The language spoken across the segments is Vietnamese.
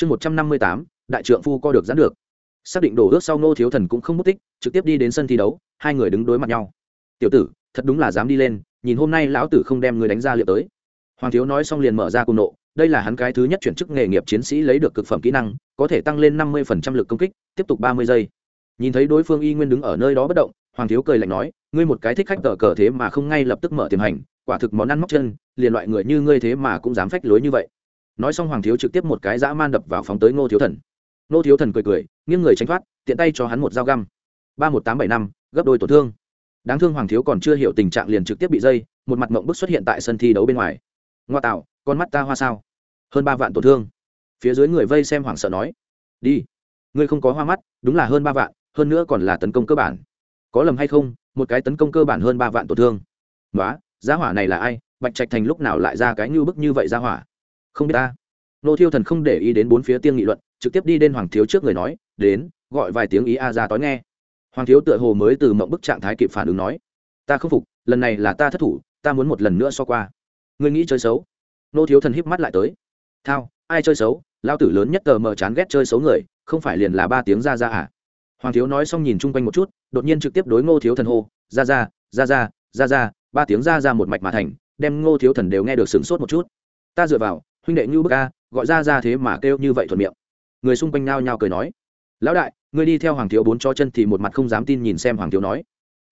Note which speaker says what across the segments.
Speaker 1: chương một trăm năm mươi tám, đại trượng phu co được giãn được. Xác định đổ ước sau ngô thiếu thần cũng không mất tích, trực tiếp đi đến sân thi đấu, hai người đứng đối mặt nhau. Tiểu tử, thật đúng là dám đi lên, nhìn hôm nay lão tử không đem người đánh ra liệu tới. Hoàng thiếu nói xong liền mở ra cung nộ, đây là hắn cái thứ nhất chuyển chức nghề nghiệp chiến sĩ lấy được cực phẩm kỹ năng, có thể tăng lên năm mươi lực công kích, tiếp tục ba mươi giây. Nhìn thấy đối phương y nguyên đứng ở nơi đó bất động, hoàng thiếu cười lạnh nói, ngươi một cái thích khách tờ cờ thế mà không ngay lập tức mở tiềm hành, quả thực món ăn móc chân, liền loại người như ngươi thế mà cũng dám phách lối như vậy nói xong hoàng thiếu trực tiếp một cái dã man đập vào phóng tới ngô thiếu thần. Ngô thiếu thần cười cười, nghiêng người tránh thoát, tiện tay cho hắn một dao găm. Ba một tám bảy năm, gấp đôi tổn thương. Đáng thương hoàng thiếu còn chưa hiểu tình trạng liền trực tiếp bị dây, một mặt mộng bức xuất hiện tại sân thi đấu bên ngoài. Ngoa tạo, con mắt ta hoa sao? Hơn ba vạn tổn thương. Phía dưới người vây xem hoảng sợ nói, đi, ngươi không có hoa mắt, đúng là hơn ba vạn, hơn nữa còn là tấn công cơ bản. Có lầm hay không, một cái tấn công cơ bản hơn ba vạn tổn thương. Nói giá hỏa này là ai? Bạch trạch thành lúc nào lại ra cái như bức như vậy giá hỏa? Không biết ta. Nô thiêu thần không để ý đến bốn phía tiên nghị luận, trực tiếp đi đến hoàng thiếu trước người nói, đến, gọi vài tiếng ý a ra tối nghe. Hoàng thiếu tựa hồ mới từ mộng bức trạng thái kịp phản ứng nói, ta không phục, lần này là ta thất thủ, ta muốn một lần nữa so qua. Ngươi nghĩ chơi xấu? Nô thiếu thần híp mắt lại tới, thao, ai chơi xấu? Lao tử lớn nhất tờ mờ chán ghét chơi xấu người, không phải liền là ba tiếng ra ra à? Hoàng thiếu nói xong nhìn chung quanh một chút, đột nhiên trực tiếp đối ngô thiếu thần hô, ra ra ra ra ra ra, ba tiếng ra ra một mạch mà thành, đem ngô thiếu thần đều nghe được sửng sốt một chút. Ta dựa vào huynh đệ như bức a, gọi ra ra thế mà kêu như vậy thuận miệng. Người xung quanh nao nhao cười nói, lão đại, ngươi đi theo hoàng thiếu bốn cho chân thì một mặt không dám tin nhìn xem hoàng thiếu nói.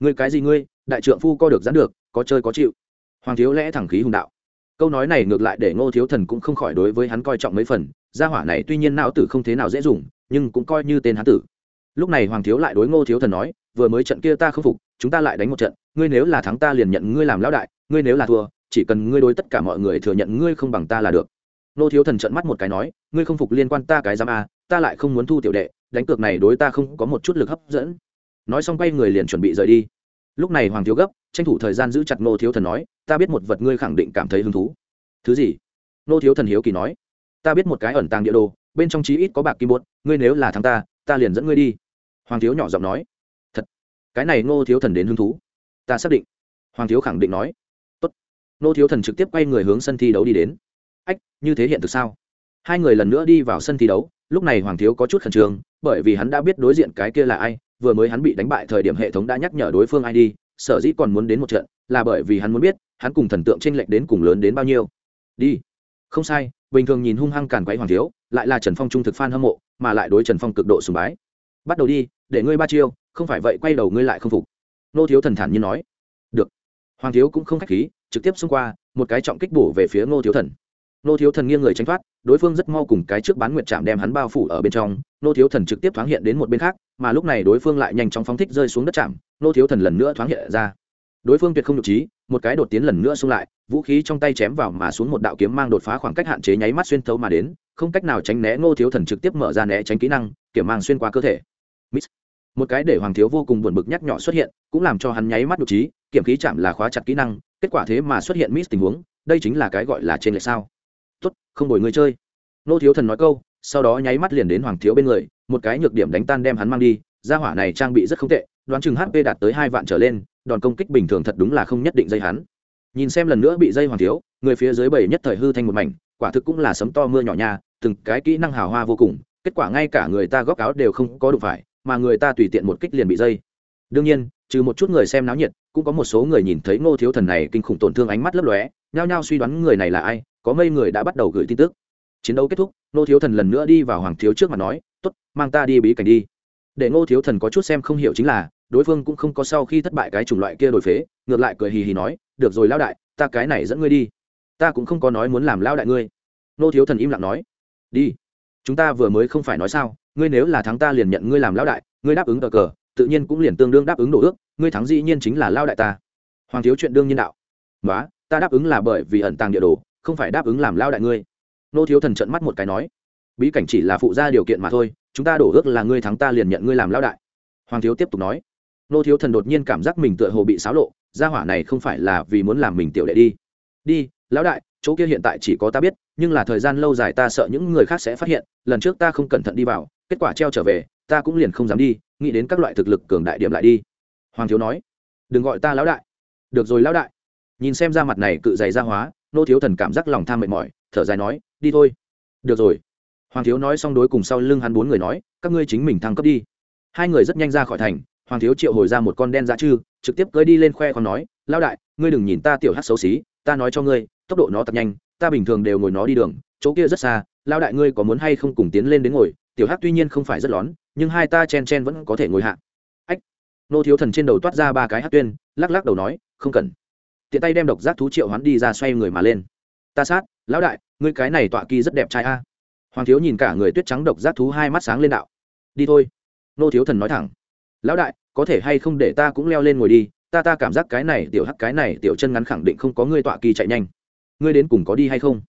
Speaker 1: Ngươi cái gì ngươi, đại trượng phu co được dán được, có chơi có chịu. Hoàng thiếu lẽ thẳng khí hùng đạo. Câu nói này ngược lại để ngô thiếu thần cũng không khỏi đối với hắn coi trọng mấy phần, gia hỏa này tuy nhiên não tử không thế nào dễ dùng, nhưng cũng coi như tên hắn tử. Lúc này hoàng thiếu lại đối ngô thiếu thần nói, vừa mới trận kia ta không phục, chúng ta lại đánh một trận, ngươi nếu là thắng ta liền nhận ngươi làm lão đại, ngươi nếu là thua, chỉ cần ngươi đối tất cả mọi người thừa nhận ngươi không bằng ta là được. Nô thiếu thần trận mắt một cái nói, ngươi không phục liên quan ta cái giám a, ta lại không muốn thu tiểu đệ, đánh cược này đối ta không có một chút lực hấp dẫn. Nói xong quay người liền chuẩn bị rời đi. Lúc này hoàng thiếu gấp, tranh thủ thời gian giữ chặt Nô thiếu thần nói, ta biết một vật ngươi khẳng định cảm thấy hứng thú. Thứ gì? Nô thiếu thần hiếu kỳ nói, ta biết một cái ẩn tàng địa đồ, bên trong chí ít có bạc kim bột, ngươi nếu là thắng ta ta liền dẫn ngươi đi. Hoàng thiếu nhỏ giọng nói, thật, cái này Nô thiếu thần đến hứng thú. Ta xác định. Hoàng thiếu khẳng định nói, tốt. Nô thiếu thần trực tiếp quay người hướng sân thi đấu đi đến ách, như thế hiện thực sao? Hai người lần nữa đi vào sân thi đấu, lúc này hoàng thiếu có chút khẩn trương, bởi vì hắn đã biết đối diện cái kia là ai, vừa mới hắn bị đánh bại thời điểm hệ thống đã nhắc nhở đối phương ai đi sở dĩ còn muốn đến một trận, là bởi vì hắn muốn biết, hắn cùng thần tượng tranh lệch đến cùng lớn đến bao nhiêu. Đi. Không sai, bình thường nhìn hung hăng càn quấy hoàng thiếu, lại là trần phong trung thực f hâm mộ, mà lại đối trần phong cực độ sùng bái. Bắt đầu đi, để ngươi ba chiêu, không phải vậy quay đầu ngươi lại không phục. Nô thiếu thần thản như nói. Được. Hoàng thiếu cũng không k h á c h khí, trực tiếp xông qua, một cái trọng kích bổ về phía ngô thiếu thần nô thiếu thần nghiêng người tránh thoát, đối phương rất mau cùng cái trước bán nguyệt chạm đem hắn bao phủ ở bên trong. Nô thiếu thần trực tiếp thoáng hiện đến một bên khác, mà lúc này đối phương lại nhanh chóng phóng thích rơi xuống đất chạm nô thiếu thần lần nữa thoáng hiện ra. Đối phương tuyệt không nhục trí, một cái đột tiến lần nữa xung lại, vũ khí trong tay chém vào mà xuống một đạo kiếm mang đột phá khoảng cách hạn chế nháy mắt xuyên thấu mà đến, không cách nào tránh né ngô thiếu thần trực tiếp mở ra né tránh kỹ năng kiểm mang xuyên qua cơ thể. Miss. một cái để hoàng thiếu vô cùng buồn bực nhắc nhỏ xuất hiện, cũng làm cho hắn nháy mắt nhục trí kiểm khí chạm là khóa chặt kỹ năng, kết quả thế mà xuất hiện miss tình huống, đây chính là cái gọi là trên lệ sao? Không đổi người chơi. Nô thiếu thần nói câu, sau đó nháy mắt liền đến hoàng thiếu bên người, một cái nhược điểm đánh tan đem hắn mang đi, gia hỏa này trang bị rất không tệ, đoán chừng hp đạt tới hai vạn trở lên, đòn công kích bình thường thật đúng là không nhất định dây hắn. Nhìn xem lần nữa bị dây hoàng thiếu, người phía dưới bảy nhất thời hư thành một mảnh, quả thực cũng là sấm to mưa nhỏ nha, từng cái kỹ năng hào hoa vô cùng, kết quả ngay cả người ta góc áo đều không có đủ phải, mà người ta tùy tiện một kích liền bị dây. Đương nhiên, trừ một chút người xem náo nhiệt, cũng có một số người nhìn thấy ngô thiếu thần này kinh khủng tổn thương ánh mắt lấp lóe nhao nhao suy đoán người này là ai, có mây người đã bắt đầu gửi tin tức. Chiến đấu kết thúc nô thiếu thần lần nữa đi vào hoàng thiếu trước mặt nói t ố t mang ta đi bí cảnh đi. Để ngô thiếu thần có chút xem không hiểu chính là, đối phương cũng không có sau khi thất bại cái chủng loại kia đổi phế, ngược lại cười hì hì nói, được rồi lão đại, ta cái này dẫn ngươi đi. Ta cũng không có nói muốn làm lão đại ngươi. Nô thiếu thần im lặng nói, đi, chúng ta vừa mới không phải nói sao, ngươi nếu là thắng ta liền nhận ngươi làm lão đại, ngươi đáp ứng cờ cờ, tự nhiên cũng liền tương đương đáp ứng đồ ước, ngươi thắng dĩ nhiên chính là lao đại ta. Hoàng thiếu chuyện đương nhiên đạo. Nói ta đáp ứng là bởi vì ẩn tàng địa đồ, không phải đáp ứng làm lao đại ngươi. Nô thiếu thần trận mắt một cái nói, bí cảnh chỉ là phụ gia điều kiện mà thôi, chúng ta đổ ước là ngươi thắng ta liền nhận ngươi làm lao đại. Hoàng thiếu tiếp tục nói, nô thiếu thần đột nhiên cảm giác mình tựa hồ bị xáo lộ, gia hỏa này không phải là vì muốn làm mình tiểu đệ đi. Đi, lão đại, chỗ kia hiện tại chỉ có ta biết, nhưng là thời gian lâu dài ta sợ những người khác sẽ phát hiện, lần trước ta không cẩn thận đi vào, kết quả treo trở về, ta cũng liền không dám đi, nghĩ đến các loại thực lực cường đại điểm lại đi. Hoàng thiếu nói, đừng gọi ta lão đại. Được rồi lão đại nhìn xem ra mặt này cự dày ra hóa, nô thiếu thần cảm giác lòng tham mệt mỏi, thở dài nói, đi thôi. Được rồi. Hoàng thiếu nói xong đối cùng sau lưng hắn bốn người nói, các ngươi chính mình thăng cấp đi. Hai người rất nhanh ra khỏi thành, hoàng thiếu triệu hồi ra một con đen dã chư, trực tiếp cưới đi lên khoe còn nói lao đại, ngươi đừng nhìn ta tiểu hát xấu xí, ta nói cho ngươi, tốc độ nó tập nhanh, ta bình thường đều ngồi nó đi đường, chỗ kia rất xa lao đại ngươi có muốn hay không cùng tiến lên đến ngồi, tiểu hát tuy nhiên không phải rất lón, nhưng hai ta chen chen vẫn có thể ngồi hạ. Ách! Nô thiếu thần trên đầu toát ra ba cái hát tuyên, lắc lắc đầu nói, không cần tiện tay đem độc giác thú triệu hắn đi ra xoay người mà lên. Ta sát, lão đại, ngươi cái này tọa kỳ rất đẹp trai a. Hoàng thiếu nhìn cả người tuyết trắng độc giác thú hai mắt sáng lên đạo. Đi thôi. Nô thiếu thần nói thẳng. Lão đại, có thể hay không để ta cũng leo lên ngồi đi, ta ta cảm giác cái này tiểu hắc cái này tiểu chân ngắn khẳng định không có ngươi tọa kỳ chạy nhanh. Ngươi đến cùng có đi hay không?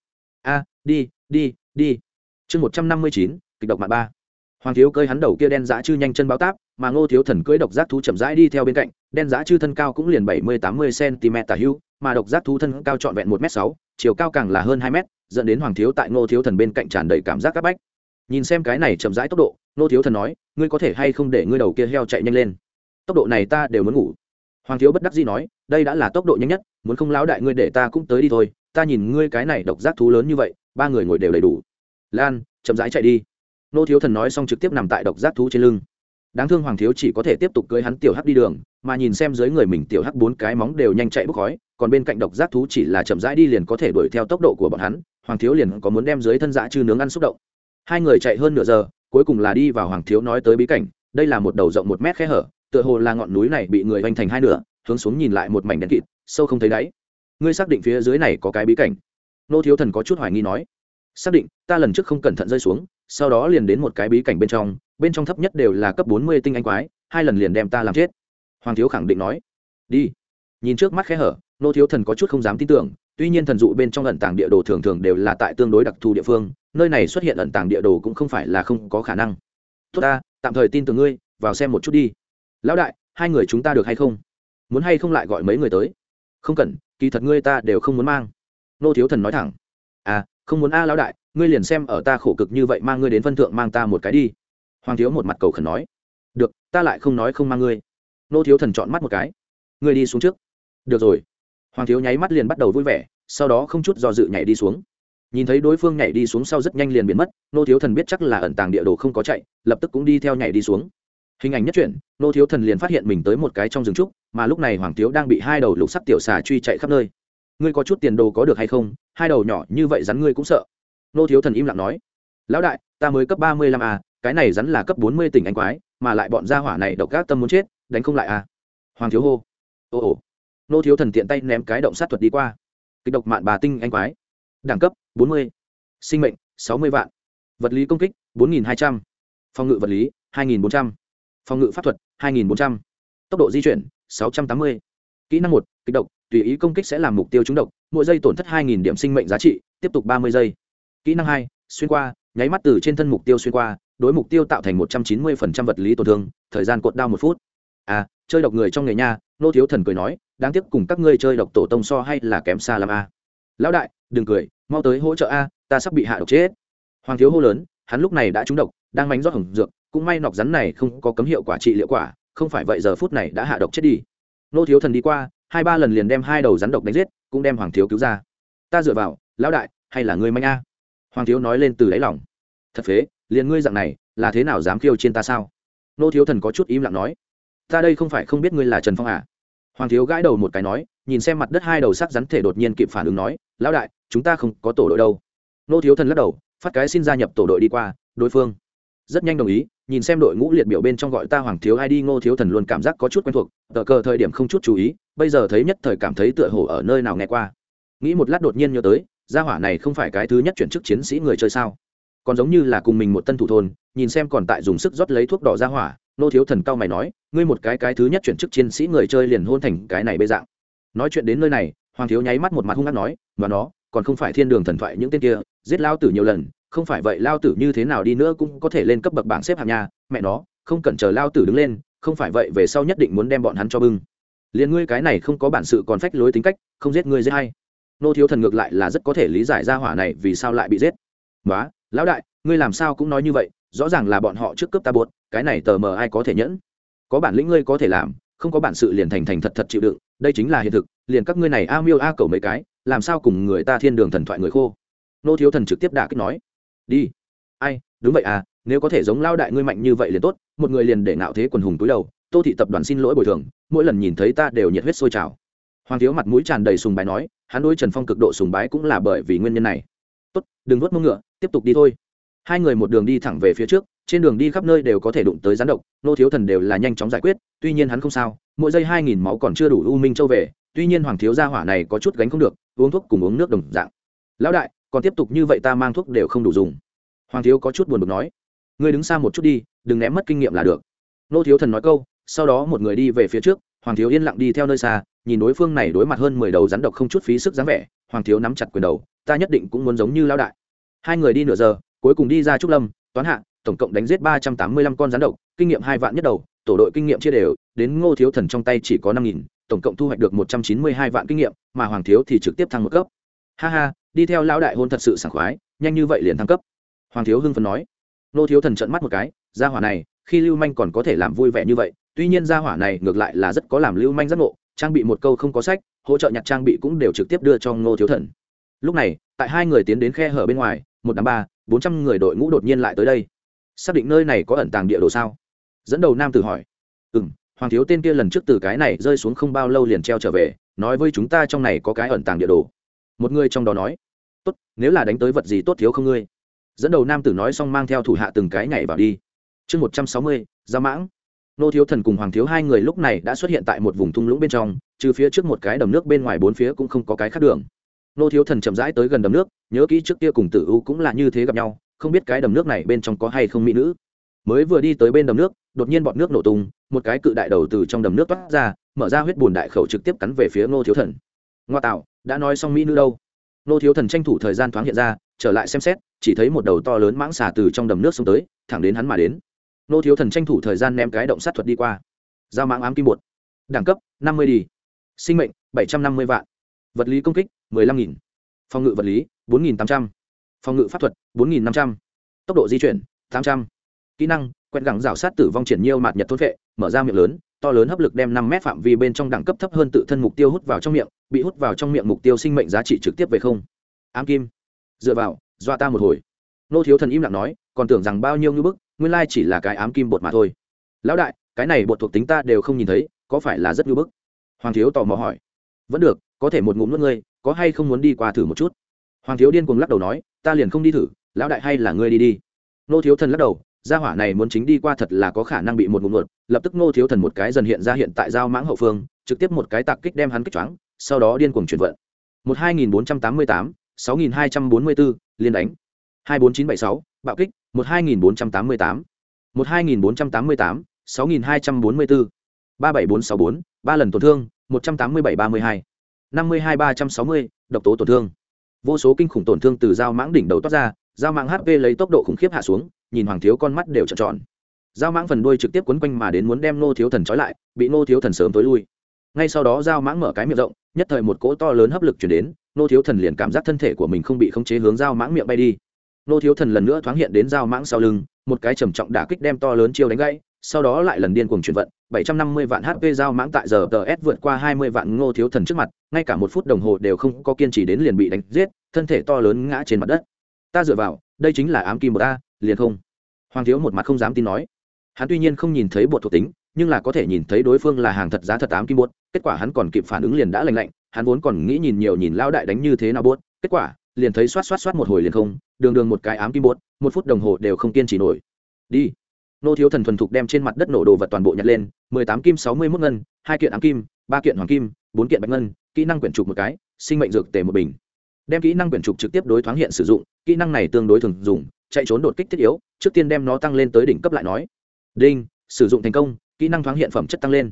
Speaker 1: A, đi đi đi. Chương một trăm năm mươi chín, kịch độc mạng ba. Hoàng thiếu cơi hắn đầu kia đen dã chư nhanh chân báo táp mà ngô thiếu thần cưỡi độc giác thú chậm rãi đi theo bên cạnh đen dã chư thân cao cũng liền bảy mươi tám mươi cm tả hữu, mà độc giác thú thân cao trọn vẹn một m sáu chiều cao càng là hơn hai m dẫn đến hoàng thiếu tại ngô thiếu thần bên cạnh tràn đầy cảm giác c áp bách. Nhìn xem cái này chậm rãi tốc độ ngô thiếu thần nói ngươi có thể hay không để ngươi đầu kia heo chạy nhanh lên? Tốc độ này ta đều muốn ngủ. Hoàng thiếu bất đắc dĩ nói đây đã là tốc độ nhanh nhất muốn không lão đại ngươi để ta cũng tới đi thôi ta nhìn ngươi cái này độc giác thú lớn như vậy ba người ngồi đều đầy đủ. Lan chậm rãi chạy đi. Nô thiếu thần nói xong trực tiếp nằm tại độc giác thú trên lưng đáng thương hoàng thiếu chỉ có thể tiếp tục cưới hắn tiểu hắc đi đường, mà nhìn xem dưới người mình tiểu hắc bốn cái móng đều nhanh chạy bốc khói, còn bên cạnh độc giác thú chỉ là chậm rãi đi liền có thể đuổi theo tốc độ của bọn hắn, hoàng thiếu liền có muốn đem dưới thân dã chư nướng ăn xúc động. Hai người chạy hơn nửa giờ, cuối cùng là đi vào hoàng thiếu nói tới bí cảnh, đây là một đầu rộng một mét khe hở, tựa hồ là ngọn núi này bị người vanh thành hai nửa, hướng xuống nhìn lại một mảnh đen kịt, sâu không thấy đáy. Ngươi xác định phía dưới này có cái bí cảnh? Nô thiếu thần có chút hoài nghi nói. Xác định, ta lần trước không cẩn thận rơi xuống, sau đó liền đến một cái bí cảnh bên trong bên trong thấp nhất đều là cấp bốn mươi tinh anh quái, hai lần liền đem ta làm chết. Hoàng thiếu khẳng định nói. Đi. Nhìn trước mắt khẽ hở, nô thiếu thần có chút không dám tin tưởng, tuy nhiên thần dụ bên trong ẩn tàng địa đồ thường thường đều là tại tương đối đặc thù địa phương, nơi này xuất hiện ẩn tàng địa đồ cũng không phải là không có khả năng. Tốt ta, tạm thời tin tưởng ngươi, vào xem một chút đi. Lão đại, hai người chúng ta được hay không? Muốn hay không lại gọi mấy người tới? Không cần, kỳ thật ngươi ta đều không muốn mang. Nô thiếu thần nói thẳng. À không muốn a, lão đại, ngươi liền xem ở ta khổ cực như vậy mang ngươi đến phân thượng mang ta một cái đi hoàng thiếu một mặt cầu khẩn nói, được, ta lại không nói không mang ngươi. Nô thiếu thần chọn mắt một cái, ngươi đi xuống trước. Được rồi. Hoàng thiếu nháy mắt liền bắt đầu vui vẻ, sau đó không chút do dự nhảy đi xuống. Nhìn thấy đối phương nhảy đi xuống sau rất nhanh liền biến mất, nô thiếu thần biết chắc là ẩn tàng địa đồ không có chạy, lập tức cũng đi theo nhảy đi xuống. Hình ảnh nhất chuyển, nô thiếu thần liền phát hiện mình tới một cái trong rừng trúc, mà lúc này hoàng thiếu đang bị hai đầu lục sắc tiểu xà truy chạy khắp nơi. Ngươi có chút tiền đồ có được hay không? Hai đầu nhỏ như vậy rắn ngươi cũng sợ. Nô thiếu thần im lặng nói, lão đại, ta mới cấp ba mươi lăm a cái này rắn là cấp bốn mươi tỉnh anh quái, mà lại bọn gia hỏa này độc các tâm muốn chết, đánh không lại à? Hoàng thiếu hô. Ồ ồ nô thiếu thần tiện tay ném cái động sát thuật đi qua. Kịch độc mạn bà tinh anh quái. Đẳng cấp, bốn mươi. Sinh mệnh, sáu mươi vạn. Vật lý công kích, bốn nghìn hai trăm. Phòng ngự vật lý, hai nghìn bốn trăm. Phòng ngự pháp thuật, hai nghìn bốn trăm. Tốc độ di chuyển, sáu trăm tám mươi. Kỹ năng một, kịch độc, tùy ý công kích sẽ làm mục tiêu trúng độc, mỗi giây tổn thất hai nghìn điểm sinh mệnh giá trị, tiếp tục ba mươi giây. Kỹ năng hai, xuyên qua, nháy mắt từ trên thân mục tiêu xuyên qua đối mục tiêu tạo thành một trăm chín mươi vật lý tổn thương, thời gian cột đao một phút. À chơi độc người trong nghề nha, nô thiếu thần cười nói, đáng tiếc cùng các ngươi chơi độc tổ tông so hay là kém xa làm a. Lão đại, đừng cười, mau tới hỗ trợ a, ta sắp bị hạ độc chết. Hoàng thiếu hô lớn, hắn lúc này đã trúng độc, đang mánh rót hồng dược, cũng may nọc rắn này không có cấm hiệu quả trị liệu quả, không phải vậy giờ phút này đã hạ độc chết đi. Nô thiếu thần đi qua, hai ba lần liền đem hai đầu rắn độc đánh giết, cũng đem hoàng thiếu cứu ra. Ta dựa vào, lão đại, hay là ngươi manh a? Hoàng thiếu nói lên từ đáy lòng. Thật phế liền ngươi dạng này, là thế nào dám khiêu trên ta sao? Nô thiếu thần có chút im lặng nói. Ta đây không phải không biết ngươi là trần phong à? Hoàng thiếu gãi đầu một cái nói, nhìn xem mặt đất hai đầu sắc rắn thể đột nhiên kịp phản ứng nói, lão đại, chúng ta không có tổ đội đâu. Nô thiếu thần lắc đầu, phát cái xin gia nhập tổ đội đi qua, đối phương. Rất nhanh đồng ý, nhìn xem đội ngũ liệt biểu bên trong gọi ta hoàng thiếu ai đi, ngô thiếu thần luôn cảm giác có chút quen thuộc, tờ cờ thời điểm không chút chú ý, bây giờ thấy nhất thời cảm thấy tựa hồ ở nơi nào nghe qua. Nghĩ một lát đột nhiên nhớ tới, gia hỏa này không phải cái thứ nhất chuyển chức chiến sĩ người chơi sao? Còn giống như là cùng mình một tân thủ thôn, nhìn xem còn tại dùng sức rót lấy thuốc đỏ gia hỏa, nô thiếu thần cao mày nói, ngươi một cái cái thứ nhất chuyển chức chiến sĩ người chơi liền hôn thành cái này bê dạng. Nói chuyện đến nơi này, hoàng thiếu nháy mắt một mặt hung hăng nói và nó, còn không phải thiên đường thần thoại những tên kia, giết lao tử nhiều lần, không phải vậy lao tử như thế nào đi nữa cũng có thể lên cấp bậc bảng xếp hạng nhà mẹ nó, không cần chờ lao tử đứng lên, không phải vậy về sau nhất định muốn đem bọn hắn cho bưng. Liền ngươi cái này không có bản sự còn phách lối tính cách, không giết ngươi giết hay nô thiếu thần ngược lại là rất có thể lý giải ra hỏa này vì sao lại bị giết. Quá lão đại, ngươi làm sao cũng nói như vậy, rõ ràng là bọn họ trước cướp ta buốt cái này tờ mờ ai có thể nhẫn? Có bản lĩnh ngươi có thể làm, không có bản sự liền thành thành thật thật chịu đựng, đây chính là hiện thực, liền các ngươi này a miêu a cầu mấy cái, làm sao cùng người ta thiên đường thần thoại người khô? Nô thiếu thần trực tiếp đả kích nói, đi. Ai, đúng vậy à nếu có thể giống lao đại ngươi mạnh như vậy liền tốt, một người liền để ngạo thế quần hùng túi đầu, tô thị tập đoàn xin lỗi bồi thường, mỗi lần nhìn thấy ta đều nhiệt huyết sôi trào. Hoàng thiếu mặt mũi tràn đầy sùng bái nói, hắn đối trần phong cực độ sùng bái cũng là bởi vì nguyên nhân này. Tốt, đừng nuốt mông ngựa tiếp tục đi thôi. Hai người một đường đi thẳng về phía trước, trên đường đi khắp nơi đều có thể đụng tới rắn độc, nô thiếu thần đều là nhanh chóng giải quyết, tuy nhiên hắn không sao, mỗi giây hai nghìn máu còn chưa đủ u minh châu về, tuy nhiên hoàng thiếu gia hỏa này có chút gánh không được, uống thuốc cùng uống nước đồng dạng. Lão đại, còn tiếp tục như vậy ta mang thuốc đều không đủ dùng. Hoàng thiếu có chút buồn bực nói. Người đứng xa một chút đi, đừng ném mất kinh nghiệm là được. Nô thiếu thần nói câu, sau đó một người đi về phía trước, hoàng thiếu yên lặng đi theo nơi xa, nhìn đối phương này đối mặt hơn mười đầu rắn độc không chút phí sức dáng vẻ, hoàng thiếu nắm chặt quyền đầu, ta nhất định cũng muốn giống như lão đại hai người đi nửa giờ, cuối cùng đi ra trúc lâm, toán hạ, tổng cộng đánh giết ba trăm tám mươi lăm con rắn độc, kinh nghiệm hai vạn nhất đầu, tổ đội kinh nghiệm chia đều, đến ngô thiếu thần trong tay chỉ có năm nghìn, tổng cộng thu hoạch được một trăm chín mươi hai vạn kinh nghiệm, mà hoàng thiếu thì trực tiếp thăng một cấp. Ha ha, đi theo lão đại hôn thật sự sảng khoái, nhanh như vậy liền thăng cấp. Hoàng thiếu hưng phấn nói. Ngô thiếu thần trận mắt một cái, gia hỏa này, khi lưu manh còn có thể làm vui vẻ như vậy, tuy nhiên gia hỏa này ngược lại là rất có làm lưu manh giác ngộ, trang bị một câu không có sách, hỗ trợ nhặt trang bị cũng đều trực tiếp đưa cho ngô thiếu thần. Lúc này, tại hai người tiến đến khe hở bên ngoài một đám ba, bốn trăm người đội ngũ đột nhiên lại tới đây. Xác định nơi này có ẩn tàng địa đồ sao? Dẫn đầu nam tử hỏi. Ừ m hoàng thiếu tên kia lần trước từ cái này rơi xuống không bao lâu liền treo trở về, nói với chúng ta trong này có cái ẩn tàng địa đồ. Một người trong đó nói. Tốt, nếu là đánh tới vật gì tốt thiếu không ngươi? Dẫn đầu nam tử nói xong mang theo thủ hạ từng cái nhảy vào đi. Chương một trăm sáu mươi ra mãng. Nô thiếu thần cùng hoàng thiếu hai người lúc này đã xuất hiện tại một vùng thung lũng bên trong, trừ phía trước một cái đầm nước bên ngoài bốn phía cũng không có cái khác đường nô thiếu thần chậm rãi tới gần đầm nước, nhớ kỹ trước kia cùng tử u cũng là như thế gặp nhau, không biết cái đầm nước này bên trong có hay không mỹ nữ. Mới vừa đi tới bên đầm nước, đột nhiên bọn nước nổ tung, một cái cự đại đầu từ trong đầm nước toát ra, mở ra huyết bùn đại khẩu trực tiếp cắn về phía nô thiếu thần. Ngoa tạo, đã nói xong mỹ nữ đâu? Nô thiếu thần tranh thủ thời gian thoáng hiện ra, trở lại xem xét, chỉ thấy một đầu to lớn mãng xà từ trong đầm nước xuống tới, thẳng đến hắn mà đến. Nô thiếu thần tranh thủ thời gian ném cái động sát thuật đi qua. Giao mãng ám kim bột. Đẳng cấp, năm mươi đi. Sinh mệnh, bảy trăm năm mươi vạn. Vật lý công kích mười lăm nghìn. Phòng ngự vật lý, bốn nghìn tám trăm. Phòng ngự pháp thuật, bốn nghìn năm trăm. Tốc độ di chuyển, tám trăm. Kỹ năng, quẹt gẳng rào sát tử vong triển nhiêu mạt nhật thôn vệ mở ra miệng lớn, to lớn hấp lực đem năm mét phạm vi bên trong đẳng cấp thấp hơn tự thân mục tiêu hút vào trong miệng, bị hút vào trong miệng mục tiêu sinh mệnh giá trị trực tiếp về không. Ám kim. Dựa vào dọa ta một hồi. Nô thiếu thần im lặng nói, còn tưởng rằng bao nhiêu như bức, nguyên lai chỉ là cái ám kim bột mà thôi. Lão đại, cái này bột thuộc tính ta đều không nhìn thấy, có phải là rất như bức? Hoàng thiếu tò mò hỏi. Vẫn được, có thể một ngụm nuốt ngươi có hay không muốn đi qua thử một chút? Hoàng thiếu điên cuồng lắc đầu nói, ta liền không đi thử, lão đại hay là ngươi đi đi. Nô thiếu thần lắc đầu, gia hỏa này muốn chính đi qua thật là có khả năng bị một ngụm nuốt lập tức nô thiếu thần một cái dần hiện ra hiện tại giao mãng hậu phương, trực tiếp một cái tạc kích đem hắn kích choáng, sau đó điên cuồng chuyển vận. Một hai nghìn bốn trăm tám mươi tám, sáu nghìn hai trăm bốn mươi bốn, liên đánh. Hai bốn chín bảy sáu, bạo kích, một hai nghìn bốn trăm tám mươi tám. Một hai nghìn bốn trăm tám mươi tám, sáu nghìn hai trăm bốn mươi bốn. Ba bảy bốn sáu bốn, ba lần tổn thương, một trăm tám mươi bảy ba mươi hai năm mươi hai ba trăm sáu mươi, độc tố tổn thương. Vô số kinh khủng tổn thương từ dao mãng đỉnh đầu toát ra, dao mãng hp lấy tốc độ khủng khiếp hạ xuống, nhìn hoàng thiếu con mắt đều trợn tròn. Dao mãng phần đuôi trực tiếp quấn quanh mà đến muốn đem nô thiếu thần trói lại, bị nô thiếu thần sớm tối lui. Ngay sau đó dao mãng mở cái miệng rộng, nhất thời một cỗ to lớn hấp lực chuyển đến nô thiếu thần liền cảm giác thân thể của mình không bị khống chế hướng dao mãng miệng bay đi. Nô thiếu thần lần nữa thoáng hiện đến dao mãng sau lưng, một cái trầm trọng đả kích đem to lớn chiêu đánh gãy sau đó lại lần điên cuồng chuyển vận 750 vạn hp giao mãng tại giờ ts vượt qua 20 vạn ngô thiếu thần trước mặt, ngay cả một phút đồng hồ đều không có kiên trì đến liền bị đánh giết, thân thể to lớn ngã trên mặt đất. Ta dựa vào, đây chính là ám kim một a, liền không. Hoàng thiếu một mặt không dám tin nói. Hắn tuy nhiên không nhìn thấy bột thuộc tính, nhưng là có thể nhìn thấy đối phương là hàng thật giá thật ám kim bột, kết quả hắn còn kịp phản ứng liền đã lành lạnh, hắn vốn còn nghĩ nhìn nhiều nhìn lao đại đánh như thế nào bột, kết quả, liền thấy xoát xoát xoát một hồi liền không, đường đường một cái ám kim bột, một phút đồng hồ đều không kiên trì nổi. Đi nô thiếu thần thuần thục đem trên mặt đất nổ đồ vật toàn bộ nhặt lên, mười tám kim, sáu mươi mốt ngân, hai kiện ám kim, ba kiện hoàng kim, bốn kiện bạch ngân, kỹ năng quyển trục một cái, sinh mệnh dược tề một bình. Đem kỹ năng quyển trục trực tiếp đối thoáng hiện sử dụng, kỹ năng này tương đối thường dùng, chạy trốn đột kích thiết yếu, trước tiên đem nó tăng lên tới đỉnh cấp lại nói. Đinh, sử dụng thành công, kỹ năng thoáng hiện phẩm chất tăng lên.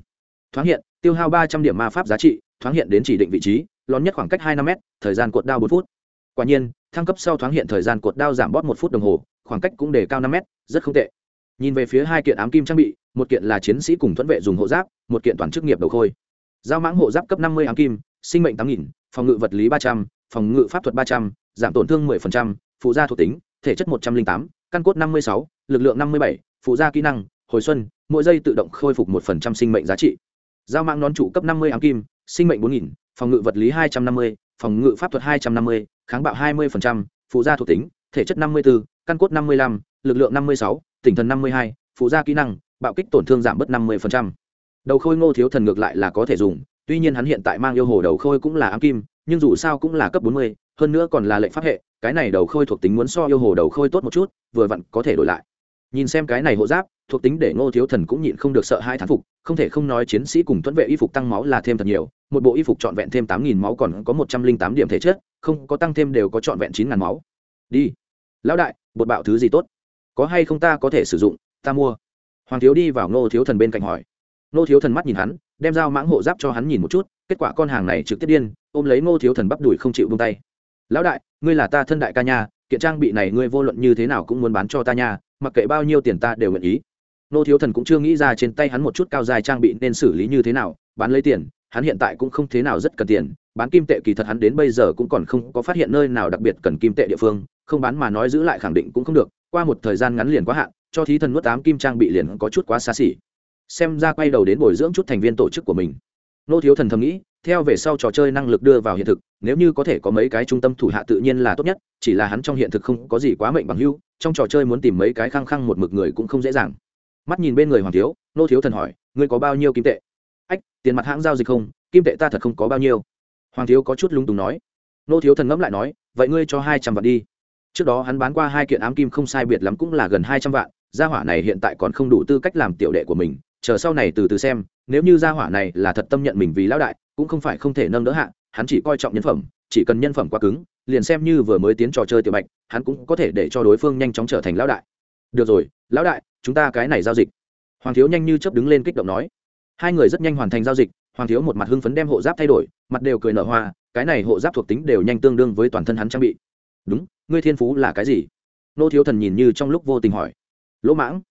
Speaker 1: Thoáng hiện, tiêu hao ba trăm điểm ma pháp giá trị, thoáng hiện đến chỉ định vị trí, lón nhất khoảng cách hai năm m thời gian cột đao bốn phút. Quả nhiên, thăng cấp sau thoáng hiện thời gian cột đao giảm bót một phút đồng hồ, khoảng cách cũng để cao năm m rất không tệ nhìn về phía hai kiện ám kim trang bị, một kiện là chiến sĩ cùng thuẫn vệ dùng hộ giáp, một kiện toàn chức nghiệp đầu khôi. Giao mãng hộ giáp cấp năm mươi ám kim, sinh mệnh tám nghìn, phòng ngự vật lý ba trăm, phòng ngự pháp thuật ba trăm, giảm tổn thương mười phần trăm, phụ gia thuộc tính, thể chất một trăm linh tám, căn cốt năm mươi sáu, lực lượng năm mươi bảy, phụ gia kỹ năng, hồi xuân, mỗi giây tự động khôi phục một phần trăm sinh mệnh giá trị. Giao mãng nón trụ cấp năm mươi ám kim, sinh mệnh bốn nghìn, phòng ngự vật lý hai trăm năm mươi, phòng ngự pháp thuật hai trăm năm mươi, kháng bạo hai mươi phụ gia thuộc tính, thể chất năm mươi bốn căn cốt năm mươi lăm, lực lượng năm mươi sáu tỉnh thần năm mươi hai, phụ gia kỹ năng, bạo kích tổn thương giảm bớt năm mươi đầu khôi ngô thiếu thần ngược lại là có thể dùng, tuy nhiên hắn hiện tại mang yêu hồ đầu khôi cũng là ám kim, nhưng dù sao cũng là cấp bốn mươi, hơn nữa còn là lệnh pháp hệ, cái này đầu khôi thuộc tính muốn so yêu hồ đầu khôi tốt một chút, vừa vặn có thể đổi lại. Nhìn xem cái này hộ giáp, thuộc tính để ngô thiếu thần cũng nhịn không được sợ hai thán phục, không thể không nói chiến sĩ cùng tuấn vệ y phục tăng máu là thêm thật nhiều, một bộ y phục trọn vẹn thêm tám nghìn máu còn có một trăm linh tám điểm thể chất, không có tăng thêm đều có trọn vẹn chín ngàn máu. Đi, lão đại, bột bạo thứ gì tốt? Có hay không ta có thể sử dụng, ta mua. Hoàng thiếu đi vào ngô thiếu thần bên cạnh hỏi. Ngô thiếu thần mắt nhìn hắn, đem dao mãng hộ giáp cho hắn nhìn một chút, kết quả con hàng này trực tiếp điên, ôm lấy ngô thiếu thần bắp đùi không chịu bông tay. Lão đại, ngươi là ta thân đại ca nha, kiện trang bị này ngươi vô luận như thế nào cũng muốn bán cho ta nha, mặc kệ bao nhiêu tiền ta đều nguyện ý. Nô thiếu thần cũng chưa nghĩ ra trên tay hắn một chút cao dài trang bị nên xử lý như thế nào, bán lấy tiền, hắn hiện tại cũng không thế nào rất cần tiền, bán kim tệ kỳ thật hắn đến bây giờ cũng còn không có phát hiện nơi nào đặc biệt cần kim tệ địa phương, không bán mà nói giữ lại khẳng định cũng không được qua một thời gian ngắn liền quá hạn, cho thí thần nuốt tám kim trang bị liền có chút quá xa xỉ. Xem ra quay đầu đến bồi dưỡng chút thành viên tổ chức của mình. Nô thiếu thần thầm nghĩ, theo về sau trò chơi năng lực đưa vào hiện thực, nếu như có thể có mấy cái trung tâm thủ hạ tự nhiên là tốt nhất, chỉ là hắn trong hiện thực không có gì quá mệnh bằng hưu trong trò chơi muốn tìm mấy cái khăng khăng một mực người cũng không dễ dàng. Mắt nhìn bên người hoàng thiếu, nô thiếu thần hỏi, ngươi có bao nhiêu kim tệ? Ách, tiền mặt hãng giao dịch không, kim tệ ta thật không có bao nhiêu. Hoàng thiếu có chút lung túng nói. Nô thiếu thần ngẫm lại nói, vậy ngươi cho hai trăm vạn đi trước đó hắn bán qua hai kiện ám kim không sai biệt lắm cũng là gần hai trăm vạn, gia hỏa này hiện tại còn không đủ tư cách làm tiểu đệ của mình, chờ sau này từ từ xem, nếu như gia hỏa này là thật tâm nhận mình vì lão đại, cũng không phải không thể nâng đỡ hạ, hắn chỉ coi trọng nhân phẩm, chỉ cần nhân phẩm quá cứng, liền xem như vừa mới tiến trò chơi tiểu bạch, hắn cũng có thể để cho đối phương nhanh chóng trở thành lão đại. Được rồi, lão đại, chúng ta cái này giao dịch. Hoàng thiếu nhanh như chấp đứng lên kích động nói. Hai người rất nhanh hoàn thành giao dịch, hoàng thiếu một mặt hưng phấn đem hộ giáp thay đổi, mặt đều cười nở hoa, cái này hộ giáp thuộc tính đều nhanh tương đương với toàn thân hắn trang bị. Đúng ngươi thiên phú là cái gì? Nô thiếu thần nhìn như trong lúc vô tình hỏi. Lỗ mãng.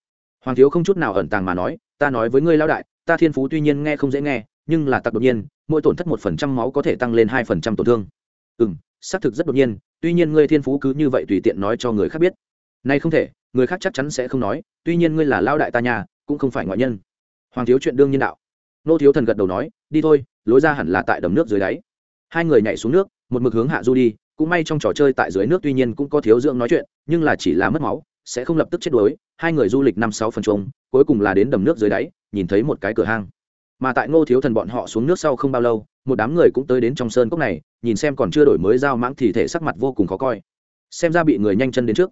Speaker 1: Hoàng thiếu không chút nào ẩn tàng mà nói, ta nói với ngươi lao đại, ta thiên phú tuy nhiên nghe không dễ nghe, nhưng là tặc đột nhiên, mỗi tổn thất một phần trăm máu có thể tăng lên hai phần trăm tổn thương. Ừ m xác thực rất đột nhiên, tuy nhiên ngươi thiên phú cứ như vậy tùy tiện nói cho người khác biết. Nay không thể, người khác chắc chắn sẽ không nói, tuy nhiên ngươi là lao đại ta nhà, cũng không phải ngoại nhân. Hoàng thiếu chuyện đương nhiên đạo. Nô thiếu thần gật đầu nói, đi thôi, lối ra hẳn là tại đầm nước dưới đáy. Hai người nhảy xuống nước, một mực hướng hạ du đi cũng may trong trò chơi tại dưới nước tuy nhiên cũng có thiếu dưỡng nói chuyện, nhưng là chỉ là mất máu, sẽ không lập tức chết đuối. Hai người du lịch năm sáu phần chung, cuối cùng là đến đầm nước dưới đáy, nhìn thấy một cái cửa hang. Mà tại ngô thiếu thần bọn họ xuống nước sau không bao lâu, một đám người cũng tới đến trong sơn cốc này, nhìn xem còn chưa đổi mới dao mãng thì thể sắc mặt vô cùng khó coi. Xem ra bị người nhanh chân đến trước.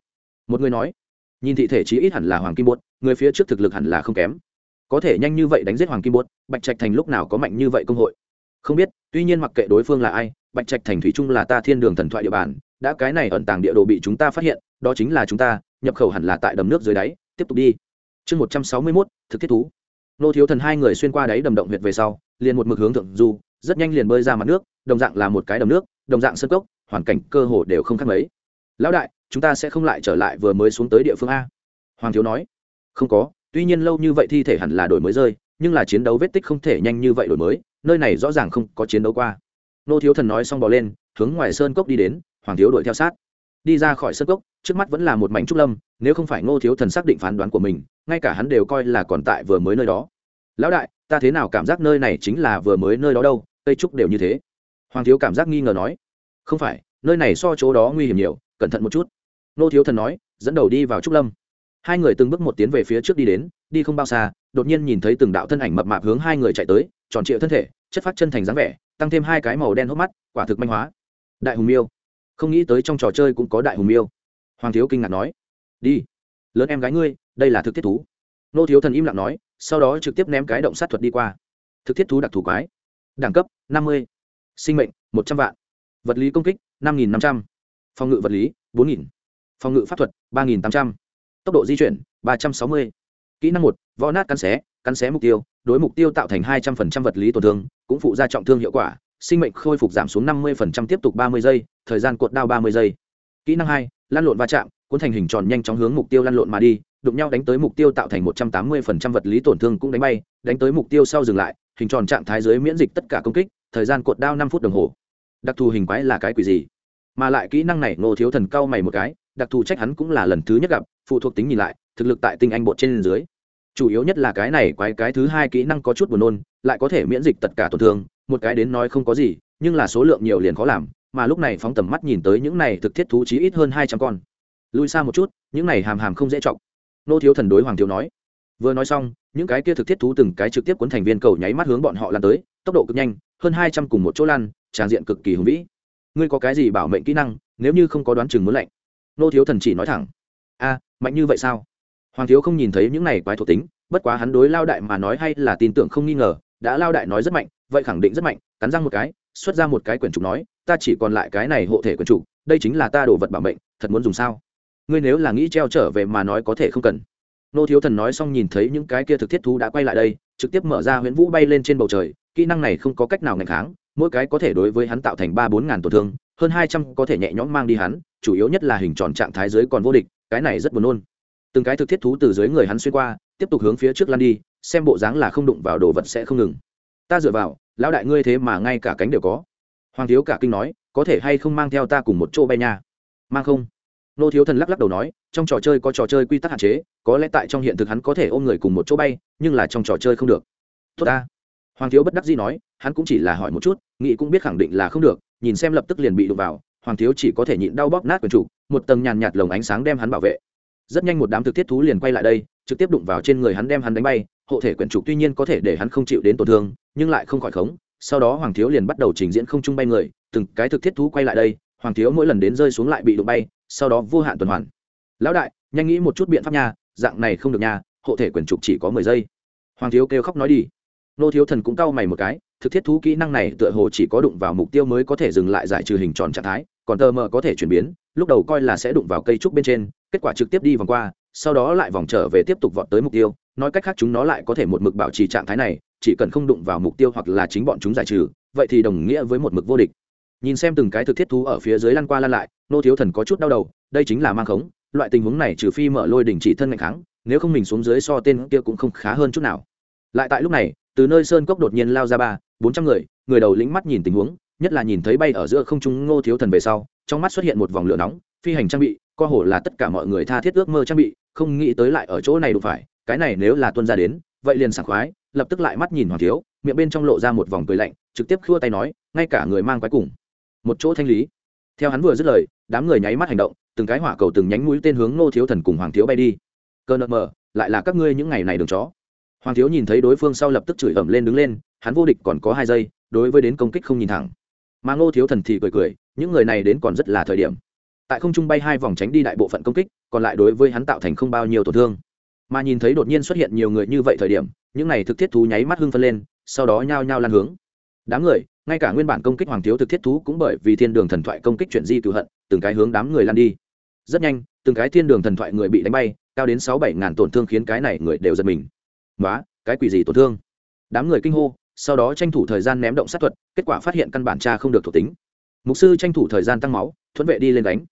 Speaker 1: Một người nói, nhìn thị thể chí ít hẳn là hoàng kim bột, người phía trước thực lực hẳn là không kém. Có thể nhanh như vậy đánh giết hoàng kim bột, bạch trạch thành lúc nào có mạnh như vậy công hội? Không biết, tuy nhiên mặc kệ đối phương là ai bạch trạch thành thủy trung là ta thiên đường thần thoại địa bàn, đã cái này ẩn tàng địa đồ bị chúng ta phát hiện, đó chính là chúng ta, nhập khẩu hẳn là tại đầm nước dưới đáy, tiếp tục đi. Chương một trăm sáu mươi mốt, thực thiết thú. Nô thiếu thần hai người xuyên qua đáy đầm động huyệt về sau, liền một mực hướng thượng du, rất nhanh liền bơi ra mặt nước, đồng dạng là một cái đầm nước, đồng dạng sân cốc, hoàn cảnh cơ hồ đều không khác mấy. Lão đại, chúng ta sẽ không lại trở lại vừa mới xuống tới địa phương a. Hoàng thiếu nói. Không có, tuy nhiên lâu như vậy thi thể hẳn là đổi mới rơi, nhưng là chiến đấu vết tích không thể nhanh như vậy đổi mới, nơi này rõ ràng không có chiến đấu qua nô thiếu thần nói xong bỏ lên, hướng ngoài sơn cốc đi đến, hoàng thiếu đuổi theo sát. Đi ra khỏi sơn cốc, trước mắt vẫn là một mảnh trúc lâm, nếu không phải ngô thiếu thần xác định phán đoán của mình, ngay cả hắn đều coi là còn tại vừa mới nơi đó. Lão đại, ta thế nào cảm giác nơi này chính là vừa mới nơi đó đâu, cây trúc đều như thế. Hoàng thiếu cảm giác nghi ngờ nói. Không phải, nơi này so chỗ đó nguy hiểm nhiều, cẩn thận một chút. Ngô thiếu thần nói, dẫn đầu đi vào trúc lâm. Hai người từng bước một tiến về phía trước đi đến, đi không bao xa, đột nhiên nhìn thấy từng đạo thân ảnh mập mạp hướng hai người chạy tới, tròn trịa thân thể, chất phát chân thành dáng vẻ tăng thêm hai cái màu đen hốc mắt, quả thực manh hóa. Đại hùng miêu. Không nghĩ tới trong trò chơi cũng có đại hùng miêu. Hoàng thiếu kinh ngạc nói. Đi. Lớn em gái ngươi, đây là thực thiết thú. Nô thiếu thần im lặng nói, sau đó trực tiếp ném cái động sát thuật đi qua. Thực thiết thú đặc thù quái. Đẳng cấp, năm mươi. Sinh mệnh, một trăm vạn. Vật lý công kích, năm nghìn năm trăm. L ă phòng ngự vật lý, bốn nghìn. Phòng ngự pháp thuật, ba nghìn tám trăm. L ă tốc độ di chuyển, ba trăm sáu mươi. Kỹ năng một, võ nát cắn xé cắn xé mục tiêu, đối mục tiêu tạo thành hai trăm linh vật lý tổn thương, cũng phụ ra trọng thương hiệu quả, sinh mệnh khôi phục giảm xuống năm mươi tiếp tục ba mươi giây, thời gian cuộn đao ba mươi giây. Kỹ năng hai lan lộn va chạm, cuốn thành hình tròn nhanh chóng hướng mục tiêu lăn lộn mà đi, đụng nhau đánh tới mục tiêu tạo thành một trăm tám mươi phần trăm vật lý tổn thương cũng đánh bay, đánh tới mục tiêu sau dừng lại, hình tròn trạng thái dưới miễn dịch tất cả công kích, thời gian cuộn đao năm phút đồng hồ. Đặc thù hình quái là cái quỷ gì? Mà lại kỹ năng này, ngô thiếu thần cao mày một cái, đặc thù trách hắn cũng là lần thứ nhất gặp, phụ thuộc tính nhìn lại, thực lực tại tinh anh bột trên dưới chủ yếu nhất là cái này quái cái thứ hai kỹ năng có chút buồn nôn, lại có thể miễn dịch tất cả tổn thương, một cái đến nói không có gì, nhưng là số lượng nhiều liền khó làm, mà lúc này phóng tầm mắt nhìn tới những này thực thiết thú chí ít hơn hai trăm con. Lùi xa một chút, những này hàm hàm không dễ chọc. Nô thiếu thần đối hoàng thiếu nói. Vừa nói xong, những cái kia thực thiết thú từng cái trực tiếp cuốn thành viên cầu nháy mắt hướng bọn họ lan tới, tốc độ cực nhanh, hơn hai trăm cùng một chỗ lan, tràn diện cực kỳ hùng vĩ. Ngươi có cái gì bảo mệnh kỹ năng, nếu như không có đoán chừng muốn lạnh? Nô thiếu thần chỉ nói thẳng. A, mạnh như vậy sao? Hoàng thiếu không nhìn thấy những này quái thuộc tính, bất quá hắn đối lao đại mà nói hay là tin tưởng không nghi ngờ, đã lao đại nói rất mạnh, vậy khẳng định rất mạnh, cắn răng một cái, xuất ra một cái quyển trục nói, ta chỉ còn lại cái này hộ thể quyển trục, đây chính là ta đồ vật bảo mệnh, thật muốn dùng sao? Ngươi nếu là nghĩ treo trở về mà nói có thể không cần. Nô thiếu thần nói xong nhìn thấy những cái kia thực thiết thú đã quay lại đây, trực tiếp mở ra huyễn vũ bay lên trên bầu trời, kỹ năng này không có cách nào ngành kháng, mỗi cái có thể đối với hắn tạo thành ba bốn ngàn tổn thương, hơn hai trăm có thể nhẹ nhõm mang đi hắn, chủ yếu nhất là hình tròn trạng thái dưới còn vô địch, cái này rất buồn nôn từng cái thực thiết thú từ dưới người hắn xuyên qua, tiếp tục hướng phía trước lan đi, xem bộ dáng là không đụng vào đồ vật sẽ không ngừng. Ta dựa vào, lão đại ngươi thế mà ngay cả cánh đều có. Hoàng thiếu cả kinh nói, có thể hay không mang theo ta cùng một chỗ bay nha? Mang không? Nô thiếu thần lắc lắc đầu nói, trong trò chơi có trò chơi quy tắc hạn chế, có lẽ tại trong hiện thực hắn có thể ôm người cùng một chỗ bay, nhưng là trong trò chơi không được. Tốt ta. Hoàng thiếu bất đắc dĩ nói, hắn cũng chỉ là hỏi một chút nghị cũng biết khẳng định là không được, nhìn xem lập tức liền bị đụng vào, hoàng thiếu chỉ có thể nhịn đau bóp nát quần chủ, một tầng nhàn nhạt lồng ánh sáng đem hắn bảo vệ rất nhanh một đám thực thiết thú liền quay lại đây, trực tiếp đụng vào trên người hắn đem hắn đánh bay. Hộ thể quyển trục tuy nhiên có thể để hắn không chịu đến tổn thương, nhưng lại không khỏi khống. Sau đó hoàng thiếu liền bắt đầu trình diễn không chung bay người, từng cái thực thiết thú quay lại đây, hoàng thiếu mỗi lần đến rơi xuống lại bị đụng bay, sau đó vô hạn tuần hoàn. Lão đại, nhanh nghĩ một chút biện pháp nha, dạng này không được nha, hộ thể quyển trục chỉ có mười giây. Hoàng thiếu kêu khóc nói đi. Nô thiếu thần cũng cau mày một cái, thực thiết thú kỹ năng này tựa hồ chỉ có đụng vào mục tiêu mới có thể dừng lại giải trừ hình tròn trạng thái, còn tờ mờ có thể chuyển biến, lúc đầu coi là sẽ đụng vào cây trúc bên trên kết quả trực tiếp đi vòng qua, sau đó lại vòng trở về tiếp tục vọt tới mục tiêu. Nói cách khác chúng nó lại có thể một mực bảo trì trạng thái này, chỉ cần không đụng vào mục tiêu hoặc là chính bọn chúng giải trừ, vậy thì đồng nghĩa với một mực vô địch. Nhìn xem từng cái thực thiết thú ở phía dưới lăn qua lăn lại, nô thiếu thần có chút đau đầu, đây chính là mang khống, loại tình huống này trừ phi mở lôi đình chỉ thân mạnh kháng, nếu không mình xuống dưới so tên kia cũng không khá hơn chút nào. Lại tại lúc này, từ nơi sơn cốc đột nhiên lao ra ba, bốn trăm người người đầu lĩnh mắt nhìn tình huống, nhất là nhìn thấy bay ở giữa không trung ngô thiếu thần về sau, trong mắt xuất hiện một vòng lửa nóng, phi hành trang bị co hồ là tất cả mọi người tha thiết ước mơ trang bị, không nghĩ tới lại ở chỗ này đụng phải, cái này nếu là tuân ra đến, vậy liền sảng khoái, lập tức lại mắt nhìn hoàng thiếu, miệng bên trong lộ ra một vòng cười lạnh, trực tiếp khua tay nói, ngay cả người mang quái cùng. Một chỗ thanh lý. Theo hắn vừa dứt lời, đám người nháy mắt hành động, từng cái hỏa cầu từng nhánh mũi tên hướng ngô thiếu thần cùng hoàng thiếu bay đi. Cơ nợ mờ lại là các ngươi những ngày này đường chó. Hoàng thiếu nhìn thấy đối phương sau lập tức chửi ẩm lên đứng lên, hắn vô địch còn có hai giây, đối với đến công kích không nhìn thẳng. Mà ngô thiếu thần thì cười cười, những người này đến còn rất là thời điểm tại không trung bay hai vòng tránh đi đại bộ phận công kích, còn lại đối với hắn tạo thành không bao nhiêu tổn thương. Mà nhìn thấy đột nhiên xuất hiện nhiều người như vậy thời điểm, những này thực thiết thú nháy mắt hưng phân lên, sau đó nhao nhao lan hướng. Đám người, ngay cả nguyên bản công kích hoàng thiếu thực thiết thú cũng bởi vì thiên đường thần thoại công kích chuyển di cựu hận, từng cái hướng đám người lan đi. Rất nhanh, từng cái thiên đường thần thoại người bị đánh bay, cao đến sáu bảy ngàn tổn thương khiến cái này người đều giật mình. Nói cái quỷ gì tổn thương? Đám người kinh hô, sau đó tranh thủ thời gian ném động sát thuật, kết quả phát hiện căn bản cha không được thuộc tính. Mục sư tranh thủ thời gian tăng máu, thuẫn vệ đi lên đánh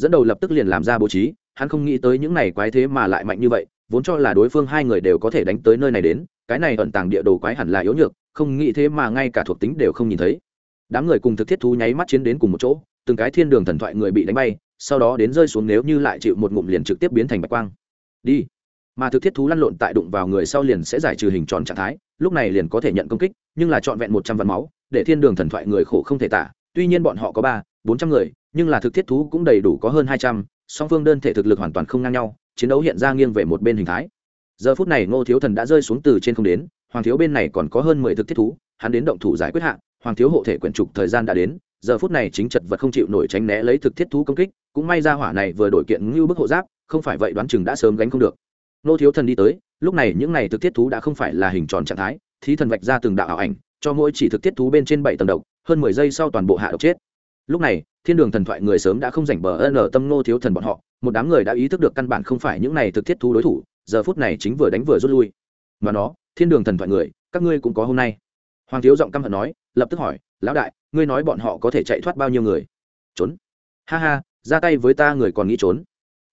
Speaker 1: dẫn đầu lập tức liền làm ra bố trí, hắn không nghĩ tới những này quái thế mà lại mạnh như vậy, vốn cho là đối phương hai người đều có thể đánh tới nơi này đến, cái này ẩn tàng địa đồ quái hẳn là yếu nhược, không nghĩ thế mà ngay cả thuộc tính đều không nhìn thấy. Đám người cùng thực thiết thú nháy mắt chiến đến cùng một chỗ, từng cái thiên đường thần thoại người bị đánh bay, sau đó đến rơi xuống nếu như lại chịu một ngụm liền trực tiếp biến thành bạch quang. Đi. Mà thực thiết thú lăn lộn tại đụng vào người sau liền sẽ giải trừ hình tròn trạng thái, lúc này liền có thể nhận công kích, nhưng là trọn vẹn một trăm vạn máu, để thiên đường thần thoại người khổ không thể tả, tuy nhiên bọn họ có ba bốn trăm người, nhưng là thực thiết thú cũng đầy đủ có hơn hai trăm, song phương đơn thể thực lực hoàn toàn không ngang nhau, chiến đấu hiện ra nghiêng về một bên hình thái. Giờ phút này ngô thiếu thần đã rơi xuống từ trên không đến, hoàng thiếu bên này còn có hơn mười thực thiết thú, hắn đến động thủ giải quyết hạ, hoàng thiếu hộ thể quyển trục thời gian đã đến, giờ phút này chính chật vật không chịu nổi tránh né lấy thực thiết thú công kích, cũng may ra hỏa này vừa đổi kiện ngưu bức hộ giáp, không phải vậy đoán chừng đã sớm gánh không được. Nô thiếu thần đi tới, lúc này những này thực thiết thú đã không phải là hình tròn trạng thái, thí thần vạch ra từng đạo ảo ảnh, cho mỗi chỉ thực thiết thú bên trên bảy tầng độc, hơn mười giây sau toàn bộ hạ độc chết lúc này, thiên đường thần thoại người sớm đã không rảnh bờ ân ở tâm nô thiếu thần bọn họ, một đám người đã ý thức được căn bản không phải những này thực thiết thú đối thủ, giờ phút này chính vừa đánh vừa rút lui. Mà nó, thiên đường thần thoại người, các ngươi cũng có hôm nay. Hoàng thiếu giọng căm hận nói, lập tức hỏi, lão đại, ngươi nói bọn họ có thể chạy thoát bao nhiêu người? Trốn. Ha ha, ra tay với ta người còn nghĩ trốn.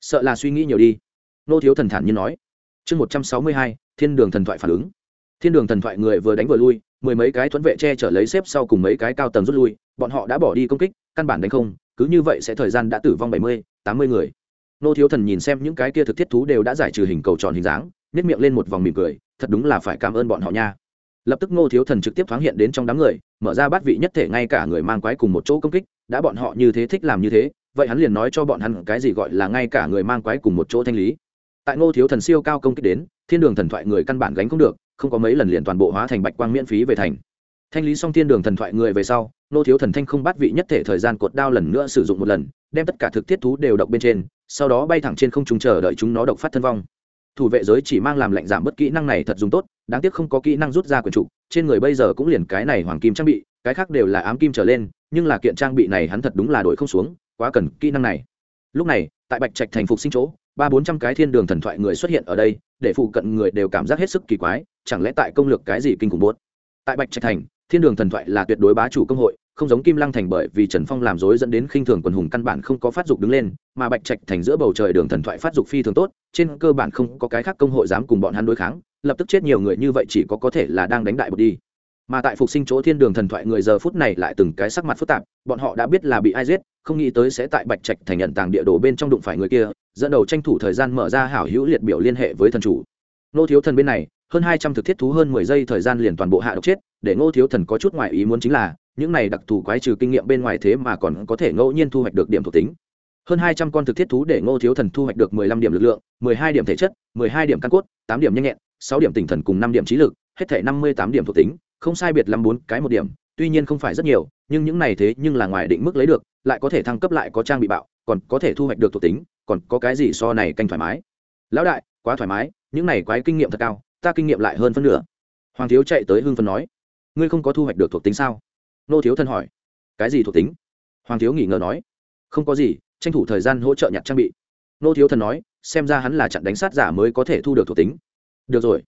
Speaker 1: Sợ là suy nghĩ nhiều đi. Nô thiếu thần thản như nói. Chương một trăm sáu mươi hai, thiên đường thần thoại phản ứng. Thiên đường thần thoại người vừa đánh vừa lui, mười mấy cái thuẫn vệ che chở lấy xếp sau cùng mấy cái cao tầng rút lui, bọn họ đã bỏ đi công kích căn bản đánh không, cứ như vậy sẽ thời gian đã tử vong bảy mươi, tám mươi người. Nô thiếu thần nhìn xem những cái kia thực thiết thú đều đã giải trừ hình cầu tròn hình dáng nếp miệng lên một vòng mỉm cười, thật đúng là phải cảm ơn bọn họ nha. Lập tức nô thiếu thần trực tiếp thoáng hiện đến trong đám người, mở ra bát vị nhất thể ngay cả người mang quái cùng một chỗ công kích, đã bọn họ như thế thích làm như thế, vậy hắn liền nói cho bọn hắn cái gì gọi là ngay cả người mang quái cùng một chỗ thanh lý. Tại ngô thiếu thần siêu cao công kích đến, thiên đường thần thoại người căn bản gánh không được, không có mấy lần liền toàn bộ hóa thành bạch quang miễn phí về thành thanh lý xong thiên đường thần thoại người về sau, nô thiếu thần thanh không bắt vị nhất thể thời gian cột đao lần nữa sử dụng một lần, đem tất cả thực thiết thú đều độc bên trên, sau đó bay thẳng trên không trung chờ đợi chúng nó độc phát thân vong. Thủ vệ giới chỉ mang làm lạnh giảm bất kỹ năng này thật dùng tốt, đáng tiếc không có kỹ năng rút ra quyền trụ trên người bây giờ cũng liền cái này hoàng kim trang bị, cái khác đều là ám kim trở lên, nhưng là kiện trang bị này hắn thật đúng là đổi không xuống, quá cần kỹ năng này. Lúc này, tại bạch trạch thành phục sinh chỗ, ba bốn trăm cái thiên đường thần thoại người xuất hiện ở đây, để phụ cận người đều cảm giác hết sức kỳ quái, chẳng lẽ tại công lược cái gì kinh khủng bốt tại bạch trạch thành thiên đường thần thoại là tuyệt đối bá chủ công hội, không giống kim lăng thành bởi vì trần phong làm dối dẫn đến khinh thường quần hùng căn bản không có phát dục đứng lên, mà bạch trạch thành giữa bầu trời đường thần thoại phát dục phi thường tốt, trên cơ bản không có cái khác công hội dám cùng bọn hắn đối kháng, lập tức chết nhiều người như vậy chỉ có có thể là đang đánh đại bột đi. Mà tại phục sinh chỗ thiên đường thần thoại người giờ phút này lại từng cái sắc mặt phức tạp, bọn họ đã biết là bị ai giết, không nghĩ tới sẽ tại bạch trạch thành nhận tàng địa đồ bên trong đụng phải người kia, dẫn đầu tranh thủ thời gian mở ra hảo hữu liệt biểu liên hệ với thần chủ. Nô thiếu thần bên này, hơn hai trăm thực thiết thú hơn mười giây thời gian liền toàn bộ hạ độc chết để ngô thiếu thần có chút ngoại ý muốn chính là, những này đặc thù quái trừ kinh nghiệm bên ngoài thế mà còn có thể ngẫu nhiên thu hoạch được điểm thuộc tính. Hơn hai trăm con thực thiết thú để ngô thiếu thần thu hoạch được mười lăm điểm lực lượng, mười hai điểm thể chất, mười hai điểm căn cốt, tám điểm nhanh nhẹn, sáu điểm tinh thần cùng năm điểm trí lực, hết thể năm mươi tám điểm thuộc tính, không sai biệt lắm bốn cái một điểm, tuy nhiên không phải rất nhiều, nhưng những này thế nhưng là ngoài định mức lấy được, lại có thể thăng cấp lại có trang bị bạo, còn có thể thu hoạch được thuộc tính, còn có cái gì so này canh thoải mái? Lão đại, quá thoải mái, những này quái kinh nghiệm thật cao, ta kinh nghiệm lại hơn phân nửa. Hoàng thiếu chạy tới hưng phân nói ngươi không có thu hoạch được thuộc tính sao? Nô thiếu thân hỏi. Cái gì thuộc tính? Hoàng thiếu nghỉ ngờ nói. Không có gì, tranh thủ thời gian hỗ trợ nhặt trang bị. Nô thiếu thần nói, xem ra hắn là chặn đánh sát giả mới có thể thu được thuộc tính. Được rồi.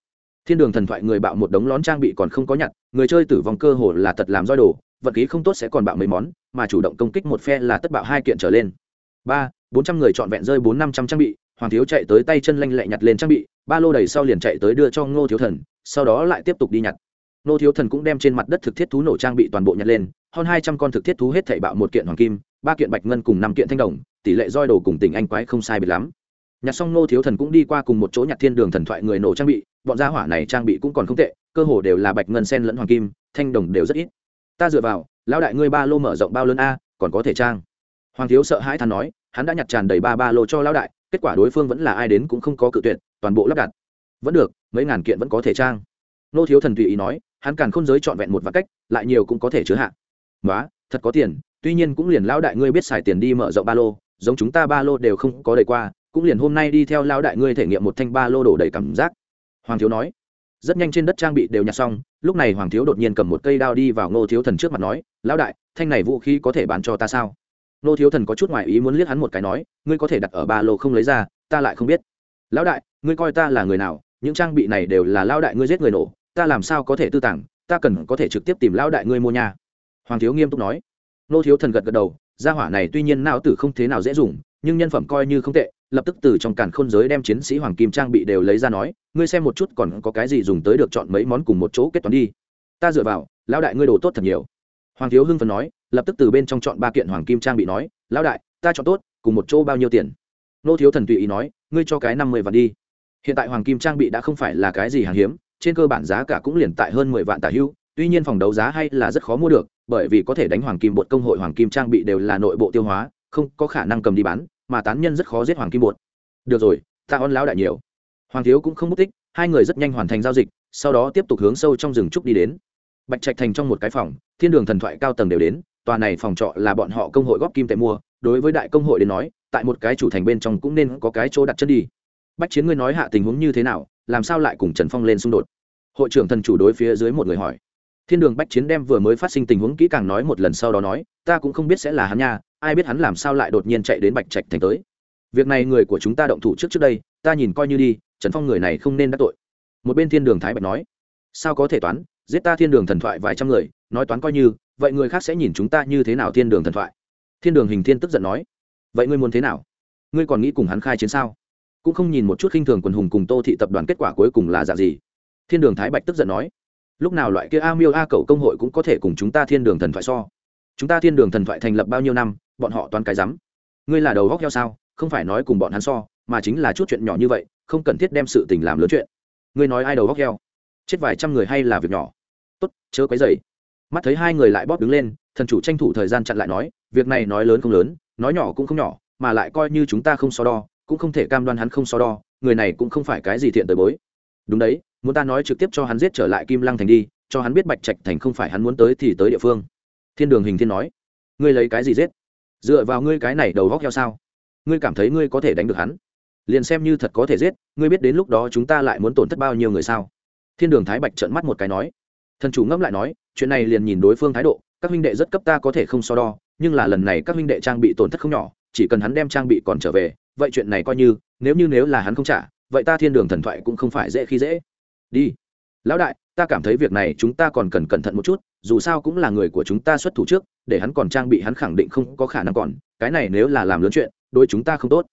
Speaker 1: Thiên đường thần thoại người bạo một đống lón trang bị còn không có nhặt, người chơi tử vong cơ hồ là tật làm roi đồ, vật khí không tốt sẽ còn bạo mấy món, mà chủ động công kích một phe là tất bạo hai kiện trở lên. Ba, bốn trăm người chọn vẹn rơi bốn năm trăm trang bị, hoàng thiếu chạy tới tay chân lanh lẹ nhặt lên trang bị, ba lô đầy sau liền chạy tới đưa cho ngô thiếu thần, sau đó lại tiếp tục đi nhặt. Nô thiếu thần cũng đem trên mặt đất thực thiết thú nổ trang bị toàn bộ nhặt lên, hơn hai trăm con thực thiết thú hết thảy bạo một kiện hoàng kim, ba kiện bạch ngân cùng năm kiện thanh đồng, tỷ lệ roi đồ cùng tình anh quái không sai biệt lắm. Nhặt xong nô thiếu thần cũng đi qua cùng một chỗ nhặt thiên đường thần thoại người nổ trang bị, bọn gia hỏa này trang bị cũng còn không tệ, cơ hồ đều là bạch ngân sen lẫn hoàng kim, thanh đồng đều rất ít. Ta dựa vào, lão đại ngươi ba lô mở rộng bao lớn a, còn có thể trang. Hoàng thiếu sợ hãi than nói, hắn đã nhặt tràn đầy ba ba lô cho lão đại, kết quả đối phương vẫn là ai đến cũng không có cự tuyệt, toàn bộ lắp đặt. Vẫn được, mấy ngàn kiện vẫn có thể trang. Nô thiếu thần tùy ý nói hắn càn không giới trọn vẹn một vạn cách, lại nhiều cũng có thể chứa hạ. Nói thật có tiền, tuy nhiên cũng liền lão đại ngươi biết xài tiền đi mở rộng ba lô, giống chúng ta ba lô đều không có đầy qua, cũng liền hôm nay đi theo lão đại ngươi thể nghiệm một thanh ba lô đổ đầy cảm giác. Hoàng thiếu nói. Rất nhanh trên đất trang bị đều nhặt xong, lúc này hoàng thiếu đột nhiên cầm một cây đao đi vào ngô thiếu thần trước mặt nói, lão đại, thanh này vũ khí có thể bán cho ta sao? Ngô thiếu thần có chút ngoại ý muốn liếc hắn một cái nói, ngươi có thể đặt ở ba lô không lấy ra, ta lại không biết. Lão đại, ngươi coi ta là người nào, những trang bị này đều là lão đại ngươi giết người nổ ta làm sao có thể tư tàng ta cần có thể trực tiếp tìm lão đại ngươi mua nhà. Hoàng thiếu nghiêm túc nói. Nô thiếu thần gật gật đầu, gia hỏa này tuy nhiên não tử không thế nào dễ dùng, nhưng nhân phẩm coi như không tệ, lập tức từ trong càn khôn giới đem chiến sĩ hoàng kim trang bị đều lấy ra nói, ngươi xem một chút còn có cái gì dùng tới được chọn mấy món cùng một chỗ kết toán đi. Ta dựa vào, lão đại ngươi đồ tốt thật nhiều. Hoàng thiếu hưng phần nói, lập tức từ bên trong chọn ba kiện hoàng kim trang bị nói, lão đại, ta chọn tốt, cùng một chỗ bao nhiêu tiền? Nô thiếu thần tùy ý nói, ngươi cho cái năm mươi vạn đi. Hiện tại hoàng kim trang bị đã không phải là cái gì hàng hiếm trên cơ bản giá cả cũng liền tại hơn mười vạn tả hưu, tuy nhiên phòng đấu giá hay là rất khó mua được, bởi vì có thể đánh hoàng kim bột công hội hoàng kim trang bị đều là nội bộ tiêu hóa, không có khả năng cầm đi bán, mà tán nhân rất khó giết hoàng kim bột. Được rồi, ta on lão đại nhiều. Hoàng thiếu cũng không mất tích, hai người rất nhanh hoàn thành giao dịch, sau đó tiếp tục hướng sâu trong rừng trúc đi đến. Bạch trạch thành trong một cái phòng, thiên đường thần thoại cao tầng đều đến, tòa này phòng trọ là bọn họ công hội góp kim tệ mua, đối với đại công hội đến nói, tại một cái chủ thành bên trong cũng nên có cái chỗ đặt chân đi. Bách chiến ngươi nói hạ tình huống như thế nào làm sao lại cùng trần phong lên xung đột? Hội trưởng thần chủ đối phía dưới một người hỏi. Thiên đường bách chiến đem vừa mới phát sinh tình huống kỹ càng nói một lần sau đó nói, ta cũng không biết sẽ là hắn nha, ai biết hắn làm sao lại đột nhiên chạy đến bạch trạch thành tới. Việc này người của chúng ta động thủ trước trước đây, ta nhìn coi như đi, trần phong người này không nên đắc tội. Một bên thiên đường thái bạch nói, sao có thể toán, giết ta thiên đường thần thoại vài trăm người, nói toán coi như, vậy người khác sẽ nhìn chúng ta như thế nào thiên đường thần thoại? Thiên đường hình thiên tức giận nói, vậy ngươi muốn thế nào? Ngươi còn nghĩ cùng hắn khai chiến sao? Cũng không nhìn một chút khinh thường quần hùng cùng tô thị tập đoàn kết quả cuối cùng là dạng gì. Thiên đường thái bạch tức giận nói, lúc nào loại kia a miêu a cầu công hội cũng có thể cùng chúng ta thiên đường thần thoại so. Chúng ta thiên đường thần thoại thành lập bao nhiêu năm, bọn họ toán cái rắm. Ngươi là đầu góc heo sao, không phải nói cùng bọn hắn so, mà chính là chút chuyện nhỏ như vậy, không cần thiết đem sự tình làm lớn chuyện. Ngươi nói ai đầu góc heo? Chết vài trăm người hay là việc nhỏ? Tốt, chớ quấy dày mắt thấy hai người lại bóp đứng lên, thần chủ tranh thủ thời gian chặn lại nói, việc này nói lớn không lớn, nói nhỏ cũng không nhỏ, mà lại coi như chúng ta không so đo cũng không thể cam đoan hắn không so đo, người này cũng không phải cái gì thiện tới bối. Đúng đấy, muốn ta nói trực tiếp cho hắn giết trở lại kim lăng thành đi, cho hắn biết bạch trạch thành không phải hắn muốn tới thì tới địa phương. Thiên đường hình thiên nói. Ngươi lấy cái gì giết? Dựa vào ngươi cái này đầu góc heo sao? Ngươi cảm thấy ngươi có thể đánh được hắn? Liền xem như thật có thể giết, ngươi biết đến lúc đó chúng ta lại muốn tổn thất bao nhiêu người sao? Thiên đường thái bạch trợn mắt một cái nói. Thần chủ ngẫm lại nói, chuyện này liền nhìn đối phương thái độ, các huynh đệ rất cấp ta có thể không so đo, nhưng là lần này các huynh đệ trang bị tổn thất không nhỏ, chỉ cần hắn đem trang bị còn trở về vậy chuyện này coi như, nếu như nếu là hắn không trả, vậy ta thiên đường thần thoại cũng không phải dễ khi dễ. Đi. Lão đại, ta cảm thấy việc này chúng ta còn cần cẩn thận một chút, dù sao cũng là người của chúng ta xuất thủ trước, để hắn còn trang bị hắn khẳng định không có khả năng còn, cái này nếu là làm lớn chuyện đôi chúng ta không tốt.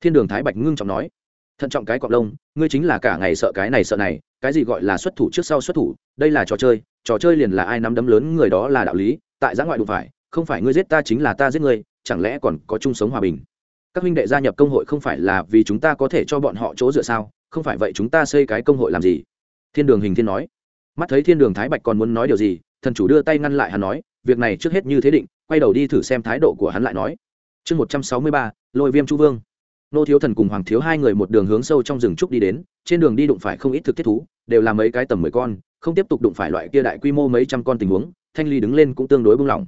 Speaker 1: Thiên đường thái bạch ngưng trọng nói. Thận trọng cái cọc lông, ngươi chính là cả ngày sợ cái này sợ này, cái gì gọi là xuất thủ trước sau xuất thủ, đây là trò chơi trò chơi liền là ai nắm đấm lớn người đó là đạo lý, tại giã ngoại đụng phải, không phải ngươi giết ta chính là ta giết ngươi, chẳng lẽ còn có chung sống hòa bình? Các huynh đệ gia nhập công hội không phải là vì chúng ta có thể cho bọn họ chỗ dựa sao? Không phải vậy chúng ta xây cái công hội làm gì? Thiên đường hình thiên nói. Mắt thấy thiên đường thái bạch còn muốn nói điều gì, thần chủ đưa tay ngăn lại hắn nói, việc này trước hết như thế định, quay đầu đi thử xem thái độ của hắn lại nói. Chương một trăm sáu mươi ba, lôi viêm chu vương. Nô thiếu thần cùng hoàng thiếu hai người một đường hướng sâu trong rừng trúc đi đến, trên đường đi đụng phải không ít thực thiết thú, đều là mấy cái tầm mười con, không tiếp tục đụng phải loại kia đại quy mô mấy trăm con tình huống, thanh ly đứng lên cũng tương đối bung lỏng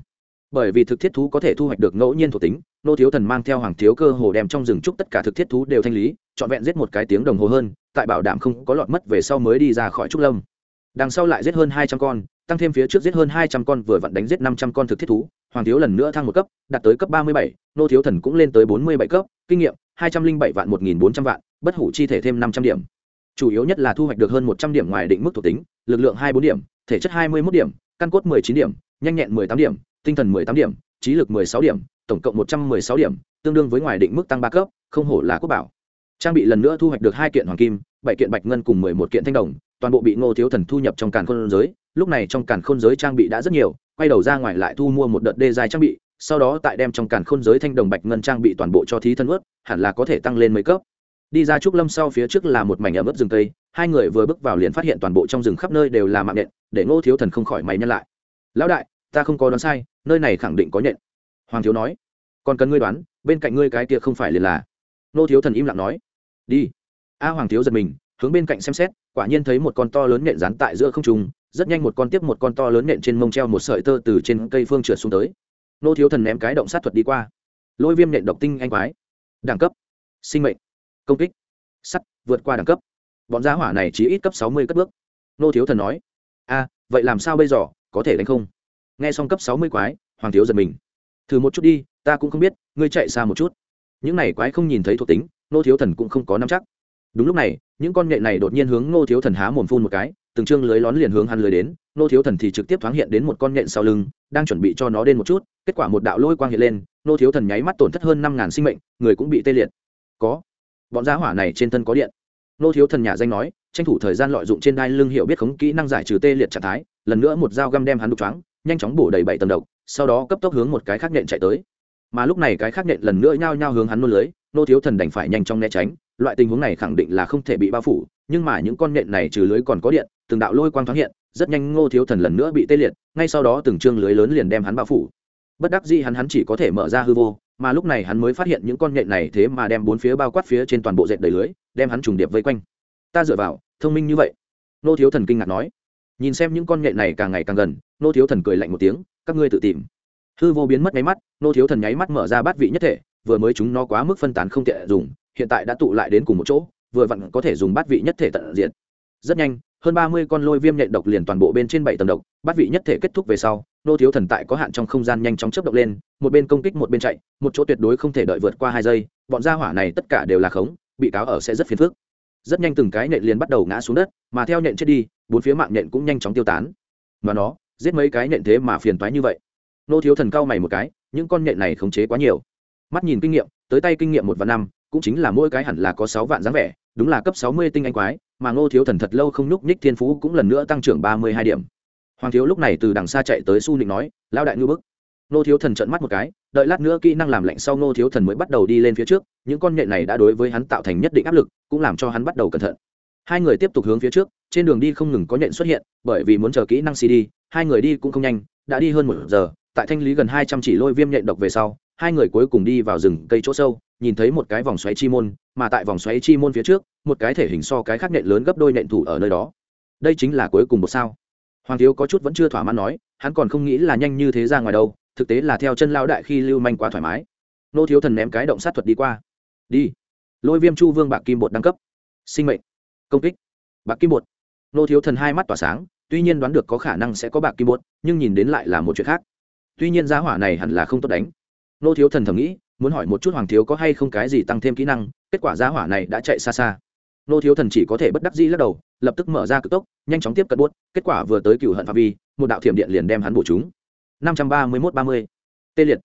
Speaker 1: bởi vì thực thiết thú có thể thu hoạch được ngẫu nhiên thuộc tính, nô thiếu thần mang theo hoàng thiếu cơ hồ đem trong rừng trúc tất cả thực thiết thú đều thanh lý, trọn vẹn giết một cái tiếng đồng hồ hơn, tại bảo đảm không có lọt mất về sau mới đi ra khỏi trúc lâm. Đằng sau lại giết hơn hai trăm con, tăng thêm phía trước giết hơn hai trăm con vừa vặn đánh giết năm trăm con thực thiết thú, hoàng thiếu lần nữa thăng một cấp, đạt tới cấp ba mươi bảy, nô thiếu thần cũng lên tới bốn mươi bảy cấp, kinh nghiệm, hai trăm linh bảy vạn một nghìn bốn trăm vạn, bất hủ chi thể thêm năm trăm điểm. Chủ yếu nhất là thu hoạch được hơn một trăm điểm ngoài định mức thuộc tính, lực lượng hai bốn điểm, thể chất hai mươi một điểm, căn cốt mười chín điểm, nhanh nhẹn mười tám điểm tinh thần mười tám điểm, trí lực mười sáu điểm, tổng cộng một trăm mười sáu điểm, tương đương với ngoài định mức tăng ba cấp, không hổ là quốc bảo. Trang bị lần nữa thu hoạch được hai kiện hoàng kim, bảy kiện bạch ngân cùng mười một kiện thanh đồng, toàn bộ bị ngô thiếu thần thu nhập trong càn khôn giới. Lúc này trong càn khôn giới trang bị đã rất nhiều, quay đầu ra ngoài lại thu mua một đợt đê dài trang bị, sau đó tại đem trong càn khôn giới thanh đồng bạch ngân trang bị toàn bộ cho thí thân ướt, hẳn là có thể tăng lên mấy cấp. Đi ra trúc lâm sau phía trước là một mảnh ẩm ướt rừng cây, hai người vừa bước vào liền phát hiện toàn bộ trong rừng khắp nơi đều là mạng nhện để ngô thiếu thần không khỏi mày nhân lại. Lão đại ta không có đoán sai, nơi này khẳng định có nhện. Hoàng thiếu nói. Còn cần ngươi đoán, bên cạnh ngươi cái kia không phải liền là. Nô thiếu thần im lặng nói. Đi. A hoàng thiếu giật mình, hướng bên cạnh xem xét, quả nhiên thấy một con to lớn nện rán tại giữa không trung, rất nhanh một con tiếp một con to lớn nện trên mông treo một sợi tơ từ trên cây phương trượt xuống tới. Nô thiếu thần ném cái động sát thuật đi qua. Lôi viêm nện độc tinh anh quái. Đẳng cấp. Sinh mệnh. Công kích. Sắt, vượt qua đẳng cấp. Bọn giá hỏa này chỉ ít cấp sáu mươi cất bước. Nô thiếu thần nói. A, vậy làm sao bây giờ? Có thể đánh không? Nghe xong cấp sáu mươi quái, hoàng thiếu giật mình. Thử một chút đi, ta cũng không biết, ngươi chạy xa một chút. Những này quái không nhìn thấy thuộc tính nô thiếu thần cũng không có nắm chắc. Đúng lúc này, những con nhện này đột nhiên hướng nô thiếu thần há mồm phun một cái, từng chương lưới lón liền hướng hắn lưới đến nô thiếu thần thì trực tiếp thoáng hiện đến một con nhện sau lưng, đang chuẩn bị cho nó đến một chút, kết quả một đạo lôi quang hiện lên nô thiếu thần nháy mắt tổn thất hơn năm ngàn sinh mệnh, người cũng bị tê liệt. Có. Bọn giá hỏa này trên thân có điện. Nô thiếu thần nhà danh nói, tranh thủ thời gian lợi dụng trên đai lưng hiệu biết khống kỹ năng giải trừ tê liệt trạng thái, lần nữa một dao găm đem hắn đục choáng nhanh chóng bổ đầy bảy tầng độc, sau đó cấp tốc hướng một cái khác nện chạy tới. Mà lúc này cái khác nện lần nữa nhao nhao hướng hắn nôn lưới, nô thiếu thần đành phải nhanh chóng né tránh, loại tình huống này khẳng định là không thể bị bao phủ, nhưng mà những con nện này trừ lưới còn có điện, từng đạo lôi quang thoáng hiện, rất nhanh ngô thiếu thần lần nữa bị tê liệt, ngay sau đó từng chương lưới lớn liền đem hắn bao phủ. Bất đắc dĩ hắn hắn chỉ có thể mở ra hư vô, mà lúc này hắn mới phát hiện những con nhện này thế mà đem bốn phía bao quát phía trên toàn bộ dệt đầy lưới, đem hắn trùng điệp vây quanh. Ta dựa vào, thông minh như vậy. Nô thiếu thần kinh ngạc nói nhìn xem những con nhện này càng ngày càng gần, nô thiếu thần cười lạnh một tiếng, các ngươi tự tìm. Hư vô biến mất nháy mắt, nô thiếu thần nháy mắt mở ra bát vị nhất thể, vừa mới chúng nó quá mức phân tán không tiện dùng, hiện tại đã tụ lại đến cùng một chỗ, vừa vặn có thể dùng bát vị nhất thể tận diện rất nhanh, hơn ba mươi con lôi viêm nhện độc liền toàn bộ bên trên bảy tầng độc, bát vị nhất thể kết thúc về sau, nô thiếu thần tại có hạn trong không gian nhanh chóng chấp động lên, một bên công kích một bên chạy, một chỗ tuyệt đối không thể đợi vượt qua hai giây, bọn gia hỏa này tất cả đều là khống, bị cáo ở sẽ rất phiền phức. Rất nhanh từng cái nhện liền bắt đầu ngã xuống đất, mà theo nhện chết đi bốn phía mạng nhện cũng nhanh chóng tiêu tán. Mà nó, giết mấy cái nhện thế mà phiền toái như vậy. Nô thiếu thần cao mày một cái, những con nhện này khống chế quá nhiều. Mắt nhìn kinh nghiệm, tới tay kinh nghiệm một vạn năm, cũng chính là mỗi cái hẳn là có sáu vạn dáng vẻ, đúng là cấp sáu mươi tinh anh quái, mà ngô thiếu thần thật lâu không nhúc nhích thiên phú cũng lần nữa tăng trưởng ba mươi hai điểm. Hoàng thiếu lúc này từ đằng xa chạy tới su nịnh nói lao đại ngư bức. Ngô thiếu thần trợn mắt một cái, đợi lát nữa kỹ năng làm lạnh sau ngô thiếu thần mới bắt đầu đi lên phía trước, những con nhện này đã đối với hắn tạo thành nhất định áp lực, cũng làm cho hắn bắt đầu cẩn thận. Hai người tiếp tục hướng phía trước trên đường đi không ngừng có nhện xuất hiện, bởi vì muốn chờ kỹ năng cd hai người đi cũng không nhanh, đã đi hơn một giờ, tại thanh lý gần hai trăm chỉ lôi viêm nhện độc về sau, hai người cuối cùng đi vào rừng cây chỗ sâu, nhìn thấy một cái vòng xoáy chi môn, mà tại vòng xoáy chi môn phía trước, một cái thể hình so cái khác nhện lớn gấp đôi nhện thủ ở nơi đó. Đây chính là cuối cùng một sao. Hoàng thiếu có chút vẫn chưa thỏa mãn nói, hắn còn không nghĩ là nhanh như thế ra ngoài đâu, thực tế là theo chân lao đại khi lưu manh quá thoải mái. Nô thiếu thần ném cái động sát thuật đi qua. Đi. Lôi viêm chu vương bạc kim bột đăng cấp. Sinh mệnh. Công kích. Bạc kim bột nô thiếu thần hai mắt tỏa sáng, tuy nhiên đoán được có khả năng sẽ có bạc kim bốt nhưng nhìn đến lại là một chuyện khác. Tuy nhiên giá hỏa này hẳn là không tốt đánh. Nô thiếu thần thầm nghĩ, muốn hỏi một chút hoàng thiếu có hay không cái gì tăng thêm kỹ năng, kết quả giá hỏa này đã chạy xa xa. Nô thiếu thần chỉ có thể bất đắc dĩ lắc đầu, lập tức mở ra cực tốc, nhanh chóng tiếp cận buốt kết quả vừa tới cựu hận phạm vi, một đạo thiểm điện liền đem hắn bổ chúng. năm trăm ba mươi mốt ba mươi. Tê liệt.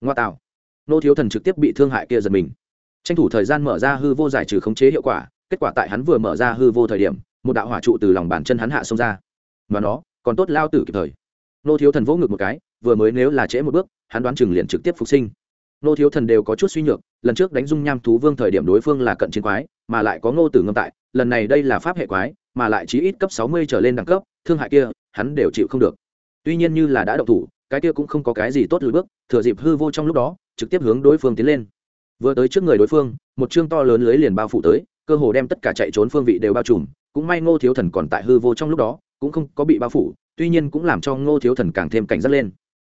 Speaker 1: Ngoa tạo. Nô thiếu thần trực tiếp bị thương hại kia giật mình. Tranh thủ thời gian mở ra hư vô giải trừ khống chế hiệu quả, kết quả tại hắn vừa mở ra hư vô thời điểm một đạo hỏa trụ từ lòng bàn chân hắn hạ xông ra. Và nó còn tốt lao tử kịp thời. Nô thiếu thần vỗ ngực một cái, vừa mới nếu là trễ một bước, hắn đoán chừng liền trực tiếp phục sinh. Nô thiếu thần đều có chút suy nhược, lần trước đánh dung nham thú vương thời điểm đối phương là cận chiến quái, mà lại có ngô tử ngâm tại, lần này đây là pháp hệ quái, mà lại chí ít cấp sáu mươi trở lên đẳng cấp, thương hại kia, hắn đều chịu không được. Tuy nhiên như là đã đậu thủ, cái kia cũng không có cái gì tốt lùi bước, thừa dịp hư vô trong lúc đó, trực tiếp hướng đối phương tiến lên. Vừa tới trước người đối phương, một chương to lớn lưới liền bao phủ tới, cơ hồ đem tất cả chạy trốn phương vị đều bao trùm cũng may ngô thiếu thần còn tại hư vô trong lúc đó, cũng không có bị bao phủ, tuy nhiên cũng làm cho ngô thiếu thần càng thêm cảnh giác lên.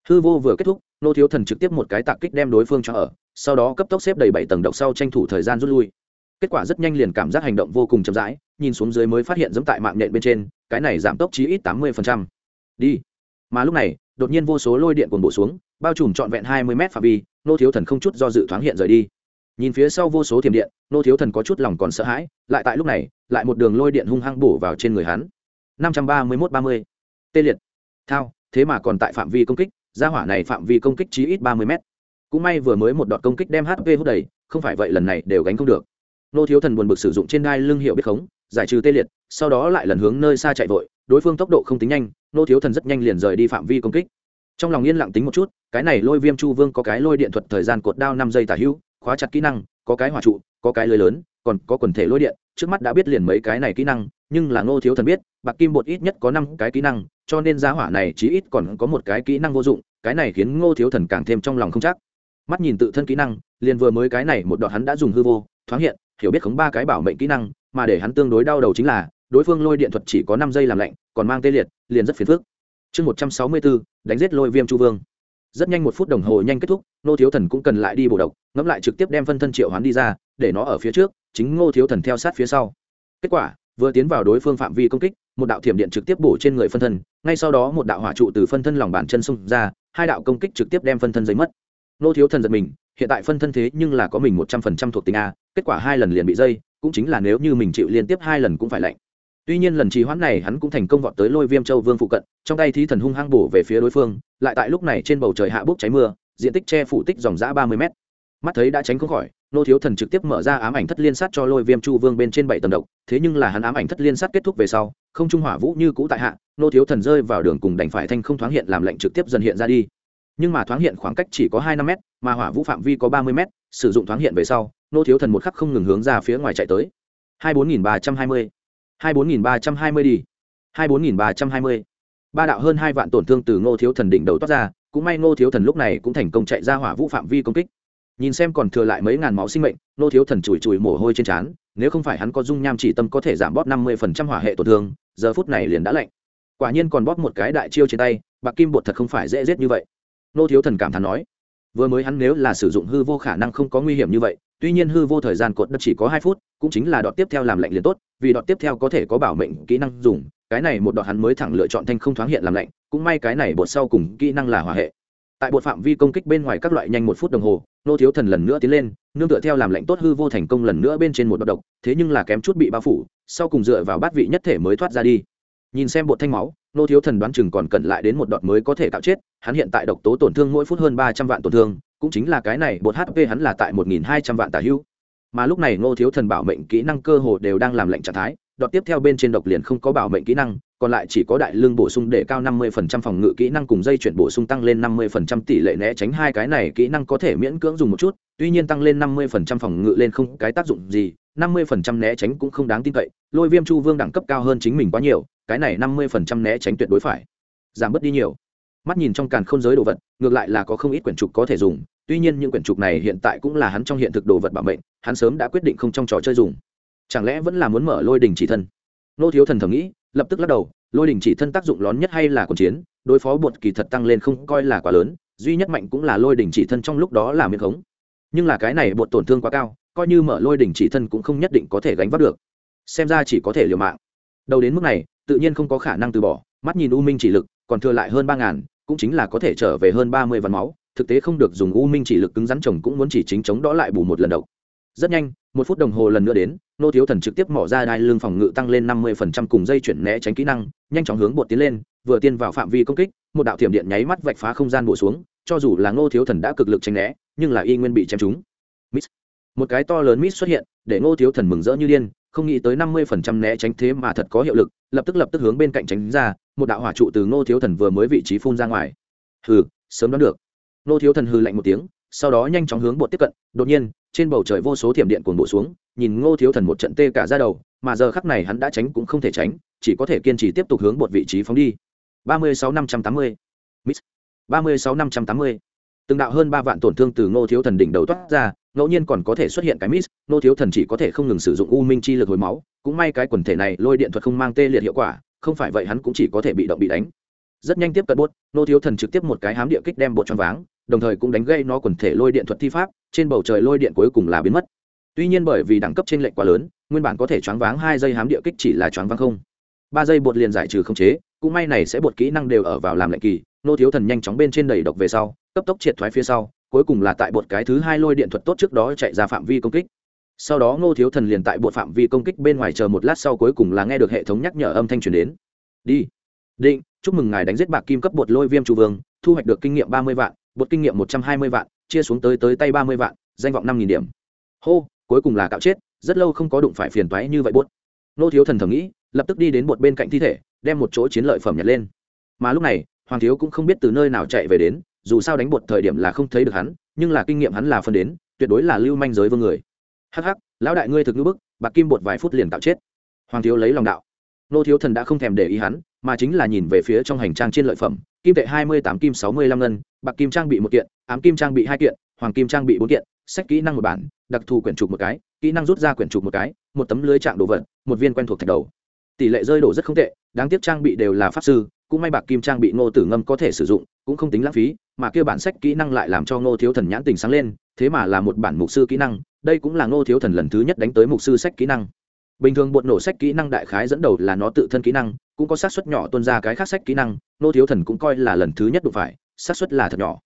Speaker 1: Hư vô vừa kết thúc, ngô thiếu thần trực tiếp một cái tạc kích đem đối phương cho ở, sau đó cấp tốc xếp đầy bảy tầng độc sau tranh thủ thời gian rút lui. Kết quả rất nhanh liền cảm giác hành động vô cùng chậm rãi, nhìn xuống dưới mới phát hiện giống tại mạng nhện bên trên, cái này giảm tốc chí ít tám mươi đi. Mà lúc này, đột nhiên vô số lôi điện cuồng bổ xuống, bao trùm trọn vẹn hai mươi mét phạm vi nô thiếu thần không chút do dự thoáng hiện rời đi nhìn phía sau vô số thiểm điện, nô thiếu thần có chút lòng còn sợ hãi, lại tại lúc này, lại một đường lôi điện hung hăng bổ vào trên người hắn. Năm trăm ba mươi mốt ba mươi. Tê liệt. Thao, thế mà còn tại phạm vi công kích, gia hỏa này phạm vi công kích chí ít ba mươi mét. Cũng may vừa mới một đoạn công kích đem hp hút đầy, không phải vậy lần này đều gánh không được. Nô thiếu thần buồn bực sử dụng trên đai lưng hiệu biết khống, giải trừ tê liệt, sau đó lại lần hướng nơi xa chạy vội, đối phương tốc độ không tính nhanh, nô thiếu thần rất nhanh liền rời đi phạm vi công kích. Trong lòng yên lặng tính một chút, cái này lôi viêm chu vương có cái lôi điện thuật thời gian cột đao năm giây tả hữu khóa chặt kỹ năng, có cái hỏa trụ, có cái lưới lớn, còn có quần thể lôi điện. Trước mắt đã biết liền mấy cái này kỹ năng, nhưng là ngô thiếu thần biết, bạc kim bột ít nhất có năm cái kỹ năng, cho nên giá hỏa này chí ít còn có một cái kỹ năng vô dụng, cái này khiến ngô thiếu thần càng thêm trong lòng không chắc. Mắt nhìn tự thân kỹ năng, liền vừa mới cái này một đoạn hắn đã dùng hư vô, thoáng hiện, hiểu biết khống ba cái bảo mệnh kỹ năng, mà để hắn tương đối đau đầu chính là, đối phương lôi điện thuật chỉ có năm giây làm lạnh, còn mang tê liệt, liền rất phiền phức. Chương một trăm sáu mươi bốn, đánh giết lôi viêm chu vương. Rất nhanh một phút đồng hồ nhanh kết thúc nô thiếu thần cũng cần lại đi bổ độc ngẫm lại trực tiếp đem phân thân triệu hoán đi ra, để nó ở phía trước, chính ngô thiếu thần theo sát phía sau. Kết quả, vừa tiến vào đối phương phạm vi công kích, một đạo thiểm điện trực tiếp bổ trên người phân thân, ngay sau đó một đạo hỏa trụ từ phân thân lòng bàn chân xung ra, hai đạo công kích trực tiếp đem phân thân giấy mất. Ngô thiếu thần giật mình, hiện tại phân thân thế nhưng là có mình một trăm phần trăm thuộc tính a, kết quả hai lần liền bị dây, cũng chính là nếu như mình chịu liên tiếp hai lần cũng phải lạnh. Tuy nhiên lần trì hoãn này hắn cũng thành công vọt tới lôi viêm châu vương phụ cận, trong tay thí thần hung hăng bổ về phía đối phương, lại tại lúc này trên bầu trời hạ bốc cháy mưa, diện tích che phủ tích dòng giã ba mươi mét mắt thấy đã tránh không khỏi, nô thiếu thần trực tiếp mở ra ám ảnh thất liên sát cho lôi viêm chu vương bên trên bảy tầng độc, thế nhưng là hắn ám ảnh thất liên sát kết thúc về sau, không trung hỏa vũ như cũ tại hạ, nô thiếu thần rơi vào đường cùng đành phải thanh không thoáng hiện làm lệnh trực tiếp dần hiện ra đi. Nhưng mà thoáng hiện khoảng cách chỉ có hai năm m mà hỏa vũ phạm vi có ba mươi m sử dụng thoáng hiện về sau, nô thiếu thần một khắc không ngừng hướng ra phía ngoài chạy tới. hai bốn nghìn ba trăm hai mươi, hai bốn nghìn ba trăm hai mươi đi, hai bốn nghìn ba trăm hai mươi. Ba đạo hơn hai vạn tổn thương từ ngô thiếu thần đỉnh đầu toát ra, cũng may ngô thiếu thần lúc này cũng thành công chạy ra hỏa vũ phạm vi công kích nhìn xem còn thừa lại mấy ngàn máu sinh mệnh, nô thiếu thần chùi chùi mồ hôi trên trán, nếu không phải hắn có dung nham chỉ tâm có thể giảm bóp năm mươi phần trăm hỏa hệ tổn thương, giờ phút này liền đã lạnh. Quả nhiên còn bóp một cái đại chiêu trên tay, bạc kim bột thật không phải dễ giết như vậy. Nô thiếu thần cảm thán nói, vừa mới hắn nếu là sử dụng hư vô khả năng không có nguy hiểm như vậy, tuy nhiên hư vô thời gian cột đất chỉ có hai phút, cũng chính là đọt tiếp theo làm lạnh liền tốt, vì đọt tiếp theo có thể có bảo mệnh kỹ năng dùng, cái này một đọt hắn mới thẳng lựa chọn thanh không thoáng hiện làm lạnh, cũng may cái này bột sau cùng kỹ năng là hỏa hệ. Tại bột phạm vi công kích bên ngoài các loại nhanh một phút đồng hồ nô thiếu thần lần nữa tiến lên, nương tựa theo làm lạnh tốt hư vô thành công lần nữa bên trên một độc độc, thế nhưng là kém chút bị bao phủ, sau cùng dựa vào bát vị nhất thể mới thoát ra đi. Nhìn xem bột thanh máu, nô thiếu thần đoán chừng còn cần lại đến một đoạn mới có thể tạo chết, hắn hiện tại độc tố tổn thương mỗi phút hơn ba trăm vạn tổn thương, cũng chính là cái này, bột hp hắn là tại một nghìn hai trăm vạn tả hữu mà lúc này nô thiếu thần bảo mệnh kỹ năng cơ hồ đều đang làm lệnh trạng thái đọt tiếp theo bên trên độc liền không có bảo mệnh kỹ năng còn lại chỉ có đại lương bổ sung để cao 50% phòng ngự kỹ năng cùng dây chuyển bổ sung tăng lên 50% tỷ lệ né tránh hai cái này kỹ năng có thể miễn cưỡng dùng một chút, tuy nhiên tăng lên 50% phòng ngự lên không cái tác dụng gì 50% né tránh cũng không đáng tin cậy, lôi viêm chu vương đẳng cấp cao hơn chính mình quá nhiều, cái này 50% né tránh tuyệt đối phải. Giảm bớt đi nhiều. Mắt nhìn trong càn khôn giới đồ vật, ngược lại là có không ít quyển trục có thể dùng, tuy nhiên những quyển trục này hiện tại cũng là hắn trong hiện thực đồ vật bảo mệnh, hắn sớm đã quyết định không trong trò chơi dùng. Chẳng lẽ vẫn là muốn mở lôi đình chỉ thân? Nô thiếu thần thầm nghĩ lập tức lắc đầu, lôi đình chỉ thân tác dụng lớn nhất hay là quần chiến, đối phó bột kỳ thật tăng lên không coi là quá lớn, duy nhất mạnh cũng là lôi đình chỉ thân trong lúc đó là miệng khống. Nhưng là cái này bột tổn thương quá cao, coi như mở lôi đình chỉ thân cũng không nhất định có thể gánh vác được. Xem ra chỉ có thể liều mạng. Đầu đến mức này, tự nhiên không có khả năng từ bỏ, mắt nhìn u minh chỉ lực, còn thừa lại hơn ba ngàn, cũng chính là có thể trở về hơn ba mươi vạn máu, thực tế không được dùng u minh chỉ lực cứng rắn chồng cũng muốn chỉ chính chống đó lại bù một lần đầu rất nhanh, một phút đồng hồ lần nữa đến nô thiếu thần trực tiếp mỏ ra đai lưng phòng ngự tăng lên năm mươi phần trăm cùng dây chuyển né tránh kỹ năng, nhanh chóng hướng bột tiến lên, vừa tiên vào phạm vi công kích, một đạo thiểm điện nháy mắt vạch phá không gian bổ xuống, cho dù là ngô thiếu thần đã cực lực tránh né, nhưng là y nguyên bị chém trúng. Miss một cái to lớn miss xuất hiện, để ngô thiếu thần mừng rỡ như điên, không nghĩ tới năm mươi phần trăm né tránh thế mà thật có hiệu lực, lập tức lập tức hướng bên cạnh tránh ra, một đạo hỏa trụ từ ngô thiếu thần vừa mới vị trí phun ra ngoài. Hừ, sớm đoán được. Ngô thiếu thần hừ lạnh một tiếng, sau đó nhanh chóng hướng bột tiếp cận, đột nhiên trên bầu trời vô số thiểm điện cuồn bộ xuống, nhìn ngô thiếu thần một trận tê cả ra đầu, mà giờ khắc này hắn đã tránh cũng không thể tránh, chỉ có thể kiên trì tiếp tục hướng một vị trí phóng đi. Ba mươi sáu năm trăm tám mươi. Miss ba mươi sáu năm trăm tám mươi. Từng đạo hơn ba vạn tổn thương từ ngô thiếu thần đỉnh đầu toát ra, ngẫu nhiên còn có thể xuất hiện cái miss ngô thiếu thần chỉ có thể không ngừng sử dụng u minh chi lực hồi máu, cũng may cái quần thể này lôi điện thuật không mang tê liệt hiệu quả, không phải vậy hắn cũng chỉ có thể bị động bị đánh. Rất nhanh tiếp cận bốt, ngô thiếu thần trực tiếp một cái hám địa kích đem bột choáng váng đồng thời cũng đánh gây nó quần thể lôi điện thuật thi pháp, trên bầu trời lôi điện cuối cùng là biến mất. Tuy nhiên bởi vì đẳng cấp trên lệnh quá lớn, nguyên bản có thể choáng váng hai giây hám địa kích chỉ là choáng váng không. Ba giây bột liền giải trừ không chế, cũng may này sẽ bột kỹ năng đều ở vào làm lệnh kỳ, nô thiếu thần nhanh chóng bên trên đầy độc về sau, cấp tốc triệt thoái phía sau, cuối cùng là tại bột cái thứ hai lôi điện thuật tốt trước đó chạy ra phạm vi công kích. Sau đó ngô thiếu thần liền tại bột phạm vi công kích bên ngoài chờ một lát sau cuối cùng là nghe được hệ thống nhắc nhở âm thanh truyền đến. Đi. Định, chúc mừng ngài đánh giết bạc kim cấp bột lôi viêm chủ vương, thu hoạch được kinh nghiệm ba mươi vạn bột kinh nghiệm một trăm hai mươi vạn, chia xuống tới tới tay ba mươi vạn, danh vọng năm nghìn điểm. Hô, cuối cùng là cạo chết, rất lâu không có đụng phải phiền toái như vậy bột. Nô thiếu thần thầm nghĩ, lập tức đi đến bột bên cạnh thi thể, đem một chỗ chiến lợi phẩm nhặt lên. Mà lúc này, hoàng thiếu cũng không biết từ nơi nào chạy về đến, dù sao đánh bột thời điểm là không thấy được hắn, nhưng là kinh nghiệm hắn là phân đến, tuyệt đối là lưu manh giới vương người. Hắc hắc, lão đại ngươi thực ngữ bức, bạc kim bột vài phút liền tạo chết. Hoàng thiếu lấy lòng đạo nô thiếu thần đã không thèm để ý hắn, mà chính là nhìn về phía trong hành trang trên lợi phẩm, kim tệ hai mươi tám, kim sáu mươi lăm ngân, bạc kim trang bị một kiện, ám kim trang bị hai kiện, hoàng kim trang bị bốn kiện, sách kỹ năng một bản, đặc thù quyển trục một cái, kỹ năng rút ra quyển trục một cái, một tấm lưới trạng đồ vật, một viên quen thuộc thạch đầu. Tỷ lệ rơi đổ rất không tệ, đáng tiếc trang bị đều là pháp sư, cũng may bạc kim trang bị ngô tử ngâm có thể sử dụng, cũng không tính lãng phí, mà kia bản sách kỹ năng lại làm cho ngô thiếu thần nhãn tình sáng lên, thế mà là một bản mục sư kỹ năng, đây cũng là ngô thiếu thần lần thứ nhất đánh tới mục sư sách kỹ năng bình thường bột nổ sách kỹ năng đại khái dẫn đầu là nó tự thân kỹ năng, cũng có xác suất nhỏ tuân ra cái khác sách kỹ năng ngô thiếu thần cũng coi là lần thứ nhất đụng phải, xác suất là thật nhỏ.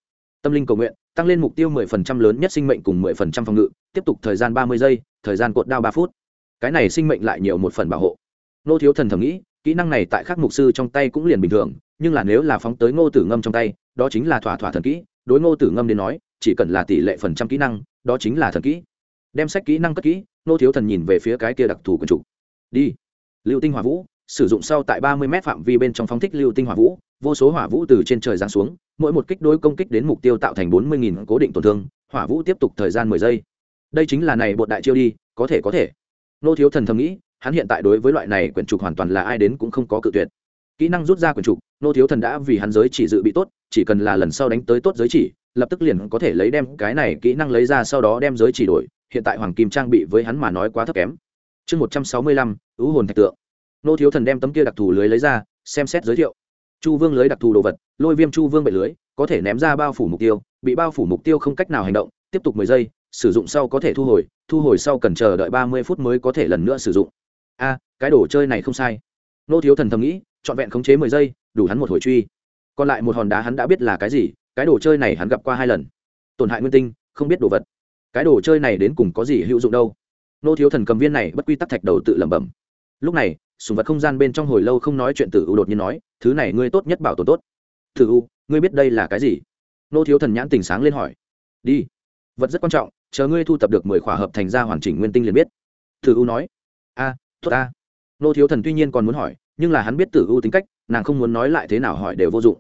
Speaker 1: Tâm linh cầu nguyện, tăng lên mục tiêu 10% lớn nhất sinh mệnh cùng 10% phòng ngự, tiếp tục thời gian 30 giây, thời gian cột đao ba phút. Cái này sinh mệnh lại nhiều một phần bảo hộ. Nô thiếu thần thầm nghĩ, kỹ năng này tại các mục sư trong tay cũng liền bình thường, nhưng là nếu là phóng tới ngô tử ngâm trong tay, đó chính là thỏa thỏa thần kỹ. Đối ngô tử ngâm đến nói, chỉ cần là tỷ lệ phần trăm kỹ năng, đó chính là thần kỹ đem sách kỹ năng cất kỹ, nô thiếu thần nhìn về phía cái kia đặc thù quần chủ đi. Lưu tinh hỏa vũ, sử dụng sau tại ba mươi m phạm vi bên trong phóng thích lưu tinh hỏa vũ, vô số hỏa vũ từ trên trời giáng xuống, mỗi một kích đối công kích đến mục tiêu tạo thành bốn mươi nghìn cố định tổn thương, hỏa vũ tiếp tục thời gian mười giây. Đây chính là này bột đại chiêu đi, có thể có thể. Nô thiếu thần thầm nghĩ, hắn hiện tại đối với loại này quyển trục hoàn toàn là ai đến cũng không có cự tuyệt. Kỹ năng rút ra quyển trục, nô thiếu thần đã vì hắn giới chỉ dự bị tốt, chỉ cần là lần sau đánh tới tốt giới chỉ, lập tức liền có thể lấy đem cái này kỹ năng lấy ra sau đó đem giới chỉ đổi hiện tại hoàng kim trang bị với hắn mà nói quá thấp kém. Chương một trăm sáu mươi lăm, ứ hồn thạch tượng. Nô thiếu thần đem tấm kia đặc thù lưới lấy ra, xem xét giới thiệu. Chu vương lưới đặc thù đồ vật, lôi viêm chu vương bệ lưới, có thể ném ra bao phủ mục tiêu, bị bao phủ mục tiêu không cách nào hành động, tiếp tục mười giây, sử dụng sau có thể thu hồi thu hồi sau cần chờ đợi ba mươi phút mới có thể lần nữa sử dụng. A, cái đồ chơi này không sai. Nô thiếu thần thầm nghĩ, trọn vẹn khống chế mười giây, đủ hắn một hồi truy. Còn lại một hòn đá hắn đã biết là cái gì, cái đồ chơi này hắn gặp qua hai lần. Tổn hại nguyên tinh, không biết đồ vật cái đồ chơi này đến cùng có gì hữu dụng đâu? Nô thiếu thần cầm viên này bất quy tắc thạch đầu tự lẩm bẩm. Lúc này, sùng vật không gian bên trong hồi lâu không nói chuyện tử u đột nhiên nói, thứ này ngươi tốt nhất bảo tồn tốt. Tử u, ngươi biết đây là cái gì? Nô thiếu thần nhãn tình sáng lên hỏi. Đi. Vật rất quan trọng, chờ ngươi thu tập được mười khỏa hợp thành ra hoàn chỉnh nguyên tinh liền biết. Tử u nói. A, tốt a. Nô thiếu thần tuy nhiên còn muốn hỏi, nhưng là hắn biết tử u tính cách, nàng không muốn nói lại thế nào hỏi đều vô dụng.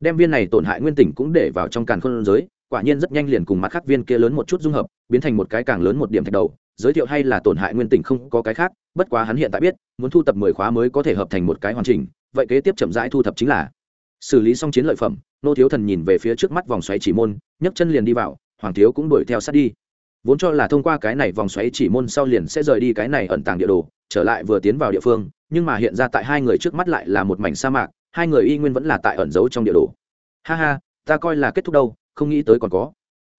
Speaker 1: Đem viên này tổn hại nguyên tỉnh cũng để vào trong càn khôn giới quả nhiên rất nhanh liền cùng mặt khác viên kia lớn một chút dung hợp, biến thành một cái càng lớn một điểm thạch đầu, giới thiệu hay là tổn hại nguyên tình không có cái khác, bất quá hắn hiện tại biết, muốn thu tập mười khóa mới có thể hợp thành một cái hoàn chỉnh, vậy kế tiếp chậm rãi thu thập chính là xử lý xong chiến lợi phẩm, nô thiếu thần nhìn về phía trước mắt vòng xoáy chỉ môn, nhấc chân liền đi vào, hoàng thiếu cũng đuổi theo sát đi. Vốn cho là thông qua cái này vòng xoáy chỉ môn sau liền sẽ rời đi cái này ẩn tàng địa đồ, trở lại vừa tiến vào địa phương, nhưng mà hiện ra tại hai người trước mắt lại là một mảnh sa mạc, hai người y nguyên vẫn là tại ẩn giấu trong địa đồ. Ha ha, ta coi là kết thúc đâu không nghĩ tới còn có.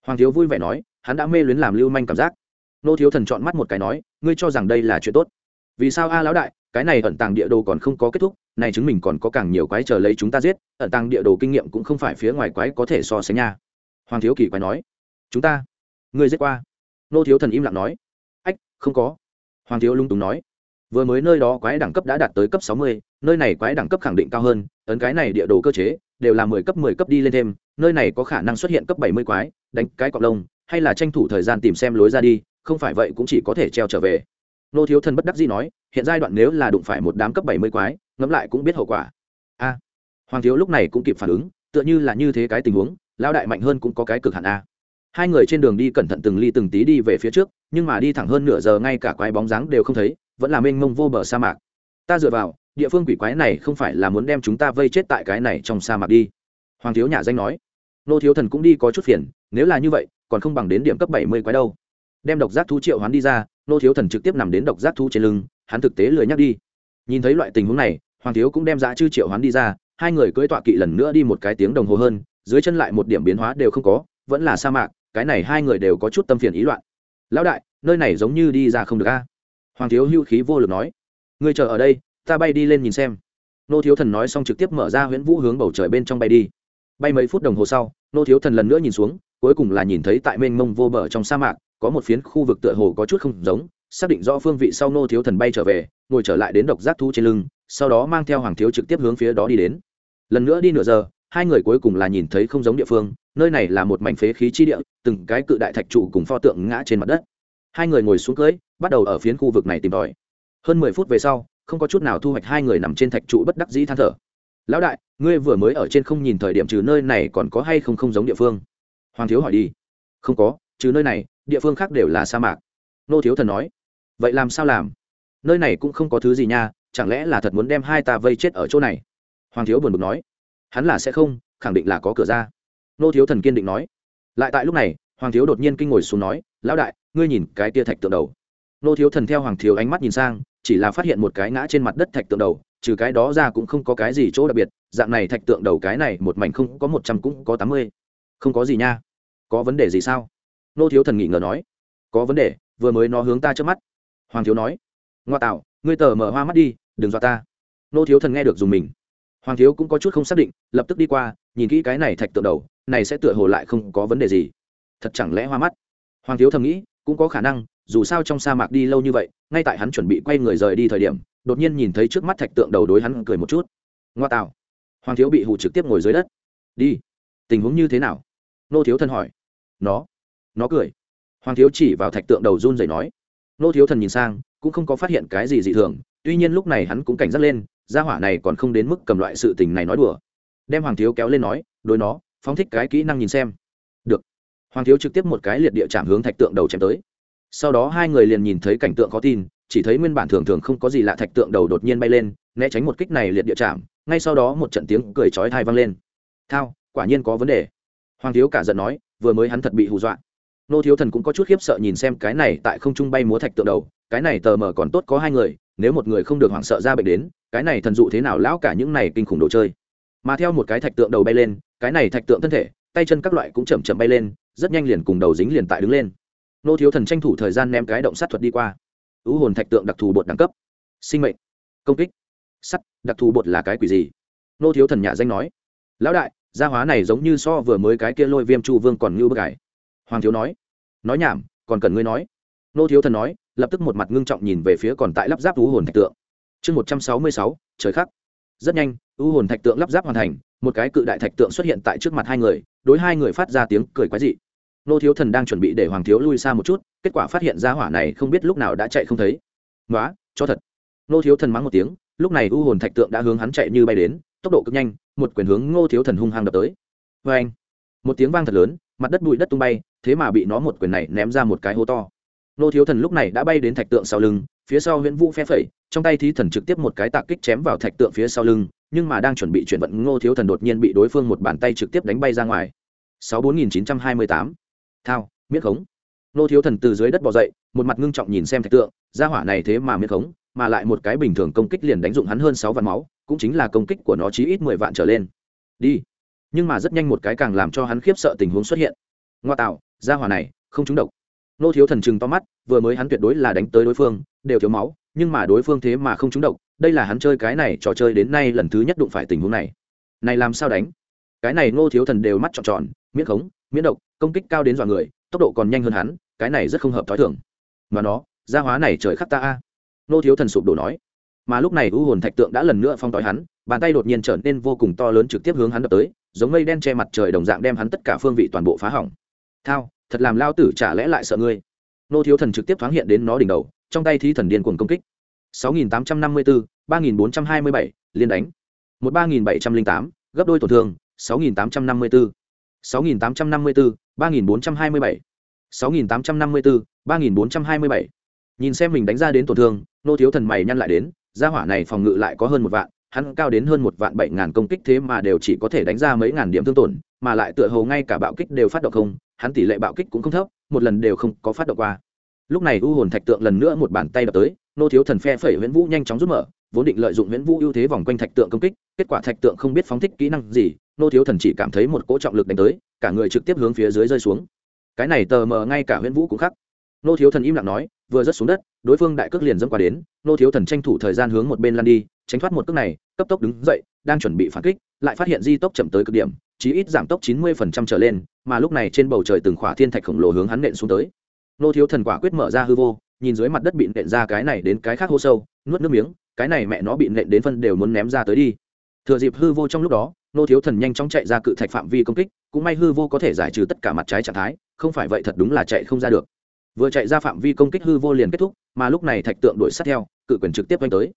Speaker 1: Hoàng thiếu vui vẻ nói, hắn đã mê luyến làm lưu manh cảm giác. Nô thiếu thần chọn mắt một cái nói, ngươi cho rằng đây là chuyện tốt. Vì sao a lão đại, cái này ẩn tàng địa đồ còn không có kết thúc, này chứng minh còn có càng nhiều quái chờ lấy chúng ta giết, ẩn tàng địa đồ kinh nghiệm cũng không phải phía ngoài quái có thể so sánh nha. Hoàng thiếu kỳ quái nói, chúng ta, ngươi giết qua. Nô thiếu thần im lặng nói, ách, không có. Hoàng thiếu lung túng nói, vừa mới nơi đó quái đẳng cấp đã đạt tới cấp sáu mươi, nơi này quái đẳng cấp khẳng định cao hơn, ấn cái này địa đồ cơ chế, đều là mười cấp mười cấp đi lên thêm nơi này có khả năng xuất hiện cấp bảy mươi quái, đánh cái cọc lông, hay là tranh thủ thời gian tìm xem lối ra đi, không phải vậy cũng chỉ có thể treo trở về. Nô thiếu thần bất đắc dĩ nói, hiện giai đoạn nếu là đụng phải một đám cấp bảy mươi quái, ngẫm lại cũng biết hậu quả. A. Hoàng thiếu lúc này cũng kịp phản ứng, tựa như là như thế cái tình huống lao đại mạnh hơn cũng có cái cực hạn a. Hai người trên đường đi cẩn thận từng ly từng tí đi về phía trước, nhưng mà đi thẳng hơn nửa giờ ngay cả quái bóng dáng đều không thấy, vẫn là mênh mông vô bờ sa mạc. Ta dựa vào, địa phương quỷ quái này không phải là muốn đem chúng ta vây chết tại cái này trong sa mạc đi. Hoàng thiếu nhà danh nói nô thiếu thần cũng đi có chút phiền, nếu là như vậy, còn không bằng đến điểm cấp bảy mươi quái đâu. Đem độc giác thú triệu hoán đi ra, nô thiếu thần trực tiếp nằm đến độc giác thú trên lưng, hắn thực tế lười nhắc đi. Nhìn thấy loại tình huống này, hoàng thiếu cũng đem dã chư triệu hoán đi ra, hai người cưỡi tọa kỵ lần nữa đi một cái tiếng đồng hồ hơn, dưới chân lại một điểm biến hóa đều không có, vẫn là sa mạc, cái này hai người đều có chút tâm phiền ý loạn. Lão đại, nơi này giống như đi ra không được a. Hoàng thiếu hưu khí vô lực nói. Người chờ ở đây, ta bay đi lên nhìn xem. Nô thiếu thần nói xong trực tiếp mở ra huyễn vũ hướng bầu trời bên trong bay đi bay mấy phút đồng hồ sau, nô thiếu thần lần nữa nhìn xuống, cuối cùng là nhìn thấy tại mênh mông vô bờ trong sa mạc, có một phiến khu vực tựa hồ có chút không giống, xác định rõ phương vị sau nô thiếu thần bay trở về, ngồi trở lại đến độc giác thu trên lưng, sau đó mang theo hoàng thiếu trực tiếp hướng phía đó đi đến. Lần nữa đi nửa giờ, hai người cuối cùng là nhìn thấy không giống địa phương, nơi này là một mảnh phế khí chi địa, từng cái cự đại thạch trụ cùng pho tượng ngã trên mặt đất. Hai người ngồi xuống cưới, bắt đầu ở phiến khu vực này tìm tòi. Hơn mười phút về sau, không có chút nào thu hoạch hai người nằm trên thạch trụ bất đắc dĩ than thở lão đại, ngươi vừa mới ở trên không nhìn thời điểm trừ nơi này còn có hay không không giống địa phương? Hoàng thiếu hỏi đi. Không có, trừ nơi này, địa phương khác đều là sa mạc. Nô thiếu thần nói. Vậy làm sao làm? Nơi này cũng không có thứ gì nha, chẳng lẽ là thật muốn đem hai ta vây chết ở chỗ này? Hoàng thiếu buồn bực nói. Hắn là sẽ không, khẳng định là có cửa ra. Nô thiếu thần kiên định nói. Lại tại lúc này, hoàng thiếu đột nhiên kinh ngồi xuống nói, lão đại, ngươi nhìn cái tia thạch tượng đầu. Nô thiếu thần theo hoàng thiếu ánh mắt nhìn sang, chỉ là phát hiện một cái ngã trên mặt đất thạch tượng đầu trừ cái đó ra cũng không có cái gì chỗ đặc biệt, dạng này thạch tượng đầu cái này một mảnh không có một trăm cũng có tám mươi. Không có gì nha. Có vấn đề gì sao? Nô thiếu thần nghĩ ngờ nói. Có vấn đề, vừa mới nó hướng ta trước mắt. Hoàng thiếu nói. Ngoa tạo, ngươi tờ mở hoa mắt đi, đừng dọa ta. Nô thiếu thần nghe được dùng mình. Hoàng thiếu cũng có chút không xác định, lập tức đi qua, nhìn kỹ cái này thạch tượng đầu, này sẽ tựa hồ lại không có vấn đề gì. Thật chẳng lẽ hoa mắt? Hoàng thiếu thầm nghĩ, cũng có khả năng, dù sao trong sa mạc đi lâu như vậy, ngay tại hắn chuẩn bị quay người rời đi thời điểm đột nhiên nhìn thấy trước mắt thạch tượng đầu đối hắn cười một chút. Ngoa tạo. Hoàng thiếu bị hụ trực tiếp ngồi dưới đất. Đi. Tình huống như thế nào? Nô thiếu thần hỏi. Nó. Nó cười. Hoàng thiếu chỉ vào thạch tượng đầu run rẩy nói. Nô thiếu thần nhìn sang, cũng không có phát hiện cái gì dị thường, tuy nhiên lúc này hắn cũng cảnh giác lên, gia hỏa này còn không đến mức cầm loại sự tình này nói đùa. Đem hoàng thiếu kéo lên nói, đối nó, phóng thích cái kỹ năng nhìn xem. Được. Hoàng thiếu trực tiếp một cái liệt địa chạm hướng thạch tượng đầu chém tới. Sau đó hai người liền nhìn thấy cảnh tượng khó tin chỉ thấy nguyên bản thường thường không có gì lạ thạch tượng đầu đột nhiên bay lên, né tránh một kích này liệt địa chạm, ngay sau đó một trận tiếng cười chói thai vang lên. Thao, quả nhiên có vấn đề. Hoàng thiếu cả giận nói, vừa mới hắn thật bị hù dọa. Nô thiếu thần cũng có chút khiếp sợ nhìn xem cái này tại không trung bay múa thạch tượng đầu, cái này tờ mờ còn tốt có hai người, nếu một người không được hoảng sợ ra bệnh đến, cái này thần dụ thế nào lão cả những này kinh khủng đồ chơi. Mà theo một cái thạch tượng đầu bay lên, cái này thạch tượng thân thể, tay chân các loại cũng chậm chậm bay lên, rất nhanh liền cùng đầu dính liền tại đứng lên. Nô thiếu thần tranh thủ thời gian ném cái động sát thuật đi qua ưu hồn thạch tượng đặc thù bột đẳng cấp. Sinh mệnh. Công kích. Sắt, đặc thù bột là cái quỷ gì? Nô thiếu thần nhà danh nói. Lão đại, gia hóa này giống như so vừa mới cái kia lôi viêm chu vương còn ngưu bức ải. Hoàng thiếu nói. Nói nhảm, còn cần ngươi nói. Nô thiếu thần nói, lập tức một mặt ngưng trọng nhìn về phía còn tại lắp ráp ưu hồn thạch tượng. Chương một trăm sáu mươi sáu, trời khắc. Rất nhanh ưu hồn thạch tượng lắp ráp hoàn thành, một cái cự đại thạch tượng xuất hiện tại trước mặt hai người, đối hai người phát ra tiếng cười quái dị nô thiếu thần đang chuẩn bị để hoàng thiếu lui xa một chút, kết quả phát hiện ra hỏa này không biết lúc nào đã chạy không thấy. Nói cho thật. Nô thiếu thần mắng một tiếng, lúc này u hồn thạch tượng đã hướng hắn chạy như bay đến, tốc độ cực nhanh, một quyền hướng ngô thiếu thần hung hăng đập tới. Vê anh một tiếng vang thật lớn, mặt đất bụi đất tung bay, thế mà bị nó một quyền này ném ra một cái hố to. Nô thiếu thần lúc này đã bay đến thạch tượng sau lưng, phía sau huyễn vũ phe phẩy, trong tay thí thần trực tiếp một cái tạc kích chém vào thạch tượng phía sau lưng, nhưng mà đang chuẩn bị chuyển vận, ngô thiếu thần đột nhiên bị đối phương một bàn tay trực tiếp đánh bay ra ngoài. 64928 thao miết khống. Nô thiếu thần từ dưới đất bỏ dậy, một mặt ngưng trọng nhìn xem thạch tượng, gia hỏa này thế mà miết khống, mà lại một cái bình thường công kích liền đánh dụng hắn hơn sáu vạn máu, cũng chính là công kích của nó chí ít mười vạn trở lên. Đi. Nhưng mà rất nhanh một cái càng làm cho hắn khiếp sợ tình huống xuất hiện. Ngoa tạo, gia hỏa này, không trúng độc. Nô thiếu thần chừng to mắt, vừa mới hắn tuyệt đối là đánh tới đối phương, đều thiếu máu, nhưng mà đối phương thế mà không trúng độc, đây là hắn chơi cái này trò chơi đến nay lần thứ nhất đụng phải tình huống này. Này làm sao đánh? Cái này ngô thiếu thần đều mắt trọn tròn, miễn khống, miễn độc công kích cao đến dọa người tốc độ còn nhanh hơn hắn cái này rất không hợp t h ó i thưởng mà nó gia hóa này trời khắc ta a. Nô thiếu thần sụp đổ nói. Mà lúc này u hồn thạch tượng đã lần nữa phong tói hắn bàn tay đột nhiên trở nên vô cùng to lớn trực tiếp hướng hắn đập tới giống mây đen che mặt trời đồng dạng đem hắn tất cả phương vị toàn bộ phá hỏng. Thao thật làm lao tử chả lẽ lại sợ ngươi. Nô thiếu thần trực tiếp thoáng hiện đến nó đỉnh đầu trong tay thi thần điên cuồng công kích. 6854, 3427, liên đánh. 13708, gấp đôi tổn thương, 6854. 6854, 3427. 6854, 3427. Nhìn xem mình đánh ra đến tổn thương, nô thiếu thần mày nhăn lại đến, gia hỏa này phòng ngự lại có hơn một vạn, hắn cao đến hơn một vạn bảy ngàn công kích thế mà đều chỉ có thể đánh ra mấy ngàn điểm thương tổn, mà lại tựa hồ ngay cả bạo kích đều phát động không, hắn tỷ lệ bạo kích cũng không thấp, một lần đều không có phát động qua. Lúc này u hồn thạch tượng lần nữa một bàn tay đập tới, nô thiếu thần phe phẩy huyễn vũ nhanh chóng rút mở vốn định lợi dụng huyễn vũ ưu thế vòng quanh thạch tượng công kích kết quả thạch tượng không biết phóng thích kỹ năng gì nô thiếu thần chỉ cảm thấy một cỗ trọng lực đánh tới, cả người trực tiếp hướng phía dưới rơi xuống. Cái này tờ mờ ngay cả huyễn vũ cũng khắc. Nô thiếu thần im lặng nói, vừa rớt xuống đất, đối phương đại cước liền dẫm qua đến, nô thiếu thần tranh thủ thời gian hướng một bên lăn đi, tránh thoát một cước này, cấp tốc đứng dậy, đang chuẩn bị phản kích, lại phát hiện di tốc chậm tới cực điểm, chí ít giảm tốc chín mươi phần trăm trở lên, mà lúc này trên bầu trời từng khỏa thiên thạch khổng lồ hướng hắn nện xuống tới. Nô thiếu thần quả quyết mở ra hư vô, nhìn dưới mặt đất bị nện ra cái này đến cái khác hô sâu, nuốt nước miếng, cái này mẹ nó bị nện đến phân đều muốn ném ra tới đi thừa dịp hư vô trong lúc đó, nô thiếu thần nhanh chóng chạy ra cự thạch phạm vi công kích, cũng may hư vô có thể giải trừ tất cả mặt trái trạng thái, không phải vậy thật đúng là chạy không ra được. Vừa chạy ra phạm vi công kích hư vô liền kết thúc, mà lúc này thạch tượng đuổi sát theo, cự quyền trực tiếp quanh tới.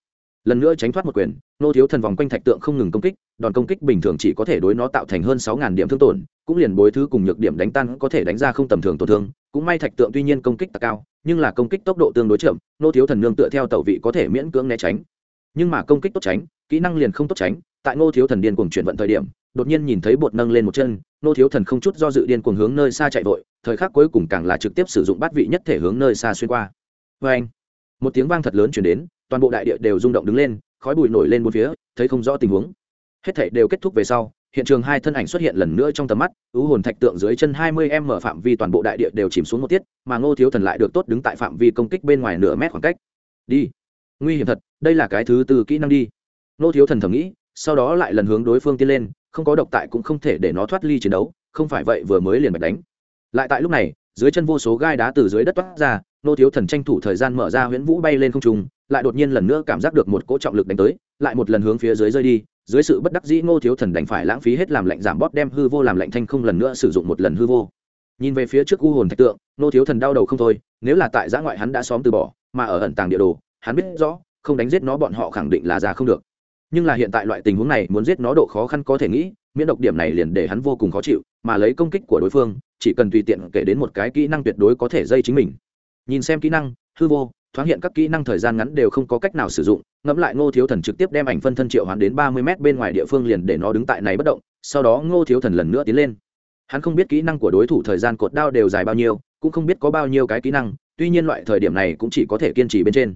Speaker 1: Lần nữa tránh thoát một quyền, nô thiếu thần vòng quanh thạch tượng không ngừng công kích, đòn công kích bình thường chỉ có thể đối nó tạo thành hơn sáu điểm thương tổn, cũng liền bối thứ cùng nhược điểm đánh tan có thể đánh ra không tầm thường tổn thương, cũng may thạch tượng tuy nhiên công kích cao, nhưng là công kích tốc độ tương đối chậm, nô thiếu thần nương tựa theo tẩu vị có thể miễn cưỡng né tránh. Nhưng mà công kích tốt tránh, kỹ năng liền không tốt tránh tại ngô thiếu thần điên cuồng chuyển vận thời điểm, đột nhiên nhìn thấy bột nâng lên một chân, Ngô thiếu thần không chút do dự điên cuồng hướng nơi xa chạy vội, thời khắc cuối cùng càng là trực tiếp sử dụng bát vị nhất thể hướng nơi xa xuyên qua. Vê anh một tiếng vang thật lớn chuyển đến, toàn bộ đại địa đều rung động đứng lên, khói bụi nổi lên bốn phía, thấy không rõ tình huống. Hết thảy đều kết thúc về sau, hiện trường hai thân ảnh xuất hiện lần nữa trong tầm mắt, ưu hồn thạch tượng dưới chân hai mươi em mở phạm vi toàn bộ đại địa đều chìm xuống một tiết, mà ngô thiếu thần lại được tốt đứng tại phạm vi công kích bên ngoài nửa mét khoảng cách. Đi! Nguy hiểm thật, đây là cái thứ tư kỹ năng đi. Ngô thiếu thần thầm nghĩ sau đó lại lần hướng đối phương tiến lên, không có độc tại cũng không thể để nó thoát ly chiến đấu, không phải vậy vừa mới liền bạch đánh. Lại tại lúc này, dưới chân vô số gai đá từ dưới đất toát ra, nô thiếu thần tranh thủ thời gian mở ra huyễn vũ bay lên không trung, lại đột nhiên lần nữa cảm giác được một cỗ trọng lực đánh tới, lại một lần hướng phía dưới rơi đi, dưới sự bất đắc dĩ ngô thiếu thần đành phải lãng phí hết làm lạnh giảm bóp đem hư vô làm lạnh thanh không lần nữa sử dụng một lần hư vô. Nhìn về phía trước u hồn thạch tượng ngô thiếu thần đau đầu không thôi, nếu là tại giã ngoại hắn đã xóm từ bỏ, mà ở ẩn tàng địa đồ, hắn biết rõ, không đánh giết nó bọn họ khẳng định là ra không được nhưng là hiện tại loại tình huống này muốn giết nó độ khó khăn có thể nghĩ, miễn độc điểm này liền để hắn vô cùng khó chịu, mà lấy công kích của đối phương, chỉ cần tùy tiện kể đến một cái kỹ năng tuyệt đối có thể dây chính mình. Nhìn xem kỹ năng, hư vô, thoáng hiện các kỹ năng thời gian ngắn đều không có cách nào sử dụng, ngẫm lại ngô thiếu thần trực tiếp đem ảnh phân thân triệu hoán đến ba mươi m bên ngoài địa phương liền để nó đứng tại này bất động, sau đó ngô thiếu thần lần nữa tiến lên. Hắn không biết kỹ năng của đối thủ thời gian cột đao đều dài bao nhiêu, cũng không biết có bao nhiêu cái kỹ năng, tuy nhiên loại thời điểm này cũng chỉ có thể kiên trì bên trên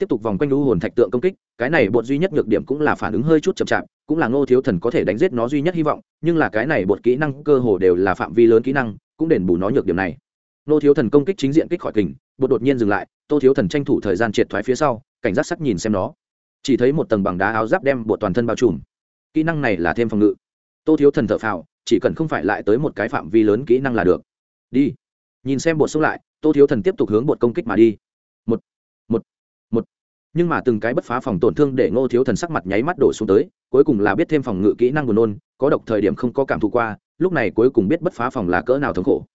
Speaker 1: tiếp tục vòng quanh u hồn thạch tượng công kích, cái này bột duy nhất nhược điểm cũng là phản ứng hơi chút chậm chạp, cũng là ngô thiếu thần có thể đánh giết nó duy nhất hy vọng, nhưng là cái này bột kỹ năng cơ hồ đều là phạm vi lớn kỹ năng, cũng đền bù nó nhược điểm này. Ngô thiếu thần công kích chính diện kích khỏi kình, bột đột nhiên dừng lại, tô thiếu thần tranh thủ thời gian triệt thoái phía sau, cảnh giác sắc nhìn xem nó. Chỉ thấy một tầng bằng đá áo giáp đem bột toàn thân bao trùm. Kỹ năng này là thêm phòng ngự. Tô thiếu thần thợ phào, chỉ cần không phải lại tới một cái phạm vi lớn kỹ năng là được. Đi. Nhìn xem bột xông lại, tô thiếu thần tiếp tục hướng bột công kích mà đi nhưng mà từng cái bất phá phòng tổn thương để ngô thiếu thần sắc mặt nháy mắt đổ xuống tới, cuối cùng là biết thêm phòng ngự kỹ năng buồn nôn, có độc thời điểm không có cảm thụ qua, lúc này cuối cùng biết bất phá phòng là cỡ nào thống khổ.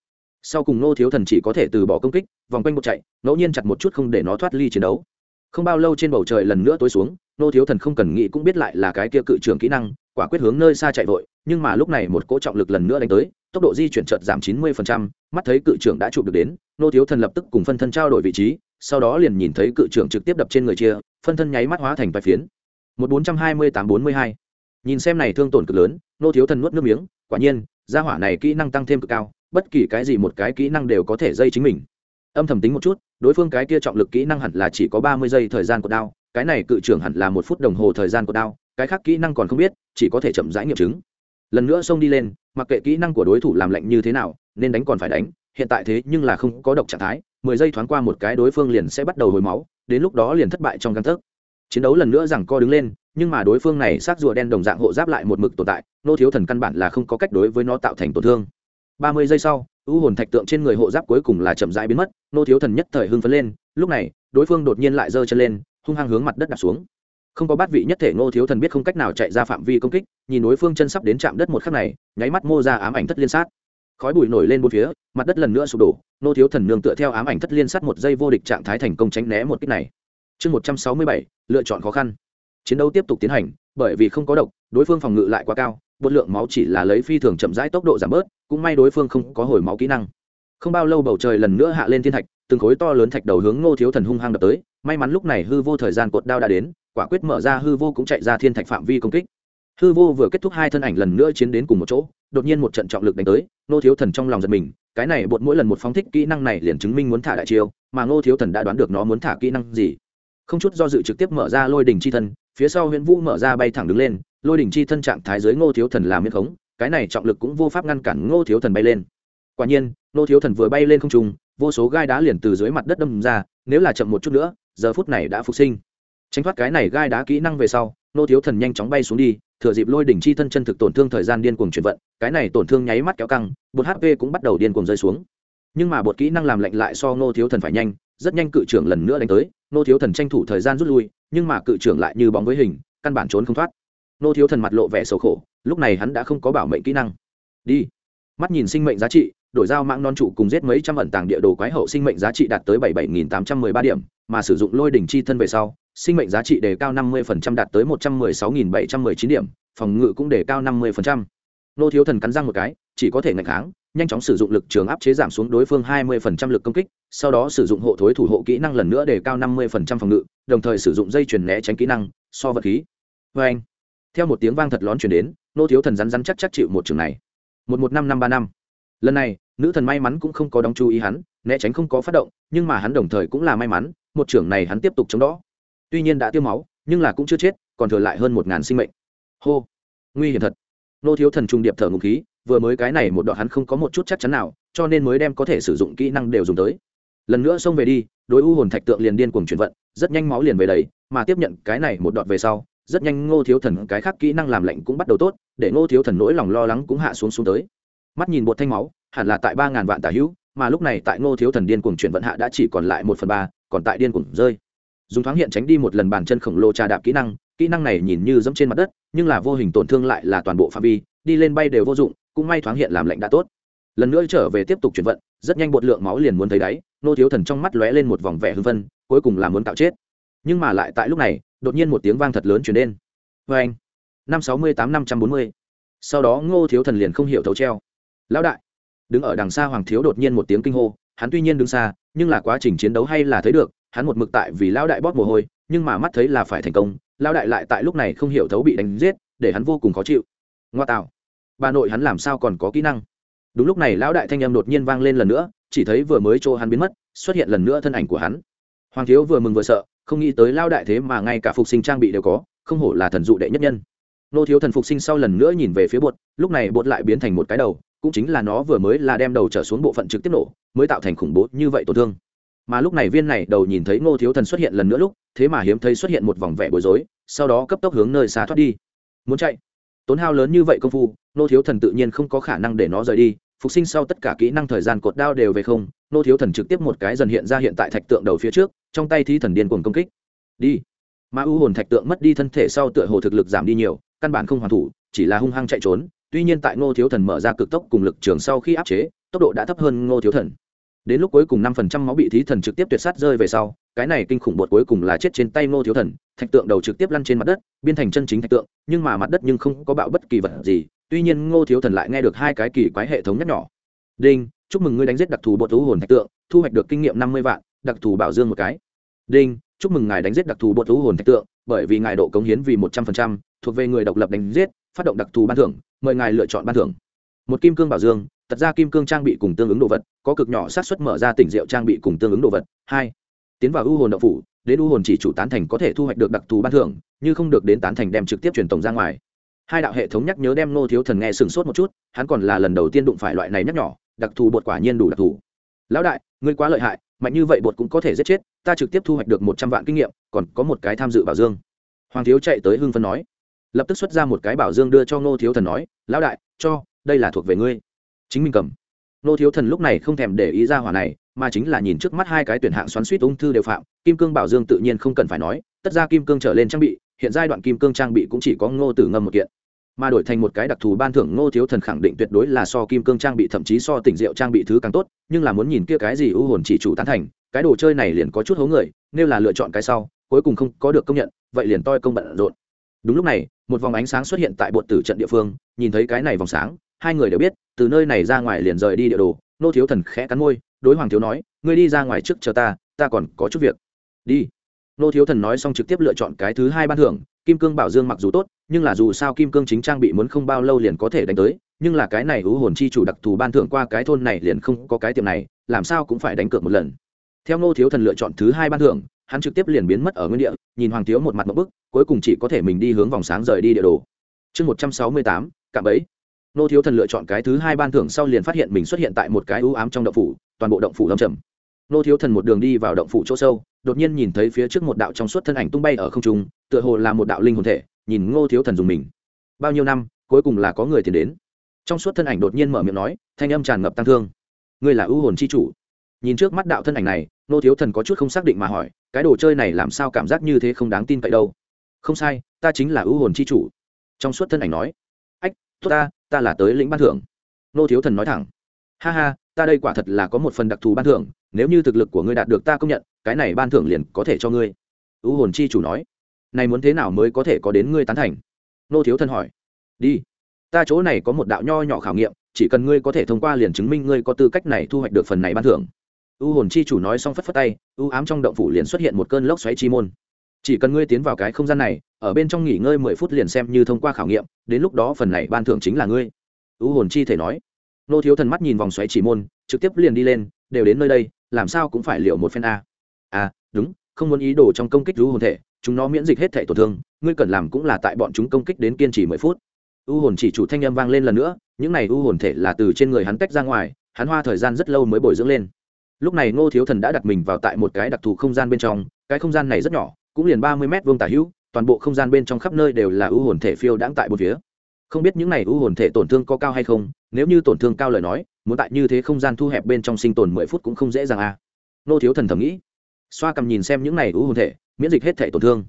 Speaker 1: Sau cùng ngô thiếu thần chỉ có thể từ bỏ công kích, vòng quanh một chạy, ngẫu nhiên chặt một chút không để nó thoát ly chiến đấu. Không bao lâu trên bầu trời lần nữa tối xuống, ngô thiếu thần không cần nghĩ cũng biết lại là cái kia cự trường kỹ năng, quả quyết hướng nơi xa chạy vội, nhưng mà lúc này một cỗ trọng lực lần nữa đánh tới, tốc độ di chuyển chợt giảm chín mươi mắt thấy cự trưởng đã chụp được đến, ngô thiếu thần lập tức cùng phân thân trao đổi vị trí sau đó liền nhìn thấy cự trưởng trực tiếp đập trên người chia, phân thân nháy mắt hóa thành vài phiến. Một bốn trăm hai mươi tám bốn mươi hai. Nhìn xem này thương tổn cực lớn, nô thiếu thần nuốt nước miếng, quả nhiên, gia hỏa này kỹ năng tăng thêm cực cao, bất kỳ cái gì một cái kỹ năng đều có thể dây chính mình. Âm thầm tính một chút, đối phương cái kia trọng lực kỹ năng hẳn là chỉ có ba mươi giây thời gian của đao, cái này cự trưởng hẳn là một phút đồng hồ thời gian của đao, cái khác kỹ năng còn không biết, chỉ có thể chậm rãi nghiệm chứng. Lần nữa xông đi lên, mặc kệ kỹ năng của đối thủ làm lạnh như thế nào, nên đánh còn phải đánh hiện tại thế nhưng là không có độc trạng thái, mười giây thoáng qua một cái đối phương liền sẽ bắt đầu hồi máu, đến lúc đó liền thất bại trong căn thức. chiến đấu lần nữa rằng co đứng lên, nhưng mà đối phương này sát rùa đen đồng dạng hộ giáp lại một mực tồn tại, nô thiếu thần căn bản là không có cách đối với nó tạo thành tổn thương. Ba mươi giây sau, u hồn thạch tượng trên người hộ giáp cuối cùng là chậm rãi biến mất, nô thiếu thần nhất thời hưng phấn lên, lúc này, đối phương đột nhiên lại giơ chân lên, hung hăng hướng mặt đất đặt xuống. Không có bát vị nhất thể ngô thiếu thần biết không cách nào chạy ra phạm vi công kích, nhìn đối phương chân sắp đến chạm đất một khắc này, nháy mắt mô ra ám ảnh thất liên sát khói bụi nổi lên bốn phía, mặt đất lần nữa sụp đổ, nô thiếu thần nương tựa theo ám ảnh thất liên sát một giây vô địch trạng thái thành công tránh né một kích này. Chương một trăm sáu mươi bảy, lựa chọn khó khăn. Chiến đấu tiếp tục tiến hành, bởi vì không có độc, đối phương phòng ngự lại quá cao, bột lượng máu chỉ là lấy phi thường chậm rãi tốc độ giảm bớt, cũng may đối phương không có hồi máu kỹ năng. Không bao lâu bầu trời lần nữa hạ lên thiên thạch, từng khối to lớn thạch đầu hướng ngô thiếu thần hung hăng đập tới, may mắn lúc này hư vô thời gian cột đao đã đến, quả quyết mở ra hư vô cũng chạy ra thiên thạch phạm vi công kích hư vô vừa kết thúc hai thân ảnh lần nữa chiến đến cùng một chỗ, đột nhiên một trận trọng lực đánh tới, ngô thiếu thần trong lòng giật mình, cái này bột mỗi lần một phóng thích kỹ năng này liền chứng minh muốn thả đại chiêu, mà ngô thiếu thần đã đoán được nó muốn thả kỹ năng gì. Không chút do dự trực tiếp mở ra lôi đỉnh chi thân, phía sau huyễn vũ mở ra bay thẳng đứng lên, lôi đỉnh chi thân trạng thái dưới ngô thiếu thần làm miết khống, cái này trọng lực cũng vô pháp ngăn cản ngô thiếu thần bay lên. Quả nhiên, ngô thiếu thần vừa bay lên không trung, vô số gai đá liền từ dưới mặt đất đâm ra, nếu là chậm một chút nữa, giờ phút này đã phục sinh. Tránh thoát cái này gai đá kỹ năng về sau Nô thiếu thần nhanh chóng bay xuống đi, thừa dịp lôi đỉnh chi thân chân thực tổn thương thời gian điên cuồng chuyển vận, cái này tổn thương nháy mắt kéo căng, bột hp cũng bắt đầu điên cuồng rơi xuống. Nhưng mà bột kỹ năng làm lạnh lại so Nô thiếu thần phải nhanh, rất nhanh cự trưởng lần nữa đánh tới, Nô thiếu thần tranh thủ thời gian rút lui, nhưng mà cự trưởng lại như bóng với hình, căn bản trốn không thoát. Nô thiếu thần mặt lộ vẻ sầu khổ, lúc này hắn đã không có bảo mệnh kỹ năng. Đi. Mắt nhìn sinh mệnh giá trị, đổi giao mạng non trụ cùng giết mấy trăm ẩn tàng địa đồ quái hậu sinh mệnh giá trị đạt tới bảy bảy nghìn tám trăm mười ba điểm, mà sử dụng lôi đỉnh chi thân về sau sinh mệnh giá trị đề cao năm mươi phần trăm, đạt tới một trăm mười sáu nghìn bảy trăm mười chín điểm, phòng ngự cũng đề cao năm mươi phần trăm. Nô thiếu thần cắn răng một cái, chỉ có thể ngạch kháng, nhanh chóng sử dụng lực trường áp chế giảm xuống đối phương hai mươi phần trăm lực công kích, sau đó sử dụng hộ thối thủ hộ kỹ năng lần nữa đề cao năm mươi phần trăm phòng ngự, đồng thời sử dụng dây chuyền né tránh kỹ năng, so vật khí. Vê anh, theo một tiếng vang thật lớn truyền đến, nô thiếu thần rắn rắn chắc chắc chịu một trường này. một một năm năm ba năm. Lần này, nữ thần may mắn cũng không có đóng chú ý hắn, né tránh không có phát động, nhưng mà hắn đồng thời cũng là may mắn, một trưởng này hắn tiếp tục chống đỡ tuy nhiên đã tiêu máu, nhưng là cũng chưa chết, còn thừa lại hơn một ngàn sinh mệnh. Hô, nguy hiểm thật. Nô thiếu thần trung điệp thở ngụ khí, vừa mới cái này một đoạn hắn không có một chút chắc chắn nào, cho nên mới đem có thể sử dụng kỹ năng đều dùng tới. Lần nữa xông về đi, đối u hồn thạch tượng liền điên cuồng chuyển vận, rất nhanh máu liền về đấy mà tiếp nhận cái này một đoạn về sau, rất nhanh ngô thiếu thần cái khác kỹ năng làm lạnh cũng bắt đầu tốt, để ngô thiếu thần nỗi lòng lo lắng cũng hạ xuống xuống tới. Mắt nhìn bột thanh máu, hẳn là tại ba ngàn vạn tả hữu, mà lúc này tại ngô thiếu thần điên cuồng chuyển vận hạ đã chỉ còn lại một phần ba, còn tại điên cuồng rơi dùng thoáng hiện tránh đi một lần bàn chân khổng lồ trà đạp kỹ năng kỹ năng này nhìn như dẫm trên mặt đất, nhưng là vô hình tổn thương lại là toàn bộ phạm vi, đi lên bay đều vô dụng, cũng may thoáng hiện làm lạnh đã tốt. Lần nữa trở về tiếp tục chuyển vận, rất nhanh bột lượng máu liền muốn thấy đáy, nô thiếu thần trong mắt lóe lên một vòng vẻ hưng vân cuối cùng là muốn tạo chết. Nhưng mà lại tại lúc này, đột nhiên một tiếng vang thật lớn chuyển đến vê anh, năm sáu mươi tám năm trăm bốn mươi. Sau đó ngô thiếu thần liền không hiểu thấu treo. Lão đại, đứng ở đằng xa hoàng thiếu đột nhiên một tiếng kinh hô, hắn tuy nhiên đứng xa, nhưng là quá trình chiến đấu hay là thấy được hắn một mực tại vì lão đại bóp mồ hôi, nhưng mà mắt thấy là phải thành công, lão đại lại tại lúc này không hiểu thấu bị đánh giết, để hắn vô cùng khó chịu. Ngoa tạo. Bà nội hắn làm sao còn có kỹ năng? Đúng lúc này lão đại thanh âm đột nhiên vang lên lần nữa, chỉ thấy vừa mới chỗ hắn biến mất, xuất hiện lần nữa thân ảnh của hắn. Hoàng thiếu vừa mừng vừa sợ, không nghĩ tới lao đại thế mà ngay cả phục sinh trang bị đều có, không hổ là thần dụ đệ nhất nhân. Nô thiếu thần phục sinh sau lần nữa nhìn về phía bột, lúc này bột lại biến thành một cái đầu, cũng chính là nó vừa mới là đem đầu trở xuống bộ phận trực tiếp nổ, mới tạo thành khủng bố như vậy tổn thương mà lúc này viên này đầu nhìn thấy ngô thiếu thần xuất hiện lần nữa lúc, thế mà hiếm thấy xuất hiện một vòng vẻ bối rối, sau đó cấp tốc hướng nơi xa thoát đi. Muốn chạy? Tốn hao lớn như vậy công phu, ngô thiếu thần tự nhiên không có khả năng để nó rời đi. Phục sinh sau tất cả kỹ năng thời gian cột đao đều về không, ngô thiếu thần trực tiếp một cái dần hiện ra hiện tại thạch tượng đầu phía trước, trong tay thi thần điên cuồng công kích. Đi. Mà u hồn thạch tượng mất đi thân thể sau tựa hồ thực lực giảm đi nhiều, căn bản không hoàn thủ, chỉ là hung hăng chạy trốn. Tuy nhiên tại ngô thiếu thần mở ra cực tốc cùng lực trường sau khi áp chế, tốc độ đã thấp hơn ngô thiếu thần đến lúc cuối cùng năm phần trăm máu bị thí thần trực tiếp tuyệt sát rơi về sau, cái này kinh khủng bột cuối cùng là chết trên tay ngô thiếu thần, thạch tượng đầu trực tiếp lăn trên mặt đất, biên thành chân chính thạch tượng, nhưng mà mặt đất nhưng không có bạo bất kỳ vật gì, tuy nhiên ngô thiếu thần lại nghe được hai cái kỳ quái hệ thống nhắc nhỏ đinh, chúc mừng ngươi đánh giết đặc thù bột thú hồn thạch tượng, thu hoạch được kinh nghiệm năm mươi vạn, đặc thù bảo dương một cái. Đinh, chúc mừng ngài đánh giết đặc thù bột thú hồn thạch tượng, bởi vì ngài độ cống hiến vì một trăm phần trăm, thuộc về người độc lập đánh giết, phát động đặc thù ban thưởng, mời ngài lựa chọn ban thưởng. Một kim cương bảo dương tật ra kim cương trang bị cùng tương ứng đồ vật, có cực nhỏ sát xuất mở ra tỉnh rượu trang bị cùng tương ứng đồ vật. Hai, tiến vào u hồn đậu phủ, đến u hồn chỉ chủ tán thành có thể thu hoạch được đặc thù ban thưởng, như không được đến tán thành đem trực tiếp truyền tổng ra ngoài. Hai đạo hệ thống nhắc nhớ đem nô thiếu thần nghe sừng sốt một chút, hắn còn là lần đầu tiên đụng phải loại này nhắc nhỏ đặc thù bột quả nhiên đủ đặc thù. Lão đại, ngươi quá lợi hại, mạnh như vậy bột cũng có thể giết chết, ta trực tiếp thu hoạch được một trăm vạn kinh nghiệm, còn có một cái tham dự bảo dương. Hoàng thiếu chạy tới hưng phân nói. Lập tức xuất ra một cái bảo dương đưa cho ngô thiếu thần nói, lão đại, cho, đây là thuộc về ngươi chính mình cầm. Nô thiếu thần lúc này không thèm để ý ra hỏa này, mà chính là nhìn trước mắt hai cái tuyển hạng xoắn suýt ung thư đều phạm, kim cương bảo dương tự nhiên không cần phải nói, tất ra kim cương trở lên trang bị, hiện giai đoạn kim cương trang bị cũng chỉ có ngô tử ngâm một kiện. Mà đổi thành một cái đặc thù ban thưởng, ngô thiếu thần khẳng định tuyệt đối là so kim cương trang bị thậm chí so tỉnh rượu trang bị thứ càng tốt, nhưng là muốn nhìn kia cái gì ưu hồn chỉ chủ tán thành, cái đồ chơi này liền có chút hố người, nếu là lựa chọn cái sau, cuối cùng không có được công nhận, vậy liền toi công bận rộn. Đúng lúc này, một vòng ánh sáng xuất hiện tại bột tử trận địa phương, nhìn thấy cái này vòng sáng hai người đều biết, từ nơi này ra ngoài liền rời đi địa đồ, nô thiếu thần khẽ cắn môi, đối hoàng thiếu nói, ngươi đi ra ngoài trước chờ ta ta còn có chút việc. Đi. Nô thiếu thần nói xong trực tiếp lựa chọn cái thứ hai ban thưởng, kim cương bảo dương mặc dù tốt, nhưng là dù sao kim cương chính trang bị muốn không bao lâu liền có thể đánh tới, nhưng là cái này hữu hồn chi chủ đặc thù ban thưởng qua cái thôn này liền không có cái tiệm này, làm sao cũng phải đánh cược một lần. Theo nô thiếu thần lựa chọn thứ hai ban thưởng, hắn trực tiếp liền biến mất ở nguyên địa, nhìn hoàng thiếu một mặt một bức, cuối cùng chỉ có thể mình đi hướng vòng sáng rời đi địa đồ. Chương một trăm sáu mươi tám, cạm ấy nô thiếu thần lựa chọn cái thứ hai ban thưởng sau liền phát hiện mình xuất hiện tại một cái ưu ám trong động phủ, toàn bộ động phủ lâm trầm. Nô thiếu thần một đường đi vào động phủ chỗ sâu, đột nhiên nhìn thấy phía trước một đạo trong suốt thân ảnh tung bay ở không trung, tựa hồ là một đạo linh hồn thể, nhìn ngô thiếu thần dùng mình. Bao nhiêu năm, cuối cùng là có người tiền đến. Trong suốt thân ảnh đột nhiên mở miệng nói, thanh âm tràn ngập tăng thương. Ngươi là ưu hồn c h i chủ. Nhìn trước mắt đạo thân ảnh này, nô thiếu thần có chút không xác định mà hỏi, cái đồ chơi này làm sao cảm giác như thế không đáng tin cậy đâu? Không sai, ta chính là ưu hồn c h i chủ. Trong suốt thân ảnh nói tốt ta ta là tới lĩnh ban thưởng. Nô thiếu thần nói thẳng. Ha ha, ta đây quả thật là có một phần đặc thù ban thưởng, nếu như thực lực của ngươi đạt được ta công nhận, cái này ban thưởng liền có thể cho ngươi. Ưu hồn chi chủ nói. Này muốn thế nào mới có thể có đến ngươi tán thành? Nô thiếu thần hỏi. Đi. Ta chỗ này có một đạo nho nhỏ khảo nghiệm, chỉ cần ngươi có thể thông qua liền chứng minh ngươi có tư cách này thu hoạch được phần này ban thưởng. U hồn chi chủ nói xong phất phất tay, u ám trong động phủ liền xuất hiện một cơn lốc xoáy chi môn chỉ cần ngươi tiến vào cái không gian này, ở bên trong nghỉ ngơi mười phút liền xem như thông qua khảo nghiệm, đến lúc đó phần này ban thưởng chính là ngươi. U hồn chi thể nói. Nô thiếu thần mắt nhìn vòng xoáy chỉ môn, trực tiếp liền đi lên, đều đến nơi đây, làm sao cũng phải liệu một phen a. À đúng, không muốn ý đồ trong công kích u hồn thể, chúng nó miễn dịch hết thể tổn thương, ngươi cần làm cũng là tại bọn chúng công kích đến kiên trì mười phút. U hồn chỉ chủ thanh â m vang lên lần nữa, những này u hồn thể là từ trên người hắn tách ra ngoài, hắn hoa thời gian rất lâu mới bồi dưỡng lên. Lúc này ngô thiếu thần đã đặt mình vào tại một cái đặc thù không gian bên trong, cái không gian này rất nhỏ cũng liền ba mươi mét vuông tả hữu, toàn bộ không gian bên trong khắp nơi đều là ưu hồn thể phiêu đãng tại bốn phía. Không biết những này ưu hồn thể tổn thương có cao hay không, nếu như tổn thương cao lời nói, muốn tại như thế không gian thu hẹp bên trong sinh tồn mười phút cũng không dễ dàng à. Ngô thiếu thần thầm nghĩ. Xoa cầm nhìn xem những này ưu hồn thể, miễn dịch hết thể tổn thương.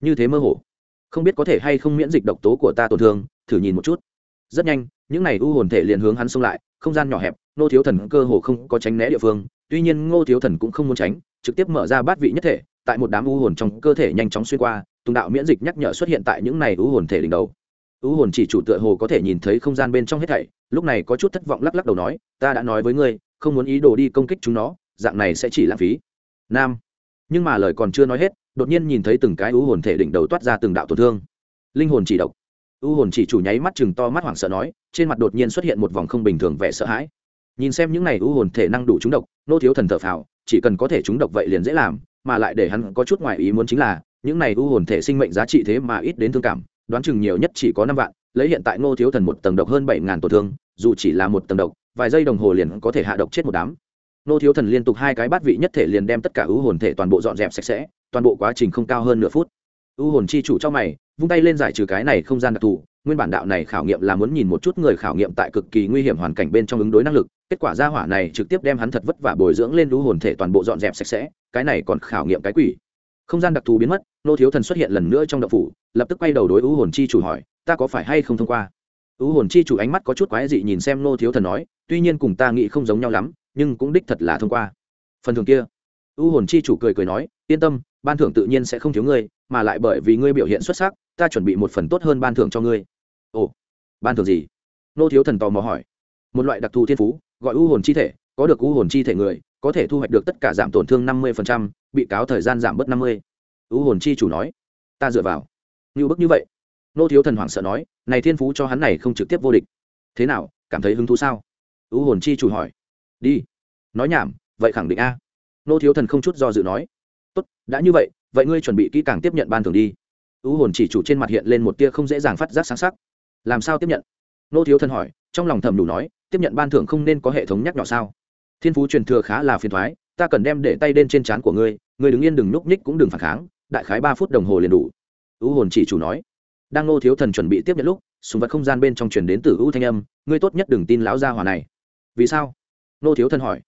Speaker 1: Như thế mơ hồ. Không biết có thể hay không miễn dịch độc tố của ta tổn thương, thử nhìn một chút. Rất nhanh, những này ưu hồn thể liền hướng hắn xông lại, không gian nhỏ hẹp, nô thiếu thần cơ hồ không có tránh né địa phương, tuy nhiên ngô thiếu thần cũng không muốn tránh, trực tiếp mở ra bát vị nhất thể tại một đám u hồn trong cơ thể nhanh chóng xuyên qua, tùng đạo miễn dịch nhắc nhở xuất hiện tại những này u hồn thể đỉnh đầu. U hồn chỉ chủ tựa hồ có thể nhìn thấy không gian bên trong hết thảy, lúc này có chút thất vọng lắc lắc đầu nói, ta đã nói với ngươi, không muốn ý đồ đi công kích chúng nó, dạng này sẽ chỉ lãng phí. Nam. Nhưng mà lời còn chưa nói hết, đột nhiên nhìn thấy từng cái u hồn thể đỉnh đầu toát ra từng đạo tổn thương. Linh hồn chỉ độc. U hồn chỉ chủ nháy mắt chừng to mắt hoảng sợ nói, trên mặt đột nhiên xuất hiện một vòng không bình thường vẻ sợ hãi. Nhìn xem những này u hồn thể năng đủ trúng độc, nô thiếu thần thở phào, chỉ cần có thể trúng độc vậy liền dễ làm mà lại để hắn có chút ngoài ý muốn chính là, những này u hồn thể sinh mệnh giá trị thế mà ít đến thương cảm, đoán chừng nhiều nhất chỉ có năm vạn, lấy hiện tại Ngô thiếu thần một tầng độc hơn bảy ngàn tổn thương, dù chỉ là một tầng độc, vài giây đồng hồ liền có thể hạ độc chết một đám. Ngô thiếu thần liên tục hai cái bát vị nhất thể liền đem tất cả u hồn thể toàn bộ dọn dẹp sạch sẽ, toàn bộ quá trình không cao hơn nửa phút. U hồn chi chủ cho mày, vung tay lên giải trừ cái này không gian đặc thù, nguyên bản đạo này khảo nghiệm là muốn nhìn một chút người khảo nghiệm tại cực kỳ nguy hiểm hoàn cảnh bên trong ứng đối năng lực kết quả ra hỏa này trực tiếp đem hắn thật vất vả bồi dưỡng lên lũ hồn thể toàn bộ dọn dẹp sạch sẽ, cái này còn khảo nghiệm cái quỷ. Không gian đặc thù biến mất, nô thiếu thần xuất hiện lần nữa trong đậu phủ, lập tức quay đầu đối ưu hồn chi chủ hỏi, ta có phải hay không thông qua? Ưu hồn chi chủ ánh mắt có chút quái dị nhìn xem nô thiếu thần nói, tuy nhiên cùng ta nghĩ không giống nhau lắm, nhưng cũng đích thật là thông qua. Phần thường kia ưu hồn chi chủ cười cười nói, yên tâm, ban thưởng tự nhiên sẽ không thiếu ngươi, mà lại bởi vì ngươi biểu hiện xuất sắc, ta chuẩn bị một phần tốt hơn ban thưởng cho ngươi. Ồ, ban thưởng gì? Nô thiếu thần tò mò hỏi một loại đặc thù thiên phú, gọi u hồn chi thể, có được u hồn chi thể người, có thể thu hoạch được tất cả giảm tổn thương năm mươi bị cáo thời gian giảm bớt năm mươi. Ưu hồn chi chủ nói, ta dựa vào. Như bức như vậy. Nô thiếu thần hoảng sợ nói, này thiên phú cho hắn này không trực tiếp vô địch. Thế nào, cảm thấy hứng thú sao? Ưu hồn chi chủ hỏi. Đi. Nói nhảm, vậy khẳng định a. Nô thiếu thần không chút do dự nói, tốt, đã như vậy vậy ngươi chuẩn bị kỹ càng tiếp nhận ban thưởng đi. Ưu hồn chỉ chủ trên mặt hiện lên một tia không dễ dàng phát giác sáng sắc. Làm sao tiếp nhận? Nô thiếu thần hỏi, trong lòng thầm đủ nói tiếp nhận ban thưởng không nên có hệ thống nhắc nhỏ sao? Thiên phú truyền thừa khá là phiền thoái, ta cần đem để tay đen trên trán của ngươi ngươi đứng yên đừng núp ních cũng đừng phản kháng, đại khái ba phút đồng hồ liền đủ. U hồn chỉ chủ nói. Đang nô thiếu thần chuẩn bị tiếp nhận lúc sùng vật không gian bên trong truyền đến từ ưu thanh âm, ngươi tốt nhất đừng tin lão gia hòa này. Vì sao? Nô thiếu thần hỏi.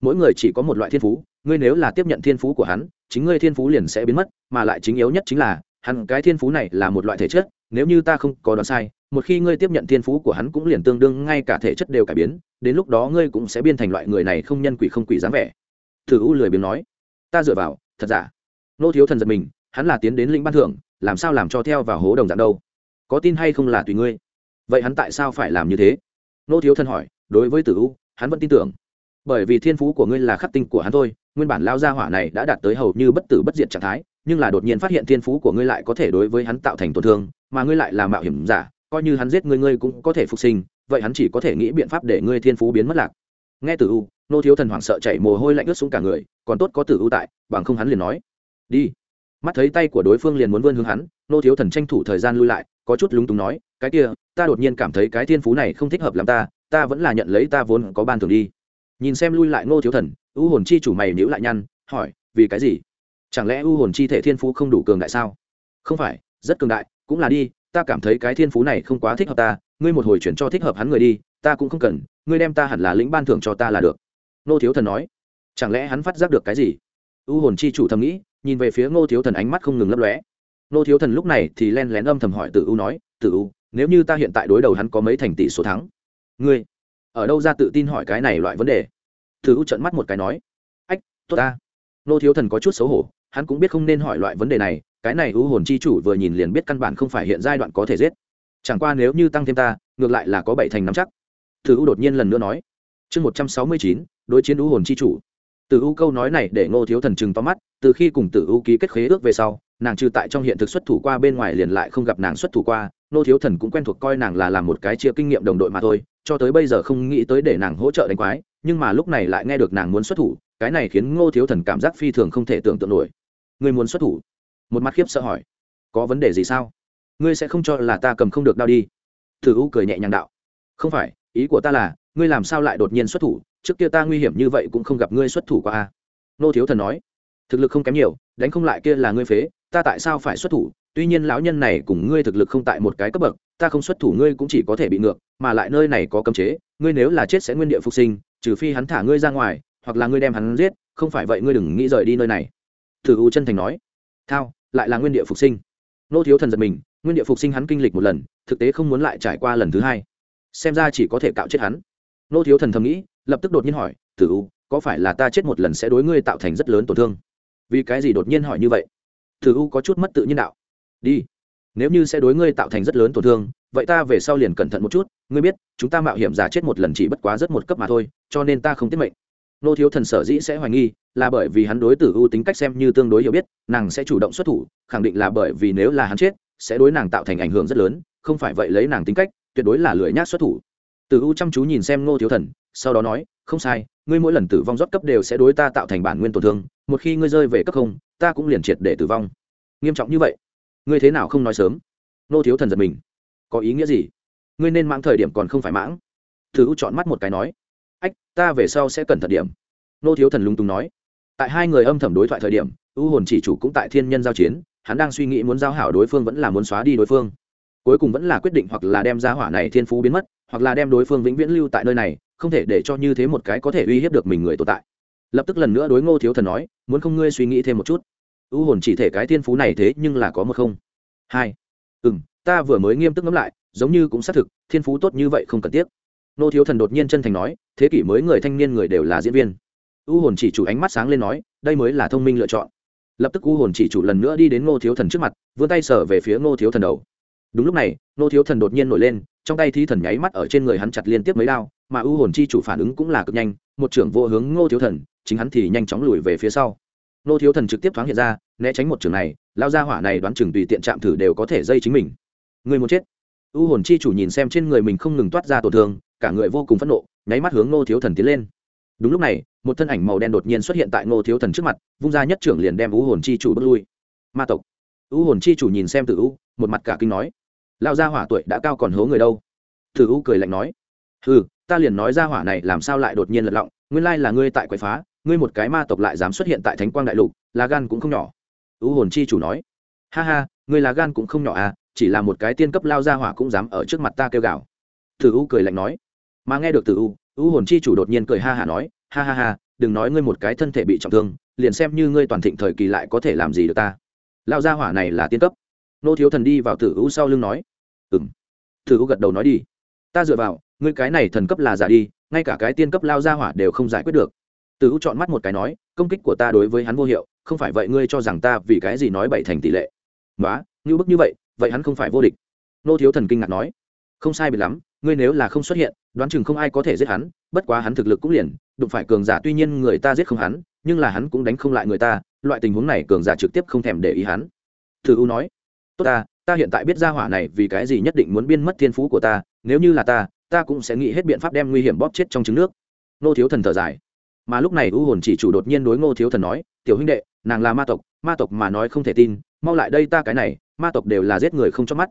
Speaker 1: Mỗi người chỉ có một loại thiên phú, ngươi nếu là tiếp nhận thiên phú của hắn, chính ngươi thiên phú liền sẽ biến mất, mà lại chính yếu nhất chính là hắn cái thiên phú này là một loại thể chất, nếu như ta không có đoán sai, một khi ngươi tiếp nhận thiên phú của hắn cũng liền tương đương, ngay cả thể chất đều cải biến, đến lúc đó ngươi cũng sẽ biên thành loại người này không nhân quỷ không quỷ dáng vẻ. Thử u lười biếng nói. Ta dựa vào, thật giả? Nô thiếu thần giật mình, hắn là tiến đến lĩnh ban thưởng, làm sao làm cho theo vào hố đồng dạng đâu? Có tin hay không là tùy ngươi. Vậy hắn tại sao phải làm như thế? Nô thiếu thần hỏi, đối với tử u, hắn vẫn tin tưởng. Bởi vì thiên phú của ngươi là khắc tinh của hắn thôi, nguyên bản lao gia hỏa này đã đạt tới hầu như bất tử bất diệt trạng thái nhưng là đột nhiên phát hiện thiên phú của ngươi lại có thể đối với hắn tạo thành tổn thương, mà ngươi lại là mạo hiểm giả, coi như hắn giết ngươi ngươi cũng có thể phục sinh, vậy hắn chỉ có thể nghĩ biện pháp để ngươi thiên phú biến mất lạc. Nghe tử u, nô thiếu thần hoảng sợ chảy mồ hôi lạnh ướt xuống cả người, còn tốt có tử u tại, bằng không hắn liền nói, đi. Mắt thấy tay của đối phương liền muốn vươn hướng hắn, nô thiếu thần tranh thủ thời gian lui lại, có chút lúng túng nói, cái kia, ta đột nhiên cảm thấy cái thiên phú này không thích hợp làm ta ta vẫn là nhận lấy ta vốn có ban thường đi. Nhìn xem lui lại nô thiếu thần, u hồn chi chủ mày nhữ lại nhăn, hỏi, vì cái gì? Chẳng lẽ u hồn chi thể thiên phú không đủ cường đại sao? Không phải, rất cường đại, cũng là đi, ta cảm thấy cái thiên phú này không quá thích hợp ta, ngươi một hồi chuyển cho thích hợp hắn người đi, ta cũng không cần, ngươi đem ta hẳn là lĩnh ban thưởng cho ta là được. Nô thiếu thần nói. Chẳng lẽ hắn phát giác được cái gì? U hồn chi chủ thầm nghĩ, nhìn về phía ngô thiếu thần ánh mắt không ngừng lấp lóe. Ngô thiếu thần lúc này thì len lén âm thầm hỏi tử u nói, tử u, nếu như ta hiện tại đối đầu hắn có mấy thành tỷ số thắng? Ngươi, ở đâu ra tự tin hỏi cái này loại vấn đề? Tử u trận mắt một cái nói. Ách, tốt ta. Ngô thiếu thần có chút xấu hổ hắn cũng biết không nên hỏi loại vấn đề này, cái này u hồn chi chủ vừa nhìn liền biết căn bản không phải hiện giai đoạn có thể giết. Chẳng qua nếu như tăng thêm ta, ngược lại là có bảy thành nắm chắc. Tử u đột nhiên lần nữa nói. Chương một trăm sáu mươi chín, đối chiến u hồn chi chủ. Từ u câu nói này để ngô thiếu thần chừng to mắt, từ khi cùng tử u ký kết khế ước về sau, nàng trừ tại trong hiện thực xuất thủ qua bên ngoài liền lại không gặp nàng xuất thủ qua, ngô thiếu thần cũng quen thuộc coi nàng là làm một cái chia kinh nghiệm đồng đội mà thôi, cho tới bây giờ không nghĩ tới để nàng hỗ trợ đánh quái, nhưng mà lúc này lại nghe được nàng muốn xuất thủ, cái này khiến ngô thiếu thần cảm giác phi thường không thể tưởng tượng nổi. Ngươi muốn xuất thủ? Một mắt khiếp sợ hỏi. Có vấn đề gì sao? Ngươi sẽ không cho là ta cầm không được đau đi. Thử u cười nhẹ nhàng đạo. Không phải, ý của ta là, ngươi làm sao lại đột nhiên xuất thủ? Trước kia ta nguy hiểm như vậy cũng không gặp ngươi xuất thủ qua a. Nô thiếu thần nói. Thực lực không kém nhiều, đánh không lại kia là ngươi phế, ta tại sao phải xuất thủ? Tuy nhiên lão nhân này cùng ngươi thực lực không tại một cái cấp bậc, ta không xuất thủ ngươi cũng chỉ có thể bị ngược, mà lại nơi này có cấm chế, ngươi nếu là chết sẽ nguyên địa phục sinh, trừ phi hắn thả ngươi ra ngoài, hoặc là ngươi đem hắn giết, không phải vậy ngươi đừng nghĩ rời đi nơi này thử u chân thành nói. Thao, lại là nguyên địa phục sinh. Nô thiếu thần giật mình, nguyên địa phục sinh hắn kinh lịch một lần, thực tế không muốn lại trải qua lần thứ hai. Xem ra chỉ có thể cạo chết hắn. Nô thiếu thần thầm nghĩ, lập tức đột nhiên hỏi, thử u, có phải là ta chết một lần sẽ đối ngươi tạo thành rất lớn tổn thương? Vì cái gì đột nhiên hỏi như vậy? Thử u có chút mất tự nhiên đạo. Đi, nếu như sẽ đối ngươi tạo thành rất lớn tổn thương, vậy ta về sau liền cẩn thận một chút. Ngươi biết, chúng ta mạo hiểm giả chết một lần chỉ bất quá rất một cấp mà thôi, cho nên ta không tiết mệnh nô thiếu thần sở dĩ sẽ hoài nghi là bởi vì hắn đối tử u tính cách xem như tương đối hiểu biết, nàng sẽ chủ động xuất thủ, khẳng định là bởi vì nếu là hắn chết, sẽ đối nàng tạo thành ảnh hưởng rất lớn, không phải vậy lấy nàng tính cách, tuyệt đối là lười nhác xuất thủ. Tử u chăm chú nhìn xem nô thiếu thần, sau đó nói, không sai, ngươi mỗi lần tử vong rót cấp đều sẽ đối ta tạo thành bản nguyên tổn thương, một khi ngươi rơi về cấp không, ta cũng liền triệt để tử vong. Nghiêm trọng như vậy? Ngươi thế nào không nói sớm? Nô thiếu thần giật mình. Có ý nghĩa gì? Ngươi nên mãng thời điểm còn không phải mãng. Thử u chọn mắt một cái nói ta về sau sẽ cẩn thận điểm. Nô thiếu thần lung tung nói. Tại hai người âm thầm đối thoại thời điểm u hồn chỉ chủ cũng tại thiên nhân giao chiến, hắn đang suy nghĩ muốn giao hảo đối phương vẫn là muốn xóa đi đối phương. Cuối cùng vẫn là quyết định hoặc là đem ra hỏa này thiên phú biến mất, hoặc là đem đối phương vĩnh viễn lưu tại nơi này, không thể để cho như thế một cái có thể uy hiếp được mình người tồn tại. Lập tức lần nữa đối ngô thiếu thần nói, muốn không ngươi suy nghĩ thêm một chút? U hồn chỉ thể cái thiên phú này thế nhưng là có một không? Hai. Ừ m ta vừa mới nghiêm túc ngẫm lại, giống như cũng xác thực, thiên phú tốt như vậy không cần tiếc. Ngô thiếu thần đột nhiên chân thành nói thế kỷ mới người thanh niên người đều là diễn viên. U hồn chỉ chủ ánh mắt sáng lên nói, đây mới là thông minh lựa chọn. Lập tức u hồn chỉ chủ lần nữa đi đến ngô thiếu thần trước mặt, vươn tay sở về phía ngô thiếu thần đầu. Đúng lúc này, ngô thiếu thần đột nhiên nổi lên, trong tay thi thần nháy mắt ở trên người hắn chặt liên tiếp mấy đao, mà u hồn chi chủ phản ứng cũng là cực nhanh, một trưởng vô hướng ngô thiếu thần, chính hắn thì nhanh chóng lùi về phía sau. Ngô thiếu thần trực tiếp thoáng hiện ra, né tránh một trường này, lao ra hỏa này đoán chừng tùy tiện chạm thử đều có thể dây chính mình. Người muốn chết. U hồn chi chủ nhìn xem trên người mình không ngừng toát ra tổn thương cả người vô cùng phẫn nộ, nháy mắt hướng nô thiếu thần tiến lên. Đúng lúc này, một thân ảnh màu đen đột nhiên xuất hiện tại nô thiếu thần trước mặt, vung ra nhất trưởng liền đem u hồn chi chủ bước lui. Ma tộc. U hồn chi chủ nhìn xem tử u, một mặt cả kinh nói lao ra hỏa tuổi đã cao còn hố người đâu? Tử u cười lạnh nói ừ ta liền nói ra hỏa này làm sao lại đột nhiên lật lọng, nguyên lai là ngươi tại quậy phá, ngươi một cái ma tộc lại dám xuất hiện tại thánh quang đại lục là gan cũng không nhỏ. U hồn chi chủ nói, ha ha, ngươi là gan cũng không nhỏ à chỉ là một cái tiên cấp lao ra hỏa cũng dám ở trước mặt ta kêu gào. Tử u cười lạnh nói mà nghe được từ u u hồn chi chủ đột nhiên cười ha hả nói, ha ha ha, đừng nói ngươi một cái thân thể bị trọng thương, liền xem như ngươi toàn thịnh thời kỳ lại có thể làm gì được ta. Lao gia hỏa này là tiên cấp. Nô thiếu thần đi vào tử u sau lưng nói ừng tử u gật đầu nói đi, ta dựa vào, ngươi cái này thần cấp là giả đi, ngay cả cái tiên cấp lao gia hỏa đều không giải quyết được. Tử u chọn mắt một cái nói, công kích của ta đối với hắn vô hiệu, không phải vậy ngươi cho rằng ta vì cái gì nói bảy thành tỷ lệ? Nói như bức như vậy vậy hắn không phải vô địch. Nô thiếu thần kinh ngạc nói, không sai biệt lắm, ngươi nếu là không xuất hiện đoán chừng không ai có thể giết hắn, bất quá hắn thực lực cũng liền, đụng phải cường giả tuy nhiên người ta giết không hắn, nhưng là hắn cũng đánh không lại người ta, loại tình huống này cường giả trực tiếp không thèm để ý hắn. Thử u nói, tốt ta ta hiện tại biết ra hỏa này vì cái gì nhất định muốn biên mất thiên phú của ta, nếu như là ta ta cũng sẽ nghĩ hết biện pháp đem nguy hiểm bóp chết trong trứng nước. Nô thiếu thần thở dài. Mà lúc này u hồn chỉ chủ đột nhiên đối ngô thiếu thần nói, tiểu huynh đệ, nàng là ma tộc ma tộc mà nói không thể tin, mau lại đây ta cái này, ma tộc đều là giết người không chớp mắt.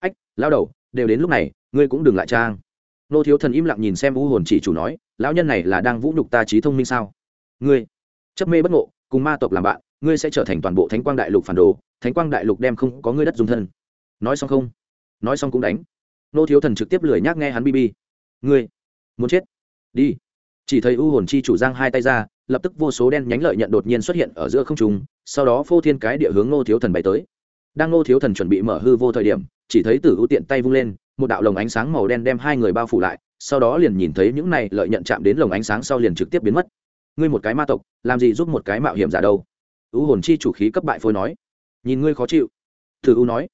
Speaker 1: Ách, lao đầu, đều đến lúc này, ngươi cũng đừng lại trang nô thiếu thần im lặng nhìn xem u hồn chỉ chủ nói, lão nhân này là đang vũ nhục ta trí thông minh sao? Ngươi, chấp mê bất ngộ, cùng ma tộc làm bạn, ngươi sẽ trở thành toàn bộ thánh quang đại lục phản đồ, thánh quang đại lục đem không có ngươi đất dung thân. Nói xong không? Nói xong cũng đánh. Nô thiếu thần trực tiếp lười nhác nghe hắn bb ngươi, muốn chết? Đi. Chỉ thấy u hồn chi chủ giang hai tay ra, lập tức vô số đen nhánh lợi nhận đột nhiên xuất hiện ở giữa không trung, sau đó phô thiên cái địa hướng nô thiếu thần bay tới. Đang nô thiếu thần chuẩn bị mở hư vô thời điểm, chỉ thấy tử ưu tiện tay vung lên một đạo lồng ánh sáng màu đen đem hai người bao phủ lại, sau đó liền nhìn thấy những này lợi nhận chạm đến lồng ánh sáng sau liền trực tiếp biến mất. Ngươi một cái ma tộc, làm gì giúp một cái mạo hiểm giả đâu? U hồn chi chủ khí cấp bại phôi nói. Nhìn ngươi khó chịu. Tử U nói.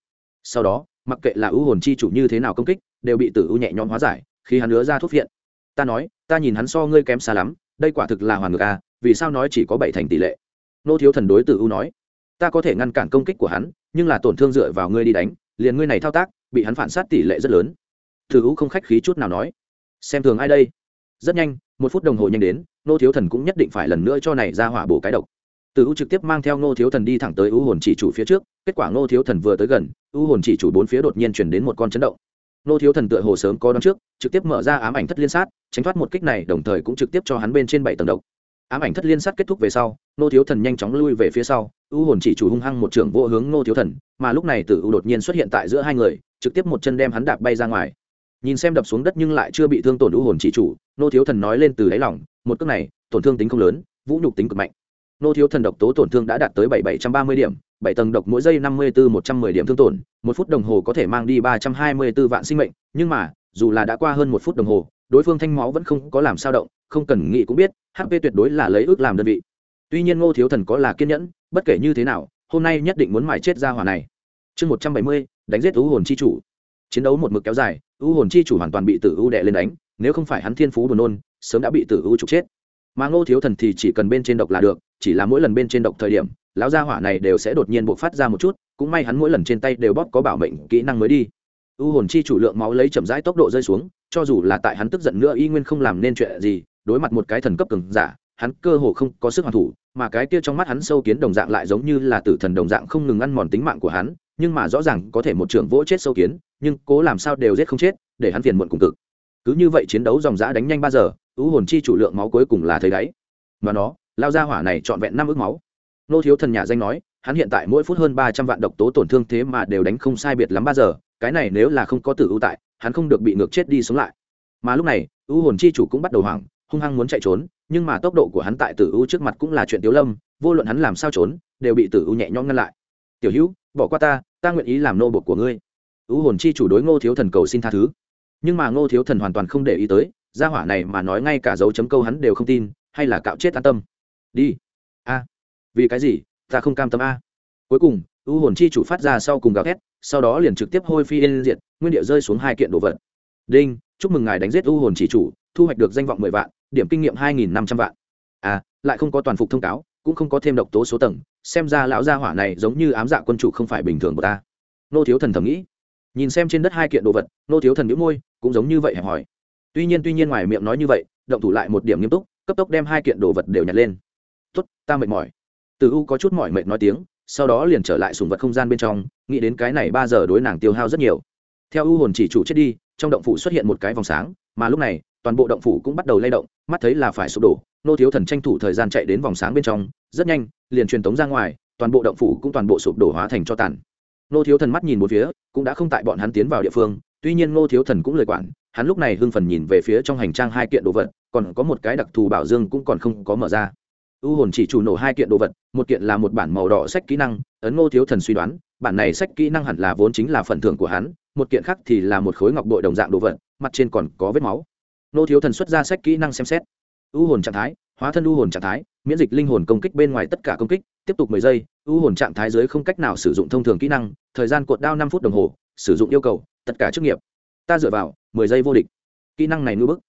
Speaker 1: Sau đó, mặc kệ là U hồn chi chủ như thế nào công kích, đều bị tử U nhẹ nhõm hóa giải, khi hắn lứa ra thuốc viện. Ta nói, ta nhìn hắn so ngươi kém xa lắm, đây quả thực là hoàn ngược à vì sao nói chỉ có bảy thành tỷ lệ? Nô thiếu thần đối tử U nói. Ta có thể ngăn cản công kích của hắn, nhưng là tổn thương dựa vào ngươi đi đánh, liền ngươi này thao tác bị hắn phản sát tỷ lệ rất lớn. Thử hữu không khách khí chút nào nói, xem thường ai đây? Rất nhanh, một phút đồng hồ nhanh đến nô thiếu thần cũng nhất định phải lần nữa cho này ra hỏa bổ cái độc. Từ U trực tiếp mang theo nô thiếu thần đi thẳng tới u hồn chỉ chủ phía trước, kết quả nô thiếu thần vừa tới gần, u hồn chỉ chủ bốn phía đột nhiên chuyển đến một con chấn động. Nô thiếu thần tựa hồ sớm có đón trước, trực tiếp mở ra ám ảnh thất liên sát, tránh thoát một kích này, đồng thời cũng trực tiếp cho hắn bên trên bảy tầng độc. Ám ảnh thất liên sát kết thúc về sau nô thiếu thần nhanh chóng lui về phía sau, u hồn chỉ chủ hung hăng một trưởng vô hướng nô thiếu thần, mà lúc này tử u đột nhiên xuất hiện tại giữa hai người trực tiếp một chân đem hắn đạp bay ra ngoài. Nhìn xem đập xuống đất nhưng lại chưa bị thương tổn u hồn chỉ chủ, nô thiếu thần nói lên từ đáy lỏng một cước này, tổn thương tính không lớn, vũ nhục tính cực mạnh. Nô thiếu thần độc tố tổn thương đã đạt tới bảy bảy trăm ba mươi điểm, bảy tầng độc mỗi giây năm mươi bốn một trăm mười điểm thương tổn, một phút đồng hồ có thể mang đi ba trăm hai mươi b ố vạn sinh mệnh, nhưng mà, dù là đã qua hơn một phút đồng hồ, đối phương thanh máu vẫn không có làm sao động, không cần nghĩ cũng biết hp tuyệt đối là lấy ước làm đơn vị. Tuy nhiên ngô thiếu thần có là kiên nhẫn, bất kể như thế nào, hôm nay nhất định muốn mài chết ra hỏa này. Chương một trăm bảy mươi đánh giết u hồn chi chủ. Chiến đấu một mực kéo dài u hồn chi chủ hoàn toàn bị tử u đệ lên đánh, nếu không phải hắn thiên phú buồn nôn, sớm đã bị tử u trục chết. Mà ngô thiếu thần thì chỉ cần bên trên độc là được, chỉ là mỗi lần bên trên độc thời điểm, lão gia hỏa này đều sẽ đột nhiên bộc phát ra một chút, cũng may hắn mỗi lần trên tay đều bóp có bảo mệnh kỹ năng mới đi. U hồn chi chủ lượng máu lấy chậm rãi tốc độ rơi xuống, cho dù là tại hắn tức giận nữa y nguyên không làm nên chuyện gì, đối mặt một cái thần cấp cường giả, hắn cơ hồ không có sức hoàn thủ mà cái kia trong mắt hắn sâu kiến đồng dạng lại giống như là tử thần đồng dạng không ngừng ăn mòn tính mạng của hắn, nhưng mà rõ ràng có thể một trưởng vỗ chết sâu kiến, nhưng cố làm sao đều giết không chết, để hắn phiền muộn cùng cực. Cứ như vậy chiến đấu dòng dã đánh nhanh ba giờ u hồn chi chủ lượng máu cuối cùng là thấy đáy. Mà nó, lao ra hỏa này trọn vẹn năm ước máu. Nô thiếu thần nhà danh nói, hắn hiện tại mỗi phút hơn ba trăm vạn độc tố tổn thương thế mà đều đánh không sai biệt lắm ba giờ, cái này nếu là không có tử ưu tại, hắn không được bị ngược chết đi sống lại. Mà lúc này u hồn chi chủ cũng bắt đầu hoảng, hung hăng muốn chạy trốn nhưng mà tốc độ của hắn tại tử u trước mặt cũng là chuyện tiếu lâm, vô luận hắn làm sao trốn, đều bị tử u nhẹ nhõm ngăn lại. Tiểu hữu, bỏ qua ta ta nguyện ý làm nô bột của ngươi. U hồn chi chủ đối ngô thiếu thần cầu xin tha thứ. Nhưng mà ngô thiếu thần hoàn toàn không để ý tới, gia hỏa này mà nói ngay cả dấu chấm câu hắn đều không tin, hay là cạo chết an tâm. Đi. A. Vì cái gì? Ta không cam tâm a. Cuối cùng u hồn chi chủ phát ra sau cùng gào thét, sau đó liền trực tiếp hôi phi yên diệt, nguyên địa rơi xuống hai kiện đồ vật. Đinh, chúc mừng ngài đánh giết u hồn chỉ chủ, thu hoạch được danh vọng mười vạn điểm kinh nghiệm hai nghìn năm trăm vạn. À lại không có toàn phục thông cáo, cũng không có thêm độc tố số tầng, xem ra lão gia hỏa này giống như ám dạ quân chủ không phải bình thường của ta. Nô thiếu thần thầm nghĩ. Nhìn xem trên đất hai kiện đồ vật, nô thiếu thần nhíu môi, cũng giống như vậy hẹp hỏi tuy nhiên tuy nhiên ngoài miệng nói như vậy, động thủ lại một điểm nghiêm túc, cấp tốc đem hai kiện đồ vật đều nhặt lên. Tốt, ta mệt mỏi. Từ u có chút mỏi mệt nói tiếng, sau đó liền trở lại sùng vật không gian bên trong, nghĩ đến cái này ba giờ đối nàng tiêu hao rất nhiều. Theo u hồn chỉ chủ chết đi, trong động phủ xuất hiện một cái vòng sáng, mà lúc này toàn bộ động phủ cũng bắt đầu lay động, mắt thấy là phải sụp đổ, nô thiếu thần tranh thủ thời gian chạy đến vòng sáng bên trong, rất nhanh, liền truyền tống ra ngoài, toàn bộ động phủ cũng toàn bộ sụp đổ hóa thành cho tàn. Nô thiếu thần mắt nhìn một phía, cũng đã không tại bọn hắn tiến vào địa phương, tuy nhiên nô thiếu thần cũng lời quản, hắn lúc này hưng phần nhìn về phía trong hành trang hai kiện đồ vật, còn có một cái đặc thù bảo dương cũng còn không có mở ra. U hồn chỉ chủ nổ hai kiện đồ vật, một kiện là một bản màu đỏ sách kỹ năng, ấn ngô thiếu thần suy đoán, bản này sách kỹ năng hẳn là vốn chính là phần thưởng của hắn, một kiện khác thì là một khối ngọc bội đồng dạng đồ vật, mặt trên còn có vết máu. Nô thiếu thần xuất ra sách kỹ năng xem xét. U hồn trạng thái, hóa thân u hồn trạng thái, miễn dịch linh hồn công kích bên ngoài tất cả công kích, tiếp tục mười giây, u hồn trạng thái dưới không cách nào sử dụng thông thường kỹ năng, thời gian cuộn đao năm phút đồng hồ, sử dụng yêu cầu, tất cả chức nghiệp. Ta dựa vào, mười giây vô địch. Kỹ năng này ngưỡng bức.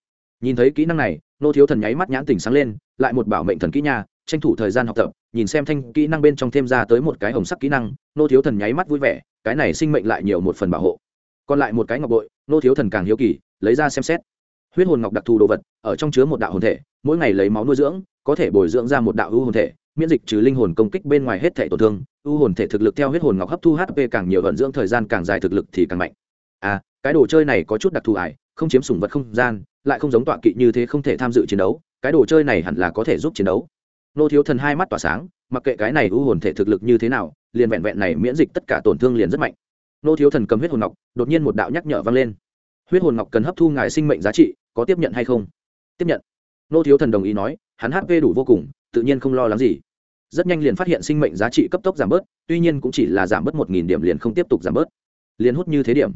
Speaker 1: Nhìn thấy kỹ năng này, nô thiếu thần nháy mắt nhãn tỉnh sáng lên, lại một bảo mệnh thần kỹ nha, tranh thủ thời gian học tập, nhìn xem thanh kỹ năng bên trong thêm ra tới một cái hồng sắc kỹ năng, nô thiếu thần nháy mắt vui vẻ, cái này sinh mệnh lại nhiều một phần bảo hộ. Còn lại một cái ngọc bội, nô thiếu thần càng hiếu kỳ, lấy ra xem xét huyết hồn ngọc đặc thù đồ vật, ở trong chứa một đạo hồn thể, mỗi ngày lấy máu nuôi dưỡng, có thể bồi dưỡng ra một đạo ưu hồn thể, miễn dịch trừ linh hồn công kích bên ngoài hết thể tổn thương, ưu hồn thể thực lực theo huyết hồn ngọc hấp thu hp càng nhiều vận dưỡng thời gian càng dài thực lực thì càng mạnh. À cái đồ chơi này có chút đặc thù ải, không chiếm sủng vật không gian, lại không giống tọa kỵ như thế không thể tham dự chiến đấu, cái đồ chơi này hẳn là có thể giúp chiến đấu. Nô thiếu thần hai mắt tỏa sáng, mặc kệ cái này ưu hồn thể thực lực như thế nào, liền vẹn vẹn này miễn dịch tất cả tổn thương liền rất mạnh. Nô thiếu thần cầm huyết hồn ngọc, đột nhiên một đạo nhắc nhở vang lên. Huyết hồn ngọc cần hấp thu ngài sinh mệnh giá trị có tiếp nhận hay không? Tiếp nhận. Nô thiếu thần đồng ý nói, hắn hp đủ vô cùng, tự nhiên không lo lắng gì. Rất nhanh liền phát hiện sinh mệnh giá trị cấp tốc giảm bớt, tuy nhiên cũng chỉ là giảm bớt một nghìn điểm liền không tiếp tục giảm bớt. Liền hút như thế điểm.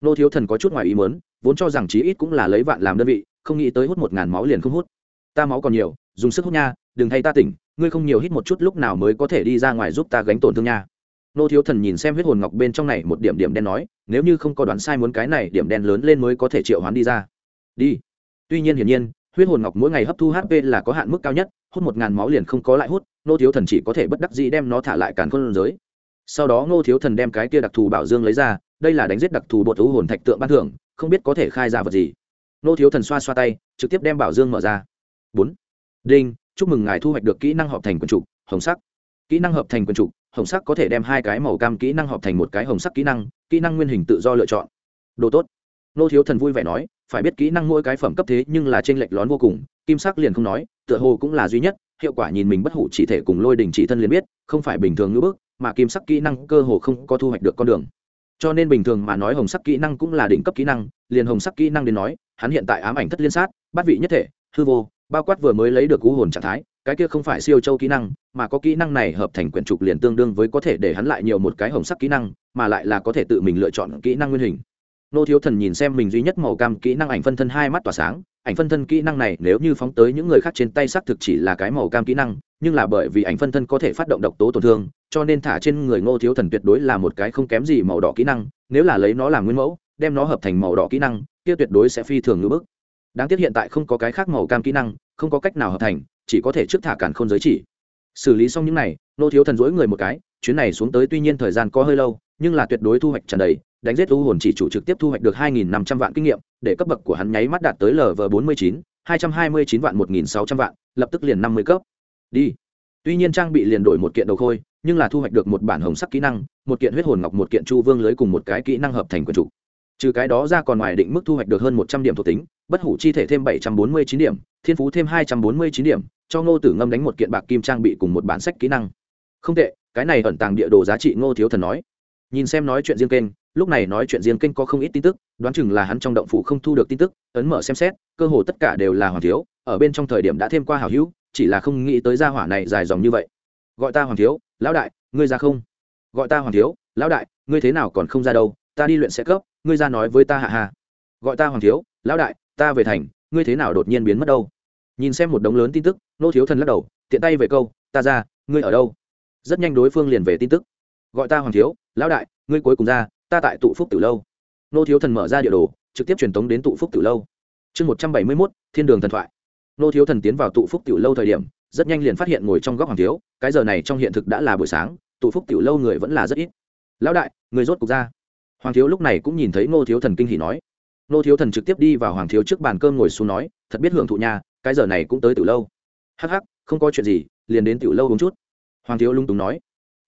Speaker 1: Nô thiếu thần có chút ngoài ý mớn vốn cho rằng chí ít cũng là lấy vạn làm đơn vị, không nghĩ tới hút một ngàn máu liền không hút. Ta máu còn nhiều, dùng sức hút nha, đừng thay ta tỉnh, ngươi không nhiều hít một chút lúc nào mới có thể đi ra ngoài giúp ta gánh tổn thương nha. Nô thiếu thần nhìn xem huyết hồn ngọc bên trong này một điểm điểm đen nói, nếu như không có đoán sai muốn cái này điểm đen lớn lên mới có thể triệu hoán đi ra đi. Tuy nhiên hiển nhiên, huyết hồn ngọc mỗi ngày hấp thu hp là có hạn mức cao nhất, hút một ngàn máu liền không có lại hút nô thiếu thần chỉ có thể bất đắc dĩ đem nó thả lại càn khôn giới. Sau đó nô thiếu thần đem cái kia đặc thù bảo dương lấy ra, đây là đánh giết đặc thù bột thú hồn thạch tượng ban thưởng, không biết có thể khai ra vật gì. Nô thiếu thần xoa xoa tay, trực tiếp đem bảo dương mở ra. Bốn. Đinh, chúc mừng ngài thu hoạch được kỹ năng hợp thành quần trục, hồng sắc. Kỹ năng hợp thành quần trục, hồng sắc có thể đem hai cái màu cam kỹ năng hợp thành một cái hồng sắc kỹ năng kỹ năng nguyên hình tự do lựa chọn. Đồ tốt. Nô thiếu thần vui vẻ nói phải biết kỹ năng mỗi cái phẩm cấp thế nhưng là trên lệch lón vô cùng, kim sắc liền không nói, tựa hồ cũng là duy nhất, hiệu quả nhìn mình bất hủ chỉ thể cùng lôi đình chỉ thân liền biết, không phải bình thường ngữ bức, mà kim sắc kỹ năng cơ hồ không có thu hoạch được con đường. Cho nên bình thường mà nói hồng sắc kỹ năng cũng là đỉnh cấp kỹ năng, liền hồng sắc kỹ năng đến nói, hắn hiện tại ám ảnh thất liên sát bắt vị nhất thể, hư vô, bao quát vừa mới lấy được cú hồn trạng thái, cái kia không phải siêu châu kỹ năng, mà có kỹ năng này hợp thành quyển trục liền tương đương với có thể để hắn lại nhiều một cái hồng sắc kỹ năng, mà lại là có thể tự mình lựa chọn kỹ năng nguyên hình nô thiếu thần nhìn xem mình duy nhất màu cam kỹ năng ảnh phân thân hai mắt tỏa sáng, ảnh phân thân kỹ năng này nếu như phóng tới những người khác trên tay xác thực chỉ là cái màu cam kỹ năng, nhưng là bởi vì ảnh phân thân có thể phát động độc tố tổn thương, cho nên thả trên người ngô thiếu thần tuyệt đối là một cái không kém gì màu đỏ kỹ năng, nếu là lấy nó làm nguyên mẫu, đem nó hợp thành màu đỏ kỹ năng, kia tuyệt đối sẽ phi thường ngữ bức. Đáng tiếc hiện tại không có cái khác màu cam kỹ năng, không có cách nào hợp thành, chỉ có thể trước thả cản không giới chỉ. Xử lý xong những này nô thiếu thần dỗi người một cái, chuyến này xuống tới tuy nhiên thời gian có hơi lâu, nhưng là tuyệt đối thu hoạch trần đầy đánh giết u hồn chỉ chủ trực tiếp thu hoạch được 2.500 vạn kinh nghiệm, để cấp bậc của hắn nháy mắt đạt tới lv 49 229 vạn 1.600 vạn, lập tức liền 50 cấp. Đi. Tuy nhiên trang bị liền đổi một kiện đầu khôi, nhưng là thu hoạch được một bản hồng sắc kỹ năng, một kiện huyết hồn ngọc, một kiện chu vương lưới cùng một cái kỹ năng hợp thành quần chủ. Trừ cái đó ra còn ngoài định mức thu hoạch được hơn một trăm điểm thuộc tính, bất hủ chi thể thêm bảy trăm bốn mươi chín điểm, thiên phú thêm hai trăm bốn mươi chín điểm, cho ngô tử ngâm đánh một kiện bạc kim trang bị cùng một bản sách kỹ năng. Không tệ, cái này ẩn tàng địa đồ giá trị ngô thiếu thần nói nhìn xem nói chuyện riêng kênh, lúc này nói chuyện riêng kênh có không ít tin tức, đoán chừng là hắn trong động phủ không thu được tin tức, ấn mở xem xét, cơ hồ tất cả đều là hoàng thiếu, ở bên trong thời điểm đã thêm qua hảo hữu, chỉ là không nghĩ tới gia hỏa này dài dòng như vậy. Gọi ta hoàng thiếu, lão đại, ngươi ra không? Gọi ta hoàng thiếu, lão đại, ngươi thế nào còn không ra đâu, ta đi luyện sẽ cấp, ngươi ra nói với ta hạ hà gọi ta hoàng thiếu, lão đại, ta về thành, ngươi thế nào đột nhiên biến mất đâu? Nhìn xem một đống lớn tin tức, nô thiếu thần lắc đầu, tiện tay về câu, ta ra, ngươi ở đâu? Rất nhanh đối phương liền về tin tức gọi ta hoàng thiếu, lão đại, ngươi cuối cùng ra, ta tại tụ phúc từ lâu. Nô thiếu thần mở ra địa đồ, trực tiếp truyền tống đến tụ phúc từ lâu. Chương một trăm bảy mươi mốt, thiên đường thần thoại. Nô thiếu thần tiến vào tụ phúc tiểu lâu thời điểm, rất nhanh liền phát hiện ngồi trong góc hoàng thiếu, cái giờ này trong hiện thực đã là buổi sáng, tụ phúc tiểu lâu người vẫn là rất ít. Lão đại, người rốt cục ra. Hoàng thiếu lúc này cũng nhìn thấy nô thiếu thần kinh hỉ nói. Nô thiếu thần trực tiếp đi vào hoàng thiếu trước bàn cơm ngồi xuống nói, thật biết hưởng thụ nhà, cái giờ này cũng tới tiểu lâu. Hắc hắc, không có chuyện gì, liền đến tiểu lâu uống chút. Hoàng thiếu lung túng nói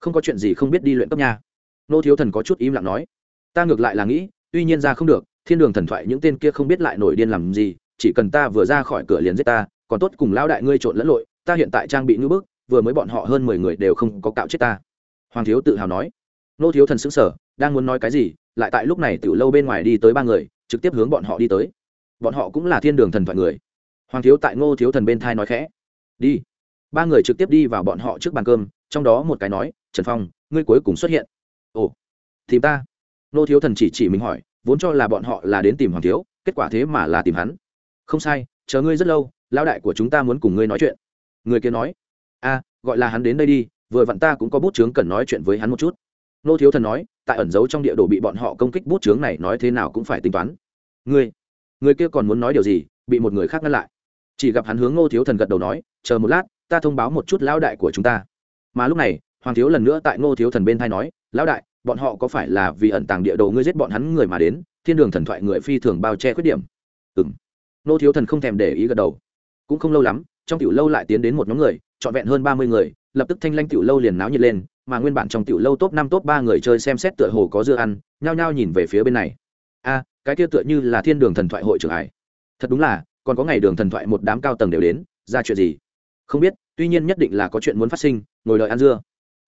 Speaker 1: không có chuyện gì không biết đi luyện cấp nhà nô thiếu thần có chút im lặng nói. Ta ngược lại là nghĩ, tuy nhiên ra không được, thiên đường thần thoại những tên kia không biết lại nổi điên làm gì, chỉ cần ta vừa ra khỏi cửa liền giết ta, còn tốt cùng lão đại ngươi trộn lẫn lội ta hiện tại trang bị ngưỡng bức, vừa mới bọn họ hơn mười người đều không có cạo chết ta. Hoàng thiếu tự hào nói. Nô thiếu thần xứng sở đang muốn nói cái gì, lại tại lúc này tiểu lâu bên ngoài đi tới ba người, trực tiếp hướng bọn họ đi tới. Bọn họ cũng là thiên đường thần thoại người. Hoàng thiếu tại ngô thiếu thần bên thai nói khẽ. Đi ba người trực tiếp đi vào bọn họ trước bàn cơm, trong đó một cái nói, trần phong, ngươi cuối cùng xuất hiện. Ồ, tìm ta? Nô thiếu thần chỉ chỉ mình hỏi, vốn cho là bọn họ là đến tìm hoàng thiếu, kết quả thế mà là tìm hắn. Không sai, chờ ngươi rất lâu, lão đại của chúng ta muốn cùng ngươi nói chuyện. Người kia nói, a, gọi là hắn đến đây đi, vừa vặn ta cũng có bút chướng cần nói chuyện với hắn một chút. Nô thiếu thần nói, tại ẩn giấu trong địa đồ bị bọn họ công kích bút chướng này nói thế nào cũng phải tính toán. Ngươi, người kia còn muốn nói điều gì? bị một người khác ngăn lại. Chỉ gặp hắn hướng nô thiếu thần gật đầu nói, chờ một lát ta thông báo một chút lão đại của chúng ta. Mà lúc này, hoàng thiếu lần nữa tại ngô thiếu thần bên thay nói, lão đại, bọn họ có phải là vì ẩn tàng địa đồ ngươi giết bọn hắn người mà đến? Thiên đường thần thoại người phi thường bao che khuyết điểm. Ừ m ngô thiếu thần không thèm để ý gật đầu. Cũng không lâu lắm, trong tiểu lâu lại tiến đến một nhóm người, trọn vẹn hơn ba mươi người, lập tức thanh lanh tiểu lâu liền náo nhiệt lên, mà nguyên bản trong tiểu lâu top năm top ba người chơi xem xét tựa hồ có dưa ăn, nhao nhao nhìn về phía bên này. A, cái kia tựa như là thiên đường thần thoại hội trưởng ải. Thật đúng là, còn có ngày đường thần thoại một đám cao tầng đều đến, ra chuyện gì? Không biết, tuy nhiên nhất định là có chuyện muốn phát sinh, ngồi đợi ăn dưa.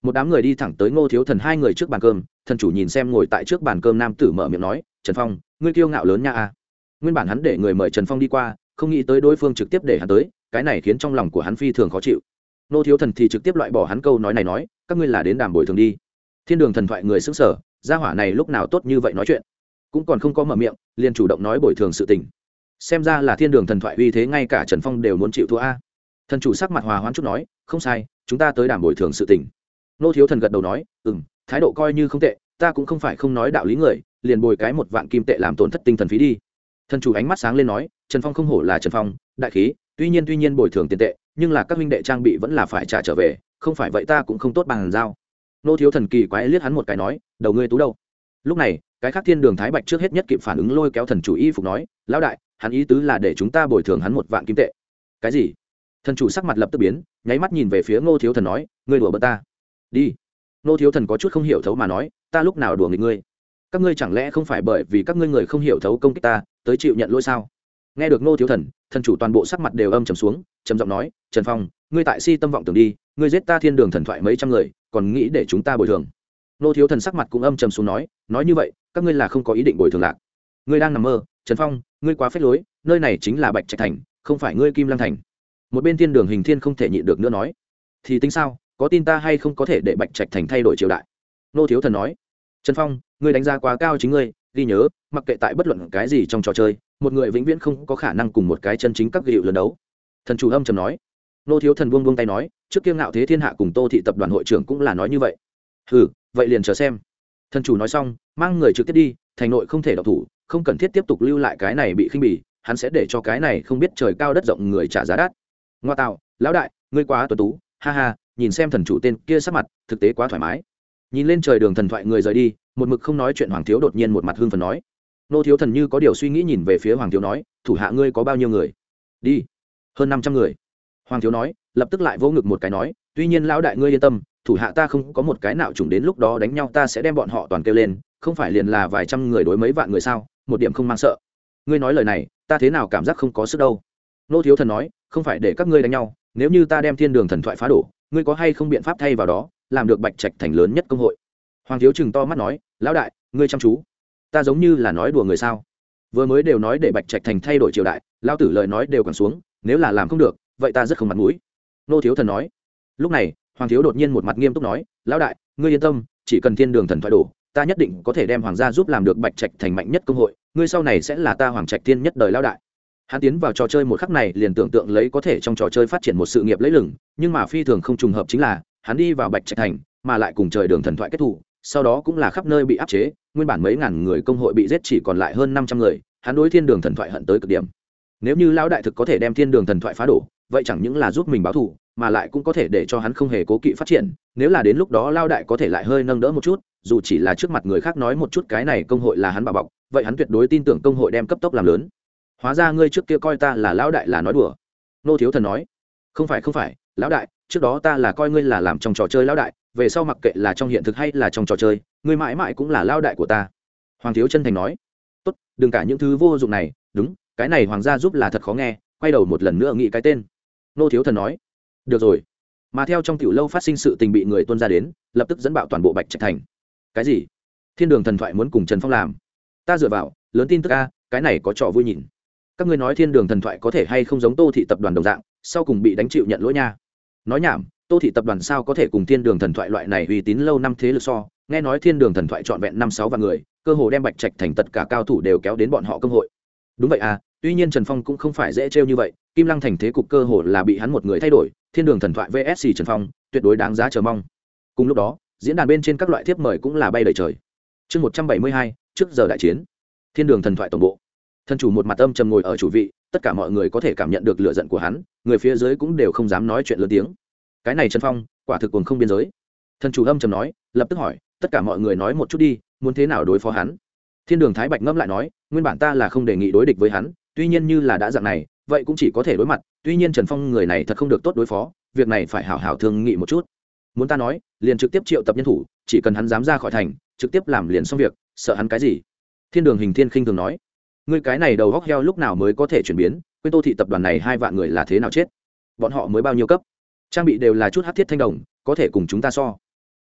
Speaker 1: Một đám người đi thẳng tới ngô thiếu thần hai người trước bàn cơm, thần chủ nhìn xem ngồi tại trước bàn cơm nam tử mở miệng nói, trần phong, ngươi kiêu ngạo lớn nha a. Nguyên bản hắn để người mời trần phong đi qua, không nghĩ tới đối phương trực tiếp để hắn tới, cái này khiến trong lòng của hắn phi thường khó chịu. Ngô thiếu thần thì trực tiếp loại bỏ hắn câu nói này nói, các ngươi là đến đàm bồi thường đi. Thiên đường thần thoại người xứng sở gia hỏa này lúc nào tốt như vậy nói chuyện. Cũng còn không có mở miệng, liền chủ động nói bồi thường sự tình. Xem ra là thiên đường thần thoại uy thế ngay cả trần phong đều muốn chịu thua a thần chủ sắc mặt hòa hoãn chút nói, không sai, chúng ta tới đảm bồi thường sự tình. Nô thiếu thần gật đầu nói ừ m thái độ coi như không tệ, ta cũng không phải không nói đạo lý người, liền bồi cái một vạn kim tệ làm tổn thất tinh thần phí đi. Thần chủ ánh mắt sáng lên nói, trần phong không hổ là trần phong, đại khí, tuy nhiên tuy nhiên bồi thường tiền tệ, nhưng là các huynh đệ trang bị vẫn là phải trả trở về, không phải vậy ta cũng không tốt bằng giao. Nô thiếu thần kỳ quái liếc hắn một cái nói, đầu ngươi tú đâu? Lúc này, cái khác thiên đường thái bạch trước hết nhất kịp phản ứng lôi kéo thần chủ y phục nói, lão đại, hắn ý tứ là để chúng ta bồi thường hắn một vạn kim tệ. Cái gì? Thần chủ sắc mặt lập tức biến, nháy mắt nhìn về phía ngô thiếu thần nói, ngươi đùa bật ta. Đi. Ngô thiếu thần có chút không hiểu thấu mà nói, ta lúc nào đùa nghịch ngươi? Các ngươi chẳng lẽ không phải bởi vì các ngươi người không hiểu thấu công kích ta, tới chịu nhận lỗi sao? Nghe được ngô thiếu thần thần chủ toàn bộ sắc mặt đều âm trầm xuống, trầm giọng nói, trần phong, ngươi tại si tâm vọng tưởng đi, ngươi giết ta thiên đường thần thoại mấy trăm người, còn nghĩ để chúng ta bồi thường. Ngô thiếu thần sắc mặt cũng âm trầm xuống nói nói như vậy, các ngươi là không có ý định bồi thường lạc. Ngươi đang nằm mơ, trần phong, ngươi quá phết lối, nơi này chính là bạch trạch thành, không phải ngươi kim lăng thành một bên thiên đường hình thiên không thể nhịn được nữa nói, thì tính sao, có tin ta hay không có thể để bạch trạch thành thay đổi triều đại? Nô thiếu thần nói, trần phong, ngươi đánh giá quá cao chính ngươi, ghi nhớ, mặc kệ tại bất luận cái gì trong trò chơi, một người vĩnh viễn không có khả năng cùng một cái chân chính các ghi hiệu lần đấu. Thần chủ âm trầm nói. Nô thiếu thần buông buông tay nói, trước kia ngạo thế thiên hạ cùng tô thị tập đoàn hội trưởng cũng là nói như vậy. Ừ vậy liền chờ xem. Thần chủ nói xong, mang người trực tiếp đi, thành nội không thể đọc thủ, không cần thiết tiếp tục lưu lại cái này bị khinh bỉ, hắn sẽ để cho cái này không biết trời cao đất rộng người trả giá đắt ngoa tạo, lão đại, ngươi quá tuấn tú, ha ha, nhìn xem thần chủ tên kia sắc mặt, thực tế quá thoải mái. Nhìn lên trời đường thần thoại người rời đi, một mực không nói chuyện hoàng thiếu đột nhiên một mặt hương phần nói. Nô thiếu thần như có điều suy nghĩ nhìn về phía hoàng thiếu nói, thủ hạ ngươi có bao nhiêu người? Đi, hơn năm trăm người. Hoàng thiếu nói, lập tức lại vô ngực một cái nói, tuy nhiên lão đại ngươi yên tâm, thủ hạ ta không có một cái nào trùng đến lúc đó đánh nhau, ta sẽ đem bọn họ toàn kêu lên, không phải liền là vài trăm người đối mấy vạn người sao, một điểm không mang sợ. Ngươi nói lời này, ta thế nào cảm giác không có sức đâu? Nô thiếu thần nói không phải để các ngươi đánh nhau, nếu như ta đem thiên đường thần thoại phá đổ, ngươi có hay không biện pháp thay vào đó, làm được bạch trạch thành lớn nhất công hội? Hoàng thiếu chừng to mắt nói, lão đại, ngươi chăm chú. Ta giống như là nói đùa người sao? Vừa mới đều nói để bạch trạch thành thay đổi triều đại lao tử lời nói đều còn xuống, nếu là làm không được, vậy ta rất không mặt mũi. Nô thiếu thần nói. Lúc này, hoàng thiếu đột nhiên một mặt nghiêm túc nói, lão đại, ngươi yên tâm, chỉ cần thiên đường thần thoại đổ, ta nhất định có thể đem hoàng gia giúp làm được bạch trạch thành mạnh nhất công hội, ngươi sau này sẽ là ta hoàng trạch tiên nhất đời lão đại hắn tiến vào trò chơi một khắc này liền tưởng tượng lấy có thể trong trò chơi phát triển một sự nghiệp lấy lừng, nhưng mà phi thường không trùng hợp chính là, hắn đi vào bạch trạch thành, mà lại cùng trời đường thần thoại kết thủ sau đó cũng là khắp nơi bị áp chế, nguyên bản mấy ngàn người công hội bị giết chỉ còn lại hơn năm trăm người, hắn đối thiên đường thần thoại hận tới cực điểm. Nếu như lão đại thực có thể đem thiên đường thần thoại phá đổ, vậy chẳng những là giúp mình báo thù, mà lại cũng có thể để cho hắn không hề cố kỵ phát triển, nếu là đến lúc đó lao đại có thể lại hơi nâng đỡ một chút, dù chỉ là trước mặt người khác nói một chút cái này công hội là hắn bà bọc, vậy hắn tuyệt đối tin tưởng công hội đem cấp tốc làm lớn hóa ra ngươi trước kia coi ta là lão đại là nói đùa. Nô thiếu thần nói, không phải không phải, lão đại, trước đó ta là coi ngươi là làm trong trò chơi lão đại, về sau mặc kệ là trong hiện thực hay là trong trò chơi, ngươi mãi mãi cũng là lão đại của ta. Hoàng thiếu chân thành nói, tốt, đừng cả những thứ vô dụng này, đúng, cái này hoàng gia giúp là thật khó nghe, quay đầu một lần nữa nghĩ cái tên. Nô thiếu thần nói, được rồi. Mà theo trong tiểu lâu phát sinh sự tình bị người tuân ra đến, lập tức dẫn bạo toàn bộ bạch trạch thành. Cái gì? Thiên đường thần thoại muốn cùng trần phong làm. Ta dựa vào, lớn tin tức a, cái này có trò vui nhìn các ngươi nói thiên đường thần thoại có thể hay không giống tô thị tập đoàn đồng dạng, sau cùng bị đánh chịu nhận lỗi nha. Nói nhảm, tô thị tập đoàn sao có thể cùng thiên đường thần thoại loại này uy tín lâu năm thế lực so? Nghe nói thiên đường thần thoại trọn vẹn năm sáu vạn người, cơ hồ đem bạch trạch thành tất cả cao thủ đều kéo đến bọn họ công hội. Đúng vậy à tuy nhiên trần phong cũng không phải dễ trêu như vậy, kim lăng thành thế cục cơ hồ là bị hắn một người thay đổi, thiên đường thần thoại vsc trần phong, tuyệt đối đáng giá chờ mong. Cùng lúc đó, diễn đàn bên trên các loại thiếp mời cũng là bay đầy trời. Chương một trăm bảy mươi hai, trước giờ đại chiến. Thiên đường thần thoại tổng bộ thần chủ một mặt âm trầm ngồi ở chủ vị, tất cả mọi người có thể cảm nhận được lựa giận của hắn, người phía dưới cũng đều không dám nói chuyện lớn tiếng. Cái này trần phong, quả thực còn không biên giới. Thần chủ âm trầm nói, lập tức hỏi, tất cả mọi người nói một chút đi, muốn thế nào đối phó hắn? Thiên đường thái bạch ngẫm lại nói, nguyên bản ta là không đề nghị đối địch với hắn, tuy nhiên như là đã dạng này, vậy cũng chỉ có thể đối mặt, tuy nhiên trần phong người này thật không được tốt đối phó, việc này phải hảo hảo thương nghị một chút. Muốn ta nói, liền trực tiếp triệu tập nhân thủ, chỉ cần hắn dám ra khỏi thành, trực tiếp làm liền xong việc, sợ hắn cái gì? Thiên đường hình thiên khinh thường nói ngươi cái này đầu góc heo lúc nào mới có thể chuyển biến? Quên tô thị tập đoàn này hai vạn người là thế nào chết? Bọn họ mới bao nhiêu cấp? Trang bị đều là chút hát thiết thanh đồng, có thể cùng chúng ta so.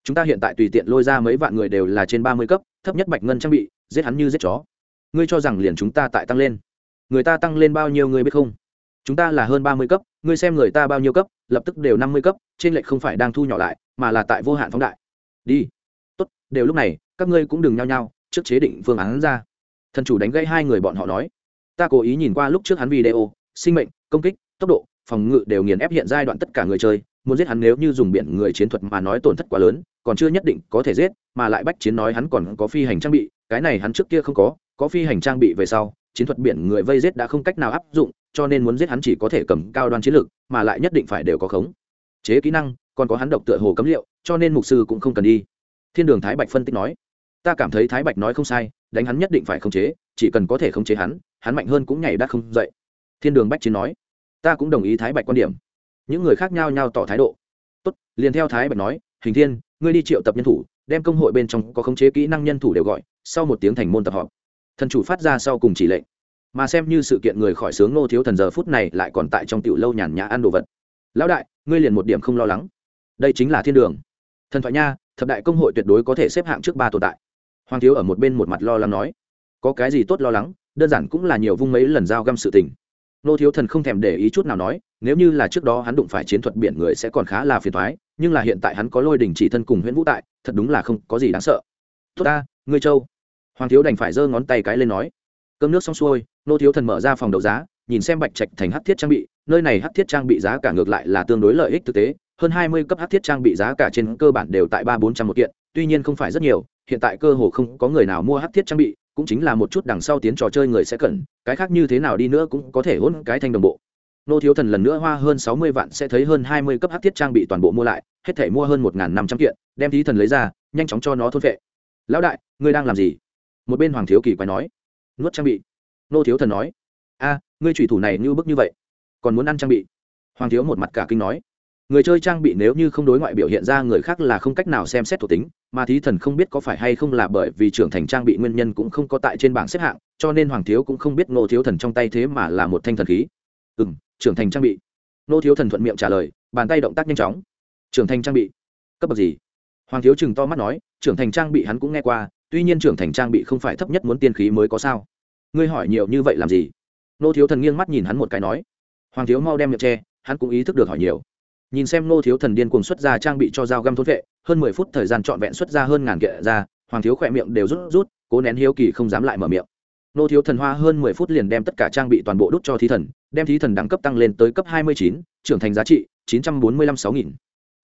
Speaker 1: Chúng ta hiện tại tùy tiện lôi ra mấy vạn người đều là trên ba mươi cấp, thấp nhất bạch ngân trang bị, giết hắn như giết chó. Ngươi cho rằng liền chúng ta tại tăng lên? Người ta tăng lên bao nhiêu ngươi biết không? Chúng ta là hơn ba mươi cấp, ngươi xem người ta bao nhiêu cấp, lập tức đều năm mươi cấp, trên lệch không phải đang thu nhỏ lại, mà là tại vô hạn phóng đại. Đi. Tốt, đều lúc này, các ngươi cũng đừng nhao nhao, trước chế định phương án ra thần chủ đánh gây hai người bọn họ nói. Ta cố ý nhìn qua lúc trước hắn video, sinh mệnh, công kích, tốc độ, phòng ngự đều nghiền ép hiện giai đoạn tất cả người chơi, muốn giết hắn nếu như dùng biển người chiến thuật mà nói tổn thất quá lớn, còn chưa nhất định có thể giết, mà lại bách chiến nói hắn còn có phi hành trang bị, cái này hắn trước kia không có có phi hành trang bị về sau, chiến thuật biển người vây giết đã không cách nào áp dụng, cho nên muốn giết hắn chỉ có thể cầm cao đoan chiến lược mà lại nhất định phải đều có khống. Chế kỹ năng, còn có hắn độc tựa hồ cấm liệu, cho nên mục sư cũng không cần đi. Thiên đường thái bạch phân tích nói ta cảm thấy thái bạch nói không sai, đánh hắn nhất định phải khống chế, chỉ cần có thể khống chế hắn hắn mạnh hơn cũng nhảy đắt không dậy. Thiên đường bách chiến nói, ta cũng đồng ý thái bạch quan điểm. Những người khác nhau nhau tỏ thái độ. Tốt, liền theo thái bạch nói, hình thiên, ngươi đi triệu tập nhân thủ, đem công hội bên trong có khống chế kỹ năng nhân thủ đều gọi, sau một tiếng thành môn tập họp. Thần chủ phát ra sau cùng chỉ lệnh. Mà xem như sự kiện người khỏi sướng nô thiếu thần giờ phút này lại còn tại trong tiểu lâu nhàn nhã ăn đồ vật. Lão đại, ngươi liền một điểm không lo lắng. Đây chính là thiên đường. Thần thoại nha, thập đại công hội tuyệt đối có thể xếp hạng trước ba tồn tại hoàng thiếu ở một bên một mặt lo lắng nói, có cái gì tốt lo lắng? Đơn giản cũng là nhiều vung mấy lần giao găm sự tình. Nô thiếu thần không thèm để ý chút nào nói, nếu như là trước đó hắn đụng phải chiến thuật biển người sẽ còn khá là phiền thoái nhưng là hiện tại hắn có lôi đình chỉ thân cùng nguyễn vũ tại, thật đúng là không có gì đáng sợ. Tốt ta, ngươi châu hoàng thiếu đành phải giơ ngón tay cái lên nói. Cơm nước xong xuôi, nô thiếu thần mở ra phòng đấu giá, nhìn xem bạch trạch thành hát thiết trang bị, nơi này hát thiết trang bị giá cả ngược lại là tương đối lợi ích thực tế, hơn hai mươi cấp hát thiết trang bị giá cả trên cơ bản đều tại ba bốn trăm một kiện, tuy nhiên không phải rất nhiều hiện tại cơ hồ không có người nào mua hắc thiết trang bị, cũng chính là một chút đằng sau tiến trò chơi người sẽ cần cái khác như thế nào đi nữa cũng có thể hôn cái thanh đồng bộ. Nô thiếu thần lần nữa hoa hơn sáu mươi vạn sẽ thấy hơn hai mươi cấp hắc thiết trang bị toàn bộ mua lại, hết thể mua hơn một năm trăm kiện, đem thí thần lấy ra, nhanh chóng cho nó thôn vệ. Lão đại, ngươi đang làm gì? Một bên hoàng thiếu kỳ quay nói. Nuốt trang bị. Nô thiếu thần nói. A, ngươi thủy thủ này như bức như vậy, còn muốn ăn trang bị? Hoàng thiếu một mặt cả kinh nói người chơi trang bị nếu như không đối ngoại biểu hiện ra người khác là không cách nào xem xét thuộc tính, mà thí thần không biết có phải hay không là bởi vì trưởng thành trang bị nguyên nhân cũng không có tại trên bảng xếp hạng, cho nên hoàng thiếu cũng không biết nô thiếu thần trong tay thế mà là một thanh thần khí. Ừ m trưởng thành trang bị. Nô thiếu thần thuận miệng trả lời, bàn tay động tác nhanh chóng. Trưởng thành trang bị. Cấp bậc gì? Hoàng thiếu chừng to mắt nói, trưởng thành trang bị hắn cũng nghe qua, tuy nhiên trưởng thành trang bị không phải thấp nhất muốn tiên khí mới có sao. Ngươi hỏi nhiều như vậy làm gì? Nô thiếu thần nghiêng mắt nhìn hắn một cái nói. Hoàng thiếu mau đem miệng tre hắn cũng ý thức được hỏi nhiều nhìn xem nô thiếu thần điên cuồng xuất ra trang bị cho dao găm thốt vệ, hơn mười phút thời gian trọn vẹn xuất ra hơn ngàn kệ ra, hoàng thiếu khỏe miệng đều rút rút, cố nén hiếu kỳ không dám lại mở miệng. Nô thiếu thần hoa hơn mười phút liền đem tất cả trang bị toàn bộ đút cho thí thần, đem thí thần đẳng cấp tăng lên tới cấp hai mươi chín, trưởng thành giá trị chín trăm bốn mươi lăm sáu nghìn.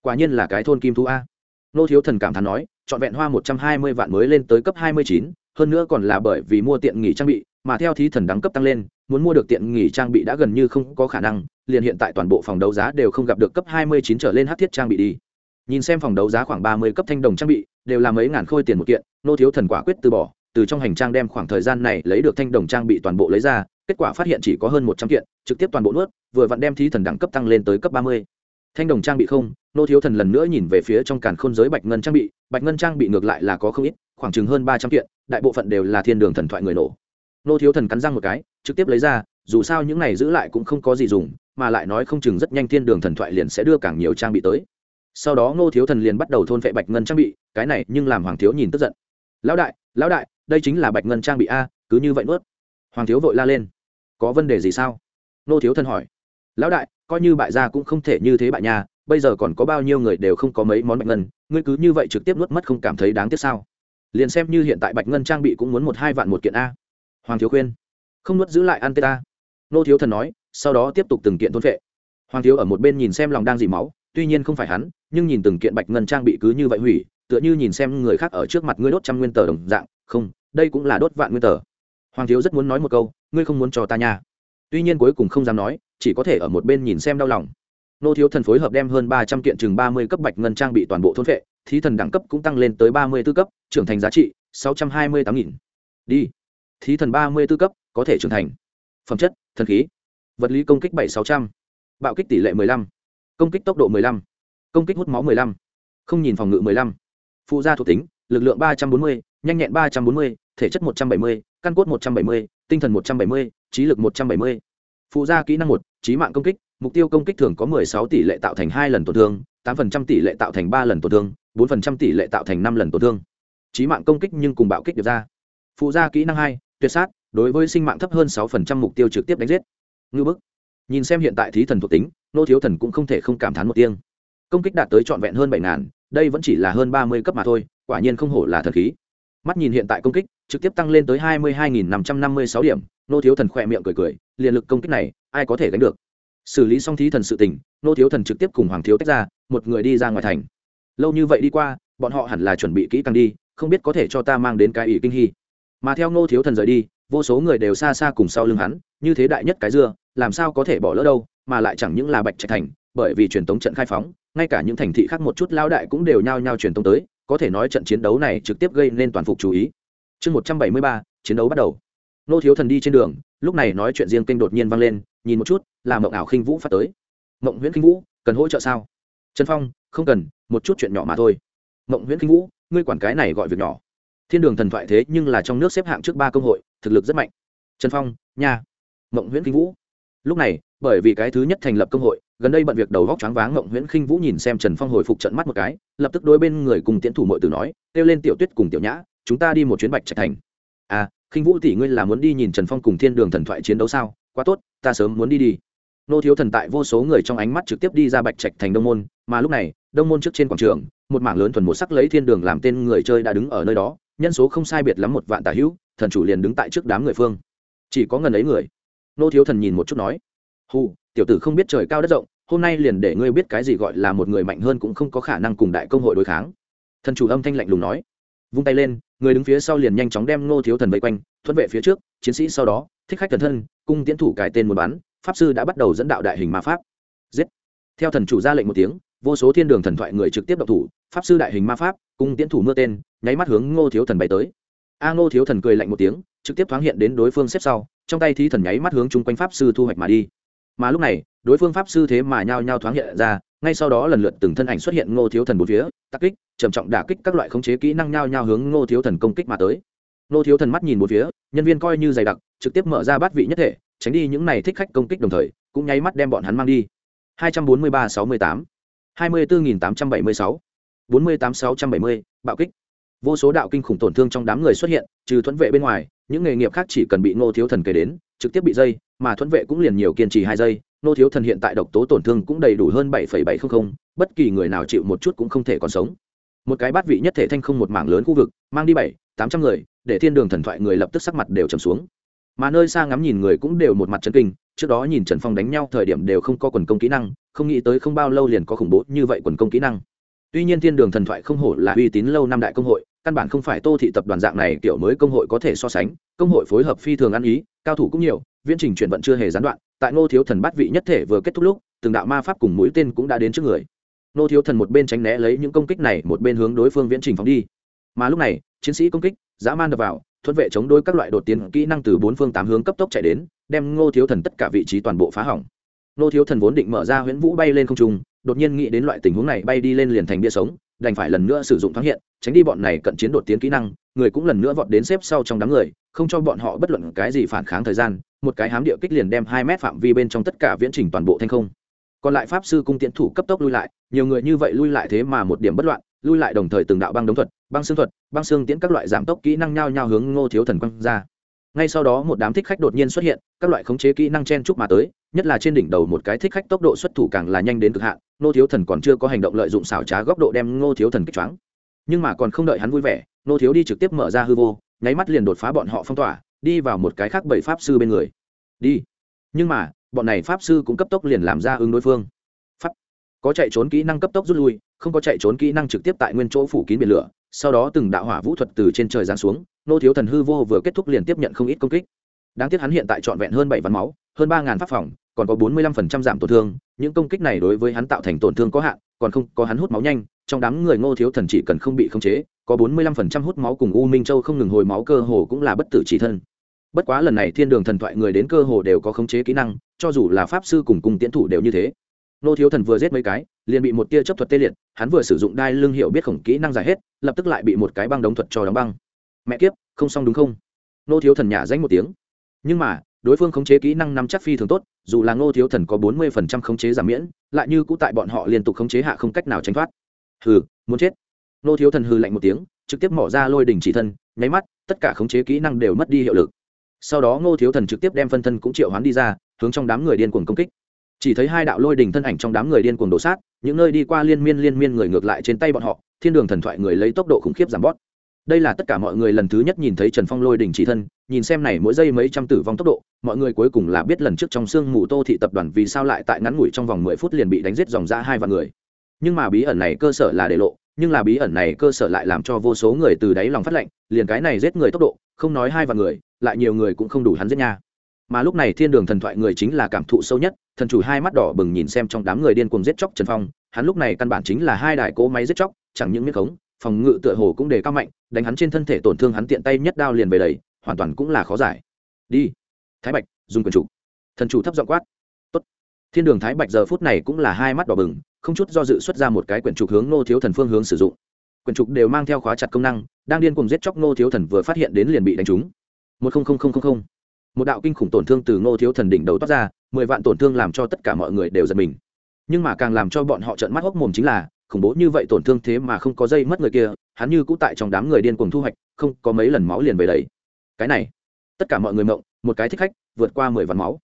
Speaker 1: Quả nhiên là cái thôn kim thu a. Nô thiếu thần cảm thán nói, trọn vẹn hoa một trăm hai mươi vạn mới lên tới cấp hai mươi chín, hơn nữa còn là bởi vì mua tiện nghỉ trang bị mà theo thí thần đẳng cấp tăng lên, muốn mua được tiện nghỉ trang bị đã gần như không có khả năng, liền hiện tại toàn bộ phòng đấu giá đều không gặp được cấp 29 trở lên hắc thiết trang bị đi. Nhìn xem phòng đấu giá khoảng 30 cấp thanh đồng trang bị, đều là mấy ngàn khôi tiền một kiện, nô thiếu thần quả quyết từ bỏ, từ trong hành trang đem khoảng thời gian này lấy được thanh đồng trang bị toàn bộ lấy ra, kết quả phát hiện chỉ có hơn một trăm kiện, trực tiếp toàn bộ nuốt, vừa vặn đem thí thần đẳng cấp tăng lên tới cấp ba mươi. Thanh đồng trang bị không, nô thiếu thần lần nữa nhìn về phía trong càn khôn giới bạch ngân trang bị, bạch ngân trang bị ngược lại là có không ít, khoảng chừng hơn ba trăm kiện, đại bộ phận đều là thiên đường thần thoại người nổ nô thiếu thần cắn răng một cái, trực tiếp lấy ra, dù sao những này giữ lại cũng không có gì dùng, mà lại nói không chừng rất nhanh thiên đường thần thoại liền sẽ đưa càng nhiều trang bị tới. Sau đó ngô thiếu thần liền bắt đầu thôn vệ bạch ngân trang bị, cái này nhưng làm hoàng thiếu nhìn tức giận. Lão đại lão đại, đây chính là bạch ngân trang bị a, cứ như vậy nuốt. Hoàng thiếu vội la lên. Có vấn đề gì sao? Ngô thiếu thần hỏi. Lão đại, coi như bại gia cũng không thể như thế bại nhà bây giờ còn có bao nhiêu người đều không có mấy món bạch ngân, ngươi cứ như vậy trực tiếp nuốt mất không cảm thấy đáng tiếc sao? Liền xem như hiện tại bạch ngân trang bị cũng muốn một hai vạn một kiện a hoàng thiếu khuyên. Không nuốt giữ lại ăn tê ta. Nô thiếu thần nói, sau đó tiếp tục từng kiện thôn vệ hoàng thiếu ở một bên nhìn xem lòng đang dì máu, tuy nhiên không phải hắn, nhưng nhìn từng kiện bạch ngân trang bị cứ như vậy hủy, tựa như nhìn xem người khác ở trước mặt ngươi đốt trăm nguyên tờ đồng dạng, không, đây cũng là đốt vạn nguyên tờ. Hoàng thiếu rất muốn nói một câu, ngươi không muốn cho ta nha. Tuy nhiên cuối cùng không dám nói, chỉ có thể ở một bên nhìn xem đau lòng. Nô thiếu thần phối hợp đem hơn ba trăm kiện chừng ba mươi cấp bạch ngân trang bị toàn bộ thôn vệ thí thần đẳng cấp cũng tăng lên tới ba mươi b ố cấp, trưởng thành giá trị sáu trăm hai mươi tám nghìn. Đi thí thần ba mươi b ố cấp, có thể trưởng thành. Phẩm chất, thần khí. Vật lý công kích bảy sáu trăm. Bạo kích tỷ lệ mười lăm. Công kích tốc độ mười lăm. Công kích hút máu mười lăm. Không nhìn phòng ngự mười lăm. Phụ gia thuộc tính, lực lượng ba trăm bốn mươi, nhanh nhẹn ba trăm bốn mươi, thể chất một trăm bảy mươi, căn cốt một trăm bảy mươi, tinh thần một trăm bảy mươi, trí lực một trăm bảy mươi. Phụ gia kỹ năng một, trí mạng công kích. Mục tiêu công kích thường có mười sáu tỷ lệ tạo thành hai lần tổn thương, tám phần trăm tỷ lệ tạo thành ba lần tổn thương, bốn phần trăm tỷ lệ tạo thành năm lần tổn thương. Trí mạng công kích nhưng cùng bạo kích được ra. Phụ gia kỹ năng hai tuyệt sát, đối với sinh mạng thấp hơn sáu phần trăm mục tiêu trực tiếp đánh giết. Ngư bức. Nhìn xem hiện tại thí thần thuộc tính, nô thiếu thần cũng không thể không cảm thán một tiếng. Công kích đạt tới trọn vẹn hơn bảy ngàn, đây vẫn chỉ là hơn ba mươi cấp mà thôi, quả nhiên không hổ là thần khí. Mắt nhìn hiện tại công kích, trực tiếp tăng lên tới hai mươi hai nghìn năm trăm năm mươi sáu điểm, nô thiếu thần khỏe miệng cười cười, liền lực công kích này, ai có thể gánh được? Xử lý xong thí thần sự tình, nô thiếu thần trực tiếp cùng hoàng thiếu tách ra, một người đi ra ngoài thành. Lâu như vậy đi qua, bọn họ hẳn là chuẩn bị kỹ càng đi, không biết có thể cho ta mang đến cái ỷ kinh hy mà theo Ngô thiếu thần rời đi, vô số người đều xa xa cùng sau lưng hắn, như thế đại nhất cái dưa, làm sao có thể bỏ lỡ đâu, mà lại chẳng những là bạch trạch thành, bởi vì truyền tống trận khai phóng, ngay cả những thành thị khác một chút lao đại cũng đều nhao nhao truyền tống tới, có thể nói trận chiến đấu này trực tiếp gây nên toàn phục chú ý. Chương một trăm bảy mươi ba, chiến đấu bắt đầu. Nô thiếu thần đi trên đường, lúc này nói chuyện riêng kênh đột nhiên vang lên, nhìn một chút, là mộng ảo khinh vũ phát tới. Mộng nguyễn khinh vũ, cần hỗ trợ sao? Trần phong, không cần, một chút chuyện nhỏ mà thôi. Mộng nguyễn khinh vũ, ngươi quản cái này gọi việc nhỏ thiên đường thần thoại thế nhưng là trong nước xếp hạng trước ba công hội, thực lực rất mạnh. Trần phong, nha, mộng nguyễn Kinh vũ. Lúc này, bởi vì cái thứ nhất thành lập công hội, gần đây bận việc đầu góc choáng váng, mộng nguyễn khinh vũ nhìn xem trần phong hồi phục trận mắt một cái, lập tức đối bên người cùng tiến thủ mội từ nói, kêu lên tiểu tuyết cùng tiểu nhã, chúng ta đi một chuyến bạch trạch thành. À khinh vũ tỷ ngươi là muốn đi nhìn trần phong cùng thiên đường thần thoại chiến đấu sao? Quá tốt, ta sớm muốn đi đi. Nô thiếu thần tại vô số người trong ánh mắt trực tiếp đi ra bạch trạch thành đông môn, mà lúc này, đông môn trước trên quảng trường, một mảng lớn thuần một sắc lấy thiên đường làm tên người chơi đã đứng ở nơi đó nhân số không sai biệt lắm một vạn tà hữu, thần chủ liền đứng tại trước đám người phương. Chỉ có ngần ấy người. Nô thiếu thần nhìn một chút nói, hù, tiểu tử không biết trời cao đất rộng, hôm nay liền để ngươi biết cái gì gọi là một người mạnh hơn cũng không có khả năng cùng đại công hội đối kháng. Thần chủ âm thanh lạnh lùng nói, vung tay lên, người đứng phía sau liền nhanh chóng đem nô thiếu thần vây quanh, thuận vệ phía trước, chiến sĩ sau đó, thích khách thần thân, cung tiến thủ cải tên một bắn, pháp sư đã bắt đầu dẫn đạo đại hình ma pháp. Giết. Theo thần chủ ra lệnh một tiếng vô số thiên đường thần thoại người trực tiếp độc thủ, pháp sư đại hình ma pháp, cung tiến thủ mưa tên, nháy mắt hướng ngô thiếu thần bay tới. A ngô thiếu thần cười lạnh một tiếng, trực tiếp thoáng hiện đến đối phương xếp sau, trong tay thí thần nháy mắt hướng chung quanh pháp sư thu hoạch mà đi. Mà lúc này, đối phương pháp sư thế mà nhao nhao thoáng hiện ra, ngay sau đó lần lượt từng thân ảnh xuất hiện ngô thiếu thần bốn phía tắc kích, trầm trọng đả kích các loại khống chế kỹ năng nhao nhao hướng ngô thiếu thần công kích mà tới. Ngô thiếu thần mắt nhìn bốn phía, nhân viên coi như dày đặc, trực tiếp mở ra bát vị nhất thể, tránh đi những này thích khách công kích đồng thời, cũng nháy mắt đem bọn hắn mang đi. 243 68 24876 48670 bạo kích. Vô số đạo kinh khủng tổn thương trong đám người xuất hiện, trừ thuẫn vệ bên ngoài, những nghề nghiệp khác chỉ cần bị ngô thiếu thần kể đến, trực tiếp bị dây, mà thuẫn vệ cũng liền nhiều kiên trì hai giây. Ngô thiếu thần hiện tại độc tố tổn thương cũng đầy đủ hơn bảy bảy trăm linh bất kỳ người nào chịu một chút cũng không thể còn sống. Một cái bát vị nhất thể thanh không một mảng lớn khu vực, mang đi bảy, tám trăm người, để thiên đường thần thoại người lập tức sắc mặt đều trầm xuống mà nơi xa ngắm nhìn người cũng đều một mặt chân kinh, trước đó nhìn trần phong đánh nhau thời điểm đều không có quần công kỹ năng, không nghĩ tới không bao lâu liền có khủng bố như vậy quần công kỹ năng. Tuy nhiên thiên đường thần thoại không hổ là uy tín lâu năm đại công hội, căn bản không phải tô thị tập đoàn dạng này kiểu mới công hội có thể so sánh, công hội phối hợp phi thường ăn ý, cao thủ cũng nhiều, viễn trình chuyển vận chưa hề gián đoạn, tại ngô thiếu thần bắt vị nhất thể vừa kết thúc lúc, từng đạo ma pháp cùng mũi tên cũng đã đến trước người. Ngô thiếu thần một bên tránh né lấy những công kích này, một bên hướng đối phương viễn trình phóng đi. Mà lúc này, chiến sĩ công kích, dã man đập vào thuận vệ chống đối các loại đột tiến kỹ năng từ bốn phương tám hướng cấp tốc chạy đến, đem ngô thiếu thần tất cả vị trí toàn bộ phá hỏng. Ngô thiếu thần vốn định mở ra huyễn vũ bay lên không trung, đột nhiên nghĩ đến loại tình huống này bay đi lên liền thành bia sống, đành phải lần nữa sử dụng thoáng hiện, tránh đi bọn này cận chiến đột tiến kỹ năng, người cũng lần nữa vọt đến xếp sau trong đám người, không cho bọn họ bất luận cái gì phản kháng thời gian, một cái hám địa kích liền đem hai mét phạm vi bên trong tất cả viễn trình toàn bộ thanh không. Còn lại pháp sư cung tiễn thủ cấp tốc lui lại, nhiều người như vậy lui lại thế mà một điểm bất loạn lui lại đồng thời từng đạo băng đống thuật, băng xương thuật, băng xương tiễn các loại giảm tốc kỹ năng nhao nhao hướng ngô thiếu thần quăng ra. Ngay sau đó một đám thích khách đột nhiên xuất hiện, các loại khống chế kỹ năng chen chúc mà tới, nhất là trên đỉnh đầu một cái thích khách tốc độ xuất thủ càng là nhanh đến cực hạn, ngô thiếu thần còn chưa có hành động lợi dụng xảo trá góc độ đem ngô thiếu thần kích choáng. Nhưng mà còn không đợi hắn vui vẻ, ngô thiếu đi trực tiếp mở ra hư vô, nháy mắt liền đột phá bọn họ phong tỏa, đi vào một cái khác bảy pháp sư bên người. Đi. Nhưng mà, bọn này pháp sư cũng cấp tốc liền làm ra ứng đối phương có chạy trốn kỹ năng cấp tốc rút lui, không có chạy trốn kỹ năng trực tiếp tại nguyên chỗ phủ kín biển lửa, sau đó từng đạo hỏa vũ thuật từ trên trời giáng xuống, nô thiếu thần hư vô vừa kết thúc liền tiếp nhận không ít công kích. Đáng tiếc hắn hiện tại trọn vẹn hơn bảy ván máu, hơn ba ngàn pháp phòng, còn có bốn mươi lăm phần trăm giảm tổn thương, những công kích này đối với hắn tạo thành tổn thương có hạn, còn không, có hắn hút máu nhanh, trong đám người ngô thiếu thần chỉ cần không bị khống chế, có bốn mươi lăm phần trăm hút máu cùng u minh châu không ngừng hồi máu cơ hồ cũng là bất tử chỉ thân. Bất quá lần này thiên đường thần thoại người đến cơ hồ đều có khống chế kỹ năng, cho dù là pháp sư cùng cùng tiến thủ đều như thế nô thiếu thần vừa giết mấy cái, liền bị một tia chấp thuật tê liệt, hắn vừa sử dụng đai lưng hiệu biết khổng kỹ năng giải hết, lập tức lại bị một cái băng đống thuật cho đóng băng. Mẹ kiếp, không xong đúng không? Nô thiếu thần nhả danh một tiếng. Nhưng mà, đối phương khống chế kỹ năng nắm chắc phi thường tốt, dù là ngô thiếu thần có bốn mươi phần trăm khống chế giảm miễn, lại như cũ tại bọn họ liên tục khống chế hạ không cách nào tránh thoát. Hừ, muốn chết. Ngô thiếu thần hừ lạnh một tiếng, trực tiếp mỏ ra lôi đình chỉ thân, nháy mắt, tất cả khống chế kỹ năng đều mất đi hiệu lực. Sau đó ngô thiếu thần trực tiếp đem phân thân cũng triệu hoán đi ra, hướng trong đám người điên cuồng công kích chỉ thấy hai đạo lôi đình thân ảnh trong đám người điên cuồng đổ sát, những nơi đi qua liên miên liên miên người ngược lại trên tay bọn họ, thiên đường thần thoại người lấy tốc độ khủng khiếp giảm bót đây là tất cả mọi người lần thứ nhất nhìn thấy trần phong lôi đình chỉ thân, nhìn xem này mỗi giây mấy trăm tử vong tốc độ, mọi người cuối cùng là biết lần trước trong sương mù tô thị tập đoàn vì sao lại tại ngắn ngủi trong vòng mười phút liền bị đánh giết dòng ra hai vạn người. Nhưng mà bí ẩn này cơ sở là để lộ, nhưng là bí ẩn này cơ sở lại làm cho vô số người từ đáy lòng phát lệnh, liền cái này giết người tốc độ, không nói hai vạn người, lại nhiều người cũng không đủ hắn giết nha mà lúc này thiên đường thần thoại người chính là cảm thụ sâu nhất, thần chủ hai mắt đỏ bừng nhìn xem trong đám người điên cuồng giết chóc trần phong, hắn lúc này căn bản chính là hai đại cỗ máy giết chóc, chẳng những miếng khống, phòng ngự tựa hồ cũng đề cao mạnh, đánh hắn trên thân thể tổn thương hắn tiện tay nhất đao liền về đầy, hoàn toàn cũng là khó giải. Đi. Thái bạch, dùng quần chủ. Thần chủ thấp giọng quát. Tốt. thiên đường thái bạch giờ phút này cũng là hai mắt đỏ bừng, không chút do dự xuất ra một cái quyển trục hướng nô thiếu thần phương hướng sử dụng. Quyển trục đều mang theo khóa chặt công năng, đang điên cùng giết chóc nô thiếu thần vừa phát hiện đến liền bị đánh trúng. Một không không không không không một đạo kinh khủng tổn thương từ Ngô thiếu thần đỉnh đầu toát ra, mười vạn tổn thương làm cho tất cả mọi người đều giật mình. Nhưng mà càng làm cho bọn họ trợn mắt hốc mồm chính là, khủng bố như vậy tổn thương thế mà không có dây mất người kia, hắn như cũ tại trong đám người điên cuồng thu hoạch, không có mấy lần máu liền về đấy cái này, tất cả mọi người mộng, một cái thích khách, vượt qua mười vạn máu.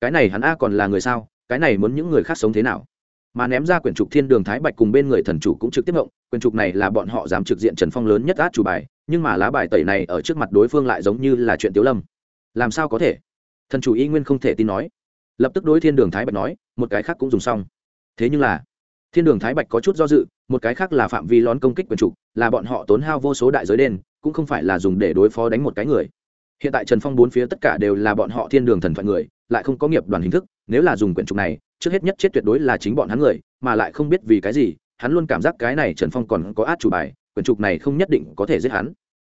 Speaker 1: Cái này hắn a còn là người sao, cái này muốn những người khác sống thế nào? Mà ném ra quyển trục thiên đường thái bạch cùng bên người thần chủ cũng trực tiếp mộng, quyển trục này là bọn họ dám trực diện trần phong lớn nhất át chủ bài, nhưng mà lá bài tẩy này ở trước mặt đối phương lại giống như là chuyện tiếu lâm làm sao có thể? Thần chủ y nguyên không thể tin nói. Lập tức đối thiên đường thái bạch nói, một cái khác cũng dùng xong. Thế nhưng là, thiên đường thái bạch có chút do dự, một cái khác là phạm vi lón công kích quyền trục là bọn họ tốn hao vô số đại giới đen, cũng không phải là dùng để đối phó đánh một cái người. Hiện tại trần phong bốn phía tất cả đều là bọn họ thiên đường thần phận người, lại không có nghiệp đoàn hình thức, nếu là dùng quyển trục này, trước hết nhất chết tuyệt đối là chính bọn hắn người, mà lại không biết vì cái gì, hắn luôn cảm giác cái này trần phong còn có át chủ bài quyển trục này không nhất định có thể giết hắn.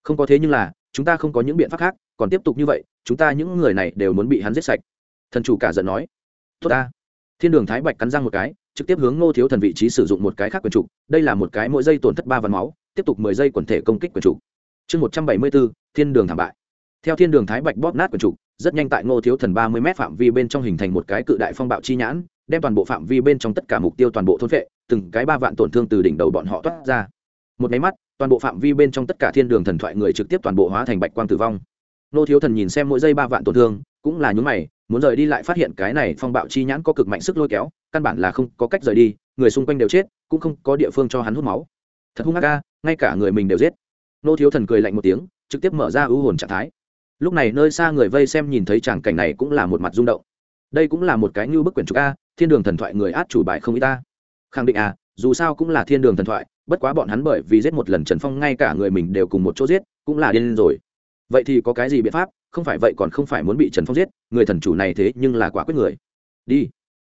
Speaker 1: Không có thế nhưng là chúng ta không có những biện pháp khác, còn tiếp tục như vậy, chúng ta những người này đều muốn bị hắn giết sạch. Thần chủ cả giận nói. Tốt ta. Thiên đường thái bạch cắn răng một cái, trực tiếp hướng ngô thiếu thần vị trí sử dụng một cái khác quyền trục đây là một cái mỗi giây tổn thất ba vạn máu, tiếp tục mười giây quần thể công kích quyền trục chương một trăm bảy mươi bốn, thiên đường thảm bại. Theo thiên đường thái bạch bóp nát quyền trục rất nhanh tại ngô thiếu thần ba mươi m phạm vi bên trong hình thành một cái cự đại phong bạo chi nhãn, đem toàn bộ phạm vi bên trong tất cả mục tiêu toàn bộ thôn vệ từng cái ba vạn tổn thương từ đỉnh đầu bọn họ toát ra một máy mắt, toàn bộ phạm vi bên trong tất cả thiên đường thần thoại người trực tiếp toàn bộ hóa thành bạch quang tử vong. Nô thiếu thần nhìn xem mỗi giây ba vạn tổn thương, cũng là nhúng mày, muốn rời đi lại phát hiện cái này phong bạo chi nhãn có cực mạnh sức lôi kéo, căn bản là không có cách rời đi, người xung quanh đều chết, cũng không có địa phương cho hắn hút máu. Thật hung ác ca ngay cả người mình đều giết. Nô thiếu thần cười lạnh một tiếng, trực tiếp mở ra ưu hồn trạng thái. Lúc này nơi xa người vây xem nhìn thấy tràng cảnh này cũng là một mặt rung động. Đây cũng là một cái như bức quyển trục a, thiên đường thần thoại người át chủ bài không y ta khẳng định à dù sao cũng là thiên đường thần thoại bất quá bọn hắn bởi vì giết một lần trần phong ngay cả người mình đều cùng một chỗ giết, cũng là điên rồi. Vậy thì có cái gì biện pháp? Không phải vậy còn không phải muốn bị trần phong giết, người thần chủ này thế nhưng là quả quyết người. Đi.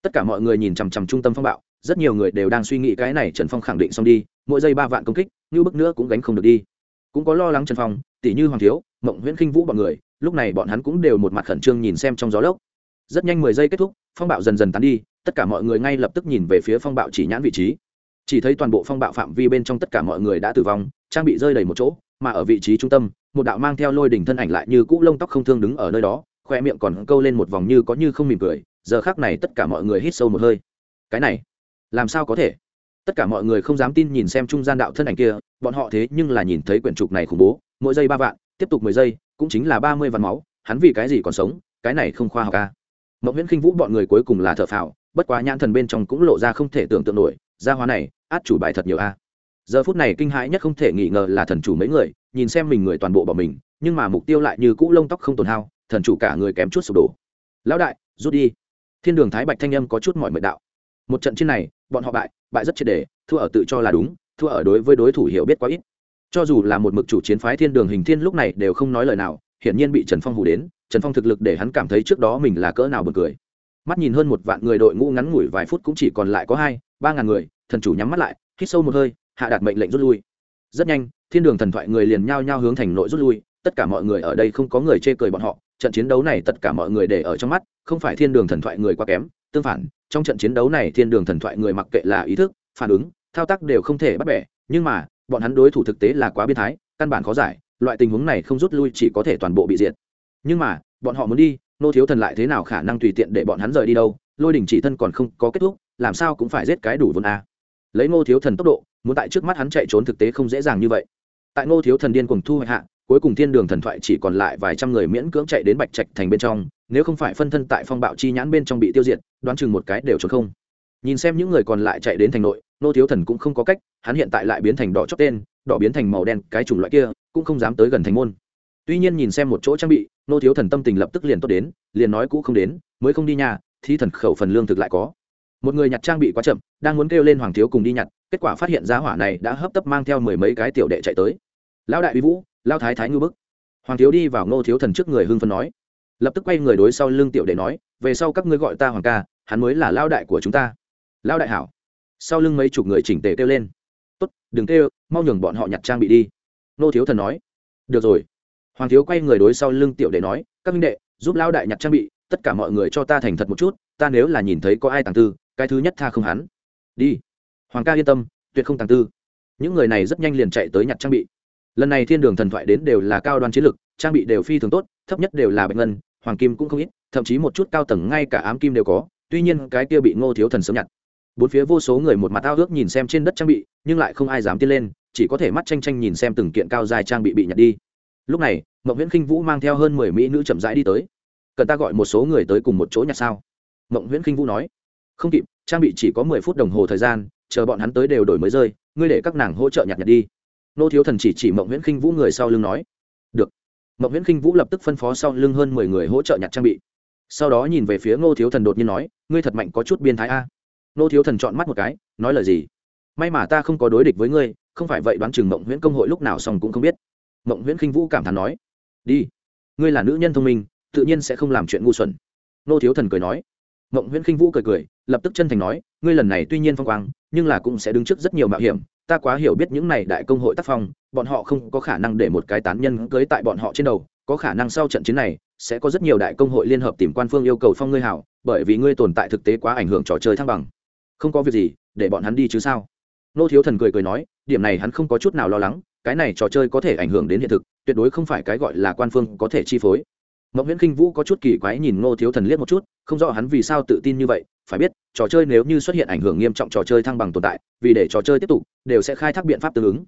Speaker 1: Tất cả mọi người nhìn chằm chằm trung tâm phong bạo, rất nhiều người đều đang suy nghĩ cái này trần phong khẳng định xong đi, mỗi giây ba vạn công kích, như bức nữa cũng gánh không được đi. Cũng có lo lắng trần phong tỷ như hoàng thiếu, mộng nguyễn khinh vũ bọn người, lúc này bọn hắn cũng đều một mặt khẩn trương nhìn xem trong gió lốc. Rất nhanh mười giây kết thúc, phong bạo dần dần tán đi, tất cả mọi người ngay lập tức nhìn về phía phong bạo chỉ nhãn vị trí chỉ thấy toàn bộ phong bạo phạm vi bên trong tất cả mọi người đã tử vong, trang bị rơi đầy một chỗ, mà ở vị trí trung tâm, một đạo mang theo lôi đỉnh thân ảnh lại như cũ lông tóc không thương đứng ở nơi đó khoe miệng còn câu lên một vòng như có như không mỉm cười, giờ khác này tất cả mọi người hít sâu một hơi cái này, làm sao có thể tất cả mọi người không dám tin nhìn xem trung gian đạo thân ảnh kia, bọn họ thế nhưng là nhìn thấy quyển trục này khủng bố, mỗi giây ba vạn, tiếp tục mười giây, cũng chính là ba mươi vạn máu, hắn vì cái gì còn sống, cái này không khoa học ca à. mậu viễn khinh vũ bọn người cuối cùng là thợ phào, bất quá nhãn thần bên trong cũng lộ ra không thể tưởng tượng nổi, gia hóa này át chủ bài thật nhiều a. Giờ phút này kinh hãi nhất không thể nghi ngờ là thần chủ mấy người, nhìn xem mình người toàn bộ bỏ mình, nhưng mà mục tiêu lại như cũ lông tóc không tồn hao, thần chủ cả người kém chút sụp đổ. Lão đại, rút đi. Thiên đường thái bạch thanh âm có chút mọi mệt đạo. Một trận chiến này, bọn họ bại bại rất triệt đề thua ở tự cho là đúng, thua ở đối với đối thủ hiểu biết quá ít. Cho dù là một mực chủ chiến phái thiên đường hình thiên lúc này đều không nói lời nào, hiển nhiên bị trần phong hù đến, trần phong thực lực để hắn cảm thấy trước đó mình là cỡ nào bật cười. Mắt nhìn hơn một vạn người đội ngũ ngắn ngủi vài phút cũng chỉ còn lại có hai, ba ngàn người thần chủ nhắm mắt lại, hít sâu một hơi, hạ đạt mệnh lệnh rút lui. Rất nhanh, thiên đường thần thoại người liền nhao nhao hướng thành nội rút lui, tất cả mọi người ở đây không có người chê cười bọn họ, trận chiến đấu này tất cả mọi người để ở trong mắt, không phải thiên đường thần thoại người quá kém, tương phản, trong trận chiến đấu này thiên đường thần thoại người mặc kệ là ý thức, phản ứng, thao tác đều không thể bắt bẻ, nhưng mà, bọn hắn đối thủ thực tế là quá biến thái, căn bản khó giải, loại tình huống này không rút lui chỉ có thể toàn bộ bị diệt. Nhưng mà, bọn họ muốn đi, nô thiếu thần lại thế nào khả năng tùy tiện để bọn hắn rời đi đâu, lôi đình chỉ thân còn không có kết thúc, làm sao cũng phải giết cái đủ vốn a lấy ngô thiếu thần tốc độ, muốn tại trước mắt hắn chạy trốn thực tế không dễ dàng như vậy. Tại ngô thiếu thần điên cùng thu hoạch hạ, cuối cùng thiên đường thần thoại chỉ còn lại vài trăm người miễn cưỡng chạy đến bạch trạch thành bên trong, nếu không phải phân thân tại phong bạo chi nhãn bên trong bị tiêu diệt, đoán chừng một cái đều trốn không. Nhìn xem những người còn lại chạy đến thành nội nô thiếu thần cũng không có cách, hắn hiện tại lại biến thành đỏ chót tên, đỏ biến thành màu đen, cái chủng loại kia, cũng không dám tới gần thành môn. Tuy nhiên nhìn xem một chỗ trang bị nô thiếu thần tâm tình lập tức liền tốt đến, liền nói cũ không đến, mới không đi nhà, thi thần khẩu phần lương thực lại có một người nhặt trang bị quá chậm, đang muốn kêu lên hoàng thiếu cùng đi nhặt, kết quả phát hiện giá hỏa này đã hấp tấp mang theo mười mấy cái tiểu đệ chạy tới. Lão đại uy vũ lao thái thái ngư bức. Hoàng thiếu đi vào ngô thiếu thần trước người hưng phân nói. Lập tức quay người đối sau lưng tiểu đệ nói, về sau các ngươi gọi ta hoàng ca, hắn mới là lao đại của chúng ta. Lao đại hảo. Sau lưng mấy chục người chỉnh tề kêu lên. Tốt, đừng kêu, mau nhường bọn họ nhặt trang bị đi. Ngô thiếu thần nói. Được rồi. Hoàng thiếu quay người đối sau lưng tiểu đệ nói, các minh đệ, giúp lao đại nhặt trang bị, tất cả mọi người cho ta thành thật một chút, ta nếu là nhìn thấy có ai tàng tư cái thứ nhất tha không hắn. Đi. Hoàng ca yên tâm, tuyệt không tàng tư. Những người này rất nhanh liền chạy tới nhặt trang bị. Lần này thiên đường thần thoại đến đều là cao đoan chiến lực, trang bị đều phi thường tốt, thấp nhất đều là bệnh ngân, hoàng kim cũng không ít, thậm chí một chút cao tầng ngay cả ám kim đều có, tuy nhiên cái kia bị ngô thiếu thần sớm nhặt. Bốn phía vô số người một mặt ao ước nhìn xem trên đất trang bị, nhưng lại không ai dám tiến lên, chỉ có thể mắt tranh tranh nhìn xem từng kiện cao dài trang bị bị nhặt đi. Lúc này mậu nguyễn khinh vũ mang theo hơn mười mỹ nữ chậm rãi đi tới. Cần ta gọi một số người tới cùng một chỗ nhặt sao? Mộng nguyễn khinh vũ nói không kịp, trang bị chỉ có mười phút đồng hồ thời gian, chờ bọn hắn tới đều đổi mới rơi, ngươi để các nàng hỗ trợ nhặt nhặt đi. Nô thiếu thần chỉ chỉ mộng nguyễn khinh vũ người sau lưng nói. Được. Mộng nguyễn khinh vũ lập tức phân phó sau lưng hơn mười người hỗ trợ nhặt trang bị. Sau đó nhìn về phía ngô thiếu thần đột nhiên nói, ngươi thật mạnh có chút biên thái a. Nô thiếu thần chọn mắt một cái, nói lời gì? May mà ta không có đối địch với ngươi, không phải vậy đoán chừng mộng nguyễn công hội lúc nào xong cũng không biết. Mộng nguyễn khinh vũ cảm thán nói. Đi. Ngươi là nữ nhân thông minh, tự nhiên sẽ không làm chuyện ngu xuẩn. Nô thiếu thần cười nói. Mộng nguyễn khinh vũ cười cười lập tức chân thành nói, ngươi lần này tuy nhiên phong quang, nhưng là cũng sẽ đứng trước rất nhiều mạo hiểm. Ta quá hiểu biết những này đại công hội tác phong, bọn họ không có khả năng để một cái tán nhân cưới tại bọn họ trên đầu. Có khả năng sau trận chiến này, sẽ có rất nhiều đại công hội liên hợp tìm quan phương yêu cầu phong ngươi hảo, bởi vì ngươi tồn tại thực tế quá ảnh hưởng trò chơi thăng bằng. Không có việc gì, để bọn hắn đi chứ sao? Nô thiếu thần cười cười nói, điểm này hắn không có chút nào lo lắng, cái này trò chơi có thể ảnh hưởng đến hiện thực, tuyệt đối không phải cái gọi là quan phương có thể chi phối. Mộc viễn kinh vũ có chút kỳ quái nhìn ngô thiếu thần liếc một chút, không rõ hắn vì sao tự tin như vậy phải biết, trò chơi nếu như xuất hiện ảnh hưởng nghiêm trọng trò chơi thăng bằng tồn tại, vì để trò chơi tiếp tục, đều sẽ khai thác biện pháp tương ứng.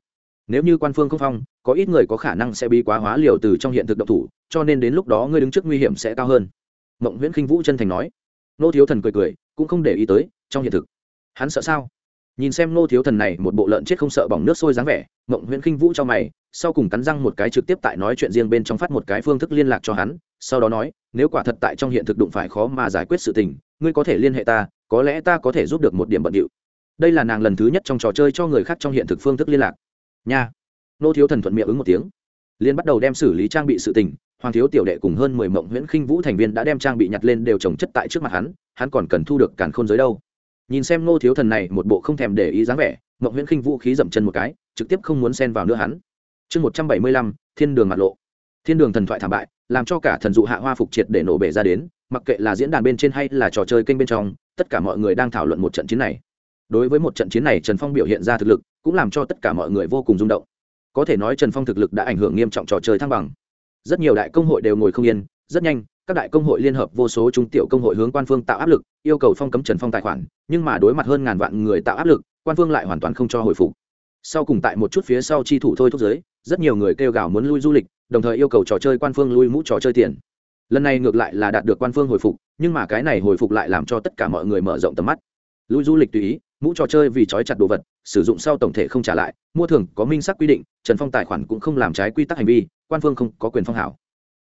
Speaker 1: Nếu như quan phương không phong, có ít người có khả năng sẽ bị quá hóa liều từ trong hiện thực động thủ, cho nên đến lúc đó ngươi đứng trước nguy hiểm sẽ cao hơn. Mộng nguyễn khinh vũ chân thành nói. Nô thiếu thần cười cười, cũng không để ý tới, trong hiện thực. Hắn sợ sao? Nhìn xem nô thiếu thần này một bộ lợn chết không sợ bỏng nước sôi dáng vẻ, mộng nguyễn khinh vũ cho mày, sau cùng cắn răng một cái trực tiếp tại nói chuyện riêng bên trong phát một cái phương thức liên lạc cho hắn, sau đó nói, nếu quả thật tại trong hiện thực đụng phải khó mà giải quyết sự tình ngươi có thể liên hệ ta, có lẽ ta có thể giúp được một điểm bận điệu. Đây là nàng lần thứ nhất trong trò chơi cho người khác trong hiện thực phương thức liên lạc. Nha. Nô thiếu thần thuận miệng ứng một tiếng. Liên bắt đầu đem xử lý trang bị sự tình, hoàng thiếu tiểu đệ cùng hơn mười mộng nguyễn khinh vũ thành viên đã đem trang bị nhặt lên đều trồng chất tại trước mặt hắn hắn còn cần thu được càn khôn giới đâu. Nhìn xem nô thiếu thần này một bộ không thèm để ý dáng vẻ, mộng nguyễn khinh vũ khí dậm chân một cái, trực tiếp không muốn xen vào nữa hắn. Chương một trăm bảy mươi lăm, thiên đường mặt lộ. Thiên đường thần thoại thảm bại, làm cho cả thần dụ hạ hoa phục triệt để nổ bể ra đến mặc kệ là diễn đàn bên trên hay là trò chơi kênh bên trong, tất cả mọi người đang thảo luận một trận chiến này. Đối với một trận chiến này, trần phong biểu hiện ra thực lực, cũng làm cho tất cả mọi người vô cùng rung động. Có thể nói trần phong thực lực đã ảnh hưởng nghiêm trọng trò chơi thăng bằng. Rất nhiều đại công hội đều ngồi không yên, rất nhanh, các đại công hội liên hợp vô số trung tiểu công hội hướng quan phương tạo áp lực, yêu cầu phong cấm trần phong tài khoản, nhưng mà đối mặt hơn ngàn vạn người tạo áp lực, quan phương lại hoàn toàn không cho hồi phục. Sau cùng tại một chút phía sau chi thủ thôi thúc giới, rất nhiều người kêu gào muốn lui du lịch, đồng thời yêu cầu trò chơi quan phương lui mũ trò chơi tiền lần này ngược lại là đạt được quan phương hồi phục, nhưng mà cái này hồi phục lại làm cho tất cả mọi người mở rộng tầm mắt. Lui du lịch tùy ý, mũ trò chơi vì trói chặt đồ vật, sử dụng sau tổng thể không trả lại, mua thường có minh sắc quy định, trần phong tài khoản cũng không làm trái quy tắc hành vi, quan phương không có quyền phong hảo.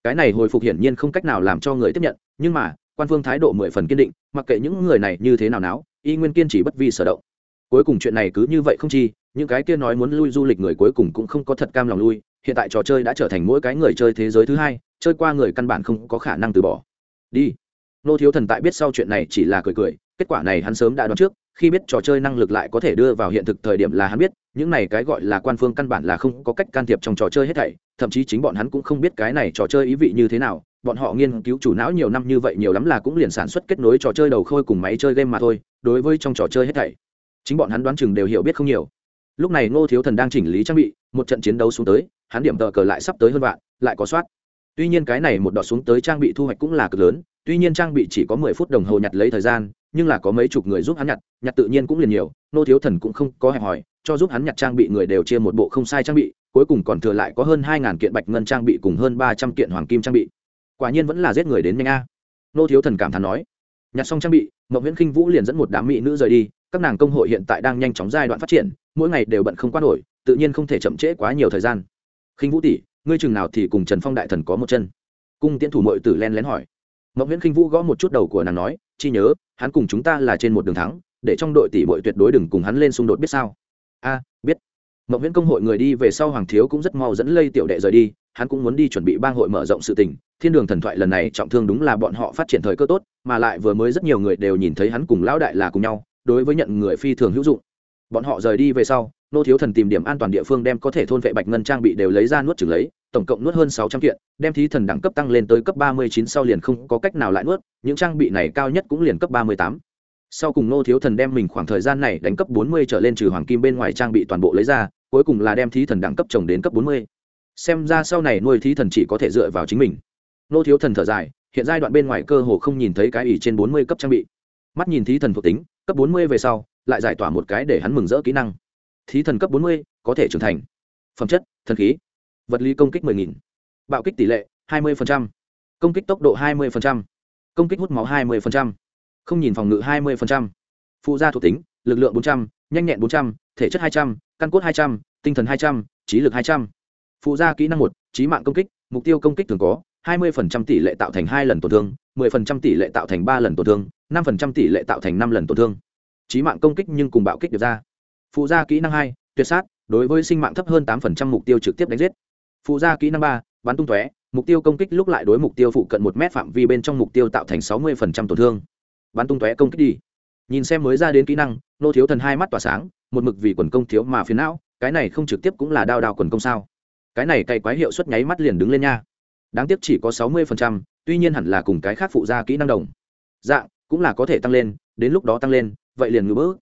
Speaker 1: Cái này hồi phục hiển nhiên không cách nào làm cho người tiếp nhận, nhưng mà, quan phương thái độ mười phần kiên định, mặc kệ những người này như thế nào náo, y nguyên kiên chỉ bất vi sở động. Cuối cùng chuyện này cứ như vậy không chi, những cái kia nói muốn lui du lịch người cuối cùng cũng không có thật cam lòng lui hiện tại trò chơi đã trở thành mỗi cái người chơi thế giới thứ hai, chơi qua người căn bản không có khả năng từ bỏ. Đi. Nô thiếu thần tại biết sau chuyện này chỉ là cười cười, kết quả này hắn sớm đã đoán trước, khi biết trò chơi năng lực lại có thể đưa vào hiện thực thời điểm là hắn biết, những này cái gọi là quan phương căn bản là không có cách can thiệp trong trò chơi hết thảy, thậm chí chính bọn hắn cũng không biết cái này trò chơi ý vị như thế nào, bọn họ nghiên cứu chủ não nhiều năm như vậy nhiều lắm là cũng liền sản xuất kết nối trò chơi đầu khôi cùng máy chơi game mà thôi, đối với trong trò chơi hết thảy. Chính bọn hắn đoán chừng đều hiểu biết không nhiều. Lúc này ngô thiếu thần đang chỉnh lý trang bị, một trận chiến đấu xuống tới hắn điểm tờ cờ lại sắp tới hơn vạn, lại có soát. Tuy nhiên cái này một đọt xuống tới trang bị thu hoạch cũng là cực lớn, tuy nhiên trang bị chỉ có mười phút đồng hồ nhặt lấy thời gian, nhưng là có mấy chục người giúp hắn nhặt nhặt tự nhiên cũng liền nhiều, nô thiếu thần cũng không có hẹp hòi, cho giúp hắn nhặt trang bị người đều chia một bộ không sai trang bị, cuối cùng còn thừa lại có hơn hai ngàn kiện bạch ngân trang bị cùng hơn ba trăm kiện hoàng kim trang bị. Quả nhiên vẫn là giết người đến nhanh a. Nô thiếu thần cảm thán nói, nhặt xong trang bị mậu viễn khinh vũ liền dẫn một đám mỹ nữ rời đi, các nàng công hội hiện tại đang nhanh chóng giai đoạn phát triển, mỗi ngày đều bận không quan nổi, tự nhiên không thể chậm trễ quá nhiều thời gian khinh vũ tỷ, ngươi chừng nào thì cùng trần phong đại thần có một chân. Cung tiễn thủ mội tử len lén hỏi. Mậu nguyễn khinh vũ gõ một chút đầu của nàng nói, chi nhớ, hắn cùng chúng ta là trên một đường thắng, để trong đội tỷ bội tuyệt đối đừng cùng hắn lên xung đột biết sao? A, biết. Mậu nguyễn công hội người đi về sau hoàng thiếu cũng rất mau dẫn lây tiểu đệ rời đi, hắn cũng muốn đi chuẩn bị bang hội mở rộng sự tình. Thiên đường thần thoại lần này trọng thương đúng là bọn họ phát triển thời cơ tốt, mà lại vừa mới rất nhiều người đều nhìn thấy hắn cùng lão đại là cùng nhau, đối với nhận người phi thường hữu dụng. Bọn họ rời đi về sau nô thiếu thần tìm điểm an toàn địa phương đem có thể thôn vệ bạch ngân trang bị đều lấy ra nuốt trừng lấy, tổng cộng nuốt hơn sáu trăm kiện, đem thí thần đẳng cấp tăng lên tới cấp ba mươi chín sau liền không có cách nào lại nuốt, những trang bị này cao nhất cũng liền cấp ba mươi tám. Sau cùng nô thiếu thần đem mình khoảng thời gian này đánh cấp bốn mươi trở lên trừ hoàng kim bên ngoài trang bị toàn bộ lấy ra, cuối cùng là đem thí thần đẳng cấp trồng đến cấp bốn mươi. Xem ra sau này nuôi thí thần chỉ có thể dựa vào chính mình. Nô thiếu thần thở dài, hiện giai đoạn bên ngoài cơ hồ không nhìn thấy cái ỷ trên bốn mươi cấp trang bị. Mắt nhìn thí thần thuộc tính, cấp bốn mươi về sau, lại giải tỏa một cái để hắn mừng rỡ kỹ năng thí thần cấp bốn mươi có thể trưởng thành phẩm chất thần khí vật lý công kích mười nghìn bạo kích tỷ lệ 20%. công kích tốc độ 20%. công kích hút máu 20%. không nhìn phòng ngự 20%. phụ gia thuộc tính lực lượng 400, nhanh nhẹn 400, thể chất 200, căn cốt 200, tinh thần 200, trí lực 200. phụ gia kỹ năng một trí mạng công kích mục tiêu công kích thường có 20% tỷ lệ tạo thành hai lần tổn thương 10% tỷ lệ tạo thành ba lần tổn thương 5% tỷ lệ tạo thành năm lần tổn thương trí mạng công kích nhưng cùng bạo kích được ra phụ gia kỹ năng hai, tuyệt sát, đối với sinh mạng thấp hơn 8% mục tiêu trực tiếp đánh giết. Phụ gia kỹ năng ba, bắn tung tóe, mục tiêu công kích lúc lại đối mục tiêu phụ cận một mét phạm vi bên trong mục tiêu tạo thành sáu mươi tổn thương. Bắn tung tóe công kích đi. Nhìn xem mới ra đến kỹ năng, nô thiếu thần hai mắt tỏa sáng, một mực vì quần công thiếu mà phiền não, cái này không trực tiếp cũng là đao đao quần công sao? Cái này cày quái hiệu suất nháy mắt liền đứng lên nha. Đáng tiếc chỉ có sáu mươi tuy nhiên hẳn là cùng cái khác phụ gia kỹ năng đồng. Dạng, cũng là có thể tăng lên, đến lúc đó tăng lên, vậy liền ngư bỡ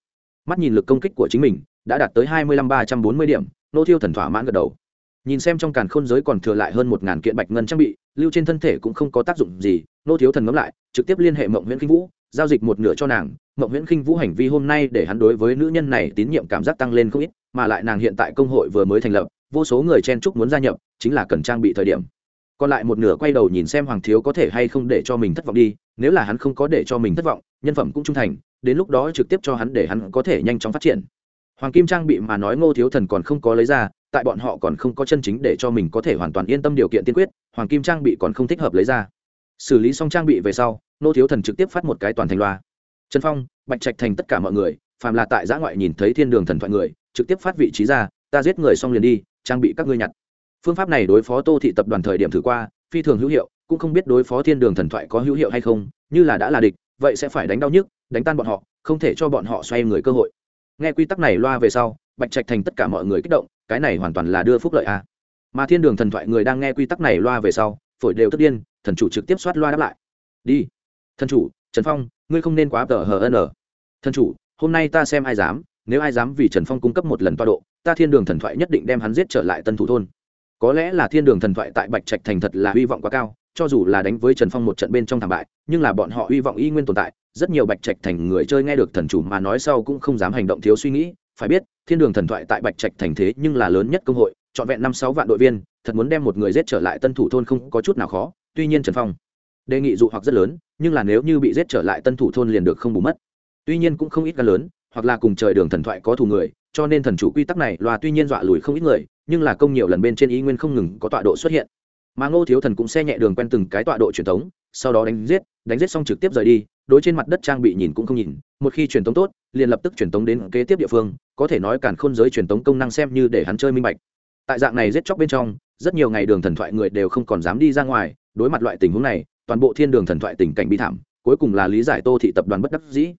Speaker 1: mắt nhìn lực công kích của chính mình đã đạt tới hai mươi lăm ba trăm bốn mươi điểm, nô thiêu thần thỏa mãn gật đầu. Nhìn xem trong càn khôn giới còn thừa lại hơn một ngàn kiện bạch ngân trang bị, lưu trên thân thể cũng không có tác dụng gì, nô thiếu thần ngẫm lại, trực tiếp liên hệ mộng nguyễn kinh vũ, giao dịch một nửa cho nàng. Mộng nguyễn kinh vũ hành vi hôm nay để hắn đối với nữ nhân này tín nhiệm cảm giác tăng lên không ít, mà lại nàng hiện tại công hội vừa mới thành lập, vô số người chen chúc muốn gia nhập, chính là cần trang bị thời điểm. Còn lại một nửa quay đầu nhìn xem hoàng thiếu có thể hay không để cho mình thất vọng đi, nếu là hắn không có để cho mình thất vọng, nhân phẩm cũng trung thành đến lúc đó trực tiếp cho hắn để hắn có thể nhanh chóng phát triển. Hoàng kim trang bị mà nói ngô thiếu thần còn không có lấy ra, tại bọn họ còn không có chân chính để cho mình có thể hoàn toàn yên tâm điều kiện tiên quyết, hoàng kim trang bị còn không thích hợp lấy ra. Xử lý xong trang bị về sau, Ngô thiếu thần trực tiếp phát một cái toàn thành loa. Trần phong, bạch trạch thành tất cả mọi người, phàm là tại giã ngoại nhìn thấy thiên đường thần thoại người, trực tiếp phát vị trí ra, ta giết người xong liền đi, trang bị các ngươi nhặt. Phương pháp này đối phó tô thị tập đoàn thời điểm thử qua, phi thường hữu hiệu, cũng không biết đối phó thiên đường thần thoại có hữu hiệu hay không, như là đã là địch, vậy sẽ phải đánh đau nhức đánh tan bọn họ, không thể cho bọn họ xoay người cơ hội. Nghe quy tắc này loa về sau, bạch trạch thành tất cả mọi người kích động, cái này hoàn toàn là đưa phúc lợi a mà thiên đường thần thoại người đang nghe quy tắc này loa về sau, phổi đều tất điên, thần chủ trực tiếp soát loa đáp lại. Đi. Thần chủ, trần phong, ngươi không nên quá tờ hờ n thần chủ, hôm nay ta xem ai dám, nếu ai dám vì trần phong cung cấp một lần toa độ, ta thiên đường thần thoại nhất định đem hắn giết trở lại tân thủ thôn. Có lẽ là thiên đường thần thoại tại bạch trạch thành thật là hy vọng quá cao, cho dù là đánh với trần phong một trận bên trong thảm bại, nhưng là bọn họ hy vọng y nguyên tồn tại rất nhiều bạch trạch thành người chơi nghe được thần chủ mà nói sau cũng không dám hành động thiếu suy nghĩ. Phải biết, thiên đường thần thoại tại bạch trạch thành thế nhưng là lớn nhất công hội, trọn vẹn năm sáu vạn đội viên, thật muốn đem một người giết trở lại tân thủ thôn không có chút nào khó. Tuy nhiên trần phong đề nghị dụ hoặc rất lớn, nhưng là nếu như bị giết trở lại tân thủ thôn liền được không bù mất. Tuy nhiên cũng không ít gan lớn, hoặc là cùng trời đường thần thoại có thù người, cho nên thần chủ quy tắc này loa tuy nhiên dọa lùi không ít người, nhưng là công nhiều lần bên trên ý nguyên không ngừng có tọa độ xuất hiện. Mà ngô thiếu thần cũng xe nhẹ đường quen từng cái tọa độ truyền thống, sau đó đánh giết đánh giết xong trực tiếp rời đi đối trên mặt đất trang bị nhìn cũng không nhìn, một khi truyền tống tốt, liền lập tức truyền tống đến kế tiếp địa phương, có thể nói cản khôn giới truyền tống công năng xem như để hắn chơi minh bạch. Tại dạng này giết chóc bên trong, rất nhiều ngày đường thần thoại người đều không còn dám đi ra ngoài, đối mặt loại tình huống này, toàn bộ thiên đường thần thoại tình cảnh bi thảm, cuối cùng là lý giải tô thị tập đoàn bất đắc dĩ.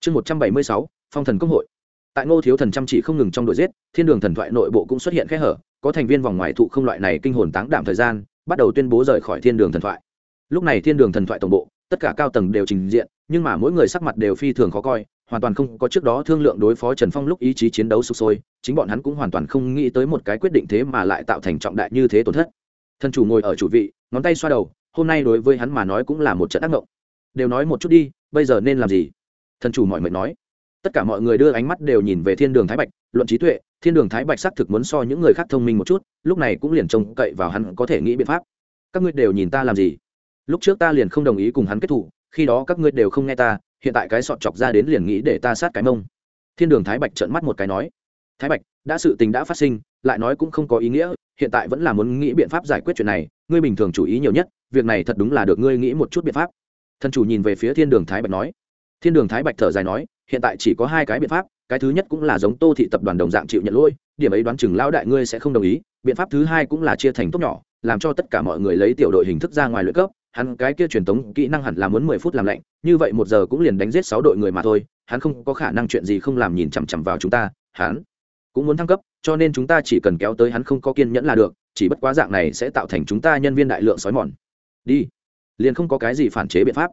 Speaker 1: Chương một trăm bảy mươi sáu, phong thần công hội. Tại ngô thiếu thần chăm chỉ không ngừng trong đội giết, thiên đường thần thoại nội bộ cũng xuất hiện kẽ hở, có thành viên vòng ngoài thụ không loại này kinh hồn táng đảm thời gian, bắt đầu tuyên bố rời khỏi thiên đường thần thoại. Lúc này thiên đường thần thoại tổng bộ tất cả cao tầng đều trình diện, nhưng mà mỗi người sắc mặt đều phi thường khó coi, hoàn toàn không có trước đó thương lượng đối phó trần phong lúc ý chí chiến đấu sụp sôi, chính bọn hắn cũng hoàn toàn không nghĩ tới một cái quyết định thế mà lại tạo thành trọng đại như thế tổn thất. Thân chủ ngồi ở chủ vị, ngón tay xoa đầu, hôm nay đối với hắn mà nói cũng là một trận ác mộng. Đều nói một chút đi, bây giờ nên làm gì? Thân chủ mọi mệnh nói. Tất cả mọi người đưa ánh mắt đều nhìn về thiên đường thái bạch, luận trí tuệ, thiên đường thái bạch xác thực muốn so những người khác thông minh một chút, lúc này cũng liền trông cậy vào hắn có thể nghĩ biện pháp. Các ngươi đều nhìn ta làm gì? Lúc trước ta liền không đồng ý cùng hắn kết thủ, khi đó các ngươi đều không nghe ta, hiện tại cái sọt chọc ra đến liền nghĩ để ta sát cái mông. Thiên đường thái bạch trợn mắt một cái nói, thái bạch, đã sự tình đã phát sinh, lại nói cũng không có ý nghĩa, hiện tại vẫn là muốn nghĩ biện pháp giải quyết chuyện này, ngươi bình thường chủ ý nhiều nhất, việc này thật đúng là được ngươi nghĩ một chút biện pháp. Thần chủ nhìn về phía thiên đường thái bạch nói. Thiên đường thái bạch thở dài nói, hiện tại chỉ có hai cái biện pháp, cái thứ nhất cũng là giống tô thị tập đoàn đồng dạng chịu nhận lỗi, điểm ấy đoán chừng lão đại ngươi sẽ không đồng ý, biện pháp thứ hai cũng là chia thành tốt nhỏ, làm cho tất cả mọi người lấy tiểu đội hình thức ra ngoài luyện cấp hắn cái kia truyền tống kỹ năng hẳn là muốn mười phút làm lạnh, như vậy một giờ cũng liền đánh giết sáu đội người mà thôi, hắn không có khả năng chuyện gì không làm nhìn chằm chằm vào chúng ta, hắn cũng muốn thăng cấp, cho nên chúng ta chỉ cần kéo tới hắn không có kiên nhẫn là được, chỉ bất quá dạng này sẽ tạo thành chúng ta nhân viên đại lượng sói mòn. Đi. Liền không có cái gì phản chế biện pháp.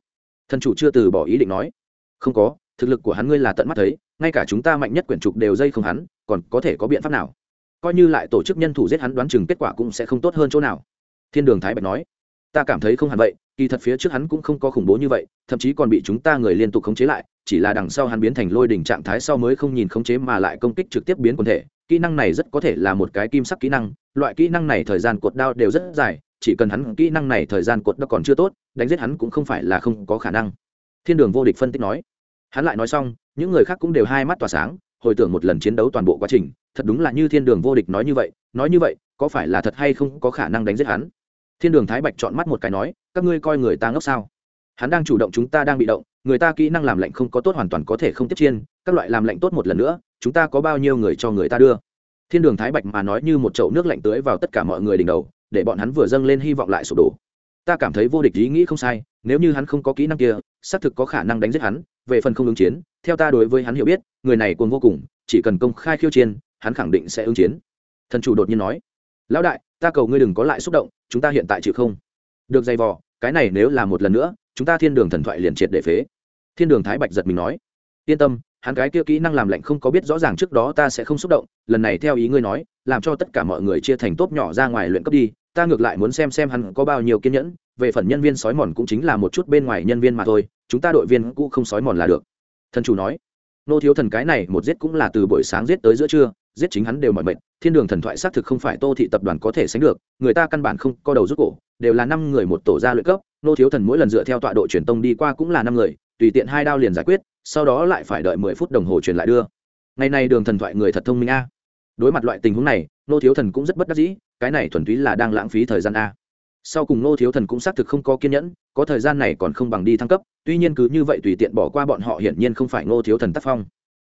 Speaker 1: Thần chủ chưa từ bỏ ý định nói. Không có, thực lực của hắn ngươi là tận mắt thấy, ngay cả chúng ta mạnh nhất quyển trục đều dây không hắn, còn có thể có biện pháp nào? Coi như lại tổ chức nhân thủ giết hắn đoán chừng kết quả cũng sẽ không tốt hơn chỗ nào. Thiên đường thái bạch nói ta cảm thấy không hẳn vậy, kỳ thật phía trước hắn cũng không có khủng bố như vậy, thậm chí còn bị chúng ta người liên tục khống chế lại, chỉ là đằng sau hắn biến thành lôi đỉnh trạng thái sau mới không nhìn khống chế mà lại công kích trực tiếp biến quần thể. Kỹ năng này rất có thể là một cái kim sắc kỹ năng, loại kỹ năng này thời gian cột đao đều rất dài, chỉ cần hắn kỹ năng này thời gian cột đao còn chưa tốt, đánh giết hắn cũng không phải là không có khả năng. Thiên đường vô địch phân tích nói. Hắn lại nói xong, những người khác cũng đều hai mắt tỏa sáng, hồi tưởng một lần chiến đấu toàn bộ quá trình, thật đúng là như thiên đường vô địch nói như vậy, nói như vậy, có phải là thật hay không có khả năng đánh giết hắn? Thiên đường thái bạch chọn mắt một cái nói, các ngươi coi người ta ngốc sao? Hắn đang chủ động chúng ta đang bị động, người ta kỹ năng làm lệnh không có tốt hoàn toàn có thể không tiếp chiên, các loại làm lệnh tốt một lần nữa, chúng ta có bao nhiêu người cho người ta đưa? Thiên đường thái bạch mà nói như một chậu nước lạnh tưới vào tất cả mọi người đỉnh đầu, để bọn hắn vừa dâng lên hy vọng lại sụp đổ. Ta cảm thấy vô địch ý nghĩ không sai, nếu như hắn không có kỹ năng kia, xác thực có khả năng đánh giết hắn, về phần không ứng chiến, theo ta đối với hắn hiểu biết, người này cuồng vô cùng, chỉ cần công khai khiêu chiến, hắn khẳng định sẽ ứng chiến. Thần chủ đột nhiên nói, lão đại ta cầu ngươi đừng có lại xúc động, chúng ta hiện tại chịu không? Được dày vò, cái này nếu là một lần nữa, chúng ta thiên đường thần thoại liền triệt để phế. Thiên đường thái bạch giật mình nói, yên tâm, hắn cái kia kỹ năng làm lạnh không có biết rõ ràng trước đó ta sẽ không xúc động, lần này theo ý ngươi nói, làm cho tất cả mọi người chia thành tốt nhỏ ra ngoài luyện cấp đi, ta ngược lại muốn xem xem hắn có bao nhiêu kiên nhẫn, về phần nhân viên sói mòn cũng chính là một chút bên ngoài nhân viên mà thôi, chúng ta đội viên cũ không sói mòn là được. Thần chủ nói, nô thiếu thần cái này một giết cũng là từ buổi sáng giết tới giữa trưa giết chính hắn đều mỏi mệt, thiên đường thần thoại xác thực không phải tô thị tập đoàn có thể sánh được, người ta căn bản không có đầu rút cổ, đều là năm người một tổ gia luyện cấp, nô thiếu thần mỗi lần dựa theo tọa độ truyền tông đi qua cũng là năm người, tùy tiện hai đao liền giải quyết, sau đó lại phải đợi mười phút đồng hồ truyền lại đưa. Ngày nay đường thần thoại người thật thông minh a. Đối mặt loại tình huống này, nô thiếu thần cũng rất bất đắc dĩ, cái này thuần túy là đang lãng phí thời gian a. Sau cùng nô thiếu thần cũng xác thực không có kiên nhẫn, có thời gian này còn không bằng đi thăng cấp, tuy nhiên cứ như vậy tùy tiện bỏ qua bọn họ hiển nhiên không phải nô thiếu thần tác phong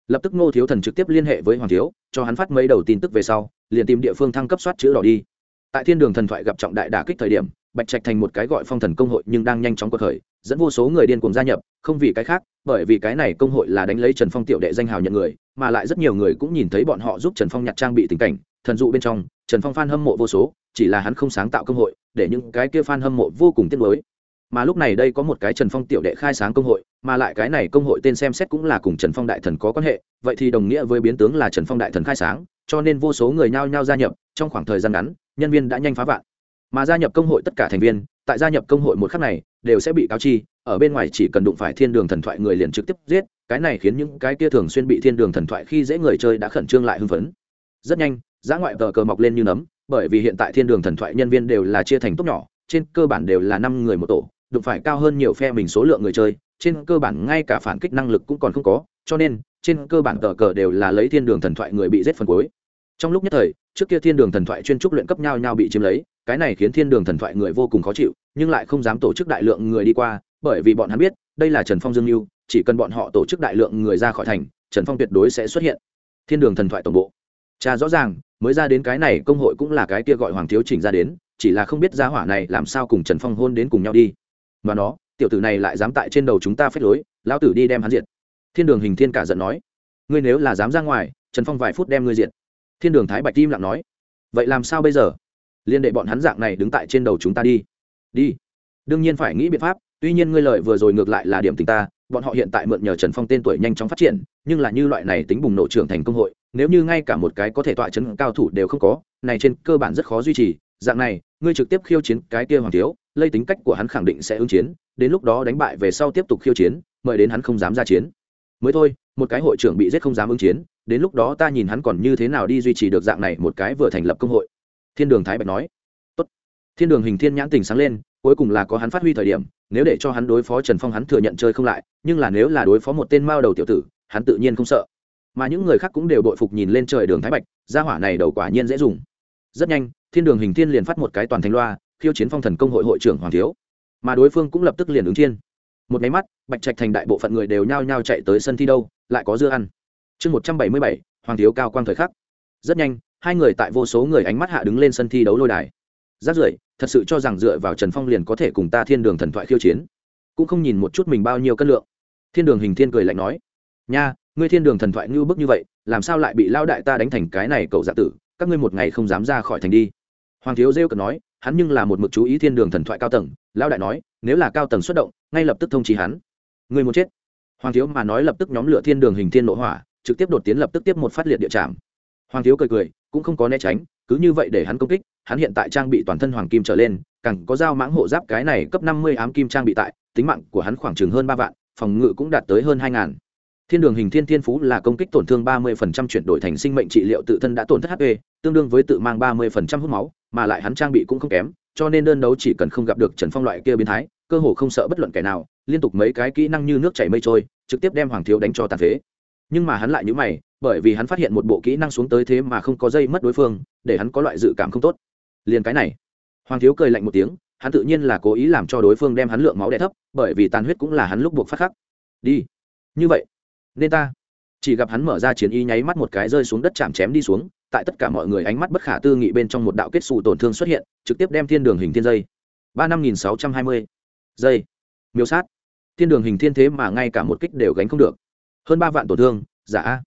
Speaker 1: lập tức ngô thiếu thần trực tiếp liên hệ với hoàng thiếu, cho hắn phát mấy đầu tin tức về sau, liền tìm địa phương thăng cấp soát chữ đỏ đi. Tại thiên đường thần thoại gặp trọng đại đả kích thời điểm, bạch trạch thành một cái gọi phong thần công hội nhưng đang nhanh chóng cuộc khởi, dẫn vô số người điên cuồng gia nhập, không vì cái khác, bởi vì cái này công hội là đánh lấy trần phong tiểu đệ danh hào nhận người, mà lại rất nhiều người cũng nhìn thấy bọn họ giúp trần phong nhặt trang bị tình cảnh, thần dụ bên trong, trần phong f a n hâm mộ vô số, chỉ là hắn không sáng tạo công hội, để những cái kia f a n hâm mộ vô cùng tiếc mới mà lúc này đây có một cái trần phong tiểu đệ khai sáng công hội mà lại cái này công hội tên xem xét cũng là cùng trần phong đại thần có quan hệ, vậy thì đồng nghĩa với biến tướng là trần phong đại thần khai sáng, cho nên vô số người nhao nhao gia nhập, trong khoảng thời gian ngắn, nhân viên đã nhanh phá vạn. Mà gia nhập công hội tất cả thành viên, tại gia nhập công hội một khắc này, đều sẽ bị cáo chi, ở bên ngoài chỉ cần đụng phải thiên đường thần thoại người liền trực tiếp giết, cái này khiến những cái kia thường xuyên bị thiên đường thần thoại khi dễ người chơi đã khẩn trương lại hưng phấn. Rất nhanh giá ngoại tờ cờ mọc lên như nấm, bởi vì hiện tại thiên đường thần thoại nhân viên đều là chia thành tốt nhỏ, trên cơ bản đều là năm người một tổ, đụng phải cao hơn nhiều phe mình số lượng người chơi trên cơ bản ngay cả phản kích năng lực cũng còn không có, cho nên, trên cơ bản cờ cờ đều là lấy thiên đường thần thoại người bị giết phần cuối. Trong lúc nhất thời, trước kia thiên đường thần thoại chuyên trúc luyện cấp nhau nhau bị chiếm lấy, cái này khiến thiên đường thần thoại người vô cùng khó chịu, nhưng lại không dám tổ chức đại lượng người đi qua, bởi vì bọn hắn biết, đây là trần phong dương mưu chỉ cần bọn họ tổ chức đại lượng người ra khỏi thành, trần phong tuyệt đối sẽ xuất hiện. Thiên đường thần thoại tổng bộ. Cha rõ ràng, mới ra đến cái này công hội cũng là cái kia gọi hoàng thiếu chỉnh ra đến, chỉ là không biết gia hỏa này làm sao cùng trần phong hôn đến cùng nhau đi. Và nó tiểu tử này lại dám tại trên đầu chúng ta phép lối, lão tử đi đem hắn diệt. Thiên đường hình thiên cả giận nói. Ngươi nếu là dám ra ngoài, trần phong vài phút đem ngươi diệt. Thiên đường thái bạch tim lặng nói. Vậy làm sao bây giờ? Liên đệ bọn hắn dạng này đứng tại trên đầu chúng ta đi. Đi. Đương nhiên phải nghĩ biện pháp, tuy nhiên ngươi lợi vừa rồi ngược lại là điểm tình ta, bọn họ hiện tại mượn nhờ trần phong tên tuổi nhanh chóng phát triển, nhưng là như loại này tính bùng nổ trưởng thành công hội, nếu như ngay cả một cái có thể tọa chấn cao thủ đều không có, này trên cơ bản rất khó duy trì dạng này, ngươi trực tiếp khiêu chiến cái kia hoàng thiếu, lây tính cách của hắn khẳng định sẽ ứng chiến, đến lúc đó đánh bại về sau tiếp tục khiêu chiến, mời đến hắn không dám ra chiến. Mới thôi, một cái hội trưởng bị giết không dám ứng chiến, đến lúc đó ta nhìn hắn còn như thế nào đi duy trì được dạng này một cái vừa thành lập công hội. Thiên đường thái bạch nói. Tốt. thiên đường hình thiên nhãn tình sáng lên, cuối cùng là có hắn phát huy thời điểm, nếu để cho hắn đối phó trần phong hắn thừa nhận chơi không lại, nhưng là nếu là đối phó một tên mao đầu tiểu tử, hắn tự nhiên không sợ. Mà những người khác cũng đều đội phục nhìn lên trời đường thái bạch, gia hỏa này đầu quả nhiên dễ dùng. Rất nhanh thiên đường hình thiên liền phát một cái toàn thanh loa, khiêu chiến phong thần công hội hội trưởng hoàng thiếu. Mà đối phương cũng lập tức liền ứng thiên. Một máy mắt, bạch trạch thành đại bộ phận người đều nhao nhao chạy tới sân thi đâu, lại có dưa ăn. Chương một trăm bảy mươi bảy, hoàng thiếu cao quang thời khắc. Rất nhanh, hai người tại vô số người ánh mắt hạ đứng lên sân thi đấu lôi đài. Rát rưởi, thật sự cho rằng dựa vào trần phong liền có thể cùng ta thiên đường thần thoại khiêu chiến. Cũng không nhìn một chút mình bao nhiêu cân lượng. Thiên đường hình thiên cười lạnh nói, nha, ngươi thiên đường thần thoại ngưu bức như vậy, làm sao lại bị lao đại ta đánh thành cái này cậu dạ tử? Các ngươi một ngày không dám ra khỏi thành đi hoàng thiếu rêu cần nói, hắn nhưng là một mực chú ý thiên đường thần thoại cao tầng, lão đại nói, nếu là cao tầng xuất động, ngay lập tức thông trí hắn. Người muốn chết. Hoàng thiếu mà nói lập tức nhóm lửa thiên đường hình thiên nội hỏa, trực tiếp đột tiến lập tức tiếp một phát liệt địa trạm hoàng thiếu cười cười, cũng không có né tránh, cứ như vậy để hắn công kích, hắn hiện tại trang bị toàn thân hoàng kim trở lên cẳng có dao mãng hộ giáp cái này cấp năm mươi ám kim trang bị tại, tính mạng của hắn khoảng chừng hơn ba vạn, phòng ngự cũng đạt tới hơn hai ngàn thiên đường hình thiên thiên phú là công kích tổn thương ba mươi phần trăm chuyển đổi thành sinh mệnh trị liệu tự thân đã tổn thất hp tương đương với tự mang ba mươi phần trăm hút máu, mà lại hắn trang bị cũng không kém, cho nên đơn đấu chỉ cần không gặp được trần phong loại kia biến thái, cơ hồ không sợ bất luận kẻ nào, liên tục mấy cái kỹ năng như nước chảy mây trôi, trực tiếp đem hoàng thiếu đánh cho tàn phế. Nhưng mà hắn lại nhữ mày, bởi vì hắn phát hiện một bộ kỹ năng xuống tới thế mà không có dây mất đối phương, để hắn có loại dự cảm không tốt. Liền cái này, hoàng thiếu cười lạnh một tiếng, hắn tự nhiên là cố ý làm cho đối phương đem hắn lượng máu đẻ thấp, bởi vì tàn huyết cũng là hắn lúc buộc phát khắc. Đi. Như vậy nên ta. Chỉ gặp hắn mở ra chiến y nháy mắt một cái rơi xuống đất chạm chém đi xuống, tại tất cả mọi người ánh mắt bất khả tư nghị bên trong một đạo kết xù tổn thương xuất hiện, trực tiếp đem thiên đường hình thiên dây. Ba năm nghìn sáu trăm hai mươi. Giây miêu sát. Thiên đường hình thiên thế mà ngay cả một kích đều gánh không được. Hơn ba vạn tổn thương, giả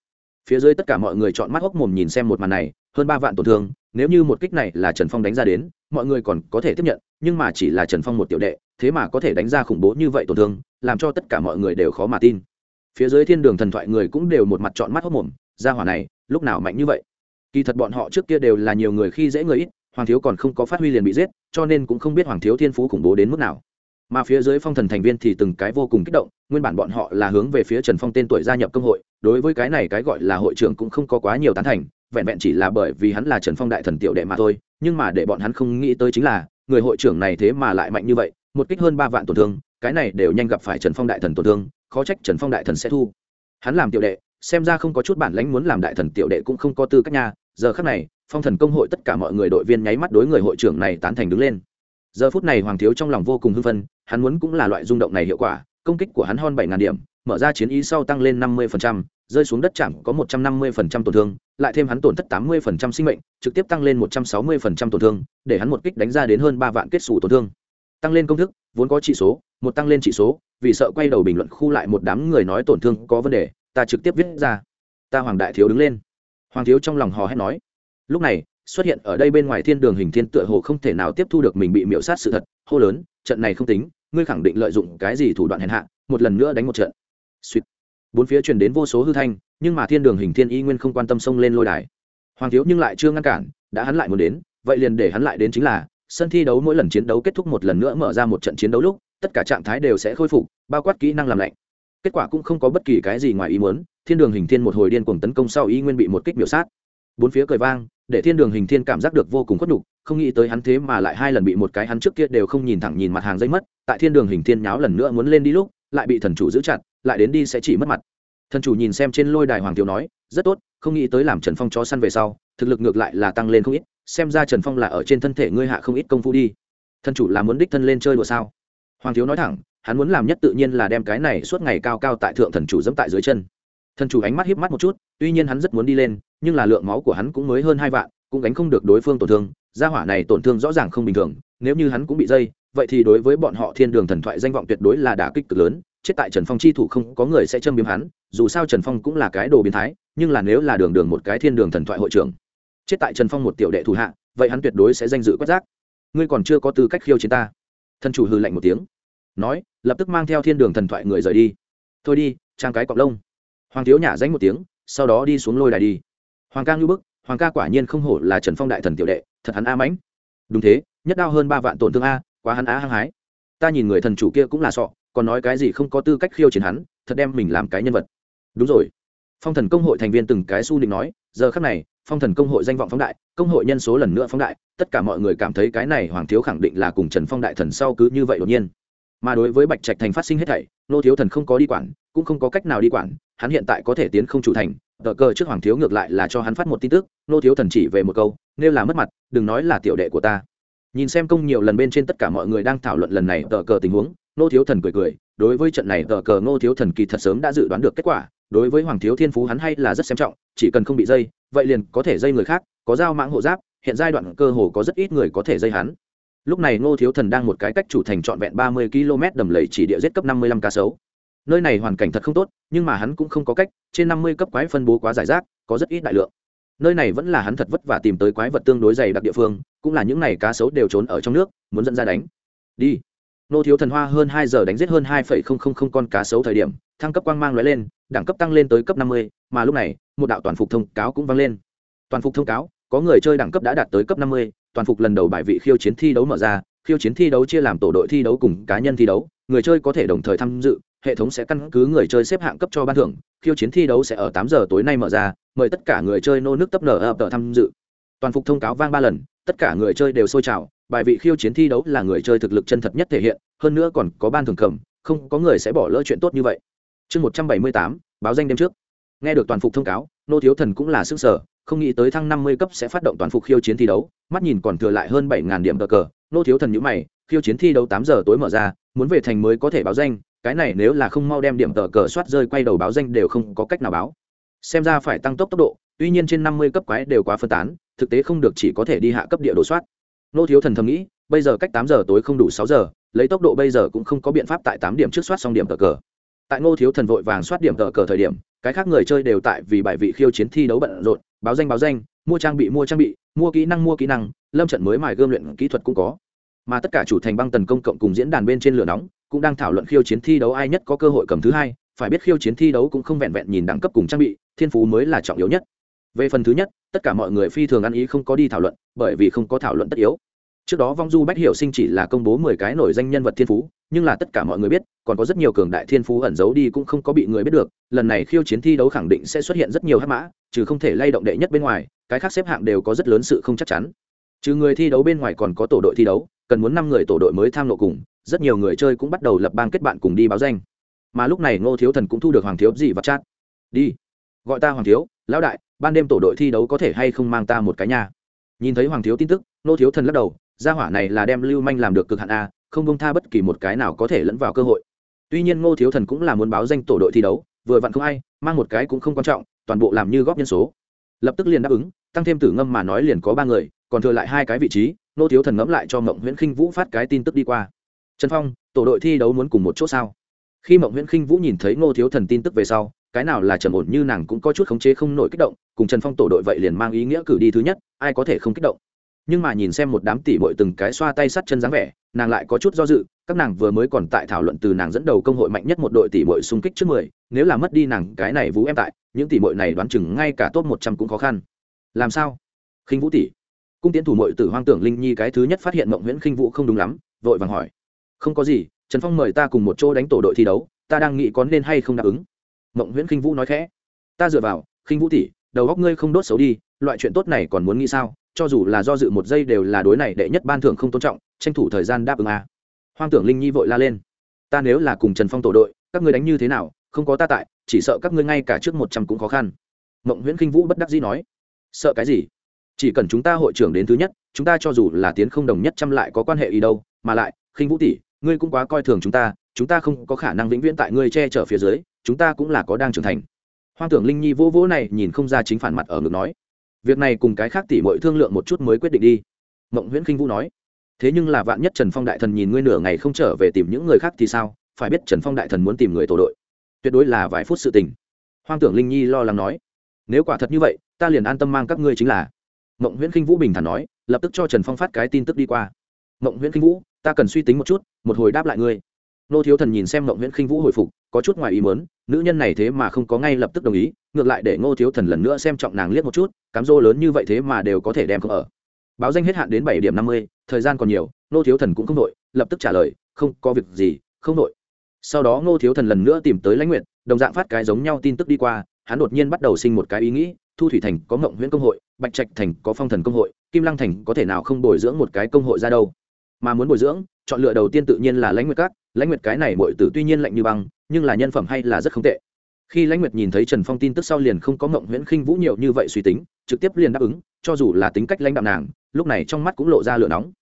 Speaker 1: phía dưới tất cả mọi người chọn mắt hốc mồm nhìn xem một màn này, hơn ba vạn tổn thương, nếu như một kích này là trần phong đánh ra đến, mọi người còn có thể tiếp nhận, nhưng mà chỉ là trần phong một tiểu đệ, thế mà có thể đánh ra khủng bố như vậy tổn thương, làm cho tất cả mọi người đều khó mà tin phía dưới thiên đường thần thoại người cũng đều một mặt chọn mắt hốc mồm ra hỏa này, lúc nào mạnh như vậy? Kỳ thật bọn họ trước kia đều là nhiều người khi dễ người ít, hoàng thiếu còn không có phát huy liền bị giết, cho nên cũng không biết hoàng thiếu thiên phú khủng bố đến mức nào. Mà phía dưới phong thần thành viên thì từng cái vô cùng kích động, nguyên bản bọn họ là hướng về phía trần phong tên tuổi gia nhập công hội, đối với cái này cái gọi là hội trưởng cũng không có quá nhiều tán thành, vẹn vẹn chỉ là bởi vì hắn là trần phong đại thần tiểu đệ mà thôi, nhưng mà để bọn hắn không nghĩ tới chính là, người hội trưởng này thế mà lại mạnh như vậy, một kích hơn ba vạn tổn thương, cái này đều nhanh gặp phải trần phong đại thần tổn thương khó trách trần phong đại thần sẽ thu. Hắn làm tiểu đệ, xem ra không có chút bản lãnh muốn làm đại thần tiểu đệ cũng không có tư cách nha. Giờ khắc này, phong thần công hội tất cả mọi người đội viên nháy mắt đối người hội trưởng này tán thành đứng lên. Giờ phút này hoàng thiếu trong lòng vô cùng hưng phân hắn muốn cũng là loại rung động này hiệu quả, công kích của hắn hơn bảy ngàn điểm, mở ra chiến ý sau tăng lên năm mươi rơi xuống đất chẳng có một trăm năm mươi tổn thương, lại thêm hắn tổn thất tám mươi sinh mệnh, trực tiếp tăng lên một trăm sáu mươi tổn thương, để hắn một kích đánh ra đến hơn ba vạn kết xù tổn thương. Tăng lên công thức, vốn có trị số một tăng lên chỉ số, vì sợ quay đầu bình luận khu lại một đám người nói tổn thương có vấn đề, ta trực tiếp viết ra. Ta hoàng đại thiếu đứng lên. Hoàng thiếu trong lòng hò hét nói. Lúc này, xuất hiện ở đây bên ngoài thiên đường hình thiên tựa hồ không thể nào tiếp thu được mình bị miễu sát sự thật. Hô lớn, trận này không tính, ngươi khẳng định lợi dụng cái gì thủ đoạn hèn hạ, một lần nữa đánh một trận. Suýt. Bốn phía truyền đến vô số hư thanh, nhưng mà thiên đường hình thiên y nguyên không quan tâm xông lên lôi đài. Hoàng thiếu nhưng lại chưa ngăn cản, đã hắn lại muốn đến, vậy liền để hắn lại đến chính là, sân thi đấu mỗi lần chiến đấu kết thúc một lần nữa mở ra một trận chiến đấu lúc tất cả trạng thái đều sẽ khôi phục, bao quát kỹ năng làm lạnh. Kết quả cũng không có bất kỳ cái gì ngoài ý muốn, thiên đường hình thiên một hồi điên cuồng tấn công sau y nguyên bị một kích biểu sát. Bốn phía cười vang, để thiên đường hình thiên cảm giác được vô cùng khuất nhục, không nghĩ tới hắn thế mà lại hai lần bị một cái hắn trước kia đều không nhìn thẳng nhìn mặt hàng dây mất, tại thiên đường hình thiên nháo lần nữa muốn lên đi lúc, lại bị thần chủ giữ chặt, lại đến đi sẽ chỉ mất mặt. Thần chủ nhìn xem trên lôi đài hoàng tiểu nói, rất tốt, không nghĩ tới làm trần phong chó săn về sau, thực lực ngược lại là tăng lên không ít, xem ra trần phong là ở trên thân thể ngươi hạ không ít công phu đi. Thần chủ là muốn đích thân lên chơi đùa sao? Hoàng thiếu nói thẳng, hắn muốn làm nhất tự nhiên là đem cái này suốt ngày cao cao tại thượng thần chủ dẫm tại dưới chân. Thần chủ ánh mắt híp mắt một chút, tuy nhiên hắn rất muốn đi lên, nhưng là lượng máu của hắn cũng mới hơn hai vạn, cũng gánh không được đối phương tổn thương, gia hỏa này tổn thương rõ ràng không bình thường, nếu như hắn cũng bị dây, vậy thì đối với bọn họ thiên đường thần thoại danh vọng tuyệt đối là đả kích cực lớn, chết tại trần phong chi thủ không có người sẽ châm biếm hắn, dù sao trần phong cũng là cái đồ biến thái, nhưng là nếu là đường đường một cái thiên đường thần thoại hội trưởng, chết tại trần phong một tiểu đệ thủ hạ, vậy hắn tuyệt đối sẽ danh dự quất giác ngươi còn chưa có tư cách khiêu chiến ta thần chủ hư lạnh một tiếng, nói, lập tức mang theo thiên đường thần thoại người rời đi. Thôi đi, trang cái cọc lông. Hoàng thiếu nhả danh một tiếng, sau đó đi xuống lôi đài đi. Hoàng ca ngưu bức, hoàng ca quả nhiên không hổ là trần phong đại thần tiểu đệ, thật hắn a mãnh. Đúng thế, nhất đao hơn ba vạn tổn thương a, quá hắn á hăng hái. Ta nhìn người thần chủ kia cũng là sọ, còn nói cái gì không có tư cách khiêu chiến hắn, thật đem mình làm cái nhân vật. Đúng rồi. Phong thần công hội thành viên từng cái su định nói, giờ khắc này phong thần công hội danh vọng phóng đại, công hội nhân số lần nữa phóng đại, tất cả mọi người cảm thấy cái này hoàng thiếu khẳng định là cùng trần phong đại thần sau cứ như vậy đột nhiên. Mà đối với bạch trạch thành phát sinh hết thảy, nô thiếu thần không có đi quản, cũng không có cách nào đi quản, hắn hiện tại có thể tiến không chủ thành, tờ cờ trước hoàng thiếu ngược lại là cho hắn phát một tin tức, nô thiếu thần chỉ về một câu, nêu là mất mặt, đừng nói là tiểu đệ của ta. Nhìn xem công nhiều lần bên trên tất cả mọi người đang thảo luận lần này tờ cờ tình huống, nô thiếu thần cười cười, đối với trận này tờ cờ nô thiếu thần kỳ thật sớm đã dự đoán được kết quả đối với hoàng thiếu thiên phú hắn hay là rất xem trọng, chỉ cần không bị dây, vậy liền có thể dây người khác, có dao mãng hộ giáp, hiện giai đoạn cơ hồ có rất ít người có thể dây hắn. Lúc này ngô thiếu thần đang một cái cách chủ thành trọn vẹn ba mươi km đầm lầy chỉ địa giết cấp năm mươi lăm cá sấu. Nơi này hoàn cảnh thật không tốt, nhưng mà hắn cũng không có cách, trên năm mươi cấp quái phân bố quá giải rác, có rất ít đại lượng. Nơi này vẫn là hắn thật vất vả tìm tới quái vật tương đối dày đặc địa phương, cũng là những này cá sấu đều trốn ở trong nước, muốn dẫn ra đánh. Đi. Nô thiếu thần hoa hơn hai giờ đánh giết hơn hai phẩy không không không con cá sấu thời điểm, thăng cấp quang mang lóe lên đẳng cấp tăng lên tới cấp năm mươi, mà lúc này, một đạo toàn phục thông cáo cũng vang lên. Toàn phục thông cáo, có người chơi đẳng cấp đã đạt tới cấp năm mươi, toàn phục lần đầu bài vị khiêu chiến thi đấu mở ra, khiêu chiến thi đấu chia làm tổ đội thi đấu cùng cá nhân thi đấu, người chơi có thể đồng thời tham dự, hệ thống sẽ căn cứ người chơi xếp hạng cấp cho ban thưởng, khiêu chiến thi đấu sẽ ở tám giờ tối nay mở ra, mời tất cả người chơi nô nước tấp nở ập tham dự. Toàn phục thông cáo vang ba lần, tất cả người chơi đều sôi trào, bài vị khiêu chiến thi đấu là người chơi thực lực chân thật nhất thể hiện, hơn nữa còn có ban thưởng cầm, không có người sẽ bỏ lỡ chuyện tốt như vậy chương một trăm bảy mươi tám, báo danh đêm trước. Nghe được toàn phục thông cáo, nô thiếu thần cũng là sức sở không nghĩ tới thăng năm mươi cấp sẽ phát động toàn phục khiêu chiến thi đấu, mắt nhìn còn thừa lại hơn bảy ngàn điểm cờ cờ. Nô thiếu thần nhữ mày, khiêu chiến thi đấu tám giờ tối mở ra, muốn về thành mới có thể báo danh, cái này nếu là không mau đem điểm tờ cờ soát rơi quay đầu báo danh đều không có cách nào báo. Xem ra phải tăng tốc tốc độ, tuy nhiên trên năm mươi cấp quái đều quá phân tán, thực tế không được chỉ có thể đi hạ cấp địa đồ soát. Nô thiếu thần thầm nghĩ, bây giờ cách tám giờ tối không đủ sáu giờ, lấy tốc độ bây giờ cũng không có biện pháp tại tám điểm trước soát xong điểm tờ cờ tại ngô thiếu thần vội vàng soát điểm tờ cờ thời điểm, cái khác người chơi đều tại vì bài vị khiêu chiến thi đấu bận rộn, báo danh báo danh, mua trang bị mua trang bị, mua kỹ năng mua kỹ năng, lâm trận mới mài gươm luyện kỹ thuật cũng có. Mà tất cả chủ thành băng tần công cộng cùng diễn đàn bên trên lửa nóng, cũng đang thảo luận khiêu chiến thi đấu ai nhất có cơ hội cầm thứ hai, phải biết khiêu chiến thi đấu cũng không vẹn vẹn nhìn đẳng cấp cùng trang bị, thiên phú mới là trọng yếu nhất. Về phần thứ nhất, tất cả mọi người phi thường ăn ý không có đi thảo luận, bởi vì không có thảo luận tất yếu trước đó vong du bách hiểu sinh chỉ là công bố mười cái nổi danh nhân vật thiên phú, nhưng là tất cả mọi người biết, còn có rất nhiều cường đại thiên phú ẩn giấu đi cũng không có bị người biết được, lần này khiêu chiến thi đấu khẳng định sẽ xuất hiện rất nhiều hát mã, trừ không thể lay động đệ nhất bên ngoài, cái khác xếp hạng đều có rất lớn sự không chắc chắn. Trừ người thi đấu bên ngoài còn có tổ đội thi đấu, cần muốn năm người tổ đội mới tham lộ cùng, rất nhiều người chơi cũng bắt đầu lập bang kết bạn cùng đi báo danh. Mà lúc này ngô thiếu thần cũng thu được hoàng thiếu gì vật chat đi, gọi ta hoàng thiếu, lão đại, ban đêm tổ đội thi đấu có thể hay không mang ta một cái nhà nhìn thấy hoàng thiếu tin tức, ngô thiếu thần lắc đầu gia hỏa này là đem lưu manh làm được cực hạn a, không bông tha bất kỳ một cái nào có thể lẫn vào cơ hội. Tuy nhiên ngô thiếu thần cũng là muốn báo danh tổ đội thi đấu, vừa vặn không ai, mang một cái cũng không quan trọng, toàn bộ làm như góp nhân số. Lập tức liền đáp ứng, tăng thêm tử ngâm mà nói liền có ba người, còn thừa lại hai cái vị trí, ngô thiếu thần ngẫm lại cho mộng nguyễn khinh vũ phát cái tin tức đi qua. Trần phong, tổ đội thi đấu muốn cùng một chỗ sao? Khi mộng nguyễn khinh vũ nhìn thấy ngô thiếu thần tin tức về sau, cái nào là trầm ổn như nàng cũng có chút khống chế không nổi kích động, cùng trần phong tổ đội vậy liền mang ý nghĩa cử đi thứ nhất, ai có thể không kích động? Nhưng mà nhìn xem một đám tỷ bội từng cái xoa tay sắt chân dáng vẻ, nàng lại có chút do dự, các nàng vừa mới còn tại thảo luận từ nàng dẫn đầu công hội mạnh nhất một đội tỷ bội xung kích trước mười, nếu là mất đi nàng cái này vũ em tại, những tỷ bội này đoán chừng ngay cả top một trăm cũng khó khăn. Làm sao? Khinh vũ tỷ. Cung tiến thủ mội tử hoang tưởng linh nhi cái thứ nhất phát hiện mộng nguyễn khinh vũ không đúng lắm, vội vàng hỏi. Không có gì, trần phong mời ta cùng một chỗ đánh tổ đội thi đấu, ta đang nghĩ có nên hay không đáp ứng. Mộng nguyễn khinh vũ nói khẽ. Ta dựa vào, khinh vũ tỷ, đầu góc ngươi không đốt xấu đi, loại chuyện tốt này còn muốn nghĩ sao? Cho dù là do dự một giây đều là đối này đệ nhất ban thưởng không tôn trọng, tranh thủ thời gian đáp ứng a. À. hoang tưởng linh nhi vội la lên. Ta nếu là cùng trần phong tổ đội, các ngươi đánh như thế nào, không có ta tại, chỉ sợ các ngươi ngay cả trước một trăm cũng khó khăn. Mộng nguyễn khinh vũ bất đắc dĩ nói. Sợ cái gì? Chỉ cần chúng ta hội trưởng đến thứ nhất, chúng ta cho dù là tiến không đồng nhất trăm lại có quan hệ ý đâu, mà lại khinh vũ tỷ, ngươi cũng quá coi thường chúng ta chúng ta không có khả năng vĩnh viễn tại ngươi che chở phía dưới, chúng ta cũng là có đang trưởng thành. Hoang tưởng linh nhi vô vỗ này, nhìn không ra chính phản mặt ở ngực nói việc này cùng cái khác tỷ mọi thương lượng một chút mới quyết định đi. Mộng nguyễn khinh vũ nói, thế nhưng là vạn nhất trần phong đại thần nhìn ngươi nửa ngày không trở về tìm những người khác thì sao? Phải biết trần phong đại thần muốn tìm người tổ đội. Tuyệt đối là vài phút sự tình. Hoang tưởng linh nhi lo lắng nói, nếu quả thật như vậy, ta liền an tâm mang các ngươi chính là. Mộng nguyễn khinh vũ bình thản nói, lập tức cho trần phong phát cái tin tức đi qua. Mộng nguyễn khinh vũ, ta cần suy tính một chút, một hồi đáp lại ngươi. Nô thiếu thần nhìn xem mộng nguyễn khinh vũ hồi phục, có chút ngoài ý mớn nữ nhân này thế mà không có ngay lập tức đồng ý, ngược lại để ngô thiếu thần lần nữa xem trọng nàng liếc một chút cám dỗ lớn như vậy thế mà đều có thể đem không ở. Báo danh hết hạn đến bảy điểm năm mươi, thời gian còn nhiều, ngô thiếu thần cũng không đội, lập tức trả lời, không, có việc gì, không đội. Sau đó ngô thiếu thần lần nữa tìm tới lãnh nguyện đồng dạng phát cái giống nhau tin tức đi qua, hắn đột nhiên bắt đầu sinh một cái ý nghĩ, thu thủy thành có ngộng huyễn công hội, bạch trạch thành có phong thần công hội, kim lăng thành có thể nào không bồi dưỡng một cái công hội ra đâu. Mà muốn bồi dưỡng, chọn lựa đầu tiên tự nhiên là lãnh nguyệt các, lãnh nguyệt cái này mọi tử tuy nhiên lạnh như băng, nhưng là nhân phẩm hay là rất không tệ khi lãnh nguyệt nhìn thấy trần phong tin tức sau liền không có mộng nguyễn khinh vũ nhiều như vậy suy tính, trực tiếp liền đáp ứng, cho dù là tính cách lãnh đạo nàng, lúc này trong mắt cũng lộ ra lửa nóng.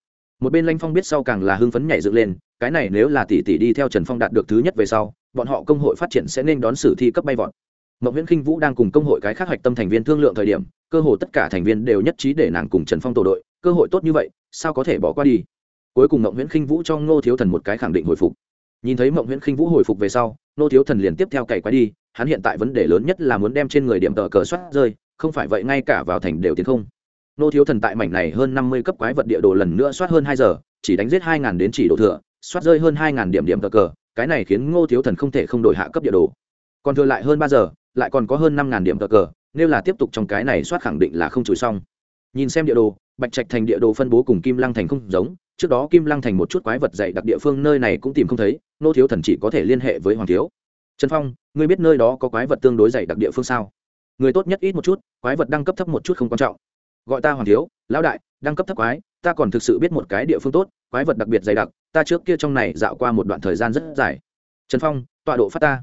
Speaker 1: Một bên lãnh phong biết sau càng là hưng phấn nhảy dựng lên, cái này nếu là tỷ tỷ đi theo trần phong đạt được thứ nhất về sau, bọn họ công hội phát triển sẽ nên đón sử thi cấp bay vọt. Mộng nguyễn khinh vũ đang cùng công hội cái khác hoạch tâm thành viên thương lượng thời điểm, cơ hội tất cả thành viên đều nhất trí để nàng cùng trần phong tổ đội, cơ hội tốt như vậy, sao có thể bỏ qua đi? Cuối cùng mộng nguyễn khinh vũ cho ngô thiếu thần một cái khẳng định hồi phục. Nhìn thấy mộng nguyễn khinh vũ hồi phục về sau, ngô thiếu thần liền tiếp theo cày quái đi hắn hiện tại vấn đề lớn nhất là muốn đem trên người điểm tờ cờ soát rơi, không phải vậy ngay cả vào thành đều tiến không. Ngô thiếu thần tại mảnh này hơn năm mươi cấp quái vật địa đồ lần nữa soát hơn hai giờ, chỉ đánh giết hai ngàn đến chỉ độ thừa, soát rơi hơn hai ngàn điểm điểm tờ cờ, cái này khiến ngô thiếu thần không thể không đổi hạ cấp địa đồ. Còn thừa lại hơn ba giờ, lại còn có hơn năm ngàn điểm tờ cờ, nếu là tiếp tục trong cái này soát khẳng định là không chùi xong. Nhìn xem địa đồ, bạch trạch thành địa đồ phân bố cùng kim lăng thành không giống, trước đó kim lăng thành một chút quái vật dạy đặc địa phương nơi này cũng tìm không thấy nô thiếu thần chỉ có thể liên hệ với hoàng thiếu trần phong, ngươi biết nơi đó có quái vật tương đối dày đặc địa phương sao? Người tốt nhất ít một chút, quái vật đăng cấp thấp một chút không quan trọng. Gọi ta hoàng thiếu, lão đại, đăng cấp thấp quái, ta còn thực sự biết một cái địa phương tốt, quái vật đặc biệt dày đặc, ta trước kia trong này dạo qua một đoạn thời gian rất dài. Trần phong, tọa độ phát ta.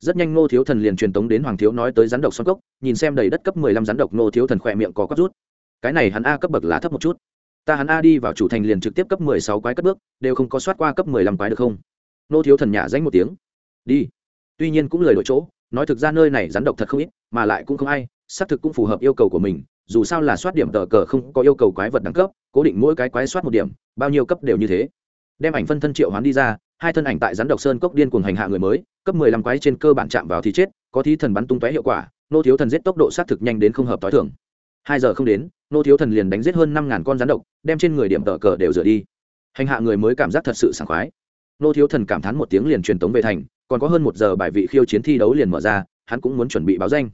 Speaker 1: Rất nhanh nô thiếu thần liền truyền tống đến hoàng thiếu nói tới rắn độc xoắn cốc, nhìn xem đầy đất cấp mười lăm rắn độc nô thiếu thần khỏe miệng có quắp rút. Cái này hắn a cấp bậc lá thấp một chút. Ta hắn a đi vào chủ thành liền trực tiếp cấp mười sáu quái cất bước, đều không có soát qua cấp mười lăm quái được không? Nô thiếu thần nhả danh một tiếng. Đi tuy nhiên cũng lời đổi chỗ, nói thực ra nơi này rắn độc thật không ít, mà lại cũng không ai, xác thực cũng phù hợp yêu cầu của mình, dù sao là soát điểm tờ cờ không có yêu cầu quái vật đẳng cấp, cố định mỗi cái quái soát một điểm, bao nhiêu cấp đều như thế. Đem ảnh phân thân triệu hoán đi ra, hai thân ảnh tại rắn độc sơn cốc điên cuồng hành hạ người mới, cấp mười lăm quái trên cơ bản chạm vào thì chết, có thí thần bắn tung tóe hiệu quả, nô thiếu thần giết tốc độ xác thực nhanh đến không hợp t h i thường. Hai giờ không đến, nô thiếu thần liền đánh giết hơn năm ngàn con rắn độc, đem trên người điểm tờ cờ đều rửa đi. Hành hạ người mới cảm giác thật sự sảng khoái. Nô thiếu thần cảm thán một tiếng liền truyền tống về thành còn có hơn một giờ bài vị khiêu chiến thi đấu liền mở ra, hắn cũng muốn chuẩn bị báo danh.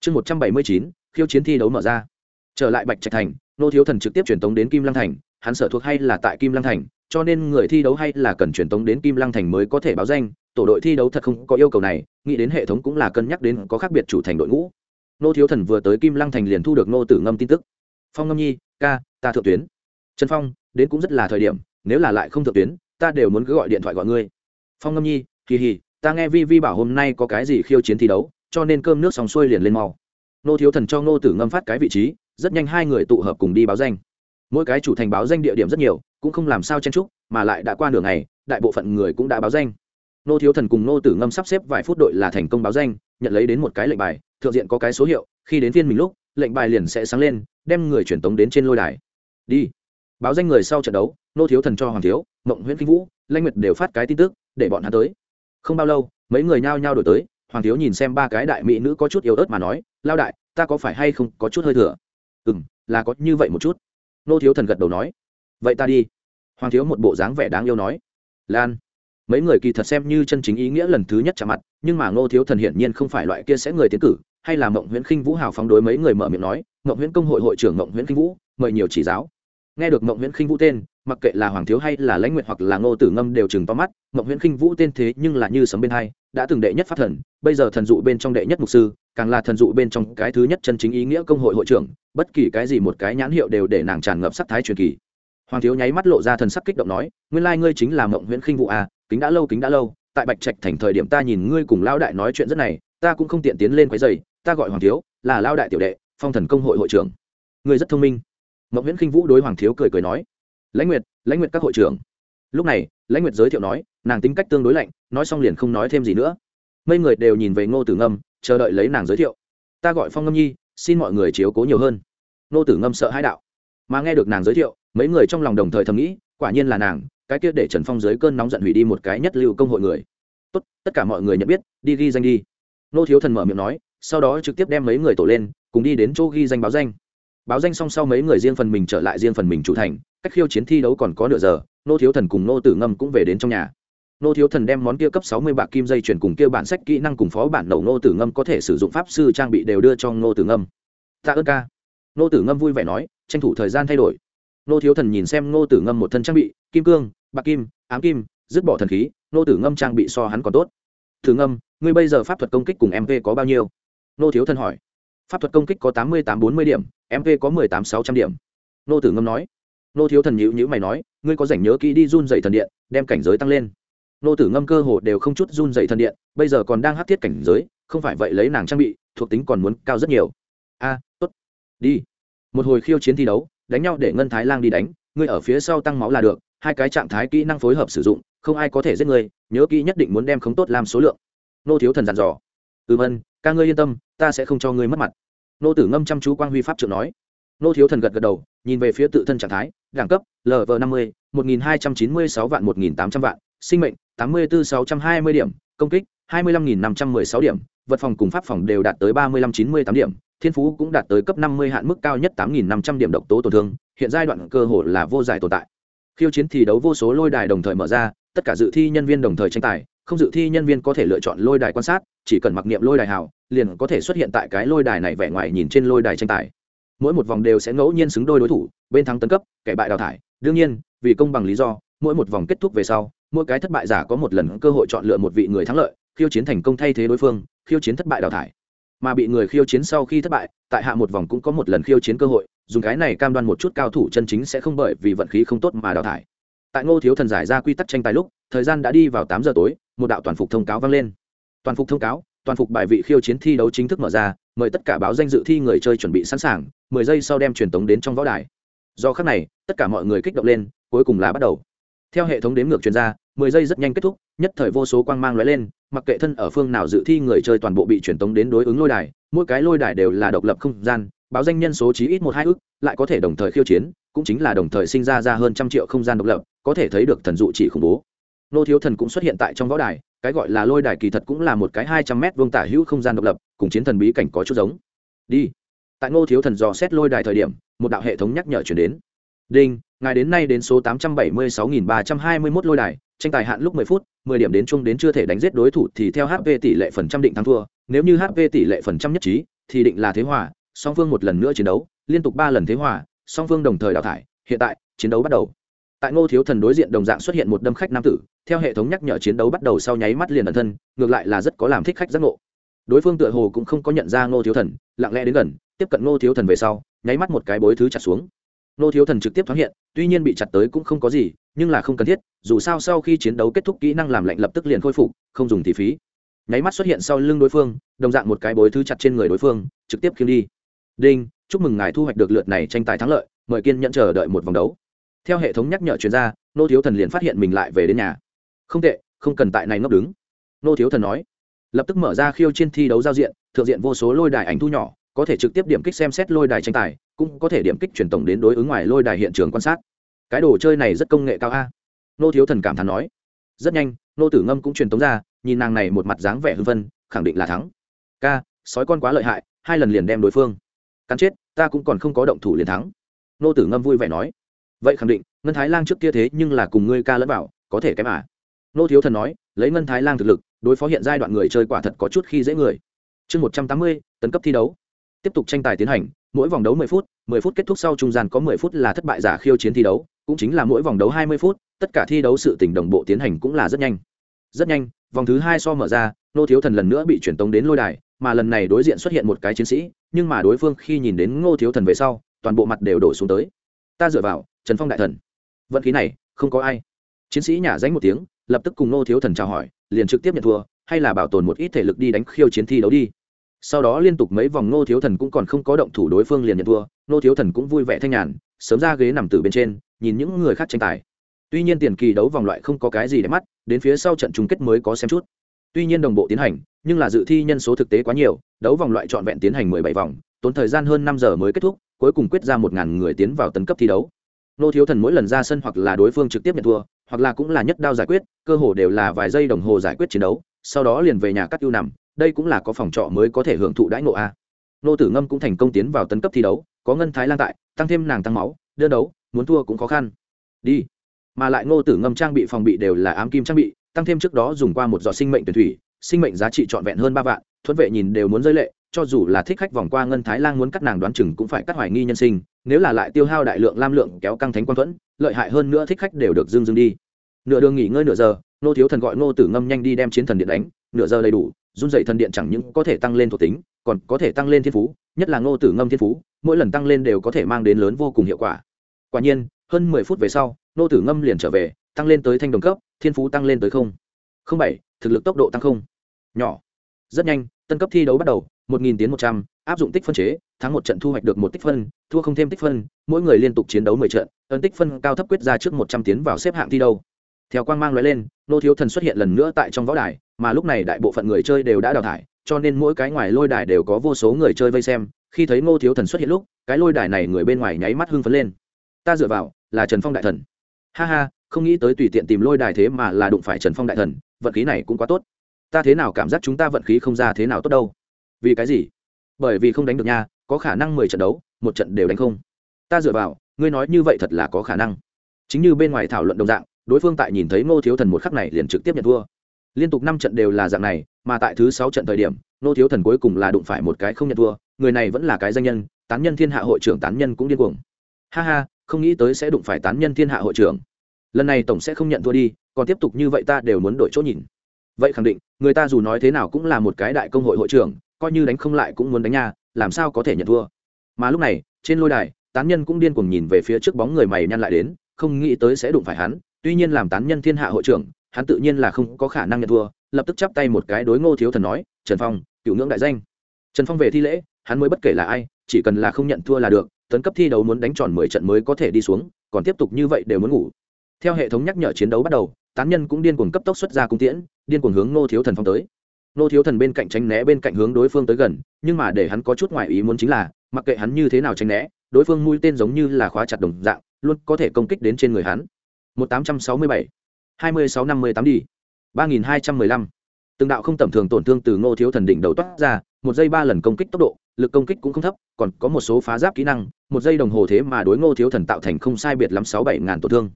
Speaker 1: Chương một trăm bảy mươi chín, khiêu chiến thi đấu mở ra. Trở lại bạch trạch thành, nô thiếu thần trực tiếp truyền tống đến kim lăng thành, hắn sở thuộc hay là tại kim lăng thành, cho nên người thi đấu hay là cần truyền tống đến kim lăng thành mới có thể báo danh, tổ đội thi đấu thật không có yêu cầu này, nghĩ đến hệ thống cũng là cân nhắc đến có khác biệt chủ thành đội ngũ. Nô thiếu thần vừa tới kim lăng thành liền thu được nô tử ngâm tin tức. Phong ngâm nhi, ca, ta thượng tuyến. Trần phong, đến cũng rất là thời điểm, nếu là lại không thượng tuyến, ta đều muốn cứ gọi điện thoại gọi ngươi. Phong ngâm nhi, kỳ hì ta nghe vi vi bảo hôm nay có cái gì khiêu chiến thi đấu, cho nên cơm nước xong xuôi liền lên mau. Nô thiếu thần cho nô tử ngâm phát cái vị trí, rất nhanh hai người tụ hợp cùng đi báo danh. Mỗi cái chủ thành báo danh địa điểm rất nhiều, cũng không làm sao chen trúc mà lại đã qua nửa ngày, đại bộ phận người cũng đã báo danh. Nô thiếu thần cùng nô tử ngâm sắp xếp vài phút đội là thành công báo danh, nhận lấy đến một cái lệnh bài, thượng diện có cái số hiệu, khi đến phiên mình lúc, lệnh bài liền sẽ sáng lên, đem người truyền tống đến trên lôi đài. Đi. Báo danh người sau trận đấu, nô thiếu thần cho hoàng thiếu, mộng nguyễn kinh vũ, lanh nguyệt đều phát cái tin tức, để bọn hắn tới không bao lâu, mấy người nhao nhao đổi tới, hoàng thiếu nhìn xem ba cái đại mỹ nữ có chút yếu ớt mà nói, lao đại, ta có phải hay không có chút hơi thừa? Ừ m là có như vậy một chút. Nô thiếu thần gật đầu nói. Vậy ta đi. Hoàng thiếu một bộ dáng vẻ đáng yêu nói. Lan. Mấy người kỳ thật xem như chân chính ý nghĩa lần thứ nhất chạm mặt, nhưng mà ngô thiếu thần hiển nhiên không phải loại kia sẽ người tiến cử, hay là mộng nguyễn khinh vũ hào phóng đối mấy người mở miệng nói, mộng nguyễn công hội hội trưởng mộng nguyễn khinh vũ, mời nhiều chỉ giáo nghe được mộng nguyễn khinh vũ tên, mặc kệ là hoàng thiếu hay là lãnh nguyện hoặc là ngô tử ngâm đều chừng to mắt, mộng nguyễn khinh vũ tên thế nhưng là như sấm bên hai, đã từng đệ nhất phát thần, bây giờ thần dụ bên trong đệ nhất mục sư, càng là thần dụ bên trong cái thứ nhất chân chính ý nghĩa công hội hội trưởng, bất kỳ cái gì một cái nhãn hiệu đều để nàng tràn ngập sắc thái truyền kỳ. Hoàng thiếu nháy mắt lộ ra thần sắc kích động nói, nguyên lai、like、ngươi chính là mộng nguyễn khinh vũ à kính đã lâu, kính đã lâu, tại bạch trạch thành thời điểm ta nhìn ngươi cùng lao đại nói chuyện rất này, ta cũng không tiện tiến lên quái dày ta gọi hoàng thiếu, là lao đại tiểu đệ, phong thần công hội hội trưởng. Ngươi rất thông minh mộng nguyễn khinh vũ đối hoàng thiếu cười cười nói, lãnh nguyệt lãnh nguyệt các hội trưởng. Lúc này, lãnh nguyệt giới thiệu nói, nàng tính cách tương đối lạnh, nói xong liền không nói thêm gì nữa. Mấy người đều nhìn về ngô tử ngâm, chờ đợi lấy nàng giới thiệu. Ta gọi phong ngâm nhi, xin mọi người chiếu cố nhiều hơn. Ngô tử ngâm sợ hãi đạo. Mà nghe được nàng giới thiệu, mấy người trong lòng đồng thời thầm nghĩ, quả nhiên là nàng, cái kia để trần phong dưới cơn nóng giận hủy đi một cái nhất lưu công hội người. Tốt, tất cả mọi người nhận biết, đi ghi danh đi. Nô thiếu thần mở miệng nói, sau đó trực tiếp đem mấy người tổ lên, cùng đi đến chỗ ghi danh báo danh báo danh xong sau mấy người riêng phần mình trở lại riêng phần mình chủ thành, cách khiêu chiến thi đấu còn có nửa giờ, nô thiếu thần cùng nô tử ngâm cũng về đến trong nhà. Nô thiếu thần đem món kia cấp sáu mươi bạc kim dây chuyển cùng kia bản sách kỹ năng cùng phó bản đầu nô tử ngâm có thể sử dụng pháp sư trang bị đều đưa cho nô tử ngâm. Tạ ơn ca. Nô tử ngâm vui vẻ nói, tranh thủ thời gian thay đổi. Nô thiếu thần nhìn xem nô tử ngâm một thân trang bị, kim cương, bạc kim, ám kim, dứt bỏ thần khí, nô tử ngâm trang bị so hắn còn tốt. Thử ngâm, ngươi bây giờ pháp thuật công kích cùng mv có bao nhiêu? Nô thiếu thần hỏi pháp thuật công kích có tám mươi tám bốn mươi điểm mv có mười tám sáu trăm điểm. Nô tử ngâm nói. Nô thiếu thần nhữ nhữ mày nói, ngươi có rảnh nhớ kỹ đi run dậy thần điện, đem cảnh giới tăng lên. Nô tử ngâm cơ hồ đều không chút run dậy thần điện, bây giờ còn đang hát thiết cảnh giới, không phải vậy lấy nàng trang bị, thuộc tính còn muốn cao rất nhiều. A, tốt. Đi. Một hồi khiêu chiến thi đấu, đánh nhau để ngân thái lang đi đánh, ngươi ở phía sau tăng máu là được, hai cái trạng thái kỹ năng phối hợp sử dụng, không ai có thể giết ngươi, nhớ kỹ nhất định muốn đem khống tốt làm số lượng. Nô thiếu thần dặn dò. Ừm ân ca ngươi yên tâm ta sẽ không cho ngươi mất mặt. Nô tử ngâm chăm chú quang huy pháp trượng nói. Nô thiếu thần gật gật đầu, nhìn về phía tự thân trạng thái, đẳng cấp lv năm mươi, một nghìn hai trăm chín mươi sáu vạn một nghìn tám trăm vạn, sinh mệnh, tám mươi bốn sáu trăm hai mươi điểm, công kích, hai mươi lăm nghìn năm trăm mười sáu điểm, vật phòng cùng pháp phòng đều đạt tới ba mươi lăm chín mươi tám điểm, thiên phú cũng đạt tới cấp năm mươi hạn mức cao nhất tám nghìn năm trăm điểm độc tố tổn thương, hiện giai đoạn cơ hội là vô giải tồn tại. Khiêu chiến thi đấu vô số lôi đài đồng thời mở ra, tất cả dự thi nhân viên đồng thời tranh tài, không dự thi nhân viên có thể lựa chọn lôi đài quan sát, chỉ cần mặc niệm lôi đài hào liền có thể xuất hiện tại cái lôi đài này vẻ ngoài nhìn trên lôi đài tranh tài. Mỗi một vòng đều sẽ ngẫu nhiên xứng đôi đối thủ, bên thắng tấn cấp, kẻ bại đào thải. Đương nhiên, vì công bằng lý do, mỗi một vòng kết thúc về sau, mỗi cái thất bại giả có một lần cơ hội chọn lựa một vị người thắng lợi, khiêu chiến thành công thay thế đối phương, khiêu chiến thất bại đào thải. Mà bị người khiêu chiến sau khi thất bại, tại hạ một vòng cũng có một lần khiêu chiến cơ hội, dùng cái này cam đoan một chút cao thủ chân chính sẽ không bởi vì vận khí không tốt mà đào thải. Tại ngô thiếu thần giải ra quy tắc tranh tài lúc, thời gian đã đi vào tám giờ tối, một đạo toàn phục thông cáo vang lên. Toàn phục thông cáo toàn phục bài vị khiêu chiến thi đấu chính thức mở ra, mời tất cả báo danh dự thi người chơi chuẩn bị sẵn sàng, mười giây sau đem truyền tống đến trong võ đài. Do khắc này, tất cả mọi người kích động lên, cuối cùng là bắt đầu. Theo hệ thống đếm ngược chuyên gia, mười giây rất nhanh kết thúc, nhất thời vô số quang mang lóe lên, mặc kệ thân ở phương nào dự thi người chơi toàn bộ bị truyền tống đến đối ứng lôi đài, mỗi cái lôi đài đều là độc lập không gian, báo danh nhân số chí ít một hai ước, lại có thể đồng thời khiêu chiến, cũng chính là đồng thời sinh ra ra hơn trăm triệu không gian độc lập, có thể thấy được thần dụ chỉ khủng bố. Nô thiếu thần cũng xuất hiện tại trong võ đài cái gọi là lôi đài kỳ thật cũng là một cái hai trăm mét vuông tả hữu không gian độc lập, cùng chiến thần bí cảnh có chút giống. Đi. Tại ngô thiếu thần dò xét lôi đài thời điểm, một đạo hệ thống nhắc nhở chuyển đến. Đinh, ngài đến nay đến số tám trăm bảy mươi sáu nghìn ba trăm hai mươi mốt lôi đài, tranh tài hạn lúc mười phút, mười điểm đến chung đến chưa thể đánh giết đối thủ thì theo hp tỷ lệ phần trăm định thắng thua. Nếu như hp tỷ lệ phần trăm nhất trí, thì định là thế hòa, song phương một lần nữa chiến đấu, liên tục ba lần thế hòa, song phương đồng thời đào thải, hiện tại, chiến đấu bắt đầu. Tại ngô thiếu thần đối diện đồng dạng xuất hiện một đâm khách nam tử theo hệ thống nhắc nhở chiến đấu bắt đầu sau nháy mắt liền ẩn thân, ngược lại là rất có làm thích khách giác ngộ. Đối phương tựa hồ cũng không có nhận ra ngô thiếu thần, lặng lẽ đến gần, tiếp cận ngô thiếu thần về sau, nháy mắt một cái bối thứ chặt xuống. Ngô thiếu thần trực tiếp thoáng hiện, tuy nhiên bị chặt tới cũng không có gì, nhưng là không cần thiết, dù sao sau khi chiến đấu kết thúc kỹ năng làm lạnh lập tức liền khôi phục, không dùng thì phí. Nháy mắt xuất hiện sau lưng đối phương, đồng dạng một cái bối thứ chặt trên người đối phương, trực tiếp khiêng đi. Đinh, chúc mừng ngài thu hoạch được lượt này tranh tài thắng lợi, mời kiên nhận chờ đợi một vòng đấu. Theo hệ thống nhắc nhở chuyên gia nô thiếu thần liền phát hiện mình lại về đến nhà không tệ, không cần tại này ngốc đứng. Nô thiếu thần nói. Lập tức mở ra khiêu chiến thi đấu giao diện, thượng diện vô số lôi đài ảnh thu nhỏ, có thể trực tiếp điểm kích xem xét lôi đài tranh tài, cũng có thể điểm kích truyền tổng đến đối ứng ngoài lôi đài hiện trường quan sát. Cái đồ chơi này rất công nghệ cao a. Nô thiếu thần cảm thán nói. Rất nhanh, nô tử ngâm cũng truyền tống ra, nhìn nàng này một mặt dáng vẻ hưng vân khẳng định là thắng. Ca, sói con quá lợi hại, hai lần liền đem đối phương. Cắn chết, ta cũng còn không có động thủ liền thắng. Nô tử ngâm vui vẻ nói. Vậy khẳng định, ngân thái lang trước kia thế nhưng là cùng ngươi ca lẫn bảo có thể kém à? Nô thiếu thần nói, lấy ngân thái lang thực lực, đối phó hiện giai đoạn người chơi quả thật có chút khi dễ người. Chương một trăm tám mươi, tấn cấp thi đấu. Tiếp tục tranh tài tiến hành, mỗi vòng đấu mười phút mười phút kết thúc sau trung gian có mười phút là thất bại giả khiêu chiến thi đấu, cũng chính là mỗi vòng đấu hai mươi phút, tất cả thi đấu sự tỉnh đồng bộ tiến hành cũng là rất nhanh. Rất nhanh, vòng thứ hai so mở ra, nô thiếu thần lần nữa bị chuyển tống đến lôi đài, mà lần này đối diện xuất hiện một cái chiến sĩ, nhưng mà đối phương khi nhìn đến ngô thiếu thần về sau, toàn bộ mặt đều đổ xuống tới. Ta dựa vào, trần phong đại thần. Vận khí này, không có ai. Chiến sĩ nhả danh một tiếng lập tức cùng Nô thiếu thần chào hỏi, liền trực tiếp nhận thua, hay là bảo tồn một ít thể lực đi đánh khiêu chiến thi đấu đi. Sau đó liên tục mấy vòng Nô thiếu thần cũng còn không có động thủ đối phương liền nhận thua Nô thiếu thần cũng vui vẻ thanh nhàn, sớm ra ghế nằm từ bên trên, nhìn những người khác tranh tài. Tuy nhiên tiền kỳ đấu vòng loại không có cái gì để mắt, đến phía sau trận chung kết mới có xem chút. Tuy nhiên đồng bộ tiến hành, nhưng là dự thi nhân số thực tế quá nhiều, đấu vòng loại trọn vẹn tiến hành mười bảy vòng, tốn thời gian hơn năm giờ mới kết thúc, cuối cùng quyết ra một ngàn người tiến vào tấn cấp thi đấu. Nô thiếu thần mỗi lần ra sân hoặc là đối phương trực tiếp nhận thua hoặc là cũng là nhất đao giải quyết, cơ hồ đều là vài giây đồng hồ giải quyết chiến đấu, sau đó liền về nhà cắt ưu nằm, đây cũng là có phòng trọ mới có thể hưởng thụ đãi ngộ a. Nô tử ngâm cũng thành công tiến vào tấn cấp thi đấu, có ngân thái lan tại, tăng thêm nàng tăng máu, đơn đấu, muốn thua cũng khó khăn. Đi. Mà lại ngô tử ngâm trang bị phòng bị đều là ám kim trang bị, tăng thêm trước đó dùng qua một giọt sinh mệnh tuyển thủy, sinh mệnh giá trị trọn vẹn hơn ba vạn, thuận vệ nhìn đều muốn rơi lệ cho dù là thích khách vòng qua ngân thái lan muốn cắt nàng đoán chừng cũng phải cắt hoài nghi nhân sinh, nếu là lại tiêu hao đại lượng lam lượng kéo căng thánh quan thuẫn, lợi hại hơn nữa thích khách đều được dưng dưng đi. Nửa đường nghỉ ngơi nửa giờ, nô thiếu thần gọi nô tử ngâm nhanh đi đem chiến thần điện đánh, nửa giờ đầy đủ, run dậy thần điện chẳng những có thể tăng lên thuộc tính, còn có thể tăng lên thiên phú, nhất là nô tử ngâm thiên phú, mỗi lần tăng lên đều có thể mang đến lớn vô cùng hiệu quả. Quả nhiên, hơn mười phút về sau nô tử ngâm liền trở về, tăng lên tới thanh đồng cấp, thiên phú tăng lên tới không. Không bảy, thực lực tốc độ tăng không. Nhỏ. Rất nhanh, tân cấp thi đấu bắt đầu một nghìn tiến một trăm, áp dụng tích phân chế, thắng một trận thu hoạch được một tích phân, thua không thêm tích phân, mỗi người liên tục chiến đấu mười trận, ấn tích phân cao thấp quyết ra trước một trăm tiến vào xếp hạng thi đấu. Theo quang mang nói lên, nô thiếu thần xuất hiện lần nữa tại trong võ đài, mà lúc này đại bộ phận người chơi đều đã đào thải, cho nên mỗi cái ngoài lôi đài đều có vô số người chơi vây xem. Khi thấy ngô thiếu thần xuất hiện lúc, cái lôi đài này người bên ngoài nháy mắt hưng phấn lên. Ta dựa vào, là trần phong đại thần. Ha ha, không nghĩ tới tùy tiện tìm lôi đài thế mà là đụng phải trần phong đại thần, vận khí này cũng quá tốt. Ta thế nào cảm giác chúng ta vận khí không ra thế nào tốt đâu vì cái gì? Bởi vì không đánh được nha, có khả năng mười trận đấu, một trận đều đánh không. Ta dựa vào, ngươi nói như vậy thật là có khả năng. Chính như bên ngoài thảo luận đồng dạng, đối phương tại nhìn thấy ngô thiếu thần một khắc này liền trực tiếp nhận thua. Liên tục năm trận đều là dạng này, mà tại thứ sáu trận thời điểm, ngô thiếu thần cuối cùng là đụng phải một cái không nhận thua, người này vẫn là cái danh nhân, tán nhân thiên hạ hội trưởng tán nhân cũng điên cuồng. Ha ha, không nghĩ tới sẽ đụng phải tán nhân thiên hạ hội trưởng. Lần này tổng sẽ không nhận thua đi, còn tiếp tục như vậy ta đều muốn đổi chỗ nhìn. Vậy khẳng định, người ta dù nói thế nào cũng là một cái đại công hội hội trưởng coi như đánh không lại cũng muốn đánh nha, làm sao có thể nhận thua. Mà lúc này, trên lôi đài, tán nhân cũng điên cuồng nhìn về phía trước bóng người mày nhăn lại đến, không nghĩ tới sẽ đụng phải hắn, tuy nhiên làm tán nhân thiên hạ hội trưởng, hắn tự nhiên là không có khả năng nhận thua, lập tức chắp tay một cái đối ngô thiếu thần nói, trần phong, cựu ngưỡng đại danh. Trần phong về thi lễ, hắn mới bất kể là ai, chỉ cần là không nhận thua là được, tấn cấp thi đấu muốn đánh tròn mười trận mới có thể đi xuống, còn tiếp tục như vậy đều muốn ngủ. Theo hệ thống nhắc nhở chiến đấu bắt đầu, tán nhân cũng điên cuồng cấp tốc xuất ra cung tiễn, điên cuồng hướng ngô thiếu thần phong tới ngô thiếu thần bên cạnh tránh né bên cạnh hướng đối phương tới gần, nhưng mà để hắn có chút ngoại ý muốn chính là, mặc kệ hắn như thế nào tránh né, đối phương mũi tên giống như là khóa chặt đồng dạng, luôn có thể công kích đến trên người hắn. Một tám trăm sáu mươi bảy, hai mươi sáu năm mươi tám đi. Ba nghìn hai trăm mười lăm. Từng đạo không tầm thường tổn thương từ ngô thiếu thần đỉnh đầu toát ra, một giây ba lần công kích tốc độ, lực công kích cũng không thấp, còn có một số phá giáp kỹ năng, một giây đồng hồ thế mà đối ngô thiếu thần tạo thành không sai biệt lắm sáu bảy ngàn tổn thương.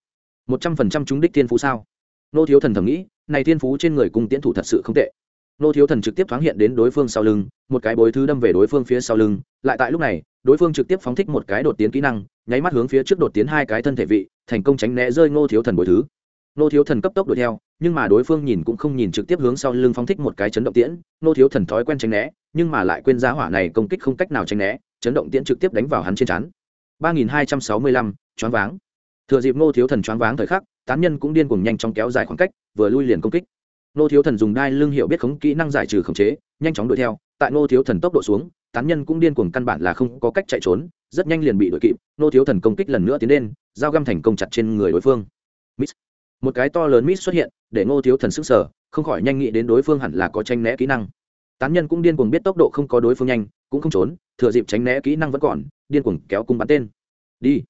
Speaker 1: Một trăm phần trăm chúng đích thiên phú sao? Ngô thiếu thần thầm nghĩ, này thiên phú trên người cung tiễn thủ thật sự không tệ. Nô thiếu thần trực tiếp thoáng hiện đến đối phương sau lưng, một cái bối thứ đâm về đối phương phía sau lưng, lại tại lúc này, đối phương trực tiếp phóng thích một cái đột tiến kỹ năng, nháy mắt hướng phía trước đột tiến hai cái thân thể vị, thành công tránh né rơi ngô thiếu thần bối thứ. Nô thiếu thần cấp tốc đuổi theo, nhưng mà đối phương nhìn cũng không nhìn trực tiếp hướng sau lưng phóng thích một cái chấn động tiễn Nô thiếu thần thói quen tránh né, nhưng mà lại quên giá hỏa này công kích không cách nào tránh né, chấn động tiễn trực tiếp đánh vào hắn trên chắn ba nghìn hai trăm sáu mươi lăm, choáng váng. Thừa dịp Nô thiếu thần choáng váng thời khắc, tán nhân cũng điên cuồng nhanh chóng kéo dài khoảng cách, vừa lui liền công kích. Nô thiếu thần dùng đai lưng hiệu biết khống kỹ năng giải trừ khống chế, nhanh chóng đuổi theo. Tại nô thiếu thần tốc độ xuống, tán nhân cũng điên cuồng căn bản là không có cách chạy trốn, rất nhanh liền bị đuổi kịp. Nô thiếu thần công kích lần nữa tiến lên, dao găm thành công chặt trên người đối phương. Miss. một cái to lớn miss xuất hiện, để nô thiếu thần sức sở không khỏi nhanh nghĩ đến đối phương hẳn là có tranh né kỹ năng. Tán nhân cũng điên cuồng biết tốc độ không có đối phương nhanh, cũng không trốn, thừa dịp tránh né kỹ năng vẫn còn, điên cuồng kéo cung bắn tên. Đi.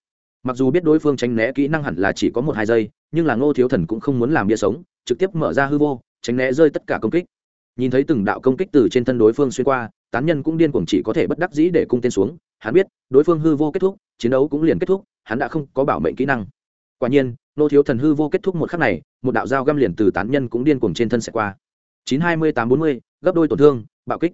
Speaker 1: Mặc dù biết đối phương tránh né kỹ năng hẳn là chỉ có một hai giây, nhưng là ngô thiếu thần cũng không muốn làm bia sống, trực tiếp mở ra hư vô tránh né rơi tất cả công kích. Nhìn thấy từng đạo công kích từ trên thân đối phương xuyên qua, tán nhân cũng điên cuồng chỉ có thể bất đắc dĩ để cung tên xuống. Hắn biết, đối phương hư vô kết thúc, chiến đấu cũng liền kết thúc, hắn đã không có bảo mệnh kỹ năng. Quả nhiên, nô thiếu thần hư vô kết thúc một khắc này, một đạo dao găm liền từ tán nhân cũng điên cuồng trên thân sẽ qua. chín hai mươi tám bốn mươi, gấp đôi tổn thương, bạo kích.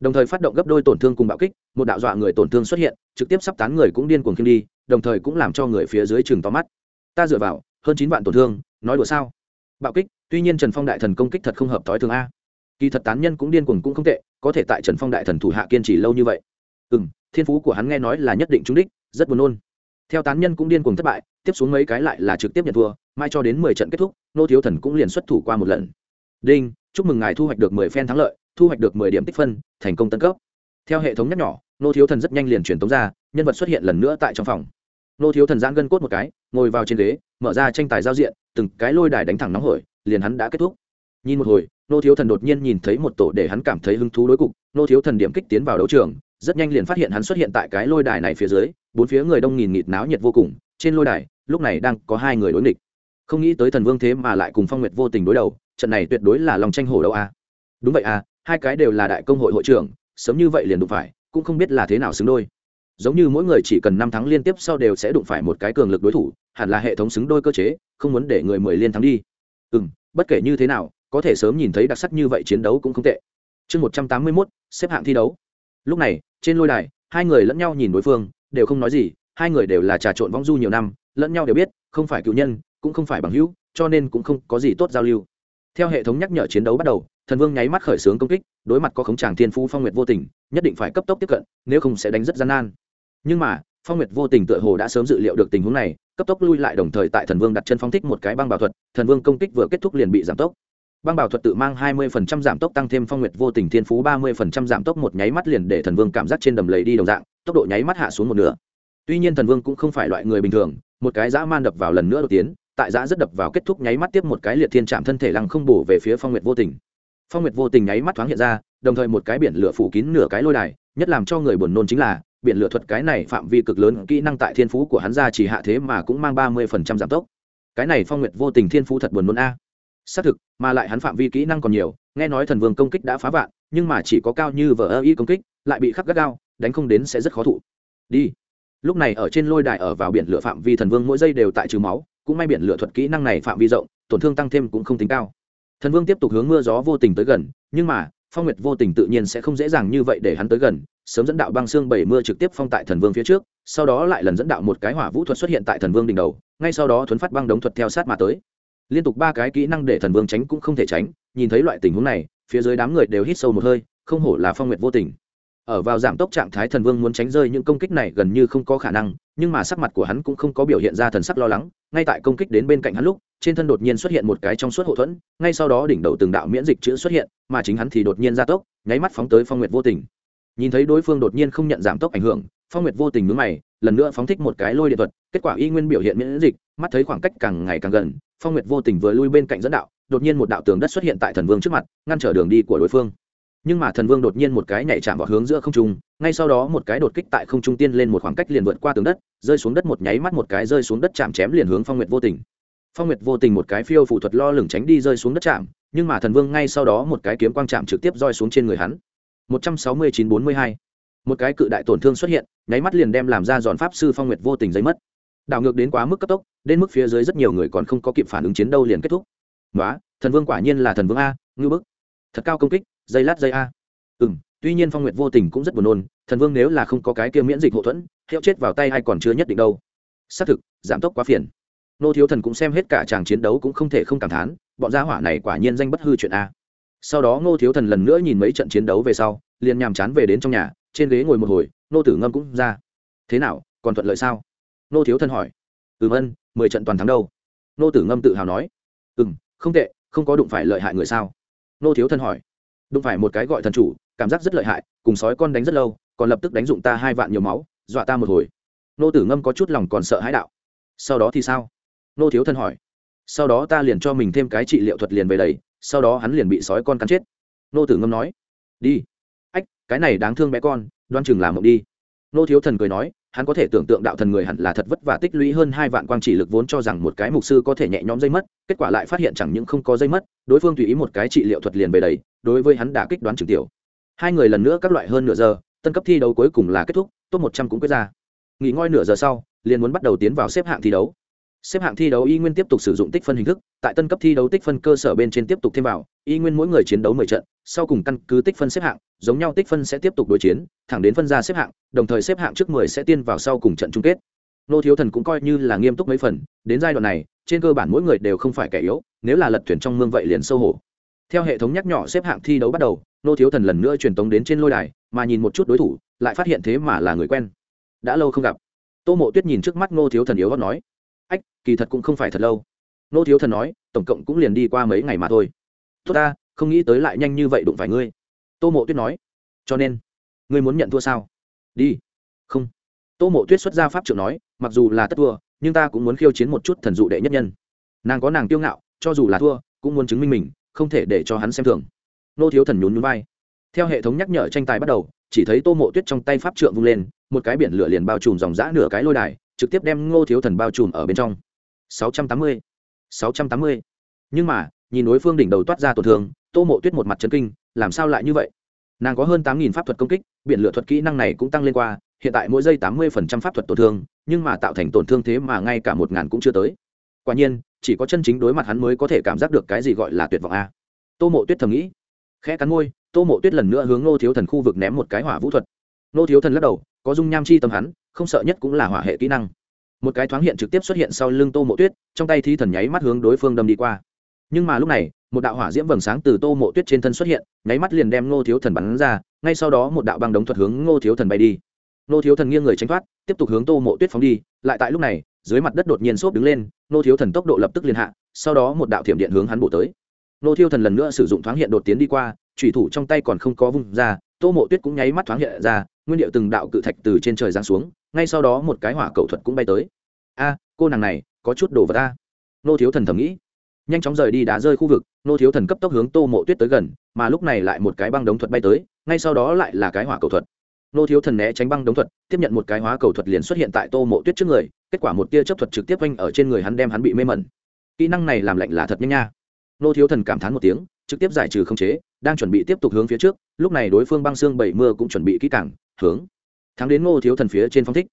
Speaker 1: Đồng thời phát động gấp đôi tổn thương cùng bạo kích, một đạo dọa người tổn thương xuất hiện, trực tiếp sắp tán người cũng điên cuồng khiêng đi, đồng thời cũng làm cho người phía dưới chừng to mắt. Ta dựa vào, hơn chín vạn tổn thương, nói đùa sao? Bạo kích, tuy nhiên trần phong đại thần công kích thật không hợp thói thường a. Kỳ thật tán nhân cũng điên cuồng cũng không tệ, có thể tại trần phong đại thần thủ hạ kiên trì lâu như vậy. Ừ m thiên phú của hắn nghe nói là nhất định trúng đích, rất buồn nôn. Theo tán nhân cũng điên cuồng thất bại, tiếp xuống mấy cái lại là trực tiếp nhận thua, mai cho đến mười trận kết thúc, nô thiếu thần cũng liền xuất thủ qua một lần. Đinh, chúc mừng ngài thu hoạch được mười phen thắng lợi, thu hoạch được mười điểm tích phân, thành công tân cấp. Theo hệ thống nhắc nhỏ nô thiếu thần rất nhanh liền truyền tống ra, nhân vật xuất hiện lần nữa tại trong phòng. Nô thiếu thần giãn gân cốt một cái ngồi vào trên ghế, mở ra tranh tài giao diện, từng cái lôi đài đánh thẳng nóng hổi, liền hắn đã kết thúc. Nhìn một hồi, nô thiếu thần đột nhiên nhìn thấy một tổ để hắn cảm thấy hứng thú đối cục. Nô thiếu thần điểm kích tiến vào đấu trường, rất nhanh liền phát hiện hắn xuất hiện tại cái lôi đài này phía dưới, bốn phía người đông nghìn nghịt náo nhiệt vô cùng, trên lôi đài, lúc này đang có hai người đối nghịch. Không nghĩ tới thần vương thế mà lại cùng phong nguyệt vô tình đối đầu, trận này tuyệt đối là lòng tranh hổ đâu a. À? đúng vậy à hai cái đều là đại công hội hội trưởng, sớm như vậy liền đụng phải, cũng không biết là thế nào xứng đôi giống như mỗi người chỉ cần năm tháng liên tiếp sau đều sẽ đụng phải một cái cường lực đối thủ, hẳn là hệ thống xứng đôi cơ chế, không muốn để người mười liên thắng đi. Ừ m bất kể như thế nào, có thể sớm nhìn thấy đặc sắc như vậy chiến đấu cũng không tệ. Chương một trăm tám mươi mốt, xếp hạng thi đấu. Lúc này, trên lôi đài, hai người lẫn nhau nhìn đối phương, đều không nói gì, hai người đều là trà trộn vong du nhiều năm, lẫn nhau đều biết, không phải cựu nhân, cũng không phải bằng hữu, cho nên cũng không có gì tốt giao lưu. Theo hệ thống nhắc nhở chiến đấu bắt đầu, thần vương nháy mắt khởi xướng công kích, đối mặt có khống tràng thiên phú phong nguyệt vô tình, nhất định phải cấp tốc tiếp cận, nếu không sẽ đánh rất gian nan nhưng mà, phong nguyệt vô tình tựa hồ đã sớm dự liệu được tình huống này, cấp tốc lui lại đồng thời tại thần vương đặt chân phong thích một cái băng bảo thuật, thần vương công kích vừa kết thúc liền bị giảm tốc. Băng bảo thuật tự mang 20% giảm tốc tăng thêm phong nguyệt vô tình thiên phú 30% giảm tốc một nháy mắt liền để thần vương cảm giác trên đầm lầy đi đồng dạng, tốc độ nháy mắt hạ xuống một nửa. Tuy nhiên thần vương cũng không phải loại người bình thường, một cái dã man đập vào lần nữa đột tiến, tại dã rất đập vào kết thúc nháy mắt tiếp một cái liệt thiên chạm thân thể lăng không bổ về phía phong nguyệt vô tình. Phong nguyệt vô tình nháy mắt thoáng hiện ra, đồng thời một cái biển lửa phủ kín nửa cái lôi đài, nhất làm cho người buồn nôn chính là biển lửa thuật cái này phạm vi cực lớn kỹ năng tại thiên phú của hắn ra chỉ hạ thế mà cũng mang ba mươi phần trăm giảm tốc. Cái này phong nguyệt vô tình thiên phú thật buồn nôn a. Xác thực, mà lại hắn phạm vi kỹ năng còn nhiều, nghe nói thần vương công kích đã phá vạn, nhưng mà chỉ có cao như vờ ơ y công kích, lại bị khắc gắt gao, đánh không đến sẽ rất khó thụ. Đi. Lúc này ở trên lôi đài ở vào biển lửa phạm vi thần vương mỗi giây đều tại trừ máu, cũng may biển lửa thuật kỹ năng này phạm vi rộng, tổn thương tăng thêm cũng không tính cao. Thần vương tiếp tục hướng mưa gió vô tình tới gần, nhưng mà phong nguyệt vô tình tự nhiên sẽ không dễ dàng như vậy để hắn tới gần, sớm dẫn đạo băng xương bảy mưa trực tiếp phong tại thần vương phía trước, sau đó lại lần dẫn đạo một cái hỏa vũ thuật xuất hiện tại thần vương đỉnh đầu, ngay sau đó thuấn phát băng đống thuật theo sát mà tới. Liên tục ba cái kỹ năng để thần vương tránh cũng không thể tránh, nhìn thấy loại tình huống này, phía dưới đám người đều hít sâu một hơi, không hổ là phong nguyệt vô tình. Ở vào giảm tốc trạng thái thần vương muốn tránh rơi những công kích này gần như không có khả năng, nhưng mà sắc mặt của hắn cũng không có biểu hiện ra thần sắc lo lắng, ngay tại công kích đến bên cạnh hắn lúc trên thân đột nhiên xuất hiện một cái trong suốt hậu thuẫn, ngay sau đó đỉnh đầu từng đạo miễn dịch chữ xuất hiện, mà chính hắn thì đột nhiên ra tốc, nháy mắt phóng tới phong nguyệt vô tình. Nhìn thấy đối phương đột nhiên không nhận giảm tốc ảnh hưởng, phong nguyệt vô tình mướn mày, lần nữa phóng thích một cái lôi điện thuật, kết quả y nguyên biểu hiện miễn dịch, mắt thấy khoảng cách càng ngày càng gần, phong nguyệt vô tình vừa lui bên cạnh dẫn đạo, đột nhiên một đạo tường đất xuất hiện tại thần vương trước mặt, ngăn trở đường đi của đối phương. Nhưng mà thần vương đột nhiên một cái nhảy chạm vào hướng giữa không trung, ngay sau đó một cái đột kích tại không trung tiên lên một khoảng cách liền vượt qua tường đất, rơi xuống đất một nháy mắt một cái rơi xuống đất chạm chém liền hướng phong nguyệt vô tình phong nguyệt vô tình một cái phiêu phụ thuật lo lửng tránh đi rơi xuống đất chạm, nhưng mà thần vương ngay sau đó một cái kiếm quang chạm trực tiếp roi xuống trên người hắn. Một trăm sáu mươi chín bốn mươi hai. Một cái cự đại tổn thương xuất hiện, nháy mắt liền đem làm ra giòn pháp sư phong nguyệt vô tình giấy mất. Đảo ngược đến quá mức cấp tốc, đến mức phía dưới rất nhiều người còn không có kịp phản ứng chiến đâu liền kết thúc. Nói thần vương quả nhiên là thần vương a ngư bức. Thật cao công kích, dây lát dây a. Ừ m tuy nhiên phong nguyệt vô tình cũng rất buồn nôn, thần vương nếu là không có cái kia miễn dịch hậu thuẫn, hiệu chết vào tay hay còn chưa nhất định đâu. Xác thực, giảm tốc quá phiền nô thiếu thần cũng xem hết cả chàng chiến đấu cũng không thể không cảm thán, bọn gia hỏa này quả nhiên danh bất hư chuyện a. Sau đó ngô thiếu thần lần nữa nhìn mấy trận chiến đấu về sau, liền nhàm chán về đến trong nhà, trên ghế ngồi một hồi, nô tử ngâm cũng ra. Thế nào, còn thuận lợi sao? Nô thiếu thần hỏi. Ừm ân, mười trận toàn thắng đâu? Nô tử ngâm tự hào nói. Ừ m không tệ, không có đụng phải lợi hại người sao? Nô thiếu thần hỏi. Đụng phải một cái gọi thần chủ, cảm giác rất lợi hại, cùng sói con đánh rất lâu, còn lập tức đánh dụng ta hai vạn nhiều máu, dọa ta một hồi. Nô tử ngâm có chút lòng còn sợ hãi đạo. Sau đó thì sao? Nô thiếu thân hỏi. Sau đó ta liền cho mình thêm cái trị liệu thuật liền về đầy sau đó hắn liền bị sói con cắn chết. Nô tử ngâm nói. Đi. Ách, cái này đáng thương bé con, đoan chừng làm mộng đi. Nô thiếu thần cười nói, hắn có thể tưởng tượng đạo thần người hẳn là thật vất vả tích lũy hơn hai vạn quang chỉ lực vốn cho rằng một cái mục sư có thể nhẹ nhõm dây mất, kết quả lại phát hiện chẳng những không có dây mất, đối phương tùy ý một cái trị liệu thuật liền về đầy đối với hắn đã kích đoán trừng tiểu. Hai người lần nữa các loại hơn nửa giờ, tân cấp thi đấu cuối cùng là kết thúc, top một trăm cũng quyết ra. Nghỉ ngơi nửa giờ sau, liền muốn bắt đầu tiến vào xếp hạng thi đấu xếp hạng thi đấu y nguyên tiếp tục sử dụng tích phân hình thức, tại tân cấp thi đấu tích phân cơ sở bên trên tiếp tục thêm vào, y nguyên mỗi người chiến đấu mười trận, sau cùng căn cứ tích phân xếp hạng, giống nhau tích phân sẽ tiếp tục đối chiến, thẳng đến phân ra xếp hạng, đồng thời xếp hạng trước mười sẽ tiên vào sau cùng trận chung kết. Nô thiếu thần cũng coi như là nghiêm túc mấy phần, đến giai đoạn này, trên cơ bản mỗi người đều không phải kẻ yếu, nếu là lật thuyền trong mương vậy liền sâu hổ. Theo hệ thống nhắc nhỏ xếp hạng thi đấu bắt đầu, nô thiếu thần lần nữa truyền tống đến trên lôi đài, mà nhìn một chút đối thủ, lại phát hiện thế mà là người quen. Đã lâu không gặp. Tô mộ tuyết nhìn trước mắt nô thiếu thần yếu gót nói ách, kỳ thật cũng không phải thật lâu. Nô thiếu thần nói, tổng cộng cũng liền đi qua mấy ngày mà thôi. Tốt ta, không nghĩ tới lại nhanh như vậy đụng phải ngươi. Tô mộ tuyết nói, cho nên, ngươi muốn nhận thua sao? Đi. Không. Tô mộ tuyết xuất ra pháp trưởng nói, mặc dù là tất thua, nhưng ta cũng muốn khiêu chiến một chút thần dụ đệ nhất nhân. Nàng có nàng kiêu ngạo, cho dù là thua, cũng muốn chứng minh mình, không thể để cho hắn xem thường. Nô thiếu thần nhún nhún vai. Theo hệ thống nhắc nhở tranh tài bắt đầu, chỉ thấy tô mộ tuyết trong tay pháp trượng vung lên, một cái biển lửa liền bao trùm dòng dã nửa cái lôi đài trực tiếp đem ngô thiếu thần bao trùm ở bên trong. 680. 680. nhưng mà, nhìn đối phương đỉnh đầu toát ra tổn thương, tô mộ tuyết một mặt chấn kinh, làm sao lại như vậy? Nàng có hơn tám nghìn pháp thuật công kích biện lựa thuật kỹ năng này cũng tăng lên qua, hiện tại mỗi giây tám mươi phần trăm pháp thuật tổn thương, nhưng mà tạo thành tổn thương thế mà ngay cả một ngàn cũng chưa tới. Quả nhiên, chỉ có chân chính đối mặt hắn mới có thể cảm giác được cái gì gọi là tuyệt vọng a. Tô mộ tuyết thầm nghĩ. Khẽ cắn môi, tô mộ tuyết lần nữa hướng nô thiếu thần khu vực ném một cái hỏa vũ thuật. Nô thiếu thần lắc đầu, có dung nham chi tâm hắn không sợ nhất cũng là hỏa hệ kỹ năng. Một cái thoáng hiện trực tiếp xuất hiện sau lưng tô mộ tuyết, trong tay thi thần nháy mắt hướng đối phương đâm đi qua. Nhưng mà lúc này, một đạo hỏa diễm vầng sáng từ tô mộ tuyết trên thân xuất hiện, nháy mắt liền đem ngô thiếu thần bắn ra, ngay sau đó một đạo băng đống thuật hướng ngô thiếu thần bay đi. Ngô thiếu thần nghiêng người tránh thoát, tiếp tục hướng tô mộ tuyết phóng đi, lại tại lúc này, dưới mặt đất đột nhiên xốp đứng lên, ngô thiếu thần tốc độ lập tức liên hạ, sau đó một đạo thiểm điện hướng hắn bổ tới. Ngô thiếu thần lần nữa sử dụng thoáng hiện đột tiến đi qua thủy thủ trong tay còn không có vung ra, tô mộ tuyết cũng nháy mắt thoáng hiện ra, nguyên điệu từng đạo cự thạch từ trên trời giáng xuống ngay sau đó một cái hỏa cầu thuật cũng bay tới. A, cô nàng này, có chút đồ vật ta nô thiếu thần thầm nghĩ. Nhanh chóng rời đi đá rơi khu vực, nô thiếu thần cấp tốc hướng tô mộ tuyết tới gần, mà lúc này lại một cái băng đống thuật bay tới, ngay sau đó lại là cái hỏa cầu thuật. Nô thiếu thần né tránh băng đống thuật, tiếp nhận một cái hóa cầu thuật liền xuất hiện tại tô mộ tuyết trước người, kết quả một tia chấp thuật trực tiếp quanh ở trên người hắn đem hắn bị mê mẩn. Kỹ năng này làm lạnh là thật nhanh nha. Nô thiếu thần cảm thán một tiếng, trực tiếp giải trừ không chế, đang chuẩn bị tiếp tục hướng phía trước, lúc này đối phương băng xương bảy mưa cũng chuẩn bị kỹ càng, hướng thắng đến ngô thiếu thần phía trên phong thích.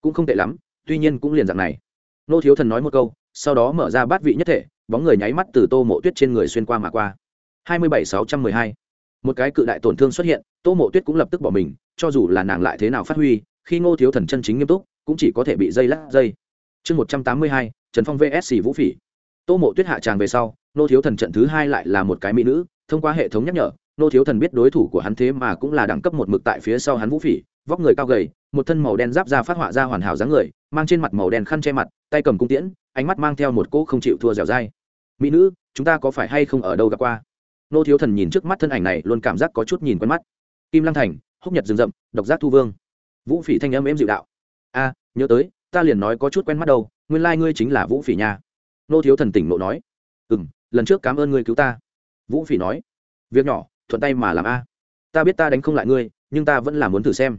Speaker 1: Cũng không tệ lắm, tuy nhiên cũng liền dạng này. Ngô thiếu thần nói một câu, sau đó mở ra bát vị nhất thể, bóng người nháy mắt từ tô mộ tuyết trên người xuyên qua mà qua. Hai mươi bảy sáu trăm mười hai. Một cái cự đại tổn thương xuất hiện, tô mộ tuyết cũng lập tức bỏ mình, cho dù là nàng lại thế nào phát huy, khi ngô thiếu thần chân chính nghiêm túc, cũng chỉ có thể bị dây lắc dây. Chương một trăm tám mươi hai, trần phong vsc vũ phỉ. Tô mộ tuyết hạ tràng về sau, ngô thiếu thần trận thứ hai lại là một cái mỹ nữ, thông qua hệ thống nhắc nhở, Ngô thiếu thần biết đối thủ của hắn thế mà cũng là đẳng cấp một mực tại phía sau hắn vũ phỉ vóc người cao gầy, một thân màu đen giáp ra phát họa ra hoàn hảo dáng người, mang trên mặt màu đen khăn che mặt, tay cầm cung tiễn, ánh mắt mang theo một cỗ không chịu thua dẻo dai. Mỹ nữ, chúng ta có phải hay không ở đâu gặp qua? Nô thiếu thần nhìn trước mắt thân ảnh này, luôn cảm giác có chút nhìn quen mắt. Kim lăng thành, húc nhật rừng rậm, độc giác thu vương. Vũ phỉ thanh âm êm dịu đạo. A, nhớ tới, ta liền nói có chút quen mắt đâu, nguyên lai、like、ngươi chính là vũ phỉ nha. Nô thiếu thần tỉnh nộ nói. Ừ m lần trước cảm ơn ngươi cứu ta. Vũ phỉ nói. Việc nhỏ, thuận tay mà làm a. Ta biết ta đánh không lại ngươi, nhưng ta vẫn là muốn thử xem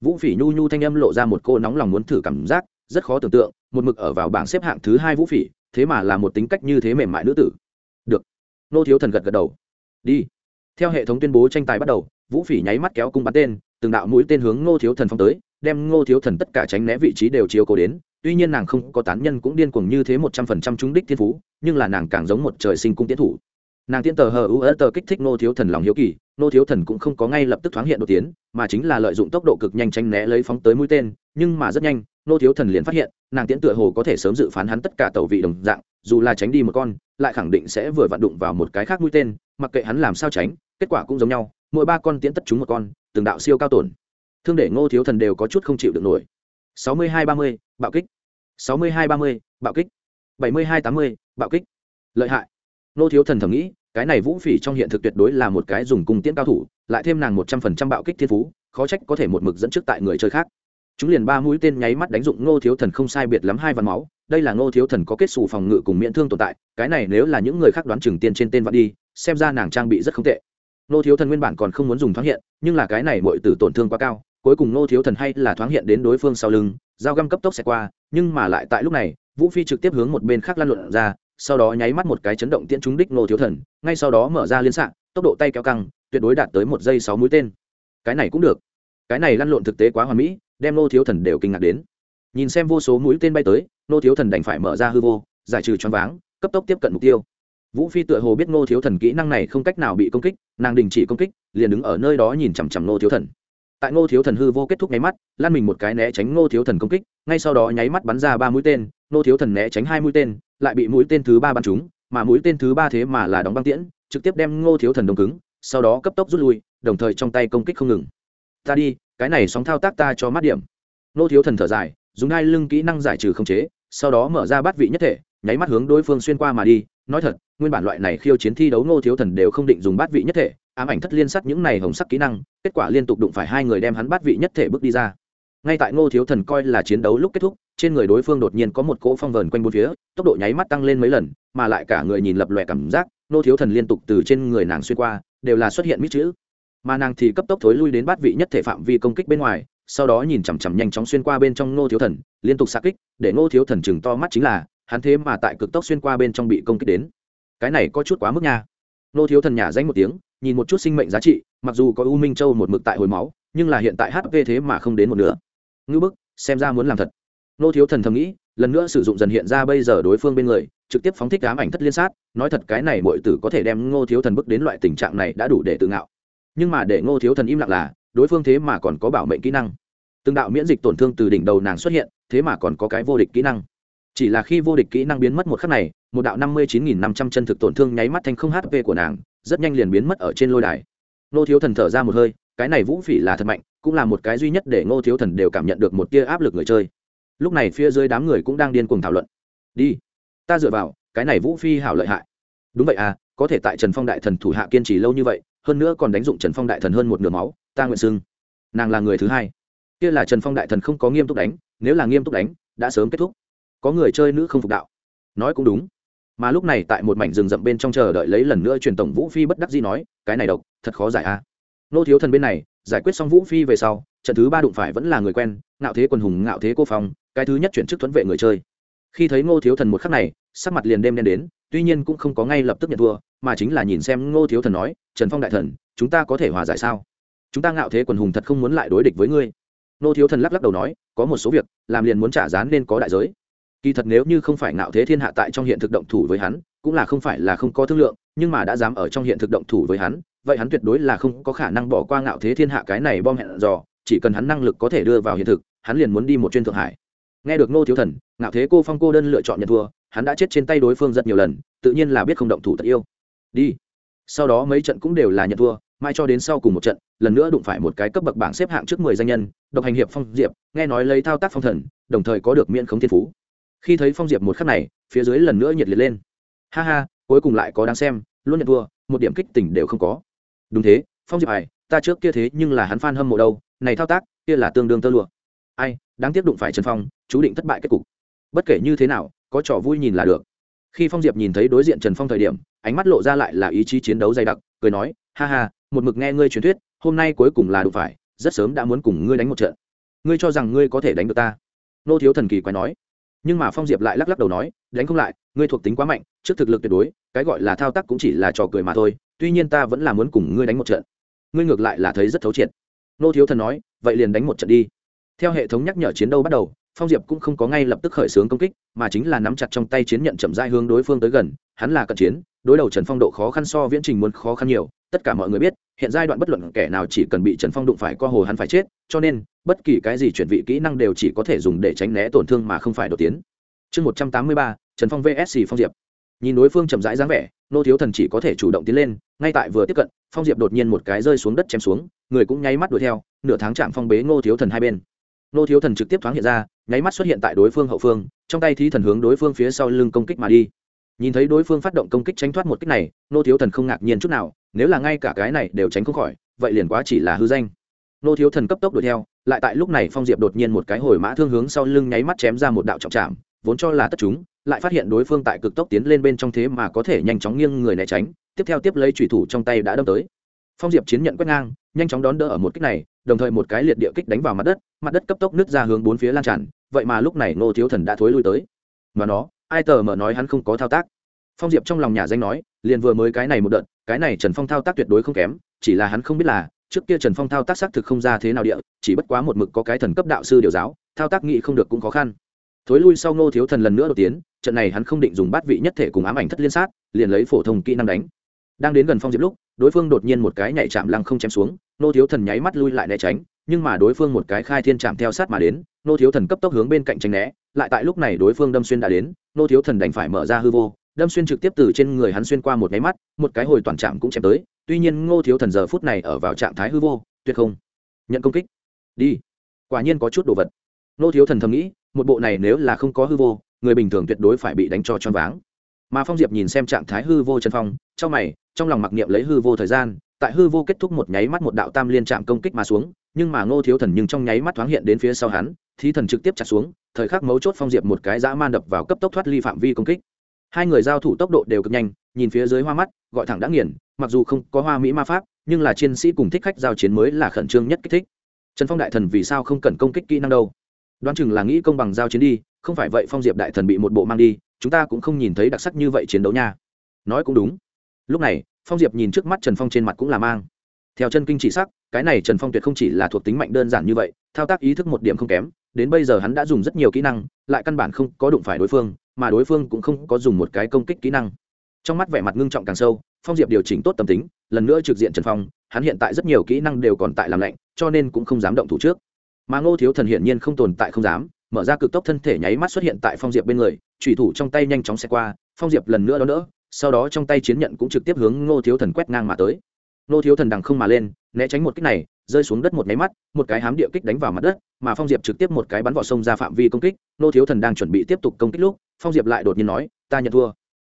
Speaker 1: vũ phỉ nhu nhu thanh âm lộ ra một cô nóng lòng muốn thử cảm giác, rất khó tưởng tượng, một mực ở vào bảng xếp hạng thứ hai vũ phỉ, thế mà là một tính cách như thế mềm mại nữ tử. Được. Nô thiếu thần gật gật đầu. Đi. Theo hệ thống tuyên bố tranh tài bắt đầu, vũ phỉ nháy mắt kéo cung bắn tên, từng đạo mũi tên hướng ngô thiếu thần phong tới, đem ngô thiếu thần tất cả tránh né vị trí đều chiếu cố đến. Tuy nhiên nàng không có tán nhân cũng điên cuồng như thế một trăm phần trăm trúng đích thiên phú, nhưng là nàng càng giống một trời sinh cung tiến thủ nàng tiên tờ hờ u tờ kích thích nô thiếu thần lòng hiếu kỳ nô thiếu thần cũng không có ngay lập tức thoáng hiện đột tiến, mà chính là lợi dụng tốc độ cực nhanh tranh né lấy phóng tới mũi tên, nhưng mà rất nhanh nô thiếu thần liền phát hiện, nàng tiễn tựa hồ có thể sớm dự phán hắn tất cả tàu vị đồng dạng, dù là tránh đi một con, lại khẳng định sẽ vừa vặn đụng vào một cái khác mũi tên, mặc kệ hắn làm sao tránh, kết quả cũng giống nhau, mỗi ba con tiễn tất trúng một con, từng đạo siêu cao tổn. Thương để ngô thiếu thần đều có chút không chịu được nổi. Sáu mươi hai ba mươi, bạo kích. Sáu mươi hai ba mươi, bạo kích. Bảy mươi hai tám mươi, bạo kích. Lợi hại. Nô thiếu thần thầm nghĩ cái này vũ phỉ trong hiện thực tuyệt đối là một cái dùng cung tiễn cao thủ, lại thêm nàng một trăm phần trăm bạo kích thiên phú, khó trách có thể một mực dẫn trước tại người chơi khác. Chúng liền ba mũi tên nháy mắt đánh dụng ngô thiếu thần không sai biệt lắm hai vạn máu, đây là ngô thiếu thần có kết xù phòng ngự cùng miễn thương tồn tại, cái này nếu là những người khác đoán chừng tiên trên tên vạn đi, xem ra nàng trang bị rất không tệ. Ngô thiếu thần nguyên bản còn không muốn dùng thoáng hiện, nhưng là cái này mọi từ tổn thương quá cao, cuối cùng ngô thiếu thần hay là thoáng hiện đến đối phương sau lưng, dao găm cấp tốc xẹt qua, nhưng mà lại tại lúc này, vũ phi trực tiếp hướng một bên khác lan luận ra sau đó nháy mắt một cái chấn động tiễn trúng đích nô thiếu thần, ngay sau đó mở ra liên xạ, tốc độ tay kéo căng, tuyệt đối đạt tới một giây sáu mũi tên. Cái này cũng được. Cái này lăn lộn thực tế quá hoàn mỹ, đem nô thiếu thần đều kinh ngạc đến. Nhìn xem vô số mũi tên bay tới nô thiếu thần đành phải mở ra hư vô, giải trừ choáng váng, cấp tốc tiếp cận mục tiêu. Vũ phi tựa hồ biết nô thiếu thần kỹ năng này không cách nào bị công kích, nàng đình chỉ công kích, liền đứng ở nơi đó nhìn chằm chằm nô thiếu thần. Tại ngô thiếu thần hư vô kết thúc nháy mắt lan mình một cái né tránh ngô thiếu thần công kích, ngay sau đó nháy mắt bắn ra ba mũi tên Nô thiếu thần né tránh hai mũi tên, lại bị mũi tên thứ ba bắn trúng, mà mũi tên thứ ba thế mà là đóng băng tiễn, trực tiếp đem ngô thiếu thần đông cứng, sau đó cấp tốc rút lui, đồng thời trong tay công kích không ngừng. Ta đi, cái này sóng thao tác ta cho mát điểm. Nô thiếu thần thở dài, dùng hai lưng kỹ năng giải trừ không chế, sau đó mở ra bát vị nhất thể, nháy mắt hướng đối phương xuyên qua mà đi. Nói thật, nguyên bản loại này khiêu chiến thi đấu ngô thiếu thần đều không định dùng bát vị nhất thể, ám ảnh thất liên sắt những này hồng sắc kỹ năng, kết quả liên tục đụng phải hai người đem hắn bát vị nhất thể bước đi ra. Ngay tại ngô thiếu thần coi là chiến đấu lúc kết thúc trên người đối phương đột nhiên có một cỗ phong vờn quanh bốn phía, tốc độ nháy mắt tăng lên mấy lần, mà lại cả người nhìn lập lòe cảm giác, nô thiếu thần liên tục từ trên người nàng xuyên qua, đều là xuất hiện mít chữ. Mà nàng thì cấp tốc thối lui đến bát vị nhất thể phạm vi công kích bên ngoài, sau đó nhìn chằm chằm nhanh chóng xuyên qua bên trong nô thiếu thần, liên tục xa kích, để nô thiếu thần chừng to mắt chính là, hắn thế mà tại cực tốc xuyên qua bên trong bị công kích đến. Cái này có chút quá mức nha. Nô thiếu thần nhả danh một tiếng, nhìn một chút sinh mệnh giá trị, mặc dù có u minh châu một mực tại hồi máu, nhưng là hiện tại hp thế mà không đến một nửa. Ngư bức, xem ra muốn làm thật nô thiếu thần thầm nghĩ, lần nữa sử dụng dần hiện ra bây giờ đối phương bên người, trực tiếp phóng thích ám ảnh thất liên sát, nói thật cái này mọi tử có thể đem ngô thiếu thần bước đến loại tình trạng này đã đủ để tự ngạo. Nhưng mà để ngô thiếu thần im lặng là, đối phương thế mà còn có bảo mệnh kỹ năng. Từng đạo miễn dịch tổn thương từ đỉnh đầu nàng xuất hiện, thế mà còn có cái vô địch kỹ năng. Chỉ là khi vô địch kỹ năng biến mất một khắc này, một đạo năm mươi chín nghìn năm trăm chân thực tổn thương nháy mắt thành không hp của nàng, rất nhanh liền biến mất ở trên lôi đài. Ngô thiếu thần thở ra một hơi, cái này vũ phỉ là thật mạnh, cũng là một cái duy nhất để ngô thiếu thần đều cảm nhận được một tia áp lực người chơi lúc này phía dưới đám người cũng đang điên cuồng thảo luận. Đi, ta dựa vào, cái này vũ phi hảo lợi hại. Đúng vậy à có thể tại trần phong đại thần thủ hạ kiên trì lâu như vậy, hơn nữa còn đánh dụng trần phong đại thần hơn một nửa máu, ta nguyện xưng. Nàng là người thứ hai. Kia là trần phong đại thần không có nghiêm túc đánh, nếu là nghiêm túc đánh, đã sớm kết thúc. Có người chơi nữ không phục đạo. Nói cũng đúng. Mà lúc này tại một mảnh rừng rậm bên trong chờ đợi lấy lần nữa truyền tổng vũ phi bất đắc dĩ nói, cái này độc, thật khó giải a à. nô thiếu thần bên này, giải quyết xong vũ phi về sau, trận thứ ba đụng phải vẫn là người quen, ngạo thế quần hùng, ngạo thế cô phong cái thứ nhất chuyển chức thuẫn vệ người chơi. Khi thấy ngô thiếu thần một khắc này, sắc mặt liền đêm đen đến, tuy nhiên cũng không có ngay lập tức nhận thua, mà chính là nhìn xem ngô thiếu thần nói, trần phong đại thần, chúng ta có thể hòa giải sao? Chúng ta ngạo thế quần hùng thật không muốn lại đối địch với ngươi. Ngô thiếu thần lắc lắc đầu nói, có một số việc, làm liền muốn trả giá nên có đại giới. Kỳ thật nếu như không phải ngạo thế thiên hạ tại trong hiện thực động thủ với hắn, cũng là không phải là không có thương lượng, nhưng mà đã dám ở trong hiện thực động thủ với hắn, vậy hắn tuyệt đối là không có khả năng bỏ qua ngạo thế thiên hạ cái này bom hẹn dò, chỉ cần hắn năng lực có thể đưa vào hiện thực, hắn liền muốn đi một chuyên thượng hải nghe được ngô thiếu thần, ngạo thế cô phong cô đơn lựa chọn nhận thua, hắn đã chết trên tay đối phương rất nhiều lần, tự nhiên là biết không động thủ tật yêu. Đi. Sau đó mấy trận cũng đều là nhận thua, mai cho đến sau cùng một trận, lần nữa đụng phải một cái cấp bậc bảng xếp hạng trước mười danh nhân, độc hành hiệp phong diệp, nghe nói lấy thao tác phong thần, đồng thời có được miễn khống thiên phú. Khi thấy phong diệp một khắc này, phía dưới lần nữa nhiệt liệt lên. Ha ha, cuối cùng lại có đáng xem, luôn nhận thua, một điểm kích tỉnh đều không có. Đúng thế, phong diệp ải, ta trước kia thế nhưng là hắn f hâm mộ đâu, này thao tác, kia là tương đương tơ lụa ai, đáng tiếc đụng phải trần phong, chú định thất bại kết cục. Bất kể như thế nào, có trò vui nhìn là được. Khi phong diệp nhìn thấy đối diện trần phong thời điểm, ánh mắt lộ ra lại là ý chí chiến đấu dày đặc, cười nói, ha ha, một mực nghe ngươi truyền thuyết, hôm nay cuối cùng là đụng phải, rất sớm đã muốn cùng ngươi đánh một trận. Ngươi cho rằng ngươi có thể đánh được ta? Nô thiếu thần kỳ quay nói. Nhưng mà phong diệp lại lắc lắc đầu nói, đánh không lại, ngươi thuộc tính quá mạnh, trước thực lực tuyệt đối, cái gọi là thao tác cũng chỉ là trò cười mà thôi, tuy nhiên ta vẫn là muốn cùng ngươi đánh một trận. Ngươi ngược lại là thấy rất thấu triệt. Nô thiếu thần nói, vậy liền đánh một trận đi theo hệ thống nhắc nhở chiến đấu bắt đầu, phong diệp cũng không có ngay lập tức khởi xướng công kích, mà chính là nắm chặt trong tay chiến nhận chậm dai hướng đối phương tới gần, hắn là cận chiến, đối đầu trần phong độ khó khăn so viễn trình muốn khó khăn nhiều, tất cả mọi người biết, hiện giai đoạn bất luận kẻ nào chỉ cần bị trần phong đụng phải co hồ hắn phải chết, cho nên, bất kỳ cái gì chuyển vị kỹ năng đều chỉ có thể dùng để tránh né tổn thương mà không phải đột tiến. Chương một trăm tám mươi ba, trần phong vsc phong diệp. Nhìn đối phương chậm rãi dáng vẻ, nô thiếu thần chỉ có thể chủ động tiến lên, ngay tại vừa tiếp cận, phong diệp đột nhiên một cái rơi xuống đất chém xuống, người cũng nháy mắt đuổi theo, nửa tháng chạm phong bế ngô thiếu thần hai bên. Nô thiếu thần trực tiếp thoáng hiện ra, nháy mắt xuất hiện tại đối phương hậu phương, trong tay thí thần hướng đối phương phía sau lưng công kích mà đi. Nhìn thấy đối phương phát động công kích tránh thoát một kích này, Nô thiếu thần không ngạc nhiên chút nào, nếu là ngay cả cái này đều tránh không khỏi, vậy liền quá chỉ là hư danh. Nô thiếu thần cấp tốc đuổi theo, lại tại lúc này phong diệp đột nhiên một cái hồi mã thương hướng sau lưng nháy mắt chém ra một đạo trọng trạm vốn cho là tất chúng, lại phát hiện đối phương tại cực tốc tiến lên bên trong thế mà có thể nhanh chóng nghiêng người né tránh, tiếp theo tiếp lấy thủy thủ trong tay đã đâm tới phong diệp chiến nhận quét ngang, nhanh chóng đón đỡ ở một kích này, đồng thời một cái liệt địa kích đánh vào mặt đất mặt đất cấp tốc nứt ra hướng bốn phía lan tràn, vậy mà lúc này ngô thiếu thần đã thối lui tới. Mà nó, ai tờ mở nói hắn không có thao tác. Phong diệp trong lòng nhà danh nói, liền vừa mới cái này một đợt, cái này trần phong thao tác tuyệt đối không kém, chỉ là hắn không biết là, trước kia trần phong thao tác xác thực không ra thế nào địa, chỉ bất quá một mực có cái thần cấp đạo sư điều giáo, thao tác nghị không được cũng khó khăn. Thối lui sau ngô thiếu thần lần nữa đột tiến, trận này hắn không định dùng bát vị nhất thể cùng ám ảnh thất liên sát, liền lấy phổ thông kỹ năng đánh đang đến gần phong diệp lúc, đối phương đột nhiên một cái nhảy chạm lăng không chém xuống, nô thiếu thần nháy mắt lui lại né tránh, nhưng mà đối phương một cái khai thiên chạm theo sát mà đến, nô thiếu thần cấp tốc hướng bên cạnh tránh né, lại tại lúc này đối phương đâm xuyên đã đến, nô thiếu thần đành phải mở ra hư vô, đâm xuyên trực tiếp từ trên người hắn xuyên qua một nháy mắt, một cái hồi toàn chạm cũng chém tới, tuy nhiên ngô thiếu thần giờ phút này ở vào trạng thái hư vô, tuyệt không nhận công kích. Đi. Quả nhiên có chút đồ vật. Nô thiếu thần thầm nghĩ, một bộ này nếu là không có hư vô, người bình thường tuyệt đối phải bị đánh cho choáng váng. Mà phong diệp nhìn xem trạng thái hư vô chân phong trong mày trong lòng mặc niệm lấy hư vô thời gian, tại hư vô kết thúc một nháy mắt một đạo tam liên chạm công kích mà xuống, nhưng mà ngô thiếu thần nhưng trong nháy mắt thoáng hiện đến phía sau hắn, thí thần trực tiếp chặt xuống, thời khắc mấu chốt phong diệp một cái dã man đập vào cấp tốc thoát ly phạm vi công kích. Hai người giao thủ tốc độ đều cực nhanh, nhìn phía dưới hoa mắt, gọi thẳng đã nghiền, mặc dù không có hoa mỹ ma pháp, nhưng là chiến sĩ cùng thích khách giao chiến mới là khẩn trương nhất kích thích. Trần phong đại thần vì sao không cần công kích kỹ năng đâu? Đoán chừng là nghĩ công bằng giao chiến đi, không phải vậy phong diệp đại thần bị một bộ mang đi, chúng ta cũng không nhìn thấy đặc sắc như vậy chiến đấu nha. Nói cũng đúng. Lúc này phong diệp nhìn trước mắt trần phong trên mặt cũng là mang theo chân kinh chỉ sắc, cái này trần phong tuyệt không chỉ là thuộc tính mạnh đơn giản như vậy, thao tác ý thức một điểm không kém, đến bây giờ hắn đã dùng rất nhiều kỹ năng, lại căn bản không có đụng phải đối phương, mà đối phương cũng không có dùng một cái công kích kỹ năng. Trong mắt vẻ mặt ngưng trọng càng sâu, phong diệp điều chỉnh tốt tâm tính, lần nữa trực diện trần phong, hắn hiện tại rất nhiều kỹ năng đều còn tại làm lạnh, cho nên cũng không dám động thủ trước. Mà ngô thiếu thần hiển nhiên không tồn tại không dám, mở ra cực tốc thân thể nháy mắt xuất hiện tại phong diệp bên người thủy thủ trong tay nhanh chóng xe qua, phong diệp lần nữa đó nữa sau đó trong tay chiến nhận cũng trực tiếp hướng ngô thiếu thần quét ngang mà tới. Ngô thiếu thần đằng không mà lên, né tránh một kích này, rơi xuống đất một máy mắt, một cái hám địa kích đánh vào mặt đất, mà phong diệp trực tiếp một cái bắn vào sông ra phạm vi công kích, ngô thiếu thần đang chuẩn bị tiếp tục công kích lúc, phong diệp lại đột nhiên nói, ta nhận thua.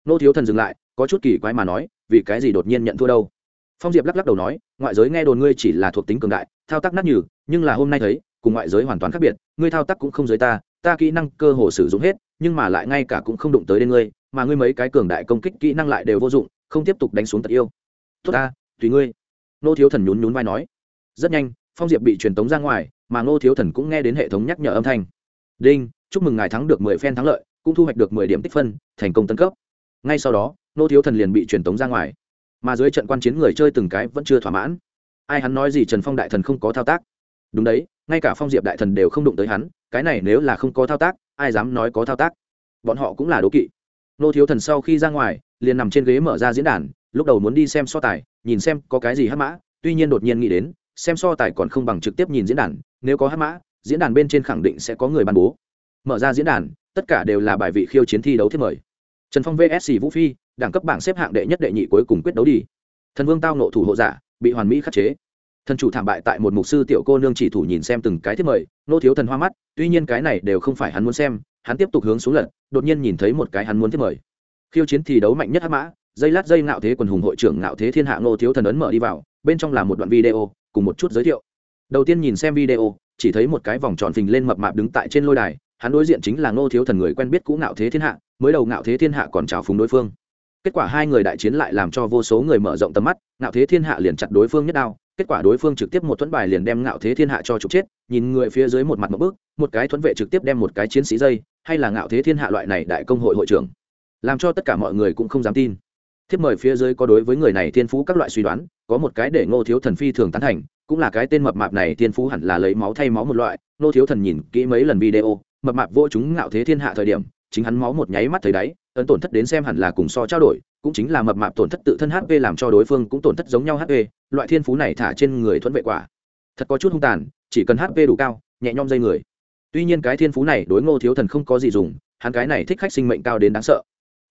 Speaker 1: Ngô thiếu thần dừng lại, có chút kỳ quái mà nói, vì cái gì đột nhiên nhận thua đâu? Phong diệp lắc lắc đầu nói, ngoại giới nghe đồn ngươi chỉ là thuộc tính cường đại, thao tác nát nhừ, nhưng là hôm nay thấy, cùng ngoại giới hoàn toàn khác biệt, ngươi thao tác cũng không giới ta ta kỹ năng cơ hồ sử dụng hết nhưng mà lại ngay cả cũng không đụng tới đến ngươi, mà ngươi mấy cái cường đại công kích kỹ năng lại đều vô dụng, không tiếp tục đánh xuống tật yêu. Tốt ta, tùy ngươi. Nô thiếu thần nhún nhún vai nói. Rất nhanh, phong diệp bị truyền tống ra ngoài, mà nô thiếu thần cũng nghe đến hệ thống nhắc nhở âm thanh. Đinh, chúc mừng ngài thắng được mười phen thắng lợi, cũng thu hoạch được mười điểm tích phân, thành công tấn cấp. Ngay sau đó nô thiếu thần liền bị truyền tống ra ngoài. Mà dưới trận quan chiến người chơi từng cái vẫn chưa thỏa mãn. Ai hắn nói gì trần phong đại thần không có thao tác. Đúng đấy, ngay cả phong diệp đại thần đều không đụng tới hắn, cái này nếu là không có thao tác ai dám nói có thao tác? Bọn họ cũng là đố kỵ. Nô thiếu thần sau khi ra ngoài, liền nằm trên ghế mở ra diễn đàn, lúc đầu muốn đi xem so tài, nhìn xem có cái gì hát mã, tuy nhiên đột nhiên nghĩ đến, xem so tài còn không bằng trực tiếp nhìn diễn đàn, nếu có hát mã, diễn đàn bên trên khẳng định sẽ có người ban bố. Mở ra diễn đàn, tất cả đều là bài vị khiêu chiến thi đấu thiết mời. Trần phong vsc vũ phi, đẳng cấp bảng xếp hạng đệ nhất đệ nhị cuối cùng quyết đấu đi. Thần vương tao nộ thủ hộ giả, bị hoàn mỹ khắc chế thần chủ thảm bại tại một mục sư tiểu cô nương chỉ thủ nhìn xem từng cái thiết mời, nô thiếu thần hoa mắt, tuy nhiên cái này đều không phải hắn muốn xem, hắn tiếp tục hướng xuống lật đột nhiên nhìn thấy một cái hắn muốn thiết mời. Khiêu chiến thi đấu mạnh nhất hắc mã, dây lát dây ngạo thế quần hùng hội trưởng ngạo thế thiên hạ nô thiếu thần ấn mở đi vào, bên trong là một đoạn video, cùng một chút giới thiệu. Đầu tiên nhìn xem video, chỉ thấy một cái vòng tròn phình lên mập mạp đứng tại trên lôi đài, hắn đối diện chính là nô thiếu thần người quen biết cũ ngạo thế thiên hạ, mới đầu ngạo thế thiên hạ còn chào phúng đối phương. Kết quả hai người đại chiến lại làm cho vô số người mở rộng tầm mắt, ngạo thế thiên hạ liền chặt đối phương nhất đao kết quả đối phương trực tiếp một thuẫn bài liền đem ngạo thế thiên hạ cho trục chết, nhìn người phía dưới một mặt một bước, một cái thuẫn vệ trực tiếp đem một cái chiến sĩ dây, hay là ngạo thế thiên hạ loại này đại công hội hội trưởng. Làm cho tất cả mọi người cũng không dám tin. Thiếp mời phía dưới có đối với người này thiên phú các loại suy đoán, có một cái để ngô thiếu thần phi thường tán thành, cũng là cái tên mập mạp này thiên phú hẳn là lấy máu thay máu một loại. Ngô thiếu thần nhìn kỹ mấy lần video, mập mạp vô chúng ngạo thế thiên hạ thời điểm, chính hắn máu một nháy mắt thấy đáy, ấn tổn thất đến xem hẳn là cùng so trao đổi cũng chính là mập mạp tổn thất tự thân hp làm cho đối phương cũng tổn thất giống nhau hp loại thiên phú này thả trên người thuẫn vệ quả. Thật có chút hung tàn, chỉ cần hp đủ cao, nhẹ nhõm dây người. Tuy nhiên cái thiên phú này đối ngô thiếu thần không có gì dùng, hắn cái này thích khách sinh mệnh cao đến đáng sợ.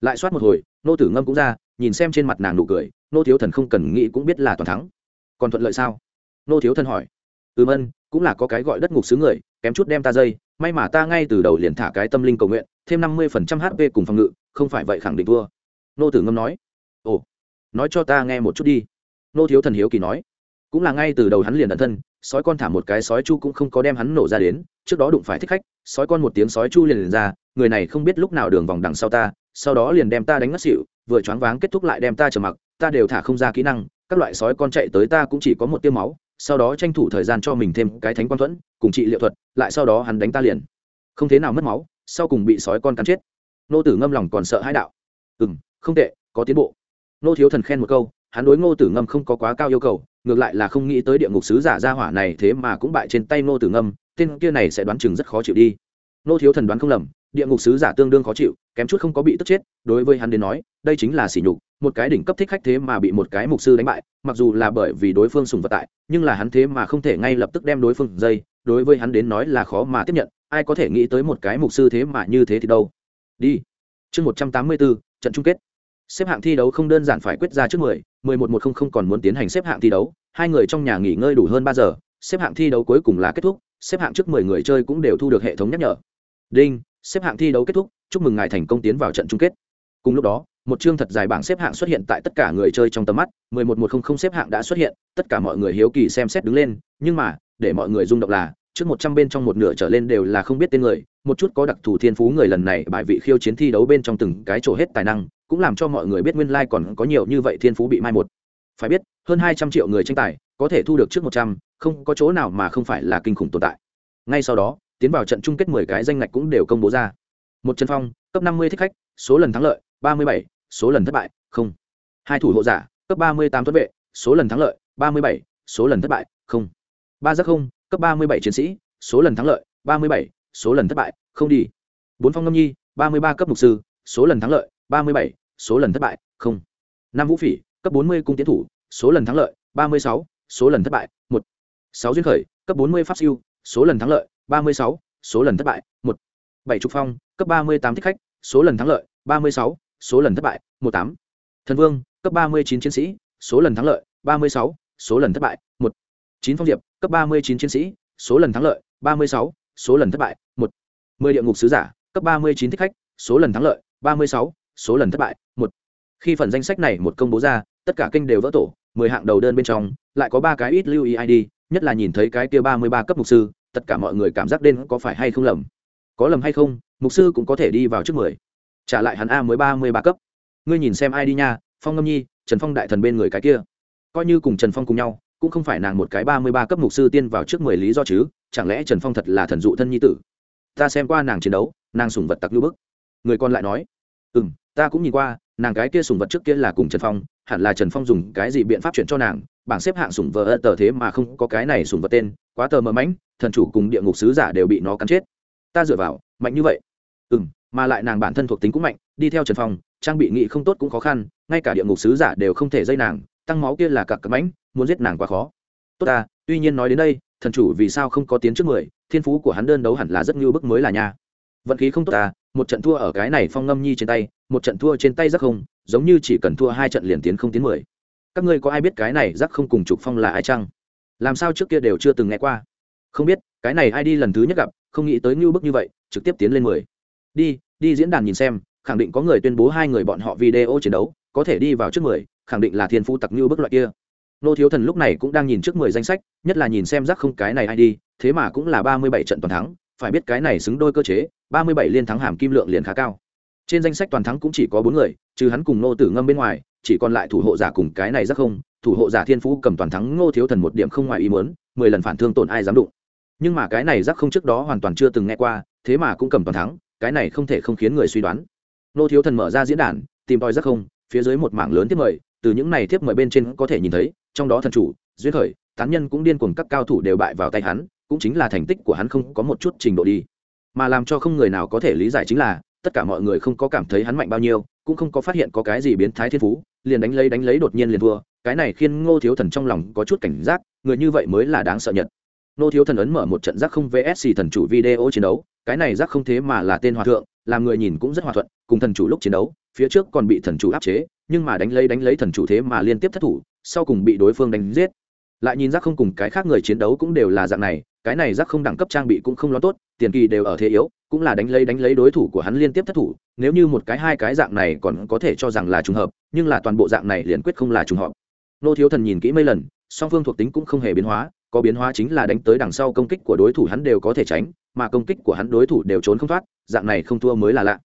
Speaker 1: Lại soát một hồi nô tử ngâm cũng ra, nhìn xem trên mặt nàng nụ cười nô thiếu thần không cần nghĩ cũng biết là toàn thắng. Còn thuận lợi sao? Nô thiếu thần hỏi. Ừm ân, cũng là có cái gọi đất ngục xứ người, kém chút đem ta dây, may mà ta ngay từ đầu liền thả cái tâm linh cầu nguyện, thêm năm mươi phần trăm hp cùng phòng ngự, không phải vậy khẳng định thua nô tử ngâm nói ồ nói cho ta nghe một chút đi. Nô thiếu thần hiếu kỳ nói cũng là ngay từ đầu hắn liền ẩn thân sói con thả một cái sói chu cũng không có đem hắn nổ ra đến trước đó đụng phải thích khách sói con một tiếng sói chu liền, liền ra người này không biết lúc nào đường vòng đằng sau ta sau đó liền đem ta đánh ngất xỉu vừa choáng váng kết thúc lại đem ta trở mặc ta đều thả không ra kỹ năng các loại sói con chạy tới ta cũng chỉ có một tiêu máu sau đó tranh thủ thời gian cho mình thêm cái thánh quan thuẫn cùng trị liệu thuật lại sau đó hắn đánh ta liền. Không thế nào mất máu sau cùng bị sói con cắn chết. Nô tử ngâm lòng còn sợ hãi đạo. Ừ m không tệ, có tiến bộ. Nô thiếu thần khen một câu, hắn đối ngô tử ngâm không có quá cao yêu cầu, ngược lại là không nghĩ tới địa ngục sứ giả gia hỏa này thế mà cũng bại trên tay ngô tử ngâm, tên kia này sẽ đoán chừng rất khó chịu đi. Nô thiếu thần đoán không lầm, địa ngục sứ giả tương đương khó chịu, kém chút không có bị tức chết, đối với hắn đến nói, đây chính là sỉ nhục, một cái đỉnh cấp thích khách thế mà bị một cái mục sư đánh bại, mặc dù là bởi vì đối phương sùng vật tại, nhưng là hắn thế mà không thể ngay lập tức đem đối phương dây, đối với hắn đến nói là khó mà tiếp nhận, ai có thể nghĩ tới một cái mục sư thế mà như thế thì đâu. Đi. Chương một trăm tám mươi bốn trận chung kết xếp hạng thi đấu không đơn giản phải quyết ra trước mười mười một một không không còn muốn tiến hành xếp hạng thi đấu. Hai người trong nhà nghỉ ngơi đủ hơn ba giờ, xếp hạng thi đấu cuối cùng là kết thúc, xếp hạng trước mười người chơi cũng đều thu được hệ thống nhắc nhở. Đinh, xếp hạng thi đấu kết thúc, chúc mừng ngài thành công tiến vào trận chung kết. Cùng lúc đó, một chương thật dài bảng xếp hạng xuất hiện tại tất cả người chơi trong tầm mắt, mười một một không không xếp hạng đã xuất hiện, tất cả mọi người hiếu kỳ xem xét đứng lên, nhưng mà, để mọi người rung động là, trước một trăm bên trong một nửa trở lên đều là không biết tên người, một chút có đặc thù thiên phú người lần này bại vị khiêu chiến thi đấu bên trong từng cái chỗ hết tài năng cũng làm cho mọi người biết nguyên lai còn có nhiều như vậy thiên phú bị mai một. Phải biết, hơn hai trăm triệu người tranh tài, có thể thu được trước một trăm, không có chỗ nào mà không phải là kinh khủng tồn tại. Ngay sau đó, tiến vào trận chung kết mười cái danh ngạch cũng đều công bố ra. Một chân phong, cấp năm mươi thích khách, số lần thắng lợi, ba mươi bảy, số lần thất bại, không. Hai thủ hộ giả, cấp ba mươi tám tuấn vệ, số lần thắng lợi, ba mươi bảy, số lần thất bại, không. Ba giác không, cấp ba mươi bảy chiến sĩ, số lần thắng lợi, ba mươi bảy, số lần thất bại, không đi. Bốn phong ngâm nhi, ba mươi ba cấp mục sư, số lần thắng lợi, ba mươi bảy số lần thất bại không năm vũ phỉ cấp bốn mươi cung tiến thủ số lần thắng lợi ba mươi sáu số lần thất bại một sáu duyên khởi cấp bốn mươi pháp siêu số lần thắng lợi ba mươi sáu số lần thất bại một bảy trục phong cấp ba mươi tám thích khách số lần thắng lợi ba mươi sáu số lần thất bại một tám thần vương cấp ba mươi chín chiến sĩ số lần thắng lợi ba mươi sáu số lần thất bại một chín phong diệp cấp ba mươi chín chiến sĩ số lần thắng lợi ba mươi sáu số lần thất bại một mười địa ngục sứ giả cấp ba mươi chín thích khách số lần thắng lợi ba mươi sáu số lần thất bại khi phần danh sách này một công bố ra, tất cả kênh đều vỡ tổ, mười hạng đầu đơn bên trong, lại có ba cái ít lưu ý id nhất là nhìn thấy cái kia ba mươi ba cấp mục sư, tất cả mọi người cảm giác đen có phải hay không lầm. Có lầm hay không, mục sư cũng có thể đi vào trước mười. Trả lại hắn a mới ba mươi ba cấp. Ngươi nhìn xem ai đi nha, phong ngâm nhi, trần phong đại thần bên người cái kia. Coi như cùng trần phong cùng nhau, cũng không phải nàng một cái ba mươi ba cấp mục sư tiên vào trước mười lý do chứ, chẳng lẽ trần phong thật là thần dụ thân nhi tử? Ta xem qua nàng chiến đấu, nàng sùng vật tặc lưu bức. Người còn lại nói ừ m ta cũng nhìn qua nàng cái kia sùng vật trước kia là cùng trần phong, hẳn là trần phong dùng cái gì biện pháp chuyển cho nàng, bảng xếp hạng sùng vợ tờ thế mà không có cái này sùng vật tên, quá tờ mờ mãnh, thần chủ cùng địa ngục sứ giả đều bị nó cắn chết. Ta dựa vào, mạnh như vậy. Ừ m mà lại nàng bản thân thuộc tính cũng mạnh, đi theo trần phong, trang bị nghị không tốt cũng khó khăn, ngay cả địa ngục sứ giả đều không thể dây nàng, tăng máu kia là cặp cặp mãnh, muốn giết nàng quá khó. Tốt ta, tuy nhiên nói đến đây, thần chủ vì sao không có tiến trước mười, thiên phú của hắn đơn đấu hẳn là rất như bức mới là nha. Vận khí không tốt ta một trận thua ở cái này phong ngâm nhi trên tay, một trận thua trên tay giác không, giống như chỉ cần thua hai trận liền tiến không tiến mười. Các ngươi có ai biết cái này giác không cùng trục phong là ai chăng? Làm sao trước kia đều chưa từng nghe qua? Không biết, cái này ai đi lần thứ nhất gặp, không nghĩ tới như bức như vậy, trực tiếp tiến lên mười. Đi đi diễn đàn nhìn xem, khẳng định có người tuyên bố hai người bọn họ video chiến đấu, có thể đi vào trước mười, khẳng định là thiên phú tặc như bức loại kia. Nô thiếu thần lúc này cũng đang nhìn trước mười danh sách, nhất là nhìn xem giác không cái này ai đi, thế mà cũng là ba mươi bảy trận toàn thắng phải biết cái này xứng đôi cơ chế, ba mươi bảy liên thắng hàm kim lượng liền khá cao. Trên danh sách toàn thắng cũng chỉ có bốn người, trừ hắn cùng nô tử ngâm bên ngoài, chỉ còn lại thủ hộ giả cùng cái này rất không, thủ hộ giả thiên phú cầm toàn thắng ngô thiếu thần một điểm không ngoài ý muốn, mười lần phản thương tổn ai dám đụng. Nhưng mà cái này rắc không trước đó hoàn toàn chưa từng nghe qua, thế mà cũng cầm toàn thắng, cái này không thể không khiến người suy đoán. Nô thiếu thần mở ra diễn đàn, tìm tòi rắc không, phía dưới một mảng lớn tiếp mời, từ những này tiếp mời bên trên có thể nhìn thấy, trong đó thần chủ, duyên khởi, tán nhân cũng điên cuồng các cao thủ đều bại vào tay hắn cũng chính là thành tích của hắn không có một chút trình độ đi. Mà làm cho không người nào có thể lý giải chính là, tất cả mọi người không có cảm thấy hắn mạnh bao nhiêu, cũng không có phát hiện có cái gì biến thái thiên phú, liền đánh lấy đánh lấy đột nhiên liền thua. Cái này khiến ngô thiếu thần trong lòng có chút cảnh giác, người như vậy mới là đáng sợ nhất. Ngô thiếu thần ấn mở một trận giác không vsc thần chủ video chiến đấu, cái này giác không thế mà là tên hòa thượng, làm người nhìn cũng rất hòa thuận, cùng thần chủ lúc chiến đấu, phía trước còn bị thần chủ áp chế, nhưng mà đánh lấy đánh lấy thần chủ thế mà liên tiếp thất thủ, sau cùng bị đối phương đánh giết. Lại nhìn giác không cùng cái khác người chiến đấu cũng đều là dạng này cái này rắc không đẳng cấp trang bị cũng không lo tốt, tiền kỳ đều ở thế yếu, cũng là đánh lấy đánh lấy đối thủ của hắn liên tiếp thất thủ, nếu như một cái hai cái dạng này còn có thể cho rằng là trùng hợp, nhưng là toàn bộ dạng này liền quyết không là trùng hợp. Nô thiếu thần nhìn kỹ mấy lần, song phương thuộc tính cũng không hề biến hóa, có biến hóa chính là đánh tới đằng sau công kích của đối thủ hắn đều có thể tránh, mà công kích của hắn đối thủ đều trốn không thoát, dạng này không thua mới là lạ.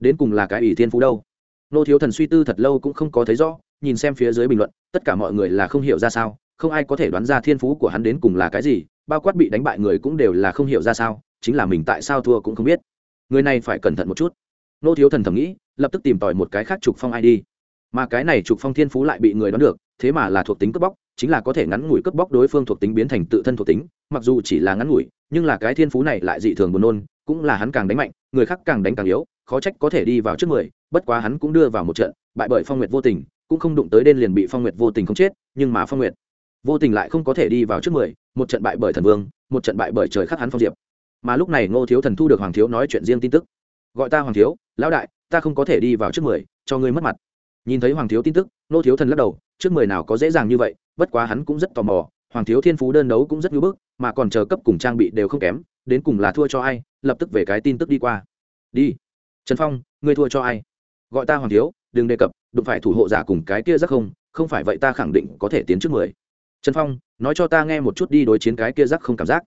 Speaker 1: Đến cùng là cái ỷ thiên phú đâu? Nô thiếu thần suy tư thật lâu cũng không có thấy rõ, nhìn xem phía dưới bình luận, tất cả mọi người là không hiểu ra sao, không ai có thể đoán ra thiên phú của hắn đến cùng là cái gì bao quát bị đánh bại người cũng đều là không hiểu ra sao, chính là mình tại sao thua cũng không biết. Người này phải cẩn thận một chút. Nô thiếu thần thầm nghĩ, lập tức tìm tòi một cái khác trục phong id mà cái này trục phong thiên phú lại bị người đoán được, thế mà là thuộc tính cướp bóc, chính là có thể ngắn ngủi cướp bóc đối phương thuộc tính biến thành tự thân thuộc tính, mặc dù chỉ là ngắn ngủi, nhưng là cái thiên phú này lại dị thường buồn nôn, cũng là hắn càng đánh mạnh, người khác càng đánh càng yếu, khó trách có thể đi vào trước mười, bất quá hắn cũng đưa vào một trận, bại bởi phong nguyệt vô tình, cũng không đụng tới đen liền bị phong nguyệt vô tình không chết, nhưng mà phong nguyệt vô tình lại không có thể đi vào trước mười một trận bại bởi thần vương, một trận bại bởi trời khắc hắn phong diệp. Mà lúc này ngô thiếu thần thu được hoàng thiếu nói chuyện riêng tin tức. Gọi ta hoàng thiếu, lão đại, ta không có thể đi vào trước mười, cho ngươi mất mặt. Nhìn thấy hoàng thiếu tin tức, ngô thiếu thần lắc đầu, trước mười nào có dễ dàng như vậy, bất quá hắn cũng rất tò mò, hoàng thiếu thiên phú đơn đấu cũng rất ngưỡng bức, mà còn chờ cấp cùng trang bị đều không kém, đến cùng là thua cho ai, lập tức về cái tin tức đi qua. Đi. Trần phong, ngươi thua cho ai? Gọi ta hoàng thiếu, đừng đề cập, đụng phải thủ hộ giả cùng cái kia rất không không phải vậy ta khẳng định có thể tiến trước mười trần phong, nói cho ta nghe một chút đi đối chiến cái kia giác không cảm giác.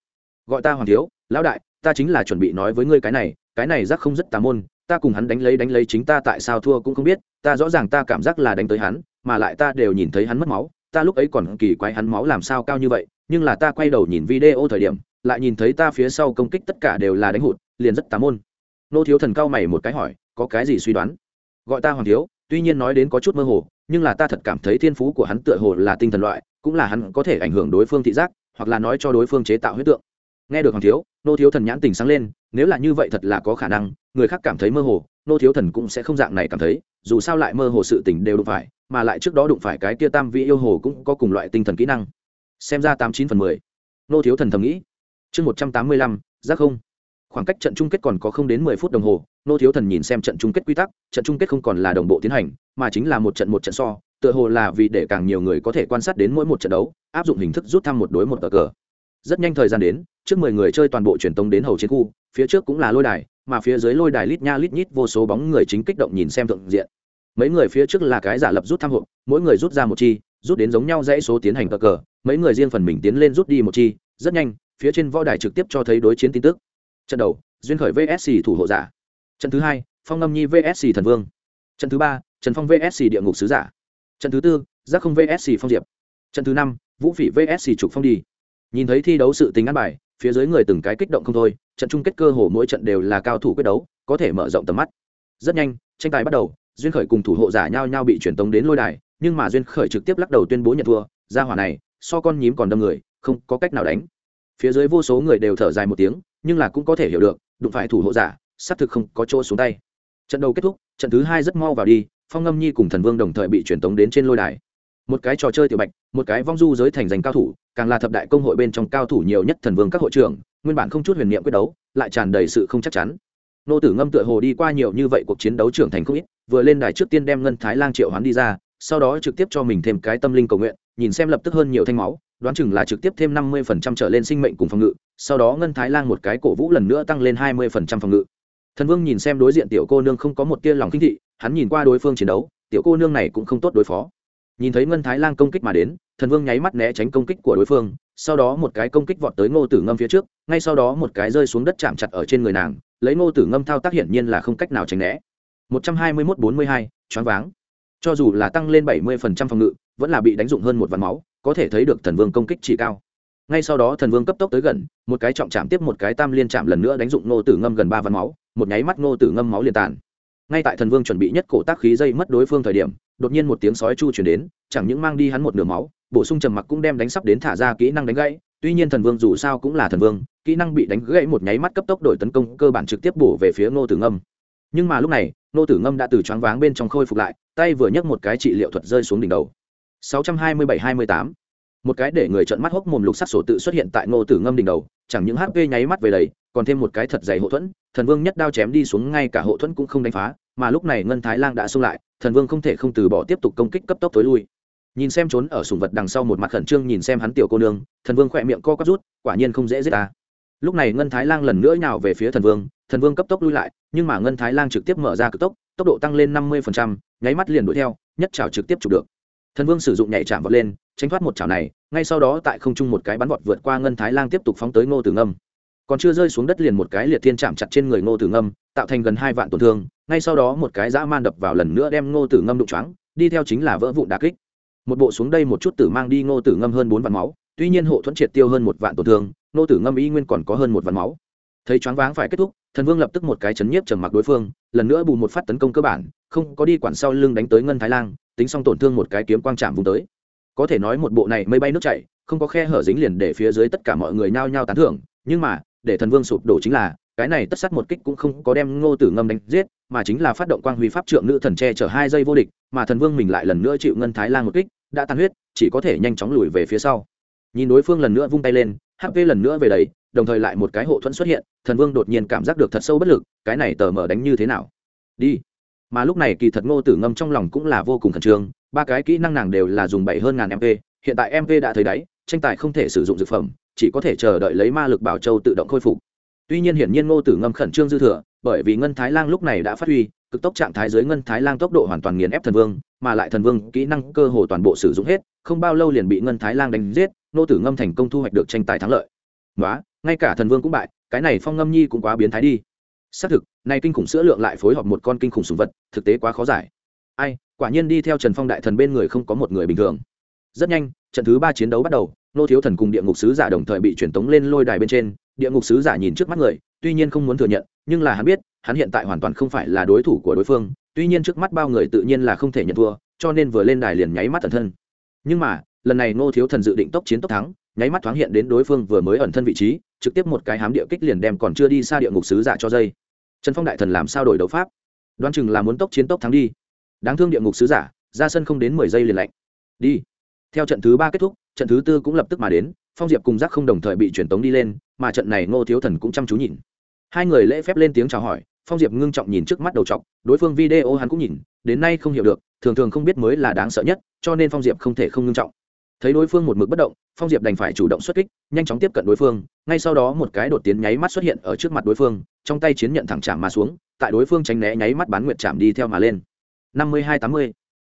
Speaker 1: Gọi ta hoàng thiếu, lão đại, ta chính là chuẩn bị nói với ngươi cái này cái này giác không rất tà môn, ta cùng hắn đánh lấy đánh lấy chính ta tại sao thua cũng không biết, ta rõ ràng ta cảm giác là đánh tới hắn, mà lại ta đều nhìn thấy hắn mất máu, ta lúc ấy còn kỳ quái hắn máu làm sao cao như vậy, nhưng là ta quay đầu nhìn video thời điểm, lại nhìn thấy ta phía sau công kích tất cả đều là đánh hụt, liền rất tà môn. Nô thiếu thần cao mày một cái hỏi, có cái gì suy đoán? Gọi ta hoàng thiếu, tuy nhiên nói đến có chút mơ hồ, nhưng là ta thật cảm thấy thiên phú của hắn tựa hồ là tinh thần loại cũng là hắn có thể ảnh hưởng đối phương thị giác, hoặc là nói cho đối phương chế tạo huyết tượng. Nghe được hoàng thiếu, nô thiếu thần nhãn tình sáng lên, nếu là như vậy thật là có khả năng, người khác cảm thấy mơ hồ, nô thiếu thần cũng sẽ không dạng này cảm thấy, dù sao lại mơ hồ sự tình đều đụng phải, mà lại trước đó đụng phải cái kia tam vị yêu hồ cũng có cùng loại tinh thần kỹ năng. Xem ra tám chín phần mười. Nô thiếu thần thầm nghĩ. Chương một trăm tám mươi lăm, giác không. Khoảng cách trận chung kết còn có không đến mười phút đồng hồ, nô thiếu thần nhìn xem trận chung kết quy tắc, trận chung kết không còn là đồng bộ tiến hành, mà chính là một trận một trận so tựa hồ là vì để càng nhiều người có thể quan sát đến mỗi một trận đấu, áp dụng hình thức rút thăm một đối một cờ cờ. Rất nhanh thời gian đến, trước mười người chơi toàn bộ truyền tống đến hầu chiến khu, phía trước cũng là lôi đài, mà phía dưới lôi đài lít nha lít nhít vô số bóng người chính kích động nhìn xem thượng diện. Mấy người phía trước là cái giả lập rút thăm hộp, mỗi người rút ra một chi, rút đến giống nhau dãy số tiến hành cờ cờ, mấy người riêng phần mình tiến lên rút đi một chi, rất nhanh, phía trên võ đài trực tiếp cho thấy đối chiến tin tức. Trận đầu, duyên khởi vsc thủ hộ giả. Trận thứ hai, phong ngâm nhi vsc thần vương. Trận thứ ba, trần phong vsc địa ngục sứ giả trận thứ tư, giác không vsc phong diệp. Trận thứ năm, vũ phỉ vsc trục phong đi. Nhìn thấy thi đấu sự tính ăn bài, phía dưới người từng cái kích động không thôi, trận chung kết cơ hồ mỗi trận đều là cao thủ quyết đấu, có thể mở rộng tầm mắt. Rất nhanh, tranh tài bắt đầu, duyên khởi cùng thủ hộ giả nhau nhau bị truyền tống đến lôi đài, nhưng mà duyên khởi trực tiếp lắc đầu tuyên bố nhận thua, ra hỏa này, so con nhím còn đâm người, không có cách nào đánh. Phía dưới vô số người đều thở dài một tiếng, nhưng là cũng có thể hiểu được, đụng phải thủ hộ giả, xác thực không có chỗ xuống tay. Trận đầu kết thúc, trận thứ hai rất mau vào đi phong ngâm nhi cùng thần vương đồng thời bị truyền tống đến trên lôi đài. Một cái trò chơi tiểu bạch, một cái vong du giới thành danh cao thủ, càng là thập đại công hội bên trong cao thủ nhiều nhất thần vương các hội trưởng, nguyên bản không chút huyền niệm quyết đấu, lại tràn đầy sự không chắc chắn. Nô tử ngâm tựa hồ đi qua nhiều như vậy cuộc chiến đấu trưởng thành không ít, vừa lên đài trước tiên đem ngân thái lang triệu hoán đi ra, sau đó trực tiếp cho mình thêm cái tâm linh cầu nguyện, nhìn xem lập tức hơn nhiều thanh máu, đoán chừng là trực tiếp thêm năm mươi phần trăm trở lên sinh mệnh cùng phòng ngự, sau đó ngân thái lang một cái cổ vũ lần nữa tăng lên hai mươi phần trăm phòng ngự. Thần vương nhìn xem đối diện tiểu cô nương không có một tia lòng kinh thị hắn nhìn qua đối phương chiến đấu, tiểu cô nương này cũng không tốt đối phó. Nhìn thấy ngân thái lang công kích mà đến, thần vương nháy mắt né tránh công kích của đối phương, sau đó một cái công kích vọt tới ngô tử ngâm phía trước, ngay sau đó một cái rơi xuống đất chạm chặt ở trên người nàng, lấy ngô tử ngâm thao tác hiển nhiên là không cách nào tránh né. Một trăm hai mươi mốt bốn mươi hai, choáng váng. Cho dù là tăng lên bảy mươi phần trăm phòng ngự, vẫn là bị đánh dụng hơn một vạn máu, có thể thấy được thần vương công kích chỉ cao. Ngay sau đó thần vương cấp tốc tới gần, một cái trọng chạm tiếp một cái tam liên chạm lần nữa đánh dụng ngô tử ngâm gần ba vạn máu, một nháy mắt ngô tử ngâm máu liền tàn ngay tại thần vương chuẩn bị nhất cổ tác khí dây mất đối phương thời điểm, đột nhiên một tiếng sói chu chuyển đến, chẳng những mang đi hắn một nửa máu, bổ sung trầm mặc cũng đem đánh sắp đến thả ra kỹ năng đánh gãy. Tuy nhiên thần vương dù sao cũng là thần vương, kỹ năng bị đánh gãy một nháy mắt cấp tốc đổi tấn công, cơ bản trực tiếp bổ về phía ngô tử ngâm. Nhưng mà lúc này, ngô tử ngâm đã từ choáng váng bên trong khôi phục lại, tay vừa nhấc một cái trị liệu thuật rơi xuống đỉnh đầu. 627-28 một cái để người trợn mắt hốc mồm lục sắc sổ tự xuất hiện tại ngô tử ngâm đỉnh đầu, chẳng những hp nháy mắt về đầy, còn thêm một cái thật dày hộ thuẫn, thần vương nhất đao chém đi xuống ngay cả hộ thuẫn cũng không đánh phá, mà lúc này ngân thái lang đã xông lại, thần vương không thể không từ bỏ tiếp tục công kích cấp tốc tối lui. Nhìn xem trốn ở sùng vật đằng sau một mặt khẩn trương nhìn xem hắn tiểu cô nương, thần vương khỏe miệng co quắp rút, quả nhiên không dễ giết ta. Lúc này ngân thái lang lần nữa nhào về phía thần vương thần vương cấp tốc lui lại, nhưng mà ngân thái lang trực tiếp mở ra cực tốc tốc độ tăng lên năm mươi nháy mắt liền đuổi theo, nhất trào trực tiếp chụp được thần vương sử dụng nhảy chạm vọt lên, tránh thoát một chảo này, ngay sau đó tại không trung một cái bắn vọt vượt qua ngân thái lang tiếp tục phóng tới ngô tử ngâm. Còn chưa rơi xuống đất liền một cái liệt thiên chạm chặt trên người ngô tử ngâm, tạo thành gần hai vạn tổn thương, ngay sau đó một cái dã man đập vào lần nữa đem ngô tử ngâm đụng choáng, đi theo chính là vỡ vụn đà kích. Một bộ xuống đây một chút tử mang đi ngô tử ngâm hơn bốn vạn máu, tuy nhiên hộ thuẫn triệt tiêu hơn một vạn tổn thương, ngô tử ngâm y nguyên còn có hơn một vạn máu. Thấy choáng váng phải kết thúc, thần vương lập tức một cái chấn nhiếp trầm mặc đối phương, lần nữa bù một phát tấn công cơ bản, không có đi quản sau lưng đánh tới ngân thái lang tính xong tổn thương một cái kiếm quang chạm vùng tới. Có thể nói một bộ này mây bay nước chảy, không có khe hở dính liền để phía dưới tất cả mọi người nhao nhao tán thưởng, nhưng mà, để thần vương sụp đổ chính là, cái này tất sát một kích cũng không có đem ngô tử ngâm đánh giết, mà chính là phát động quang huy pháp trượng nữ thần tre chở hai giây vô địch, mà thần vương mình lại lần nữa chịu ngân thái lan một kích, đã tan huyết, chỉ có thể nhanh chóng lùi về phía sau. Nhìn đối phương lần nữa vung tay lên hp lần nữa về đấy đồng thời lại một cái hộ thuẫn xuất hiện, thần vương đột nhiên cảm giác được thật sâu bất lực, cái này tờ mở đánh như thế nào? Đi mà lúc này kỳ thật ngô tử ngâm trong lòng cũng là vô cùng khẩn trương, ba cái kỹ năng nàng đều là dùng bảy hơn ngàn mp hiện tại mp đã thấy đáy, tranh tài không thể sử dụng dược phẩm, chỉ có thể chờ đợi lấy ma lực bảo châu tự động khôi phục. Tuy nhiên hiển nhiên ngô tử ngâm khẩn trương dư thừa, bởi vì ngân thái lang lúc này đã phát huy, cực tốc trạng thái dưới ngân thái lang tốc độ hoàn toàn nghiền ép thần vương, mà lại thần vương kỹ năng cơ hồ toàn bộ sử dụng hết, không bao lâu liền bị ngân thái lang đánh giết, ngô tử ngâm thành công thu hoạch được tranh tài thắng lợi. Nói ngay cả thần vương cũng bại, cái này phong ngâm nhi cũng quá biến thái đi xác thực nay kinh khủng sữa lượng lại phối hợp một con kinh khủng sùng vật, thực tế quá khó giải. Ai, quả nhiên đi theo trần phong đại thần bên người không có một người bình thường. Rất nhanh, trận thứ ba chiến đấu bắt đầu, nô thiếu thần cùng địa ngục sứ giả đồng thời bị truyền tống lên lôi đài bên trên. Địa ngục sứ giả nhìn trước mắt người, tuy nhiên không muốn thừa nhận, nhưng là hắn biết, hắn hiện tại hoàn toàn không phải là đối thủ của đối phương. Tuy nhiên trước mắt bao người tự nhiên là không thể nhận thua, cho nên vừa lên đài liền nháy mắt ẩn thân. Nhưng mà, lần này nô thiếu thần dự định tốc chiến tốc thắng, nháy mắt thoáng hiện đến đối phương vừa mới ẩn thân vị trí, trực tiếp một cái hám địa kích liền đem còn chưa đi xa địa ngục sứ giả cho dây trần phong đại thần làm sao đổi đấu pháp? Đoán chừng là muốn tốc chiến tốc thắng đi. Đáng thương địa ngục sứ giả, ra sân không đến mười giây liền lạnh. Đi. Theo trận thứ ba kết thúc, trận thứ tư cũng lập tức mà đến, phong diệp cùng giác không đồng thời bị truyền tống đi lên, mà trận này ngô thiếu thần cũng chăm chú nhìn. Hai người lễ phép lên tiếng chào hỏi, phong diệp ngưng trọng nhìn trước mắt đầu t đối phương video hắn cũng nhìn, đến nay không hiểu được, thường thường không biết mới là đáng sợ nhất, cho nên phong diệp không thể không ngưng trọng thấy đối phương một mực bất động, phong diệp đành phải chủ động xuất kích, nhanh chóng tiếp cận đối phương. Ngay sau đó một cái đột tiến nháy mắt xuất hiện ở trước mặt đối phương, trong tay chiến nhận thẳng chạm mà xuống, tại đối phương tránh né nháy mắt bán nguyệt chạm đi theo mà lên. Năm mươi hai tám mươi.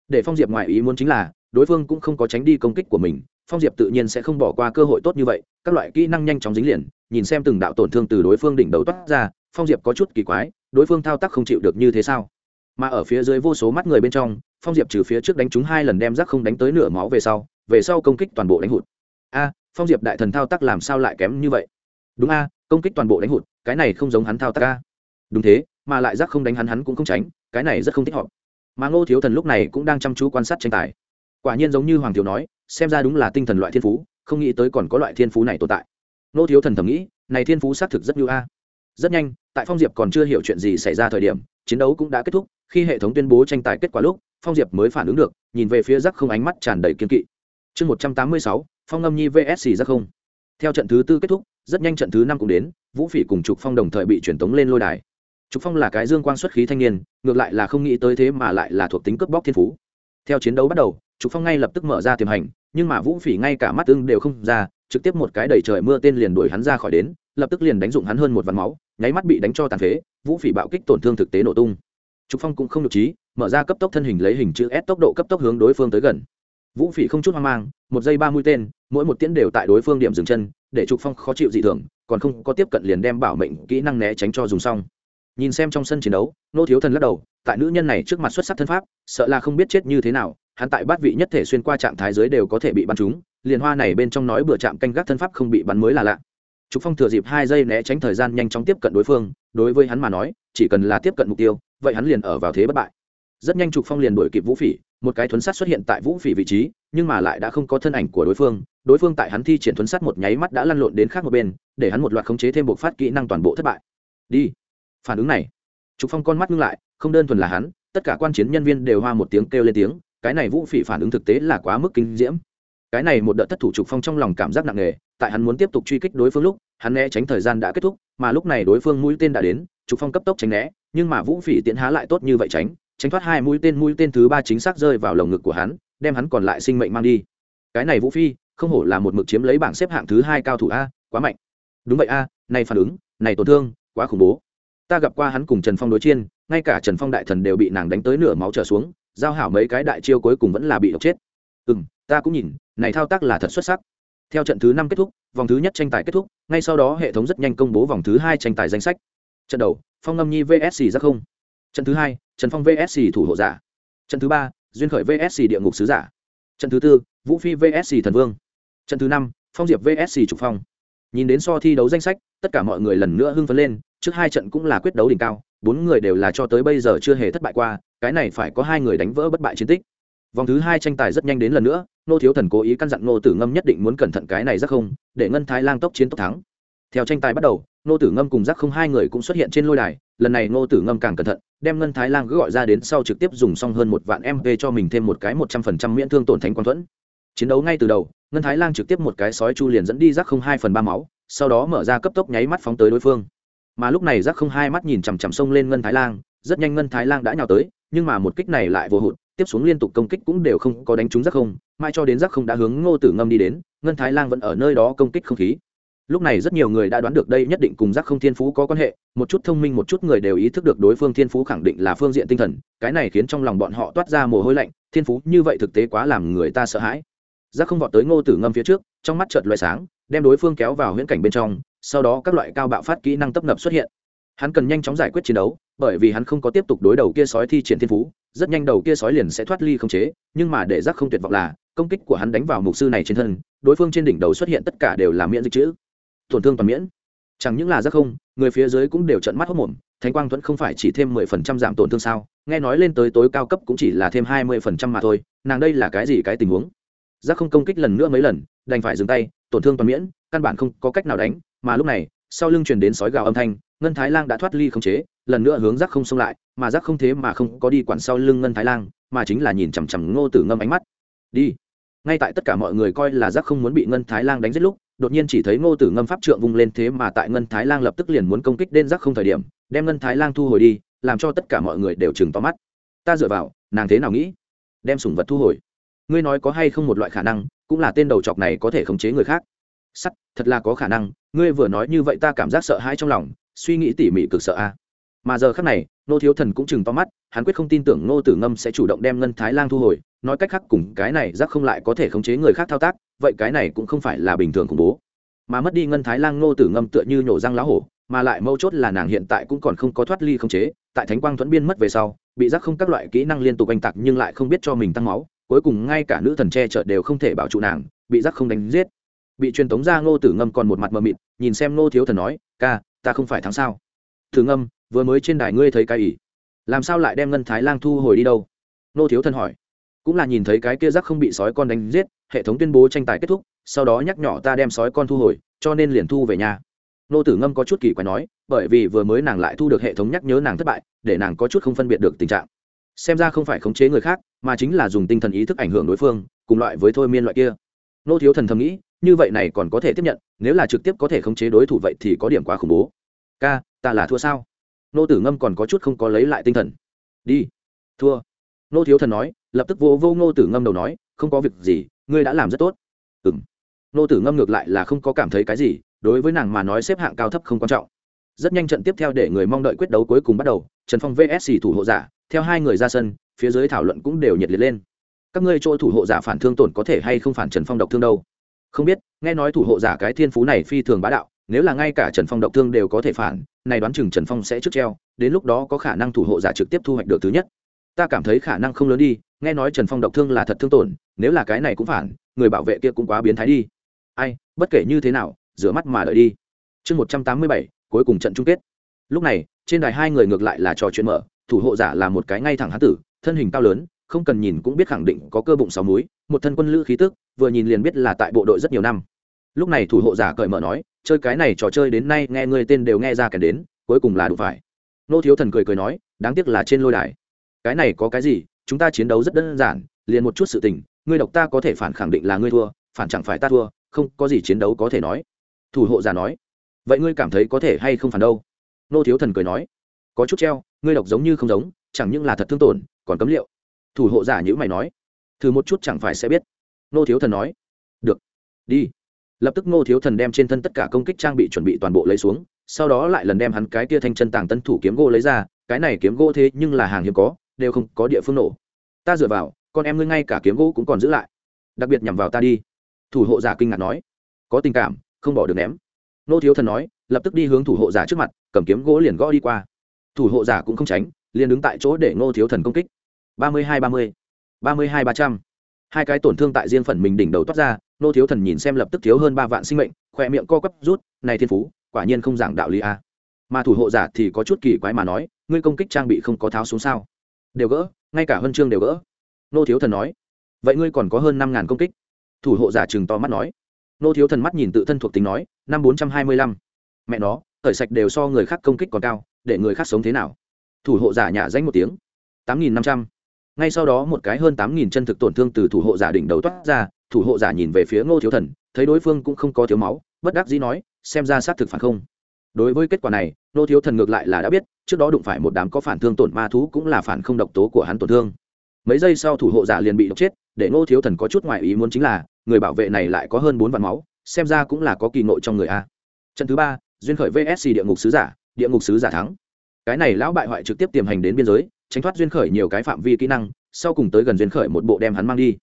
Speaker 1: Để phong diệp ngoại ý muốn chính là, đối phương cũng không có tránh đi công kích của mình, phong diệp tự nhiên sẽ không bỏ qua cơ hội tốt như vậy, các loại kỹ năng nhanh chóng dính liền, nhìn xem từng đạo tổn thương từ đối phương đỉnh đầu toát ra, phong diệp có chút kỳ quái, đối phương thao tác không chịu được như thế sao? Mà ở phía dưới vô số mắt người bên trong, phong diệp trừ phía trước đánh chúng hai lần đem rác không đánh tới nửa máu về sau về sau công kích toàn bộ đánh hụt. A à, phong diệp đại thần thao tác làm sao lại kém như vậy? Đúng a à, công kích toàn bộ đánh hụt, cái này không giống hắn thao tác a. Đúng thế, mà lại giác không đánh hắn hắn cũng không tránh, cái này rất không thích hợp. Mà ngô thiếu thần lúc này cũng đang chăm chú quan sát tranh tài. Quả nhiên giống như hoàng thiếu nói, xem ra đúng là tinh thần loại thiên phú, không nghĩ tới còn có loại thiên phú này tồn tại. Ngô thiếu thần thầm nghĩ, này thiên phú xác thực rất như a. Rất nhanh, tại phong diệp còn chưa hiểu chuyện gì xảy ra thời điểm, chiến đấu cũng đã kết thúc, khi hệ thống tuyên bố tranh tài kết quả lúc, phong diệp mới phản ứng được, nhìn về phía rắc không ánh mắt tràn đầy kiên kỵ chương một trăm tám mươi sáu, phong âm nhi vsc ra không. Theo trận thứ tư kết thúc, rất nhanh trận thứ năm cũng đến, vũ phỉ cùng trục phong đồng thời bị truyền tống lên lôi đài. Trục phong là cái dương quang xuất khí thanh niên, ngược lại là không nghĩ tới thế mà lại là thuộc tính cướp bóc thiên phú. Theo chiến đấu bắt đầu, trục phong ngay lập tức mở ra tiềm hành, nhưng mà vũ phỉ ngay cả mắt ưng đều không ra, trực tiếp một cái đầy trời mưa tên liền đuổi hắn ra khỏi đến, lập tức liền đánh dụng hắn hơn một vạn máu, nháy mắt bị đánh cho tàn phế, vũ phỉ bạo kích tổn thương thực tế nổ tung. Trục phong cũng không được trí, mở ra cấp tốc thân hình lấy hình chữ s tốc độ cấp tốc hướng đối phương tới gần vũ phỉ không chút hoang mang, một giây ba mũi tên, mỗi một tiễn đều tại đối phương điểm dừng chân, để trục phong khó chịu dị thường, còn không có tiếp cận liền đem bảo mệnh kỹ năng né tránh cho dùng xong. Nhìn xem trong sân chiến đấu, nô thiếu thần lắc đầu, tại nữ nhân này trước mặt xuất sắc thân pháp, sợ là không biết chết như thế nào, hắn tại bát vị nhất thể xuyên qua trạng thái giới đều có thể bị bắn trúng, liền hoa này bên trong nói bừa chạm canh gác thân pháp không bị bắn mới là lạ. Trục phong thừa dịp hai giây né tránh thời gian nhanh chóng tiếp cận đối phương, đối với hắn mà nói, chỉ cần là tiếp cận mục tiêu, vậy hắn liền ở vào thế bất bại. Rất nhanh trục phong liền đuổi kịp vũ phỉ một cái thuấn sát xuất hiện tại vũ phỉ vị trí, nhưng mà lại đã không có thân ảnh của đối phương. Đối phương tại hắn thi triển thuấn sát một nháy mắt đã lăn lộn đến khác một bên, để hắn một loạt khống chế thêm bộc phát kỹ năng toàn bộ thất bại. Đi. Phản ứng này. Trục phong con mắt ngưng lại, không đơn thuần là hắn, tất cả quan chiến nhân viên đều hoa một tiếng kêu lên tiếng, cái này vũ phỉ phản ứng thực tế là quá mức kinh diễm. Cái này một đợt thất thủ trục phong trong lòng cảm giác nặng nề, tại hắn muốn tiếp tục truy kích đối phương lúc, hắn né tránh thời gian đã kết thúc, mà lúc này đối phương mũi tên đã đến, trục phong cấp tốc tránh né, nhưng mà vũ phỉ tiễn há lại tốt như vậy tránh tránh thoát hai mũi tên mũi tên thứ ba chính xác rơi vào lồng ngực của hắn, đem hắn còn lại sinh mệnh mang đi. Cái này vũ phi, không hổ là một mực chiếm lấy bảng xếp hạng thứ hai cao thủ a, quá mạnh. Đúng vậy a, này phản ứng, này tổn thương, quá khủng bố. Ta gặp qua hắn cùng trần phong đối chiên ngay cả trần phong đại thần đều bị nàng đánh tới nửa máu trở xuống, giao hảo mấy cái đại chiêu cuối cùng vẫn là bị độc chết. Ừ m ta cũng nhìn, này thao tác là thật xuất sắc. Theo trận thứ năm kết thúc, vòng thứ nhất tranh tài kết thúc, ngay sau đó hệ thống rất nhanh công bố vòng thứ hai tranh tài danh sách. Trận đầu, phong ngâm nhi vsc giác không. Trận thứ hai trần phong vsc thủ hộ giả. Trận thứ ba, duyên khởi vsc địa ngục sứ giả. Trận thứ tư, vũ phi vsc thần vương. Trận thứ năm, phong diệp vsc trục phong. Nhìn đến so thi đấu danh sách, tất cả mọi người lần nữa hưng phấn lên, trước hai trận cũng là quyết đấu đỉnh cao, bốn người đều là cho tới bây giờ chưa hề thất bại qua, cái này phải có hai người đánh vỡ bất bại chiến tích. Vòng thứ hai tranh tài rất nhanh đến lần nữa, nô thiếu thần cố ý căn dặn nô tử ngâm nhất định muốn cẩn thận cái này rất không, để ngân thái lang tốc chiến tốc thắng theo tranh tài bắt đầu nô tử ngâm cùng giác không hai người cũng xuất hiện trên lôi đài, lần này nô tử ngâm càng cẩn thận, đem ngân thái lang cứ gọi ra đến sau trực tiếp dùng xong hơn một vạn mp cho mình thêm một cái một trăm phần trăm miễn thương tổn thánh quang thuẫn. Chiến đấu ngay từ đầu, ngân thái lang trực tiếp một cái sói chu liền dẫn đi giác không hai phần ba máu, sau đó mở ra cấp tốc nháy mắt phóng tới đối phương. Mà lúc này giác không hai mắt nhìn chằm chằm sông lên ngân thái lang, rất nhanh ngân thái lang đã nhào tới, nhưng mà một kích này lại vô hụt, tiếp xuống liên tục công kích cũng đều không có đánh trúng giác không mai cho đến giác không đã hướng ngô tử ngâm đi đến, ngân thái lang vẫn ở nơi đó công kích không khí lúc này rất nhiều người đã đoán được đây nhất định cùng giác không thiên phú có quan hệ, một chút thông minh một chút người đều ý thức được đối phương thiên phú khẳng định là phương diện tinh thần, cái này khiến trong lòng bọn họ toát ra mồ hôi lạnh, thiên phú như vậy thực tế quá làm người ta sợ hãi. Giác không vọt tới ngô tử ngâm phía trước, trong mắt chợt loại sáng, đem đối phương kéo vào huyễn cảnh bên trong, sau đó các loại cao bạo phát kỹ năng tấp nập xuất hiện. Hắn cần nhanh chóng giải quyết chiến đấu, bởi vì hắn không có tiếp tục đối đầu kia sói thi triển thiên phú, rất nhanh đầu kia sói liền sẽ thoát ly không chế, nhưng mà để giác không tuyệt vọng là, công kích của hắn đánh vào mục sư này trên thân, đối phương trên đỉnh đầu xuất hiện tất cả đều là miễn dịch chữ tổn thương toàn miễn. Chẳng những là giác không, người phía dưới cũng đều trận mắt hốc mồm, thánh quang thuẫn không phải chỉ thêm mười phần trăm giảm tổn thương sao? Nghe nói lên tới tối cao cấp cũng chỉ là thêm hai mươi phần trăm mà thôi, nàng đây là cái gì cái tình huống? Giác không công kích lần nữa mấy lần, đành phải dừng tay, tổn thương toàn miễn, căn bản không có cách nào đánh, mà lúc này, sau lưng truyền đến sói gào âm thanh, ngân thái lang đã thoát ly không chế, lần nữa hướng giác không xông lại, mà giác không thế mà không có đi quản sau lưng ngân thái lang, mà chính là nhìn chằm chằm ngô tử ngâm ánh mắt. Đi ngay tại tất cả mọi người coi là giác không muốn bị ngân thái lang đánh giết lúc, đột nhiên chỉ thấy ngô tử ngâm pháp trượng vung lên thế mà tại ngân thái lang lập tức liền muốn công kích đen giác không thời điểm, đem ngân thái lang thu hồi đi, làm cho tất cả mọi người đều chừng to mắt. Ta dựa vào, nàng thế nào nghĩ? Đem sủng vật thu hồi. Ngươi nói có hay không một loại khả năng, cũng là tên đầu chọc này có thể khống chế người khác. Sắt, thật là có khả năng, ngươi vừa nói như vậy ta cảm giác sợ hãi trong lòng, suy nghĩ tỉ mỉ cực sợ a mà giờ khác này nô thiếu thần cũng chừng to mắt, hắn quyết không tin tưởng nô tử ngâm sẽ chủ động đem ngân thái lang thu hồi, nói cách khác cùng cái này giác không lại có thể khống chế người khác thao tác, vậy cái này cũng không phải là bình thường khủng bố. Mà mất đi ngân thái lang nô tử ngâm tựa như nhổ răng lá hổ, mà lại mâu chốt là nàng hiện tại cũng còn không có thoát ly khống chế, tại thánh quang thuẫn biên mất về sau, bị giác không các loại kỹ năng liên tục oanh tạc nhưng lại không biết cho mình tăng máu, cuối cùng ngay cả nữ thần che chở đều không thể bảo trụ nàng, bị giác không đánh giết. Bị truyền tống ra, ngô tử ngâm còn một mặt mờ mịt, nhìn xem ngô thiếu thần nói, ca, ta không phải thắng sao? Thử ngâm vừa mới trên đài ngươi thấy cái ỷ. Làm sao lại đem ngân thái lang thu hồi đi đâu? Nô thiếu thân hỏi. Cũng là nhìn thấy cái kia rắc không bị sói con đánh giết, hệ thống tuyên bố tranh tài kết thúc, sau đó nhắc nhỏ ta đem sói con thu hồi, cho nên liền thu về nhà. Nô tử ngâm có chút kỳ quái nói, bởi vì vừa mới nàng lại thu được hệ thống nhắc nhớ nàng thất bại, để nàng có chút không phân biệt được tình trạng. Xem ra không phải khống chế người khác, mà chính là dùng tinh thần ý thức ảnh hưởng đối phương, cùng loại với thôi miên loại kia. Nô thiếu thần thầm nghĩ, như vậy này còn có thể tiếp nhận, nếu là trực tiếp có thể khống chế đối thủ vậy thì có điểm quá khủng bố. Ca, ta là thua sao? Nô tử ngâm còn có chút không có lấy lại tinh thần. Đi. Thua. Nô thiếu thần nói, lập tức vô vô nô tử ngâm đầu nói, không có việc gì, ngươi đã làm rất tốt. Ừ m nô tử ngâm ngược lại là không có cảm thấy cái gì, đối với nàng mà nói xếp hạng cao thấp không quan trọng. Rất nhanh trận tiếp theo để người mong đợi quyết đấu cuối cùng bắt đầu, trần phong vsc thủ hộ giả, theo hai người ra sân, phía dưới thảo luận cũng đều nhiệt liệt lên. Các ngươi chỗ thủ hộ giả phản thương tổn có thể hay không phản trần phong độc thương đâu? Không biết, nghe nói thủ hộ giả cái thiên phú này phi thường bá đạo nếu là ngay cả trần phong độc thương đều có thể phản này đoán chừng trần phong sẽ trước treo, đến lúc đó có khả năng thủ hộ giả trực tiếp thu hoạch được thứ nhất. Ta cảm thấy khả năng không lớn đi, nghe nói trần phong độc thương là thật thương tổn, nếu là cái này cũng phản, người bảo vệ kia cũng quá biến thái đi. Ai, bất kể như thế nào, rửa mắt mà đợi đi. Chương một trăm tám mươi bảy, cuối cùng trận chung kết. Lúc này, trên đài hai người ngược lại là trò chuyện mở, thủ hộ giả là một cái ngay thẳng hán tử, thân hình cao lớn, không cần nhìn cũng biết khẳng định có cơ bụng sáu múi, một thân quân lữ khí tức, vừa nhìn liền biết là tại bộ đội rất nhiều năm lúc này thủ hộ giả cởi mở nói, chơi cái này trò chơi đến nay nghe người tên đều nghe ra kẻ đến, cuối cùng là đủ phải. Nô thiếu thần cười cười nói, đáng tiếc là trên lôi đài. Cái này có cái gì? Chúng ta chiến đấu rất đơn giản, liền một chút sự tình, ngươi độc ta có thể phản khẳng định là ngươi thua, phản chẳng phải ta thua, không, có gì chiến đấu có thể nói. Thủ hộ giả nói, vậy ngươi cảm thấy có thể hay không phản đâu? Nô thiếu thần cười nói, có chút treo, ngươi độc giống như không giống, chẳng những là thật thương tổn, còn cấm liệu. Thủ hộ giả nhữ mày nói, thử một chút chẳng phải sẽ biết. Nô thiếu thần nói, được, đi lập tức Ngô thiếu thần đem trên thân tất cả công kích trang bị chuẩn bị toàn bộ lấy xuống, sau đó lại lần đem hắn cái tia thanh chân tàng tân thủ kiếm gỗ lấy ra, cái này kiếm gỗ thế nhưng là hàng hiếm có, đều không có địa phương nổ. Ta dựa vào, con em ngươi ngay cả kiếm gỗ cũng còn giữ lại. Đặc biệt nhằm vào ta đi. Thủ hộ giả kinh ngạc nói. Có tình cảm, không bỏ được ném. Nô thiếu thần nói, lập tức đi hướng thủ hộ giả trước mặt, cầm kiếm gỗ liền gõ đi qua. Thủ hộ giả cũng không tránh, liền đứng tại chỗ để ngô thiếu thần công kích. Ba mươi hai ba mươi ba mươi hai ba trăm. Hai cái tổn thương tại riêng phần mình đỉnh đầu toát ra nô thiếu thần nhìn xem lập tức thiếu hơn ba vạn sinh mệnh khoe miệng co quắp rút, này thiên phú, quả nhiên không giảng đạo lý a mà thủ hộ giả thì có chút kỳ quái mà nói, ngươi công kích trang bị không có tháo xuống sao? Đều gỡ, ngay cả huân chương đều gỡ. Nô thiếu thần nói. Vậy ngươi còn có hơn năm ngàn công kích? Thủ hộ giả chừng to mắt nói. Nô thiếu thần mắt nhìn tự thân thuộc tính nói, năm bốn trăm hai mươi lăm. Mẹ nó khởi sạch đều so người khác công kích còn cao, để người khác sống thế nào? Thủ hộ giả nhả danh một tiếng. Tám nghìn năm trăm. Ngay sau đó một cái hơn tám nghìn chân thực tổn thương từ thủ hộ giả đỉnh đầu toát ra thủ hộ giả nhìn về phía ngô thiếu thần, thấy đối phương cũng không có thiếu máu, bất đắc dĩ nói, xem ra xác thực phản không. Đối với kết quả này, ngô thiếu thần ngược lại là đã biết, trước đó đụng phải một đám có phản thương tổn ma thú cũng là phản không độc tố của hắn tổn thương. Mấy giây sau thủ hộ giả liền bị độc chết, để ngô thiếu thần có chút ngoại ý muốn chính là, người bảo vệ này lại có hơn bốn vạn máu, xem ra cũng là có kỳ nội trong người a. Trận thứ ba, duyên khởi vsc địa ngục sứ giả, địa ngục sứ giả thắng. Cái này lão bại hoại trực tiếp tiềm hành đến biên giới, tránh thoát duyên khởi nhiều cái phạm vi kỹ năng, sau cùng tới gần duyên khởi một bộ đem hắn mang đi.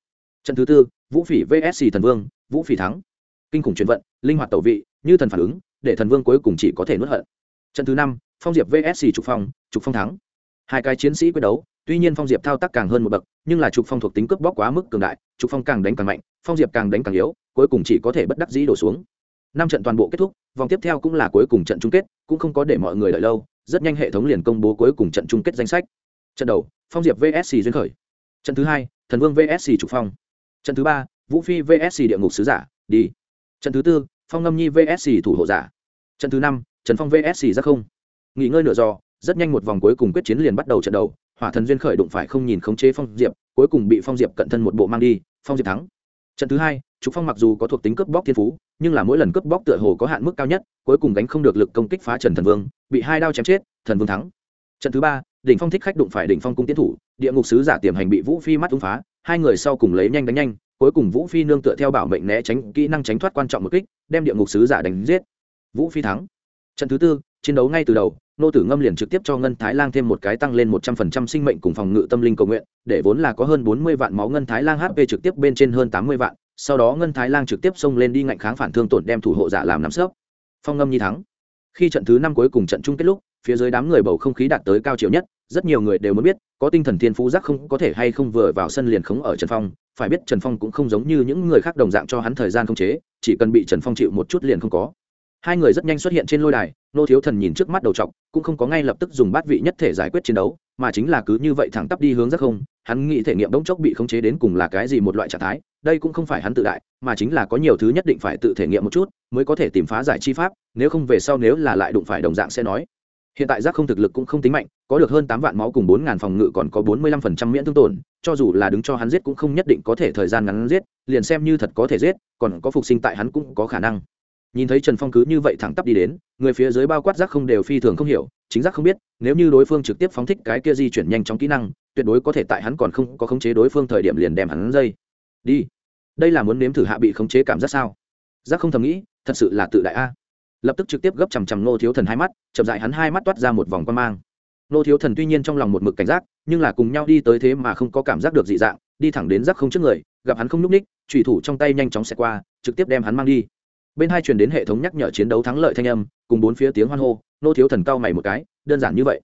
Speaker 1: Trận thứ tư vũ phỉ vsc thần vương, vũ phỉ thắng. Kinh khủng chuyển vận, linh hoạt tẩu vị, như thần phản ứng, để thần vương cuối cùng chỉ có thể nuốt hận. Trận thứ năm, phong diệp vsc trục phong trục phong thắng. Hai cái chiến sĩ quyết đấu, tuy nhiên phong diệp thao tác càng hơn một bậc, nhưng là trục phong thuộc tính cướp bóc quá mức cường đại, trục phong càng đánh càng mạnh, phong diệp càng đánh càng yếu, cuối cùng chỉ có thể bất đắc dĩ đổ xuống. Năm trận toàn bộ kết thúc, vòng tiếp theo cũng là cuối cùng trận chung kết, cũng không có để mọi người đợi lâu, rất nhanh hệ thống liền công bố cuối cùng trận chung kết danh sách. Trận đầu, phong diệp vsc duyên khởi. Trận thứ hai, thần vương vsc trục phong trận thứ ba, vũ phi vsc địa ngục sứ giả, đi. Trận thứ tư, phong ngâm nhi vsc thủ hộ giả. Trận thứ năm, trần phong vsc ra không. Nghỉ ngơi nửa giò, rất nhanh một vòng cuối cùng quyết chiến liền bắt đầu trận đầu. Hỏa thần duyên khởi đụng phải không nhìn khống chế phong diệp, cuối cùng bị phong diệp cận thân một bộ mang đi, phong diệp thắng. Trận thứ hai, trục phong mặc dù có thuộc tính cướp bóc thiên phú, nhưng là mỗi lần cướp bóc tựa hồ có hạn mức cao nhất, cuối cùng đánh không được lực công kích phá trần thần vương, bị hai đao chém chết, thần vương thắng. Trận thứ ba, đỉnh phong thích khách đụng phải đỉnh phong cung tiến thủ, địa ngục sứ giả tiềm hành bị vũ phi mắt ứng phá hai người sau cùng lấy nhanh đánh nhanh, cuối cùng vũ phi nương tựa theo bảo mệnh né tránh, kỹ năng tránh thoát quan trọng một kích, đem địa ngục sứ giả đánh giết. Vũ phi thắng. Trận thứ tư, chiến đấu ngay từ đầu, nô tử ngâm liền trực tiếp cho ngân thái lang thêm một cái tăng lên một trăm phần trăm sinh mệnh cùng phòng ngự tâm linh cầu nguyện, để vốn là có hơn bốn mươi vạn máu ngân thái lang hp trực tiếp bên trên hơn tám mươi vạn, sau đó ngân thái lang trực tiếp xông lên đi ngạnh kháng phản thương tổn đem thủ hộ giả làm nắm sớp phong ngâm nhi thắng khi trận thứ năm cuối cùng trận chung kết lúc, phía dưới đám người bầu không khí đạt tới cao chiều nhất, rất nhiều người đều muốn biết, có tinh thần thiên phú giác không, có thể hay không vừa vào sân liền khống ở trần phong. Phải biết trần phong cũng không giống như những người khác đồng dạng cho hắn thời gian không chế, chỉ cần bị trần phong chịu một chút liền không có hai người rất nhanh xuất hiện trên lôi đài, nô thiếu thần nhìn trước mắt đầu t cũng không có ngay lập tức dùng bát vị nhất thể giải quyết chiến đấu, mà chính là cứ như vậy thẳng tắp đi hướng giác không, hắn nghĩ thể nghiệm đống chốc bị khống chế đến cùng là cái gì một loại trạng thái, đây cũng không phải hắn tự đại, mà chính là có nhiều thứ nhất định phải tự thể nghiệm một chút, mới có thể tìm phá giải chi pháp, nếu không về sau nếu là lại đụng phải đồng dạng sẽ nói. Hiện tại giác không thực lực cũng không tính mạnh, có được hơn tám vạn máu cùng bốn ngàn phòng ngự còn có bốn mươi lăm phần trăm miễn thương tổn, cho dù là đứng cho hắn giết cũng không nhất định có thể thời gian ngắn giết, liền xem như thật có thể giết, còn có phục sinh tại hắn cũng có khả năng nhìn thấy trần phong cứ như vậy thẳng tắp đi đến, người phía dưới bao quát giác không đều phi thường không hiểu, chính giác không biết, nếu như đối phương trực tiếp phóng thích cái kia di chuyển nhanh trong kỹ năng, tuyệt đối có thể tại hắn còn không có khống chế đối phương thời điểm liền đem hắn dây. Đi. Đây là muốn nếm thử hạ bị khống chế cảm giác sao? Giác không thầm nghĩ, thật sự là tự đại a. Lập tức trực tiếp gấp chằm chằm nô thiếu thần hai mắt, chậm dại hắn hai mắt toát ra một vòng quan mang. Nô thiếu thần tuy nhiên trong lòng một mực cảnh giác, nhưng là cùng nhau đi tới thế mà không có cảm giác được dị dạng, đi thẳng đến giác không trước người, gặp hắn không nhúc ních thủy thủ trong tay nhanh chóng xẹt qua, trực tiếp đem hắn mang đi bên hai truyền đến hệ thống nhắc nhở chiến đấu thắng lợi thanh âm cùng bốn phía tiếng hoan hô nô thiếu thần cao mày một cái đơn giản như vậy.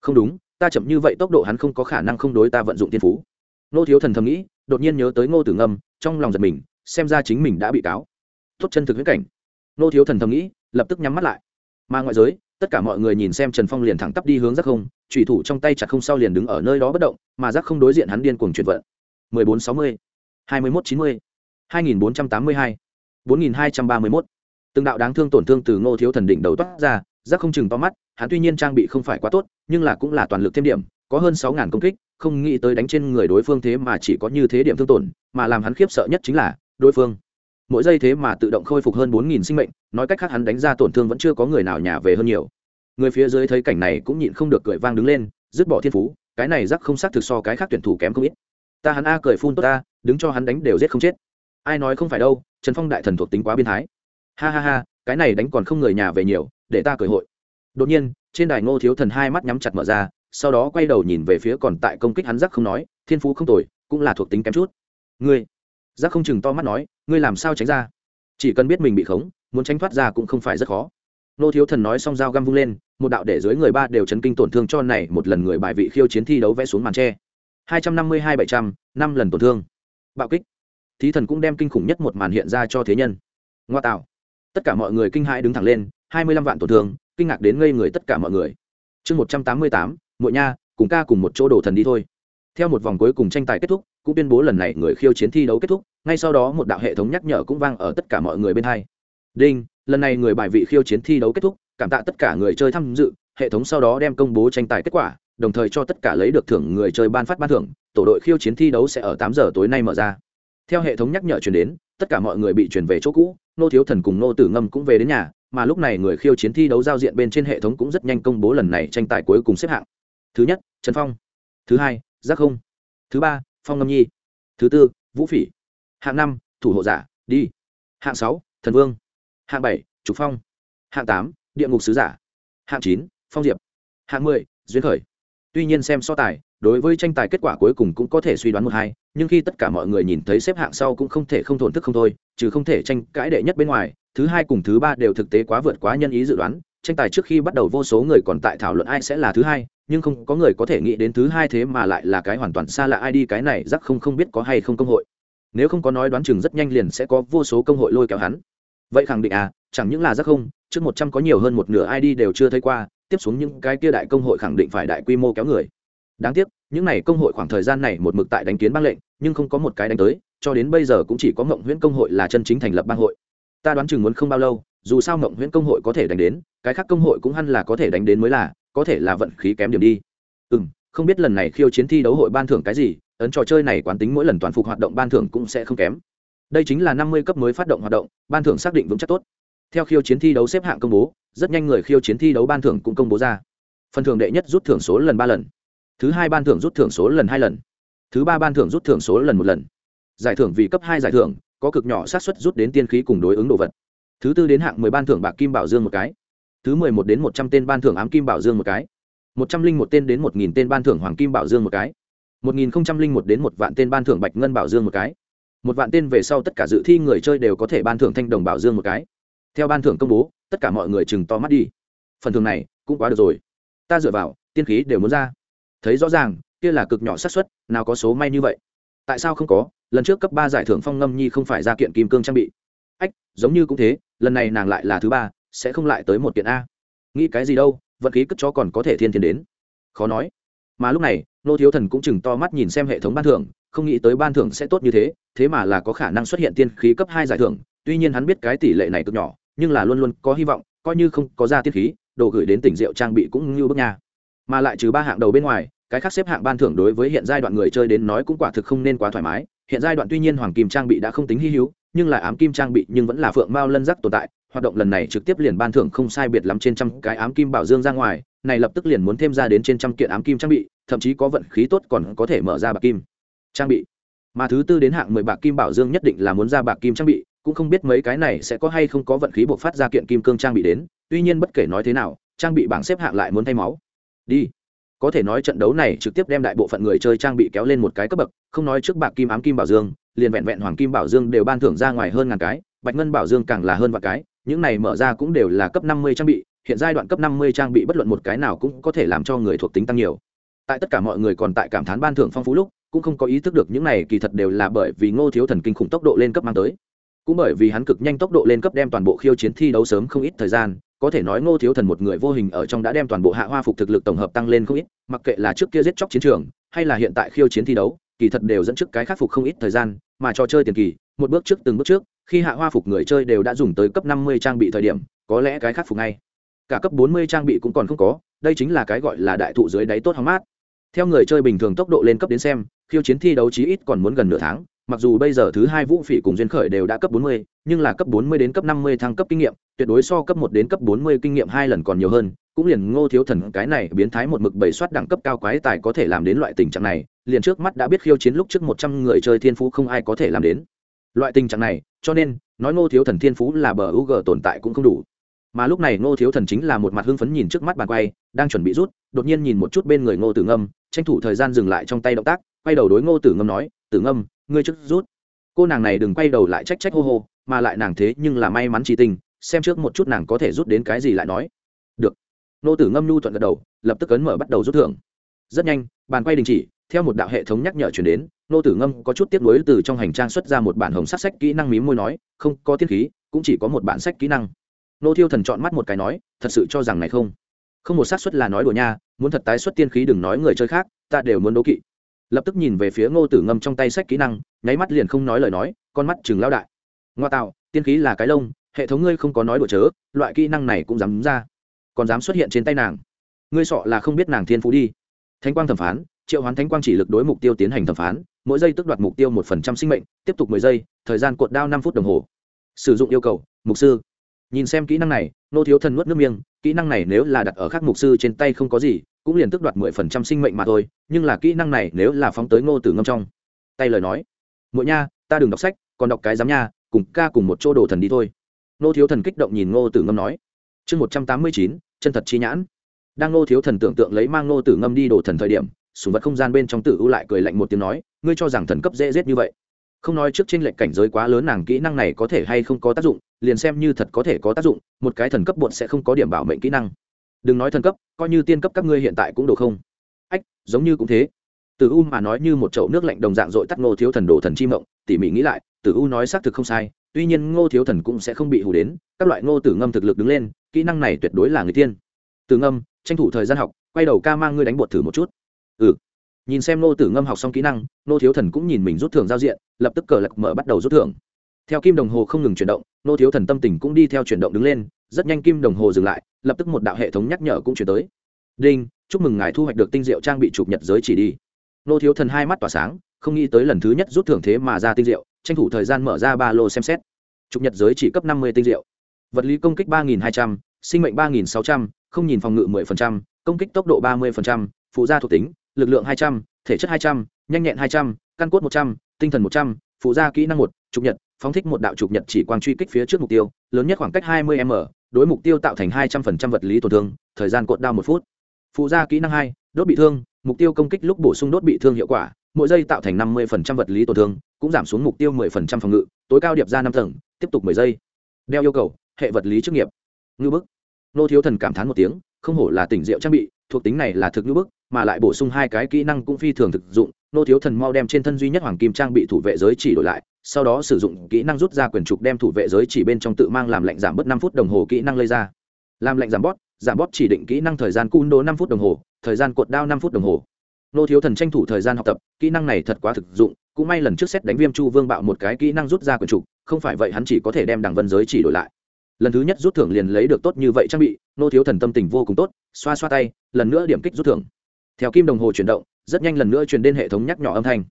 Speaker 1: Không đúng ta chậm như vậy tốc độ hắn không có khả năng không đối ta vận dụng tiên phú. Nô thiếu thần thầm nghĩ đột nhiên nhớ tới ngô tử ngâm trong lòng giật mình xem ra chính mình đã bị cáo. Tốt chân thực huyết cảnh. Nô thiếu thần thầm nghĩ lập tức nhắm mắt lại. Mà ngoại giới tất cả mọi người nhìn xem trần phong liền thẳng tắp đi hướng giác không thủy thủ trong tay chặt không sau liền đứng ở nơi đó bất động mà giác không đối diện hắn điên cuồng chuyển vận. 1460, 2190, 2482, 4231. từng đạo đáng thương tổn thương từ ngô thiếu thần đỉnh đầu toát ra giác không chừng to mắt, hắn tuy nhiên trang bị không phải quá tốt, nhưng là cũng là toàn lực thêm điểm, có hơn sáu ngàn công kích, không nghĩ tới đánh trên người đối phương thế mà chỉ có như thế điểm thương tổn, mà làm hắn khiếp sợ nhất chính là đối phương. Mỗi giây thế mà tự động khôi phục hơn bốn nghìn sinh mệnh, nói cách khác hắn đánh ra tổn thương vẫn chưa có người nào nhà về hơn nhiều. Người phía dưới thấy cảnh này cũng nhịn không được cười vang đứng lên, dứt bỏ thiên phú, cái này rắc không xác thực so cái khác tuyển thủ kém không ít. Ta hắn a cười phun tốt ta, đứng cho hắn đánh đều giết không chết ai nói không phải đâu, trần phong đại thần thuộc tính quá biên thái. Ha ha ha, cái này đánh còn không người nhà về nhiều, để ta cười hội. Đột nhiên, trên đài ngô thiếu thần hai mắt nhắm chặt mở ra, sau đó quay đầu nhìn về phía còn tại công kích hắn giác không nói, thiên phú không tồi, cũng là thuộc tính kém chút. Ngươi, giác không chừng to mắt nói, ngươi làm sao tránh ra? Chỉ cần biết mình bị khống, muốn tránh thoát ra cũng không phải rất khó. Nô thiếu thần nói xong dao găm vung lên, một đạo để dưới người ba đều chấn kinh tổn thương cho này một lần người bài vị khiêu chiến thi đấu vẽ xuống màn tre. Hai trăm năm mươi hai bảy trăm, năm lần tổn thương. Bạo kích thí thần cũng đem kinh khủng nhất một màn hiện ra cho thế nhân. Ngoa tạo. Tất cả mọi người kinh hãi đứng thẳng lên, hai mươi lăm vạn tổn thương, kinh ngạc đến ngây người tất cả mọi người. Chương một trăm tám mươi tám mỗi nha, cùng ca cùng một chỗ đổ thần đi thôi. Theo một vòng cuối cùng tranh tài kết thúc, cũng tuyên bố lần này người khiêu chiến thi đấu kết thúc, ngay sau đó một đạo hệ thống nhắc nhở cũng vang ở tất cả mọi người bên hai. Đinh, lần này người bài vị khiêu chiến thi đấu kết thúc, cảm tạ tất cả người chơi tham dự, hệ thống sau đó đem công bố tranh tài kết quả, đồng thời cho tất cả lấy được thưởng người chơi ban phát ban thưởng, tổ đội khiêu chiến thi đấu sẽ ở tám giờ tối nay mở ra theo hệ thống nhắc nhở chuyển đến, tất cả mọi người bị chuyển về chỗ cũ, nô thiếu thần cùng nô tử ngâm cũng về đến nhà, mà lúc này người khiêu chiến thi đấu giao diện bên trên hệ thống cũng rất nhanh công bố lần này tranh tài cuối cùng xếp hạng. Thứ nhất, trần phong. Thứ hai, giác không. Thứ ba, phong ngâm nhi. Thứ tư, vũ phỉ. Hạng năm, thủ hộ giả, đi. Hạng sáu, thần vương. Hạng bảy, trục phong. Hạng tám, địa ngục sứ giả. Hạng chín, phong diệp. Hạng mười, duyên khởi. Tuy nhiên xem so tài đối với tranh tài kết quả cuối cùng cũng có thể suy đoán một hai, nhưng khi tất cả mọi người nhìn thấy xếp hạng sau cũng không thể không thổn thức không thôi, chứ không thể tranh cãi đệ nhất bên ngoài, thứ hai cùng thứ ba đều thực tế quá vượt quá nhân ý dự đoán, tranh tài trước khi bắt đầu vô số người còn tại thảo luận ai sẽ là thứ hai, nhưng không có người có thể nghĩ đến thứ hai thế mà lại là cái hoàn toàn xa lạ ai đi, cái này rắc không không biết có hay không công hội. Nếu không có nói đoán chừng rất nhanh liền sẽ có vô số công hội lôi kéo hắn. Vậy khẳng định à chẳng những là rắc không, trước một trăm có nhiều hơn một nửa id đều chưa thấy qua, tiếp xuống những cái kia đại công hội khẳng định phải đại quy mô kéo người đáng tiếc, những n à y công hội khoảng thời gian này một mực tại đánh kiến bang lệnh, nhưng không có một cái đánh tới, cho đến bây giờ cũng chỉ có mộng nguyễn công hội là chân chính thành lập bang hội. Ta đoán chừng muốn không bao lâu, dù sao mộng nguyễn công hội có thể đánh đến, cái khác công hội cũng hẳn là có thể đánh đến mới là, có thể là vận khí kém điểm đi. Ừ m không biết lần này khiêu chiến thi đấu hội ban thưởng cái gì, ấn trò chơi này quán tính mỗi lần toàn phục hoạt động ban thưởng cũng sẽ không kém. Đây chính là năm mươi cấp mới phát động hoạt động, ban thưởng xác định vững chắc tốt. Theo khiêu chiến thi đấu xếp hạng công bố, rất nhanh người khiêu chiến thi đấu ban thưởng cũng công bố ra. Phần thưởng đệ nhất rút thưởng số lần ba lần thứ hai ban thưởng rút thưởng số lần hai lần. Thứ ba ban thưởng rút thưởng số lần một lần. Giải thưởng vì cấp hai giải thưởng, có cực nhỏ sát suất rút đến tiên khí cùng đối ứng đồ vật. Thứ tư đến hạng mười ban thưởng bạc kim bảo dương một cái. Thứ mười một đến một trăm tên ban thưởng ám kim bảo dương một cái. Một trăm linh một tên đến một nghìn tên ban thưởng hoàng kim bảo dương một cái. Một nghìn không trăm linh một đến một vạn tên ban thưởng bạch ngân bảo dương một cái. Một vạn tên về sau tất cả dự thi người chơi đều có thể ban thưởng thanh đồng bảo dương một cái. Theo ban thưởng công bố, tất cả mọi người chừng to mắt đi. Phần thưởng này cũng quá được rồi. Ta dựa vào, tiên khí đều muốn ra thấy rõ ràng, kia là cực nhỏ xác suất, nào có số may như vậy? Tại sao không có? Lần trước cấp ba giải thưởng phong ngâm nhi không phải ra kiện kim cương trang bị. Ách, giống như cũng thế, lần này nàng lại là thứ ba, sẽ không lại tới một kiện a. Nghĩ cái gì đâu, vật khí cất cho còn có thể thiên thiên đến. Khó nói. Mà lúc này, nô thiếu thần cũng chừng to mắt nhìn xem hệ thống ban thưởng, không nghĩ tới ban thưởng sẽ tốt như thế thế mà là có khả năng xuất hiện tiên khí cấp hai giải thưởng. Tuy nhiên hắn biết cái tỷ lệ này cực nhỏ, nhưng là luôn luôn có hy vọng, coi như không có ra tiên khí, đồ gửi đến tỉnh rượu trang bị cũng như bước nha mà lại trừ ba hạng đầu bên ngoài, cái khác xếp hạng ban thưởng đối với hiện giai đoạn người chơi đến nói cũng quả thực không nên quá thoải mái. Hiện giai đoạn tuy nhiên hoàng kim trang bị đã không tính hy hữu, nhưng là ám kim trang bị nhưng vẫn là phượng mao lân giác tồn tại, hoạt động lần này trực tiếp liền ban thưởng không sai biệt lắm trên trăm cái ám kim bảo dương ra ngoài, này lập tức liền muốn thêm ra đến trên trăm kiện ám kim trang bị, thậm chí có vận khí tốt còn có thể mở ra bạc kim trang bị. Mà thứ tư đến hạng mười bạc kim bảo dương nhất định là muốn ra bạc kim trang bị, cũng không biết mấy cái này sẽ có hay không có vận khí buộc phát ra kiện kim cương trang bị đến, tuy nhiên bất kể nói thế nào, trang bị bảng xếp hạng lại muốn thay máu đi. Có thể nói trận đấu này trực tiếp đem đại bộ phận người chơi trang bị kéo lên một cái cấp bậc, không nói trước bạc kim ám kim bảo dương, liền vẹn vẹn hoàng kim bảo dương đều ban thưởng ra ngoài hơn ngàn cái, bạch ngân bảo dương càng là hơn vạn cái, những này mở ra cũng đều là cấp năm mươi trang bị, hiện giai đoạn cấp năm mươi trang bị bất luận một cái nào cũng có thể làm cho người thuộc tính tăng nhiều. Tại tất cả mọi người còn tại cảm thán ban thưởng phong phú lúc, cũng không có ý thức được những này kỳ thật đều là bởi vì ngô thiếu thần kinh khủng tốc độ lên cấp mang tới. Cũng bởi vì hắn cực nhanh tốc độ lên cấp đem toàn bộ khiêu chiến thi đấu sớm không ít thời gian có thể nói ngô thiếu thần một người vô hình ở trong đã đem toàn bộ hạ hoa phục thực lực tổng hợp tăng lên không ít, mặc kệ là trước kia giết chóc chiến trường, hay là hiện tại khiêu chiến thi đấu, kỳ thật đều dẫn trước cái khắc phục không ít thời gian, mà trò chơi tiền kỳ, một bước trước từng bước trước, khi hạ hoa phục người chơi đều đã dùng tới cấp năm mươi trang bị thời điểm, có lẽ cái khắc phục ngay. Cả cấp bốn mươi trang bị cũng còn không có, đây chính là cái gọi là đại thụ dưới đáy tốt hóng mát. Theo người chơi bình thường tốc độ lên cấp đến xem, khiêu chiến thi đấu chí ít còn muốn gần nửa tháng mặc dù bây giờ thứ hai vũ phỉ cùng duyên khởi đều đã cấp 40, nhưng là cấp 40 đến cấp 50 thăng cấp kinh nghiệm, tuyệt đối so cấp 1 đến cấp 40 kinh nghiệm hai lần còn nhiều hơn, cũng liền Ngô Thiếu Thần cái này biến thái một mực bảy soát đẳng cấp cao quái tài có thể làm đến loại tình trạng này, liền trước mắt đã biết khiêu chiến lúc trước 100 người chơi thiên phú không ai có thể làm đến. Loại tình trạng này, cho nên, nói Ngô Thiếu Thần thiên phú là bờ UG tồn tại cũng không đủ. Mà lúc này Ngô Thiếu Thần chính là một mặt hưng phấn nhìn trước mắt bàn quay, đang chuẩn bị rút, đột nhiên nhìn một chút bên người Ngô Tử Ngâm, tranh thủ thời gian dừng lại trong tay động tác, quay đầu đối Ngô Tử Ngâm nói, "Tử Ngâm, ngươi trước rút." cô nàng này đừng quay đầu lại trách trách hô hô, mà lại nàng thế nhưng là may mắn chi tình, xem trước một chút nàng có thể rút đến cái gì lại nói. Được. Nô tử ngâm nhu thuận gật đầu, lập tức ấn mở bắt đầu rút thưởng. Rất nhanh, bàn quay đình chỉ, theo một đạo hệ thống nhắc nhở chuyển đến, nô tử ngâm có chút tiếp nối từ trong hành trang xuất ra một bản hồng sắc sách kỹ năng mím môi nói, không có tiết khí, cũng chỉ có một bản sách kỹ năng. Nô thiêu thần chọn mắt một cái nói, thật sự cho rằng này không? Không một xác suất là nói đùa nha, muốn thật tái xuất tiên khí đừng nói người chơi khác, ta đều muốn đố kỵ lập tức nhìn về phía ngô tử ngâm trong tay sách kỹ năng, nháy mắt liền không nói lời nói, con mắt chừng lao đại. Ngoa tạo, tiên khí là cái lông, hệ thống ngươi không có nói đùa chớ, loại kỹ năng này cũng dám ra. Còn dám xuất hiện trên tay nàng. Ngươi sọ là không biết nàng thiên phú đi. Thánh quang thẩm phán, triệu hoán thánh quang chỉ lực đối mục tiêu tiến hành thẩm phán, mỗi giây tức đoạt mục tiêu một phần trăm sinh mệnh, tiếp tục mười giây, thời gian cuộn đao năm phút đồng hồ. Sử dụng yêu cầu, mục sư. Nhìn xem kỹ năng này, nô thiếu thần nuốt nước miếng, kỹ năng này nếu là đặt ở khác mục sư trên tay không có gì cũng liền tức đoạt mười phần trăm sinh mệnh mà thôi, nhưng là kỹ năng này nếu là phóng tới ngô tử ngâm trong, tay lời nói mỗi nha, ta đừng đọc sách, còn đọc cái giám nha, cùng ca cùng một chỗ đồ thần đi thôi. Nô thiếu thần kích động nhìn ngô tử ngâm nói, chương một trăm tám mươi chín, chân thật chi nhãn. Đang ngô thiếu thần tưởng tượng lấy mang ngô tử ngâm đi đồ thần thời điểm, sùng vật không gian bên trong tử ưu lại cười lạnh một tiếng nói, ngươi cho rằng thần cấp dễ giết như vậy? Không nói trước trên lệnh cảnh giới quá lớn nàng kỹ năng này có thể hay không có tác dụng, liền xem như thật có thể có tác dụng, một cái thần cấp bột sẽ không có điểm bảo mệnh kỹ năng đừng nói thần cấp, coi như tiên cấp các ngươi hiện tại cũng đồ không. Ách, giống như cũng thế. Từ u mà nói như một chậu nước lạnh đồng dạng dội tắt ngô thiếu thần đồ thần chi mộng, tỉ mỉ nghĩ lại, từ u nói xác thực không sai, tuy nhiên ngô thiếu thần cũng sẽ không bị hù đến, các loại ngô tử ngâm thực lực đứng lên, kỹ năng này tuyệt đối là người tiên. Từ ngâm, tranh thủ thời gian học, quay đầu ca mang ngươi đánh bột thử một chút. Ừ. Nhìn xem ngô tử ngâm học xong kỹ năng, ngô thiếu thần cũng nhìn mình rút thưởng giao diện, lập tức cờ lạc mở bắt đầu rút thưởng. Theo kim đồng hồ không ngừng chuyển động, ngô thiếu thần tâm tình cũng đi theo chuyển động đứng lên rất nhanh kim đồng hồ dừng lại, lập tức một đạo hệ thống nhắc nhở cũng chuyển tới. Đinh, chúc mừng ngài thu hoạch được tinh diệu trang bị chụp nhật giới chỉ đi. Nô thiếu thần hai mắt tỏa sáng, không nghĩ tới lần thứ nhất rút thưởng thế mà ra tinh diệu, tranh thủ thời gian mở ra ba lô xem xét. Chụp nhật giới chỉ cấp năm mươi tinh diệu. Vật lý công kích ba nghìn hai trăm, sinh mệnh ba nghìn sáu trăm, không nhìn phòng ngự mười phần trăm, công kích tốc độ ba mươi phần trăm, phụ gia thuộc tính, lực lượng hai trăm, thể chất hai trăm, nhanh nhẹn hai trăm, căn cốt một trăm, tinh thần một trăm, phụ gia kỹ năng một, chụp nhật, phóng thích một đạo chụp nhật chỉ quang truy kích phía trước mục tiêu, lớn nhất khoảng cách hai mươi m đối mục tiêu tạo thành hai trăm linh vật lý tổn thương, thời gian cột đao một phút. Phụ gia kỹ năng hai, đốt bị thương, mục tiêu công kích lúc bổ sung đốt bị thương hiệu quả, mỗi giây tạo thành năm mươi vật lý tổn thương, cũng giảm xuống mục tiêu 10% phòng ngự, tối cao điệp ra năm tầng, tiếp tục mười giây. Đeo yêu cầu, hệ vật lý chức nghiệp. Ngư bức. Nô thiếu thần cảm thán một tiếng, không hổ là tỉnh rượu trang bị, thuộc tính này là thực ngư bức, mà lại bổ sung hai cái kỹ năng cũng phi thường thực dụng nô thiếu thần mau đem trên thân duy nhất hoàng kim trang bị thủ vệ giới chỉ đổi lại, sau đó sử dụng kỹ năng rút ra quyền trục đem thủ vệ giới chỉ bên trong tự mang làm lệnh giảm bớt năm phút đồng hồ kỹ năng lây ra. Làm lệnh giảm bót giảm bót chỉ định kỹ năng thời gian cun đố năm phút đồng hồ, thời gian cột đao năm phút đồng hồ. Nô thiếu thần tranh thủ thời gian học tập, kỹ năng này thật quá thực dụng, cũng may lần trước xét đánh viêm chu vương bạo một cái kỹ năng rút ra quyền trục, không phải vậy hắn chỉ có thể đem đằng vân giới chỉ đổi lại. Lần thứ nhất rút thưởng liền lấy được tốt như vậy trang bị, nô thiếu thần tâm tình vô cùng tốt, xoa xoa tay, lần nữa điểm kích rút thưởng. Theo kim đồng hồ chuyển động rất nhanh lần nữa truyền đến hệ thống nhắc nhỏ âm thanh.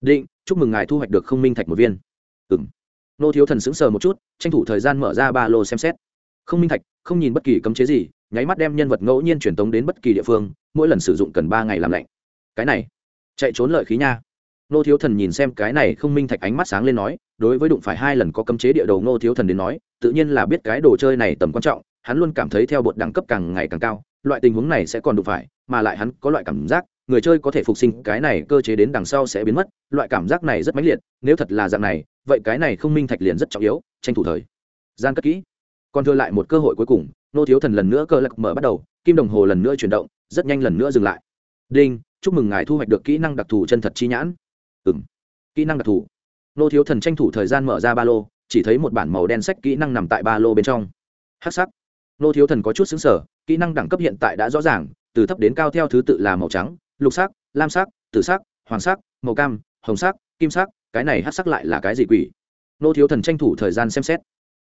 Speaker 1: Định, chúc mừng ngài thu hoạch được không minh thạch một viên. Ừ nô thiếu thần sững sờ một chút, tranh thủ thời gian mở ra ba lô xem xét. Không minh thạch, không nhìn bất kỳ cấm chế gì, nháy mắt đem nhân vật ngẫu nhiên truyền tống đến bất kỳ địa phương, mỗi lần sử dụng cần ba ngày làm lạnh. Cái này, chạy trốn lợi khí nha. Nô thiếu thần nhìn xem cái này không minh thạch ánh mắt sáng lên nói, đối với đụng phải hai lần có cấm chế địa đầu nô thiếu thần đến nói, tự nhiên là biết cái đồ chơi này tầm quan trọng, hắn luôn cảm thấy theo bột đẳng cấp càng ngày càng cao, loại tình huống này sẽ còn đụng phải, mà lại hắn có loại cảm giác người chơi có thể phục sinh, cái này cơ chế đến đằng sau sẽ biến mất, loại cảm giác này rất mãnh liệt, nếu thật là dạng này, vậy cái này không minh thạch liền rất trọng yếu, tranh thủ thời gian cất kỹ. Còn thừa lại một cơ hội cuối cùng, nô thiếu thần lần nữa cơ lạc mở bắt đầu, kim đồng hồ lần nữa chuyển động, rất nhanh lần nữa dừng lại. Đinh, chúc mừng ngài thu hoạch được kỹ năng đặc thù chân thật chi nhãn. Ừ m kỹ năng đặc thù. Nô thiếu thần tranh thủ thời gian mở ra ba lô, chỉ thấy một bản màu đen sách kỹ năng nằm tại ba lô bên trong. Hát sắc. Nô thiếu thần có chút xứng sở kỹ năng đẳng cấp hiện tại đã rõ ràng, từ thấp đến cao theo thứ tự là màu trắng lục sắc lam sắc tử sắc hoàng sắc màu cam hồng sắc kim sắc cái này hát sắc lại là cái gì quỷ? Nô thiếu thần tranh thủ thời gian xem xét.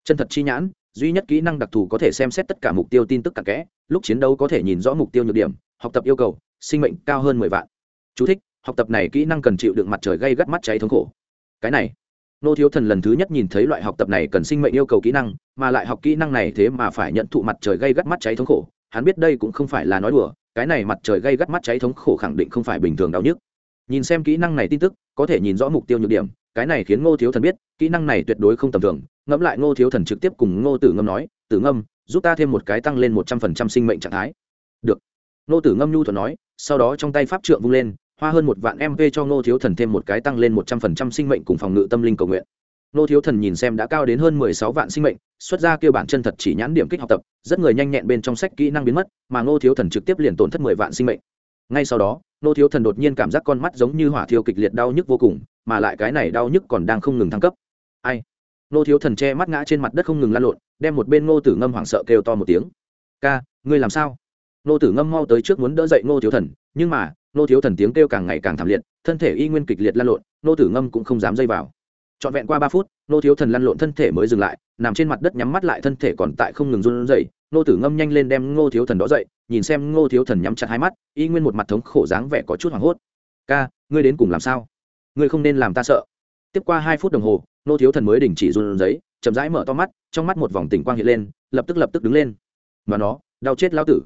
Speaker 1: Chân thật chi nhãn duy nhất kỹ năng đặc thù có thể xem xét tất cả mục tiêu tin tức cặn kẽ lúc chiến đấu có thể nhìn rõ mục tiêu nhược điểm học tập yêu cầu sinh mệnh cao hơn mười vạn. Chú thích, học tập này kỹ năng cần chịu đựng mặt trời gây gắt mắt cháy thống khổ. Cái này nô thiếu thần lần thứ nhất nhìn thấy loại học tập này cần sinh mệnh yêu cầu kỹ năng mà lại học kỹ năng này thế mà phải nhận thụ mặt trời gây gắt mắt cháy thống khổ hắn biết đây cũng không phải là nói đùa cái này mặt trời gây gắt mắt cháy thống khổ khẳng định không phải bình thường đau nhức. Nhìn xem kỹ năng này tin tức, có thể nhìn rõ mục tiêu nhược điểm, cái này khiến ngô thiếu thần biết, kỹ năng này tuyệt đối không tầm thường. Ngẫm lại ngô thiếu thần trực tiếp cùng ngô tử ngâm nói, tử ngâm, giúp ta thêm một cái tăng lên một trăm phần trăm sinh mệnh trạng thái. Được. Ngô tử ngâm nhu thuận nói, sau đó trong tay pháp trượng vung lên, hoa hơn một vạn mv cho ngô thiếu thần thêm một cái tăng lên một trăm phần trăm sinh mệnh cùng phòng ngự tâm linh cầu nguyện nô thiếu thần nhìn xem đã cao đến hơn mười sáu vạn sinh mệnh, xuất ra kêu bản chân thật chỉ nhãn điểm kích học tập, rất người nhanh nhẹn bên trong sách kỹ năng biến mất, mà Nô thiếu thần trực tiếp liền tổn thất mười vạn sinh mệnh. Ngay sau đó, nô thiếu thần đột nhiên cảm giác con mắt giống như hỏa thiêu kịch liệt đau nhức vô cùng, mà lại cái này đau nhức còn đang không ngừng thăng cấp. Ai? Nô thiếu thần che mắt ngã trên mặt đất không ngừng lan lộn, đem một bên ngô tử ngâm hoảng sợ kêu to một tiếng. Ca, ngươi làm sao? Nô tử ngâm mau tới trước muốn đỡ dậy ngô thiếu thần, nhưng mà nô thiếu thần tiếng kêu càng ngày càng thảm liệt, thân thể y nguyên kịch liệt lan lộn nô tử ngâm cũng không dám dây vào trọn vẹn qua ba phút, nô thiếu thần lăn lộn thân thể mới dừng lại, nằm trên mặt đất nhắm mắt lại thân thể còn tại không ngừng run rẩy. Nô tử ngâm nhanh lên đem ngô thiếu thần đó dậy, nhìn xem ngô thiếu thần nhắm chặt hai mắt, y nguyên một mặt thống khổ dáng vẻ có chút hoảng hốt. Ca, ngươi đến cùng làm sao? Ngươi không nên làm ta sợ. Tiếp qua hai phút đồng hồ, nô thiếu thần mới đình chỉ run giấy chậm rãi mở to mắt, trong mắt một vòng tỉnh quang hiện lên, lập tức lập tức đứng lên. Mà nó, đau chết lao tử.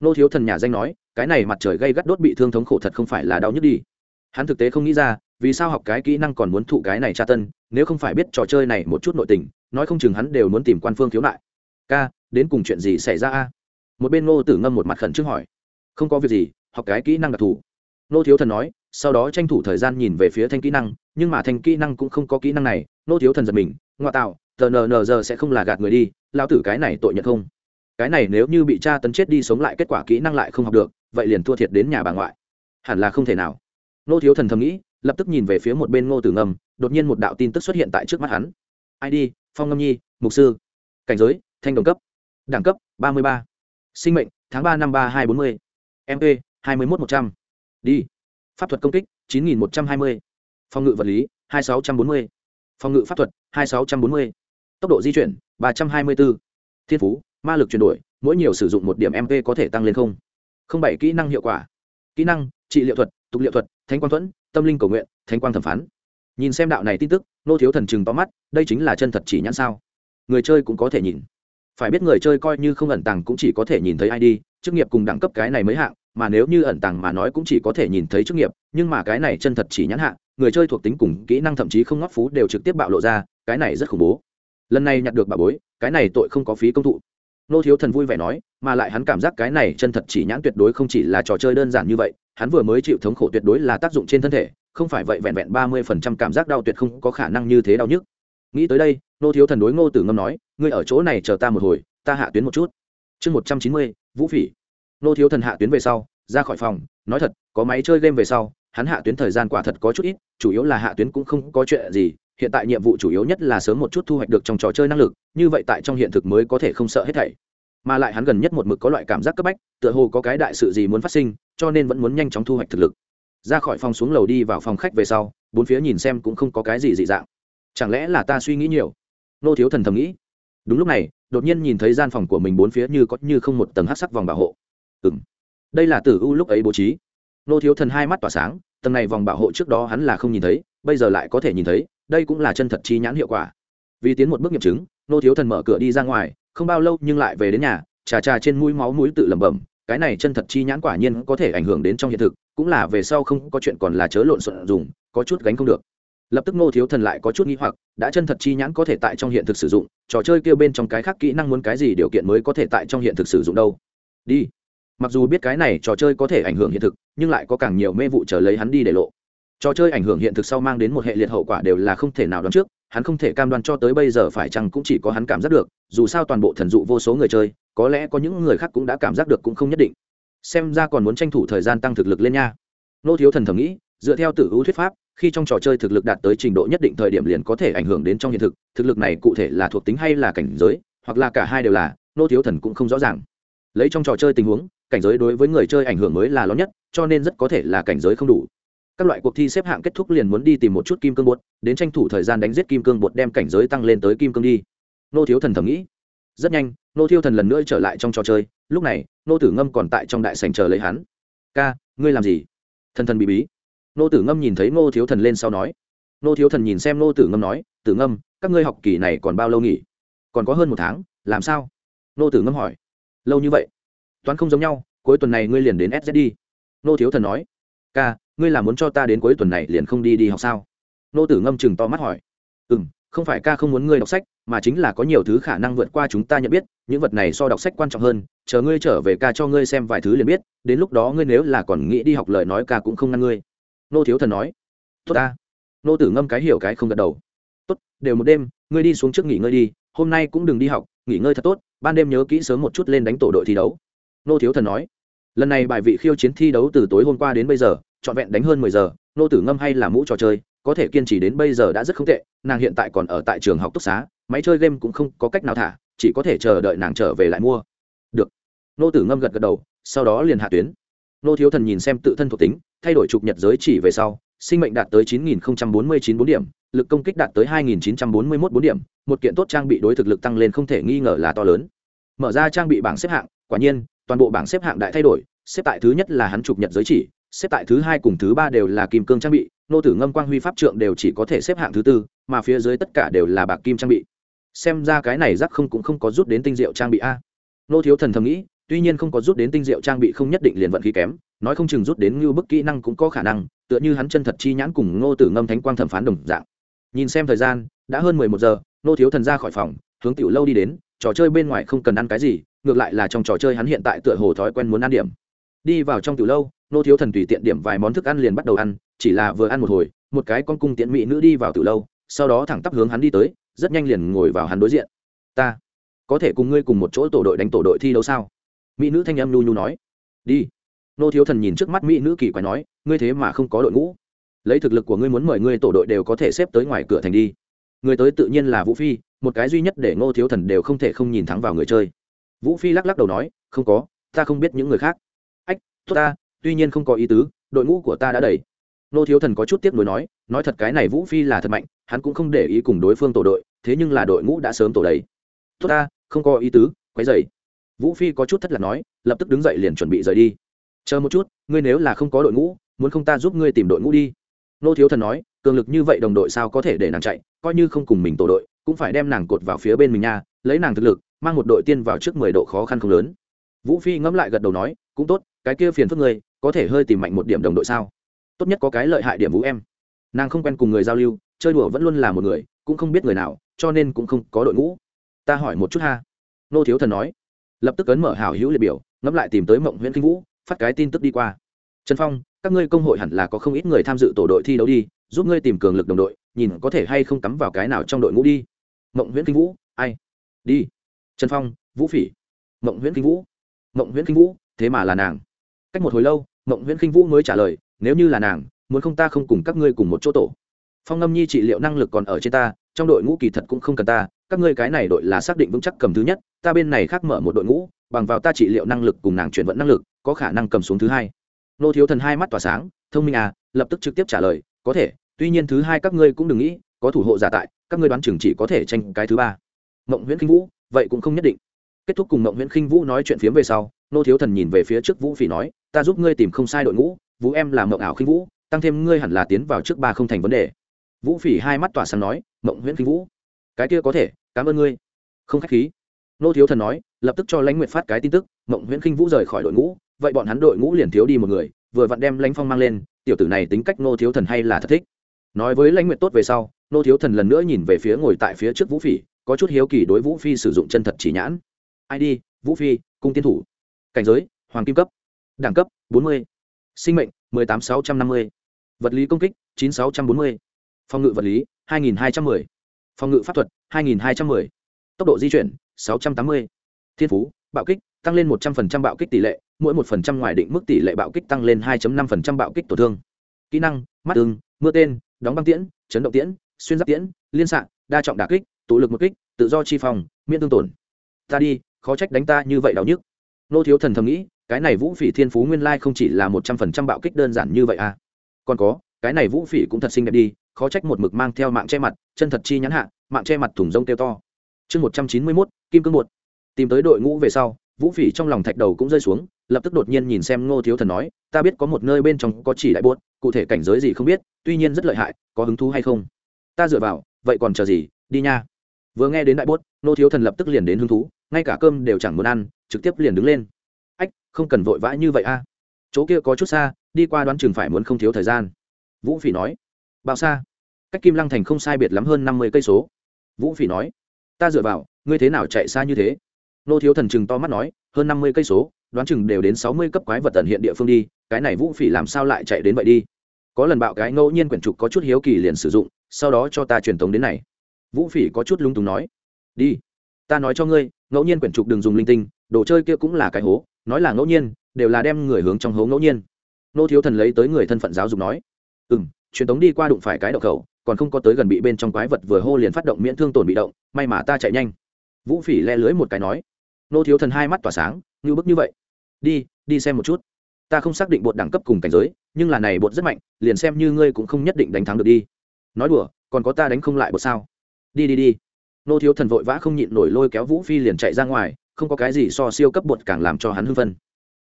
Speaker 1: Nô thiếu thần nhà danh nói, cái này mặt trời gây gắt đốt bị thương thống khổ thật không phải là đau nhức đi. Hắn thực tế không nghĩ ra vì sao học cái kỹ năng còn muốn thụ cái này tra tân, nếu không phải biết trò chơi này một chút nội tình, nói không chừng hắn đều muốn tìm quan phương khiếu nại. Ca, đến cùng chuyện gì xảy ra a? Một bên ngô tử ngâm một mặt khẩn trương hỏi. Không có việc gì, học cái kỹ năng đặc thù. Nô thiếu thần nói, sau đó tranh thủ thời gian nhìn về phía thanh kỹ năng, nhưng mà thanh kỹ năng cũng không có kỹ năng này. Nô thiếu thần giật mình ngoại tạo, tờ nờ nờ giờ sẽ không là gạt người đi lao tử cái này tội nhận không? Cái này nếu như bị cha tấn chết đi sống lại kết quả kỹ năng lại không học được, vậy liền thua thiệt đến nhà bà ngoại. Hẳn là không thể nào. Nô thiếu thần thầm nghĩ lập tức nhìn về phía một bên ngô tử ngầm đột nhiên một đạo tin tức xuất hiện tại trước mắt hắn. Id phong ngâm nhi, mục sư. Cảnh giới, thanh đồng cấp. Đẳng cấp, ba mươi ba. Sinh mệnh, tháng ba năm ba hai bốn mươi. Mp hai mươi một một trăm. Đi pháp thuật công kích, chín nghìn một trăm hai mươi. Phòng ngự vật lý, hai sáu trăm bốn mươi. Phòng ngự pháp thuật, hai sáu trăm bốn mươi. Tốc độ di chuyển, ba trăm hai mươi bốn thiên phú, ma lực chuyển đổi, mỗi nhiều sử dụng một điểm mp có thể tăng lên không. Không bảy kỹ năng hiệu quả. Kỹ năng, trị liệu thuật, tục liệu thuật, Thánh quang thuẫn tâm linh cầu nguyện, thánh quang thẩm phán. Nhìn xem đạo này tin tức, nô thiếu thần chừng to mắt, đây chính là chân thật chỉ nhãn sao? Người chơi cũng có thể nhìn. Phải biết người chơi coi như không ẩn tàng cũng chỉ có thể nhìn thấy id chức nghiệp cùng đẳng cấp cái này mới hạng, mà nếu như ẩn tàng mà nói cũng chỉ có thể nhìn thấy chức nghiệp, nhưng mà cái này chân thật chỉ nhãn hạng, người chơi thuộc tính cùng kỹ năng thậm chí không ngóc phú đều trực tiếp bạo lộ ra, cái này rất khủng bố. Lần này nhặt được bà bối, cái này tội không có phí công thụ nô thiếu thần vui vẻ nói, mà lại hắn cảm giác cái này chân thật chỉ nhãn tuyệt đối không chỉ là trò chơi đơn giản như vậy, hắn vừa mới chịu thống khổ tuyệt đối là tác dụng trên thân thể, không phải vậy vẹn vẹn ba mươi phần trăm cảm giác đau tuyệt không có khả năng như thế đau nhức. Nghĩ tới đây, nô thiếu thần đối ngô tử ngâm nói, ngươi ở chỗ này chờ ta một hồi, ta hạ tuyến một chút. Chương một trăm chín mươi, vũ phỉ. Nô thiếu thần hạ tuyến về sau, ra khỏi phòng, nói thật, có máy chơi game về sau, hắn hạ tuyến thời gian quả thật có chút ít, chủ yếu là hạ tuyến cũng không có chuyện gì hiện tại nhiệm vụ chủ yếu nhất là sớm một chút thu hoạch được trong trò chơi năng lực, như vậy tại trong hiện thực mới có thể không sợ hết thảy. Mà lại hắn gần nhất một mực có loại cảm giác cấp bách, tựa hồ có cái đại sự gì muốn phát sinh, cho nên vẫn muốn nhanh chóng thu hoạch thực lực. Ra khỏi phòng xuống lầu đi vào phòng khách về sau, bốn phía nhìn xem cũng không có cái gì dị dạng. Chẳng lẽ là ta suy nghĩ nhiều? Nô thiếu thần thầm nghĩ. Đúng lúc này, đột nhiên nhìn thấy gian phòng của mình bốn phía như có như không một tầng hát sắc vòng bảo hộ. Ừ m đây là tử u lúc ấy bố trí. Nô thiếu thần hai mắt tỏa sáng, tầng này vòng bảo hộ trước đó hắn là không nhìn thấy, bây giờ lại có thể nhìn thấy đây cũng là chân thật chi nhãn hiệu quả. Vì tiến một bước nghiệm chứng, nô thiếu thần mở cửa đi ra ngoài, không bao lâu nhưng lại về đến nhà, trà trà trên mũi máu mũi tự lẩm bẩm, cái này chân thật chi nhãn quả nhiên có thể ảnh hưởng đến trong hiện thực, cũng là về sau không có chuyện còn là chớ lộn xộn dùng, có chút gánh không được. Lập tức nô thiếu thần lại có chút nghi hoặc, đã chân thật chi nhãn có thể tại trong hiện thực sử dụng, trò chơi kêu bên trong cái khác kỹ năng muốn cái gì điều kiện mới có thể tại trong hiện thực sử dụng đâu? Đi. Mặc dù biết cái này trò chơi có thể ảnh hưởng hiện thực, nhưng lại có càng nhiều mê vụ chờ lấy hắn đi để lộ trò chơi ảnh hưởng hiện thực sau mang đến một hệ liệt hậu quả đều là không thể nào đoán trước, hắn không thể cam đoan cho tới bây giờ phải chăng cũng chỉ có hắn cảm giác được, dù sao toàn bộ thần dụ vô số người chơi, có lẽ có những người khác cũng đã cảm giác được cũng không nhất định. Xem ra còn muốn tranh thủ thời gian tăng thực lực lên nha. Nô thiếu thần thầm nghĩ, dựa theo tử hữu thuyết pháp, khi trong trò chơi thực lực đạt tới trình độ nhất định thời điểm liền có thể ảnh hưởng đến trong hiện thực thực lực này cụ thể là thuộc tính hay là cảnh giới, hoặc là cả hai đều là, nô thiếu thần cũng không rõ ràng. Lấy trong trò chơi tình huống, cảnh giới đối với người chơi ảnh hưởng mới là lớn nhất, cho nên rất có thể là cảnh giới không đủ các loại cuộc thi xếp hạng kết thúc liền muốn đi tìm một chút kim cương bột, đến tranh thủ thời gian đánh giết kim cương bột đem cảnh giới tăng lên tới kim cương đi. Nô thiếu thần thầm nghĩ. Rất nhanh, nô thiếu thần lần nữa trở lại trong trò chơi, lúc này, nô tử ngâm còn tại trong đại sành chờ lấy hắn. Ca, ngươi làm gì? Thần thần bị bí. Nô tử ngâm nhìn thấy nô thiếu thần lên sau nói. Nô thiếu thần nhìn xem nô tử ngâm nói, tử ngâm, các ngươi học kỳ này còn bao lâu nghỉ? Còn có hơn một tháng, làm sao? Nô tử ngâm hỏi. Lâu như vậy. Toán không giống nhau, cuối tuần này ngươi liền đến sz đi. Nô thiếu thần nói. Ca ngươi là muốn cho ta đến cuối tuần này liền không đi đi học sao? Nô tử ngâm chừng to mắt hỏi. Ừ m không phải ca không muốn ngươi đọc sách, mà chính là có nhiều thứ khả năng vượt qua chúng ta nhận biết, những vật này so đọc sách quan trọng hơn, chờ ngươi trở về ca cho ngươi xem vài thứ liền biết, đến lúc đó ngươi nếu là còn nghĩ đi học lời nói ca cũng không ngăn ngươi. Nô thiếu thần nói. Tốt ta. Nô tử ngâm cái hiểu cái không gật đầu. Tốt, đều một đêm, ngươi đi xuống trước nghỉ ngơi đi, hôm nay cũng đừng đi học, nghỉ ngơi thật tốt, ban đêm nhớ kỹ sớm một chút lên đánh tổ đội thi đấu. Nô thiếu thần nói. Lần này bài vị khiêu chiến thi đấu từ tối hôm qua đến bây giờ trọn vẹn đánh hơn mười giờ, nô tử ngâm hay là mũ trò chơi, có thể kiên trì đến bây giờ đã rất không tệ, nàng hiện tại còn ở tại trường học túc xá, máy chơi game cũng không có cách nào thả, chỉ có thể chờ đợi nàng trở về lại mua. Được. Nô tử ngâm gật gật đầu, sau đó liền hạ tuyến. Nô thiếu thần nhìn xem tự thân thuộc tính, thay đổi trục nhật giới chỉ về sau, sinh mệnh đạt tới 9049 bốn điểm, lực công kích đạt tới 2941 bốn điểm, một kiện tốt trang bị đối thực lực tăng lên không thể nghi ngờ là to lớn. Mở ra trang bị bảng xếp hạng, quả nhiên, toàn bộ bảng xếp hạng đại thay đổi, xếp tại thứ nhất là hắn trục nhật giới chỉ xếp tại thứ hai cùng thứ ba đều là kim cương trang bị, nô tử ngâm quang huy pháp trượng đều chỉ có thể xếp hạng thứ tư, mà phía dưới tất cả đều là bạc kim trang bị. Xem ra cái này rắc không cũng không có rút đến tinh diệu trang bị a. Nô thiếu thần thầm nghĩ, tuy nhiên không có rút đến tinh diệu trang bị không nhất định liền vận khí kém, nói không chừng rút đến như bức kỹ năng cũng có khả năng, tựa như hắn chân thật chi nhãn cùng ngô tử ngâm thánh quang thẩm phán đồng dạng. Nhìn xem thời gian, đã hơn mười một giờ, nô thiếu thần ra khỏi phòng, hướng tiểu lâu đi đến, trò chơi bên ngoài không cần ăn cái gì, ngược lại là trong trò chơi hắn hiện tại tựa hồ thói quen muốn ăn điểm. Đi vào trong tiểu lâu nô thiếu thần tùy tiện điểm vài món thức ăn liền bắt đầu ăn, chỉ là vừa ăn một hồi, một cái con cung tiện mỹ nữ đi vào từ lâu, sau đó thẳng tắp hướng hắn đi tới, rất nhanh liền ngồi vào hắn đối diện. Ta, có thể cùng ngươi cùng một chỗ tổ đội đánh tổ đội thi đấu sao? Mỹ nữ thanh âm nhu nhu nói. Đi. Nô thiếu thần nhìn trước mắt mỹ nữ kỳ quái nói, ngươi thế mà không có đội ngũ. Lấy thực lực của ngươi muốn mời ngươi tổ đội đều có thể xếp tới ngoài cửa thành đi. Người tới tự nhiên là vũ phi, một cái duy nhất để ngô thiếu thần đều không thể không nhìn thắng vào người chơi. Vũ phi lắc lắc đầu nói, không có, ta không biết những người khác. Ách, tốt ta tuy nhiên không có ý tứ, đội ngũ của ta đã đầy nô thiếu thần có chút tiếc nuối nói nói thật cái này vũ phi là thật mạnh, hắn cũng không để ý cùng đối phương tổ đội, thế nhưng là đội ngũ đã sớm tổ đầy. Tốt ta, không có ý tứ, quấy dày vũ phi có chút thất lạc nói, lập tức đứng dậy liền chuẩn bị rời đi. Chờ một chút, ngươi nếu là không có đội ngũ, muốn không ta giúp ngươi tìm đội ngũ đi. Nô thiếu thần nói, cường lực như vậy đồng đội sao có thể để nàng chạy, coi như không cùng mình tổ đội, cũng phải đem nàng cột vào phía bên mình nha, lấy nàng thực lực, mang một đội tiên vào trước mười độ khó khăn không lớn. Vũ phi ngẫm lại gật đầu nói, cũng tốt, cái kia phiền phức ngươi có thể hơi tìm mạnh một điểm đồng đội sao? Tốt nhất có cái lợi hại điểm vũ em. Nàng không quen cùng người giao lưu, chơi đùa vẫn luôn là một người, cũng không biết người nào, cho nên cũng không có đội ngũ. Ta hỏi một chút ha. Nô thiếu thần nói. Lập tức ấn mở hảo hữu liệt biểu, ngẫm lại tìm tới mộng nguyễn kinh vũ, phát cái tin tức đi qua. Trần phong, các ngươi công hội hẳn là có không ít người tham dự tổ đội thi đấu đi, giúp ngươi tìm cường lực đồng đội, nhìn có thể hay không cắm vào cái nào trong đội ngũ đi. Mộng nguyễn kinh vũ, ai? Đi. Trần phong, vũ phỉ. Mộng nguyễn kinh vũ. Mộng nguyễn kinh vũ, thế mà là nàng. Cách một hồi lâu mộng nguyễn kinh vũ mới trả lời, nếu như là nàng, muốn không ta không cùng các ngươi cùng một chỗ tổ. Phong ngâm nhi trị liệu năng lực còn ở trên ta, trong đội ngũ kỳ thật cũng không cần ta, các ngươi cái này đội là xác định vững chắc cầm thứ nhất, ta bên này khác mở một đội ngũ, bằng vào ta trị liệu năng lực cùng nàng chuyển vận năng lực, có khả năng cầm xuống thứ hai. Nô thiếu thần hai mắt tỏa sáng, thông minh à? lập tức trực tiếp trả lời, có thể, tuy nhiên thứ hai các ngươi cũng đừng nghĩ, có thủ hộ giả tại, các ngươi đoán chừng chỉ có thể tranh cái thứ ba. Mộng nguyễn khinh vũ, vậy cũng không nhất định. Kết thúc cùng mộng nguyễn khinh vũ nói chuyện phiếm về sau, nô thiếu thần nhìn về phía trước vũ phỉ nói ta giúp ngươi tìm không sai đội ngũ, vũ em là mộng ảo khinh vũ, tăng thêm ngươi hẳn là tiến vào trước ba không thành vấn đề. Vũ phỉ hai mắt tỏa sáng nói, mộng nguyễn khinh vũ, cái kia có thể, cảm ơn ngươi. Không k h á c h khí. Nô thiếu thần nói, lập tức cho lãnh nguyệt phát cái tin tức, mộng nguyễn khinh vũ rời khỏi đội ngũ, vậy bọn hắn đội ngũ liền thiếu đi một người, vừa vặn đem lãnh phong mang lên, tiểu tử này tính cách nô thiếu thần hay là thật thích. Nói với lãnh nguyệt tốt về sau, nô thiếu thần lần nữa nhìn về phía ngồi tại phía trước vũ phỉ, có chút hiếu kỳ đối vũ phi sử dụng chân thật chỉ nhãn. Id vũ phi, cung tiến thủ. Cảnh giới, hoàng kim cấp đẳng cấp, bốn mươi. Sinh mệnh, mười tám sáu trăm năm mươi. Vật lý công kích, chín sáu trăm bốn mươi. Phòng ngự vật lý, hai nghìn hai trăm mười. Phòng ngự pháp thuật, hai nghìn hai trăm mười. Tốc độ di chuyển, sáu trăm tám mươi. Thiên phú, bạo kích, tăng lên một trăm linh bạo kích tỷ lệ, mỗi 1% ngoài định mức tỷ lệ bạo kích tăng lên 2.5% bạo kích tổn thương. Kỹ năng, mắt tương mưa tên, đóng băng tiễn, chấn động tiễn, xuyên giáp tiễn, liên xạ, đa trọng đả kích, tụ lực một kích, tự do chi phòng, miễn tương tổn. Ta đi, khó trách đánh ta như vậy đau nhức. Nô thiếu thần thầm nghĩ cái này vũ phỉ thiên phú nguyên lai không chỉ là một trăm phần trăm bạo kích đơn giản như vậy à. Còn có, cái này vũ phỉ cũng thật xinh đẹp đi, khó trách một mực mang theo mạng che mặt, chân thật chi nhắn hạ, mạng che mặt thủng rông kêu to. Chương một trăm chín mươi mốt, kim cương một tìm tới đội ngũ về sau, vũ phỉ trong lòng thạch đầu cũng rơi xuống, lập tức đột nhiên nhìn xem ngô thiếu thần nói, ta biết có một nơi bên trong có chỉ đại buốt cụ thể cảnh giới gì không biết, tuy nhiên rất lợi hại, có hứng thú hay không? Ta dựa vào, vậy còn chờ gì, đi nha. Vừa nghe đến đại buốt ngô thiếu thần lập tức liền đến hứng thú, ngay cả cơm đều chẳng muốn ăn, trực tiếp liền đứng lên không cần vội vã như vậy a. Chỗ kia có chút xa, đi qua đoán chừng phải muốn không thiếu thời gian. Vũ phỉ nói. Bao xa. Cách kim lăng thành không sai biệt lắm hơn năm mươi cây số. Vũ phỉ nói. Ta dựa vào, ngươi thế nào chạy xa như thế? Nô thiếu thần chừng to mắt nói, hơn năm mươi cây số, đoán chừng đều đến sáu mươi cấp quái vật tận hiện địa phương đi, cái này vũ phỉ làm sao lại chạy đến vậy đi? Có lần bạo cái ngẫu nhiên quyển trục có chút hiếu kỳ liền sử dụng, sau đó cho ta truyền tống đến này. Vũ phỉ có chút lung túng nói. Đi, ta nói cho ngươi, ngẫu nhiên quyển trục đừng dùng linh tinh, đồ chơi kia cũng là cái hố nói là ngẫu nhiên, đều là đem người hướng trong hố ngẫu nhiên. Nô thiếu thần lấy tới người thân phận giáo dục nói ừ m truyền tống đi qua đụng phải cái đậu khẩu, còn không có tới gần bị bên trong quái vật vừa hô liền phát động miễn thương tổn bị động, may mà ta chạy nhanh. Vũ phỉ le lưới một cái nói. Nô thiếu thần hai mắt tỏa sáng, như bức như vậy. Đi đi xem một chút. Ta không xác định bột đẳng cấp cùng cảnh giới, nhưng là này bột rất mạnh, liền xem như ngươi cũng không nhất định đánh thắng được đi. Nói đùa, còn có ta đánh không lại bột sao? Đi đi đi. Nô thiếu thần vội vã không nhịn nổi lôi kéo vũ phi liền chạy ra ngoài không có cái gì so siêu cấp bột càng làm cho hắn hưng phân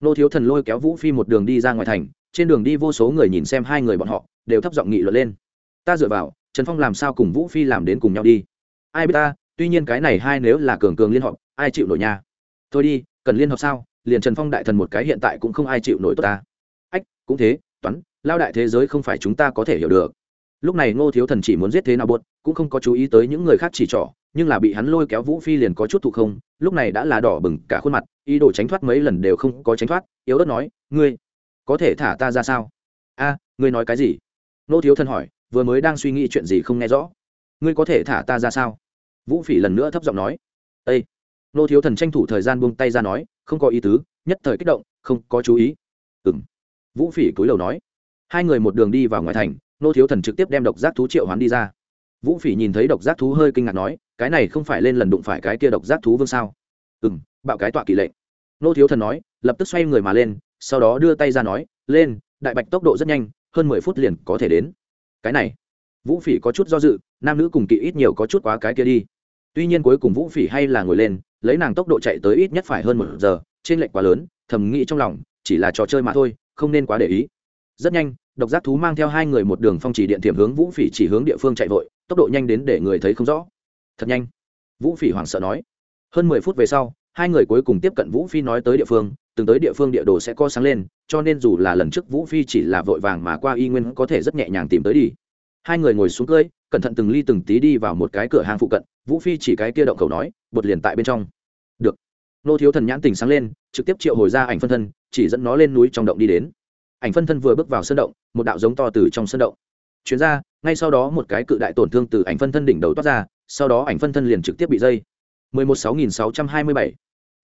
Speaker 1: nô thiếu thần lôi kéo vũ phi một đường đi ra ngoài thành, trên đường đi vô số người nhìn xem hai người bọn họ, đều thấp giọng nghị luận lên. Ta dựa vào, trần phong làm sao cùng vũ phi làm đến cùng nhau đi? Ai biết ta, tuy nhiên cái này hai nếu là cường cường liên hợp, ai chịu nổi nha? Thôi đi, cần liên hợp sao? Liền trần phong đại thần một cái hiện tại cũng không ai chịu nổi tốt ta. Ách, cũng thế, toán, lao đại thế giới không phải chúng ta có thể hiểu được. Lúc này ngô thiếu thần chỉ muốn giết thế nào buốt cũng không có chú ý tới những người khác chỉ trỏ nhưng là bị hắn lôi kéo vũ phi liền có chút thụ không, lúc này đã là đỏ bừng cả khuôn mặt, ý đồ tránh thoát mấy lần đều không có tránh thoát, yếu ớt nói, ngươi có thể thả ta ra sao? A, ngươi nói cái gì? Nô thiếu thần hỏi, vừa mới đang suy nghĩ chuyện gì không nghe rõ. Ngươi có thể thả ta ra sao? Vũ phỉ lần nữa thấp giọng nói. Ây nô thiếu thần tranh thủ thời gian buông tay ra nói, không có ý tứ, nhất thời kích động, không có chú ý. Ừng vũ phỉ cúi đầu nói. Hai người một đường đi vào ngoài thành, nô thiếu thần trực tiếp đem độc giác thú triệu hoán đi ra vũ phỉ nhìn thấy độc giác thú hơi kinh ngạc nói, cái này không phải lên lần đụng phải cái kia độc giác thú vương sao? Ừ m bạo cái tọa kỵ lệnh nô thiếu thần nói, lập tức xoay người mà lên, sau đó đưa tay ra nói, lên, đại bạch tốc độ rất nhanh, hơn mười phút liền có thể đến. Cái này? Vũ phỉ có chút do dự, nam nữ cùng kỵ ít nhiều có chút quá cái kia đi. Tuy nhiên cuối cùng vũ phỉ hay là ngồi lên, lấy nàng tốc độ chạy tới ít nhất phải hơn một giờ, trên lệnh quá lớn, thầm nghĩ trong lòng, chỉ là trò chơi mà thôi, không nên quá để ý. Rất nhanh độc giác thú mang theo hai người một đường phong chỉ điện tiềm hướng vũ phỉ chỉ hướng địa phương chạy vội, tốc độ nhanh đến để người thấy không rõ. Thật nhanh. Vũ phỉ hoảng sợ nói. Hơn mười phút về sau, hai người cuối cùng tiếp cận vũ phi nói tới địa phương, từng tới địa phương địa đồ sẽ co sáng lên, cho nên dù là lần trước vũ phi chỉ là vội vàng mà qua y nguyên có thể rất nhẹ nhàng tìm tới đi. Hai người ngồi xuống cưới cẩn thận từng ly từng tí đi vào một cái cửa hàng phụ cận, vũ phi chỉ cái kia động cầu nói, bột liền tại bên trong. Được. Nô thiếu thần nhãn tình sáng lên, trực tiếp triệu hồi ra ảnh phân thân, chỉ dẫn nó lên núi trong động đi đến ảnh phân thân vừa bước vào sân động, một đạo giống to từ trong sân động. Chuyến ra, ngay sau đó một cái cự đại tổn thương từ ảnh phân thân đỉnh đầu toát ra, sau đó ảnh phân thân liền trực tiếp bị dây. mười một sáu nghìn sáu trăm hai mươi bảy.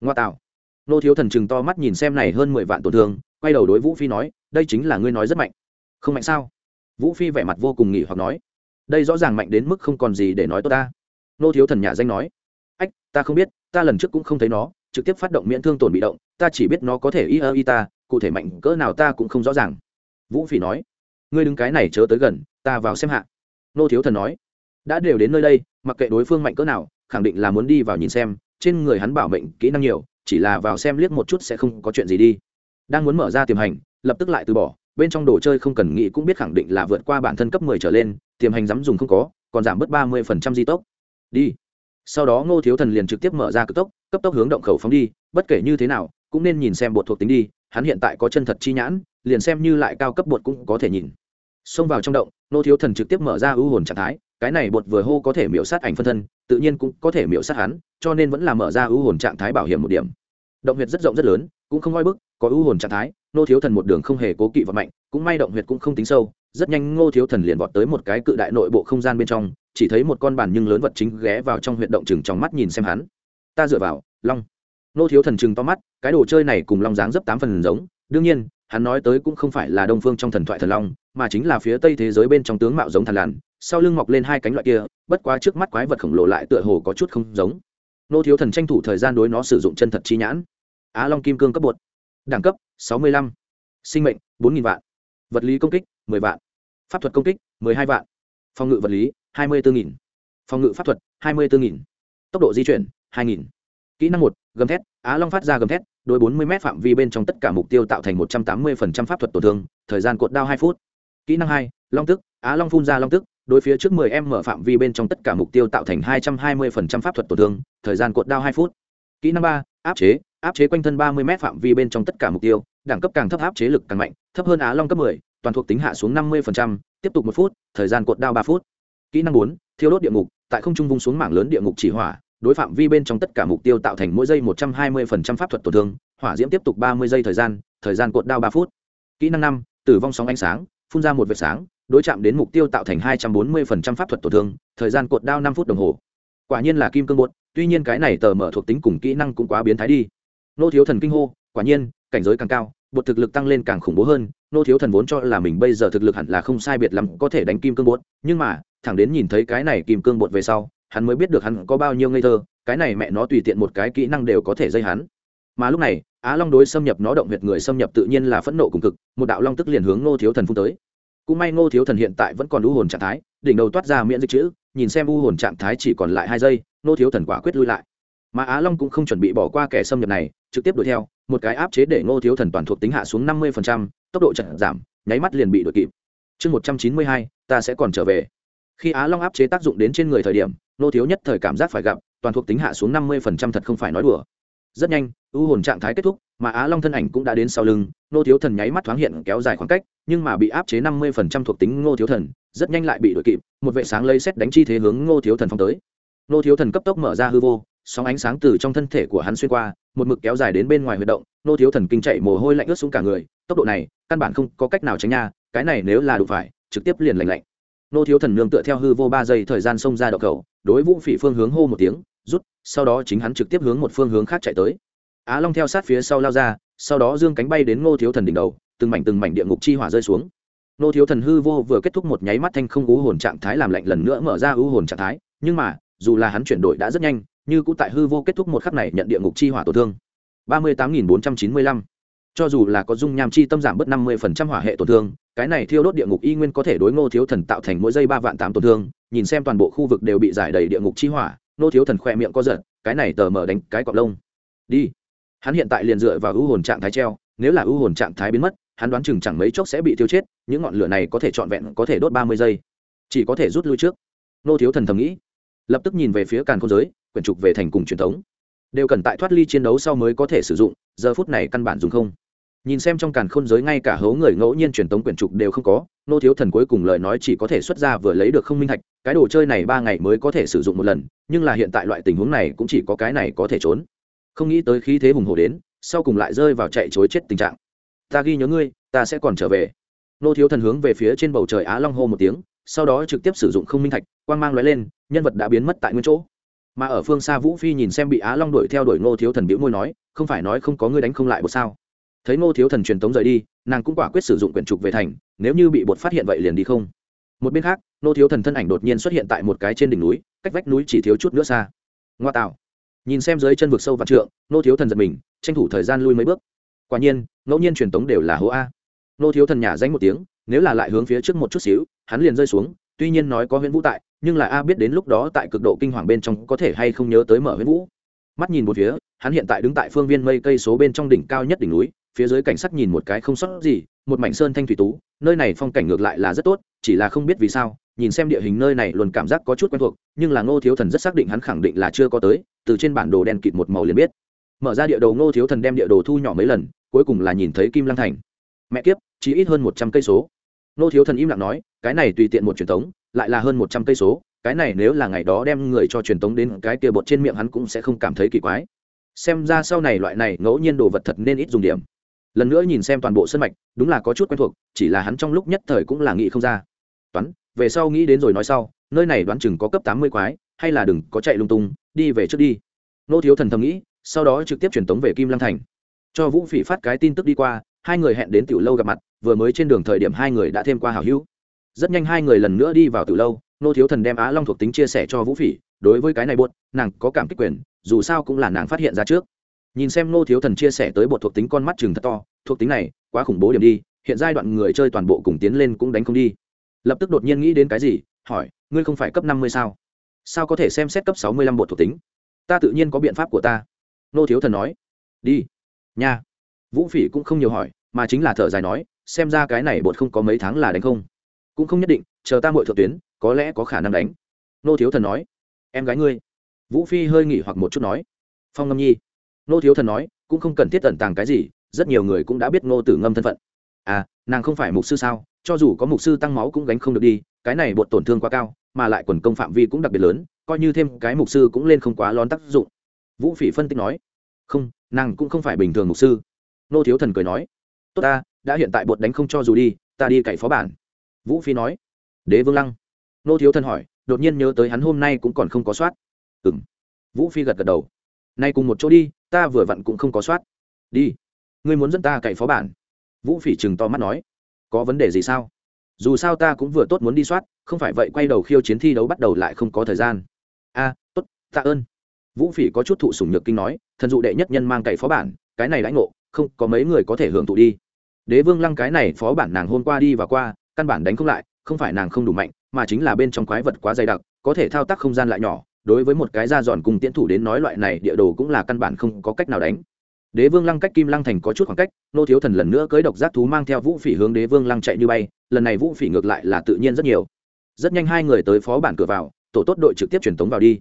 Speaker 1: Ngoa tạo. Nô thiếu thần chừng to mắt nhìn xem này hơn mười vạn tổn thương, quay đầu đối vũ phi nói, đây chính là ngươi nói rất mạnh. Không mạnh sao? Vũ phi vẻ mặt vô cùng nghỉ hoặc nói. Đây rõ ràng mạnh đến mức không còn gì để nói tốt ta. Nô thiếu thần nhà danh nói. Ách, ta không biết, ta lần trước cũng không thấy nó, trực tiếp phát động miễn thương tổn bị động, ta chỉ biết nó có thể y ơ y ta cụ thể mạnh cỡ nào ta cũng không rõ ràng. Vũ phỉ nói, ngươi đứng cái này chớ tới gần, ta vào xem hạ. Nô thiếu thần nói, đã đều đến nơi đây, mặc kệ đối phương mạnh cỡ nào, khẳng định là muốn đi vào nhìn xem, trên người hắn bảo mệnh kỹ năng nhiều, chỉ là vào xem liếc một chút sẽ không có chuyện gì đi. Đang muốn mở ra tiềm hành, lập tức lại từ bỏ, bên trong đồ chơi không cần nghĩ cũng biết khẳng định là vượt qua bản thân cấp 10 trở lên, tiềm hành dám dùng không có, còn giảm bớt 30% di tốc. Đi. Sau đó ngô thiếu thần liền trực tiếp mở ra cực tốc, cấp tốc hướng động khẩu phóng đi, bất kể như thế nào, cũng nên nhìn xem bột thuộc tính đi hắn hiện tại có chân thật chi nhãn, liền xem như lại cao cấp bột cũng có thể nhìn. Xông vào trong động, nô thiếu thần trực tiếp mở ra ưu hồn trạng thái, cái này bột vừa hô có thể miễu sát ảnh phân thân, tự nhiên cũng có thể miễu sát hắn, cho nên vẫn là mở ra ưu hồn trạng thái bảo hiểm một điểm. Động huyệt rất rộng rất lớn, cũng không oi bức, có ưu hồn trạng thái, nô thiếu thần một đường không hề cố kỵ và mạnh, cũng may động huyệt cũng không tính sâu, rất nhanh ngô thiếu thần liền vọt tới một cái cự đại nội bộ không gian bên trong, chỉ thấy một con bàn nhưng lớn vật chính ghé vào trong huyệt động chừng trong mắt nhìn xem hắn. Ta dựa vào, long. Nô thiếu thần chừng to mắt, cái đồ chơi này cùng long dáng dấp tám phần giống, đương nhiên, hắn nói tới cũng không phải là đông phương trong thần thoại thần long, mà chính là phía tây thế giới bên trong tướng mạo giống thần làn sau lưng mọc lên hai cánh loại kia, bất quá trước mắt quái vật khổng lồ lại tựa hồ có chút không giống. Nô thiếu thần tranh thủ thời gian đối nó sử dụng chân thật chi nhãn. Á long kim cương cấp bột. Đẳng cấp, sáu mươi lăm. Sinh mệnh, bốn nghìn vạn. Vật lý công kích, mười vạn. Pháp thuật công kích, mười hai vạn. Phòng ngự vật lý, hai mươi bốn nghìn. Phòng ngự pháp thuật, hai mươi bốn nghìn. Tốc độ di chuyển, hai nghìn kỹ năng một gầm thét á long phát ra gầm thét đối bốn mươi m phạm vi bên trong tất cả mục tiêu tạo thành một trăm tám mươi pháp thuật tổn thương thời gian cột đao hai phút kỹ năng hai long tức á long phun ra long tức đối phía trước 10 em mở phạm vi bên trong tất cả mục tiêu tạo thành 220% pháp thuật tổn thương, thời gian cột đao 2 phút. Kỹ năng 3, áp chế, áp chế quanh thân 30 m phạm vi bên trong tất cả mục tiêu, đẳng cấp càng thấp áp chế lực càng mạnh, thấp hơn Á Long cấp 10, toàn thuộc tính hạ xuống 50%, tiếp tục 1 phút, thời gian cột đao 3 phút. Kỹ năng 4, thiêu đốt địa ngục, tại không trung vung xuống mảng lớn địa ngục chỉ hỏa, đối phạm vi bên trong tất cả mục tiêu tạo thành mỗi giây 120% pháp thuật tổn thương, hỏa diễm tiếp tục 30 giây thời gian, thời gian cột đao 3 phút. Kỹ năng 5, tử vong sóng ánh sáng, phun ra một vệt sáng, đối chạm đến mục tiêu tạo thành hai trăm bốn mươi phần trăm pháp thuật tổn thương thời gian cột đao năm phút đồng hồ quả nhiên là kim cương bột tuy nhiên cái này tờ mở thuộc tính cùng kỹ năng cũng quá biến thái đi nô thiếu thần kinh hô quả nhiên cảnh giới càng cao bột thực lực tăng lên càng khủng bố hơn nô thiếu thần vốn cho là mình bây giờ thực lực hẳn là không sai biệt lắm có thể đánh kim cương bột nhưng mà thẳng đến nhìn thấy cái này kim cương bột về sau hắn mới biết được hắn có bao nhiêu ngây thơ, cái này mẹ nó tùy tiện một cái kỹ năng đều có thể dây hắn. Mà lúc này, á long đối xâm nhập nó động huyệt người xâm nhập tự nhiên là phẫn nộ cùng cực, một đạo long tức liền hướng ngô thiếu thần phun tới. Cũng may ngô thiếu thần hiện tại vẫn còn u hồn trạng thái, đỉnh đầu toát ra miễn dịch chữ, nhìn xem u hồn trạng thái chỉ còn lại hai giây, ngô thiếu thần quả quyết lui lại. Mà á long cũng không chuẩn bị bỏ qua kẻ xâm nhập này, trực tiếp đuổi theo, một cái áp chế để ngô thiếu thần toàn thuộc tính hạ xuống năm mươi tốc độ chậm giảm, nháy mắt liền bị đuổi kịp. Chương một trăm chín mươi hai, ta sẽ còn trở về. Khi á long áp chế tác dụng đến trên người thời điểm Nô thiếu nhất thời cảm giác phải gặp, toàn thuộc tính hạ xuống năm mươi phần trăm thật không phải nói đùa. Rất nhanh, u hồn trạng thái kết thúc, mà á long thân ảnh cũng đã đến sau lưng, Nô thiếu thần nháy mắt thoáng hiện kéo dài khoảng cách, nhưng mà bị áp chế năm mươi phần trăm thuộc tính ngô thiếu thần, rất nhanh lại bị đuổi kịp, một vệ sáng lây xét đánh chi thế hướng ngô thiếu thần phong tới. Ngô thiếu thần cấp tốc mở ra hư vô, sóng ánh sáng từ trong thân thể của hắn xuyên qua, một mực kéo dài đến bên ngoài huy động nô thiếu thần kinh chạy mồ hôi lạnh ướt xuống cả người, tốc độ này, căn bản không có cách nào tránh nha, cái này nếu là đụng phải, trực tiếp liền lạnh lạnh nô thiếu thần nương tựa theo hư vô ba giây thời gian xông ra đậu cầu đối vũ phỉ phương hướng hô một tiếng, rút, sau đó chính hắn trực tiếp hướng một phương hướng khác chạy tới. Á long theo sát phía sau lao ra, sau đó dương cánh bay đến ngô thiếu thần đỉnh đầu, từng mảnh từng mảnh địa ngục chi hỏa rơi xuống. Nô thiếu thần hư vô vừa kết thúc một nháy mắt thanh không ú hồn trạng thái làm lạnh lần nữa mở ra ú hồn trạng thái, nhưng mà, dù là hắn chuyển đổi đã rất nhanh, như cũng tại hư vô kết thúc một khắc này nhận địa ngục chi hỏa tổn thương. ba mươi tám nghìn bốn trăm chín mươi lăm cho dù là có dung nham chi tâm giảm bớt năm mươi phần trăm hỏa hệ tổn thương, cái này thiêu đốt địa ngục y nguyên có thể đối ngô thiếu thần tạo thành mỗi giây ba vạn tám tổn thương, nhìn xem toàn bộ khu vực đều bị giải đầy địa ngục chi hỏa, ngô thiếu thần khoe miệng có giật, cái này tờ mở đánh cái cọp lông. Đi. Hắn hiện tại liền dựa vào ưu hồn trạng thái treo, nếu là ưu hồn trạng thái biến mất, hắn đoán chừng chẳng mấy chốc sẽ bị tiêu chết, những ngọn lửa này có thể trọn vẹn có thể đốt ba mươi giây. Chỉ có thể rút lui trước. Ngô thiếu thần thầm nghĩ, lập tức nhìn về phía càn khôn giới, quyển trục về thành cùng truyền thống. Đều cần tại thoát ly chiến đấu sau mới có thể sử dụng, giờ phút này căn bản dùng không nhìn xem trong càn khôn giới ngay cả hấu người ngẫu nhiên truyền tống quyển trục đều không có, nô thiếu thần cuối cùng lời nói chỉ có thể xuất ra vừa lấy được không minh thạch, cái đồ chơi này ba ngày mới có thể sử dụng một lần, nhưng là hiện tại loại tình huống này cũng chỉ có cái này có thể trốn. Không nghĩ tới khí thế hùng hồ đến, sau cùng lại rơi vào chạy chối chết tình trạng. Ta ghi nhớ ngươi, ta sẽ còn trở về. Nô thiếu thần hướng về phía trên bầu trời á long hô một tiếng, sau đó trực tiếp sử dụng không minh thạch, quang mang lóe lên, nhân vật đã biến mất tại nguyên chỗ. Mà ở phương xa vũ phi nhìn xem bị á long đuổi theo đuổi nô thiếu thần biểu môi nói, không phải nói không có ngươi đánh không lại một sao? Thấy ngô thiếu thần truyền tống rời đi, nàng cũng quả quyết sử dụng quyển trục về thành, nếu như bị bột phát hiện vậy liền đi không. Một bên khác, ngô thiếu thần thân ảnh đột nhiên xuất hiện tại một cái trên đỉnh núi, cách vách núi chỉ thiếu chút nữa xa. Ngoa tạo. Nhìn xem dưới chân vực sâu và trượng, ngô thiếu thần giật mình, tranh thủ thời gian lui mấy bước. Quả nhiên, ngẫu nhiên truyền tống đều là hố a. Ngô thiếu thần nhả danh một tiếng, nếu là lại hướng phía trước một chút xíu, hắn liền rơi xuống, tuy nhiên nói có huyễn vũ tại, nhưng là a biết đến lúc đó tại cực độ kinh hoàng bên trong có thể hay không nhớ tới mở huyễn vũ. Mắt nhìn một phía, hắn hiện tại đứng tại phương viên mây cây số bên trong đỉnh cao nhất đỉnh núi phía dưới cảnh sắc nhìn một cái không sót gì, một mảnh sơn thanh thủy tú, nơi này phong cảnh ngược lại là rất tốt, chỉ là không biết vì sao, nhìn xem địa hình nơi này luôn cảm giác có chút quen thuộc, nhưng là ngô thiếu thần rất xác định hắn khẳng định là chưa có tới, từ trên bản đồ đen kịt một màu liền biết. Mở ra địa đồ, ngô thiếu thần đem địa đồ thu nhỏ mấy lần, cuối cùng là nhìn thấy kim lăng thành. Mẹ kiếp, chỉ ít hơn một trăm cây số. Ngô thiếu thần im lặng nói, cái này tùy tiện một truyền thống lại là hơn một trăm cây số, cái này nếu là ngày đó đem người cho truyền tống đến cái kia bột trên miệng hắn cũng sẽ không cảm thấy kỳ quái. Xem ra sau này loại này ngẫu nhiên đồ vật thật nên ít dùng điểm lần nữa nhìn xem toàn bộ sân mạch, đúng là có chút quen thuộc, chỉ là hắn trong lúc nhất thời cũng là nghĩ không ra. Toán, về sau nghĩ đến rồi nói sau, nơi này đoán chừng có cấp tám mươi quái, hay là đừng, có chạy lung tung, đi về trước đi. Nô thiếu thần thầm nghĩ, sau đó trực tiếp truyền tống về kim lăng thành. Cho vũ phỉ phát cái tin tức đi qua, hai người hẹn đến tiểu lâu gặp mặt, vừa mới trên đường thời điểm hai người đã thêm qua hào hữu. Rất nhanh hai người lần nữa đi vào tiểu lâu, nô thiếu thần đem á long thuộc tính chia sẻ cho vũ phỉ, đối với cái này buốt nàng có cảm kích quyền, dù sao cũng là nàng phát hiện ra trước nhìn xem nô thiếu thần chia sẻ tới bột thuộc tính con mắt chừng thật to, thuộc tính này, quá khủng bố điểm đi, hiện giai đoạn người chơi toàn bộ cùng tiến lên cũng đánh không đi. Lập tức đột nhiên nghĩ đến cái gì, hỏi, ngươi không phải cấp năm mươi sao? Sao có thể xem xét cấp sáu mươi lăm bột thuộc tính? Ta tự nhiên có biện pháp của ta. Nô thiếu thần nói, đi, nha. Vũ phỉ cũng không nhiều hỏi, mà chính là thở dài nói, xem ra cái này bột không có mấy tháng là đánh không. Cũng không nhất định, chờ ta mội thượng tuyến, có lẽ có khả năng đánh. Nô thiếu thần nói, em gái ngươi. Vũ phi hơi nghỉ hoặc một chút nói, phong ngâm nhi nô thiếu thần nói, cũng không cần thiết tẩn tàng cái gì, rất nhiều người cũng đã biết ngô tử ngâm thân phận. À nàng không phải mục sư sao? Cho dù có mục sư tăng máu cũng gánh không được đi, cái này bột tổn thương quá cao, mà lại quần công phạm vi cũng đặc biệt lớn, coi như thêm cái mục sư cũng lên không quá lón tác dụng. Vũ phỉ phân tích nói, không, nàng cũng không phải bình thường mục sư. Nô thiếu thần cười nói, tốt ta, đã hiện tại bột đánh không cho dù đi, ta đi cậy phó bản. Vũ phi nói, đế vương lăng. Nô thiếu thần hỏi, đột nhiên nhớ tới hắn hôm nay cũng còn không có soát. Ừng vũ phi gật gật đầu, nay cùng một chỗ đi ta vừa vặn cũng không có soát. Đi. Ngươi muốn dẫn ta cậy phó bản? Vũ phỉ chừng to mắt nói. Có vấn đề gì sao? Dù sao ta cũng vừa tốt muốn đi soát, không phải vậy quay đầu khiêu chiến thi đấu bắt đầu lại không có thời gian. A, tốt, tạ ơn. Vũ phỉ có chút thụ sủng nhược kinh nói, thần dụ đệ nhất nhân mang cậy phó bản, cái này lãnh ngộ, không, có mấy người có thể hưởng thụ đi. Đế vương lăng cái này phó bản nàng hôm qua đi và qua, căn bản đánh không lại, không phải nàng không đủ mạnh, mà chính là bên trong quái vật quá dày đặc, có thể thao tác không gian lại nhỏ đối với một cái da giòn cùng tiễn thủ đến nói loại này địa đồ cũng là căn bản không có cách nào đánh. Đế vương lăng cách kim lăng thành có chút khoảng cách, nô thiếu thần lần nữa cưới độc giác thú mang theo vũ phỉ hướng đế vương lăng chạy như bay, lần này vũ phỉ ngược lại là tự nhiên rất nhiều. Rất nhanh hai người tới phó bản cửa vào, tổ tốt đội trực tiếp truyền tống vào đi.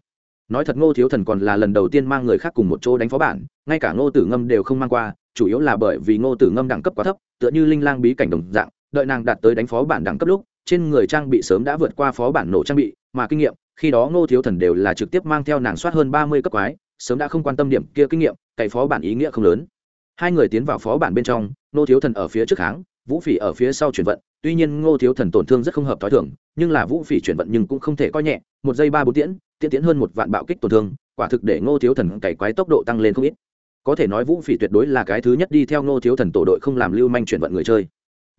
Speaker 1: Nói thật ngô thiếu thần còn là lần đầu tiên mang người khác cùng một chỗ đánh phó bản, ngay cả ngô tử ngâm đều không mang qua, chủ yếu là bởi vì ngô tử ngâm đẳng cấp quá thấp, tựa như linh lang bí cảnh đồng dạng, đợi nàng đạt tới đánh phó bản đẳng cấp lúc, trên người trang bị sớm đã vượt qua phó bản nổ trang bị, mà kinh nghiệm khi đó ngô thiếu thần đều là trực tiếp mang theo nàng soát hơn ba mươi cấp quái, sớm đã không quan tâm điểm kia kinh nghiệm cày phó bản ý nghĩa không lớn. Hai người tiến vào phó bản bên trong, ngô thiếu thần ở phía trước kháng, vũ phỉ ở phía sau chuyển vận. Tuy nhiên ngô thiếu thần tổn thương rất không hợp t h i thưởng nhưng là vũ phỉ chuyển vận nhưng cũng không thể coi nhẹ, một giây ba bốn tiễn tiễn tiễn hơn một vạn bạo kích tổn thương, quả thực để ngô thiếu thần cày quái tốc độ tăng lên không ít. Có thể nói vũ phỉ tuyệt đối là cái thứ nhất đi theo ngô thiếu thần tổ đội không làm lưu manh chuyển vận người chơi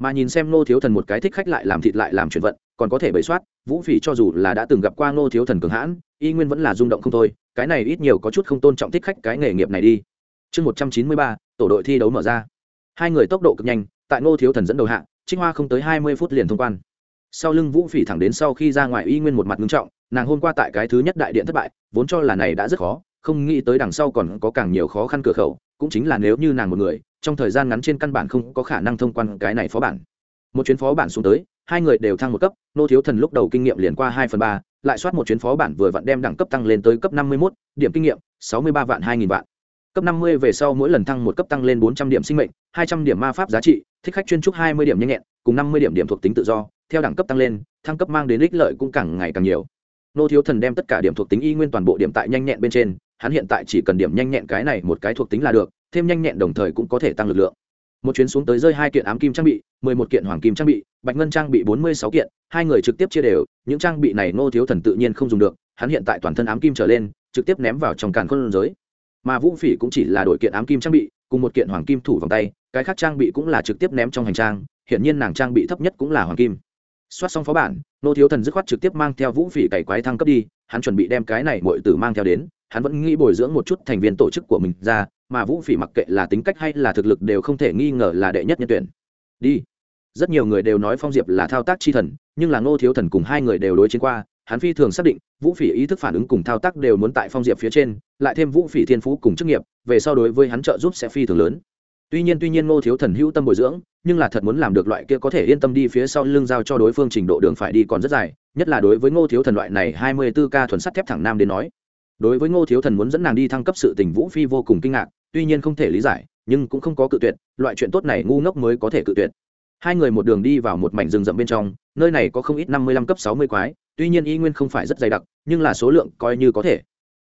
Speaker 1: mà nhìn xem nô thiếu thần một cái thích khách lại làm thịt lại làm chuyển vận, còn có thể bày soát, vũ phỉ cho dù là đã từng gặp qua nô thiếu thần cường hãn, y nguyên vẫn là rung động không thôi, cái này ít nhiều có chút không tôn trọng thích khách cái nghề nghiệp này đi. Chương một trăm chín mươi ba, tổ đội thi đấu mở ra. Hai người tốc độ cực nhanh, tại nô thiếu thần dẫn đầu hạng trích hoa không tới hai mươi phút liền thông quan. Sau lưng vũ phỉ thẳng đến sau khi ra ngoài y nguyên một mặt ngưng trọng, nàng hôm qua tại cái thứ nhất đại điện thất bại, vốn cho là này đã rất khó, không nghĩ tới đằng sau còn có càng nhiều khó khăn cửa khẩu, cũng chính là nếu như nàng một người trong thời gian ngắn trên căn bản không có khả năng thông quan cái này phó bản. Một chuyến phó bản xuống tới, hai người đều thăng một cấp, nô thiếu thần lúc đầu kinh nghiệm liền qua hai phần ba, lại soát một chuyến phó bản vừa vặn đem đẳng cấp tăng lên tới cấp năm mươi mốt, điểm kinh nghiệm, sáu mươi ba vạn hai nghìn vạn. Cấp năm mươi về sau mỗi lần thăng một cấp tăng lên bốn trăm điểm sinh mệnh, hai trăm điểm ma pháp giá trị, thích khách chuyên trúc hai mươi điểm nhanh nhẹn, cùng năm mươi điểm điểm thuộc tính tự do, theo đẳng cấp tăng lên, thăng cấp mang đến ích lợi cũng càng ngày càng nhiều. Nô thiếu thần đem tất cả điểm thuộc tính y nguyên toàn bộ điểm tại nhanh nhẹn bên trên, hắn hiện tại chỉ cần điểm nhanh nhẹn cái này một cái thuộc tính là được thêm nhanh nhẹn đồng thời cũng có thể tăng lực lượng. Một chuyến xuống tới rơi hai kiện ám kim trang bị, mười một kiện hoàng kim trang bị, bạch ngân trang bị bốn mươi sáu kiện, hai người trực tiếp chia đều, những trang bị này ngô thiếu thần tự nhiên không dùng được, hắn hiện tại toàn thân ám kim trở lên, trực tiếp ném vào trong càn khôn giới. Mà vũ phỉ cũng chỉ là đổi kiện ám kim trang bị, cùng một kiện hoàng kim thủ vòng tay, cái khác trang bị cũng là trực tiếp ném trong hành trang hiện nhiên nàng trang bị thấp nhất cũng là hoàng kim. Soát xong phó bản nô thiếu thần dứt khoát trực tiếp mang theo vũ phỉ cày quái thăng cấp đi, hắn chuẩn bị đem cái này mọi tử mang theo đến, hắn vẫn nghĩ bồi dưỡng một chút thành viên tổ chức của mình ra mà vũ phỉ mặc kệ là tính cách hay là thực lực đều không thể nghi ngờ là đệ nhất nhân tuyển. Đi. Rất nhiều người đều nói phong diệp là thao tác chi thần, nhưng là ngô thiếu thần cùng hai người đều đối chiến qua, hắn phi thường xác định vũ phỉ ý thức phản ứng cùng thao tác đều muốn tại phong diệp phía trên, lại thêm vũ phỉ thiên phú cùng chức nghiệp, về so đối với hắn trợ giúp sẽ phi thường lớn. Tuy nhiên tuy nhiên ngô thiếu thần hữu tâm bồi dưỡng, nhưng là thật muốn làm được loại kia có thể yên tâm đi phía sau lưng giao cho đối phương trình độ đường phải đi còn rất dài, nhất là đối với ngô thiếu thần loại này hai mươi 24 ca thuần sắt thép thẳng nam đến nói đối với ngô thiếu thần muốn dẫn nàng đi thăng cấp sự tình vũ phi vô cùng kinh ngạc, tuy nhiên không thể lý giải, nhưng cũng không có cự tuyệt, loại chuyện tốt này ngu ngốc mới có thể cự tuyệt. Hai người một đường đi vào một mảnh rừng rậm bên trong, nơi này có không ít năm mươi lăm cấp sáu mươi quái, tuy nhiên y nguyên không phải rất dày đặc, nhưng là số lượng coi như có thể.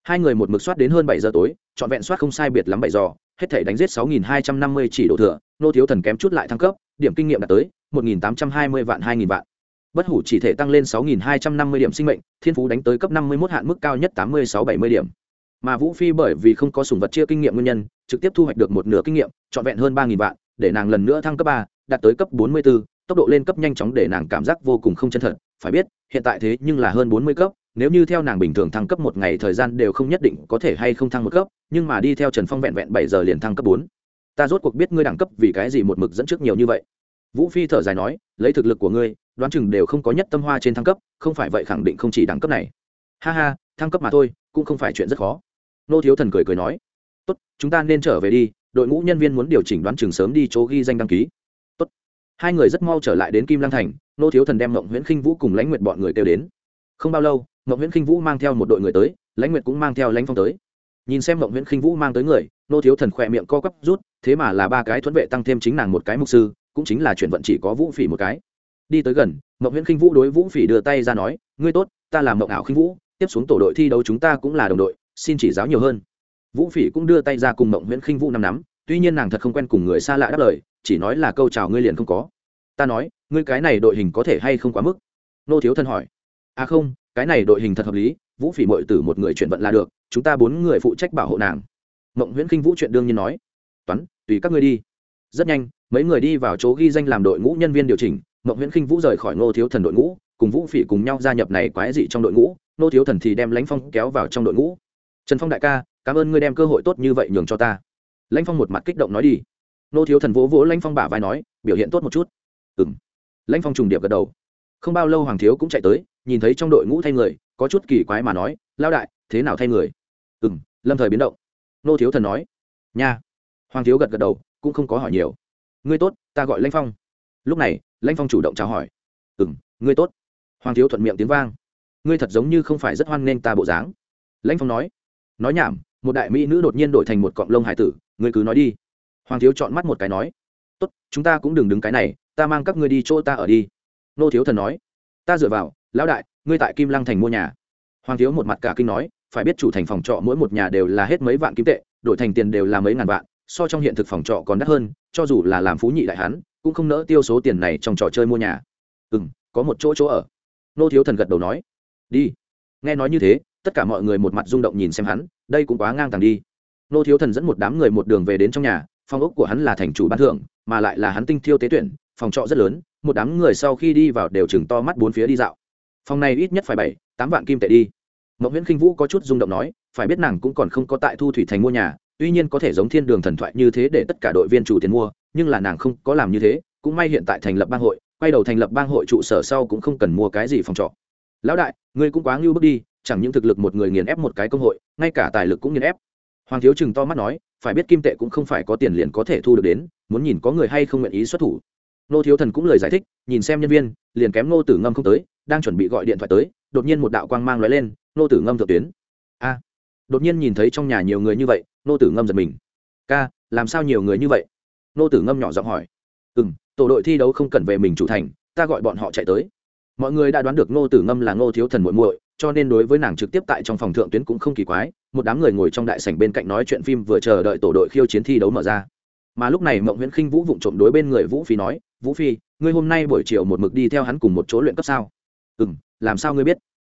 Speaker 1: Hai người một mực soát đến hơn bảy giờ tối, trọn vẹn soát không sai biệt lắm bảy giờ, hết thể đánh giết sáu nghìn hai trăm năm mươi chỉ độ thừa nô thiếu thần kém chút lại thăng cấp, điểm kinh nghiệm đạt tới một nghìn tám trăm hai mươi vạn hai nghìn vạn bất hủ chỉ thể tăng lên sáu nghìn hai trăm năm mươi điểm sinh mệnh, thiên phú đánh tới cấp năm mươi một hạn mức cao nhất tám mươi sáu bảy mươi điểm. Mà vũ phi bởi vì không có sùng vật chia kinh nghiệm nguyên nhân, trực tiếp thu hoạch được một nửa kinh nghiệm, trọn vẹn hơn 3.000 vạn, để nàng lần nữa thăng cấp ba, đạt tới cấp bốn mươi b ố tốc độ lên cấp nhanh chóng để nàng cảm giác vô cùng không chân thật. Phải biết, hiện tại thế nhưng là hơn bốn mươi cấp, nếu như theo nàng bình thường thăng cấp một ngày thời gian đều không nhất định có thể hay không thăng một cấp, nhưng mà đi theo trần phong vẹn vẹn bảy giờ liền thăng cấp bốn. Ta rốt cuộc biết ngươi đẳng cấp vì cái gì một mực dẫn trước nhiều như vậy vũ phi thở dài nói, lấy thực lực của ngươi, đoán chừng đều không có nhất tâm hoa trên thăng cấp, không phải vậy khẳng định không chỉ đẳng cấp này. Ha ha, thăng cấp mà thôi, cũng không phải chuyện rất khó. Nô thiếu thần cười cười nói, tốt, chúng ta nên trở về đi, đội ngũ nhân viên muốn điều chỉnh đoán chừng sớm đi chỗ ghi danh đăng ký. Tốt. Hai người rất mau trở lại đến kim lang thành, nô thiếu thần đem mộng nguyễn khinh vũ cùng lãnh nguyệt bọn người kêu đến. Không bao lâu, mộng nguyễn khinh vũ mang theo một đội người tới, lãnh nguyệt cũng mang theo lãnh phong tới. Nhìn xem mộng nguyễn khinh vũ mang tới người, nô thiếu thần khỏe miệng co quắp rút, thế mà là ba cái thuẫn vệ tăng thêm chính nàng một cái mục sư cũng chính là chuyển vận chỉ có vũ phỉ một cái. Đi tới gần, mộng nguyễn khinh vũ đối vũ phỉ đưa tay ra nói, ngươi tốt, ta là mộng ảo khinh vũ, tiếp xuống tổ đội thi đấu chúng ta cũng là đồng đội, xin chỉ giáo nhiều hơn. Vũ phỉ cũng đưa tay ra cùng mộng nguyễn khinh vũ năm nắm, tuy nhiên nàng thật không quen cùng người xa lạ đáp lời, chỉ nói là câu chào ngươi liền không có. Ta nói, ngươi cái này đội hình có thể hay không quá mức? Nô thiếu thân hỏi. À không, cái này đội hình thật hợp lý, vũ phỉ mội từ một người chuyển vận là được, chúng ta bốn người phụ trách bảo hộ nàng. Mộng nguyễn khinh vũ chuyện đương nhiên nói. Toán, tùy các ngươi đi rất nhanh, mấy người đi vào chỗ ghi danh làm đội ngũ nhân viên điều chỉnh, mộng nguyễn khinh vũ rời khỏi ngô thiếu thần đội ngũ, cùng vũ phỉ cùng nhau gia nhập này quái dị trong đội ngũ, ngô thiếu thần thì đem lãnh phong kéo vào trong đội ngũ. Trần phong đại ca, cảm ơn ngươi đem cơ hội tốt như vậy nhường cho ta. Lãnh phong một mặt kích động nói đi. Ngô thiếu thần vỗ vỗ lãnh phong bả vai nói, biểu hiện tốt một chút. Ừ m lãnh phong trùng điệp gật đầu. Không bao lâu hoàng thiếu cũng chạy tới, nhìn thấy trong đội ngũ thay người, có chút kỳ quái mà nói lao đại, thế nào thay người? Ừ m lâm thời biến động. Nô thiếu thần nói, nha. Hoàng thiếu gật gật đầu cũng không có hỏi nhiều. Ngươi tốt, ta gọi lãnh phong. Lúc này, lãnh phong chủ động chào hỏi. Ừ m ngươi tốt. Hoàng thiếu thuận miệng tiếng vang. Ngươi thật giống như không phải rất hoan nghênh ta bộ dáng. Lãnh phong nói. Nói nhảm, một đại mỹ nữ đột nhiên đổi thành một cọng lông hải tử, ngươi cứ nói đi. Hoàng thiếu chọn mắt một cái nói. Tốt, chúng ta cũng đừng đứng cái này, ta mang các ngươi đi chỗ ta ở đi. Nô thiếu thần nói. Ta dựa vào, lão đại, ngươi tại kim lăng thành mua nhà. Hoàng thiếu một mặt cả kinh nói, phải biết chủ thành phòng trọ mỗi một nhà đều là hết mấy vạn kim tệ, đổi thành tiền đều là mấy ngàn vạn so trong hiện thực phòng trọ còn đắt hơn, cho dù là làm phú nhị đại hán, cũng không nỡ tiêu số tiền này trong trò chơi mua nhà. Ừ m có một chỗ chỗ ở. Nô thiếu thần gật đầu nói. Đi. Nghe nói như thế, tất cả mọi người một mặt rung động nhìn xem hắn, đây cũng quá ngang tàng đi. Nô thiếu thần dẫn một đám người một đường về đến trong nhà, phòng ốc của hắn là thành chủ ban thưởng, mà lại là hắn tinh thiêu tế tuyển, phòng trọ rất lớn, một đám người sau khi đi vào đều chừng to mắt bốn phía đi dạo. Phòng này ít nhất phải bảy, tám vạn kim tệ đi. Mậu nguyễn khinh vũ có chút rung động nói, phải biết nàng cũng còn không có tại thu thủy thành mua nhà tuy nhiên có thể giống thiên đường thần thoại như thế để tất cả đội viên chủ tiền mua, nhưng là nàng không có làm như thế, cũng may hiện tại thành lập bang hội, quay đầu thành lập bang hội trụ sở sau cũng không cần mua cái gì phòng trọ. Lão đại, ngươi cũng quá ngưu bước đi, chẳng những thực lực một người nghiền ép một cái công hội, ngay cả tài lực cũng nghiền ép. Hoàng thiếu chừng to mắt nói, phải biết kim tệ cũng không phải có tiền liền có thể thu được đến, muốn nhìn có người hay không nguyện ý xuất thủ. Nô thiếu thần cũng lời giải thích, nhìn xem nhân viên, liền kém nô tử ngâm không tới, đang chuẩn bị gọi điện thoại tới, đột nhiên một đạo quang mang lóe lên nô tử ngâm thượng tuyến. A. Đột nhiên nhìn thấy trong nhà nhiều người như vậy nô tử ngâm giật mình. Ca làm sao nhiều người như vậy? Nô tử ngâm nhỏ giọng hỏi. Ừ m tổ đội thi đấu không cần về mình chủ thành ta gọi bọn họ chạy tới. Mọi người đã đoán được nô tử ngâm là nô thiếu thần muội muội cho nên đối với nàng trực tiếp tại trong phòng thượng tuyến cũng không kỳ quái một đám người ngồi trong đại sảnh bên cạnh nói chuyện phim vừa chờ đợi tổ đội khiêu chiến thi đấu mở ra. Mà lúc này mộng nguyễn khinh vũ vụng trộm đối bên người vũ phi nói vũ phi ngươi hôm nay buổi chiều một mực đi theo hắn cùng một chỗ luyện cấp sao? Ừ m làm sao ngươi biết?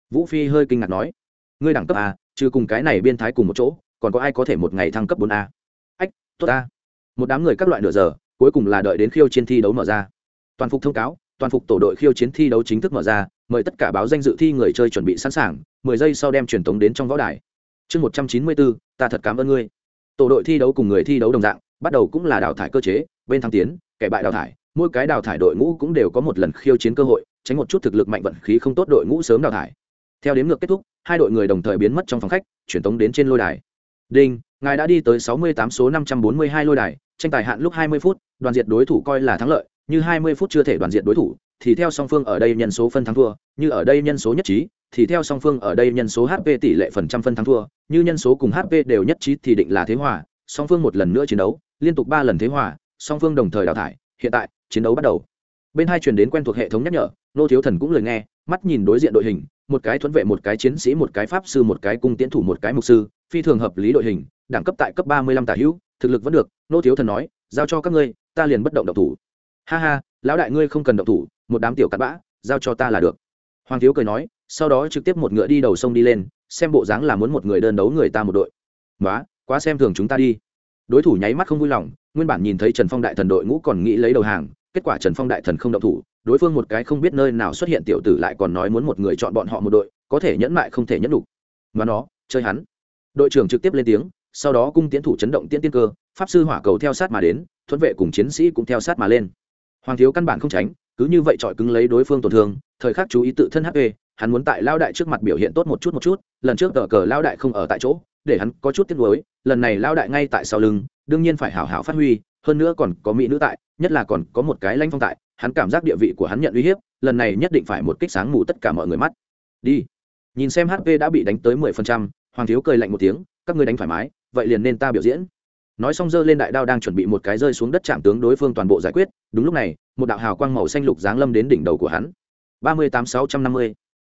Speaker 1: Vũ phi hơi kinh ngạc nói. Ngươi đẳng cấp à, chứ cùng cái này biên thái cùng một chỗ còn có ai có thể một ngày thăng cấp bốn a? Ách, tốt a một đám người các loại nửa giờ, cuối cùng là đợi đến khiêu chiến thi đấu mở ra. Toàn phục thông cáo, toàn phục tổ đội khiêu chiến thi đấu chính thức mở ra, mời tất cả báo danh dự thi người chơi chuẩn bị sẵn sàng, mười giây sau đem truyền tống đến trong võ đài. Chương một trăm chín mươi bốn, ta thật cảm ơn ngươi. Tổ đội thi đấu cùng người thi đấu đồng dạng, bắt đầu cũng là đào thải cơ chế, bên thăng tiến, kẻ bại đào thải, mỗi cái đào thải đội ngũ cũng đều có một lần khiêu chiến cơ hội, tránh một chút thực lực mạnh vận khí không tốt đội ngũ sớm đào thải. Theo đếm ngược kết thúc, hai đội người đồng thời biến mất trong phòng khách chuyển tống đến trên lôi đài đinh, ngài đã đi tới sáu mươi tám số năm trăm bốn mươi hai lôi đài, tranh tài hạn lúc hai mươi phút, đoàn diệt đối thủ coi là thắng lợi, như hai mươi phút chưa thể đoàn diệt đối thủ, thì theo song phương ở đây nhân số phân thắng thua, như ở đây nhân số nhất trí, thì theo song phương ở đây nhân số hp tỷ lệ phần trăm phân thắng thua, như nhân số cùng hp đều nhất trí thì định là thế hòa, song phương một lần nữa chiến đấu, liên tục ba lần thế hòa, song phương đồng thời đào thải, hiện tại, chiến đấu bắt đầu. Bên hai truyền đến quen thuộc hệ thống nhắc nhở, nô thiếu thần cũng lời nghe, mắt nhìn đối diện đội hình một cái thuẫn vệ, một cái chiến sĩ, một cái pháp sư, một cái cung tiến thủ, một cái mục sư, phi thường hợp lý đội hình, đẳng cấp tại cấp ba mươi lăm tả hữu, thực lực vẫn được. Nô thiếu thần nói, giao cho các ngươi, ta liền bất động độc thủ. Ha ha, lão đại ngươi không cần độc thủ, một đám tiểu cặn bã, giao cho ta là được. Hoàng thiếu cười nói, sau đó trực tiếp một ngựa đi đầu sông đi lên, xem bộ dáng là muốn một người đơn đấu người ta một đội. Quá quá xem thường chúng ta đi. Đối thủ nháy mắt không vui lòng, nguyên bản nhìn thấy trần phong đại thần đội ngũ còn nghĩ lấy đầu hàng, kết quả trần phong đại thần không động thủ đối phương một cái không biết nơi nào xuất hiện tiểu tử lại còn nói muốn một người chọn bọn họ một đội, có thể nhẫn mại không thể nhẫn đủ. Mà nó, chơi hắn. Đội trưởng trực tiếp lên tiếng, sau đó cung tiến thủ chấn động tiên tiên cơ, pháp sư hỏa cầu theo sát mà đến, thuận vệ cùng chiến sĩ cũng theo sát mà lên. Hoàng thiếu căn bản không tránh, cứ như vậy trọi cứng lấy đối phương tổn thương, thời khắc chú ý tự thân hp hắn muốn tại lao đại trước mặt biểu hiện tốt một chút một chút, lần trước tờ cờ lao đại không ở tại chỗ, để hắn có chút tiếc nuối, lần này lao đại ngay tại sau lưng, đương nhiên phải hảo hảo phát huy, hơn nữa còn có mỹ nữ tại, nhất là còn có một cái lanh phong tại hắn cảm giác địa vị của hắn nhận uy hiếp, lần này nhất định phải một kích sáng mù tất cả mọi người mắt. Đi. Nhìn xem hp đã bị đánh tới mười phần trăm, hoàng thiếu cười lạnh một tiếng, các ngươi đánh thoải mái, vậy liền nên ta biểu diễn. Nói xong giơ lên đại đao đang chuẩn bị một cái rơi xuống đất chạm tướng đối phương toàn bộ giải quyết, đúng lúc này, một đạo hào quang màu xanh lục giáng lâm đến đỉnh đầu của hắn. ba mươi tám sáu trăm năm mươi.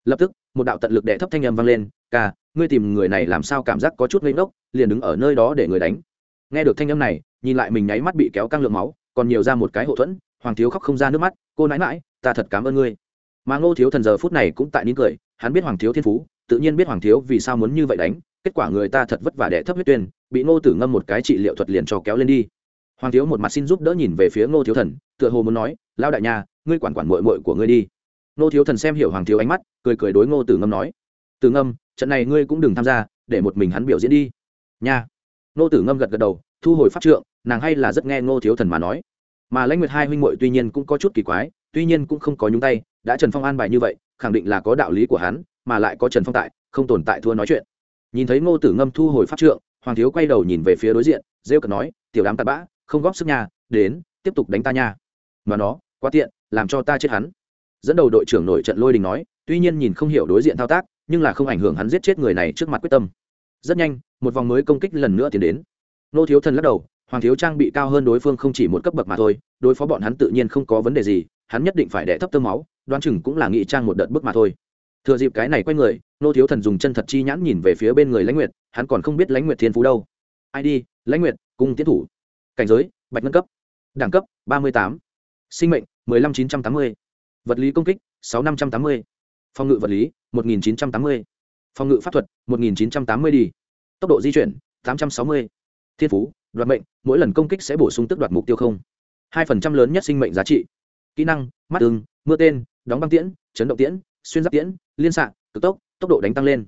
Speaker 1: Lập tức, một đạo tận lực đệ thấp thanh âm vang lên, ca, ngươi tìm người này làm sao cảm giác có chút ngây ngốc, liền đứng ở nơi đó để người đánh. Nghe được thanh âm này, nhìn lại mình nháy mắt bị kéo căng lượng máu, còn nhiều ra một cái hậu thuẫn hoàng thiếu khóc không ra nước mắt, cô nãi mãi ta thật cảm ơn ngươi. Mà ngô thiếu thần giờ phút này cũng tại nín cười, hắn biết hoàng thiếu thiên phú, tự nhiên biết hoàng thiếu vì sao muốn như vậy đánh, kết quả người ta thật vất vả đẻ thấp huyết tuyên, bị ngô tử ngâm một cái trị liệu thuật liền cho kéo lên đi. Hoàng thiếu một mặt xin giúp đỡ nhìn về phía ngô thiếu thần, tựa hồ muốn nói lao đại nhà ngươi quản quản mội mội của ngươi đi. Ngô thiếu thần xem hiểu hoàng thiếu ánh mắt, cười cười đối ngô tử ngâm nói, tử ngâm, trận này ngươi cũng đừng tham gia, để một mình hắn biểu diễn đi. Nha. Ngô tử ngâm gật gật đầu, thu hồi pháp trượng, nàng hay là rất nghe ngô thiếu thần mà nói mà lãnh nguyệt hai huynh muội tuy nhiên cũng có chút kỳ quái, tuy nhiên cũng không có nhúng tay, đã trần phong an bài như vậy, khẳng định là có đạo lý của hắn, mà lại có trần phong tại, không tồn tại thua nói chuyện. Nhìn thấy ngô tử ngâm thu hồi pháp trượng, hoàng thiếu quay đầu nhìn về phía đối diện, rêu cần nói, tiểu đám tạt bã, không góp sức nhà đến, tiếp tục đánh ta nha. Mà nó, quá tiện, làm cho ta chết hắn. Dẫn đầu đội trưởng nổi trận lôi đình nói, tuy nhiên nhìn không hiểu đối diện thao tác, nhưng là không ảnh hưởng hắn giết chết người này trước mặt quyết tâm. Rất nhanh, một vòng mới công kích lần nữa tiến đến. Nô thiếu thần lắc đầu hoàng thiếu trang bị cao hơn đối phương không chỉ một cấp bậc mà thôi, đối phó bọn hắn tự nhiên không có vấn đề gì, hắn nhất định phải đẻ thấp tơ máu, đoán chừng cũng là nghị trang một đợt bước mà thôi. Thừa dịp cái này quay người, nô thiếu thần dùng chân thật chi nhãn nhìn về phía bên người lãnh nguyệt, hắn còn không biết lãnh nguyệt thiên phú đâu. ID: lãnh nguyệt cung tiến thủ. Cảnh giới, bạch ngân cấp. Đẳng cấp, ba mươi tám. Sinh mệnh, mười lăm chín trăm tám mươi. Vật lý công kích, sáu năm trăm tám mươi. Phòng ngự vật lý, một nghìn chín trăm tám mươi. Phòng ngự pháp thuật, một nghìn chín trăm tám mươi đi. Tốc độ di chuyển, tám trăm sáu mươi. Thiên phú đoạt mệnh, mỗi lần công kích sẽ bổ sung tức đoạt mục tiêu không? Hai phần trăm lớn nhất sinh mệnh giá trị. Kỹ năng, mắt ưng, mưa tên, đóng băng tiễn, chấn động tiễn, xuyên giáp tiễn, liên xạ, cực tốc tốc độ đánh tăng lên.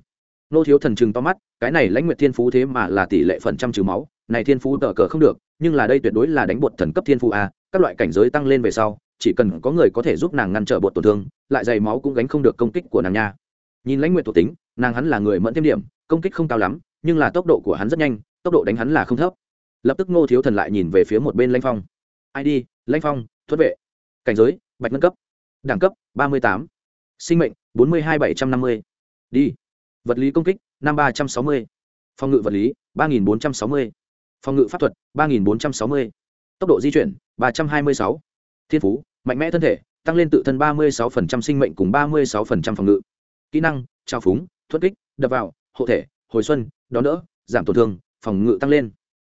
Speaker 1: Nô thiếu thần chừng to mắt, cái này lãnh nguyệt thiên phú thế mà là tỷ lệ phần trăm trừ máu, này thiên phú tờ cờ không được, nhưng là đây tuyệt đối là đánh bột thần cấp thiên phú a, các loại cảnh giới tăng lên về sau, chỉ cần có người có thể giúp nàng ngăn trở bột tổn thương, lại dày máu cũng gánh không được công kích của nàng nha. Nhìn lãnh nguyệt thuộc tính, nàng hắn là người mẫn thêm điểm, công kích không cao lắm, nhưng là tốc độ của hắn rất nhanh, tốc độ đánh hắn là không thấp lập tức ngô thiếu thần lại nhìn về phía một bên lanh phong. Id lanh phong, thuất vệ. Cảnh giới, bạch ngân cấp. Đẳng cấp, ba mươi tám. Sinh mệnh, bốn mươi hai bảy trăm năm mươi. Đi. Vật lý công kích, năm ba trăm sáu mươi. Phòng ngự vật lý, ba nghìn bốn trăm sáu mươi. Phòng ngự pháp thuật, ba nghìn bốn trăm sáu mươi. Tốc độ di chuyển, ba trăm hai mươi sáu. Thiên phú, mạnh mẽ thân thể, tăng lên tự thân ba mươi sáu sinh mệnh cùng ba mươi sáu phòng ngự. Kỹ năng trao phúng, thuất kích, đập vào, hộ thể, hồi xuân, đón đỡ, giảm tổn thương, phòng ngự tăng lên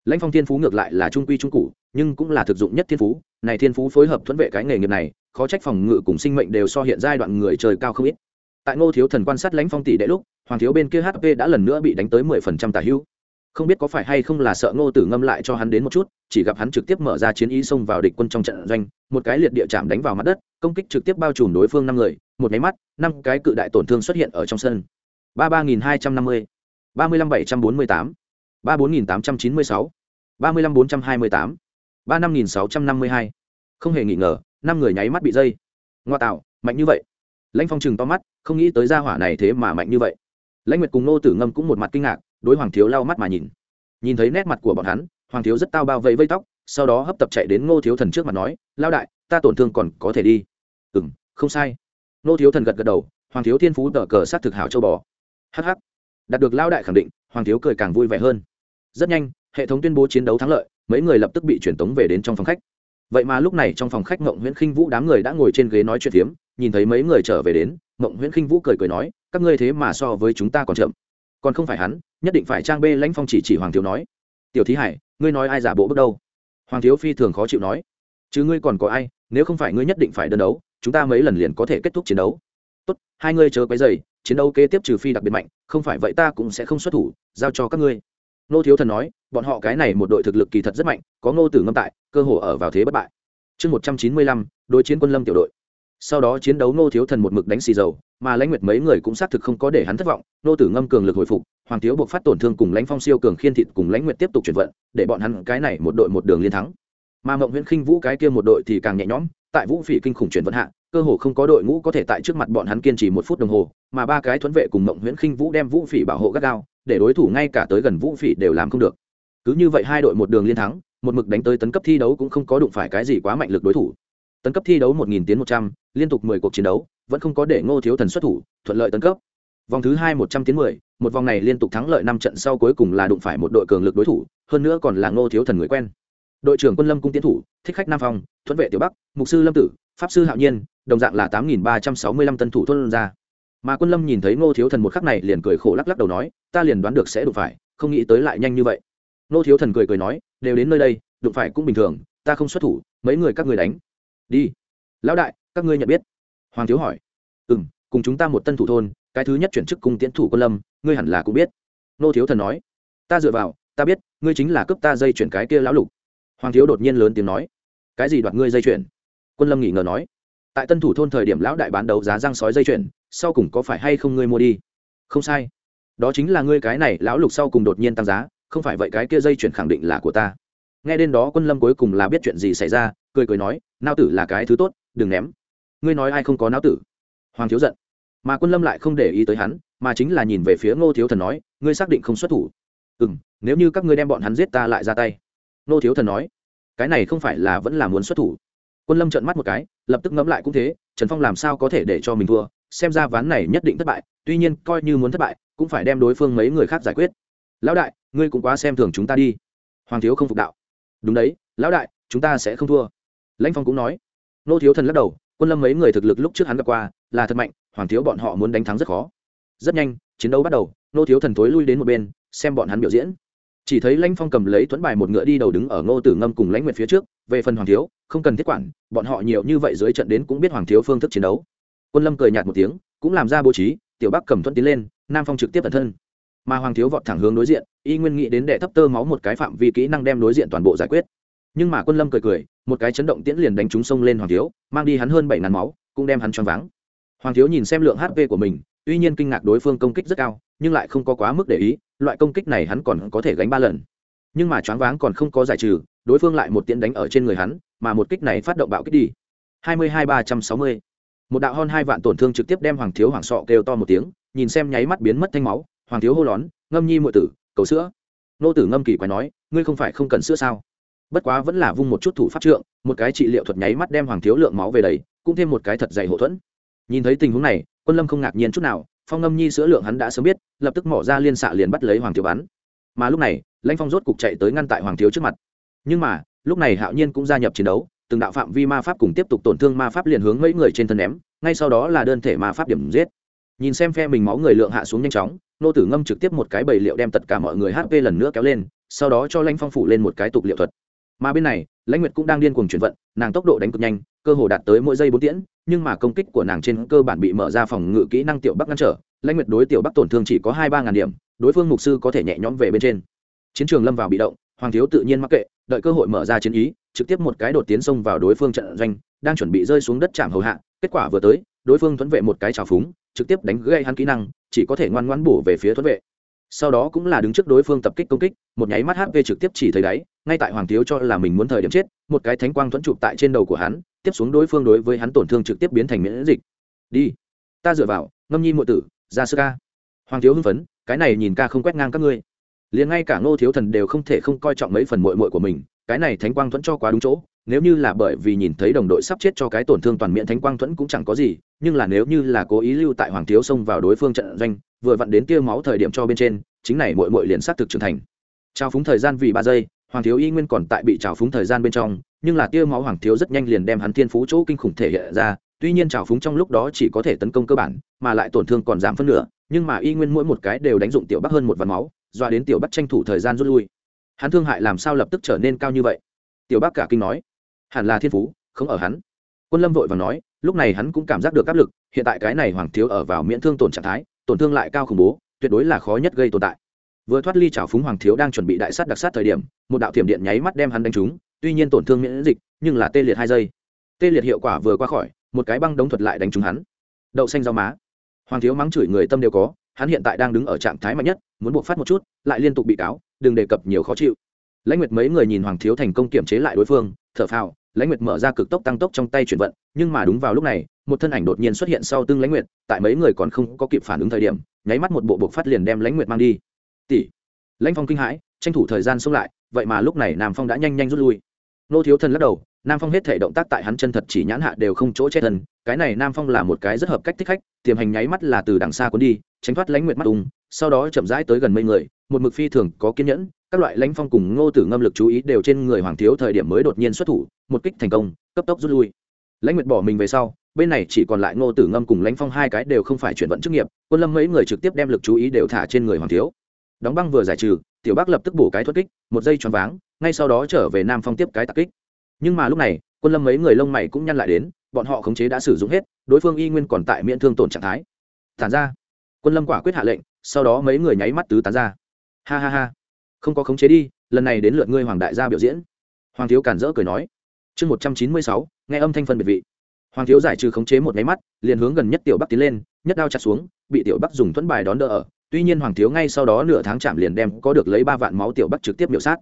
Speaker 1: lãnh phong thiên phú ngược lại là trung quy trung cụ, nhưng cũng là thực dụng nhất thiên phú. Này thiên phú phối hợp thuẫn vệ cái nghề nghiệp này, khó trách phòng ngự cùng sinh mệnh đều so hiện giai đoạn người trời cao không ít. Tại ngô thiếu thần quan sát lãnh phong tỷ đệ lúc, hoàng thiếu bên kia hp đã lần nữa bị đánh tới mười phần trăm tả hữu. Không biết có phải hay không là sợ ngô tử ngâm lại cho hắn đến một chút, chỉ gặp hắn trực tiếp mở ra chiến ý xông vào địch quân trong trận doanh, một cái liệt địa chạm đánh vào mặt đất, công kích trực tiếp bao trùm đối phương năm người, một máy mắt, năm cái cự đại tổn thương xuất hiện ở trong sân. Ba ba nghìn hai trăm năm mươi, ba mươi lăm bảy trăm bốn mươi tám ba bốn nghìn tám trăm chín mươi sáu, ba mươi lăm bốn trăm hai mươi tám, ba năm nghìn sáu trăm năm mươi hai. Không hề nghi ngờ, năm người nháy mắt bị dây. Ngoa tạo, mạnh như vậy. Lãnh phong chừng to mắt, không nghĩ tới gia hỏa này thế mà mạnh như vậy. Lãnh nguyệt cùng nô tử ngâm cũng một mặt kinh ngạc, đối hoàng thiếu lau mắt mà nhìn. Nhìn thấy nét mặt của bọn hắn, hoàng thiếu rất tao bao vây vây tóc, sau đó hấp tập chạy đến ngô thiếu thần trước mặt nói, lao đại, ta tổn thương còn có thể đi. Ừ m không sai. Ngô thiếu thần gật gật đầu, hoàng thiếu thiên phú tờ cờ s á t thực hảo châu bò. Hh đạt được lao đại khẳng định, hoàng thiếu cười càng vui vẻ hơn rất nhanh, hệ thống tuyên bố chiến đấu thắng lợi, mấy người lập tức bị truyền tống về đến trong phòng khách. Vậy mà lúc này trong phòng khách mộng nguyễn khinh vũ đám người đã ngồi trên ghế nói chuyện phiếm, nhìn thấy mấy người trở về đến mộng nguyễn khinh vũ cười cười nói, các ngươi thế mà so với chúng ta còn chậm. Còn không phải hắn, nhất định phải trang bê lãnh phong chỉ chỉ hoàng thiếu nói. Tiểu thí hải, ngươi nói ai giả bộ bước đâu? Hoàng thiếu phi thường khó chịu nói, chứ ngươi còn có ai, nếu không phải ngươi nhất định phải đơn đấu, chúng ta mấy lần liền có thể kết thúc chiến đấu. Tốt, hai ngươi chờ quấy dày chiến đấu kế tiếp trừ phi đặc biệt mạnh, không phải vậy ta cũng sẽ không xuất thủ, giao cho các ngươi nô thiếu thần nói, bọn họ cái này một đội thực lực kỳ thật rất mạnh, có ngô tử ngâm tại, cơ hồ ở vào thế bất bại. Chương một trăm chín mươi lăm, đối chiến quân lâm tiểu đội. Sau đó chiến đấu nô thiếu thần một mực đánh xì dầu, mà lãnh nguyệt mấy người cũng xác thực không có để hắn thất vọng. Nô tử ngâm cường lực hồi phục, hoàng thiếu buộc phát tổn thương cùng lãnh phong siêu cường khiên thịt cùng lãnh nguyệt tiếp tục chuyển vận, để bọn hắn cái này một đội một đường liên thắng. Mà mộng nguyễn khinh vũ cái kia một đội thì càng nhẹ nhõm, tại vũ phỉ kinh khủng chuyển vận hạ, cơ hồ không có đội ngũ có thể tại trước mặt bọn hắn kiên trì một phút đồng hồ, mà ba cái thuẫn vệ cùng mộng nguyễn khinh vũ đem vũ phỉ bảo hộ gắt gao để đối thủ ngay cả tới gần vũ phỉ đều làm không được. Cứ như vậy hai đội một đường liên thắng, một mực đánh tới tấn cấp thi đấu cũng không có đụng phải cái gì quá mạnh lực đối thủ. Tấn cấp thi đấu một nghìn tiến một trăm, liên tục mười cuộc chiến đấu, vẫn không có để ngô thiếu thần xuất thủ, thuận lợi tấn cấp. Vòng thứ hai một trăm tiến mười, một vòng này liên tục thắng lợi năm trận sau cuối cùng là đụng phải một đội cường lực đối thủ, hơn nữa còn là ngô thiếu thần người quen. Đội trưởng quân lâm cung tiến thủ, thích khách nam phong, thuận vệ tiểu bắc, mục sư lâm tử, pháp sư hạo nhiên, đồng dạng là tám nghìn ba trăm sáu mươi lăm tân thủ thuận ra mà quân lâm nhìn thấy ngô thiếu thần một khắc này liền cười khổ lắc lắc đầu nói, ta liền đoán được sẽ đụng phải, không nghĩ tới lại nhanh như vậy. Ngô thiếu thần cười cười nói, đều đến nơi đây, đụng phải cũng bình thường, ta không xuất thủ, mấy người các người đánh. Đi. Lão đại, các ngươi nhận biết. Hoàng thiếu hỏi. Ừ m cùng chúng ta một tân thủ thôn, cái thứ nhất chuyển chức cung tiến thủ quân lâm, ngươi hẳn là cũng biết. Ngô thiếu thần nói. Ta dựa vào, ta biết, ngươi chính là cướp ta dây chuyển cái kia lão lục. Hoàng thiếu đột nhiên lớn tiếng nói. Cái gì đoạt ngươi dây chuyển? Quân lâm nghỉ ngờ nói. Tại tân thủ thôn thời điểm lão đại bán đấu giá răng sói dây chuyển sau cùng có phải hay không ngươi mua đi? Không sai. Đó chính là ngươi cái này, lão lục sau cùng đột nhiên tăng giá, không phải vậy cái kia dây chuyển khẳng định là của ta. Nghe đến đó quân lâm cuối cùng là biết chuyện gì xảy ra, cười cười nói, nao tử là cái thứ tốt, đừng ném. Ngươi nói ai không có nao tử? Hoàng thiếu giận. Mà quân lâm lại không để ý tới hắn, mà chính là nhìn về phía ngô thiếu thần nói, ngươi xác định không xuất thủ? Ừ m nếu như các ngươi đem bọn hắn giết ta lại ra tay. Ngô thiếu thần nói, cái này không phải là vẫn là muốn xuất thủ? Quân lâm trợn mắt một cái, lập tức ngẫm lại cũng thế, trần phong làm sao có thể để cho mình thua? Xem ra ván này nhất định thất bại, tuy nhiên coi như muốn thất bại, cũng phải đem đối phương mấy người khác giải quyết. Lão đại, ngươi cũng quá xem thường chúng ta đi. Hoàng thiếu không phục đạo. Đúng đấy, lão đại, chúng ta sẽ không thua. Lãnh phong cũng nói. Nô thiếu thần lắc đầu, quân lâm mấy người thực lực lúc trước hắn gặp qua, là thật mạnh, hoàng thiếu bọn họ muốn đánh thắng rất khó. Rất nhanh, chiến đấu bắt đầu, nô thiếu thần tối lui đến một bên, xem bọn hắn biểu diễn. Chỉ thấy lãnh phong cầm lấy thuẫn bài một ngựa đi đầu đứng ở ngô tử ngâm cùng lãnh nguyệt phía trước, về phần hoàng thiếu, không cần thiết quản, bọn họ nhiều như vậy dưới trận đến cũng biết hoàng thiếu phương thức chiến đấu quân lâm cười nhạt một tiếng, cũng làm ra bố trí, tiểu bắc cầm thuẫn tiến lên, nam phong trực tiếp tận thân. Mà hoàng thiếu vọt thẳng hướng đối diện, y nguyên nghĩ đến đệ thấp tơ máu một cái phạm vi kỹ năng đem đối diện toàn bộ giải quyết. Nhưng mà quân lâm cười cười, một cái chấn động tiễn liền đánh trúng sông lên hoàng thiếu, mang đi hắn hơn bảy ngàn máu, cũng đem hắn choáng váng. Hoàng thiếu nhìn xem lượng hp của mình, tuy nhiên kinh ngạc đối phương công kích rất cao, nhưng lại không có quá mức để ý, loại công kích này hắn còn có thể gánh ba lần. Nhưng mà choáng váng còn không có giải trừ, đối phương lại một tiễn đánh ở trên người hắn, mà một kích này phát động bạo kích đi. Hai mươi hai ba trăm sáu mươi một đạo hon hai vạn tổn thương trực tiếp đem hoàng thiếu hoàng sọ kêu to một tiếng, nhìn xem nháy mắt biến mất thanh máu. Hoàng thiếu hô lón ngâm nhi muội tử, cầu sữa. Nô tử ngâm kỳ quái nói, ngươi không phải không cần sữa sao? Bất quá vẫn là vung một chút thủ pháp trượng, một cái trị liệu thuật nháy mắt đem hoàng thiếu lượng máu về đầy, cũng thêm một cái thật dày hậu thuẫn. Nhìn thấy tình huống này, quân lâm không ngạc nhiên chút nào, phong ngâm nhi sữa lượng hắn đã sớm biết, lập tức mỏ ra liên xạ liền bắt lấy hoàng thiếu bắn. Mà lúc này, lãnh phong rốt cục chạy tới ngăn tại hoàng thiếu trước mặt. Nhưng mà, lúc này hạo nhiên cũng gia nhập chiến đấu từng đạo phạm vi ma pháp cùng tiếp tục tổn thương ma pháp liền hướng mấy người trên thân ném, ngay sau đó là đơn thể ma pháp điểm giết. Nhìn xem phe mình máu người lượng hạ xuống nhanh chóng, nô tử ngâm trực tiếp một cái bầy liệu đem tất cả mọi người hp lần nữa kéo lên, sau đó cho lãnh phong phủ lên một cái tục liệu thuật. Mà bên này, lãnh nguyệt cũng đang điên cuồng chuyển vận, nàng tốc độ đánh cực nhanh, cơ hồ đạt tới mỗi giây bốn tiễn, nhưng mà công kích của nàng trên cơ bản bị mở ra phòng ngự kỹ năng tiểu bắc ngăn trở, lãnh nguyệt đối tiểu bắc tổn thương chỉ có hai ba ngàn điểm, đối phương mục sư có thể nhẹ nhõm về bên trên. Chiến trường lâm vào bị động, hoàng thiếu tự nhiên mắc kệ đợi cơ hội mở ra chiến ý, trực tiếp một cái đột tiến xông vào đối phương trận doanh, đang chuẩn bị rơi xuống đất chạm hầu hạ, kết quả vừa tới, đối phương thuẫn vệ một cái trào phúng, trực tiếp đánh gây hắn kỹ năng, chỉ có thể ngoan ngoãn bổ về phía thuẫn vệ. Sau đó cũng là đứng trước đối phương tập kích công kích, một nháy mắt hp trực tiếp chỉ thấy đáy, ngay tại hoàng thiếu cho là mình muốn thời điểm chết, một cái thánh quang thuẫn chụp tại trên đầu của hắn, tiếp xuống đối phương đối với hắn tổn thương trực tiếp biến thành miễn dịch. Đi, ta dựa vào, ngâm nhi muội tử, ra sơ ca. Hoàng thiếu hưng phấn, cái này nhìn ca không quét ngang các ngươi liền ngay cả ngô thiếu thần đều không thể không coi trọng mấy phần mội mội của mình, cái này thánh quang thuẫn cho quá đúng chỗ, nếu như là bởi vì nhìn thấy đồng đội sắp chết cho cái tổn thương toàn miệng thánh quang thuẫn cũng chẳng có gì, nhưng là nếu như là cố ý lưu tại hoàng thiếu xông vào đối phương trận doanh, vừa vặn đến tia máu thời điểm cho bên trên, chính này mội mội liền xác thực trưởng thành. Trao phúng thời gian vì ba giây, hoàng thiếu y nguyên còn tại bị trào phúng thời gian bên trong, nhưng là tia máu hoàng thiếu rất nhanh liền đem hắn thiên phú chỗ kinh khủng thể hiện ra, tuy nhiên trào phúng trong lúc đó chỉ có thể tấn công cơ bản, mà lại tổn thương còn giảm phân nửa, nhưng mà y nguyên mỗi một cái đều đánh dụng tiểu bắc hơn một vạn máu doa đến tiểu bắc tranh thủ thời gian rút lui. Hắn thương hại làm sao lập tức trở nên cao như vậy? Tiểu bắc cả kinh nói. Hẳn là thiên phú, không ở hắn. Quân lâm vội và nói, lúc này hắn cũng cảm giác được áp lực, hiện tại cái này hoàng thiếu ở vào miễn thương tổn trạng thái, tổn thương lại cao khủng bố, tuyệt đối là khó nhất gây tồn tại. Vừa thoát ly trào phúng hoàng thiếu đang chuẩn bị đại sát đặc sát thời điểm, một đạo thiểm điện nháy mắt đem hắn đánh trúng, tuy nhiên tổn thương miễn dịch, nhưng là tê liệt hai giây. Tê liệt hiệu quả vừa qua khỏi, một cái băng đống thuật lại đánh trúng hắn. Đậu xanh rau má. Hoàng thiếu mắng chửi người tâm đều có hắn hiện tại đang đứng ở trạng thái mạnh nhất, muốn buộc phát một chút, lại liên tục bị cáo, đừng đề cập nhiều khó chịu. Lãnh nguyệt mấy người nhìn hoàng thiếu thành công kiểm chế lại đối phương, thở phào, lãnh nguyệt mở ra cực tốc tăng tốc trong tay chuyển vận, nhưng mà đúng vào lúc này, một thân ảnh đột nhiên xuất hiện sau tương lãnh nguyệt, tại mấy người còn không có kịp phản ứng thời điểm, nháy mắt một bộ buộc phát liền đem lãnh nguyệt mang đi. Tỷ. Lãnh phong kinh hãi, tranh thủ thời gian xông lại, vậy mà lúc này nam phong đã nhanh nhanh rút lui. Nô thiếu thần lắc đầu nam phong hết thể động tác tại hắn chân thật chỉ nhãn hạ đều không chỗ chết thân, cái này nam phong là một cái rất hợp cách thích khách tiềm hành nháy mắt là từ đằng xa cuốn đi tránh thoát lãnh nguyệt mắt ung sau đó chậm rãi tới gần mấy người một mực phi thường có kiên nhẫn các loại lãnh phong cùng ngô tử ngâm lực chú ý đều trên người hoàng thiếu thời điểm mới đột nhiên xuất thủ một kích thành công cấp tốc rút lui. Lãnh nguyệt bỏ mình về sau bên này chỉ còn lại ngô tử ngâm cùng lãnh phong hai cái đều không phải chuyển vận chức nghiệp quân lâm mấy người trực tiếp đem lực chú ý đều thả trên người hoàng thiếu. Đóng băng vừa giải trừ tiểu bắc lập tức bổ cái thoát kích một giây choáng váng ngay sau đó trở về nam phong tiếp cái tạc kích nhưng mà lúc này, quân lâm mấy người lông mày cũng nhăn lại đến, bọn họ khống chế đã sử dụng hết, đối phương y nguyên còn tại miễn thương tổn trạng thái. Tản ra. Quân lâm quả quyết hạ lệnh, sau đó mấy người nháy mắt tứ tán ra. Ha ha ha. Không có khống chế đi, lần này đến lượt ngươi hoàng đại gia biểu diễn. Hoàng thiếu cản rỡ cười nói. Chương một trăm chín mươi sáu, nghe âm thanh phân biệt vị. Hoàng thiếu giải trừ khống chế một nháy mắt, liền hướng gần nhất tiểu bắc tiến lên, nhất đao chặt xuống, bị tiểu bắc dùng thuẫn bài đón đỡ ở. Tuy nhiên hoàng thiếu ngay sau đó nửa tháng chạm liền đem có được lấy ba vạn máu tiểu bắc trực tiếp miểu sát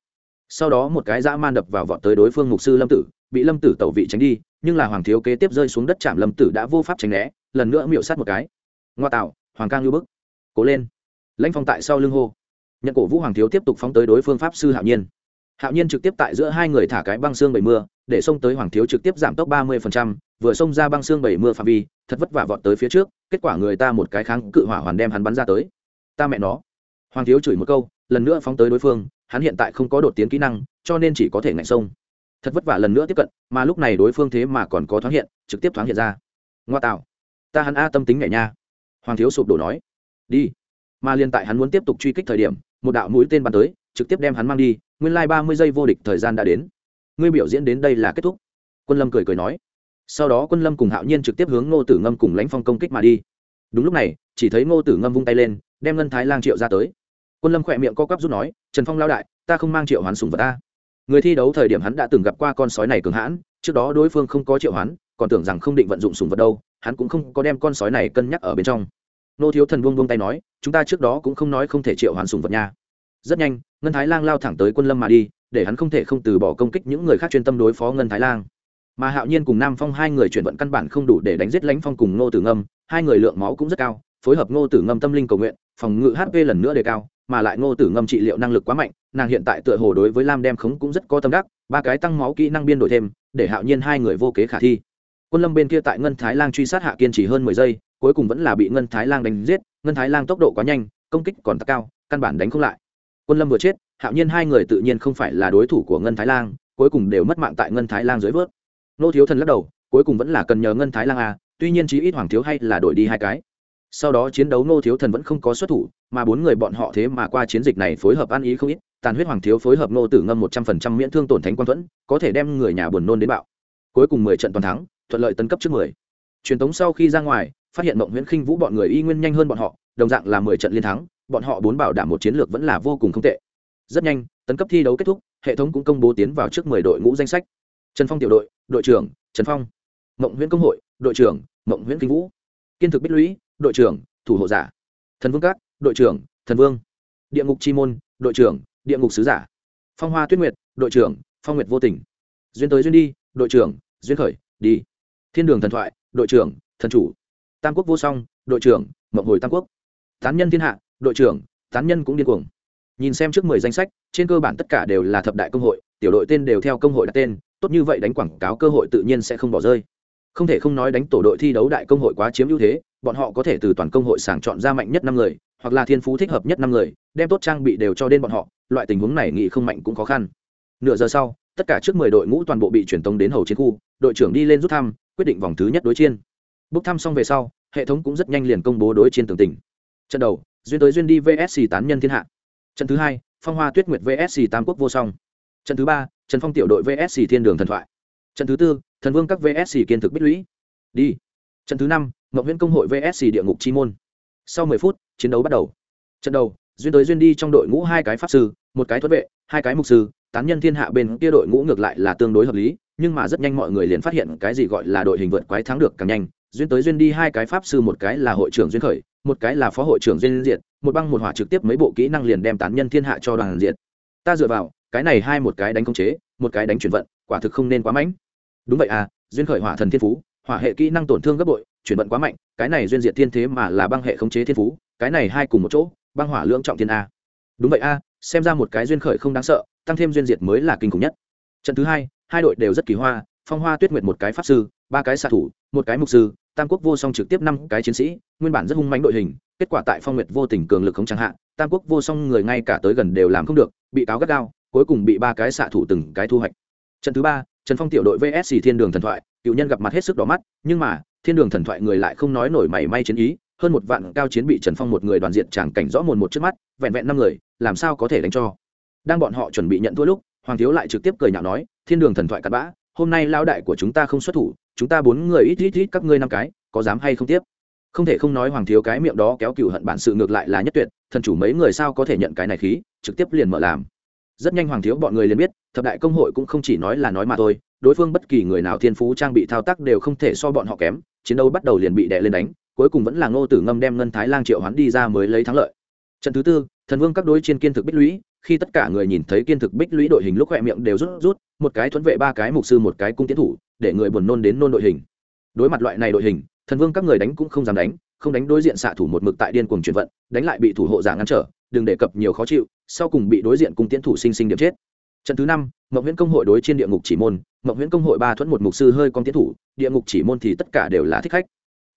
Speaker 1: sau đó một cái dã man đập vào vọt tới đối phương mục sư lâm tử, bị lâm tử tẩu vị tránh đi, nhưng là hoàng thiếu kế tiếp rơi xuống đất chạm lâm tử đã vô pháp tránh né, lần nữa miệu sát một cái. Ngoa tạo, hoàng cang lưu bức. Cố lên. Lãnh phong tại sau lưng hô. Nhận cổ vũ hoàng thiếu tiếp tục phóng tới đối phương pháp sư hạo nhiên. Hạo nhiên trực tiếp tại giữa hai người thả cái băng xương bảy mưa, để xông tới hoàng thiếu trực tiếp giảm tốc ba mươi vừa xông ra băng xương bảy mưa phạm vi, thật vất vả vọt tới phía trước, kết quả người ta một cái kháng cự hỏa hoàn đem hắn bắn ra tới. Ta mẹ nó. Hoàng thiếu chửi một câu, lần nữa phóng tới đối phương hắn hiện tại không có đột tiến kỹ năng, cho nên chỉ có thể ngạnh sông. Thật vất vả lần nữa tiếp cận, mà lúc này đối phương thế mà còn có thoáng hiện, trực tiếp thoáng hiện ra. Ngoa tạo. Ta hắn a tâm tính nhảy nha. Hoàng thiếu sụp đổ nói. Đi. Mà liên tại hắn muốn tiếp tục truy kích thời điểm, một đạo mũi tên bắn tới, trực tiếp đem hắn mang đi, nguyên lai ba mươi giây vô địch thời gian đã đến. Ngươi biểu diễn đến đây là kết thúc. Quân lâm cười cười nói. Sau đó quân lâm cùng hạo nhiên trực tiếp hướng ngô tử ngâm cùng lãnh phong công kích mà đi. Đúng lúc này, chỉ thấy ngô tử ngâm vung tay lên, đem ngân thái lang triệu ra tới quân lâm khỏe miệng co quắp rút nói, trần phong lao đại, ta không mang triệu hoán sùng vật ta. Người thi đấu thời điểm hắn đã từng gặp qua con sói này cường hãn, trước đó đối phương không có triệu hoán, còn tưởng rằng không định vận dụng sùng vật đâu, hắn cũng không có đem con sói này cân nhắc ở bên trong. Nô thiếu thần buông buông tay nói, chúng ta trước đó cũng không nói không thể triệu hoán sùng vật nha. Rất nhanh, ngân thái lang lao thẳng tới quân lâm mà đi, để hắn không thể không từ bỏ công kích những người khác chuyên tâm đối phó ngân thái lang. Mà hạo nhiên cùng nam phong hai người chuyển vận căn bản không đủ để đánh giết lãnh phong cùng ngô tử ngâm, hai người lượng máu cũng rất cao, phối hợp ngô tử ngâm tâm linh cầu nguyện, phòng ngự hp lần nữa đề cao mà lại ngô tử ngâm trị liệu năng lực quá mạnh, nàng hiện tại tựa hồ đối với lam đem khống cũng rất có tâm đắc, ba cái tăng máu kỹ năng biên đổi thêm, để hạo nhiên hai người vô kế khả thi. Quân lâm bên kia tại ngân thái lang truy sát hạ kiên chỉ hơn mười giây, cuối cùng vẫn là bị ngân thái lang đánh giết, ngân thái lang tốc độ quá nhanh, công kích còn cao, căn bản đánh không lại. Quân lâm vừa chết, hạo nhiên hai người tự nhiên không phải là đối thủ của ngân thái lang, cuối cùng đều mất mạng tại ngân thái lang dưới vớt. Nô thiếu thần lắc đầu, cuối cùng vẫn là cần nhờ ngân thái lang à tuy nhiên chí ít hoàng thiếu hay là đổi đi hai cái sau đó chiến đấu nô thiếu thần vẫn không có xuất thủ, mà bốn người bọn họ thế mà qua chiến dịch này phối hợp ăn ý không ít, tàn huyết hoàng thiếu phối hợp nô tử ngâm một trăm phần trăm miễn thương tổn thánh quang thuẫn, có thể đem người nhà buồn nôn đến bạo. Cuối cùng mười trận toàn thắng, thuận lợi tấn cấp trước mười. Truyền thống sau khi ra ngoài, phát hiện mộng nguyễn khinh vũ bọn người y nguyên nhanh hơn bọn họ, đồng dạng là mười trận liên thắng, bọn họ bốn bảo đảm một chiến lược vẫn là vô cùng không tệ. Rất nhanh, tấn cấp thi đấu kết thúc, hệ thống cũng công bố tiến vào trước mười đội ngũ danh sách. Trần phong tiểu đội đội trưởng, trần phong. Mộng nguyễn công hội, đội trưởng, mộng nguyễn kinh vũ. Kiên thực bích lũy đội trưởng, thủ hộ giả. Thần vương các, đội trưởng, thần vương. Địa ngục chi môn, đội trưởng, địa ngục sứ giả. Phong hoa tuyết nguyệt, đội trưởng, phong nguyệt vô tình. Duyên tới duyên đi, đội trưởng, duyên khởi, đi. Thiên đường thần thoại, đội trưởng, thần chủ. Tam quốc vô song, đội trưởng, mộng hồi tam quốc. Tán nhân thiên hạ, đội trưởng, tán nhân cũng điên cuồng. Nhìn xem trước mười danh sách, trên cơ bản tất cả đều là thập đại công hội, tiểu đội tên đều theo công hội đặt tên, tốt như vậy đánh quảng cáo cơ hội tự nhiên sẽ không bỏ rơi. Không thể không nói đánh tổ đội thi đấu đại công hội quá chiếm ưu thế bọn họ có thể từ toàn công hội sàng chọn ra mạnh nhất năm người, hoặc là thiên phú thích hợp nhất năm người, đem tốt trang bị đều cho đến bọn họ, loại tình huống này nghĩ không mạnh cũng khó khăn. Nửa giờ sau, tất cả trước mười đội ngũ toàn bộ bị truyền tống đến hầu chiến khu, đội trưởng đi lên rút thăm, quyết định vòng thứ nhất đối chiên bốc thăm xong về sau, hệ thống cũng rất nhanh liền công bố đối chiên tường tình. Trận đầu, duyên tới duyên đi vsc tán nhân thiên hạ. Trận thứ hai, phong hoa tuyết nguyệt vsc tam quốc vô song. Trận thứ ba, trần phong tiểu đội vsc thiên đường thần thoại. Trận thứ tư, thần vương các vsc kiên thực bích lũy. Đi. Trận thứ năm Ngọc huyễn công hội vsc địa ngục chi môn. Sau mười phút, chiến đấu bắt đầu. Trận đầu, duyên tới duyên đi trong đội ngũ hai cái pháp sư, một cái thuật vệ, hai cái mục sư, tán nhân thiên hạ bên kia đội ngũ ngược lại là tương đối hợp lý, nhưng mà rất nhanh mọi người liền phát hiện cái gì gọi là đội hình vượt quái thắng được càng nhanh. Duyên tới duyên đi hai cái pháp sư, một cái là hội trưởng duyên khởi, một cái là phó hội trưởng duyên diệt, một băng một hỏa trực tiếp mấy bộ kỹ năng liền đem tán nhân thiên hạ cho đoàn diệt. Ta dựa vào, cái này hai một cái đánh công chế, một cái đánh chuyển vận, quả thực không nên quá mạnh đúng vậy à duyên khởi hỏa thần thiên phú, hỏa hệ kỹ năng tổn thương gấp bội chuyển vận quá mạnh, cái này duyên diệt thiên thế mà là băng hệ khống chế thiên phú, cái này hai cùng một chỗ, băng hỏa lưỡng trọng thiên a. Đúng vậy a, xem ra một cái duyên khởi không đáng sợ, tăng thêm duyên diệt mới là kinh khủng nhất. Trận thứ hai hai đội đều rất kỳ hoa, phong hoa tuyết nguyệt một cái pháp sư, ba cái xạ thủ, một cái mục sư, tam quốc vô song trực tiếp năm cái chiến sĩ, nguyên bản rất hung mãnh đội hình, kết quả tại phong nguyệt vô tình cường lực không chẳng hạn, tam quốc vô song người ngay cả tới gần đều làm không được, bị cáo gắt gao, cuối cùng bị ba cái xạ thủ từng cái thu hoạch. Trận thứ ba, trần phong tiểu đội vsc thiên đường thần thoại, cựu nhân gặp mặt hết sức đỏ mắt, nhưng mà thiên đường thần thoại người lại không nói nổi mảy may chiến ý, hơn một vạn cao chiến bị trần phong một người đoàn diện tràng cảnh rõ mồn một trước mắt, vẹn vẹn năm người, làm sao có thể đánh cho? Đang bọn họ chuẩn bị nhận thua lúc, hoàng thiếu lại trực tiếp cười nhạo nói, thiên đường thần thoại cắt bã, hôm nay lao đại của chúng ta không xuất thủ, chúng ta bốn người ít ít ít các ngươi năm cái, có dám hay không tiếp? Không thể không nói hoàng thiếu cái miệng đó kéo cựu hận bản sự ngược lại là nhất tuyệt, thần chủ mấy người sao có thể nhận cái này khí, trực tiếp liền mở làm. Rất nhanh hoàng thiếu bọn người liền biết, thập đại công hội cũng không chỉ nói là nói mà thôi, đối phương bất kỳ người nào thiên phú trang bị thao tác đều không thể so bọn họ kém chiến đấu bắt đầu liền bị đè lên đánh, cuối cùng vẫn là ngô tử ngâm đem ngân thái lang triệu hoán đi ra mới lấy thắng lợi. Trận thứ tư, thần vương các đối trên kiên thực bích lũy, khi tất cả người nhìn thấy kiên thực bích lũy đội hình lúc khẽ miệng đều rút rút, một cái thuẫn vệ, ba cái mục sư, một cái cung tiến thủ, để người buồn nôn đến nôn đội hình. Đối mặt loại này đội hình, thần vương các người đánh cũng không dám đánh, không đánh đối diện xạ thủ một mực tại điên cuồng chuyển vận, đánh lại bị thủ hộ giả ngăn trở, đừng đề cập nhiều khó chịu, sau cùng bị đối diện cung tiến thủ sinh sinh điểm chết trận thứ năm mậu nguyễn công hội đối trên địa ngục chỉ môn. Mậu nguyễn công hội ba thuẫn một mục sư hơi con tiến thủ, địa ngục chỉ môn thì tất cả đều là thích khách.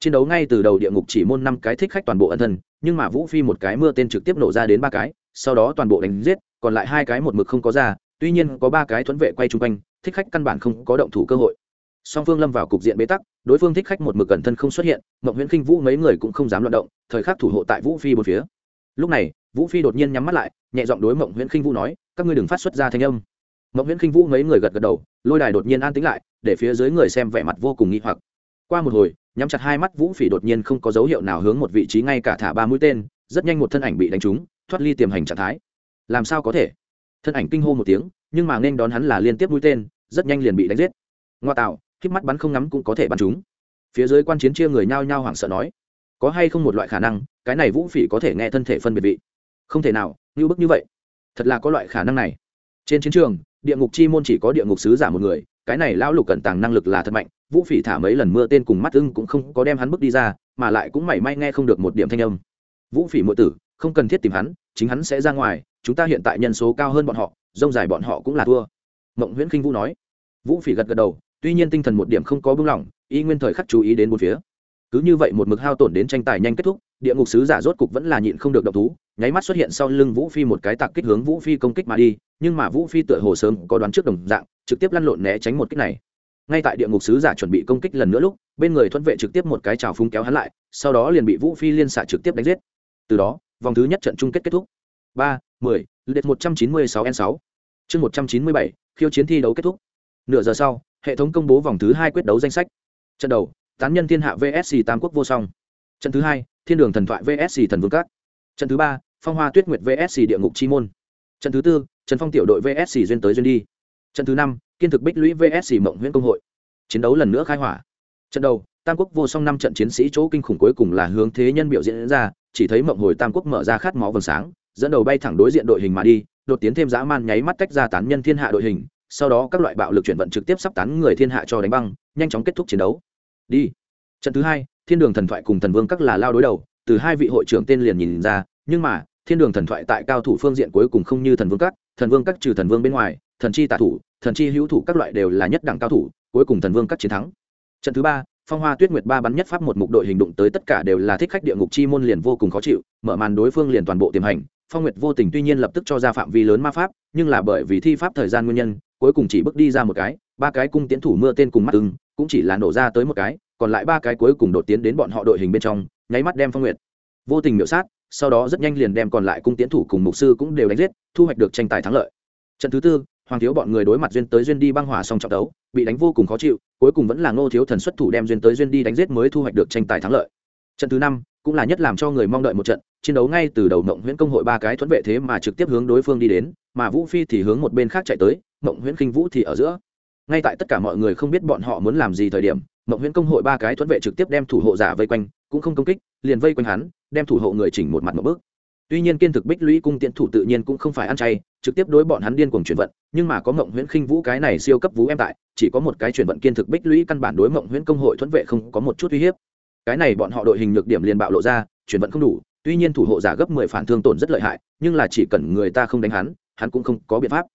Speaker 1: Chiến đấu ngay từ đầu địa ngục chỉ môn năm cái thích khách toàn bộ ân thân, nhưng mà vũ phi một cái mưa tên trực tiếp nổ ra đến ba cái, sau đó toàn bộ đánh giết, còn lại hai cái một mực không có ra, tuy nhiên có ba cái thuẫn vệ quay chung quanh, thích khách căn bản không có động thủ cơ hội. Song phương lâm vào cục diện bế tắc, đối phương thích khách một mực cẩn thân không xuất hiện, mộng nguyễn khinh vũ mấy người cũng không dám loạt động, thời khắc thủ hộ tại vũ phi một phía. Lúc này, vũ phi đột nhiên nhắm mắt lại, nhẹ giọng đối mộng nguyễn khinh vũ nói các ngươi đừng phát xuất ra thanh âm. Mộng nguyễn khinh vũ mấy người gật gật đầu, lôi đài đột nhiên an tĩnh lại, để phía dưới người xem vẻ mặt vô cùng nghi hoặc. Qua một hồi, nhắm chặt hai mắt vũ phỉ đột nhiên không có dấu hiệu nào hướng một vị trí ngay cả thả ba mũi tên, rất nhanh một thân ảnh bị đánh trúng, thoát ly tiềm hành trạng thái. Làm sao có thể? Thân ảnh kinh hô một tiếng, nhưng mà nên đón hắn là liên tiếp mũi tên, rất nhanh liền bị đánh giết. Ngoa tạo k mắt bắn không ngắm cũng có thể bắn chúng phía dưới quan chiến chia người nhao nhao hoảng sợ nói, có hay không một loại khả năng, cái này vũ phỉ có thể nghe thân thể phân biệt vị? Không thể nào, như bức như vậy thật là có loại khả năng này. Trên chiến trường, địa ngục chi môn chỉ có địa ngục sứ giả một người, cái này lão lục cẩn tàng năng lực là thật mạnh, vũ phỉ thả mấy lần mưa tên cùng mắt ưng cũng không có đem hắn bước đi ra, mà lại cũng mảy may nghe không được một điểm thanh âm. Vũ phỉ mượn tử, không cần thiết tìm hắn, chính hắn sẽ ra ngoài, chúng ta hiện tại nhân số cao hơn bọn họ, rông dài bọn họ cũng là thua. Mộng nguyễn khinh vũ nói. Vũ phỉ gật gật đầu, tuy nhiên tinh thần một điểm không có bưng lỏng y nguyên thời khắc chú ý đến một phía cứ như vậy một mực hao tổn đến tranh tài nhanh kết thúc, địa ngục sứ giả rốt cục vẫn là nhịn không được độc thú, nháy mắt xuất hiện sau lưng vũ phi một cái tạc kích hướng vũ phi công kích mà đi, nhưng mà vũ phi tựa hồ sớm có đoán trước đồng dạng, trực tiếp lăn lộn né tránh một kích này. Ngay tại địa ngục sứ giả chuẩn bị công kích lần nữa lúc, bên người thuận vệ trực tiếp một cái trào phung kéo hắn lại, sau đó liền bị vũ phi liên xạ trực tiếp đánh giết. Từ đó, vòng thứ nhất trận chung kết kết thúc. Ba, mười, lượt một trăm chín mươi sáu n sáu. Chương một trăm chín mươi bảy, khiêu chiến thi đấu kết thúc. Nửa giờ sau, hệ thống công bố vòng thứ hai quyết đấu danh sách. Trận đầu tán nhân thiên hạ vsc tam quốc vô song. Trận thứ hai, thiên đường thần thoại vsc thần vương các. Trận thứ ba, phong hoa tuyết nguyệt vsc địa ngục chi môn. Trận thứ tư, trần phong tiểu đội vsc duyên tới duyên đi. Trận thứ năm, kiên thực bích lũy vsc mộng huyện công hội. Chiến đấu lần nữa khai hỏa. Trận đầu, tam quốc vô song năm trận chiến sĩ chỗ kinh khủng cuối cùng là hướng thế nhân biểu diễn ra, chỉ thấy mộng hồi tam quốc mở ra khát máu vầng sáng, dẫn đầu bay thẳng đối diện đội hình mà đi, đột tiến thêm dã man nháy mắt tách ra tán nhân thiên hạ đội hình, sau đó các loại bạo lực chuyển vận trực tiếp sắp tán người thiên hạ cho đánh băng, nhanh chóng kết thúc chiến đấu đi. Trận thứ hai, thiên đường thần thoại cùng thần vương các là lao đối đầu, từ hai vị hội trưởng tên liền nhìn ra, nhưng mà, thiên đường thần thoại tại cao thủ phương diện cuối cùng không như thần vương các, thần vương các trừ thần vương bên ngoài, thần chi tạ thủ, thần chi hữu thủ các loại đều là nhất đẳng cao thủ, cuối cùng thần vương các chiến thắng. Trận thứ ba, phong hoa tuyết nguyệt ba bắn nhất pháp một mục đội hình đụng tới tất cả đều là thích khách địa ngục chi môn liền vô cùng khó chịu, mở màn đối phương liền toàn bộ tiềm hành. Phong nguyệt vô tình tuy nhiên lập tức cho ra phạm vi lớn ma pháp, nhưng là bởi vì thi pháp thời gian nguyên nhân, cuối cùng chỉ bước đi ra một cái, ba cái cung tiến thủ mưa tên cùng mắt ưng, cũng chỉ là nổ ra tới một cái còn lại ba cái cuối cùng đột tiến đến bọn họ đội hình bên trong, nháy mắt đem phong nguyệt. Vô tình miểu sát, sau đó rất nhanh liền đem còn lại cung tiến thủ cùng mục sư cũng đều đánh giết, thu hoạch được tranh tài thắng lợi. Trận thứ tư, hoàng thiếu bọn người đối mặt duyên tới duyên đi băng hỏa song trọng đấu, bị đánh vô cùng khó chịu, cuối cùng vẫn là ngô thiếu thần xuất thủ đem duyên tới duyên đi đánh giết mới thu hoạch được tranh tài thắng lợi. Trận thứ năm, cũng là nhất làm cho người mong đợi một trận, chiến đấu ngay từ đầu mộng huyễn công hội ba cái thuẫn vệ thế mà trực tiếp hướng đối phương đi đến, mà vũ phi thì hướng một bên khác chạy tới, mộng huyễn khinh vũ thì ở giữa. Ngay tại tất cả mọi người không biết bọn họ muốn làm gì thời điểm mộng huyễn công hội ba cái thuẫn vệ trực tiếp đem thủ hộ giả vây quanh, cũng không công kích, liền vây quanh hắn, đem thủ hộ người chỉnh một mặt một bước. Tuy nhiên kiên thực bích lũy cung tiện thủ tự nhiên cũng không phải ăn chay, trực tiếp đối bọn hắn điên cuồng chuyển vận, nhưng mà có mộng huyễn khinh vũ cái này siêu cấp vũ em tại, chỉ có một cái chuyển vận kiên thực bích lũy căn bản đối mộng huyễn công hội thuẫn vệ không có một chút uy hiếp. Cái này bọn họ đội hình nhược điểm liền bạo lộ ra, chuyển vận không đủ, tuy nhiên thủ hộ giả gấp mười phản thương tổn rất lợi hại, nhưng là chỉ cần người ta không đánh hắn hắn cũng không có biện pháp.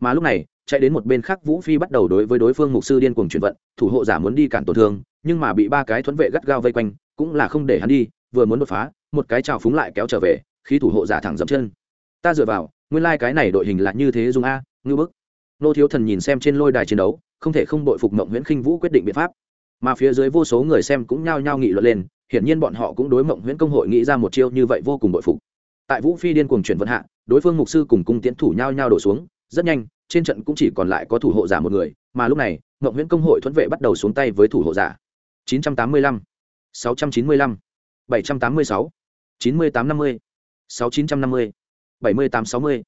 Speaker 1: Mà lúc này chạy đến một bên khác vũ phi bắt đầu đối với đối phương mục sư điên cuồng chuyển vận, thủ hộ giả muốn đi cản tổn thương, nhưng mà bị ba cái thuẫn vệ gắt gao vây quanh, cũng là không để hắn đi, vừa muốn đột phá, một cái trào phúng lại kéo trở về khi thủ hộ giả thẳng dậm chân. Ta dựa vào, nguyên lai、like、cái này đội hình là như thế dùng a, ngư bức. Nô thiếu thần nhìn xem trên lôi đài chiến đấu, không thể không đội phục mộng nguyễn khinh vũ quyết định biện pháp. Mà phía dưới vô số người xem cũng nhao nhao nghị luận lên, hiển nhiên bọn họ cũng đối mộng nguyễn công hội nghĩ ra một chiêu như vậy vô cùng bội phục. Tại vũ phi điên cuồng chuyển vận hạ, đối phương mục sư cùng cung tiến thủ nhao nhao đổ xuống, rất nhanh trên trận cũng chỉ còn lại có thủ hộ giả một người mà lúc này ngộng huyễn công hội thuẫn vệ bắt đầu xuống tay với thủ hộ giả 985, 695, 786, 9850, 6950, 7860.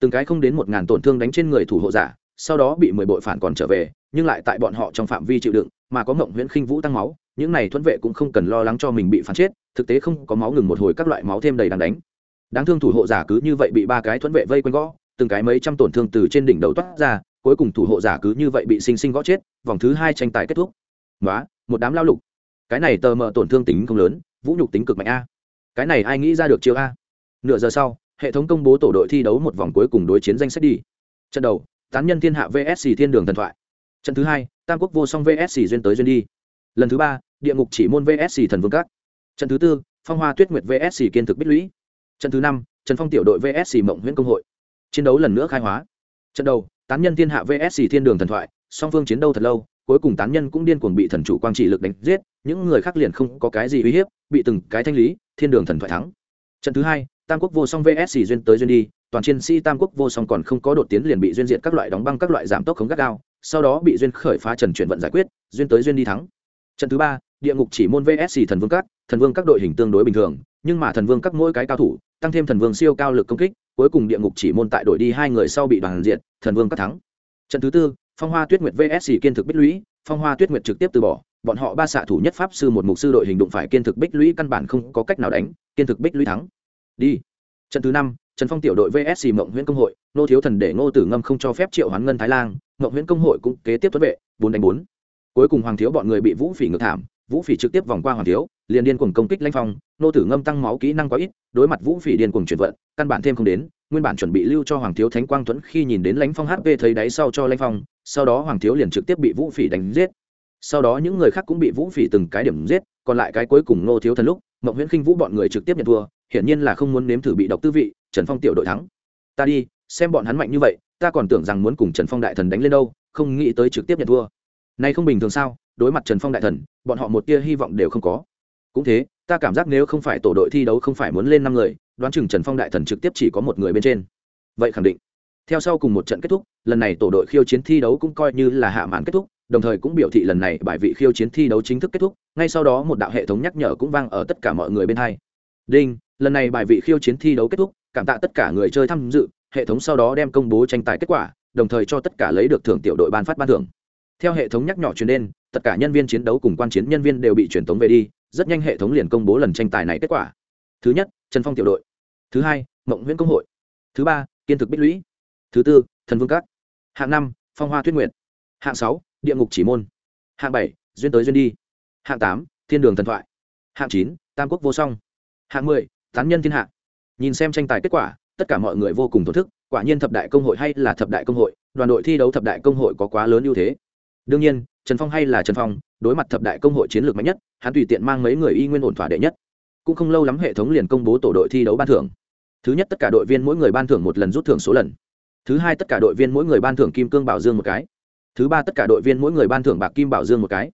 Speaker 1: từng cái không đến một ngàn tổn thương đánh trên người thủ hộ giả sau đó bị mười bội phản còn trở về nhưng lại tại bọn họ trong phạm vi chịu đựng mà có mộng huyễn khinh vũ tăng máu những này thuẫn vệ cũng không cần lo lắng cho mình bị phản chết thực tế không có máu ngừng một hồi các loại máu thêm đầy đang đánh đáng thương thủ hộ giả cứ như vậy bị ba cái thuẫn vệ vây quanh gõ từng cái mấy trăm tổn thương từ trên đỉnh đầu toát ra, cuối cùng thủ hộ giả cứ như vậy bị sinh sinh gõ chết, vòng thứ hai tranh tài kết thúc. Nói một đám lao lục. Cái này tờ mờ tổn thương tính không lớn, vũ nhục tính cực mạnh a. Cái này ai nghĩ ra được chiêu a? Nửa giờ sau, hệ thống công bố tổ đội thi đấu một vòng cuối cùng đối chiến danh sách đi. Trận đầu, tán nhân thiên hạ vsc thiên đường thần thoại. Trận thứ hai, tam quốc vô song vsc duyên tới duyên đi. Lần thứ ba, địa ngục chỉ môn vsc thần vương các. Trận thứ tư, phong hoa tuyết nguyệt vsc kiên thực bích lũy. Trận thứ năm, trần phong tiểu đội vsc mộng huyễn công hội chiến đấu lần nữa khai hóa. Trận đầu, tán nhân thiên hạ vsc thiên đường thần thoại, song phương chiến đấu thật lâu, cuối cùng tán nhân cũng điên cuồng bị thần chủ quang trị lực đánh giết, những người khác liền không có cái gì uy hiếp, bị từng cái thanh lý, thiên đường thần thoại thắng. Trận thứ hai, tam quốc vô song vsc duyên tới duyên đi, toàn chiến sĩ tam quốc vô song còn không có đột tiến liền bị duyên diện các loại đóng băng các loại giảm tốc khống gắt gao, sau đó bị duyên khởi phá trần chuyển vận giải quyết, duyên tới duyên đi thắng. Trận thứ ba, địa ngục chỉ môn vsc thần vương cát thần vương các đội hình tương đối bình thường nhưng mà thần vương các mỗi cái cao thủ tăng thêm thần vương siêu cao lực công kích cuối cùng địa ngục chỉ môn tại đội đi hai người sau bị đoàn diện, thần vương các thắng. Trận thứ tư phong hoa tuyết nguyệt vsc kiên thực bích lũy. Phong hoa tuyết nguyệt trực tiếp từ bỏ bọn họ ba xạ thủ nhất pháp sư một mục sư đội hình đụng phải kiên thực bích lũy căn bản không có cách nào đánh kiên thực bích lũy thắng. Đi. Trận thứ năm trần phong tiểu đội vsc mộng huyễn công hội. Nô thiếu thần để ngô tử ngâm không cho phép triệu hoán ngân thái lan mộng huyễn công hội cũng kế tiếp tuấn vệ bốn đánh bốn. Cuối cùng hoàng thiếu bọn người bị vũ phỉ ngược thảm vũ phỉ trực tiếp vòng qua hoàng thiếu liền điên cuồng công kích lanh phong, nô tử ngâm tăng máu kỹ năng quá ít, đối mặt vũ phỉ điên cuồng chuyển vận, căn bản thêm không đến, nguyên bản chuẩn bị lưu cho hoàng thiếu thánh quang thuẫn khi nhìn đến lãnh phong hp thấy đáy sau cho lãnh phong, sau đó hoàng thiếu liền trực tiếp bị vũ phỉ đánh giết. Sau đó những người khác cũng bị vũ phỉ từng cái điểm giết, còn lại cái cuối cùng nô thiếu thần lúc, mộng huyễn khinh vũ bọn người trực tiếp nhận thua, hiển nhiên là không muốn nếm thử bị độc tư vị, trần phong tiểu đội thắng. Ta đi, xem bọn hắn mạnh như vậy, ta còn tưởng rằng muốn cùng trần phong đại thần đánh lên đâu, không nghĩ tới trực tiếp nhận thua. Nay không bình thường sao, đối mặt trần phong đại thần, bọn họ một tia hy vọng đều không có cũng thế, ta cảm giác nếu không phải tổ đội thi đấu không phải muốn lên năm người, đoán chừng trần phong đại thần trực tiếp chỉ có một người bên trên. Vậy khẳng định. Theo sau cùng một trận kết thúc, lần này tổ đội khiêu chiến thi đấu cũng coi như là hạ màn kết thúc, đồng thời cũng biểu thị lần này bài vị khiêu chiến thi đấu chính thức kết thúc, ngay sau đó một đạo hệ thống nhắc nhở cũng vang ở tất cả mọi người bên hai. Đinh, lần này bài vị khiêu chiến thi đấu kết thúc, cảm tạ tất cả người chơi tham dự, hệ thống sau đó đem công bố tranh tài kết quả, đồng thời cho tất cả lấy được thưởng tiểu đội ban phát ban thưởng. Theo hệ thống nhắc nhỏ truyền đến, tất cả nhân viên chiến đấu cùng quan chiến nhân viên đều bị truyền tống về đi rất nhanh hệ thống liền công bố lần tranh tài này kết quả. Thứ nhất, trần phong tiểu đội. Thứ hai, mộng nguyễn công hội. Thứ ba, kiên thực bích lũy. Thứ tư, thần vương cát. Hạng năm, phong hoa tuyết nguyện hạng sáu, địa ngục chỉ môn. Hạng bảy, duyên tới duyên đi. Hạng tám, thiên đường thần thoại. Hạng chín, tam quốc vô song. Hạng mười, tán nhân thiên hạ. Nhìn xem tranh tài kết quả, tất cả mọi người vô cùng thổn thức, quả nhiên thập đại công hội hay là thập đại công hội, đoàn đội thi đấu thập đại công hội có quá lớn ưu thế. Đương nhiên, trần phong hay là trần phong đối mặt thập đại công hội chiến lược mạnh nhất, hắn tùy tiện mang mấy người y nguyên ổn thỏa đệ nhất. Cũng không lâu lắm hệ thống liền công bố tổ đội thi đấu ban thưởng. Thứ nhất tất cả đội viên mỗi người ban thưởng một lần rút thưởng số lần. Thứ hai tất cả đội viên mỗi người ban thưởng kim cương bảo dương một cái. Thứ ba tất cả đội viên mỗi người ban thưởng bạc kim bảo dương một cái.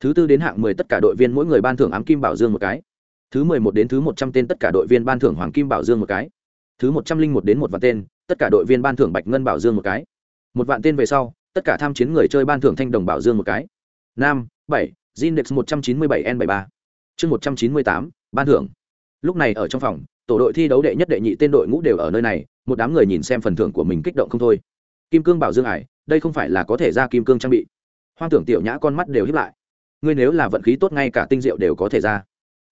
Speaker 1: Thứ tư đến hạng mười tất cả đội viên mỗi người ban thưởng ám kim bảo dương một cái. Thứ mười một đến thứ một trăm tên tất cả đội viên ban thưởng hoàng kim bảo dương một cái. Thứ một trăm linh một đến một vạn tên tất cả đội viên ban thưởng bạch ngân bảo dương một cái. Một vạn tên về sau, tất cả tham chiến người chơi ban thưởng thanh đồng bảo dương một cái năm bảy, zindex một trăm chín mươi bảy n bảy ba. Chương một trăm chín mươi tám, ban thưởng. Lúc này ở trong phòng, tổ đội thi đấu đệ nhất đệ nhị tên đội ngũ đều ở nơi này, một đám người nhìn xem phần thưởng của mình kích động không thôi. Kim cương bảo dương ải đây không phải là có thể ra kim cương trang bị. Hoang tưởng tiểu nhã con mắt đều hiếp lại. Ngươi nếu là vận khí tốt ngay cả tinh diệu đều có thể ra.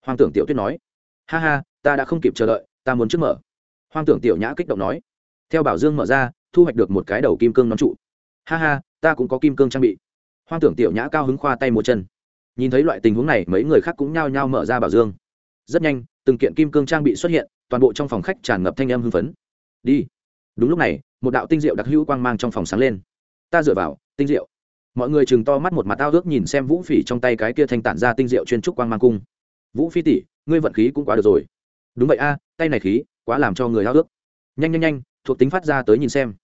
Speaker 1: Hoang tưởng tiểu tuyết nói. Ha ha, ta đã không kịp chờ đợi, ta muốn trước mở. Hoang tưởng tiểu nhã kích động nói. Theo bảo dương mở ra, thu hoạch được một cái đầu kim cương nón trụ. Ha ha, ta cũng có kim cương trang bị hoang tưởng tiểu nhã cao hứng khoa tay một chân. Nhìn thấy loại tình huống này, mấy người khác cũng nhao nhao mở ra bảo dương. Rất nhanh, từng kiện kim cương trang bị xuất hiện, toàn bộ trong phòng khách tràn ngập thanh âm hưng phấn. Đi. Đúng lúc này, một đạo tinh diệu đặc hữu quang mang trong phòng sáng lên. Ta dựa vào, tinh diệu. Mọi người chừng to mắt một mặt tao ước nhìn xem vũ phỉ trong tay cái kia thanh tản ra tinh diệu chuyên trúc quang mang cung. Vũ phi tỷ, ngươi vận khí cũng quá được rồi. Đúng vậy a, tay này khí, quá làm cho người hao ước. Nhanh nhanh nhanh, thuộc tính phát ra tới nhìn xem.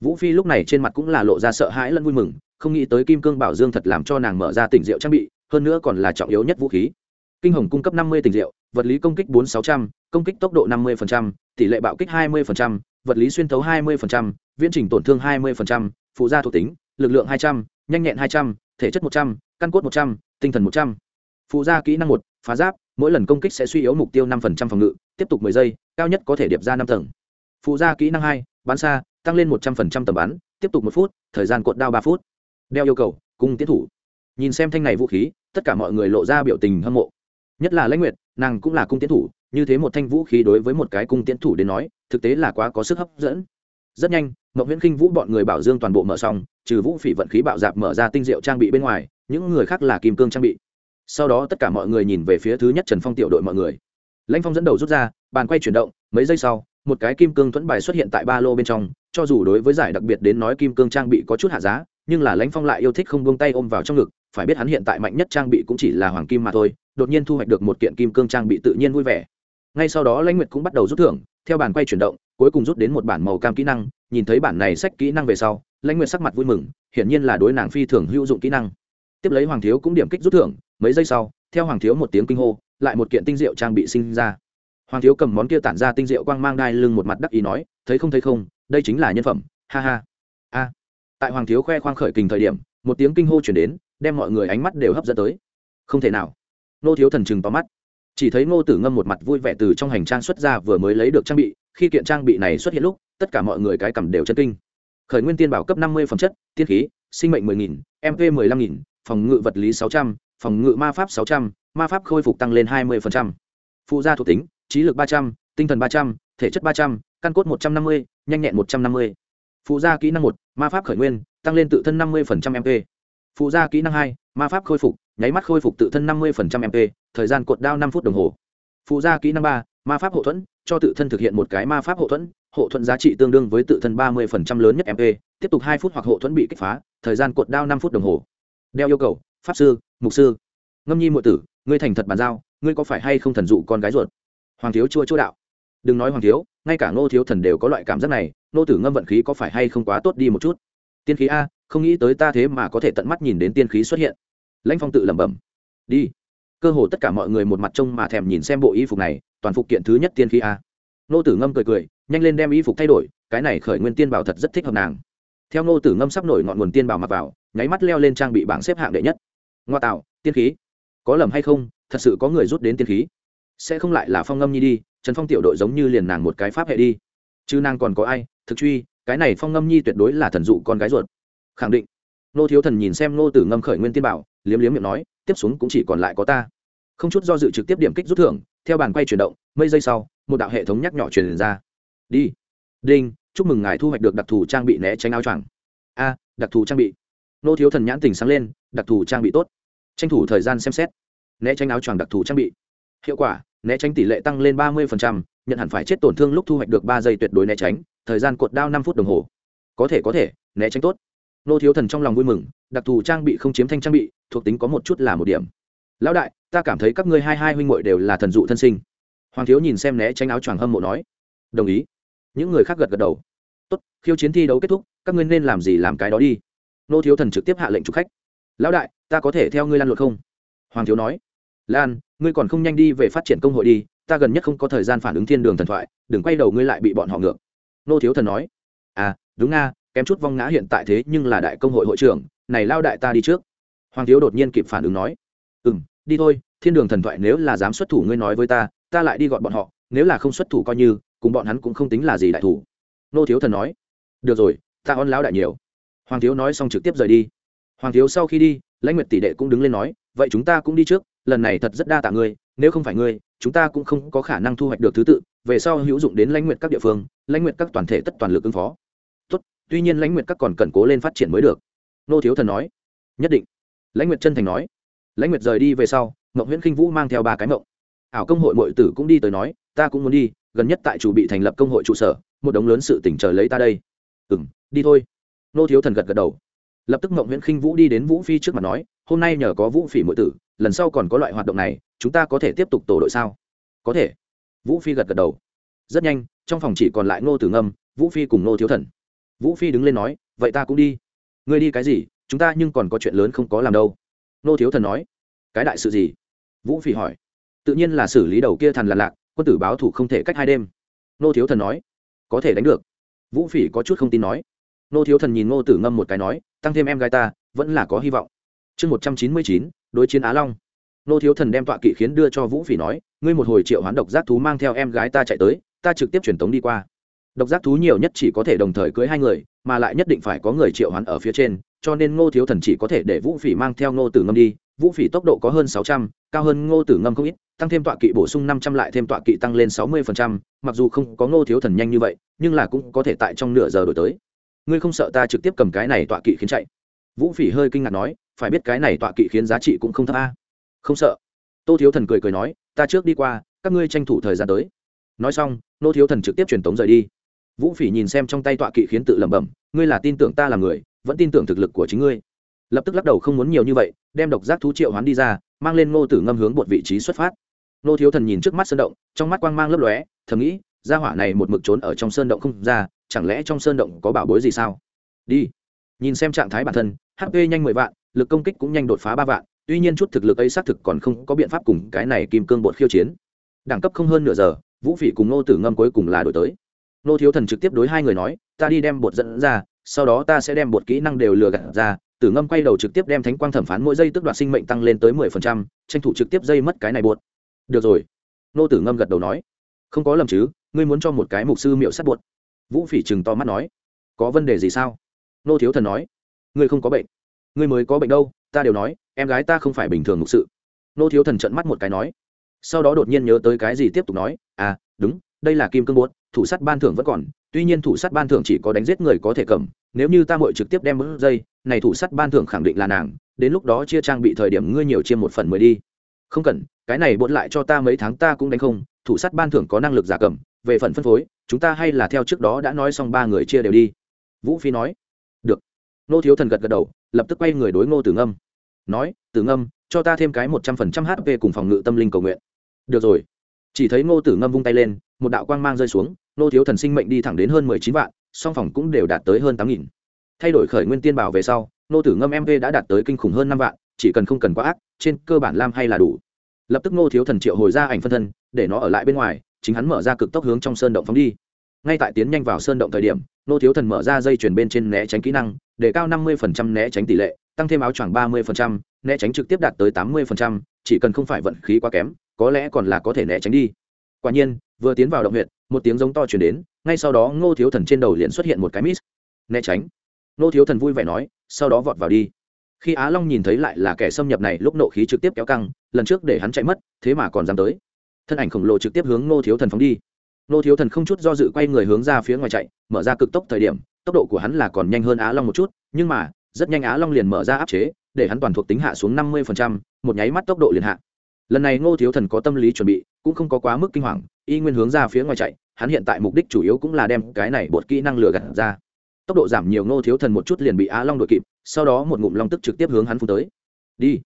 Speaker 1: Vũ phi lúc này trên mặt cũng là lộ ra sợ hãi lẫn vui mừng không nghĩ tới kim cương bảo dương thật làm cho nàng mở ra tỉnh rượu trang bị, hơn nữa còn là trọng yếu nhất vũ khí. Kinh hồng cung cấp năm mươi tỉnh rượu, vật lý công kích bốn sáu trăm, công kích tốc độ năm mươi tỷ lệ bạo kích hai mươi vật lý xuyên thấu hai mươi viễn trình tổn thương hai mươi phụ gia thuộc tính, lực lượng hai trăm, nhanh nhẹn hai trăm, thể chất một trăm, căn cốt một trăm, tinh thần một trăm. Phụ gia kỹ năng một, phá giáp, mỗi lần công kích sẽ suy yếu mục tiêu năm phòng ngự, tiếp tục mười giây, cao nhất có thể điệp ra năm tầng. Phụ gia kỹ năng hai, bắn xa, tăng lên một trăm phần trăm tầm bắn, tiếp tục một phút, thời gian cuộn đao ba phút đeo yêu cầu cung tiến thủ. Nhìn xem thanh này vũ khí, tất cả mọi người lộ ra biểu tình hâm mộ. Nhất là lãnh nguyệt, nàng cũng là cung tiến thủ, như thế một thanh vũ khí đối với một cái cung tiến thủ đến nói, thực tế là quá có sức hấp dẫn. Rất nhanh mậu viễn khinh vũ bọn người bảo dương toàn bộ mở xong, trừ vũ phỉ vận khí bạo dạp mở ra tinh diệu trang bị bên ngoài, những người khác là kim cương trang bị. Sau đó tất cả mọi người nhìn về phía thứ nhất trần phong tiểu đội mọi người. Lãnh phong dẫn đầu rút ra, bàn quay chuyển động, mấy giây sau, một cái kim cương thuẫn bài xuất hiện tại ba lô bên trong, cho dù đối với giải đặc biệt đến nói kim cương trang bị có chút hạ giá nhưng là lãnh phong lại yêu thích không buông tay ôm vào trong ngực, phải biết hắn hiện tại mạnh nhất trang bị cũng chỉ là hoàng kim mà thôi, đột nhiên thu hoạch được một kiện kim cương trang bị tự nhiên vui vẻ. Ngay sau đó lãnh nguyệt cũng bắt đầu rút thưởng, theo bản quay chuyển động, cuối cùng rút đến một bản màu cam kỹ năng, nhìn thấy bản này sách kỹ năng về sau, lãnh nguyệt sắc mặt vui mừng, hiển nhiên là đối nàng phi thường hữu dụng kỹ năng. Tiếp lấy hoàng thiếu cũng điểm kích rút thưởng, mấy giây sau, theo hoàng thiếu một tiếng kinh hô, lại một kiện tinh diệu trang bị sinh ra. Hoàng thiếu cầm món kia tản ra tinh diệu quang mang đai lưng một mặt đắc ý nói, thấy không thấy không, đây chính là nhân phẩm, ha ha. A tại hoàng thiếu khoe khoang khởi kình thời điểm, một tiếng kinh hô chuyển đến, đem mọi người ánh mắt đều hấp dẫn tới. Không thể nào. Nô thiếu thần chừng vào mắt. Chỉ thấy ngô tử ngâm một mặt vui vẻ từ trong hành trang xuất ra vừa mới lấy được trang bị, khi kiện trang bị này xuất hiện lúc, tất cả mọi người cái cầm đều chân kinh. Khởi nguyên tiên bảo cấp năm mươi phẩm chất, tiên khí, sinh mệnh mười nghìn mp mười lăm nghìn, phòng ngự vật lý sáu trăm, phòng ngự ma pháp sáu trăm, ma pháp khôi phục tăng lên hai mươi phụ gia thuộc tính, trí lực ba trăm, tinh thần ba trăm, thể chất ba trăm, căn cốt một trăm năm mươi, nhanh nhẹn một trăm năm mươi phụ gia kỹ năng một, ma pháp khởi nguyên, tăng lên tự thân năm mươi mp phụ gia kỹ năng hai, ma pháp khôi phục, nháy mắt khôi phục tự thân năm mươi mp thời gian cột đao năm phút đồng hồ. Phụ gia kỹ năng ba, ma pháp hộ thuẫn, cho tự thân thực hiện một cái ma pháp hộ thuẫn hộ thuẫn giá trị tương đương với tự thân ba mươi lớn nhất mp tiếp tục hai phút hoặc hộ thuẫn bị kích phá, thời gian cột đao năm phút đồng hồ. Đeo yêu cầu, pháp sư, mục sư. Ngâm nhi m tử, ngươi thành thật bàn giao, ngươi có phải hay không thần dụ con gái ruột? Hoàng thiếu chua chua đạo. Đừng nói hoàng thiếu ngay cả ngô thiếu thần đều có loại cảm giác này, ngô tử ngâm vận khí có phải hay không quá tốt đi một chút? Tiên khí a, không nghĩ tới ta thế mà có thể tận mắt nhìn đến tiên khí xuất hiện. Lãnh phong tự lẩm bẩm. Đi. Cơ hồ tất cả mọi người một mặt trông mà thèm nhìn xem bộ y phục này, toàn phục kiện thứ nhất tiên khí a. Ngô tử ngâm cười cười, nhanh lên đem y phục thay đổi, cái này khởi nguyên tiên bảo thật rất thích hợp nàng. Theo ngô tử ngâm sắp nổi ngọn nguồn tiên bảo mặc vào, nháy mắt leo lên trang bị bảng xếp hạng đệ nhất. Ngoa tạo, tiên khí. Có lầm hay không, thật sự có người rút đến tiên khí. Sẽ không lại là phong ngâm nhi đi trần phong tiểu đội giống như liền nàng một cái pháp hệ đi. Chứ nàng còn có ai? Thực truy, cái này phong ngâm nhi tuyệt đối là thần dụ con gái ruột. Khẳng định. Nô thiếu thần nhìn xem nô tử ngâm khởi nguyên tiên bảo, liếm liếm miệng nói, tiếp xuống cũng chỉ còn lại có ta. Không chút do dự trực tiếp điểm kích rút thưởng, theo bàn quay chuyển động, mấy giây sau, một đạo hệ thống nhắc nhỏ truyền ra. Đi. Đinh, chúc mừng ngài thu hoạch được đặc thù trang bị né tránh áo choàng. A, đặc thù trang bị. Nô thiếu thần nhãn tình sáng lên, đặc thù trang bị tốt. Tranh thủ thời gian xem xét. Né tránh áo choàng đặc thù trang bị. Hiệu quả né tránh tỷ lệ tăng lên ba mươi nhận hẳn phải chết tổn thương lúc thu hoạch được ba giây tuyệt đối né tránh, thời gian cột đao năm phút đồng hồ. Có thể có thể, né tránh tốt. Nô thiếu thần trong lòng vui mừng, đặc thù trang bị không chiếm thanh trang bị, thuộc tính có một chút là một điểm. Lão đại, ta cảm thấy các ngươi hai hai huynh muội đều là thần dụ thân sinh. Hoàng thiếu nhìn xem né tránh áo choàng hâm mộ nói. Đồng ý. Những người khác gật gật đầu. Tốt, khiêu chiến thi đấu kết thúc, các ngươi nên làm gì làm cái đó đi. Nô thiếu thần trực tiếp hạ lệnh chụp khách. Lão đại, ta có thể theo ngươi lan luật không? Hoàng thiếu nói. Lan ngươi còn không nhanh đi về phát triển công hội đi, ta gần nhất không có thời gian phản ứng thiên đường thần thoại, đừng quay đầu ngươi lại bị bọn họ ngược. Nô thiếu thần nói. À đúng nga, kém chút vong ngã hiện tại thế nhưng là đại công hội hội trưởng, này lao đại ta đi trước. Hoàng thiếu đột nhiên kịp phản ứng nói. Ừ m đi thôi, thiên đường thần thoại nếu là dám xuất thủ ngươi nói với ta ta lại đi gọn bọn họ, nếu là không xuất thủ coi như, cùng bọn hắn cũng không tính là gì đại thủ. Nô thiếu thần nói. Được rồi, ta on lão đại nhiều. Hoàng thiếu nói xong trực tiếp rời đi. Hoàng thiếu sau khi đi, lãnh nguyệt tỷ đệ cũng đứng lên nói. Vậy chúng ta cũng đi trước lần này thật rất đa tạ ngươi, nếu không phải ngươi, chúng ta cũng không có khả năng thu hoạch được thứ tự, về sau hữu dụng đến lãnh nguyện các địa phương, lãnh nguyện các toàn thể tất toàn lực ứng phó. Tốt, tuy nhiên lãnh nguyện các còn cần cố lên phát triển mới được. Nô thiếu thần nói. Nhất định. Lãnh nguyện chân thành nói. Lãnh nguyện rời đi về sau mộng nguyễn khinh vũ mang theo ba cái mộng. Ảo công hội mọi tử cũng đi tới nói, ta cũng muốn đi, gần nhất tại chủ bị thành lập công hội trụ sở, một đống lớn sự tỉnh chờ lấy ta đây. Ừ m đi thôi. Nô thiếu thần gật gật đầu. Lập tức mộng nguyễn khinh vũ đi đến vũ phi trước mặt nói, hôm nay nhờ có vũ phỉ mọi tử lần sau còn có loại hoạt động này, chúng ta có thể tiếp tục tổ đội sao? Có thể. Vũ phi gật gật đầu. Rất nhanh, trong phòng chỉ còn lại ngô tử ngâm, vũ phi cùng ngô thiếu thần. Vũ phi đứng lên nói, vậy ta cũng đi. Ngươi đi cái gì? Chúng ta nhưng còn có chuyện lớn không có làm đâu. Ngô thiếu thần nói, cái đại sự gì? Vũ phi hỏi. Tự nhiên là xử lý đầu kia thần làn lạc, quân tử báo thủ không thể cách hai đêm. Ngô thiếu thần nói, có thể đánh được. Vũ phỉ có chút không tin nói. Ngô thiếu thần nhìn ngô tử ngâm một cái nói, tăng thêm em gái ta, vẫn là có hy vọng. Chương một trăm chín mươi chín đối chiến á long. Nô thiếu thần đem tọa kỵ khiến đưa cho vũ phỉ nói, ngươi một hồi triệu hoán độc giác thú mang theo em gái ta chạy tới, ta trực tiếp truyền tống đi qua. Độc giác thú nhiều nhất chỉ có thể đồng thời cưới hai người, mà lại nhất định phải có người triệu hoán ở phía trên, cho nên ngô thiếu thần chỉ có thể để vũ phỉ mang theo ngô tử ngâm đi. Vũ phỉ tốc độ có hơn sáu trăm, cao hơn ngô tử ngâm không ít, tăng thêm tọa kỵ bổ sung năm trăm lại thêm tọa kỵ tăng lên sáu mươi phần trăm, mặc dù không có ngô thiếu thần nhanh như vậy, nhưng là cũng có thể tại trong nửa giờ đổi tới. Ngươi không sợ ta trực tiếp cầm cái này tọa kỵ khiến chạy? Vũ phỉ hơi kinh ngạc nói phải biết cái này tọa kỵ khiến giá trị cũng không thấp a. Không sợ. Tô thiếu thần cười cười nói, ta trước đi qua, các ngươi tranh thủ thời gian tới. Nói xong, nô thiếu thần trực tiếp truyền tống rời đi. Vũ phỉ nhìn xem trong tay tọa kỵ khiến tự lẩm bẩm, ngươi là tin tưởng ta là người, vẫn tin tưởng thực lực của chính ngươi. Lập tức lắc đầu không muốn nhiều như vậy, đem độc giác thú triệu hoán đi ra, mang lên ngô tử ngâm hướng một vị trí xuất phát. Nô thiếu thần nhìn trước mắt sơn động, trong mắt quang mang lấp lóe, thầm nghĩ, gia hỏa này một mực trốn ở trong sơn động không ra, chẳng lẽ trong sơn động có bảo bối gì sao? Đi. Nhìn xem trạng thái bản thân, hp nhanh mười vạn lực công kích cũng nhanh đột phá ba vạn, tuy nhiên chút thực lực ấy xác thực còn không có biện pháp cùng cái này kim cương bột khiêu chiến. Đẳng cấp không hơn nửa giờ, vũ phỉ cùng nô tử ngâm cuối cùng là đổi tới. Nô thiếu thần trực tiếp đối hai người nói, ta đi đem bột dẫn ra, sau đó ta sẽ đem bột kỹ năng đều lừa gạt ra. Tử ngâm quay đầu trực tiếp đem thánh quang thẩm phán mỗi giây tức đoạt sinh mệnh tăng lên tới mười phần trăm, tranh thủ trực tiếp dây mất cái này bột. Được rồi. Nô tử ngâm gật đầu nói, không có lầm chứ, ngươi muốn cho một cái mục sư miệu sát bột. Vũ phỉ chừng to mắt nói, có vấn đề gì sao? Nô thiếu thần nói, ngươi không có bệnh ngươi mới có bệnh đâu, ta đều nói, em gái ta không phải bình thường mục sự. Nô thiếu thần trận mắt một cái nói. Sau đó đột nhiên nhớ tới cái gì tiếp tục nói à đúng, đây là kim cương buốt, thủ sắt ban thưởng vẫn còn, tuy nhiên thủ sắt ban thưởng chỉ có đánh giết người có thể cầm, nếu như ta mội trực tiếp đem bớt dây, này thủ sắt ban thưởng khẳng định là nàng, đến lúc đó chia trang bị thời điểm ngươi nhiều chiêm một phần mới đi. Không cần, cái này bột lại cho ta mấy tháng ta cũng đánh không, thủ sắt ban thưởng có năng lực giả cầm, về phần phân phối, chúng ta hay là theo trước đó đã nói xong ba người chia đều đi. Vũ phi nói. Được. Nô thiếu thần gật gật đầu lập tức quay người đối ngô tử ngâm. Nói, tử ngâm, cho ta thêm cái một trăm phần trăm hp cùng phòng ngự tâm linh cầu nguyện. Được rồi. Chỉ thấy ngô tử ngâm vung tay lên, một đạo quang mang rơi xuống, nô thiếu thần sinh mệnh đi thẳng đến hơn mười chín vạn, song phòng cũng đều đạt tới hơn tám nghìn. Thay đổi khởi nguyên tiên bảo về sau, nô tử ngâm mv đã đạt tới kinh khủng hơn năm vạn, chỉ cần không cần quá ác, trên cơ bản lam hay là đủ. Lập tức nô thiếu thần triệu hồi ra ảnh phân thân, để nó ở lại bên ngoài, chính hắn mở ra cực tốc hướng trong sơn động phóng đi. Ngay tại tiến nhanh vào sơn động thời điểm, nô thiếu thần mở ra dây chuyền bên trên né tránh kỹ năng để cao năm mươi né tránh tỷ lệ tăng thêm áo choàng ba mươi né tránh trực tiếp đạt tới tám mươi chỉ cần không phải vận khí quá kém có lẽ còn là có thể né tránh đi. Quả nhiên vừa tiến vào động huyệt, một tiếng giống to truyền đến ngay sau đó ngô thiếu thần trên đầu liền xuất hiện một cái miss. Né tránh. Ngô thiếu thần vui vẻ nói sau đó vọt vào đi. Khi á long nhìn thấy lại là kẻ xâm nhập này lúc nộ khí trực tiếp kéo căng lần trước để hắn chạy mất thế mà còn dám tới. Thân ảnh khổng lồ trực tiếp hướng ngô thiếu thần phóng đi. Ngô thiếu thần không chút do dự quay người hướng ra phía ngoài chạy mở ra cực tốc thời điểm tốc độ của hắn là còn nhanh hơn á long một chút nhưng mà rất nhanh á long liền mở ra áp chế để hắn toàn thuộc tính hạ xuống năm mươi phần trăm, một nháy mắt tốc độ liền hạ. Lần này ngô thiếu thần có tâm lý chuẩn bị cũng không có quá mức kinh hoàng y nguyên hướng ra phía ngoài chạy hắn hiện tại mục đích chủ yếu cũng là đem cái này bột kỹ năng lừa gạt ra. Tốc độ giảm nhiều ngô thiếu thần một chút liền bị á long đội kịp sau đó một ngụm long tức trực tiếp hướng hắn phun tới. Đi.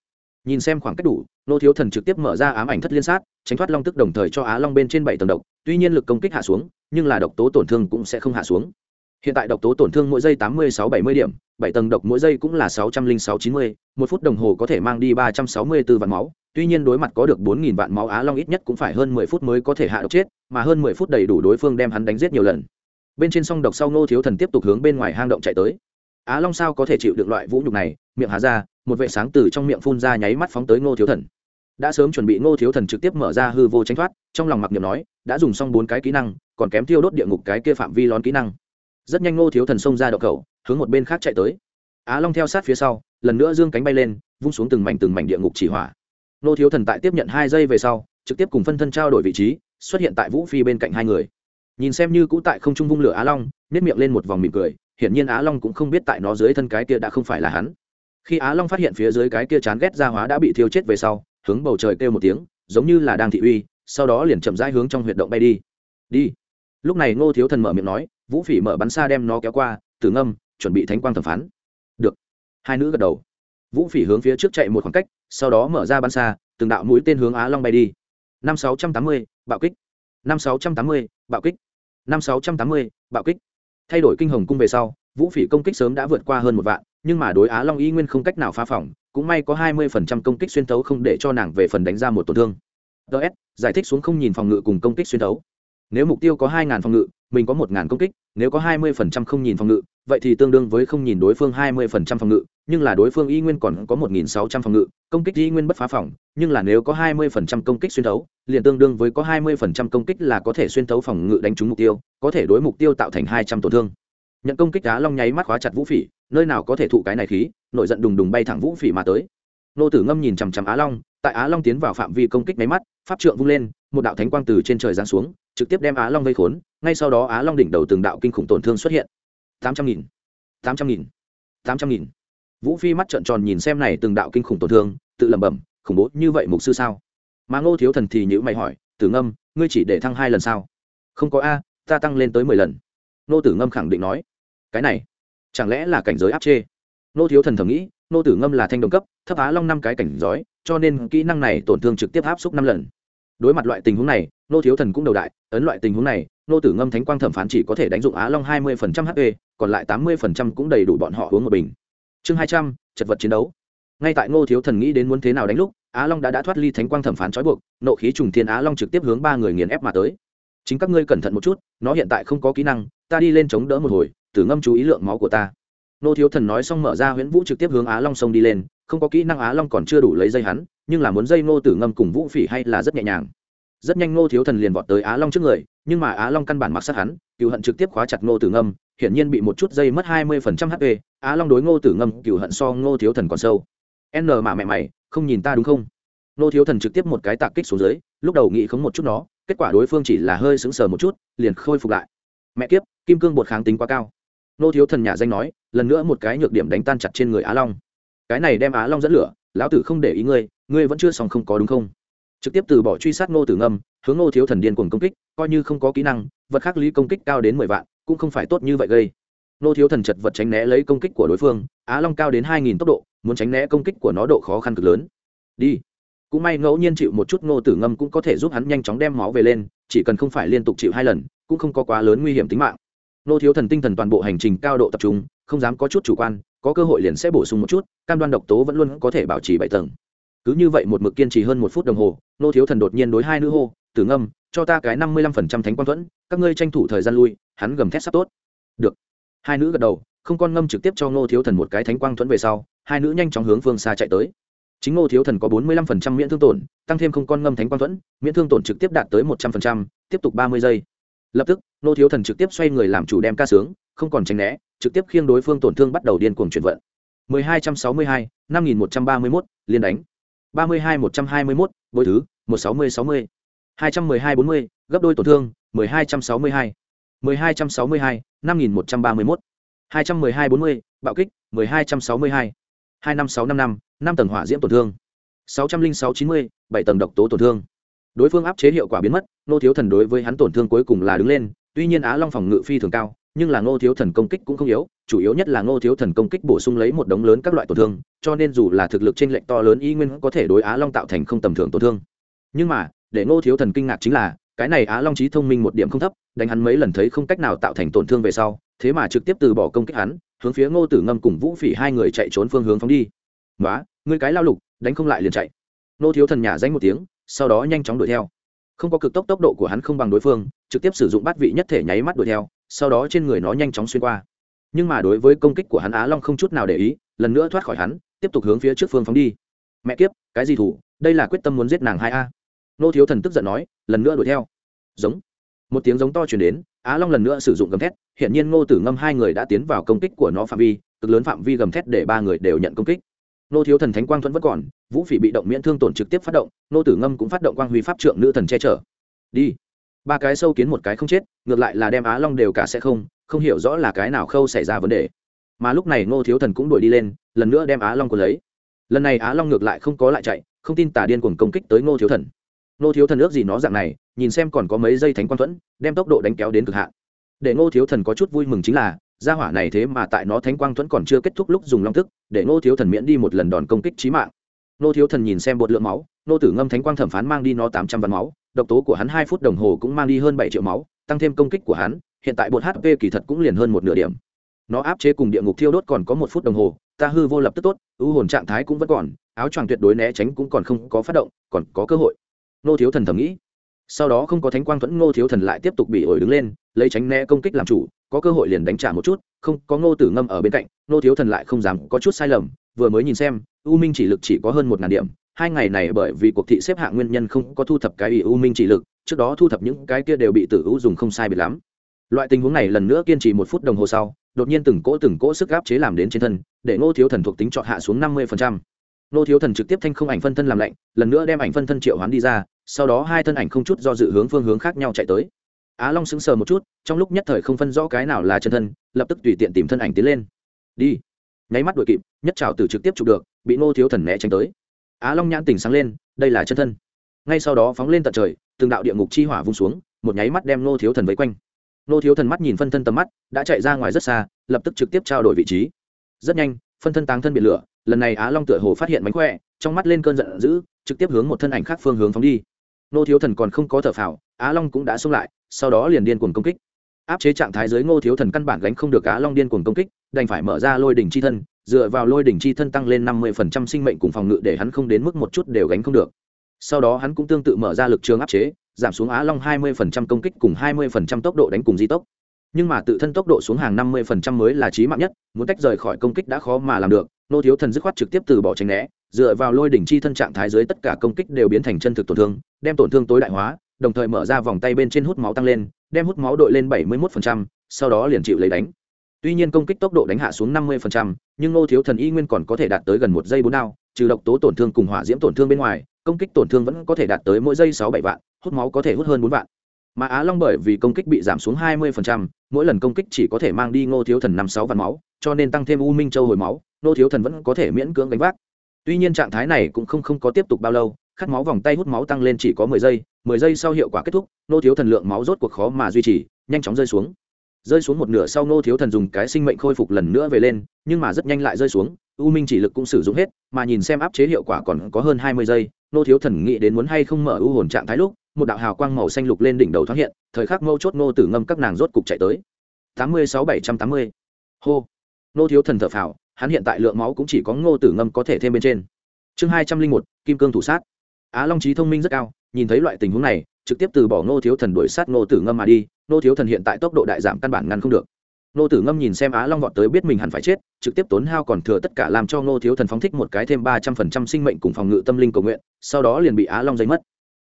Speaker 1: Nhìn xem khoảng cách đủ ngô thiếu thần trực tiếp mở ra ám ảnh thất liên sát tránh thoát long tức đồng thời cho á long bên trên bảy tầng độc tuy nhiên lực công kích hạ xuống nhưng là độc tố tổn thương cũng sẽ không hạ xuống hiện tại độc tố tổn thương mỗi giây tám mươi sáu bảy mươi điểm, bảy tầng độc mỗi giây cũng là sáu trăm linh sáu chín mươi, một phút đồng hồ có thể mang đi ba trăm sáu mươi b ố vạn máu, tuy nhiên đối mặt có được bốn nghìn vạn máu á long ít nhất cũng phải hơn mười phút mới có thể hạ độc chết, mà hơn mười phút đầy đủ đối phương đem hắn đánh giết nhiều lần. Bên trên song độc sau ngô thiếu thần tiếp tục hướng bên ngoài hang động chạy tới. Á long sao có thể chịu được loại vũ nhục này? Miệng há ra, một vệ sáng từ trong miệng phun ra nháy mắt phóng tới ngô thiếu thần. Đã sớm chuẩn bị, ngô thiếu thần trực tiếp mở ra hư vô tránh thoát, trong lòng mặc niệm nói, đã dùng xong bốn cái kỹ năng, còn kém thiêu đốt địa ngục cái kia phạm vi lón kỹ năng rất nhanh ngô thiếu thần xông ra đậu cầu, hướng một bên khác chạy tới. Á long theo sát phía sau, lần nữa dương cánh bay lên, vung xuống từng mảnh từng mảnh địa ngục chỉ hỏa. Ngô thiếu thần tại tiếp nhận hai giây về sau, trực tiếp cùng phân thân trao đổi vị trí, xuất hiện tại vũ phi bên cạnh hai người. Nhìn xem như cũ tại không trung vung lửa á long nếp miệng lên một vòng mỉm cười, hiển nhiên á long cũng không biết tại nó dưới thân cái kia đã không phải là hắn. Khi á long phát hiện phía dưới cái kia chán ghét ra hóa đã bị thiêu chết về sau, hướng bầu trời kêu một tiếng, giống như là đang thị uy, sau đó liền chậm rãi hướng trong huyệt động bay đi. Đi. Lúc này ngô thiếu thần mở miệng nói vũ phỉ mở bắn xa đem nó kéo qua, tử ngâm, chuẩn bị thánh quang thẩm phán. Được. Hai nữ gật đầu. Vũ phỉ hướng phía trước chạy một khoảng cách, sau đó mở ra bắn xa, từng đạo mũi tên hướng á long bay đi. Năm sáu trăm tám mươi, bạo kích. Năm sáu trăm tám mươi, bạo kích. Năm sáu trăm tám mươi, bạo kích. Thay đổi kinh hồng cung về sau, vũ phỉ công kích sớm đã vượt qua hơn một vạn, nhưng mà đối á long y nguyên không cách nào phá phỏng cũng may có hai mươi phần trăm công kích xuyên thấu không để cho nàng về phần đánh ra một tổn thương. Ts giải thích xuống không nhìn phòng ngự cùng công kích xuyên thấu nếu mục tiêu có hai ngàn phòng ngự, mình có một ngàn công kích, nếu có hai mươi phần trăm không nhìn phòng ngự, vậy thì tương đương với không nhìn đối phương hai mươi phần trăm phòng ngự, nhưng là đối phương y nguyên còn có một nghìn sáu trăm phòng ngự, công kích y nguyên bất phá phòng, nhưng là nếu có hai mươi phần trăm công kích xuyên thấu, liền tương đương với có hai mươi phần trăm công kích là có thể xuyên thấu phòng ngự đánh trúng mục tiêu, có thể đối mục tiêu tạo thành hai trăm tổn thương. Nhận công kích đá long nháy mắt khóa chặt vũ phỉ, nơi nào có thể thụ cái này khí nội giận đùng đùng bay thẳng vũ phỉ mà tới. Nô tử ngâm nhìn chằm chằm á long, tại á long tiến vào phạm vi công kích máy mắt, pháp trượng vung lên một đạo thánh quang từ trên trời giáng xuống, trực tiếp đem á long vây khốn, ngay sau đó á long đỉnh đầu từng đạo kinh khủng tổn thương xuất hiện. Tám trăm nghìn, tám trăm nghìn, tám trăm nghìn. Vũ phi mắt trợn tròn nhìn xem này từng đạo kinh khủng tổn thương, tự lẩm bẩm, khủng bố như vậy mục sư sao? Mà ngô thiếu thần thì nhữ mày hỏi, tử ngâm, ngươi chỉ để thăng hai lần sao? Không có a, ta tăng lên tới mười lần. Nô tử ngâm khẳng định nói. Cái này, chẳng lẽ là cảnh giới áp chê nô thiếu thần thầm nghĩ nô tử ngâm là thanh đồng cấp, thấp á long năm cái cảnh giới, cho nên kỹ năng này tổn thương trực tiếp áp xúc năm lần đối mặt loại tình huống này nô thiếu thần cũng đầu đại, ấn loại tình huống này nô tử ngâm thánh quang thẩm phán chỉ có thể đánh dụng á long hai mươi hp còn lại tám mươi cũng đầy đủ bọn họ uống một bình. Chương hai trăm, chật vật chiến đấu. Ngay tại ngô thiếu thần nghĩ đến muốn thế nào đánh lúc, á long đã đã thoát ly thánh quang thẩm phán trói buộc, nộ khí trùng thiên á long trực tiếp hướng ba người nghiền ép mà tới. Chính các ngươi cẩn thận một chút, nó hiện tại không có kỹ năng, ta đi lên chống đỡ một hồi, tử ngâm chú ý lượng máu của ta. Nô thiếu thần nói xong mở ra huyễn vũ trực tiếp hướng á long sông đi lên, không có kỹ năng á long còn chưa đủ lấy dây hắn nhưng là muốn dây ngô tử ngâm cùng vũ phỉ hay là rất nhẹ nhàng. Rất nhanh ngô thiếu thần liền vọt tới á long trước người, nhưng mà á long căn bản mặc sát hắn cựu hận trực tiếp khóa chặt ngô tử ngâm, hiển nhiên bị một chút dây mất hai mươi phần trăm hp á long đối ngô tử ngâm cựu hận so ngô thiếu thần còn sâu. N mà mẹ mày, không nhìn ta đúng không? Ngô thiếu thần trực tiếp một cái tạc kích xuống dưới, lúc đầu nghĩ khống một chút nó, kết quả đối phương chỉ là hơi sững sờ một chút, liền khôi phục lại. Mẹ kiếp, kim cương bột kháng tính quá cao. Ngô thiếu thần nhà danh nói, lần nữa một cái nhược điểm đánh tan chặt trên người á long. Cái này đem á long dẫn lửa, lão tử không để ý ngươi ngươi vẫn chưa xong không có đúng không? Trực tiếp từ bỏ truy sát ngô tử ngâm, hướng ngô thiếu thần điên cuồng công kích, coi như không có kỹ năng, vật khắc lý công kích cao đến mười vạn, cũng không phải tốt như vậy gây. Ngô thiếu thần chật vật tránh né lấy công kích của đối phương, á long cao đến hai nghìn tốc độ, muốn tránh né công kích của nó độ khó khăn cực lớn. Đi. Cũng may ngẫu nhiên chịu một chút ngô tử ngâm cũng có thể giúp hắn nhanh chóng đem máu về lên, chỉ cần không phải liên tục chịu hai lần, cũng không có quá lớn nguy hiểm tính mạng. Ngô thiếu thần tinh thần toàn bộ hành trình cao độ tập trung, không dám có chút chủ quan, có cơ hội liền sẽ bổ sung một chút, cam đoan độc tố vẫn luôn có thể bảo trì bảy tầng cứ như vậy một mực kiên trì hơn một phút đồng hồ, nô thiếu thần đột nhiên đối hai nữ hô, tử ngâm, cho ta cái năm mươi lăm phần trăm thánh quang thuẫn, các ngươi tranh thủ thời gian lui, hắn gầm thét sắp tốt. Được. Hai nữ gật đầu, không con ngâm trực tiếp cho ngô thiếu thần một cái thánh quang thuẫn về sau, hai nữ nhanh chóng hướng phương xa chạy tới. Chính ngô thiếu thần có bốn mươi lăm phần trăm miễn thương tổn, tăng thêm không con ngâm thánh quang thuẫn, miễn thương tổn trực tiếp đạt tới một trăm phần trăm, tiếp tục ba mươi giây. Lập tức, ngô thiếu thần trực tiếp xoay người làm chủ đem ca sướng, không còn tránh né, trực tiếp khiêng đối phương tổn thương bắt đầu điên cuồng chuyển vận. mười hai trăm sáu mươi hai, năm nghìn một trăm ba mươi mốt, liên đánh ba mươi hai một trăm hai mươi mốt bồi thứ một sáu mươi sáu mươi. hai trăm mười hai bốn mươi, gấp đôi tổn thương, mười hai trăm sáu mươi hai. mười hai trăm sáu mươi hai, năm nghìn một trăm ba mươi mốt. hai trăm mười hai bốn mươi, bạo kích, mười hai trăm sáu mươi hai. hai năm sáu năm năm năm tầng hỏa diễm tổn thương. sáu trăm linh sáu chín mươi, bảy tầng độc tố tổn thương. Đối phương áp chế hiệu quả biến mất nô thiếu thần đối với hắn tổn thương cuối cùng là đứng lên, tuy nhiên á long phòng ngự phi thường cao, nhưng là ngô thiếu thần công kích cũng không yếu chủ yếu nhất là ngô thiếu thần công kích bổ sung lấy một đống lớn các loại tổn thương cho nên dù là thực lực trên lệnh lệch to lớn y nguyên có thể đối á long tạo thành không tầm thường tổn thương. Nhưng mà để ngô thiếu thần kinh ngạc chính là cái này á long trí thông minh một điểm không thấp đánh hắn mấy lần thấy không cách nào tạo thành tổn thương về sau thế mà trực tiếp từ bỏ công kích hắn hướng phía ngô tử ngâm cùng vũ phỉ hai người chạy trốn phương hướng phóng đi. "Nóa, ngươi cái lao lục đánh không lại liền chạy. Ngô thiếu thần nhả danh một tiếng sau đó nhanh chóng đuổi theo. Không có cực tốc tốc độ của hắn không bằng đối phương trực tiếp sử dụng bát vị nhất thể nháy mắt đuổi theo sau đó trên người nó nhanh chóng xuyên qua nhưng mà đối với công kích của hắn á long không chút nào để ý, lần nữa thoát khỏi hắn, tiếp tục hướng phía trước phương phóng đi. Mẹ kiếp, cái gì thủ, đây là quyết tâm muốn giết nàng hai a. Nô thiếu thần tức giận nói, lần nữa đuổi theo. Giống. Một tiếng giống to chuyển đến, á long lần nữa sử dụng gầm thét hiện nhiên ngô tử ngâm hai người đã tiến vào công kích của nó phạm vi, cực lớn phạm vi gầm thét để ba người đều nhận công kích. Nô thiếu thần thánh quang thuẫn vẫn còn, vũ phỉ bị động miễn thương tổn trực tiếp phát động, nô tử ngâm cũng phát động quang huy pháp trượng nữ thần che chở. Đi. Ba cái sâu kiến một cái không chết, ngược lại là đem á long đều cả sẽ không không hiểu rõ là cái nào khâu xảy ra vấn đề. Mà lúc này ngô thiếu thần cũng đuổi đi lên, lần nữa đem á long của lấy. Lần này á long ngược lại không có lại chạy, không tin tả điên cuồng công kích tới ngô thiếu thần. Ngô thiếu thần ước gì nó dạng này, nhìn xem còn có mấy dây thánh quang thuẫn, đem tốc độ đánh kéo đến cực hạn. Để ngô thiếu thần có chút vui mừng chính là, gia hỏa này thế mà tại nó thánh quang thuẫn còn chưa kết thúc lúc dùng long thức, để ngô thiếu thần miễn đi một lần đòn công kích trí mạng. Ngô thiếu thần nhìn xem bột lượng máu, ngô tử ngâm thánh quang thẩm phán mang đi nó tám trăm vạn máu, độc tố của hắn hai phút đồng hồ cũng mang đi hơn bảy triệu máu, tăng thêm công kích của hắn hiện tại bột hp kỳ thật cũng liền hơn một nửa điểm. Nó áp chế cùng địa ngục thiêu đốt còn có một phút đồng hồ, ta hư vô lập tức tốt, ưu hồn trạng thái cũng vẫn còn, áo choàng tuyệt đối né tránh cũng còn không có phát động, còn có cơ hội. Nô thiếu thần thầm nghĩ. Sau đó không có thánh quang thuẫn, ngô thiếu thần lại tiếp tục bị ổi đứng lên, lấy tránh né công kích làm chủ, có cơ hội liền đánh trả một chút, không, có ngô tử ngâm ở bên cạnh, ngô thiếu thần lại không dám, có chút sai lầm, vừa mới nhìn xem, u minh chỉ lực chỉ có hơn một ngàn điểm, hai ngày này bởi vì cuộc thị xếp hạng nguyên nhân không có thu thập cái ủy u minh chỉ lực, trước đó thu thập những cái kia đều bị tử u dùng không sai biệt lắm loại tình huống này lần nữa kiên trì một phút đồng hồ sau, đột nhiên từng cỗ từng cỗ sức áp chế làm đến trên thân, để ngô thiếu thần thuộc tính chọn hạ xuống năm mươi ngô thiếu thần trực tiếp thanh không ảnh phân thân làm lạnh, lần nữa đem ảnh phân thân triệu hoán đi ra, sau đó hai thân ảnh không chút do dự hướng phương hướng khác nhau chạy tới. Á long sững sờ một chút, trong lúc nhất thời không phân rõ cái nào là chân thân, lập tức tùy tiện tìm thân ảnh tiến lên. Đi. Nháy mắt đuổi kịp, nhất trào từ trực tiếp chụp được, bị ngô thiếu thần né tránh tới. Á long nhãn tỉnh sáng lên, đây là chân thân. Ngay sau đó phóng lên tận trời, từng đạo địa ngục chi hỏa vung xuống, một nháy mắt đem ngô thiếu thần vây quanh. Nô thiếu thần mắt nhìn phân thân tầm mắt, đã chạy ra ngoài rất xa, lập tức trực tiếp trao đổi vị trí. Rất nhanh, phân thân táng thân bị lửa, lần này á long tựa hồ phát hiện mánh khỏe, trong mắt lên cơn giận dữ, trực tiếp hướng một thân ảnh khác phương hướng phóng đi. Nô thiếu thần còn không có thở phào, á long cũng đã xông lại, sau đó liền điên cuồng công kích. Áp chế trạng thái dưới ngô thiếu thần căn bản gánh không được á long điên cuồng công kích, đành phải mở ra lôi đỉnh chi thân, dựa vào lôi đỉnh chi thân tăng lên năm mươi phần trăm sinh mệnh cùng phòng ngự để hắn không đến mức một chút đều gánh không được. Sau đó hắn cũng tương tự mở ra lực trường áp chế giảm xuống á long hai mươi phần trăm công kích cùng hai mươi phần trăm tốc độ đánh cùng di tốc. Nhưng mà tự thân tốc độ xuống hàng năm mươi phần trăm mới là trí mạng nhất, muốn tách rời khỏi công kích đã khó mà làm được, nô thiếu thần dứt khoát trực tiếp từ bỏ tránh né, dựa vào lôi đỉnh chi thân trạng thái dưới tất cả công kích đều biến thành chân thực tổn thương, đem tổn thương tối đại hóa, đồng thời mở ra vòng tay bên trên hút máu tăng lên, đem hút máu đội lên bảy mươi một sau đó liền chịu lấy đánh. Tuy nhiên công kích tốc độ đánh hạ xuống năm mươi nhưng nô thiếu thần y nguyên còn có thể đạt tới gần một giây bốn đao trừ độc tố tổn thương cùng hỏa diễm tổn thương bên ngoài, công kích tổn thương vẫn có thể đạt tới mỗi giây sáu bảy vạn, hút máu có thể hút hơn bốn vạn. Mà á long bởi vì công kích bị giảm xuống hai mươi mỗi lần công kích chỉ có thể mang đi ngô thiếu thần năm sáu vạn máu, cho nên tăng thêm u minh châu hồi máu, ngô thiếu thần vẫn có thể miễn cưỡng đánh vác. Tuy nhiên trạng thái này cũng không không có tiếp tục bao lâu, khát máu vòng tay hút máu tăng lên chỉ có mười giây mười giây sau hiệu quả kết thúc, ngô thiếu thần lượng máu rốt cuộc khó mà duy trì, nhanh chóng rơi xuống rơi xuống một nửa sau nô thiếu thần dùng cái sinh mệnh khôi phục lần nữa về lên, nhưng mà rất nhanh lại rơi xuống, u minh chỉ lực cũng sử dụng hết, mà nhìn xem áp chế hiệu quả còn có hơn hai mươi giây nô thiếu thần nghĩ đến muốn hay không mở u hồn trạng thái lúc, một đạo hào quang màu xanh lục lên đỉnh đầu thoáng hiện, thời khắc mâu chốt nô tử ngâm các nàng rốt cục chạy tới. tám mươi sáu bảy trăm tám mươi. Hô. Nô thiếu thần thở phào, hắn hiện tại lượng máu cũng chỉ có ngô tử ngâm có thể thêm bên trên. Chương hai trăm linh một, kim cương thủ sát. Á long trí thông minh rất cao, nhìn thấy loại tình huống này trực tiếp từ bỏ ngô thiếu thần đuổi sát ngô tử ngâm mà đi. Ngô thiếu thần hiện tại tốc độ đại giảm căn bản ngăn không được. Ngô tử ngâm nhìn xem á long vọt tới biết mình hẳn phải chết, trực tiếp tốn hao còn thừa tất cả làm cho ngô thiếu thần phóng thích một cái thêm ba trăm phần trăm sinh mệnh cùng phòng ngự tâm linh cầu nguyện, sau đó liền bị á long dây mất.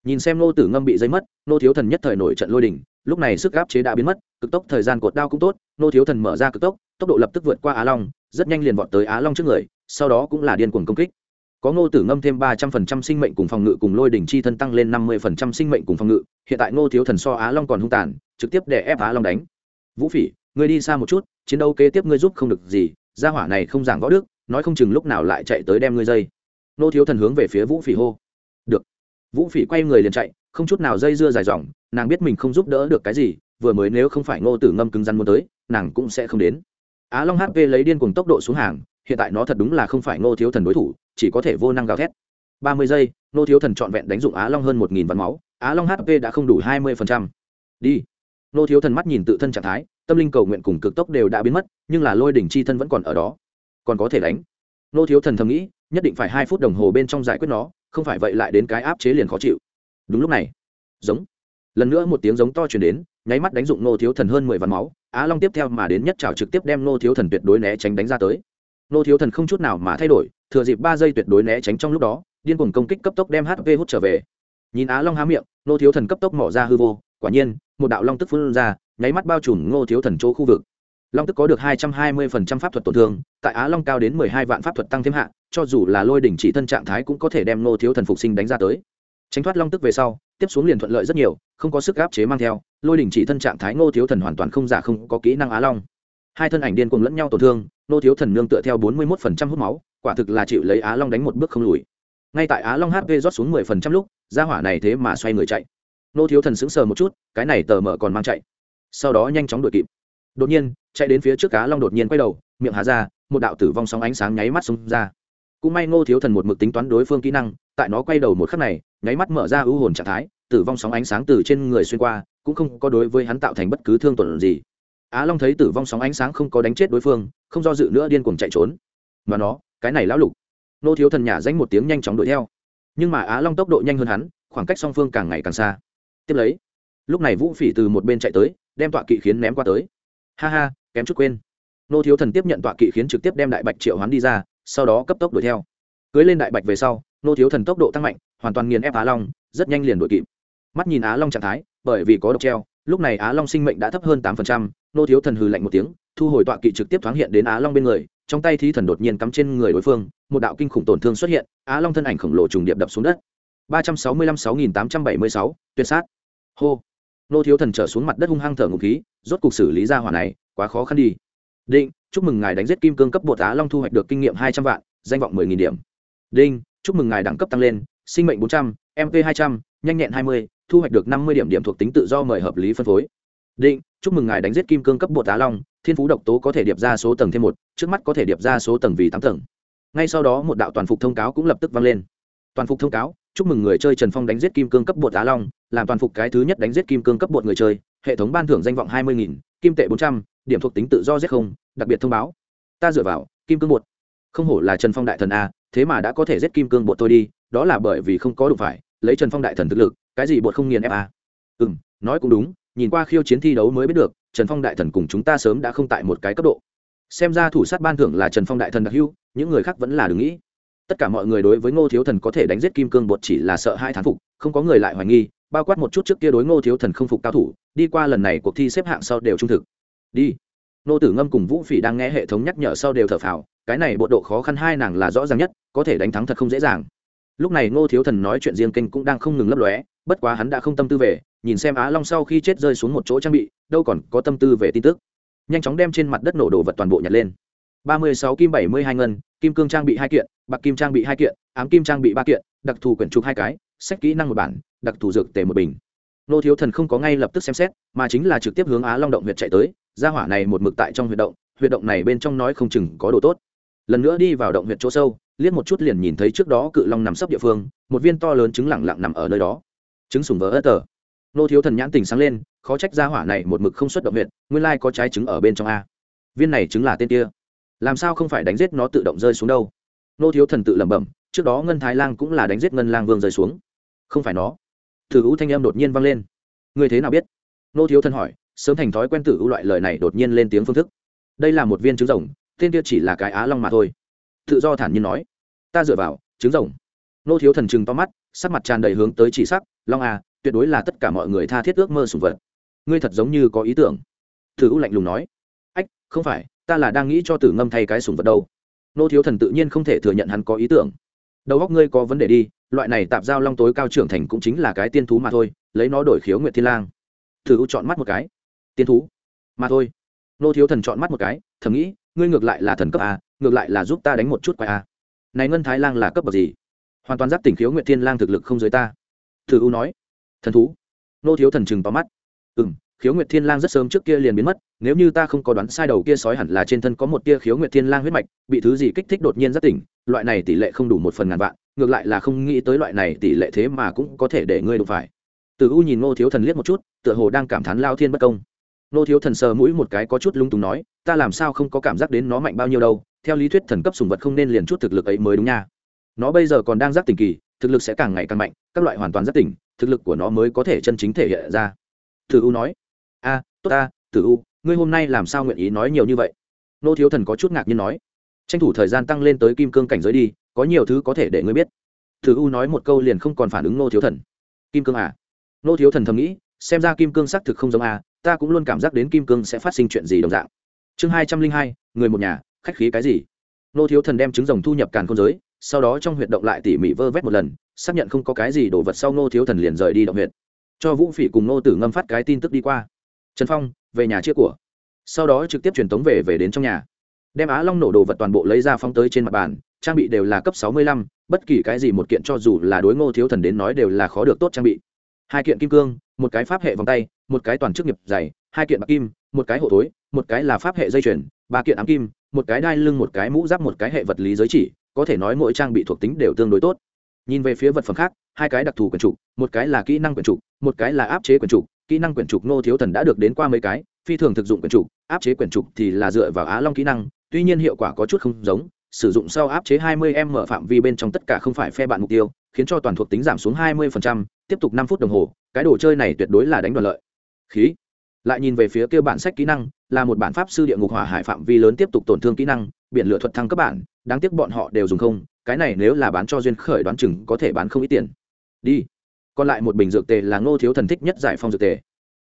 Speaker 1: Nhìn xem ngô tử ngâm bị dây mất, ngô thiếu thần nhất thời nổi trận lôi đình, lúc này sức áp chế đã biến mất, cực tốc thời gian cột đao cũng tốt, ngô thiếu thần mở ra cực tốc tốc độ lập tức vượt qua á long, rất nhanh liền vọt tới á long trước người, sau đó cũng là điên cuồng công kích có ngô tử ngâm thêm ba trăm phần trăm sinh mệnh cùng phòng ngự cùng lôi đỉnh chi thân tăng lên năm mươi phần trăm sinh mệnh cùng phòng ngự, hiện tại ngô thiếu thần so á long còn hung tàn, trực tiếp để ép á long đánh. Vũ phỉ, ngươi đi xa một chút, chiến đấu kế tiếp ngươi giúp không được gì, gia hỏa này không giảng võ đức, nói không chừng lúc nào lại chạy tới đem ngươi dây. Ngô thiếu thần hướng về phía vũ phỉ hô. Được. Vũ phỉ quay người liền chạy, không chút nào dây dưa dài dòng, nàng biết mình không giúp đỡ được cái gì, vừa mới nếu không phải ngô tử ngâm cứng rắn muốn tới, nàng cũng sẽ không đến. Á long hp lấy điên cùng tốc độ xuống hàng hiện tại nó thật đúng là không phải ngô thiếu thần đối thủ, chỉ có thể vô năng gào thét. Ba mươi giây, ngô thiếu thần trọn vẹn đánh dụng á long hơn một nghìn vạn máu, á long hp đã không đủ hai mươi đi. Ngô thiếu thần mắt nhìn tự thân trạng thái, tâm linh cầu nguyện cùng cực tốc đều đã biến mất, nhưng là lôi đỉnh chi thân vẫn còn ở đó. Còn có thể đánh. Ngô thiếu thần thầm nghĩ, nhất định phải hai phút đồng hồ bên trong giải quyết nó, không phải vậy lại đến cái áp chế liền khó chịu. Đúng lúc này. Giống. Lần nữa một tiếng giống to chuyển đến, nháy mắt đánh dụng ngô thiếu thần hơn mười vạn máu, á long tiếp theo mà đến nhất trào trực tiếp đem ngô thiếu thần tuyệt đối né tránh đánh ra tới nô thiếu thần không chút nào mà thay đổi, thừa dịp ba giây tuyệt đối né tránh trong lúc đó, điên cuồng công kích cấp tốc đem hp hút trở về. Nhìn á long há miệng, nô thiếu thần cấp tốc mỏ ra hư vô, quả nhiên, một đạo long tức phun ra, nháy mắt bao trùm ngô thiếu thần chỗ khu vực. Long tức có được hai trăm hai mươi phần trăm pháp thuật tổn thương, tại á long cao đến mười hai vạn pháp thuật tăng thêm hạ, cho dù là lôi đỉnh chỉ thân trạng thái cũng có thể đem ngô thiếu thần phục sinh đánh ra tới. Tránh thoát long tức về sau, tiếp xuống liền thuận lợi rất nhiều, không có sức áp chế mang theo, lôi đỉnh chỉ thân trạng thái ngô thiếu thần hoàn toàn không giả, không có kỹ năng á long hai thân ảnh điên cuồng lẫn nhau tổn thương, nô thiếu thần nương tựa theo bốn mươi một phần trăm hút máu, quả thực là chịu lấy á long đánh một bước không lùi. Ngay tại á long hp rót xuống mười phần trăm lúc ra hỏa này thế mà xoay người chạy. Nô thiếu thần sững sờ một chút, cái này tờ mở còn mang chạy. Sau đó nhanh chóng đuổi kịp. Đột nhiên, chạy đến phía trước cá long đột nhiên quay đầu, miệng hạ ra, một đạo tử vong sóng ánh sáng nháy mắt xông ra. Cũng may ngô thiếu thần một mực tính toán đối phương kỹ năng, tại nó quay đầu một khắc này, nháy mắt mở ra ưu hồn trạng thái, tử vong sóng ánh sáng từ trên người xuyên qua, cũng không có đối với hắn tạo thành bất cứ thương tổn gì á long thấy tử vong sóng ánh sáng không có đánh chết đối phương, không do dự nữa điên cuồng chạy trốn. Mà nó, cái này lão lục. Nô thiếu thần nhả danh một tiếng nhanh chóng đuổi theo. Nhưng mà á long tốc độ nhanh hơn hắn, khoảng cách song phương càng ngày càng xa. Tiếp lấy, lúc này vũ phỉ từ một bên chạy tới, đem tọa kỵ khiến ném qua tới. Ha ha, kém chút quên. Nô thiếu thần tiếp nhận tọa kỵ khiến trực tiếp đem đại bạch triệu hắn đi ra, sau đó cấp tốc đuổi theo. Cưới lên đại bạch về sau, nô thiếu thần tốc độ tăng mạnh, hoàn toàn nghiền ép á long, rất nhanh liền đuổi kịp. Mắt nhìn á long trạng thái, bởi vì có độc treo lúc này á long sinh mệnh đã thấp hơn tám phần trăm, nô thiếu thần hừ lạnh một tiếng, thu hồi tọa kỵ trực tiếp thoáng hiện đến á long bên người, trong tay thí thần đột nhiên cắm trên người đối phương, một đạo kinh khủng tổn thương xuất hiện, á long thân ảnh khổng lồ trùng điệp đập xuống đất. Ba trăm sáu mươi lăm sáu nghìn tám trăm bảy mươi sáu, tuyệt sát. Hô. Nô thiếu thần trở xuống mặt đất hung hăng thở ngục khí, rốt cục xử lý ra hỏa này, quá khó khăn đi. Định chúc mừng ngài đánh giết kim cương cấp bột á long thu hoạch được kinh nghiệm hai trăm vạn, danh vọng mười nghìn điểm. Đinh, chúc mừng ngài đẳng cấp tăng lên, sinh mệnh bốn trăm mp hai trăm, nhanh nhẹn hai mươi thu hoạch được năm mươi điểm điểm thuộc tính tự do mời hợp lý phân phối. Định, chúc mừng ngài đánh giết kim cương cấp bột á long, thiên phú độc tố có thể điệp ra số tầng thêm một, trước mắt có thể điệp ra số tầng vì tám tầng. Ngay sau đó một đạo toàn phục thông cáo cũng lập tức vang lên. Toàn phục thông cáo, chúc mừng người chơi trần phong đánh giết kim cương cấp bột á long, làm toàn phục cái thứ nhất đánh giết kim cương cấp bột người chơi, hệ thống ban thưởng danh vọng hai mươi nghìn, kim tệ bốn trăm, điểm thuộc tính tự do z không, đặc biệt thông báo. Ta dựa vào, kim cương bột. Không hổ là trần phong đại thần a, thế mà đã có thể giết kim cương bột tôi đi, đó là bởi vì không có đủ phải, lấy trần phong đại thần thực lực cái gì bột không nghiền ép à? ừ m nói cũng đúng, nhìn qua khiêu chiến thi đấu mới biết được, trần phong đại thần cùng chúng ta sớm đã không tại một cái cấp độ. Xem ra thủ sát ban thưởng là trần phong đại thần đặc hưu những người khác vẫn là đừng nghĩ. Tất cả mọi người đối với ngô thiếu thần có thể đánh giết kim cương bột chỉ là sợ hai thán phục, không có người lại hoài nghi, bao quát một chút trước kia đối ngô thiếu thần không phục cao thủ, đi qua lần này cuộc thi xếp hạng sau đều trung thực. Đi. Nô tử ngâm cùng vũ phỉ đang nghe hệ thống nhắc nhở sau đều thở phào, cái này bộ độ khó khăn hai nàng là rõ ràng nhất, có thể đánh thắng thật không dễ dàng lúc này ngô thiếu thần nói chuyện riêng kênh cũng đang không ngừng lấp lóe, bất quá hắn đã không tâm tư về, nhìn xem á long sau khi chết rơi xuống một chỗ trang bị, đâu còn có tâm tư về tin tức. Nhanh chóng đem trên mặt đất nổ đồ vật toàn bộ nhặt lên. Ba mươi sáu kim, bảy mươi hai ngân, kim cương trang bị hai kiện, bạc kim trang bị hai kiện, ám kim trang bị ba kiện, đặc thù quyển chụp hai cái, sách kỹ năng một bản, đặc thù dược tề một bình. Nô thiếu thần không có ngay lập tức xem xét, mà chính là trực tiếp hướng á long động huyệt chạy tới ra hỏa này một mực tại trong huyệt động huyệt động này bên trong nói không chừng có đồ tốt. Lần nữa đi vào động huyệt chỗ sâu liếc một chút liền nhìn thấy trước đó cự long nằm sấp địa phương, một viên to lớn trứng lẳng lặng nằm ở nơi đó. Trứng sùng vỡ ớt tờ. Nô thiếu thần nhãn tình sáng lên, khó trách ra hỏa này một mực không xuất động viện nguyên lai có trái trứng ở bên trong a. Viên này trứng là tên kia. Làm sao không phải đánh giết nó tự động rơi xuống đâu? Nô thiếu thần tự lẩm bẩm, trước đó ngân thái lang cũng là đánh giết ngân lang vương rơi xuống. Không phải nó. Thử u thanh em đột nhiên vang lên. Người thế nào biết? Nô thiếu thần hỏi, sớm thành thói quen tử u loại lời này đột nhiên lên tiếng phương thức. Đây là một viên trứng rồng, tên kia chỉ là cái á long mà thôi tự do thản nhiên nói, ta dựa vào, trứng rồng. Nô thiếu thần chừng to mắt, sắc mặt tràn đầy hướng tới chỉ sắc, long à tuyệt đối là tất cả mọi người tha thiết ước mơ sùng vật. Ngươi thật giống như có ý tưởng. Thử u lạnh lùng nói, ách, không phải, ta là đang nghĩ cho tử ngâm thay cái sùng vật đâu. Nô thiếu thần tự nhiên không thể thừa nhận hắn có ý tưởng. Đầu góc ngươi có vấn đề đi, loại này tạp giao long tối cao trưởng thành cũng chính là cái tiên thú mà thôi, lấy nó đổi khiếu nguyệt thiên lang. Thử u chọn mắt một cái, tiên thú? Mà thôi. Nô thiếu thần chọn mắt một cái, thầm nghĩ, ngươi ngược lại là thần cấp à? Ngược lại là giúp ta đánh một chút quái a. Này ngân thái lang là cấp bậc gì? Hoàn toàn giáp tỉnh khiếu nguyệt thiên lang thực lực không dưới ta. Thử u nói. Thần thú. Nô thiếu thần chừng vào mắt. Ừ m khiếu nguyệt thiên lang rất sớm trước kia liền biến mất, nếu như ta không có đoán sai đầu kia sói hẳn là trên thân có một tia khiếu nguyệt thiên lang huyết mạch, bị thứ gì kích thích đột nhiên rất tỉnh, loại này tỷ lệ không đủ một phần ngàn vạn, ngược lại là không nghĩ tới loại này tỷ lệ thế mà cũng có thể để ngươi đụng phải. Từ u nhìn nô thiếu thần liếc một chút, tựa hồ đang cảm thán lao thiên bất công. Nô thiếu thần sờ mũi một cái có chút lung túng nói, ta làm sao không có cảm giác đến nó mạnh bao nhiêu đâu theo lý thuyết thần cấp sùng vật không nên liền chút thực lực ấy mới đúng nha. Nó bây giờ còn đang giác tỉnh kỳ, thực lực sẽ càng ngày càng mạnh, các loại hoàn toàn giác tỉnh, thực lực của nó mới có thể chân chính thể hiện ra. Thử u nói, a, tốt ta thử u, ngươi hôm nay làm sao nguyện ý nói nhiều như vậy? Nô thiếu thần có chút ngạc nhiên nói, tranh thủ thời gian tăng lên tới kim cương cảnh giới đi, có nhiều thứ có thể để ngươi biết. Thử u nói một câu liền không còn phản ứng nô thiếu thần. Kim cương à? Nô thiếu thần thầm nghĩ, xem ra kim cương xác thực không giống a, ta cũng luôn cảm giác đến kim cương sẽ phát sinh chuyện gì đồng dạng. Chương hai trăm linh hai, người một nhà khách khí cái gì? Nô thiếu thần đem trứng rồng thu nhập càn không giới, sau đó trong huyệt động lại tỉ mỉ vơ vét một lần, xác nhận không có cái gì đồ vật sau nô thiếu thần liền rời đi động huyệt. Cho vũ phỉ cùng nô tử ngâm phát cái tin tức đi qua. Trần phong, về nhà chia của. Sau đó trực tiếp truyền tống về về đến trong nhà. Đem á long nổ đồ vật toàn bộ lấy ra phong tới trên mặt bàn, trang bị đều là cấp sáu mươi lăm, bất kỳ cái gì một kiện cho dù là đối ngô thiếu thần đến nói đều là khó được tốt trang bị. Hai kiện kim cương, một cái pháp hệ vòng tay, một cái toàn chức nghiệp dày, hai kiện bạc kim, một cái hộ thối, một cái là pháp hệ dây chuyền, ba kiện ám kim một cái đai lưng một cái mũ giáp một cái hệ vật lý giới chỉ có thể nói mỗi trang bị thuộc tính đều tương đối tốt. Nhìn về phía vật phẩm khác hai cái đặc thù quyển trục một cái là kỹ năng quyển trục một cái là áp chế quyển trục. Kỹ năng quyển trục nô thiếu thần đã được đến qua mấy cái phi thường thực dụng quyển trục áp chế quyển trục thì là dựa vào á long kỹ năng tuy nhiên hiệu quả có chút không giống sử dụng sau áp chế 20 m mở phạm vi bên trong tất cả không phải phe bạn mục tiêu khiến cho toàn thuộc tính giảm xuống 20%, tiếp tục 5 phút đồng hồ cái đồ chơi này tuyệt đối là đánh đoàn lợi. Khí lại nhìn về phía kia bản sách kỹ năng, là một bản pháp sư địa ngục hỏa hải phạm vi lớn tiếp tục tổn thương kỹ năng, biển lửa thuật thăng cấp bản, đáng tiếc bọn họ đều dùng không, cái này nếu là bán cho duyên khởi đoán chừng có thể bán không ít tiền. Đi. Còn lại một bình dược tề là ngô thiếu thần thích nhất giải phong dược tề.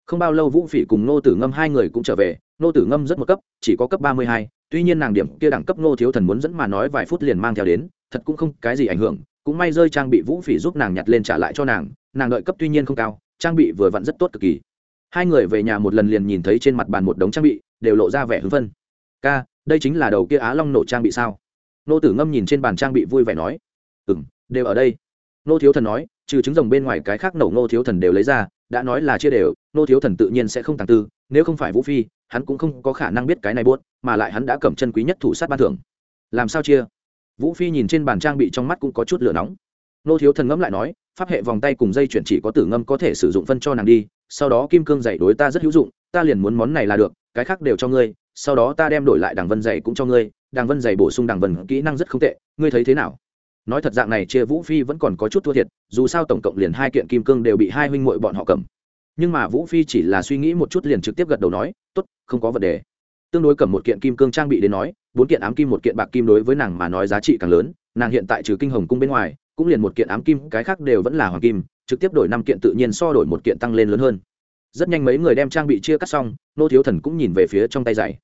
Speaker 1: Không bao lâu vũ phỉ cùng ngô tử ngâm hai người cũng trở về, ngô tử ngâm rất một cấp, chỉ có cấp ba mươi hai, tuy nhiên nàng điểm kia đẳng cấp ngô thiếu thần muốn dẫn mà nói vài phút liền mang theo đến, thật cũng không cái gì ảnh hưởng, cũng may rơi trang bị vũ phỉ giúp nàng nhặt lên trả lại cho nàng nàng đợi cấp tuy nhiên không cao, trang bị vừa vặn rất tốt cực kỳ hai người về nhà một lần liền nhìn thấy trên mặt bàn một đống trang bị, đều lộ ra vẻ hưng phân ca, đây chính là đầu kia á long nổ trang bị sao? Nô tử ngâm nhìn trên bàn trang bị vui vẻ nói. Ừ m đều ở đây. Nô thiếu thần nói, trừ trứng rồng bên ngoài cái khác nổ nô thiếu thần đều lấy ra, đã nói là chia đều, nô thiếu thần tự nhiên sẽ không tàng tư, nếu không phải vũ phi, hắn cũng không có khả năng biết cái này buốt, mà lại hắn đã cầm chân quý nhất thủ sát ban thưởng. Làm sao chia? Vũ phi nhìn trên bàn trang bị trong mắt cũng có chút lửa nóng. Nô thiếu thần ngẫm lại nói, pháp hệ vòng tay cùng dây chuyển chỉ có tử ngâm có thể sử dụng phân cho nàng đi sau đó kim cương dạy đối ta rất hữu dụng, ta liền muốn món này là được, cái khác đều cho ngươi, sau đó ta đem đổi lại đằng vân dạy cũng cho ngươi, đằng vân dạy bổ sung đằng vân kỹ năng rất không tệ, ngươi thấy thế nào? Nói thật dạng này, chia vũ phi vẫn còn có chút thua thiệt, dù sao tổng cộng liền hai kiện kim cương đều bị hai huynh muội bọn họ cầm. Nhưng mà vũ phi chỉ là suy nghĩ một chút liền trực tiếp gật đầu nói, tốt, không có vấn đề. Tương đối cầm một kiện kim cương trang bị đến nói, bốn kiện ám kim một kiện bạc kim đối với nàng mà nói giá trị càng lớn, nàng hiện tại trừ kinh hồng cung bên ngoài, cũng liền một kiện ám kim, cái khác đều vẫn là hoàng kim trực tiếp đổi năm kiện tự nhiên so đổi một kiện tăng lên lớn hơn. Rất nhanh mấy người đem trang bị chia cắt xong, nô thiếu thần cũng nhìn về phía trong tay giày.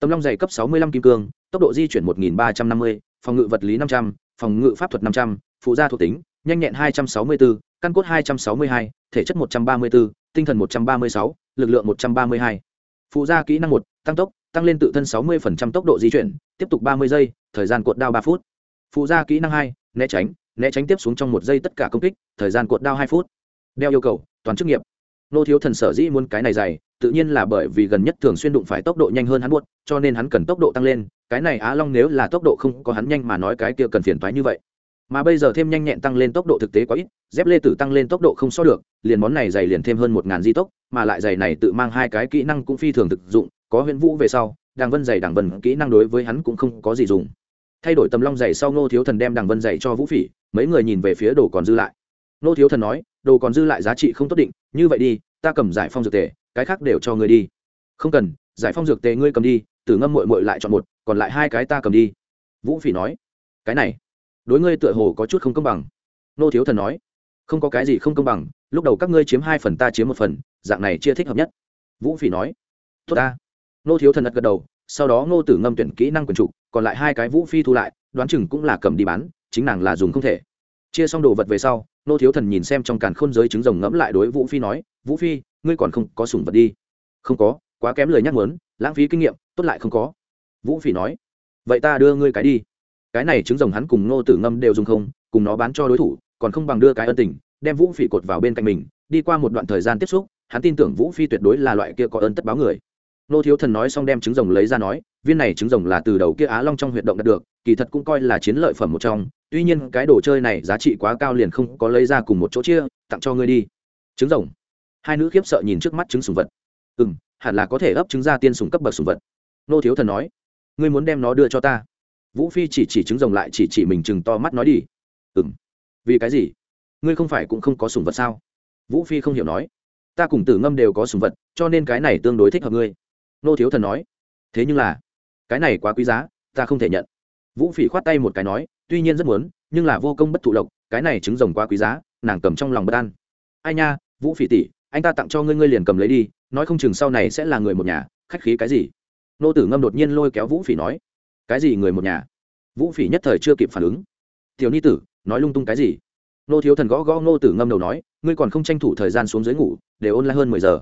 Speaker 1: Tấm long giày cấp sáu mươi lăm kim cương, tốc độ di chuyển một nghìn ba trăm năm mươi, phòng ngự vật lý năm trăm, phòng ngự pháp thuật năm trăm, phụ gia thuộc tính, nhanh nhẹn hai trăm sáu mươi bốn căn cốt hai trăm sáu mươi hai, thể chất một trăm ba mươi bốn tinh thần một trăm ba mươi sáu, lực lượng một trăm ba mươi hai. Phụ gia kỹ năng một, tăng tốc, tăng lên tự thân sáu mươi tốc độ di chuyển, tiếp tục ba mươi giây, thời gian cuộn đao ba phút. Phụ gia kỹ năng hai, né tránh né tránh tiếp xuống trong một giây tất cả công kích, thời gian cuộn đao hai phút. Đeo yêu cầu, toàn chức nghiệp. Nô thiếu thần sở dĩ muốn cái này dày, tự nhiên là bởi vì gần nhất thường xuyên đụng phải tốc độ nhanh hơn hắn buốt cho nên hắn cần tốc độ tăng lên. Cái này á long nếu là tốc độ không có hắn nhanh mà nói cái kia cần phiền toái như vậy. Mà bây giờ thêm nhanh nhẹn tăng lên tốc độ thực tế quá ít, dép lê tử tăng lên tốc độ không so được, liền món này dày liền thêm hơn một ngàn di tốc, mà lại dày này tự mang hai cái kỹ năng cũng phi thường thực dụng, có huyện vũ về sau đàng vân dày đàng vân, kỹ năng đối với hắn cũng không có gì dùng thay đổi tầm long giày sau ngô thiếu thần đem đằng vân giày cho vũ phỉ, mấy người nhìn về phía đồ còn dư lại. Ngô thiếu thần nói, đồ còn dư lại giá trị không tốt định, như vậy đi, ta cầm giải phong dược tề, cái khác đều cho ngươi đi. Không cần, giải phong dược tề ngươi cầm đi, tử ngâm mội mội lại chọn một, còn lại hai cái ta cầm đi. Vũ phỉ nói, cái này, đối ngươi tựa hồ có chút không công bằng. Nô thiếu thần nói, không có cái gì không công bằng, lúc đầu các ngươi chiếm hai phần ta chiếm một phần, dạng này chia thích hợp nhất. Vũ phỉ nói, tốt ta. Nô thiếu thần gật gật đầu, sau đó ngô tử ngâm tuyển kỹ năng quyền trục còn lại hai cái vũ phi thu lại, đoán chừng cũng là cầm đi bán, chính nàng là dùng không thể. Chia xong đồ vật về sau, nô thiếu thần nhìn xem trong càn khôn giới trứng rồng ngẫm lại đối vũ phi nói, vũ phi, ngươi còn không có sủng vật đi. Không có, quá kém lời nhắc muốn, lãng phí kinh nghiệm, tốt lại không có. Vũ phi nói, vậy ta đưa ngươi cái đi. Cái này trứng rồng hắn cùng nô tử ngâm đều dùng không, cùng nó bán cho đối thủ, còn không bằng đưa cái ân tình, đem vũ phi cột vào bên cạnh mình, đi qua một đoạn thời gian tiếp xúc, hắn tin tưởng vũ phi tuyệt đối là loại kia có ơn tất báo người. Nô thiếu thần nói xong đem trứng rồng lấy ra nói viên này trứng rồng là từ đầu kia á long trong huyệt động đạt được, kỳ thật cũng coi là chiến lợi phẩm một trong, tuy nhiên cái đồ chơi này giá trị quá cao liền không có lấy ra cùng một chỗ chia, tặng cho ngươi đi. Trứng rồng. Hai nữ khiếp sợ nhìn trước mắt trứng sùng vật. Ừ m hẳn là có thể ấp trứng ra tiên sùng cấp bậc sùng vật. Nô thiếu thần nói. Ngươi muốn đem nó đưa cho ta. Vũ phi chỉ chỉ trứng rồng lại, chỉ chỉ mình chừng to mắt nói đi. Ừ m vì cái gì? Ngươi không phải cũng không có sùng vật sao? Vũ phi không hiểu nói. Ta cùng tử ngâm đều có sùng vật, cho nên cái này tương đối thích hợp ngươi. Nô thiếu thần nói. Thế nhưng là cái này quá quý giá, ta không thể nhận. Vũ phỉ khoát tay một cái nói, tuy nhiên rất muốn, nhưng là vô công bất thụ lộc, cái này trứng rồng quá quý giá, nàng cầm trong lòng bất an. Ai nha, vũ phỉ tỷ, anh ta tặng cho ngươi ngươi liền cầm lấy đi, nói không chừng sau này sẽ là người một nhà, khách khí cái gì? Nô tử ngâm đột nhiên lôi kéo vũ phỉ nói, cái gì người một nhà? Vũ phỉ nhất thời chưa kịp phản ứng. Tiểu ni tử, nói lung tung cái gì? Nô thiếu thần gõ gõ nô tử ngâm đầu nói, ngươi còn không tranh thủ thời gian xuống dưới ngủ, để ôn lại hơn mười giờ.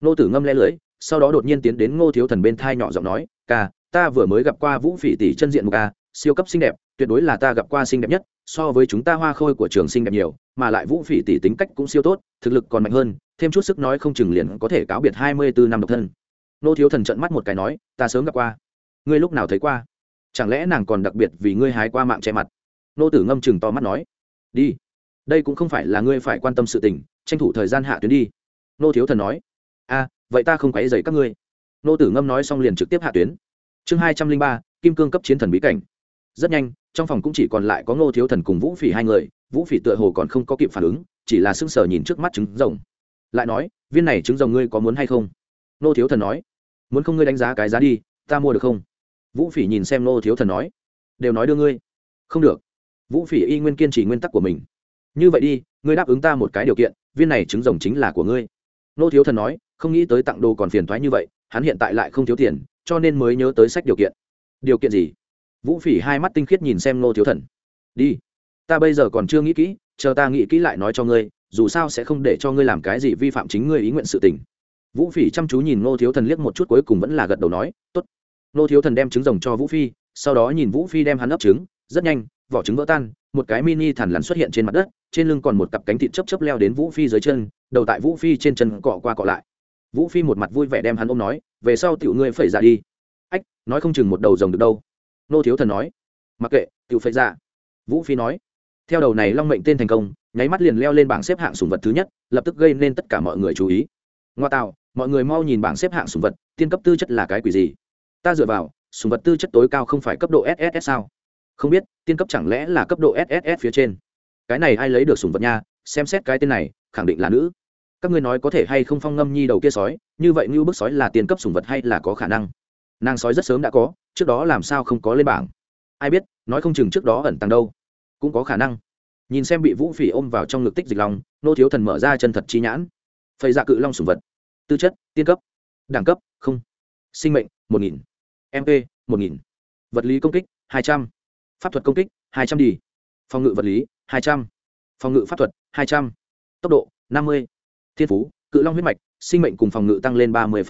Speaker 1: Nô tử ngâm le lưới, sau đó đột nhiên tiến đến ngô thiếu thần bên thai nhỏ giọng nói, ca ta vừa mới gặp qua vũ phỉ tỷ chân diện một ca siêu cấp xinh đẹp, tuyệt đối là ta gặp qua xinh đẹp nhất, so với chúng ta hoa khôi của trường xinh đẹp nhiều, mà lại vũ phỉ tỷ tính cách cũng siêu tốt, thực lực còn mạnh hơn, thêm chút sức nói không chừng liền có thể cáo biệt hai mươi bốn năm độc thân. Nô thiếu thần trận mắt một cái nói, ta sớm gặp qua. Ngươi lúc nào thấy qua? Chẳng lẽ nàng còn đặc biệt vì ngươi hái qua mạng che mặt? Nô tử ngâm chừng to mắt nói, đi. Đây cũng không phải là ngươi phải quan tâm sự tình, tranh thủ thời gian hạ tuyến đi. Nô thiếu thần nói, a, vậy ta không quấy dày các ngươi. Nô tử ngâm nói xong liền trực tiếp hạ tuyến chương hai trăm linh ba, kim cương cấp chiến thần bí cảnh. Rất nhanh, trong phòng cũng chỉ còn lại có ngô thiếu thần cùng vũ phỉ hai người, vũ phỉ tựa hồ còn không có kịp phản ứng, chỉ là sưng sờ nhìn trước mắt trứng rồng. Lại nói, viên này trứng rồng ngươi có muốn hay không? Ngô thiếu thần nói, muốn không ngươi đánh giá cái giá đi, ta mua được không? Vũ phỉ nhìn xem Ngô thiếu thần nói, đều nói đưa ngươi. Không được. Vũ phỉ y nguyên kiên trì nguyên tắc của mình. Như vậy đi, ngươi đáp ứng ta một cái điều kiện, viên này trứng rồng chính là của ngươi. Nô thiếu thần nói, không nghĩ tới tặng đồ còn phiền thoái như vậy, hắn hiện tại lại không thiếu tiền cho nên mới nhớ tới sách điều kiện. Điều kiện gì? Vũ phỉ hai mắt tinh khiết nhìn xem nô thiếu thần. Đi, ta bây giờ còn chưa nghĩ kỹ, chờ ta nghĩ kỹ lại nói cho ngươi, dù sao sẽ không để cho ngươi làm cái gì vi phạm chính ngươi ý nguyện sự tình. Vũ phỉ chăm chú nhìn nô thiếu thần liếc một chút cuối cùng vẫn là gật đầu nói t ố t nô thiếu thần đem trứng rồng cho vũ phi, sau đó nhìn vũ phi đem hắn ấp trứng, rất nhanh, vỏ trứng vỡ tan, một cái mini thằn lằn xuất hiện trên mặt đất, trên lưng còn một cặp cánh thịt chấp chấp leo đến vũ phi dưới chân, đầu tại vũ phi trên chân cọ qua cọ lại. Vũ phi một mặt vui vẻ đem hắn ôm nói về sau tiểu ngươi phải ra dạ đi. Ách, nói không chừng một đầu rồng được đâu. Nô thiếu thần nói. Mặc kệ, tiểu phải ra dạ. vũ phi nói. Theo đầu này long mệnh tên thành công, nháy mắt liền leo lên bảng xếp hạng sùng vật thứ nhất, lập tức gây nên tất cả mọi người chú ý. Ngoa tạo, mọi người mau nhìn bảng xếp hạng sùng vật, tiên cấp tư chất là cái quỷ gì? Ta dựa vào sùng vật tư chất tối cao không phải cấp độ sss sao? Không biết, tiên cấp chẳng lẽ là cấp độ sss phía trên? Cái này ai lấy được sùng vật nha? Xem xét cái tên này, khẳng định là nữ các ngươi nói có thể hay không phong ngâm nhi đầu kia sói, như vậy như bức sói là tiền cấp sùng vật hay là có khả năng? Nàng sói rất sớm đã có, trước đó làm sao không có lên bảng? Ai biết, nói không chừng trước đó ẩn tàng đâu. Cũng có khả năng. Nhìn xem bị vũ phỉ ôm vào trong ngực tích dịch lòng nô thiếu thần mở ra chân thật chi nhãn. Phầy dạ cự long sùng vật. Tư chất, tiên cấp. Đẳng cấp, không. Sinh mệnh, một nghìn. Mp một nghìn. Vật lý công kích, hai trăm. Pháp thuật công kích, hai trăm đi. Phòng ngự vật lý, hai trăm. Phòng ngự pháp thuật, hai trăm. Tốc độ, năm mươi thiên phú cự long huyết mạch sinh mệnh cùng phòng ngự tăng lên ba mươi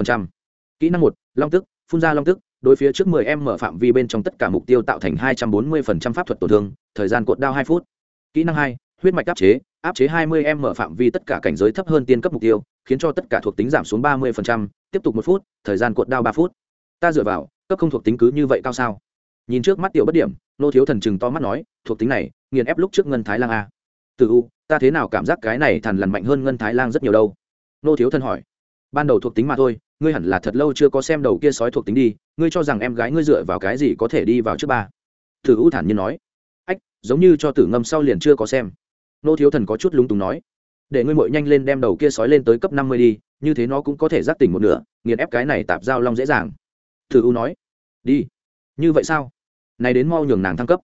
Speaker 1: kỹ năng một long tức phun ra long tức đối phía trước 10 em mở phạm vi bên trong tất cả mục tiêu tạo thành 240% pháp thuật tổn thương, thời gian cột đao 2 phút. Kỹ năng 2, huyết mạch áp chế, áp chế 20 em mở phạm vi tất cả cảnh giới thấp hơn tiên cấp mục tiêu, khiến cho tất cả thuộc tính giảm xuống 30%, tiếp tục 1 phút, thời gian cột đao 3 phút. Ta dựa vào, cấp không thuộc tính cứ như vậy cao sao? Nhìn trước mắt tiểu bất điểm, nô thiếu thần chừng to mắt nói, thuộc tính này, nghiền ép lúc trước ngân thái lang a. Từ u, ta thế nào cảm giác cái này thằn lần mạnh hơn ngân thái lang rất nhiều đâu? Nô thiếu thần hỏi. Ban đầu thuộc tính mà thôi, ngươi hẳn là thật lâu chưa có xem đầu kia sói thuộc tính đi ngươi cho rằng em gái ngươi dựa vào cái gì có thể đi vào trước ba? Tử u thản nhiên nói. Ách giống như cho tử ngâm sau liền chưa có xem. Nô thiếu thần có chút lúng túng nói. Để ngươi mội nhanh lên đem đầu kia sói lên tới cấp năm mươi đi như thế nó cũng có thể giác tỉnh một nửa nghiền ép cái này tạp giao long dễ dàng. Thử u nói. Đi. Như vậy sao? Này đến mau nhường nàng thăng cấp.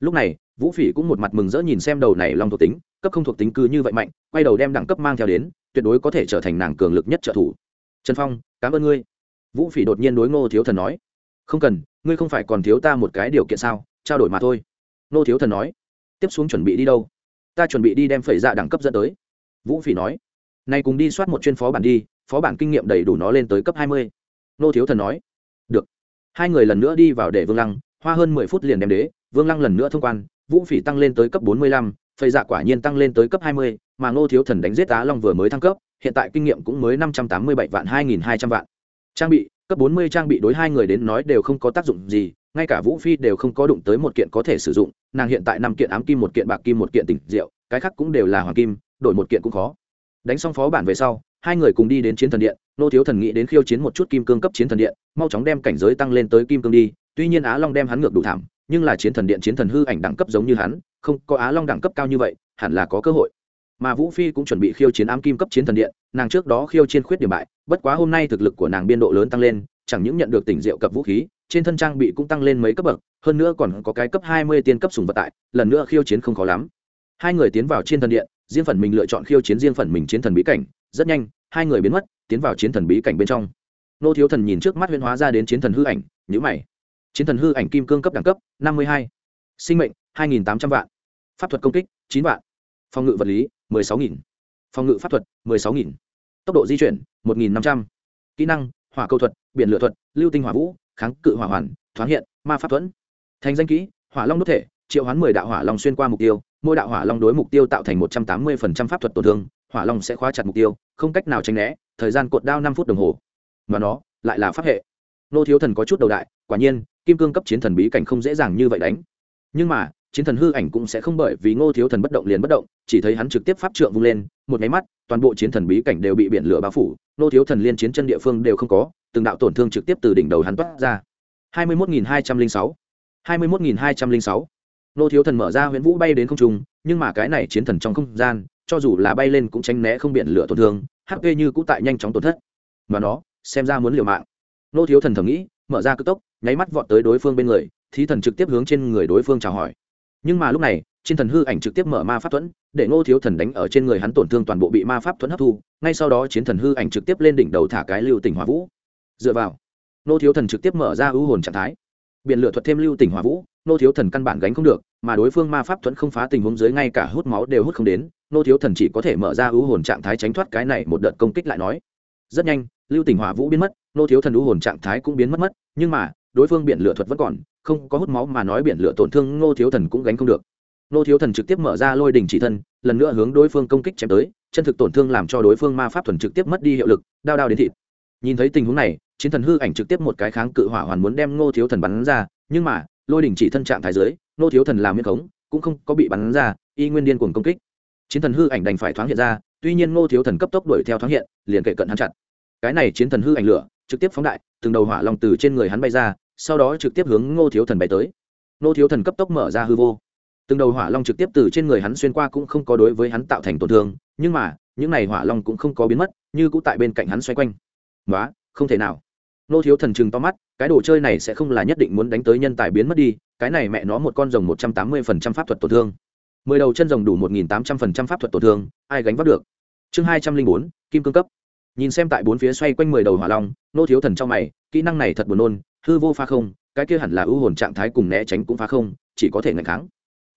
Speaker 1: Lúc này vũ phỉ cũng một mặt mừng rỡ nhìn xem đầu này long thuộc tính, cấp không thuộc tính cứ như vậy mạnh, quay đầu đem đẳng cấp mang theo đến, tuyệt đối có thể trở thành nàng cường lực nhất trợ thủ. Trần phong, cảm ơn ngươi. Vũ phỉ đột nhiên đối ngô thiếu thần nói. Không cần, ngươi không phải còn thiếu ta một cái điều kiện sao, trao đổi mà thôi. Ngô thiếu thần nói. Tiếp xuống chuẩn bị đi đâu? Ta chuẩn bị đi đem phẩy dạ đẳng cấp dẫn tới. Vũ phỉ nói. Nay cùng đi soát một chuyên phó bản đi, phó bản kinh nghiệm đầy đủ nó lên tới cấp hai mươi. Ngô thiếu thần nói. Được. Hai người lần nữa đi vào để vương lăng, hoa hơn mười phút liền đem đế, vương lăng lần nữa thông quan vũ phỉ tăng lên tới cấp bốn mươi lăm dạ quả nhiên tăng lên tới cấp hai mươi, mà ngô thiếu thần đánh giết á long vừa mới thăng cấp, hiện tại kinh nghiệm cũng mới năm trăm tám mươi bảy vạn hai nghìn hai trăm vạn. Trang bị, cấp bốn mươi trang bị đối hai người đến nói đều không có tác dụng gì, ngay cả vũ phi đều không có đụng tới một kiện có thể sử dụng, nàng hiện tại năm kiện ám kim, một kiện bạc kim, một kiện tỉnh rượu, cái khác cũng đều là hoàng kim, đổi một kiện cũng khó. Đánh xong phó bản về sau, hai người cùng đi đến chiến thần điện nô thiếu thần nghĩ đến khiêu chiến một chút kim cương cấp chiến thần điện, mau chóng đem cảnh giới tăng lên tới kim cương đi, tuy nhiên á long đem hắn ngược đủ thảm nhưng là chiến thần điện chiến thần hư ảnh đẳng cấp giống như hắn, không có á long đẳng cấp cao như vậy, hẳn là có cơ hội. Mà vũ phi cũng chuẩn bị khiêu chiến ám kim cấp chiến thần điện, nàng trước đó khiêu chiến khuyết điểm bại, bất quá hôm nay thực lực của nàng biên độ lớn tăng lên, chẳng những nhận được tỉnh rượu cập vũ khí, trên thân trang bị cũng tăng lên mấy cấp bậc, hơn nữa còn có cái cấp hai mươi tiên cấp sùng vật tại, lần nữa khiêu chiến không khó lắm. Hai người tiến vào chiến thần điện, riêng phần mình lựa chọn khiêu chiến riêng phần mình chiến thần bí cảnh, rất nhanh, hai người biến mất, tiến vào chiến thần bí cảnh bên trong. Nô thiếu thần nhìn trước mắt huyên hóa ra đến chiến thần hư ảnh nhữ mày chiến thần hư ảnh kim cương cấp đẳng cấp, năm mươi hai. Sinh mệnh, hai nghìn tám trăm vạn. Pháp thuật công kích, chín vạn. Phòng ngự vật lý, mười sáu nghìn. Phòng ngự pháp thuật, mười sáu nghìn. Tốc độ di chuyển, một nghìn năm trăm. Kỹ năng, hỏa cầu thuật, biển lựa thuật, lưu tinh hỏa vũ, kháng cự hỏa hoàn, thoáng hiện, ma pháp thuẫn. Thành danh kỹ, hỏa long đốt thể, triệu hoán mười đạo hỏa long xuyên qua mục tiêu, mỗi đạo hỏa long đối mục tiêu tạo thành một trăm tám mươi phần trăm pháp thuật tổn thương, hỏa long sẽ khóa chặt mục tiêu, không cách nào tránh né, thời gian cột đao năm phút đồng hồ. Mà nó lại là pháp hệ nô thiếu thần có chút đầu đại, quả nhiên, kim cương cấp chiến thần bí cảnh không dễ dàng như vậy đánh. Nhưng mà, chiến thần hư ảnh cũng sẽ không bởi vì ngô thiếu thần bất động liền bất động, chỉ thấy hắn trực tiếp pháp trượng vung lên, một máy mắt, toàn bộ chiến thần bí cảnh đều bị biển lửa bao phủ, ngô thiếu thần liên chiến chân địa phương đều không có, từng đạo tổn thương trực tiếp từ đỉnh đầu hắn toát ra. Hai mươi một nghìn hai trăm linh sáu. Hai mươi một nghìn hai trăm linh sáu. Ngô thiếu thần mở ra huyễn vũ bay đến không trung, nhưng mà cái này chiến thần trong không gian, cho dù là bay lên cũng tránh né không biển lửa tổn thương hp như cũ tại nhanh chóng tổn thất. Mà nó, xem ra muốn liều mạng. Nô thiếu thần thầm nghĩ, mở ra cực tốc, nháy mắt vọt tới đối phương bên người, thí thần trực tiếp hướng trên người đối phương chào hỏi. Nhưng mà lúc này, trên thần hư ảnh trực tiếp mở ma pháp thuẫn, để ngô thiếu thần đánh ở trên người hắn tổn thương toàn bộ bị ma pháp thuẫn hấp thu, ngay sau đó chiến thần hư ảnh trực tiếp lên đỉnh đầu thả cái lưu tỉnh hỏa vũ. Dựa vào, ngô thiếu thần trực tiếp mở ra ưu hồn trạng thái. Biện lựa thuật thêm lưu tỉnh hỏa vũ, ngô thiếu thần căn bản gánh không được, mà đối phương ma pháp thuẫn không phá tình huống dưới ngay cả hút máu đều hút không đến, ngô thiếu thần chỉ có thể mở ra ưu hồn trạng thái tránh thoát cái này một đợt công kích lại nói. Rất nhanh, lưu tỉnh hỏa vũ biến mất Nô thiếu thần ưu hồn trạng thái cũng biến mất mất, nhưng mà, đối phương biện lựa thuật vẫn còn, không có hút máu mà nói biện lựa tổn thương Nô thiếu thần cũng gánh không được. Nô thiếu thần trực tiếp mở ra lôi đình chỉ thân, lần nữa hướng đối phương công kích chém tới, chân thực tổn thương làm cho đối phương ma pháp thuần trực tiếp mất đi hiệu lực, đao đao đến thịt. Nhìn thấy tình huống này, chiến thần hư ảnh trực tiếp một cái kháng cự hỏa hoàn muốn đem Nô thiếu thần bắn ra, nhưng mà, lôi đình chỉ thân trạng thái dưới, Nô thiếu thần làm miễn khống, cũng không có bị bắn ra, y nguyên điên cuồng công kích. Chiến thần hư ảnh đành phải thoáng hiện ra, tuy nhiên Nô thiếu thần cấp tốc đuổi theo thoáng hiện, liền kể cận hắn chặt. Cái này chiến thần hư ảnh lửa trực tiếp phóng đại, từng đầu hỏa long từ trên người hắn bay ra, sau đó trực tiếp hướng ngô thiếu thần bay tới. Ngô thiếu thần cấp tốc mở ra hư vô. Từng đầu hỏa long trực tiếp từ trên người hắn xuyên qua cũng không có đối với hắn tạo thành tổn thương, nhưng mà, những này hỏa long cũng không có biến mất, như cũng tại bên cạnh hắn xoay quanh. Nói không thể nào. Nô thiếu thần chừng to mắt, cái đồ chơi này sẽ không là nhất định muốn đánh tới nhân tài biến mất đi, cái này mẹ nó một con rồng một trăm tám mươi phần trăm pháp thuật tổn thương. Mười đầu chân rồng đủ một nghìn tám trăm phần trăm pháp thuật tổn thương, ai gánh vác được? Chương hai trăm linh bốn, kim cương cấp nhìn xem tại bốn phía xoay quanh mười đầu hỏa long nô thiếu thần trong mày kỹ năng này thật buồn nôn hư vô pha không cái kia hẳn là ưu hồn trạng thái cùng né tránh cũng phá không chỉ có thể ngạch kháng.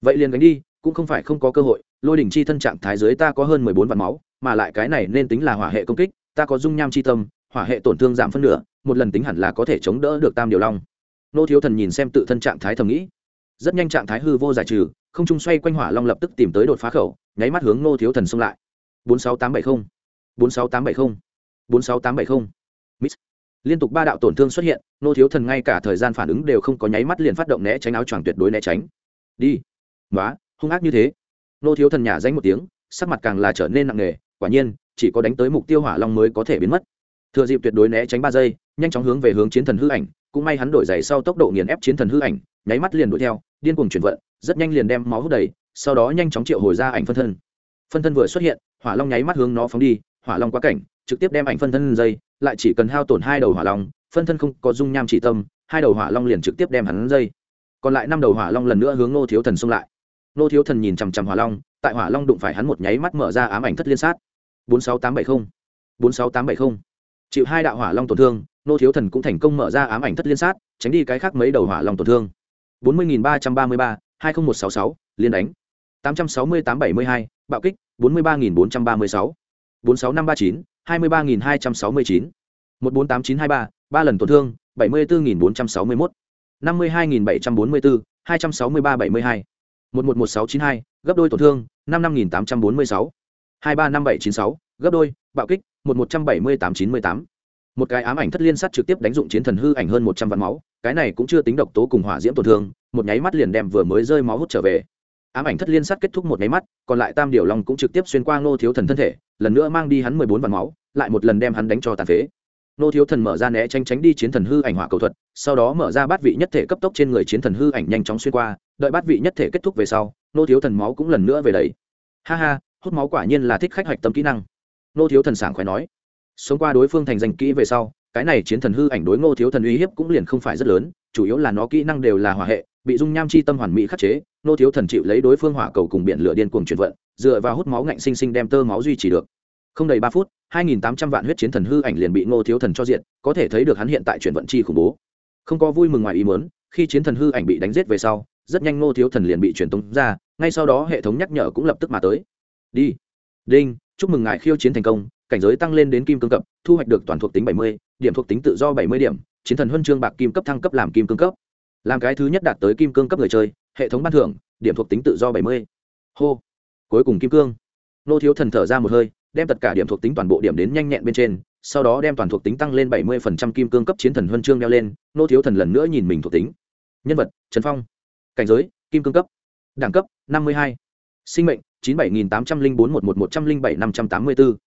Speaker 1: Vậy liền gánh đi cũng không phải không có cơ hội lôi đỉnh chi thân trạng thái dưới ta có hơn mười bốn vạn máu mà lại cái này nên tính là hỏa hệ công kích ta có dung nham chi tâm hỏa hệ tổn thương giảm phân nửa một lần tính hẳn là có thể chống đỡ được tam điều long. Nô thiếu thần nhìn xem tự thân trạng thái thầm nghĩ. Rất nhanh trạng thái hư vô giải trừ không trung xoay quanh hỏa long lập tức tìm tới đột phá khẩu nháy mắt hướng nô thiếu thần xông lại. bốn sáu tám bảy không, bốn sáu tám bảy không bốn sáu tám bảy liên tục ba đạo tổn thương xuất hiện nô thiếu thần ngay cả thời gian phản ứng đều không có nháy mắt liền phát động né tránh áo choàng tuyệt đối né tránh. Đi. Quá, hung ác như thế. Nô thiếu thần nhả danh một tiếng sắc mặt càng là trở nên nặng nề quả nhiên chỉ có đánh tới mục tiêu hỏa long mới có thể biến mất. Thừa dịp tuyệt đối né tránh ba giây nhanh chóng hướng về hướng chiến thần hư ảnh cũng may hắn đổi giày sau tốc độ nghiền ép chiến thần hư ảnh nháy mắt liền đuổi theo điên cuồng chuyển vận rất nhanh liền đem máu hút đầy sau đó nhanh chóng triệu hồi ra ảnh phân thân. Phân thân vừa xuất hiện hỏa long nháy mắt hướng nó phóng đi hỏa long quá cảnh trực tiếp đem ảnh phân thân dây, lại chỉ cần hao tổn hai đầu hỏa long, phân thân không có dung nham chỉ tâm, hai đầu hỏa long liền trực tiếp đem hắn dây. Còn lại năm đầu hỏa long lần nữa hướng nô thiếu thần xông lại. Nô thiếu thần nhìn chằm chằm hỏa long, tại hỏa long đụng phải hắn một nháy mắt mở ra ám ảnh thất liên sát. Bốn sáu tám bảy mươi bốn sáu tám bảy mươi chịu hai đạo hỏa long tổn thương nô thiếu thần cũng thành công mở ra ám ảnh thất liên sát, tránh đi cái khác mấy đầu hỏa long tổn thương. Bốn mươi ba trăm ba mươi ba, hai mươi một sáu sáu, liên đánh. Tám trăm sáu mươi tám bảy mươi hai, bạo kích, bốn mươi ba bốn trăm ba mươi sáu. Bốn sáu năm ba chín hai mươi ba hai trăm sáu mươi chín. một bốn tám chín hai ba ba lần tổn thương, bảy mươi bốn bốn trăm sáu mươi một năm mươi hai bảy trăm bốn mươi bốn hai trăm sáu mươi ba bảy mươi hai. một một một sáu chín hai, gấp đôi tổn thương, năm năm nghìn tám trăm bốn mươi sáu. hai ba năm bảy chín sáu, gấp đôi, bạo kích, một một trăm bảy mươi tám chín tám. Một cái ám ảnh thất liên sát trực tiếp đánh dụng chiến thần hư ảnh hơn một trăm vạn máu, cái này cũng chưa tính độc tố cùng hỏa diễm tổn thương, một nháy mắt liền đem vừa mới rơi máu hút trở về ám ảnh thất liên sát kết thúc một máy mắt, còn lại tam điều long cũng trực tiếp xuyên qua ngô thiếu thần thân thể, lần nữa mang đi hắn mười bốn vạn máu, lại một lần đem hắn đánh cho tàn phế. Nô thiếu thần mở ra né tránh tránh đi chiến thần hư ảnh hỏa cầu thuật, sau đó mở ra bát vị nhất thể cấp tốc trên người chiến thần hư ảnh nhanh chóng xuyên qua, đợi bát vị nhất thể kết thúc về sau nô thiếu thần máu cũng lần nữa về đấy ha ha, hút máu quả nhiên là thích khách hạch tâm kỹ năng. Nô thiếu thần sảng khỏe nói. Sống qua đối phương thành danh kỹ về sau, cái này chiến thần hư ảnh đối ngô thiếu thần uy hiếp cũng liền không phải rất lớn, chủ yếu là nó kỹ năng đều là hỏa hệ, bị dung nham chi tâm hoàn mỹ khắc chế nô thiếu thần chịu lấy đối phương hỏa cầu cùng biển lửa điên cuồng chuyển vận, dựa vào hút máu ngạnh sinh sinh đem tơ máu duy trì được. Không đầy ba phút, hai nghìn tám trăm vạn huyết chiến thần hư ảnh liền bị nô thiếu thần cho diện có thể thấy được hắn hiện tại chuyển vận chi khủng bố. Không có vui mừng ngoài ý muốn, khi chiến thần hư ảnh bị đánh giết về sau, rất nhanh nô thiếu thần liền bị truyền tống ra, ngay sau đó hệ thống nhắc nhở cũng lập tức mà tới. Đi. Đinh, chúc mừng ngài khiêu chiến thành công, cảnh giới tăng lên đến kim cương cấp, thu hoạch được toàn thuộc tính bảy mươi, điểm thuộc tính tự do bảy mươi điểm, chiến thần huân chương bạc kim cấp thăng cấp làm kim cương cấp. Làm cái thứ nhất đạt tới kim cương cấp người chơi hệ thống ban thưởng, điểm thuộc tính tự do bảy mươi. Hô. Cuối cùng kim cương. Nô thiếu thần thở ra một hơi, đem tất cả điểm thuộc tính toàn bộ điểm đến nhanh nhẹn bên trên, sau đó đem toàn thuộc tính tăng lên bảy mươi phần trăm kim cương cấp chiến thần huân chương đeo lên, nô thiếu thần lần nữa nhìn mình thuộc tính. Nhân vật, trần phong. Cảnh giới, kim cương cấp. Đẳng cấp, năm mươi hai. Sinh mệnh, chín bảy nghìn tám trăm linh bốn một một một trăm linh bảy năm trăm tám mươi bốn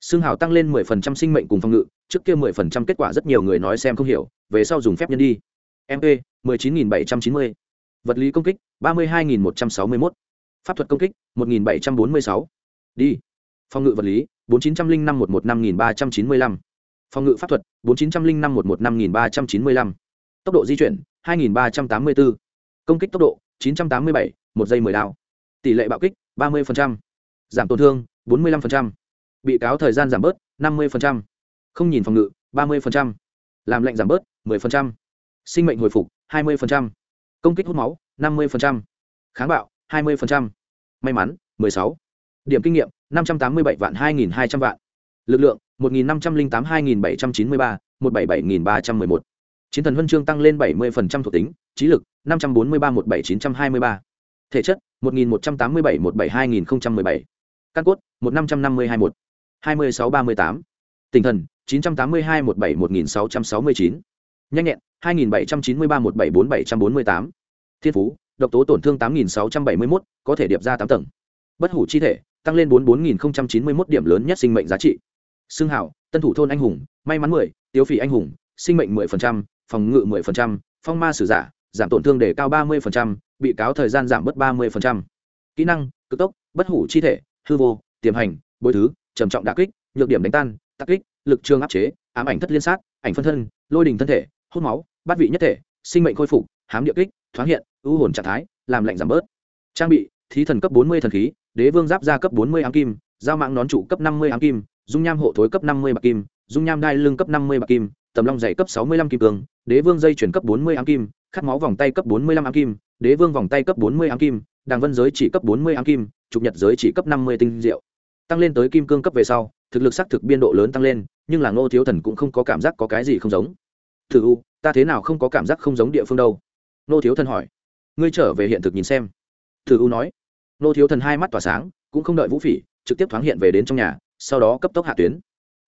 Speaker 1: xương hào tăng lên mười phần trăm sinh mệnh cùng phòng ngự, trước kia mười phần trăm kết quả rất nhiều người nói xem không hiểu, về sau dùng phép nhân đi. Mp mười chín nghìn bảy trăm chín mươi vật lý công kích ba mươi hai nghìn một trăm sáu mươi mốt pháp thuật công kích một nghìn bảy trăm bốn mươi sáu đi phòng ngự vật lý bốn chín trăm linh năm một một năm nghìn ba trăm chín mươi lăm phòng ngự pháp thuật bốn chín trăm linh năm một một năm nghìn ba trăm chín mươi lăm tốc độ di chuyển 2384. công kích tốc độ 987, một giây mười đao tỷ lệ bạo kích 30%. giảm tổn thương 45%. bị cáo thời gian giảm bớt 50%. không nhìn phòng ngự 30%. làm lệnh giảm bớt 10%. sinh mệnh hồi phục 20% công kích hút máu 50%. kháng bạo 20%. may mắn 16. điểm kinh nghiệm 587 vạn 2.200 vạn. Lực lượng 1.508 2.793 177.311 chiến thần huân chương tăng lên 70% thuộc tính, trí lực 543 17923 thể chất 1187 172 căn cốt 1552 1 2638 tinh thần 982 17 1669 nhanh nhẹn 2793 174 748 thiên phú độc tố tổn thương 8671 có thể điệp ra 8 tầng. Bất hủ chi thể tăng lên 44091 điểm lớn nhất sinh mệnh giá trị. Xương hảo tân thủ thôn anh hùng may mắn 10, tiêu phỉ anh hùng sinh mệnh 10%, phòng ngự 10%, phong ma sử giả giảm tổn thương để cao 30%, bị cáo thời gian giảm bớt 30%. kỹ năng cực tốc bất hủ chi thể hư vô tiềm hành bối thứ trầm trọng đả kích nhược điểm đánh tan tác kích lực trường áp chế ám ảnh thất liên sát ảnh phân thân lôi đình thân thể hút máu, bát vị nhất thể, sinh mệnh khôi phục, hám địa kích, thoáng hiện, ưu hồn trạng thái, làm lạnh giảm bớt. Trang bị, thí thần cấp 40 thần khí, đế vương giáp ra cấp 40 ám kim, giao mạng nón trụ cấp 50 ám kim, dung nham hộ thối cấp 50 bạc kim, dung nham đai lưng cấp 50 bạc kim, tầm long dày cấp 65 kim cương, đế vương dây chuyển cấp 40 ám kim, khát máu vòng tay cấp 45 ám kim, đế vương vòng tay cấp 40 ám kim, đàng vân giới chỉ cấp 40 ám kim, trục nhật giới chỉ cấp 50 tinh diệu. Tăng lên tới kim cương cấp về sau, thực lực xác thực biên độ lớn tăng lên, nhưng là ngô thiếu thần cũng không có cảm giác có cái gì không giống thử u, ta thế nào không có cảm giác không giống địa phương đâu? Nô thiếu thần hỏi. Ngươi trở về hiện thực nhìn xem. Thử u nói. Nô thiếu thần hai mắt tỏa sáng, cũng không đợi vũ phỉ, trực tiếp thoáng hiện về đến trong nhà, sau đó cấp tốc hạ tuyến.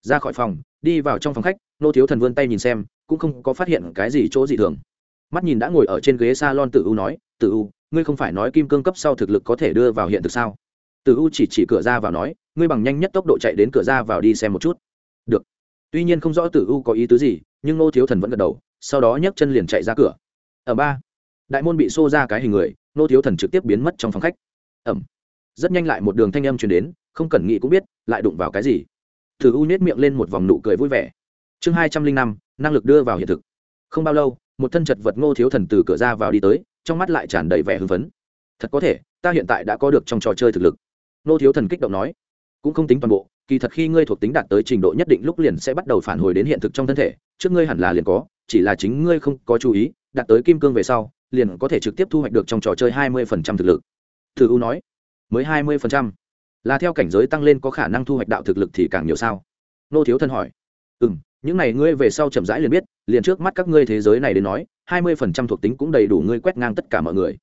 Speaker 1: Ra khỏi phòng, đi vào trong phòng khách, Nô thiếu thần vươn tay nhìn xem, cũng không có phát hiện cái gì chỗ dị thường. Mắt nhìn đã ngồi ở trên ghế s a lon tử u nói, tử u, ngươi không phải nói kim cương cấp sau thực lực có thể đưa vào hiện thực sao? Tử u chỉ chỉ cửa ra vào nói, ngươi bằng nhanh nhất tốc độ chạy đến cửa ra vào đi xem một chút. Được. Tuy nhiên không rõ tử u có ý tứ gì nhưng nô thiếu thần vẫn gật đầu, sau đó nhấc chân liền chạy ra cửa. Ở ba, đại môn bị xô ra cái hình người nô thiếu thần trực tiếp biến mất trong phòng khách. Ẩm. Rất nhanh lại một đường thanh âm truyền đến, không cần nghĩ cũng biết, lại đụng vào cái gì. Thử u nhét miệng lên một vòng nụ cười vui vẻ. Chương hai trăm linh năm, năng lực đưa vào hiện thực. Không bao lâu, một thân chật vật ngô thiếu thần từ cửa ra vào đi tới, trong mắt lại tràn đầy vẻ hưng phấn. Thật có thể, ta hiện tại đã có được trong trò chơi thực lực. Ngô thiếu thần kích động nói. Cũng không tính toàn bộ kỳ thật khi ngươi thuộc tính đạt tới trình độ nhất định lúc liền sẽ bắt đầu phản hồi đến hiện thực trong thân thể, trước ngươi hẳn là liền có, chỉ là chính ngươi không có chú ý, đạt tới kim cương về sau, liền có thể trực tiếp thu hoạch được trong trò chơi hai mươi phần trăm thực lực. Thử u nói. Mới hai mươi phần trăm? Là theo cảnh giới tăng lên có khả năng thu hoạch đạo thực lực thì càng nhiều sao? Nô thiếu thân hỏi. Ừ m những này ngươi về sau chậm rãi liền biết, liền trước mắt các ngươi thế giới này đến nói, hai mươi phần trăm thuộc tính cũng đầy đủ ngươi quét ngang tất cả mọi người.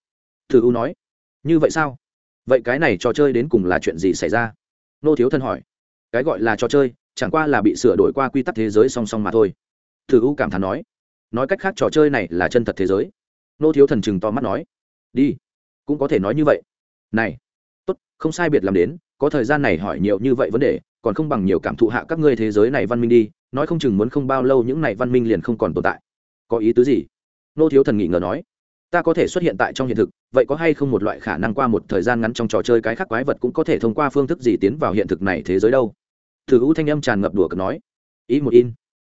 Speaker 1: Thử u nói. Như vậy sao? Vậy cái này trò chơi đến cùng là chuyện gì xảy ra? Nô thiếu thân hỏi cái gọi là trò chơi, chẳng qua là bị sửa đổi qua quy tắc thế giới song song mà thôi. Thử u cảm thán nói. Nói cách khác, trò chơi này là chân thật thế giới. Nô thiếu thần chừng to mắt nói. Đi, cũng có thể nói như vậy. Này, tốt, không sai biệt làm đến, có thời gian này hỏi nhiều như vậy vấn đề, còn không bằng nhiều cảm thụ hạ các ngươi thế giới này văn minh đi, nói không chừng muốn không bao lâu những này văn minh liền không còn tồn tại. Có ý tứ gì? Nô thiếu thần nghĩ ngờ nói. Ta có thể xuất hiện tại trong hiện thực, vậy có hay không một loại khả năng qua một thời gian ngắn trong trò chơi cái khác quái vật cũng có thể thông qua phương thức gì tiến vào hiện thực này thế giới đâu? Thử u thanh âm tràn ngập đùa cợt nói. Ý một in.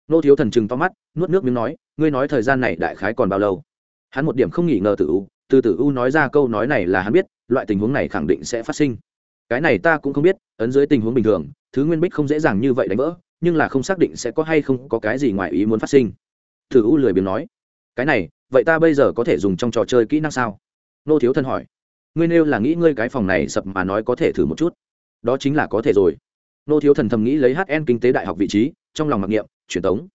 Speaker 1: Nô thiếu thần chừng to mắt, nuốt nước miếng nói, ngươi nói thời gian này đại khái còn bao lâu? Hắn một điểm không nghỉ ngờ tử u, từ tử u nói ra câu nói này là hắn biết, loại tình huống này khẳng định sẽ phát sinh. Cái này ta cũng không biết, ấn dưới tình huống bình thường, thứ nguyên bích không dễ dàng như vậy đánh vỡ, nhưng là không xác định sẽ có hay không có cái gì ngoài ý muốn phát sinh. Thử u lười biếng nói, cái này, vậy ta bây giờ có thể dùng trong trò chơi kỹ năng sao? Nô thiếu thân hỏi, ngươi nêu là nghĩ ngươi cái phòng này sập mà nói có thể thử một chút. Đó chính là có thể rồi nô thiếu thần thầm nghĩ lấy hn kinh tế đại học vị trí, trong lòng mặc niệm, truyền tống.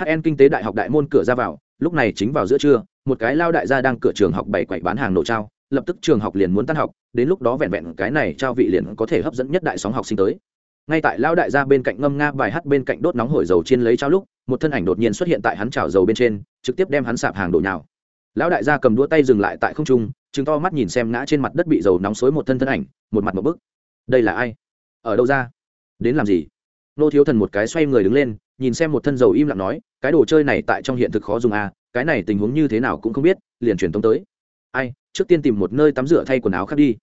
Speaker 1: Hn kinh tế đại học đại môn cửa ra vào, lúc này chính vào giữa trưa, một cái lao đại gia đang cửa trường học bảy quậy bán hàng nổ trao, lập tức trường học liền muốn tan học, đến lúc đó vẹn vẹn cái này trao vị liền có thể hấp dẫn nhất đại sóng học sinh tới. Ngay tại lao đại gia bên cạnh ngâm nga bài hát bên cạnh đốt nóng hổi dầu trên lấy trao lúc, một thân ảnh đột nhiên xuất hiện tại hắn trào dầu bên trên, trực tiếp đem hắn sạp hàng đổ nhào. Lão đại gia cầm đũa tay dừng lại tại không trung chứng to mắt nhìn xem ngã trên mặt đất bị dầu nóng xối một thân thân ảnh, một mặt một bức. Đây là ai? Ở đâu ra? Đến làm gì? Nô thiếu thần một cái xoay người đứng lên, nhìn xem một thân dầu im lặng nói, cái đồ chơi này tại trong hiện thực khó dùng à cái này tình huống như thế nào cũng không biết, liền truyền tống tới. Ai, trước tiên tìm một nơi tắm rửa thay quần áo khác đi.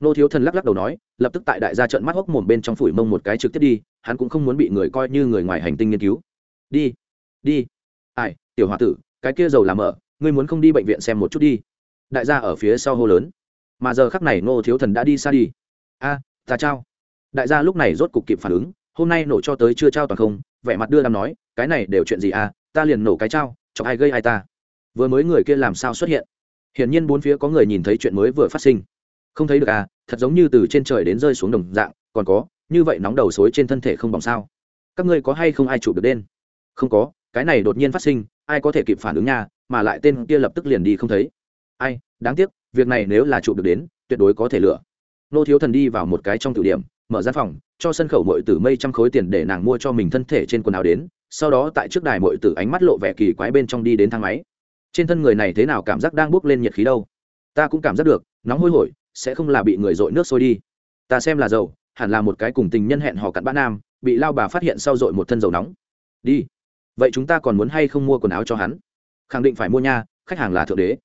Speaker 1: Nô thiếu thần lắc lắc đầu nói, lập tức tại đại gia trận mắt hốc mồm bên trong phủi mông một cái trực tiếp đi, hắn cũng không muốn bị người coi như người ngoài hành tinh nghiên cứu. Đi đi. Ai, tiểu h o a tử, cái kia dầu làm mở, ngươi muốn không đi bệnh viện xem một chút đi. Đại gia ở phía sau hô lớn. Mà giờ khắc này ngô thiếu thần đã đi xa đi. A, ta trao đại gia lúc này rốt cục kịp phản ứng, hôm nay nổ cho tới chưa trao toàn không, vẻ mặt đưa đam nói, cái này đều chuyện gì à ta liền nổ cái trao, chọc ai gây ai ta. Vừa mới người kia làm sao xuất hiện? Hiển nhiên bốn phía có người nhìn thấy chuyện mới vừa phát sinh. Không thấy được à thật giống như từ trên trời đến rơi xuống đồng dạng, còn có, như vậy nóng đầu xối trên thân thể không bằng sao. Các ngươi có hay không ai chụp được đen? Không có, cái này đột nhiên phát sinh, ai có thể kịp phản ứng nha, mà lại tên kia lập tức liền đi không thấy. Ai, đáng tiếc, việc này nếu là chụp được đến, tuyệt đối có thể lựa. Nô thiếu thần đi vào một cái trong tử điểm mở gian phòng, cho sân khẩu mội tử mây trăm khối tiền để nàng mua cho mình thân thể trên quần áo đến, sau đó tại trước đài mội tử ánh mắt lộ vẻ kỳ quái bên trong đi đến thang máy. Trên thân người này thế nào cảm giác đang bốc lên nhiệt khí đâu? Ta cũng cảm giác được, nóng hôi hổi, sẽ không là bị người dội nước sôi đi. Ta xem là dầu, hẳn là một cái cùng tình nhân hẹn hò cặn bã nam, bị lao bà phát hiện sau dội một thân dầu nóng. Đi. Vậy chúng ta còn muốn hay không mua quần áo cho hắn? Khẳng định phải mua nha, khách hàng là thượng đế.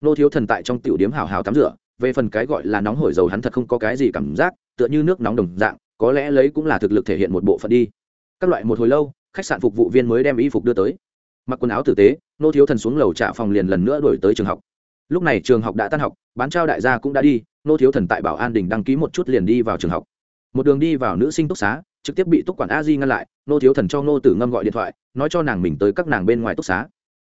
Speaker 1: Nô thiếu thần tại trong tiểu điếm hào hào tắm rửa, về phần cái gọi là nóng hổi dầu hắn thật không có cái gì cảm giác tựa như nước nóng đồng dạng, có lẽ lấy cũng là thực lực thể hiện một bộ phận đi. Các loại một hồi lâu, khách sạn phục vụ viên mới đem y phục đưa tới. Mặc quần áo tử tế, nô thiếu thần xuống lầu trả phòng liền lần nữa đổi tới trường học. Lúc này trường học đã tan học, bán trao đại gia cũng đã đi, nô thiếu thần tại bảo an đình đăng ký một chút liền đi vào trường học. Một đường đi vào nữ sinh túc xá, trực tiếp bị túc quản a di ngăn lại, nô thiếu thần cho nô tử ngâm gọi điện thoại, nói cho nàng mình tới các nàng bên ngoài túc xá.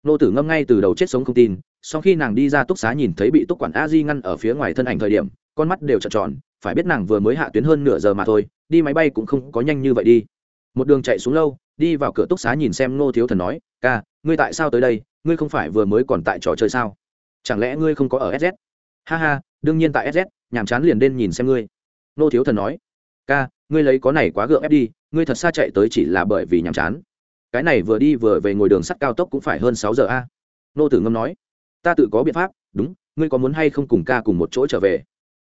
Speaker 1: Nô tử ngâm ngay từ đầu chết sống không tin, sau khi nàng đi ra túc xá nhìn thấy bị túc quản a di ngăn ở phía ngoài thân ảnh thời điểm, con mắt đều trợn tròn phải biết nàng vừa mới hạ tuyến hơn nửa giờ mà thôi, đi máy bay cũng không có nhanh như vậy đi. Một đường chạy xuống lâu, đi vào cửa túc xá nhìn xem nô thiếu thần nói, ca, ngươi tại sao tới đây? Ngươi không phải vừa mới còn tại trò chơi sao? Chẳng lẽ ngươi không có ở sz ha ha, đương nhiên tại sz nhàm chán liền đen nhìn xem ngươi. Nô thiếu thần nói, ca, ngươi lấy có này quá gượng ép đi, ngươi thật xa chạy tới chỉ là bởi vì nhàm chán. Cái này vừa đi vừa về ngồi đường sắt cao tốc cũng phải hơn sáu giờ a. Nô tử ngâm nói, ta tự có biện pháp, đúng, ngươi có muốn hay không cùng ca cùng một chỗ trở về?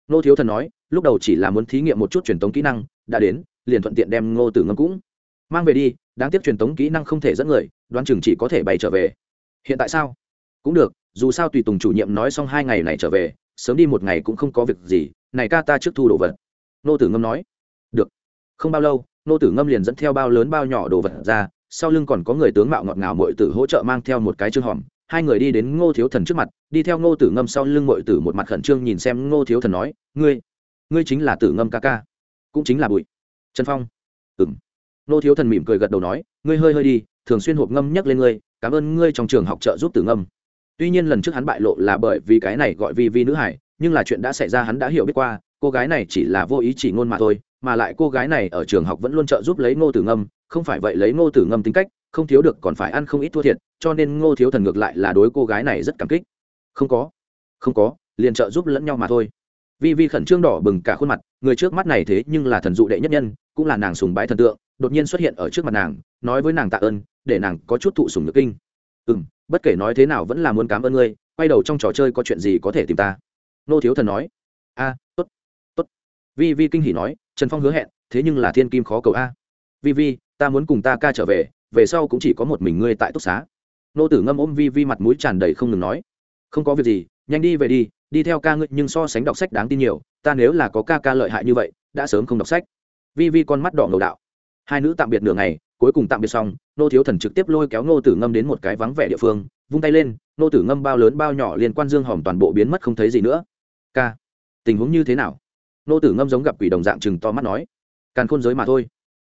Speaker 1: Nô thiếu thần nói, lúc đầu chỉ là muốn thí nghiệm một chút truyền tống kỹ năng, đã đến, liền thuận tiện đem ngô tử ngâm cũng mang về đi, đáng tiếc truyền tống kỹ năng không thể dẫn người, đoán chừng chỉ có thể bay trở về. Hiện tại sao? Cũng được, dù sao tùy tùng chủ nhiệm nói xong hai ngày này trở về, sớm đi một ngày cũng không có việc gì, này ca ta trước thu đồ vật. Nô tử ngâm nói, được. Không bao lâu nô tử ngâm liền dẫn theo bao lớn bao nhỏ đồ vật ra, sau lưng còn có người tướng mạo ngọt ngào mội tử hỗ trợ mang theo một cái chương hòm hai người đi đến ngô thiếu thần trước mặt đi theo ngô tử ngâm sau lưng mội tử một mặt khẩn trương nhìn xem ngô thiếu thần nói ngươi ngươi chính là tử ngâm ca ca cũng chính là bụi trần phong. Ừm, ngô thiếu thần mỉm cười gật đầu nói ngươi hơi hơi đi thường xuyên hộp ngâm nhắc lên ngươi cảm ơn ngươi trong trường học trợ giúp tử ngâm. Tuy nhiên lần trước hắn bại lộ là bởi vì cái này gọi vi vi nữ hải nhưng là chuyện đã xảy ra hắn đã hiểu biết qua cô gái này chỉ là vô ý chỉ ngôn mà thôi, mà lại cô gái này ở trường học vẫn luôn trợ giúp lấy ngô tử ngâm, không phải vậy lấy ngô tử ngâm tính cách, không thiếu được còn phải ăn không ít thua thiệt, cho nên ngô thiếu thần ngược lại là đối cô gái này rất cảm kích. Không có không có, liền trợ giúp lẫn nhau mà thôi. Vi vi khẩn trương đỏ bừng cả khuôn mặt, người trước mắt này thế nhưng là thần dụ đệ nhất nhân, cũng là nàng sùng bái thần tượng, đột nhiên xuất hiện ở trước mặt nàng, nói với nàng tạ ơn, để nàng có chút thụ sùng nhược kinh. Ừ m bất kể nói thế nào vẫn là muốn cảm ơn ngươi, quay đầu trong trò chơi có chuyện gì có thể tìm ta. Nô thiếu thần nói, a t t ố t vi vi kinh hỉ nói, trần phong hứa hẹn, thế nhưng là thiên kim khó cầu a. Vi vi, ta muốn cùng ta ca trở về về sau cũng chỉ có một mình ngươi tại túc xá. Nô tử ngâm ôm vi vi mặt mũi tràn đầy không ngừng nói, không có việc gì, nhanh đi về đi đi theo ca ngươi, nhưng so sánh đọc sách đáng tin nhiều, ta nếu là có ca ca lợi hại như vậy, đã sớm không đọc sách. Vi vi con mắt đỏ ngầu đạo. Hai nữ tạm biệt nửa ngày, cuối cùng tạm biệt xong, nô thiếu thần trực tiếp lôi kéo nô tử ngâm đến một cái vắng vẻ địa phương, vung tay lên, nô tử ngâm bao lớn bao nhỏ liên quan dương hòm toàn bộ biến mất không thấy gì nữa. Ca, tình huống như thế nào? Nô tử ngâm giống gặp quỷ đồng dạng chừng to mắt nói, càn khôn giới mà thôi.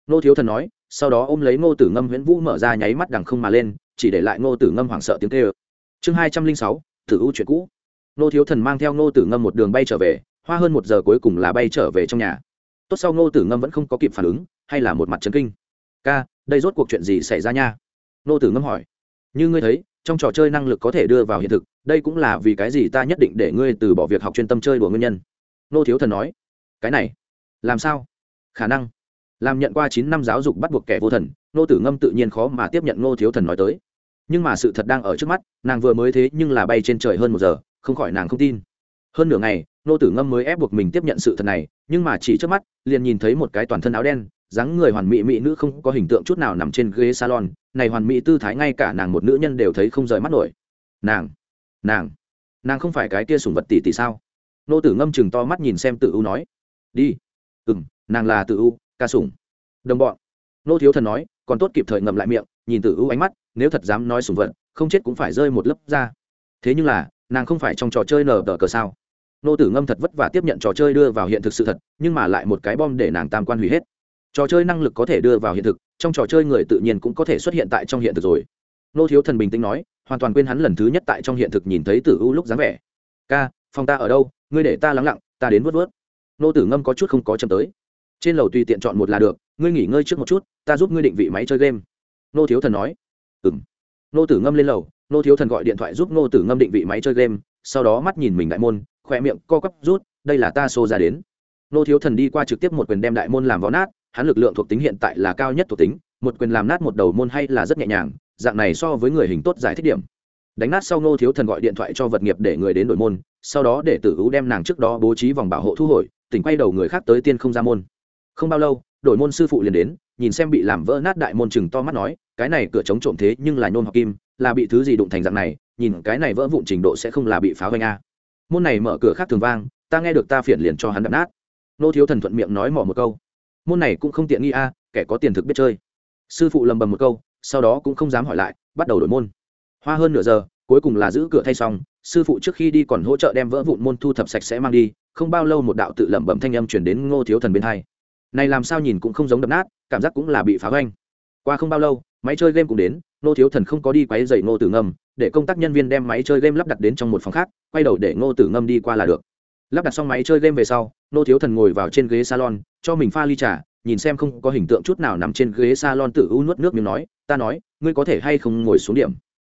Speaker 1: Nô thiếu thần nói, sau đó ôm lấy ngô tử ngâm nguyễn vũ mở ra nháy mắt đằng không mà lên, chỉ để lại ngô tử ngâm hoảng sợ tiếng kêu. Chương hai trăm linh sáu, thử u chuyện cũ. Nô thiếu thần mang theo ngô tử ngâm một đường bay trở về, hoa hơn một giờ cuối cùng là bay trở về trong nhà. Tốt sau ngô tử ngâm vẫn không có kịp phản ứng, hay là một mặt trấn kinh. Ca, đây rốt cuộc chuyện gì xảy ra nha? Nô tử ngâm hỏi. Như ngươi thấy, trong trò chơi năng lực có thể đưa vào hiện thực, đây cũng là vì cái gì ta nhất định để ngươi từ bỏ việc học chuyên tâm chơi đùa nguyên nhân. Nô thiếu thần nói cái này làm sao? Khả năng. Làm nhận qua chín năm giáo dục bắt buộc kẻ vô thần nô tử ngâm tự nhiên khó mà tiếp nhận nô thiếu thần nói tới. Nhưng mà sự thật đang ở trước mắt, nàng vừa mới thế nhưng là bay trên trời hơn một giờ, không khỏi nàng không tin. Hơn nửa ngày nô tử ngâm mới ép buộc mình tiếp nhận sự thật này, nhưng mà chỉ trước mắt, liền nhìn thấy một cái toàn thân áo đen, dáng người hoàn mỹ mỹ nữ không có hình tượng chút nào nằm trên ghế salon, này hoàn mỹ tư thái ngay cả nàng một nữ nhân đều thấy không rời mắt nổi. Nàng nàng nàng không phải cái kia sùng vật tỷ tỷ sao? Nô tử ngâm chừng to mắt nhìn xem tự ưu nói đi. Ừ m nàng là tự u, ca sủng. Đồng bọn. Nô thiếu thần nói, còn tốt kịp thời ngậm lại miệng, nhìn tử ưu ánh mắt, nếu thật dám nói sủng vật, không chết cũng phải rơi một lớp ra. Thế nhưng là, nàng không phải trong trò chơi nở tờ cờ sao? Nô tử ngâm thật vất vả tiếp nhận trò chơi đưa vào hiện thực sự thật, nhưng mà lại một cái bom để nàng tam quan hủy hết. Trò chơi năng lực có thể đưa vào hiện thực, trong trò chơi người tự nhiên cũng có thể xuất hiện tại trong hiện thực rồi. Nô thiếu thần bình tĩnh nói, hoàn toàn quên hắn lần thứ nhất tại trong hiện thực nhìn thấy tử u lúc dáng vẻ. Ca, phòng ta ở đâu? Ngươi để ta lắng lặng, ta đến vớt vớt nô tử ngâm có chút không có chấm tới. Trên lầu tùy tiện chọn một là được, ngươi nghỉ ngơi trước một chút, ta giúp ngươi định vị máy chơi game. Nô thiếu thần nói. Ừ m nô tử ngâm lên lầu, nô thiếu thần gọi điện thoại giúp nô tử ngâm định vị máy chơi game, sau đó mắt nhìn mình đại môn khoe miệng co cắp rút, đây là ta xô ra đến. Nô thiếu thần đi qua trực tiếp một quyền đem đại môn làm vó nát, hắn lực lượng thuộc tính hiện tại là cao nhất thuộc tính, một quyền làm nát một đầu môn hay là rất nhẹ nhàng, dạng này so với người hình tốt giải thích điểm. Đánh nát sau nô thiếu thần gọi điện thoại cho vật nghiệp để người đến đổi môn, sau đó để tử ú đem nàng trước đó bố trí vòng bảo hộ thu hồi tỉnh quay đầu người khác tới tiên không ra môn. Không bao lâu, đổi môn sư phụ liền đến, nhìn xem bị làm vỡ nát đại môn chừng to mắt nói, cái này cửa chống trộm thế nhưng là nhôm học kim, là bị thứ gì đụng thành dạng này, nhìn cái này vỡ vụn trình độ sẽ không là bị phá vanh a. Môn này mở cửa khác thường vang, ta nghe được ta phiền liền cho hắn đập nát. Nô thiếu thần thuận miệng nói mỏ một câu. Môn này cũng không tiện nghi a, kẻ có tiền thực biết chơi. Sư phụ lầm bầm một câu, sau đó cũng không dám hỏi lại, bắt đầu đổi môn. Hoa hơn nửa giờ, cuối cùng là giữ cửa thay xong, sư phụ trước khi đi còn hỗ trợ đem vỡ vụn môn thu thập sạch sẽ mang đi không bao lâu một đạo tự lẩm bẩm thanh âm chuyển đến ngô thiếu thần bên hai. Này làm sao nhìn cũng không giống đập nát, cảm giác cũng là bị phá hoanh qua không bao lâu, máy chơi game cũng đến, ngô thiếu thần không có đi quấy dậy ngô tử ngâm, để công tác nhân viên đem máy chơi game lắp đặt đến trong một phòng khác, quay đầu để ngô tử ngâm đi qua là được. Lắp đặt xong máy chơi game về sau, ngô thiếu thần ngồi vào trên ghế salon, cho mình pha ly trà, nhìn xem không có hình tượng chút nào nằm trên ghế salon tự u nuốt nước miếng nói, ta nói, ngươi có thể hay không ngồi xuống điểm?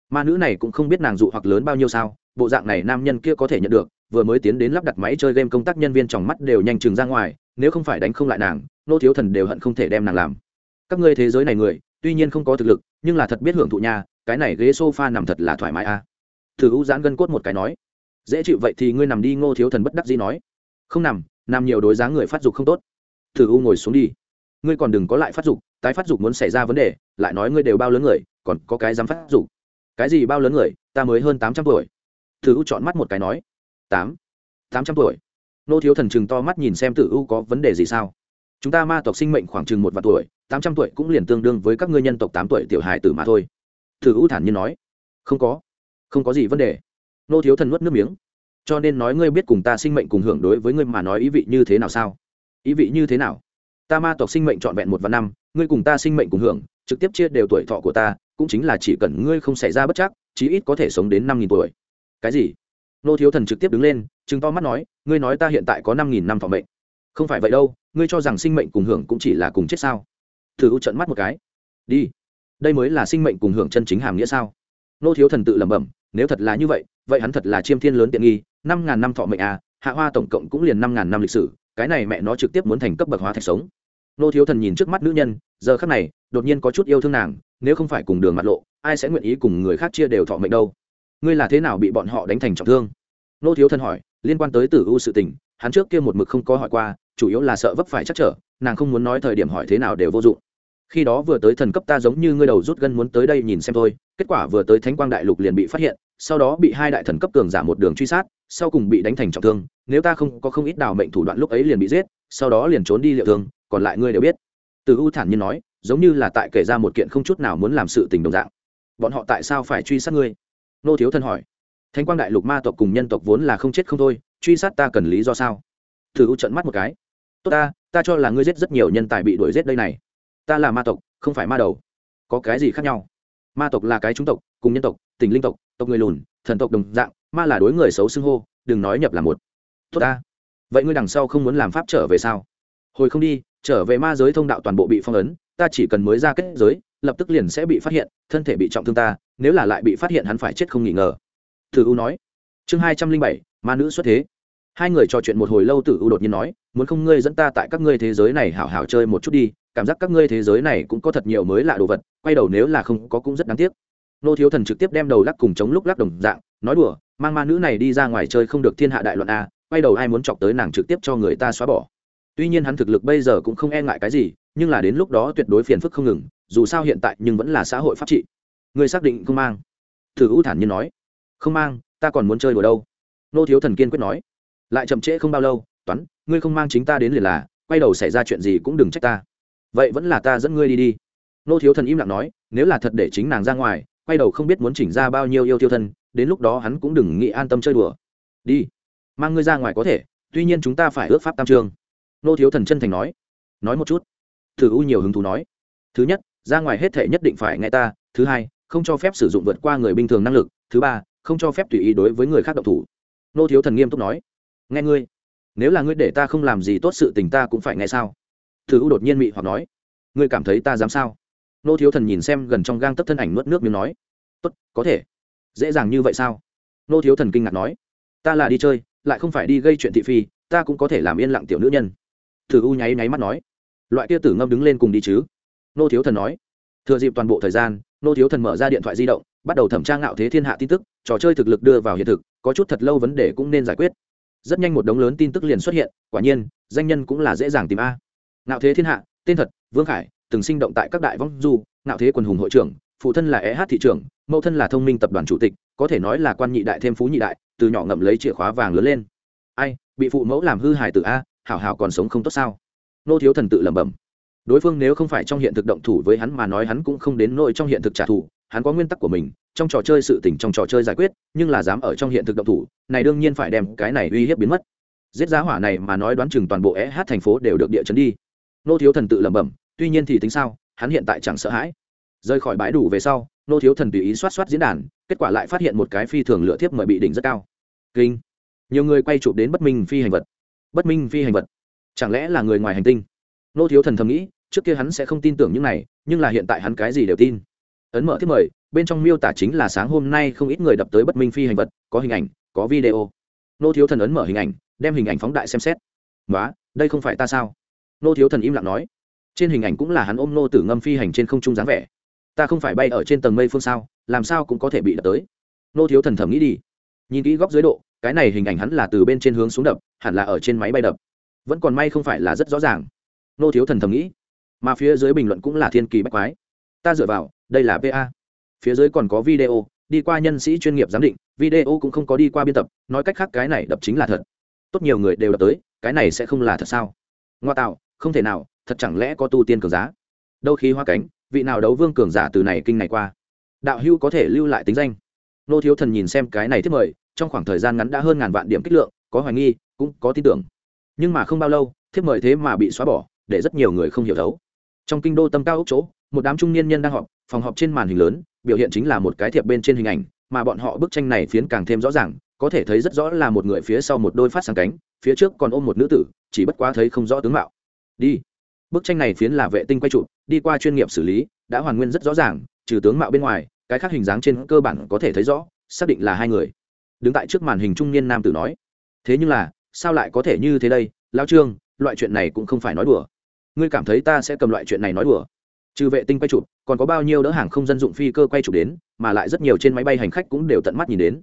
Speaker 1: Ma nữ này cũng không biết nàng dụ hoặc lớn bao nhiêu sao, bộ dạng này nam nhân kia có thể nhận được vừa mới tiến đến lắp đặt máy chơi game công tác nhân viên trong mắt đều nhanh chừng ra ngoài, nếu không phải đánh không lại nàng, nô thiếu thần đều hận không thể đem nàng làm. Các ngươi thế giới này người, tuy nhiên không có thực lực, nhưng là thật biết hưởng thụ nhà cái này ghế sofa nằm thật là thoải mái a. À. thử u giãn gân cốt một cái nói. Dễ chịu vậy thì ngươi nằm đi, ngô thiếu thần bất đắc dĩ nói. Không nằm nằm nhiều đối giá người phát dục không tốt. Thử u ngồi xuống đi. Ngươi còn đừng có lại phát dục, tái phát dục muốn xảy ra vấn đề, lại nói ngươi đều bao lớn người, còn có cái dám phát dục. Cái gì bao lớn người, ta mới hơn tám trăm tuổi. Thử u chọn mắt một cái nói tám tám trăm tuổi. Nô thiếu thần chừng to mắt nhìn xem tử u có vấn đề gì sao? Chúng ta ma tộc sinh mệnh khoảng chừng một vạn tuổi, tám trăm tuổi cũng liền tương đương với các ngươi nhân tộc tám tuổi tiểu hài tử mà thôi. Thử u thản nhiên nói. Không có. Không có gì vấn đề. Nô thiếu thần nuốt nước miếng. Cho nên nói ngươi biết cùng ta sinh mệnh cùng hưởng đối với ngươi mà nói ý vị như thế nào sao? Ý vị như thế nào? Ta ma tộc sinh mệnh trọn vẹn một vạn năm, ngươi cùng ta sinh mệnh cùng hưởng, trực tiếp chia đều tuổi thọ của ta, cũng chính là chỉ cần ngươi không xảy ra bất chắc, chí ít có thể sống đến năm nghìn tuổi. Cái gì? Nô thiếu thần trực tiếp đứng lên chứng to mắt nói, ngươi nói ta hiện tại có năm nghìn năm thọ mệnh. Không phải vậy đâu, ngươi cho rằng sinh mệnh cùng hưởng cũng chỉ là cùng chết sao? Thử u trận mắt một cái. Đi, đây mới là sinh mệnh cùng hưởng chân chính hàm nghĩa sao? Nô thiếu thần tự lẩm bẩm, nếu thật là như vậy vậy hắn thật là chiêm thiên lớn tiện nghi, năm ngàn năm thọ mệnh à hạ hoa tổng cộng cũng liền năm ngàn năm lịch sử, cái này mẹ nó trực tiếp muốn thành cấp bậc hóa thạch sống. Nô thiếu thần nhìn trước mắt nữ nhân, giờ khắc này, đột nhiên có chút yêu thương nàng, nếu không phải cùng đường mặt lộ, ai sẽ nguyện ý cùng người khác chia đều thọ mệnh đâu? Ngươi là thế nào bị bọn họ đánh thành trọng thương? Nô thiếu thân hỏi, liên quan tới tử u sự tình, hắn trước kia một mực không có hỏi qua, chủ yếu là sợ vấp phải chắc trở, nàng không muốn nói thời điểm hỏi thế nào đều vô dụng. Khi đó vừa tới thần cấp ta giống như ngươi đầu rút gân muốn tới đây nhìn xem thôi, kết quả vừa tới thánh quang đại lục liền bị phát hiện, sau đó bị hai đại thần cấp cường giả một đường truy sát, sau cùng bị đánh thành trọng thương, nếu ta không có không ít đào mệnh thủ đoạn lúc ấy liền bị giết, sau đó liền trốn đi liệu thương, còn lại ngươi đều biết. Từ u thản nhiên nói, giống như là tại kể ra một kiện không chút nào muốn làm sự tình đồng dạng. Bọn họ tại sao phải truy sát ngươi? Nô thiếu thân hỏi. Thánh quang đại lục ma tộc cùng nhân tộc vốn là không chết không thôi, truy sát ta cần lý do sao? Thử u trận mắt một cái. Tốt ta ta cho là ngươi giết rất nhiều nhân tài bị đuổi giết đây này. Ta là ma tộc, không phải ma đầu. Có cái gì khác nhau? Ma tộc là cái chúng tộc, cùng nhân tộc, tình linh tộc tộc người lùn, thần tộc đồng dạng, ma là đối người xấu xưng hô, đừng nói nhập là một. Tốt ta. Vậy ngươi đằng sau không muốn làm pháp trở về sao? Hồi không đi, trở về ma giới thông đạo toàn bộ bị phong ấn, ta chỉ cần mới ra kết giới lập tức liền sẽ bị phát hiện, thân thể bị trọng thương ta, nếu là lại bị phát hiện hắn phải chết không nghi ngờ. Tử u nói. Chương hai trăm linh bảy, ma nữ xuất thế. Hai người trò chuyện một hồi lâu tử u đột nhiên nói, muốn không ngươi dẫn ta tại các ngươi thế giới này hảo hảo chơi một chút đi, cảm giác các ngươi thế giới này cũng có thật nhiều mới lạ đồ vật, quay đầu nếu là không có cũng rất đáng tiếc. Nô thiếu thần trực tiếp đem đầu lắc cùng chống lúc lắc đồng dạng, nói đùa, mang ma nữ này đi ra ngoài chơi không được thiên hạ đại loạn a, quay đầu ai muốn chọc tới nàng trực tiếp cho người ta xóa bỏ. Tuy nhiên hắn thực lực bây giờ cũng không e ngại cái gì nhưng là đến lúc đó tuyệt đối phiền phức không ngừng, dù sao hiện tại nhưng vẫn là xã hội pháp trị. Người xác định không mang? Thử u thản nhiên nói. Không mang, ta còn muốn chơi đùa đâu. Nô thiếu thần kiên quyết nói. Lại chậm trễ không bao lâu, toán, ngươi không mang chính ta đến liền là, quay đầu xảy ra chuyện gì cũng đừng trách ta. Vậy vẫn là ta dẫn ngươi đi đi. Nô thiếu thần im lặng nói, nếu là thật để chính nàng ra ngoài, quay đầu không biết muốn chỉnh ra bao nhiêu yêu tiêu thân, đến lúc đó hắn cũng đừng nghĩ an tâm chơi đùa. Đi, mang ngươi ra ngoài có thể, tuy nhiên chúng ta phải ước pháp tam trương nô thiếu thần chân thành nói. Nói một chút thử u nhiều hứng thú nói. Thứ nhất, ra ngoài hết thể nhất định phải nghe ta. Thứ hai, không cho phép sử dụng vượt qua người bình thường năng lực. Thứ ba, không cho phép tùy ý đối với người khác độc thủ. Nô thiếu thần nghiêm túc nói. Nghe ngươi. Nếu là ngươi để ta không làm gì tốt sự tình ta cũng phải nghe sao? Thử u đột nhiên mị hoặc nói. Ngươi cảm thấy ta dám sao? Nô thiếu thần nhìn xem gần trong gang tấp thân ảnh nuốt nước miếng nói. Tốt, có thể. Dễ dàng như vậy sao? Nô thiếu thần kinh ngạc nói. Ta là đi chơi, lại không phải đi gây chuyện thị phi, ta cũng có thể làm yên lặng tiểu nữ nhân. Thử u nháy nháy mắt nói loại kia tử ngâm đứng lên cùng đi chứ? Nô thiếu thần nói. Thừa dịp toàn bộ thời gian, nô thiếu thần mở ra điện thoại di động, bắt đầu thẩm tra ngạo thế thiên hạ tin tức, trò chơi thực lực đưa vào hiện thực, có chút thật lâu vấn đề cũng nên giải quyết. Rất nhanh một đống lớn tin tức liền xuất hiện, quả nhiên, danh nhân cũng là dễ dàng tìm a. Ngạo thế thiên hạ, tên thật, vương khải, từng sinh động tại các đại vong du, ngạo thế quần hùng hội trưởng, phụ thân là eh thị trưởng, mẫu thân là thông minh tập đoàn chủ tịch, có thể nói là quan nhị đại thêm phú nhị đại, từ nhỏ ngậm lấy chìa khóa vàng lớn lên. Ai, bị phụ mẫu làm hư hại từ a, hảo hảo còn sống không tốt sao? Nô thiếu thần tự lẩm bẩm. Đối phương nếu không phải trong hiện thực động thủ với hắn mà nói hắn cũng không đến nỗi trong hiện thực trả thù, hắn có nguyên tắc của mình, trong trò chơi sự tình trong trò chơi giải quyết, nhưng là dám ở trong hiện thực động thủ, này đương nhiên phải đem cái này uy hiếp biến mất. Giết giá hỏa này mà nói đoán chừng toàn bộ eh thành phố đều được địa chấn đi. Nô thiếu thần tự lẩm bẩm, tuy nhiên thì tính sao, hắn hiện tại chẳng sợ hãi. Rời khỏi bãi đủ về sau, nô thiếu thần tùy ý soát soát diễn đàn, kết quả lại phát hiện một cái phi thường lựa thiếp mời bị đỉnh rất cao. Kinh. Nhiều người quay chụp đến bất minh phi hành vật. Bất minh phi hành vật chẳng lẽ là người ngoài hành tinh? Nô thiếu thần thầm nghĩ, trước kia hắn sẽ không tin tưởng những này, nhưng là hiện tại hắn cái gì đều tin. Ấn mở thiết mời, bên trong miêu tả chính là sáng hôm nay không ít người đập tới bất minh phi hành vật, có hình ảnh, có video. Nô thiếu thần ấn mở hình ảnh, đem hình ảnh phóng đại xem xét. Nói đây không phải ta sao? Nô thiếu thần im lặng nói. Trên hình ảnh cũng là hắn ôm nô tử ngâm phi hành trên không trung dáng vẻ. Ta không phải bay ở trên tầng mây phương sao, làm sao cũng có thể bị đập tới. Nô thiếu thần thầm nghĩ đi. Nhìn kỹ góc dưới độ, cái này hình ảnh hắn là từ bên trên hướng xuống đập, hẳn là ở trên máy bay đập vẫn còn may không phải là rất rõ ràng. Nô thiếu thần thầm nghĩ, mà phía dưới bình luận cũng là thiên kỳ bách quái. Ta dựa vào, đây là pa phía dưới còn có video, đi qua nhân sĩ chuyên nghiệp giám định, video cũng không có đi qua biên tập, nói cách khác cái này đập chính là thật. Tốt nhiều người đều đập tới, cái này sẽ không là thật sao? Ngoa tạo, không thể nào, thật chẳng lẽ có tu tiên cường giá đâu khi hoa cánh, vị nào đấu vương cường giả từ này kinh này qua? Đạo hưu có thể lưu lại tính danh. Nô thiếu thần nhìn xem cái này thiết mời, trong khoảng thời gian ngắn đã hơn ngàn vạn điểm kích lượng, có hoài nghi, cũng có tin tưởng nhưng mà không bao lâu, thiếp mời thế mà bị xóa bỏ, để rất nhiều người không hiểu thấu. Trong kinh đô tâm cao ốc chỗ, một đám trung niên nhân đang họp, phòng họp trên màn hình lớn, biểu hiện chính là một cái thiệp bên trên hình ảnh, mà bọn họ bức tranh này phiến càng thêm rõ ràng, có thể thấy rất rõ là một người phía sau một đôi phát sáng cánh, phía trước còn ôm một nữ tử, chỉ bất quá thấy không rõ tướng mạo. Đi. Bức tranh này phiến là vệ tinh quay trụ, đi qua chuyên nghiệp xử lý, đã hoàn nguyên rất rõ ràng, trừ tướng mạo bên ngoài, cái khác hình dáng trên cơ bản có thể thấy rõ, xác định là hai người. Đứng tại trước màn hình trung niên nam tử nói. Thế nhưng là sao lại có thể như thế đây lao trương, loại chuyện này cũng không phải nói đùa. Ngươi cảm thấy ta sẽ cầm loại chuyện này nói đùa? Trừ vệ tinh quay chụp, còn có bao nhiêu đỡ hàng không dân dụng phi cơ quay chụp đến, mà lại rất nhiều trên máy bay hành khách cũng đều tận mắt nhìn đến.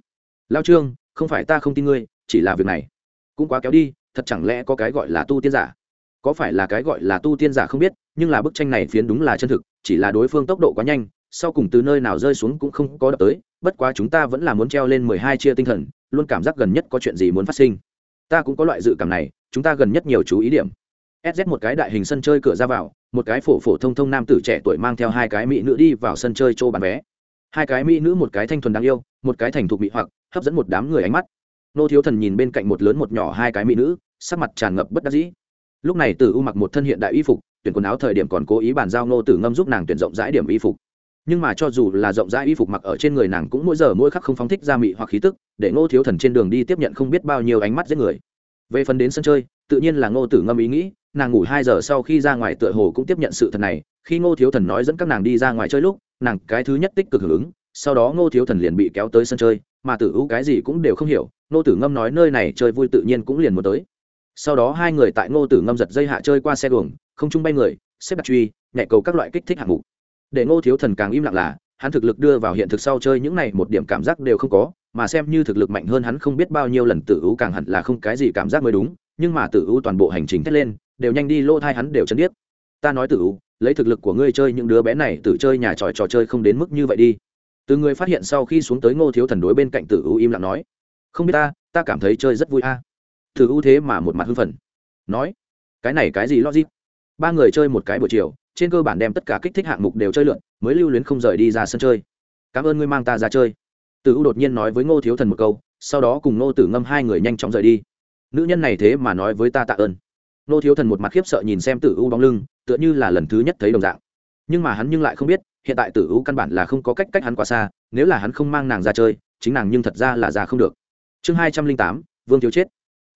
Speaker 1: Lao trương, không phải ta không tin ngươi, chỉ là việc này. Cũng quá kéo đi, thật chẳng lẽ có cái gọi là tu tiên giả? Có phải là cái gọi là tu tiên giả không biết, nhưng là bức tranh này phiến đúng là chân thực, chỉ là đối phương tốc độ quá nhanh, sau cùng từ nơi nào rơi xuống cũng không có đập tới, bất quá chúng ta vẫn là muốn treo lên mười hai chia tinh thần, luôn cảm giác gần nhất có chuyện gì muốn phát sinh ta cũng có loại dự cảm này, chúng ta gần nhất nhiều chú ý điểm. Sz một cái đại hình sân chơi cửa ra vào, một cái phổ phổ thông thông nam tử trẻ tuổi mang theo hai cái mỹ nữ đi vào sân chơi chỗ bán vé. Hai cái mỹ nữ một cái thanh thuần đáng yêu, một cái thành thục mỹ hoặc, hấp dẫn một đám người ánh mắt. Nô thiếu thần nhìn bên cạnh một lớn một nhỏ hai cái mỹ nữ, sắc mặt tràn ngập bất đắc dĩ. Lúc này tử u mặc một thân hiện đại y phục, tuyển quần áo thời điểm còn cố ý bàn giao nô tử ngâm giúp nàng tuyển rộng rãi điểm y phục nhưng mà cho dù là rộng rãi y phục mặc ở trên người nàng cũng mỗi giờ mỗi khắc không phóng thích ra mị hoặc khí tức, để ngô thiếu thần trên đường đi tiếp nhận không biết bao nhiêu ánh mắt giết người. Về phần đến sân chơi, tự nhiên là ngô tử ngâm ý nghĩ, nàng ngủ hai giờ sau khi ra ngoài tựa hồ cũng tiếp nhận sự thật này, khi ngô thiếu thần nói dẫn các nàng đi ra ngoài chơi lúc, nàng cái thứ nhất tích cực hưởng ứng, sau đó ngô thiếu thần liền bị kéo tới sân chơi, mà tử u cái gì cũng đều không hiểu, ngô tử ngâm nói nơi này chơi vui tự nhiên cũng liền muốn tới. Sau đó hai người tại ngô tử ngâm giật dây hạ chơi qua xe đường, không chung bay người, xếp đặt truy, nhảy cầu các loại kích thích hạng mục để ngô thiếu thần càng im lặng là, hắn thực lực đưa vào hiện thực sau chơi những này một điểm cảm giác đều không có, mà xem như thực lực mạnh hơn hắn không biết bao nhiêu lần tử U càng hẳn là không cái gì cảm giác mới đúng, nhưng mà tử U toàn bộ hành trình thét lên, đều nhanh đi lỗ thai hắn đều chân biết ta nói tử U lấy thực lực của ngươi chơi những đứa bé này tự chơi nhà tròi trò chơi không đến mức như vậy đi. Từ người phát hiện sau khi xuống tới ngô thiếu thần đối bên cạnh tử U im lặng nói, không biết ta ta cảm thấy chơi rất vui a. Tử U thế mà một mặt hưng phần nói, cái này cái gì logic? Ba người chơi một cái buổi chiều trên cơ bản đem tất cả kích thích hạng mục đều chơi lượn, mới lưu luyến không rời đi ra sân chơi. Cảm ơn ngươi mang ta ra chơi. Tử u đột nhiên nói với ngô thiếu thần một câu, sau đó cùng ngô tử ngâm hai người nhanh chóng rời đi. Nữ nhân này thế mà nói với ta tạ ơn. Ngô thiếu thần một mặt khiếp sợ nhìn xem tử u bóng lưng, tựa như là lần thứ nhất thấy đồng dạng. Nhưng mà hắn nhưng lại không biết, hiện tại tử u căn bản là không có cách cách hắn quá xa, nếu là hắn không mang nàng ra chơi, chính nàng nhưng thật ra là già không được. Chương hai trăm linh tám, vương thiếu chết.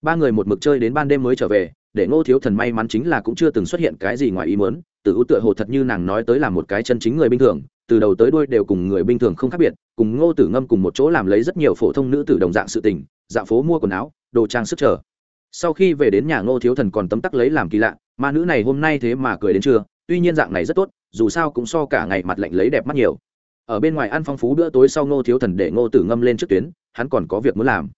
Speaker 1: Ba người một mực chơi đến ban đêm mới trở về, để ngô thiếu thần may mắn chính là cũng chưa từng xuất hiện cái gì ngoài ý muốn tử u tựa hồ thật như nàng nói tới là một cái chân chính người bình thường, từ đầu tới đuôi đều cùng người bình thường không khác biệt, cùng ngô tử ngâm cùng một chỗ làm lấy rất nhiều phổ thông nữ tử đồng dạng sự tình dạ phố mua quần áo, đồ trang sức trở. sau khi về đến nhà ngô thiếu thần còn tấm tắc lấy làm kỳ lạ mà nữ này hôm nay thế mà cười đến trưa, tuy nhiên dạng này rất tốt, dù sao cũng so cả ngày mặt lạnh lấy đẹp mắt nhiều. Ở bên ngoài ăn phong phú bữa tối sau ngô thiếu thần để ngô tử ngâm lên trước tuyến, hắn còn có việc muốn làm.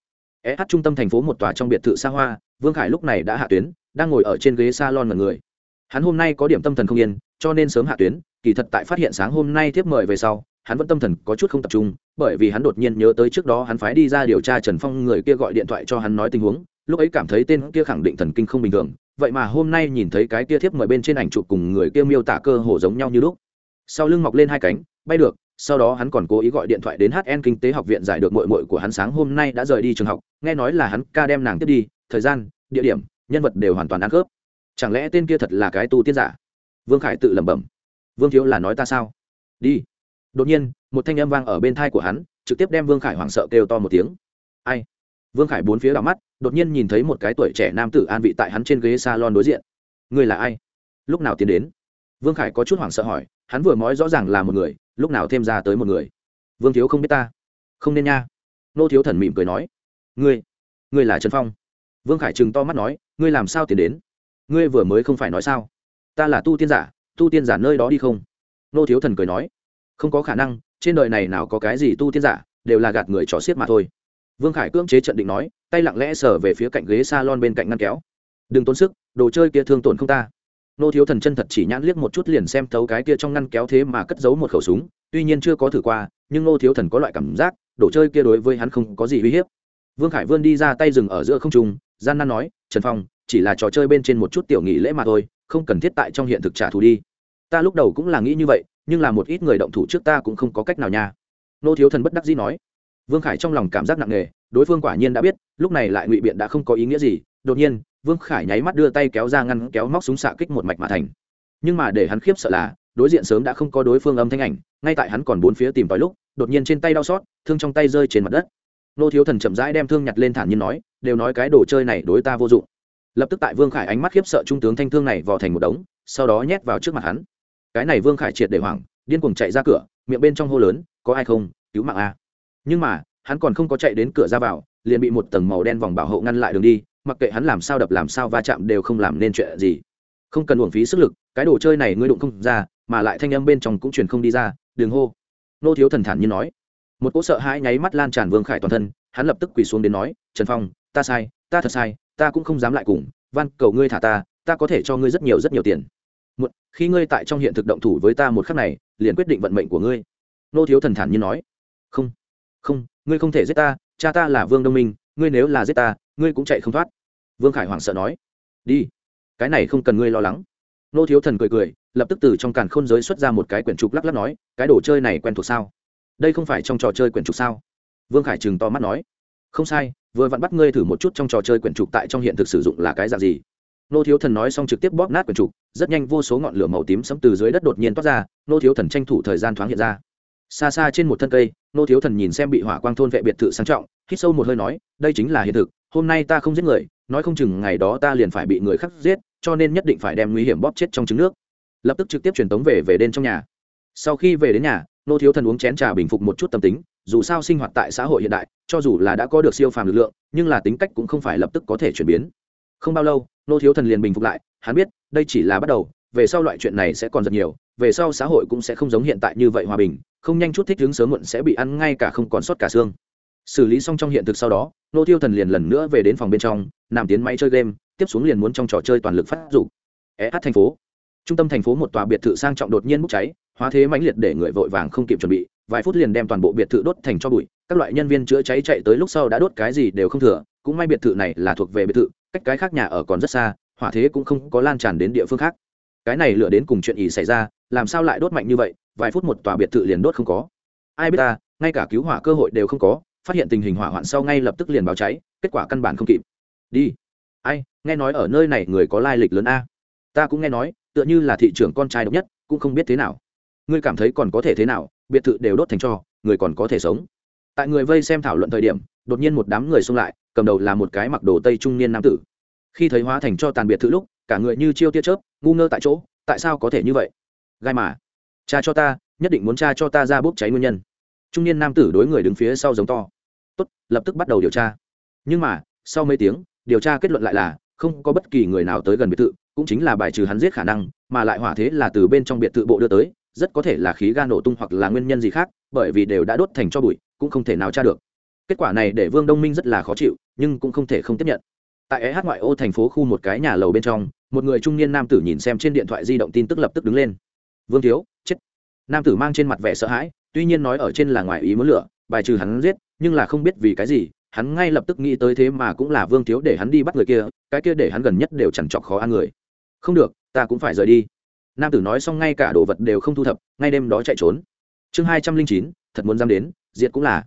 Speaker 1: É trung tâm thành phố một tòa trong biệt thự xa hoa, vương khải lúc này đã hạ tuyến, đang ngồi ở trên ghế s a lon mật người hắn hôm nay có điểm tâm thần không yên, cho nên sớm hạ tuyến, kỳ thật tại phát hiện sáng hôm nay tiếp mời về sau, hắn vẫn tâm thần có chút không tập trung, bởi vì hắn đột nhiên nhớ tới trước đó hắn phái đi ra điều tra trần phong người kia gọi điện thoại cho hắn nói tình huống, lúc ấy cảm thấy tên kia khẳng định thần kinh không bình thường, vậy mà hôm nay nhìn thấy cái kia thiếp mời bên trên ảnh chụp cùng người kia miêu tả cơ hồ giống nhau như lúc. Sau lưng mọc lên hai cánh, bay được, sau đó hắn còn cố ý gọi điện thoại đến hn kinh tế học viện giải được mội mội của hắn sáng hôm nay đã rời đi trường học, nghe nói là hắn ca đem nàng tiếp đi, thời gian, địa điểm, nhân vật đều hoàn toàn ăn khớp chẳng lẽ tên kia thật là cái tu tiên giả? Vương khải tự lẩm bẩm. Vương thiếu là nói ta sao? Đi. Đột nhiên, một thanh âm vang ở bên thai của hắn, trực tiếp đem vương khải hoảng sợ kêu to một tiếng. Ai? Vương khải bốn phía đảo mắt, đột nhiên nhìn thấy một cái tuổi trẻ nam tử an vị tại hắn trên ghế s a lon đối diện. Người là ai? Lúc nào tiến đến? Vương khải có chút hoảng sợ hỏi, hắn vừa nói rõ ràng là một người, lúc nào thêm ra tới một người? Vương thiếu không biết ta. Không nên nha. Nô thiếu thần mỉm cười nói. Ngươi ngươi là trần phong. Vương khải chừng to mắt nói, ngươi làm sao tiến đến? Ngươi vừa mới không phải nói sao? Ta là tu tiên giả, tu tiên giả nơi đó đi không? Nô thiếu thần cười nói, không có khả năng, trên đời này nào có cái gì tu tiên giả, đều là gạt người trò xiết mà thôi. Vương khải cưỡng chế trận định nói, tay lặng lẽ sờ về phía cạnh ghế s a lon bên cạnh ngăn kéo. Đừng tốn sức, đồ chơi kia thương tổn không ta. Nô thiếu thần chân thật chỉ nhãn liếc một chút liền xem thấu cái kia trong ngăn kéo thế mà cất giấu một khẩu súng, tuy nhiên chưa có thử qua, nhưng nô thiếu thần có loại cảm giác, đồ chơi kia đối với hắn không có gì uy hiếp. Vương khải vươn đi ra tay rừng ở giữa không trung, gian nan nói, trần phong chỉ là trò chơi bên trên một chút tiểu nghỉ lễ mà thôi, không cần thiết tại trong hiện thực trả thù đi. Ta lúc đầu cũng là nghĩ như vậy, nhưng là một ít người động thủ trước ta cũng không có cách nào nha. Nô thiếu thần bất đắc dĩ nói. Vương khải trong lòng cảm giác nặng nề, đối phương quả nhiên đã biết, lúc này lại ngụy biện đã không có ý nghĩa gì. Đột nhiên, vương khải nháy mắt đưa tay kéo ra ngăn, kéo móc súng xạ kích một mạch mà thành. Nhưng mà để hắn khiếp sợ là, đối diện sớm đã không có đối phương âm thanh ảnh, ngay tại hắn còn bốn phía tìm tòi lúc, đột nhiên trên tay đau xót, thương trong tay rơi trên mặt đất. Nô thiếu thần chậm rãi đem thương nhặt lên thản nhiên nói, đều nói cái đồ chơi này đối ta vô dụng lập tức tại vương khải ánh mắt khiếp sợ trung tướng thanh thương này vò thành một đống, sau đó nhét vào trước mặt hắn. Cái này vương khải triệt để hoảng, điên cuồng chạy ra cửa, miệng bên trong hô lớn, có ai không? Cứu mạng a. Nhưng mà, hắn còn không có chạy đến cửa ra vào, liền bị một tầng màu đen vòng bảo hộ ngăn lại đường đi, mặc kệ hắn làm sao đập làm sao va chạm đều không làm nên chuyện gì. Không cần uổng phí sức lực, cái đồ chơi này ngươi đụng không ra, mà lại thanh âm bên trong cũng truyền không đi ra đường hô. Nô thiếu thần thản như nói. Một cỗ sợ hãi nháy mắt lan tràn vương khải toàn thân, hắn lập tức quỳ xuống đến nói, trần phong, ta sai, ta thật sai ta cũng không dám lại cùng van cầu ngươi thả ta ta có thể cho ngươi rất nhiều rất nhiều tiền. Một khi ngươi tại trong hiện thực động thủ với ta một khắc này, liền quyết định vận mệnh của ngươi. Nô thiếu thần thản như nói. Không không, ngươi không thể giết ta, cha ta là vương đông minh, ngươi nếu là giết ta, ngươi cũng chạy không thoát. Vương khải hoảng sợ nói. Đi, cái này không cần ngươi lo lắng. Nô thiếu thần cười cười, lập tức từ trong càn khôn giới xuất ra một cái quyển trục lắc lắc nói, cái đồ chơi này quen thuộc sao? Đây không phải trong trò chơi quyển trục sao? Vương khải chừng to mắt nói không sai, vừa vặn bắt ngươi thử một chút trong trò chơi quyển trục tại trong hiện thực sử dụng là cái dạng gì. Nô thiếu thần nói xong trực tiếp bóp nát quyển trục, rất nhanh vô số ngọn lửa màu tím sấm từ dưới đất đột nhiên toát ra, nô thiếu thần tranh thủ thời gian thoáng hiện ra. Xa xa trên một thân cây, nô thiếu thần nhìn xem bị hỏa quang thôn vệ biệt thự sang trọng, hít sâu một hơi nói, đây chính là hiện thực, hôm nay ta không giết người, nói không chừng ngày đó ta liền phải bị người khác giết, cho nên nhất định phải đem nguy hiểm bóp chết trong trứng nước. Lập tức trực tiếp truyền tống về về đến trong nhà. Sau khi về đến nhà, nô thiếu thần uống chén trà bình phục một chút tâm tính dù sao sinh hoạt tại xã hội hiện đại, cho dù là đã có được siêu phàm lực lượng, nhưng là tính cách cũng không phải lập tức có thể chuyển biến. Không bao lâu, nô thiếu thần liền bình phục lại, hắn biết, đây chỉ là bắt đầu, về sau loại chuyện này sẽ còn rất nhiều, về sau xã hội cũng sẽ không giống hiện tại như vậy hòa bình, không nhanh chút thích hướng sớm muộn sẽ bị ăn ngay cả không còn sót cả xương. Xử lý xong trong hiện thực sau đó, nô Thiếu thần liền lần nữa về đến phòng bên trong, nằm tiến máy chơi game, tiếp xuống liền muốn trong trò chơi toàn lực phát dụng é hát thành phố. Trung tâm thành phố một tòa biệt thự sang trọng đột nhiên bốc cháy, hóa thế mãnh liệt để người vội vàng không kịp chuẩn bị vài phút liền đem toàn bộ biệt thự đốt thành cho bụi, các loại nhân viên chữa cháy chạy tới lúc sau đã đốt cái gì đều không thừa, cũng may biệt thự này là thuộc về biệt thự, cách cái khác nhà ở còn rất xa, hỏa thế cũng không có lan tràn đến địa phương khác. Cái này lựa đến cùng chuyện ý xảy ra, làm sao lại đốt mạnh như vậy, vài phút một tòa biệt thự liền đốt không có. Ai biết ta, ngay cả cứu hỏa cơ hội đều không có, phát hiện tình hình hỏa hoạn sau ngay lập tức liền báo cháy, kết quả căn bản không kịp. Đi. Ai, nghe nói ở nơi này người có lai lịch lớn a. Ta cũng nghe nói, tựa như là thị trưởng con trai độc nhất, cũng không biết thế nào. Ngươi cảm thấy còn có thể thế nào? Biệt thự đều đốt thành cho, người còn có thể sống. Tại người vây xem thảo luận thời điểm, đột nhiên một đám người xông lại, cầm đầu là một cái mặc đồ tây trung niên nam tử. Khi thấy hóa thành cho tàn biệt thự lúc, cả người như chiêu tia chớp, ngu ngơ tại chỗ, tại sao có thể như vậy? Gai mà, cha cho ta, nhất định muốn cha cho ta ra bốc cháy nguyên nhân. Trung niên nam tử đối người đứng phía sau giống to. Tốt, lập tức bắt đầu điều tra. Nhưng mà, sau mấy tiếng, điều tra kết luận lại là, không có bất kỳ người nào tới gần biệt thự, cũng chính là bài trừ hắn giết khả năng, mà lại hỏa thế là từ bên trong biệt thự bộ đưa tới rất có thể là khí ga nổ tung hoặc là nguyên nhân gì khác, bởi vì đều đã đốt thành cho bụi, cũng không thể nào tra được. Kết quả này để vương đông minh rất là khó chịu, nhưng cũng không thể không tiếp nhận. Tại E.H ngoại ô thành phố khu một cái nhà lầu bên trong, một người trung niên nam tử nhìn xem trên điện thoại di động tin tức lập tức đứng lên. Vương thiếu, chết. Nam tử mang trên mặt vẻ sợ hãi, tuy nhiên nói ở trên là ngoài ý muốn lửa, bài trừ hắn giết, nhưng là không biết vì cái gì, hắn ngay lập tức nghĩ tới thế mà cũng là vương thiếu để hắn đi bắt người kia, cái kia để hắn gần nhất đều chẳng chọc khó ăn người. Không được, ta cũng phải rời đi nam tử nói xong ngay cả đồ vật đều không thu thập, ngay đêm đó chạy trốn. Chương hai trăm linh chín, thật muốn dám đến, diệt cũng là.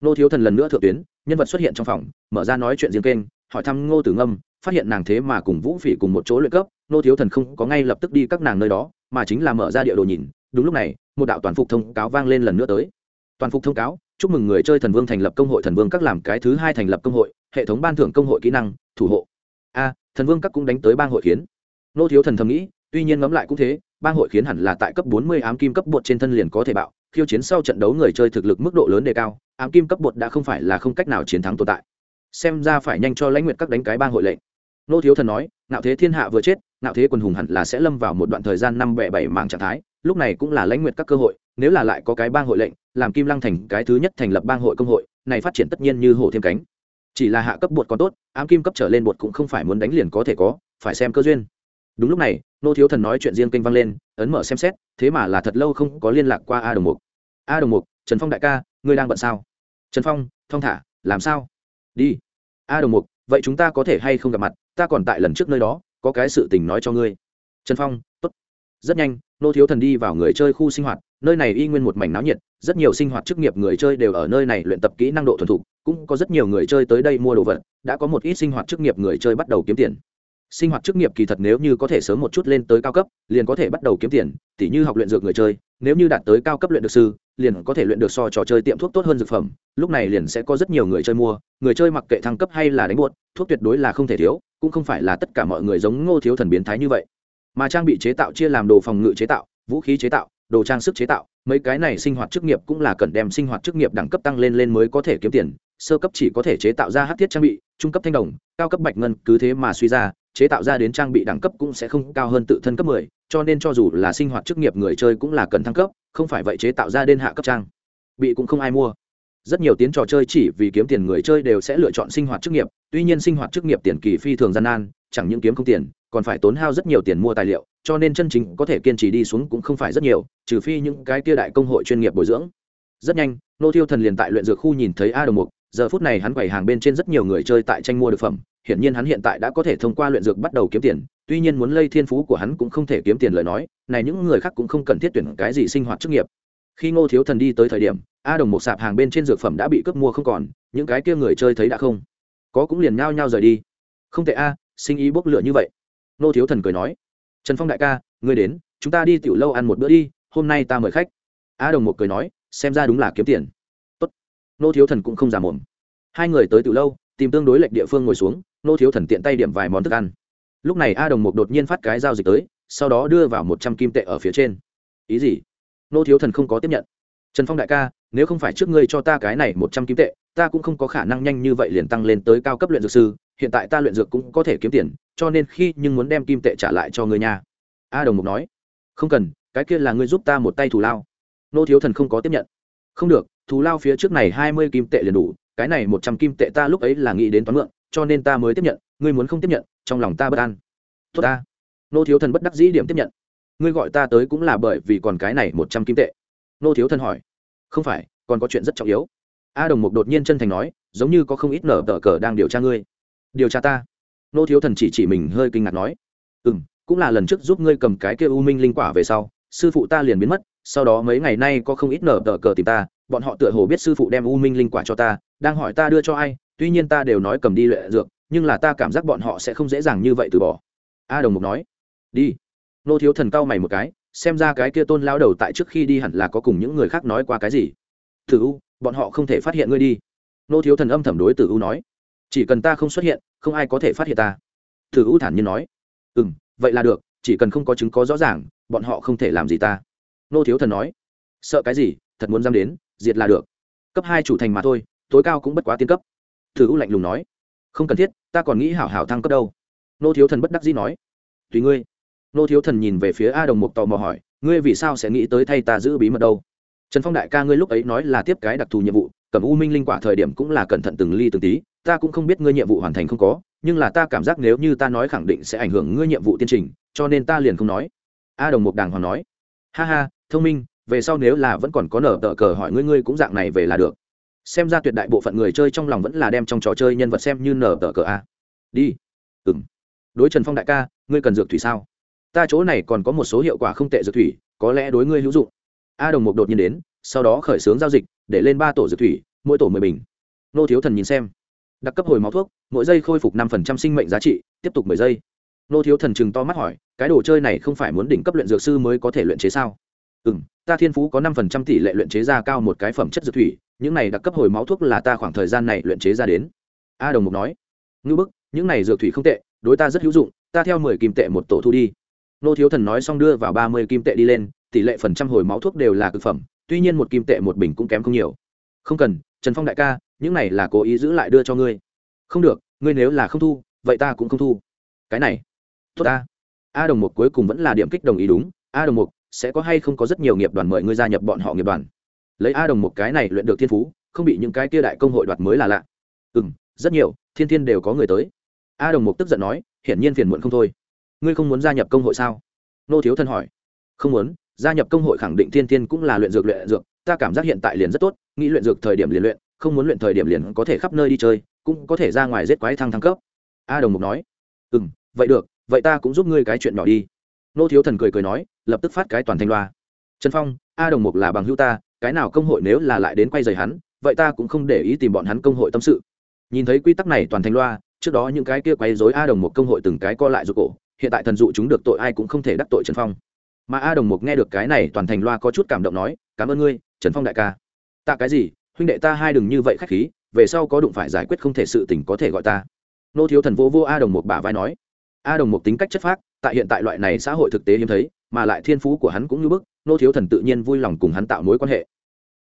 Speaker 1: Nô thiếu thần lần nữa thượng tuyến, nhân vật xuất hiện trong phòng, mở ra nói chuyện riêng kênh, hỏi thăm ngô tử ngâm, phát hiện nàng thế mà cùng vũ phỉ cùng một chỗ luyện cấp nô thiếu thần không có ngay lập tức đi các nàng nơi đó, mà chính là mở ra địa đồ nhìn, đúng lúc này, một đạo toàn phục thông cáo vang lên lần nữa tới. Toàn phục thông cáo, chúc mừng người chơi thần vương thành lập công hội, thần vương các làm cái thứ hai thành lập công hội, hệ thống ban thưởng công hội kỹ năng, thủ hộ. A, thần vương các cũng đánh tới bang hội kiến. Nô thiếu thần thầm nghĩ tuy nhiên ngẫm lại cũng thế, bang hội khiến hẳn là tại cấp bốn mươi ám kim cấp bột trên thân liền có thể bạo, khiêu chiến sau trận đấu người chơi thực lực mức độ lớn đề cao, ám kim cấp bột đã không phải là không cách nào chiến thắng tồn tại. Xem ra phải nhanh cho lãnh nguyện các đánh cái bang hội lệnh. Nô thiếu thần nói nạo thế thiên hạ vừa chết nạo thế quần hùng hẳn là sẽ lâm vào một đoạn thời gian năm bẻ bảy mạng trạng thái, lúc này cũng là lãnh nguyện các cơ hội, nếu là lại có cái bang hội lệnh, làm kim lăng thành cái thứ nhất thành lập bang hội công hội, này phát triển tất nhiên như hổ thêm cánh. Chỉ là hạ cấp bột còn tốt, ám kim cấp trở lên bột cũng không phải muốn đánh liền có thể có, phải xem cơ duyên đúng lúc này, nô thiếu thần nói chuyện riêng kênh vang lên, ấn mở xem xét, thế mà là thật lâu không có liên lạc qua a đồng mục. A đồng mục, trần phong đại ca, ngươi đang bận sao? Trần phong, thong thả, làm sao? Đi. A đồng mục, vậy chúng ta có thể hay không gặp mặt? Ta còn tại lần trước nơi đó, có cái sự tình nói cho ngươi. Trần phong, tốt. Rất nhanh, nô thiếu thần đi vào người chơi khu sinh hoạt, nơi này y nguyên một mảnh náo nhiệt, rất nhiều sinh hoạt chức nghiệp người chơi đều ở nơi này luyện tập kỹ năng độ thuần thục, cũng có rất nhiều người chơi tới đây mua đồ vật, đã có một ít sinh hoạt chức nghiệp người chơi bắt đầu kiếm tiền sinh hoạt chức nghiệp kỳ thật nếu như có thể sớm một chút lên tới cao cấp, liền có thể bắt đầu kiếm tiền, tỉ như học luyện dược người chơi, nếu như đạt tới cao cấp luyện được sư, liền có thể luyện được so trò chơi tiệm thuốc tốt hơn dược phẩm, lúc này liền sẽ có rất nhiều người chơi mua, người chơi mặc kệ thăng cấp hay là đánh buốt, thuốc tuyệt đối là không thể thiếu, cũng không phải là tất cả mọi người giống ngô thiếu thần biến thái như vậy. Mà trang bị chế tạo chia làm đồ phòng ngự chế tạo, vũ khí chế tạo, đồ trang sức chế tạo, mấy cái này sinh hoạt chức nghiệp cũng là cần đem sinh hoạt chức nghiệp đẳng cấp tăng lên lên mới có thể kiếm tiền, sơ cấp chỉ có thể chế tạo ra hát thiết trang bị, trung cấp thanh đồng, cao cấp bạch ngân, cứ thế mà suy ra chế tạo ra đến trang bị đẳng cấp cũng sẽ không cao hơn tự thân cấp 10, cho nên cho dù là sinh hoạt chức nghiệp người chơi cũng là cần thăng cấp, không phải vậy chế tạo ra đến hạ cấp trang bị cũng không ai mua. Rất nhiều tiến trò chơi chỉ vì kiếm tiền người chơi đều sẽ lựa chọn sinh hoạt chức nghiệp, tuy nhiên sinh hoạt chức nghiệp tiền kỳ phi thường gian nan, chẳng những kiếm không tiền, còn phải tốn hao rất nhiều tiền mua tài liệu, cho nên chân chính có thể kiên trì đi xuống cũng không phải rất nhiều, trừ phi những cái kia đại công hội chuyên nghiệp bồi dưỡng. Rất nhanh, nô thiêu thần liền tại luyện dược khu nhìn thấy A Đồng Mục, giờ phút này hắn quầy hàng bên trên rất nhiều người chơi tại tranh mua được phẩm, hiển nhiên hắn hiện tại đã có thể thông qua luyện dược bắt đầu kiếm tiền, tuy nhiên muốn lây thiên phú của hắn cũng không thể kiếm tiền lời nói, này những người khác cũng không cần thiết tuyển cái gì sinh hoạt chức nghiệp. Khi Ngô Thiếu Thần đi tới thời điểm, A Đồng một sạp hàng bên trên dược phẩm đã bị cướp mua không còn, những cái kia người chơi thấy đã không, có cũng liền nhao nhao rời đi. Không tệ a, sinh ý bốc lửa như vậy. Ngô Thiếu Thần cười nói, Trần Phong đại ca, ngươi đến, chúng ta đi tiểu lâu ăn một bữa đi, hôm nay ta mời khách. A Đồng một cười nói, xem ra đúng là kiếm tiền. Tốt. Ngô Thiếu Thần cũng không giả mồm. Hai người tới tiểu lâu, tìm tương đối lệch địa phương ngồi xuống, nô thiếu thần tiện tay điểm vài món thức ăn. Lúc này a đồng mục đột nhiên phát cái giao dịch tới, sau đó đưa vào một trăm kim tệ ở phía trên. Ý gì? Nô thiếu thần không có tiếp nhận. Trần phong đại ca, nếu không phải trước ngươi cho ta cái này một trăm kim tệ, ta cũng không có khả năng nhanh như vậy liền tăng lên tới cao cấp luyện dược sư, hiện tại ta luyện dược cũng có thể kiếm tiền, cho nên khi nhưng muốn đem kim tệ trả lại cho ngươi nhà a đồng mục nói. Không cần, cái kia là ngươi giúp ta một tay thù lao. Nô thiếu thần không có tiếp nhận. Không được, thù lao phía trước này hai mươi kim tệ liền đủ, cái này một trăm kim tệ ta lúc ấy là nghĩ đến toán mượn cho nên ta mới tiếp nhận, ngươi muốn không tiếp nhận, trong lòng ta bất an. Tốt ta. Nô thiếu thần bất đắc dĩ điểm tiếp nhận. Ngươi gọi ta tới cũng là bởi vì còn cái này một trăm kim tệ. Nô thiếu thần hỏi. Không phải, còn có chuyện rất trọng yếu. A đồng mục đột nhiên chân thành nói, giống như có không ít nở tờ cờ đang điều tra ngươi. Điều tra ta. Nô thiếu thần chỉ chỉ mình hơi kinh ngạc nói. Ừ m cũng là lần trước giúp ngươi cầm cái kia u minh linh quả về sau, sư phụ ta liền biến mất, sau đó mấy ngày nay có không ít nở tờ cờ tìm ta, bọn họ tựa hồ biết sư phụ đem u minh linh quả cho ta, đang hỏi ta đưa cho ai tuy nhiên ta đều nói cầm đi luyện dược, nhưng là ta cảm giác bọn họ sẽ không dễ dàng như vậy từ bỏ. A đồng mục nói, đi. Nô thiếu thần cau mày một cái, xem ra cái kia tôn lao đầu tại trước khi đi hẳn là có cùng những người khác nói qua cái gì. Tử u, bọn họ không thể phát hiện ngươi đi. Nô thiếu thần âm thầm đối tử u nói, chỉ cần ta không xuất hiện, không ai có thể phát hiện ta. Tử u thản nhiên nói ừ m vậy là được, chỉ cần không có chứng có rõ ràng, bọn họ không thể làm gì ta. Nô thiếu thần nói, sợ cái gì, thật muốn dám đến, diệt là được. Cấp hai chủ thành mà thôi, tối cao cũng bất quá tiên cấp thử u lạnh lùng nói. Không cần thiết, ta còn nghĩ hảo hảo thăng cấp đâu. Nô thiếu thần bất đắc dĩ nói. Tùy ngươi. Nô thiếu thần nhìn về phía a đồng mục tò mò hỏi, ngươi vì sao sẽ nghĩ tới thay ta giữ bí mật đâu? Trần phong đại ca ngươi lúc ấy nói là tiếp cái đặc thù nhiệm vụ cầm u minh linh quả thời điểm cũng là cẩn thận từng ly từng tí, ta cũng không biết ngươi nhiệm vụ hoàn thành không có, nhưng là ta cảm giác nếu như ta nói khẳng định sẽ ảnh hưởng ngươi nhiệm vụ tiên trình, cho nên ta liền không nói. A đồng mục đàng hoàng nói. Ha ha, thông minh, về sau nếu là vẫn còn có nở tờ cờ hỏi ngươi ngươi cũng dạng này về là được xem ra tuyệt đại bộ phận người chơi trong lòng vẫn là đem trong trò chơi nhân vật xem như nở tờ cờ a. Đi. Ừ m đối trần phong đại ca, ngươi cần dược thủy sao? Ta chỗ này còn có một số hiệu quả không tệ dược thủy, có lẽ đối ngươi hữu dụng. A đồng mục đột nhiên đến, sau đó khởi xướng giao dịch, để lên ba tổ dược thủy, mỗi tổ mười bình. Nô thiếu thần nhìn xem. Đặc cấp hồi máu thuốc, mỗi giây khôi phục năm phần trăm sinh mệnh giá trị, tiếp tục mười giây. Nô thiếu thần chừng to mắt hỏi, cái đồ chơi này không phải muốn đỉnh cấp luyện dược sư mới có thể luyện chế sao? Ừ m ta thiên phú có năm phần trăm tỷ lệ luyện chế ra cao một cái phẩm chất dược thủy những này đặc cấp hồi máu thuốc là ta khoảng thời gian này luyện chế ra đến. A đồng mục nói, Ngưu bức, những này dược thủy không tệ, đối ta rất hữu dụng, ta theo mười kim tệ một tổ thu đi. Nô thiếu thần nói xong đưa vào ba mươi kim tệ đi lên, tỷ lệ phần trăm hồi máu thuốc đều là cực phẩm, tuy nhiên một kim tệ một bình cũng kém không nhiều. Không cần, trần phong đại ca, những này là cố ý giữ lại đưa cho ngươi. Không được, ngươi nếu là không thu, vậy ta cũng không thu. Cái này, tốt ta. A đồng mục cuối cùng vẫn là điểm kích đồng ý đúng. A đồng mục, sẽ có hay không có rất nhiều nghiệp đoàn mời ngươi gia nhập bọn họ nghiệp đoàn? Lấy a đồng một cái này luyện được thiên phú, không bị những cái kia đại công hội đoạt mới là lạ. Ừ m rất nhiều, thiên thiên đều có người tới. A đồng mục tức giận nói, hiển nhiên phiền muộn không thôi. Ngươi không muốn gia nhập công hội sao? Nô thiếu thân hỏi. Không muốn, gia nhập công hội khẳng định thiên thiên cũng là luyện dược luyện dược, ta cảm giác hiện tại liền rất tốt, nghĩ luyện dược thời điểm liền luyện, không muốn luyện thời điểm liền có thể khắp nơi đi chơi, cũng có thể ra ngoài giết quái thăng thăng cấp. A đồng mục nói. Ừ m vậy được, vậy ta cũng giúp ngươi cái chuyện nhỏ đi. Nô thiếu thần cười cười nói, lập tức phát cái toàn thanh loa. Trần phong, a đồng mục là bằng hữu ta cái nào công hội nếu là lại đến quay dày hắn, vậy ta cũng không để ý tìm bọn hắn công hội tâm sự. Nhìn thấy quy tắc này toàn thành loa, trước đó những cái kia quay dối a đồng một công hội từng cái co lại rụt cổ, hiện tại thần dụ chúng được tội ai cũng không thể đắc tội trần phong. Mà a đồng mục nghe được cái này toàn thành loa có chút cảm động nói, cảm ơn ngươi, trần phong đại ca. Tạ cái gì? Huynh đệ ta hai đừng như vậy khách khí, về sau có đụng phải giải quyết không thể sự tình có thể gọi ta. Nô thiếu thần vô vô a đồng mục bả vai nói. A đồng mục tính cách chất phác, tại hiện tại loại này xã hội thực tế hiếm thấy, mà lại thiên phú của hắn cũng như bức nô thiếu thần tự nhiên vui lòng cùng hắn tạo mối quan hệ.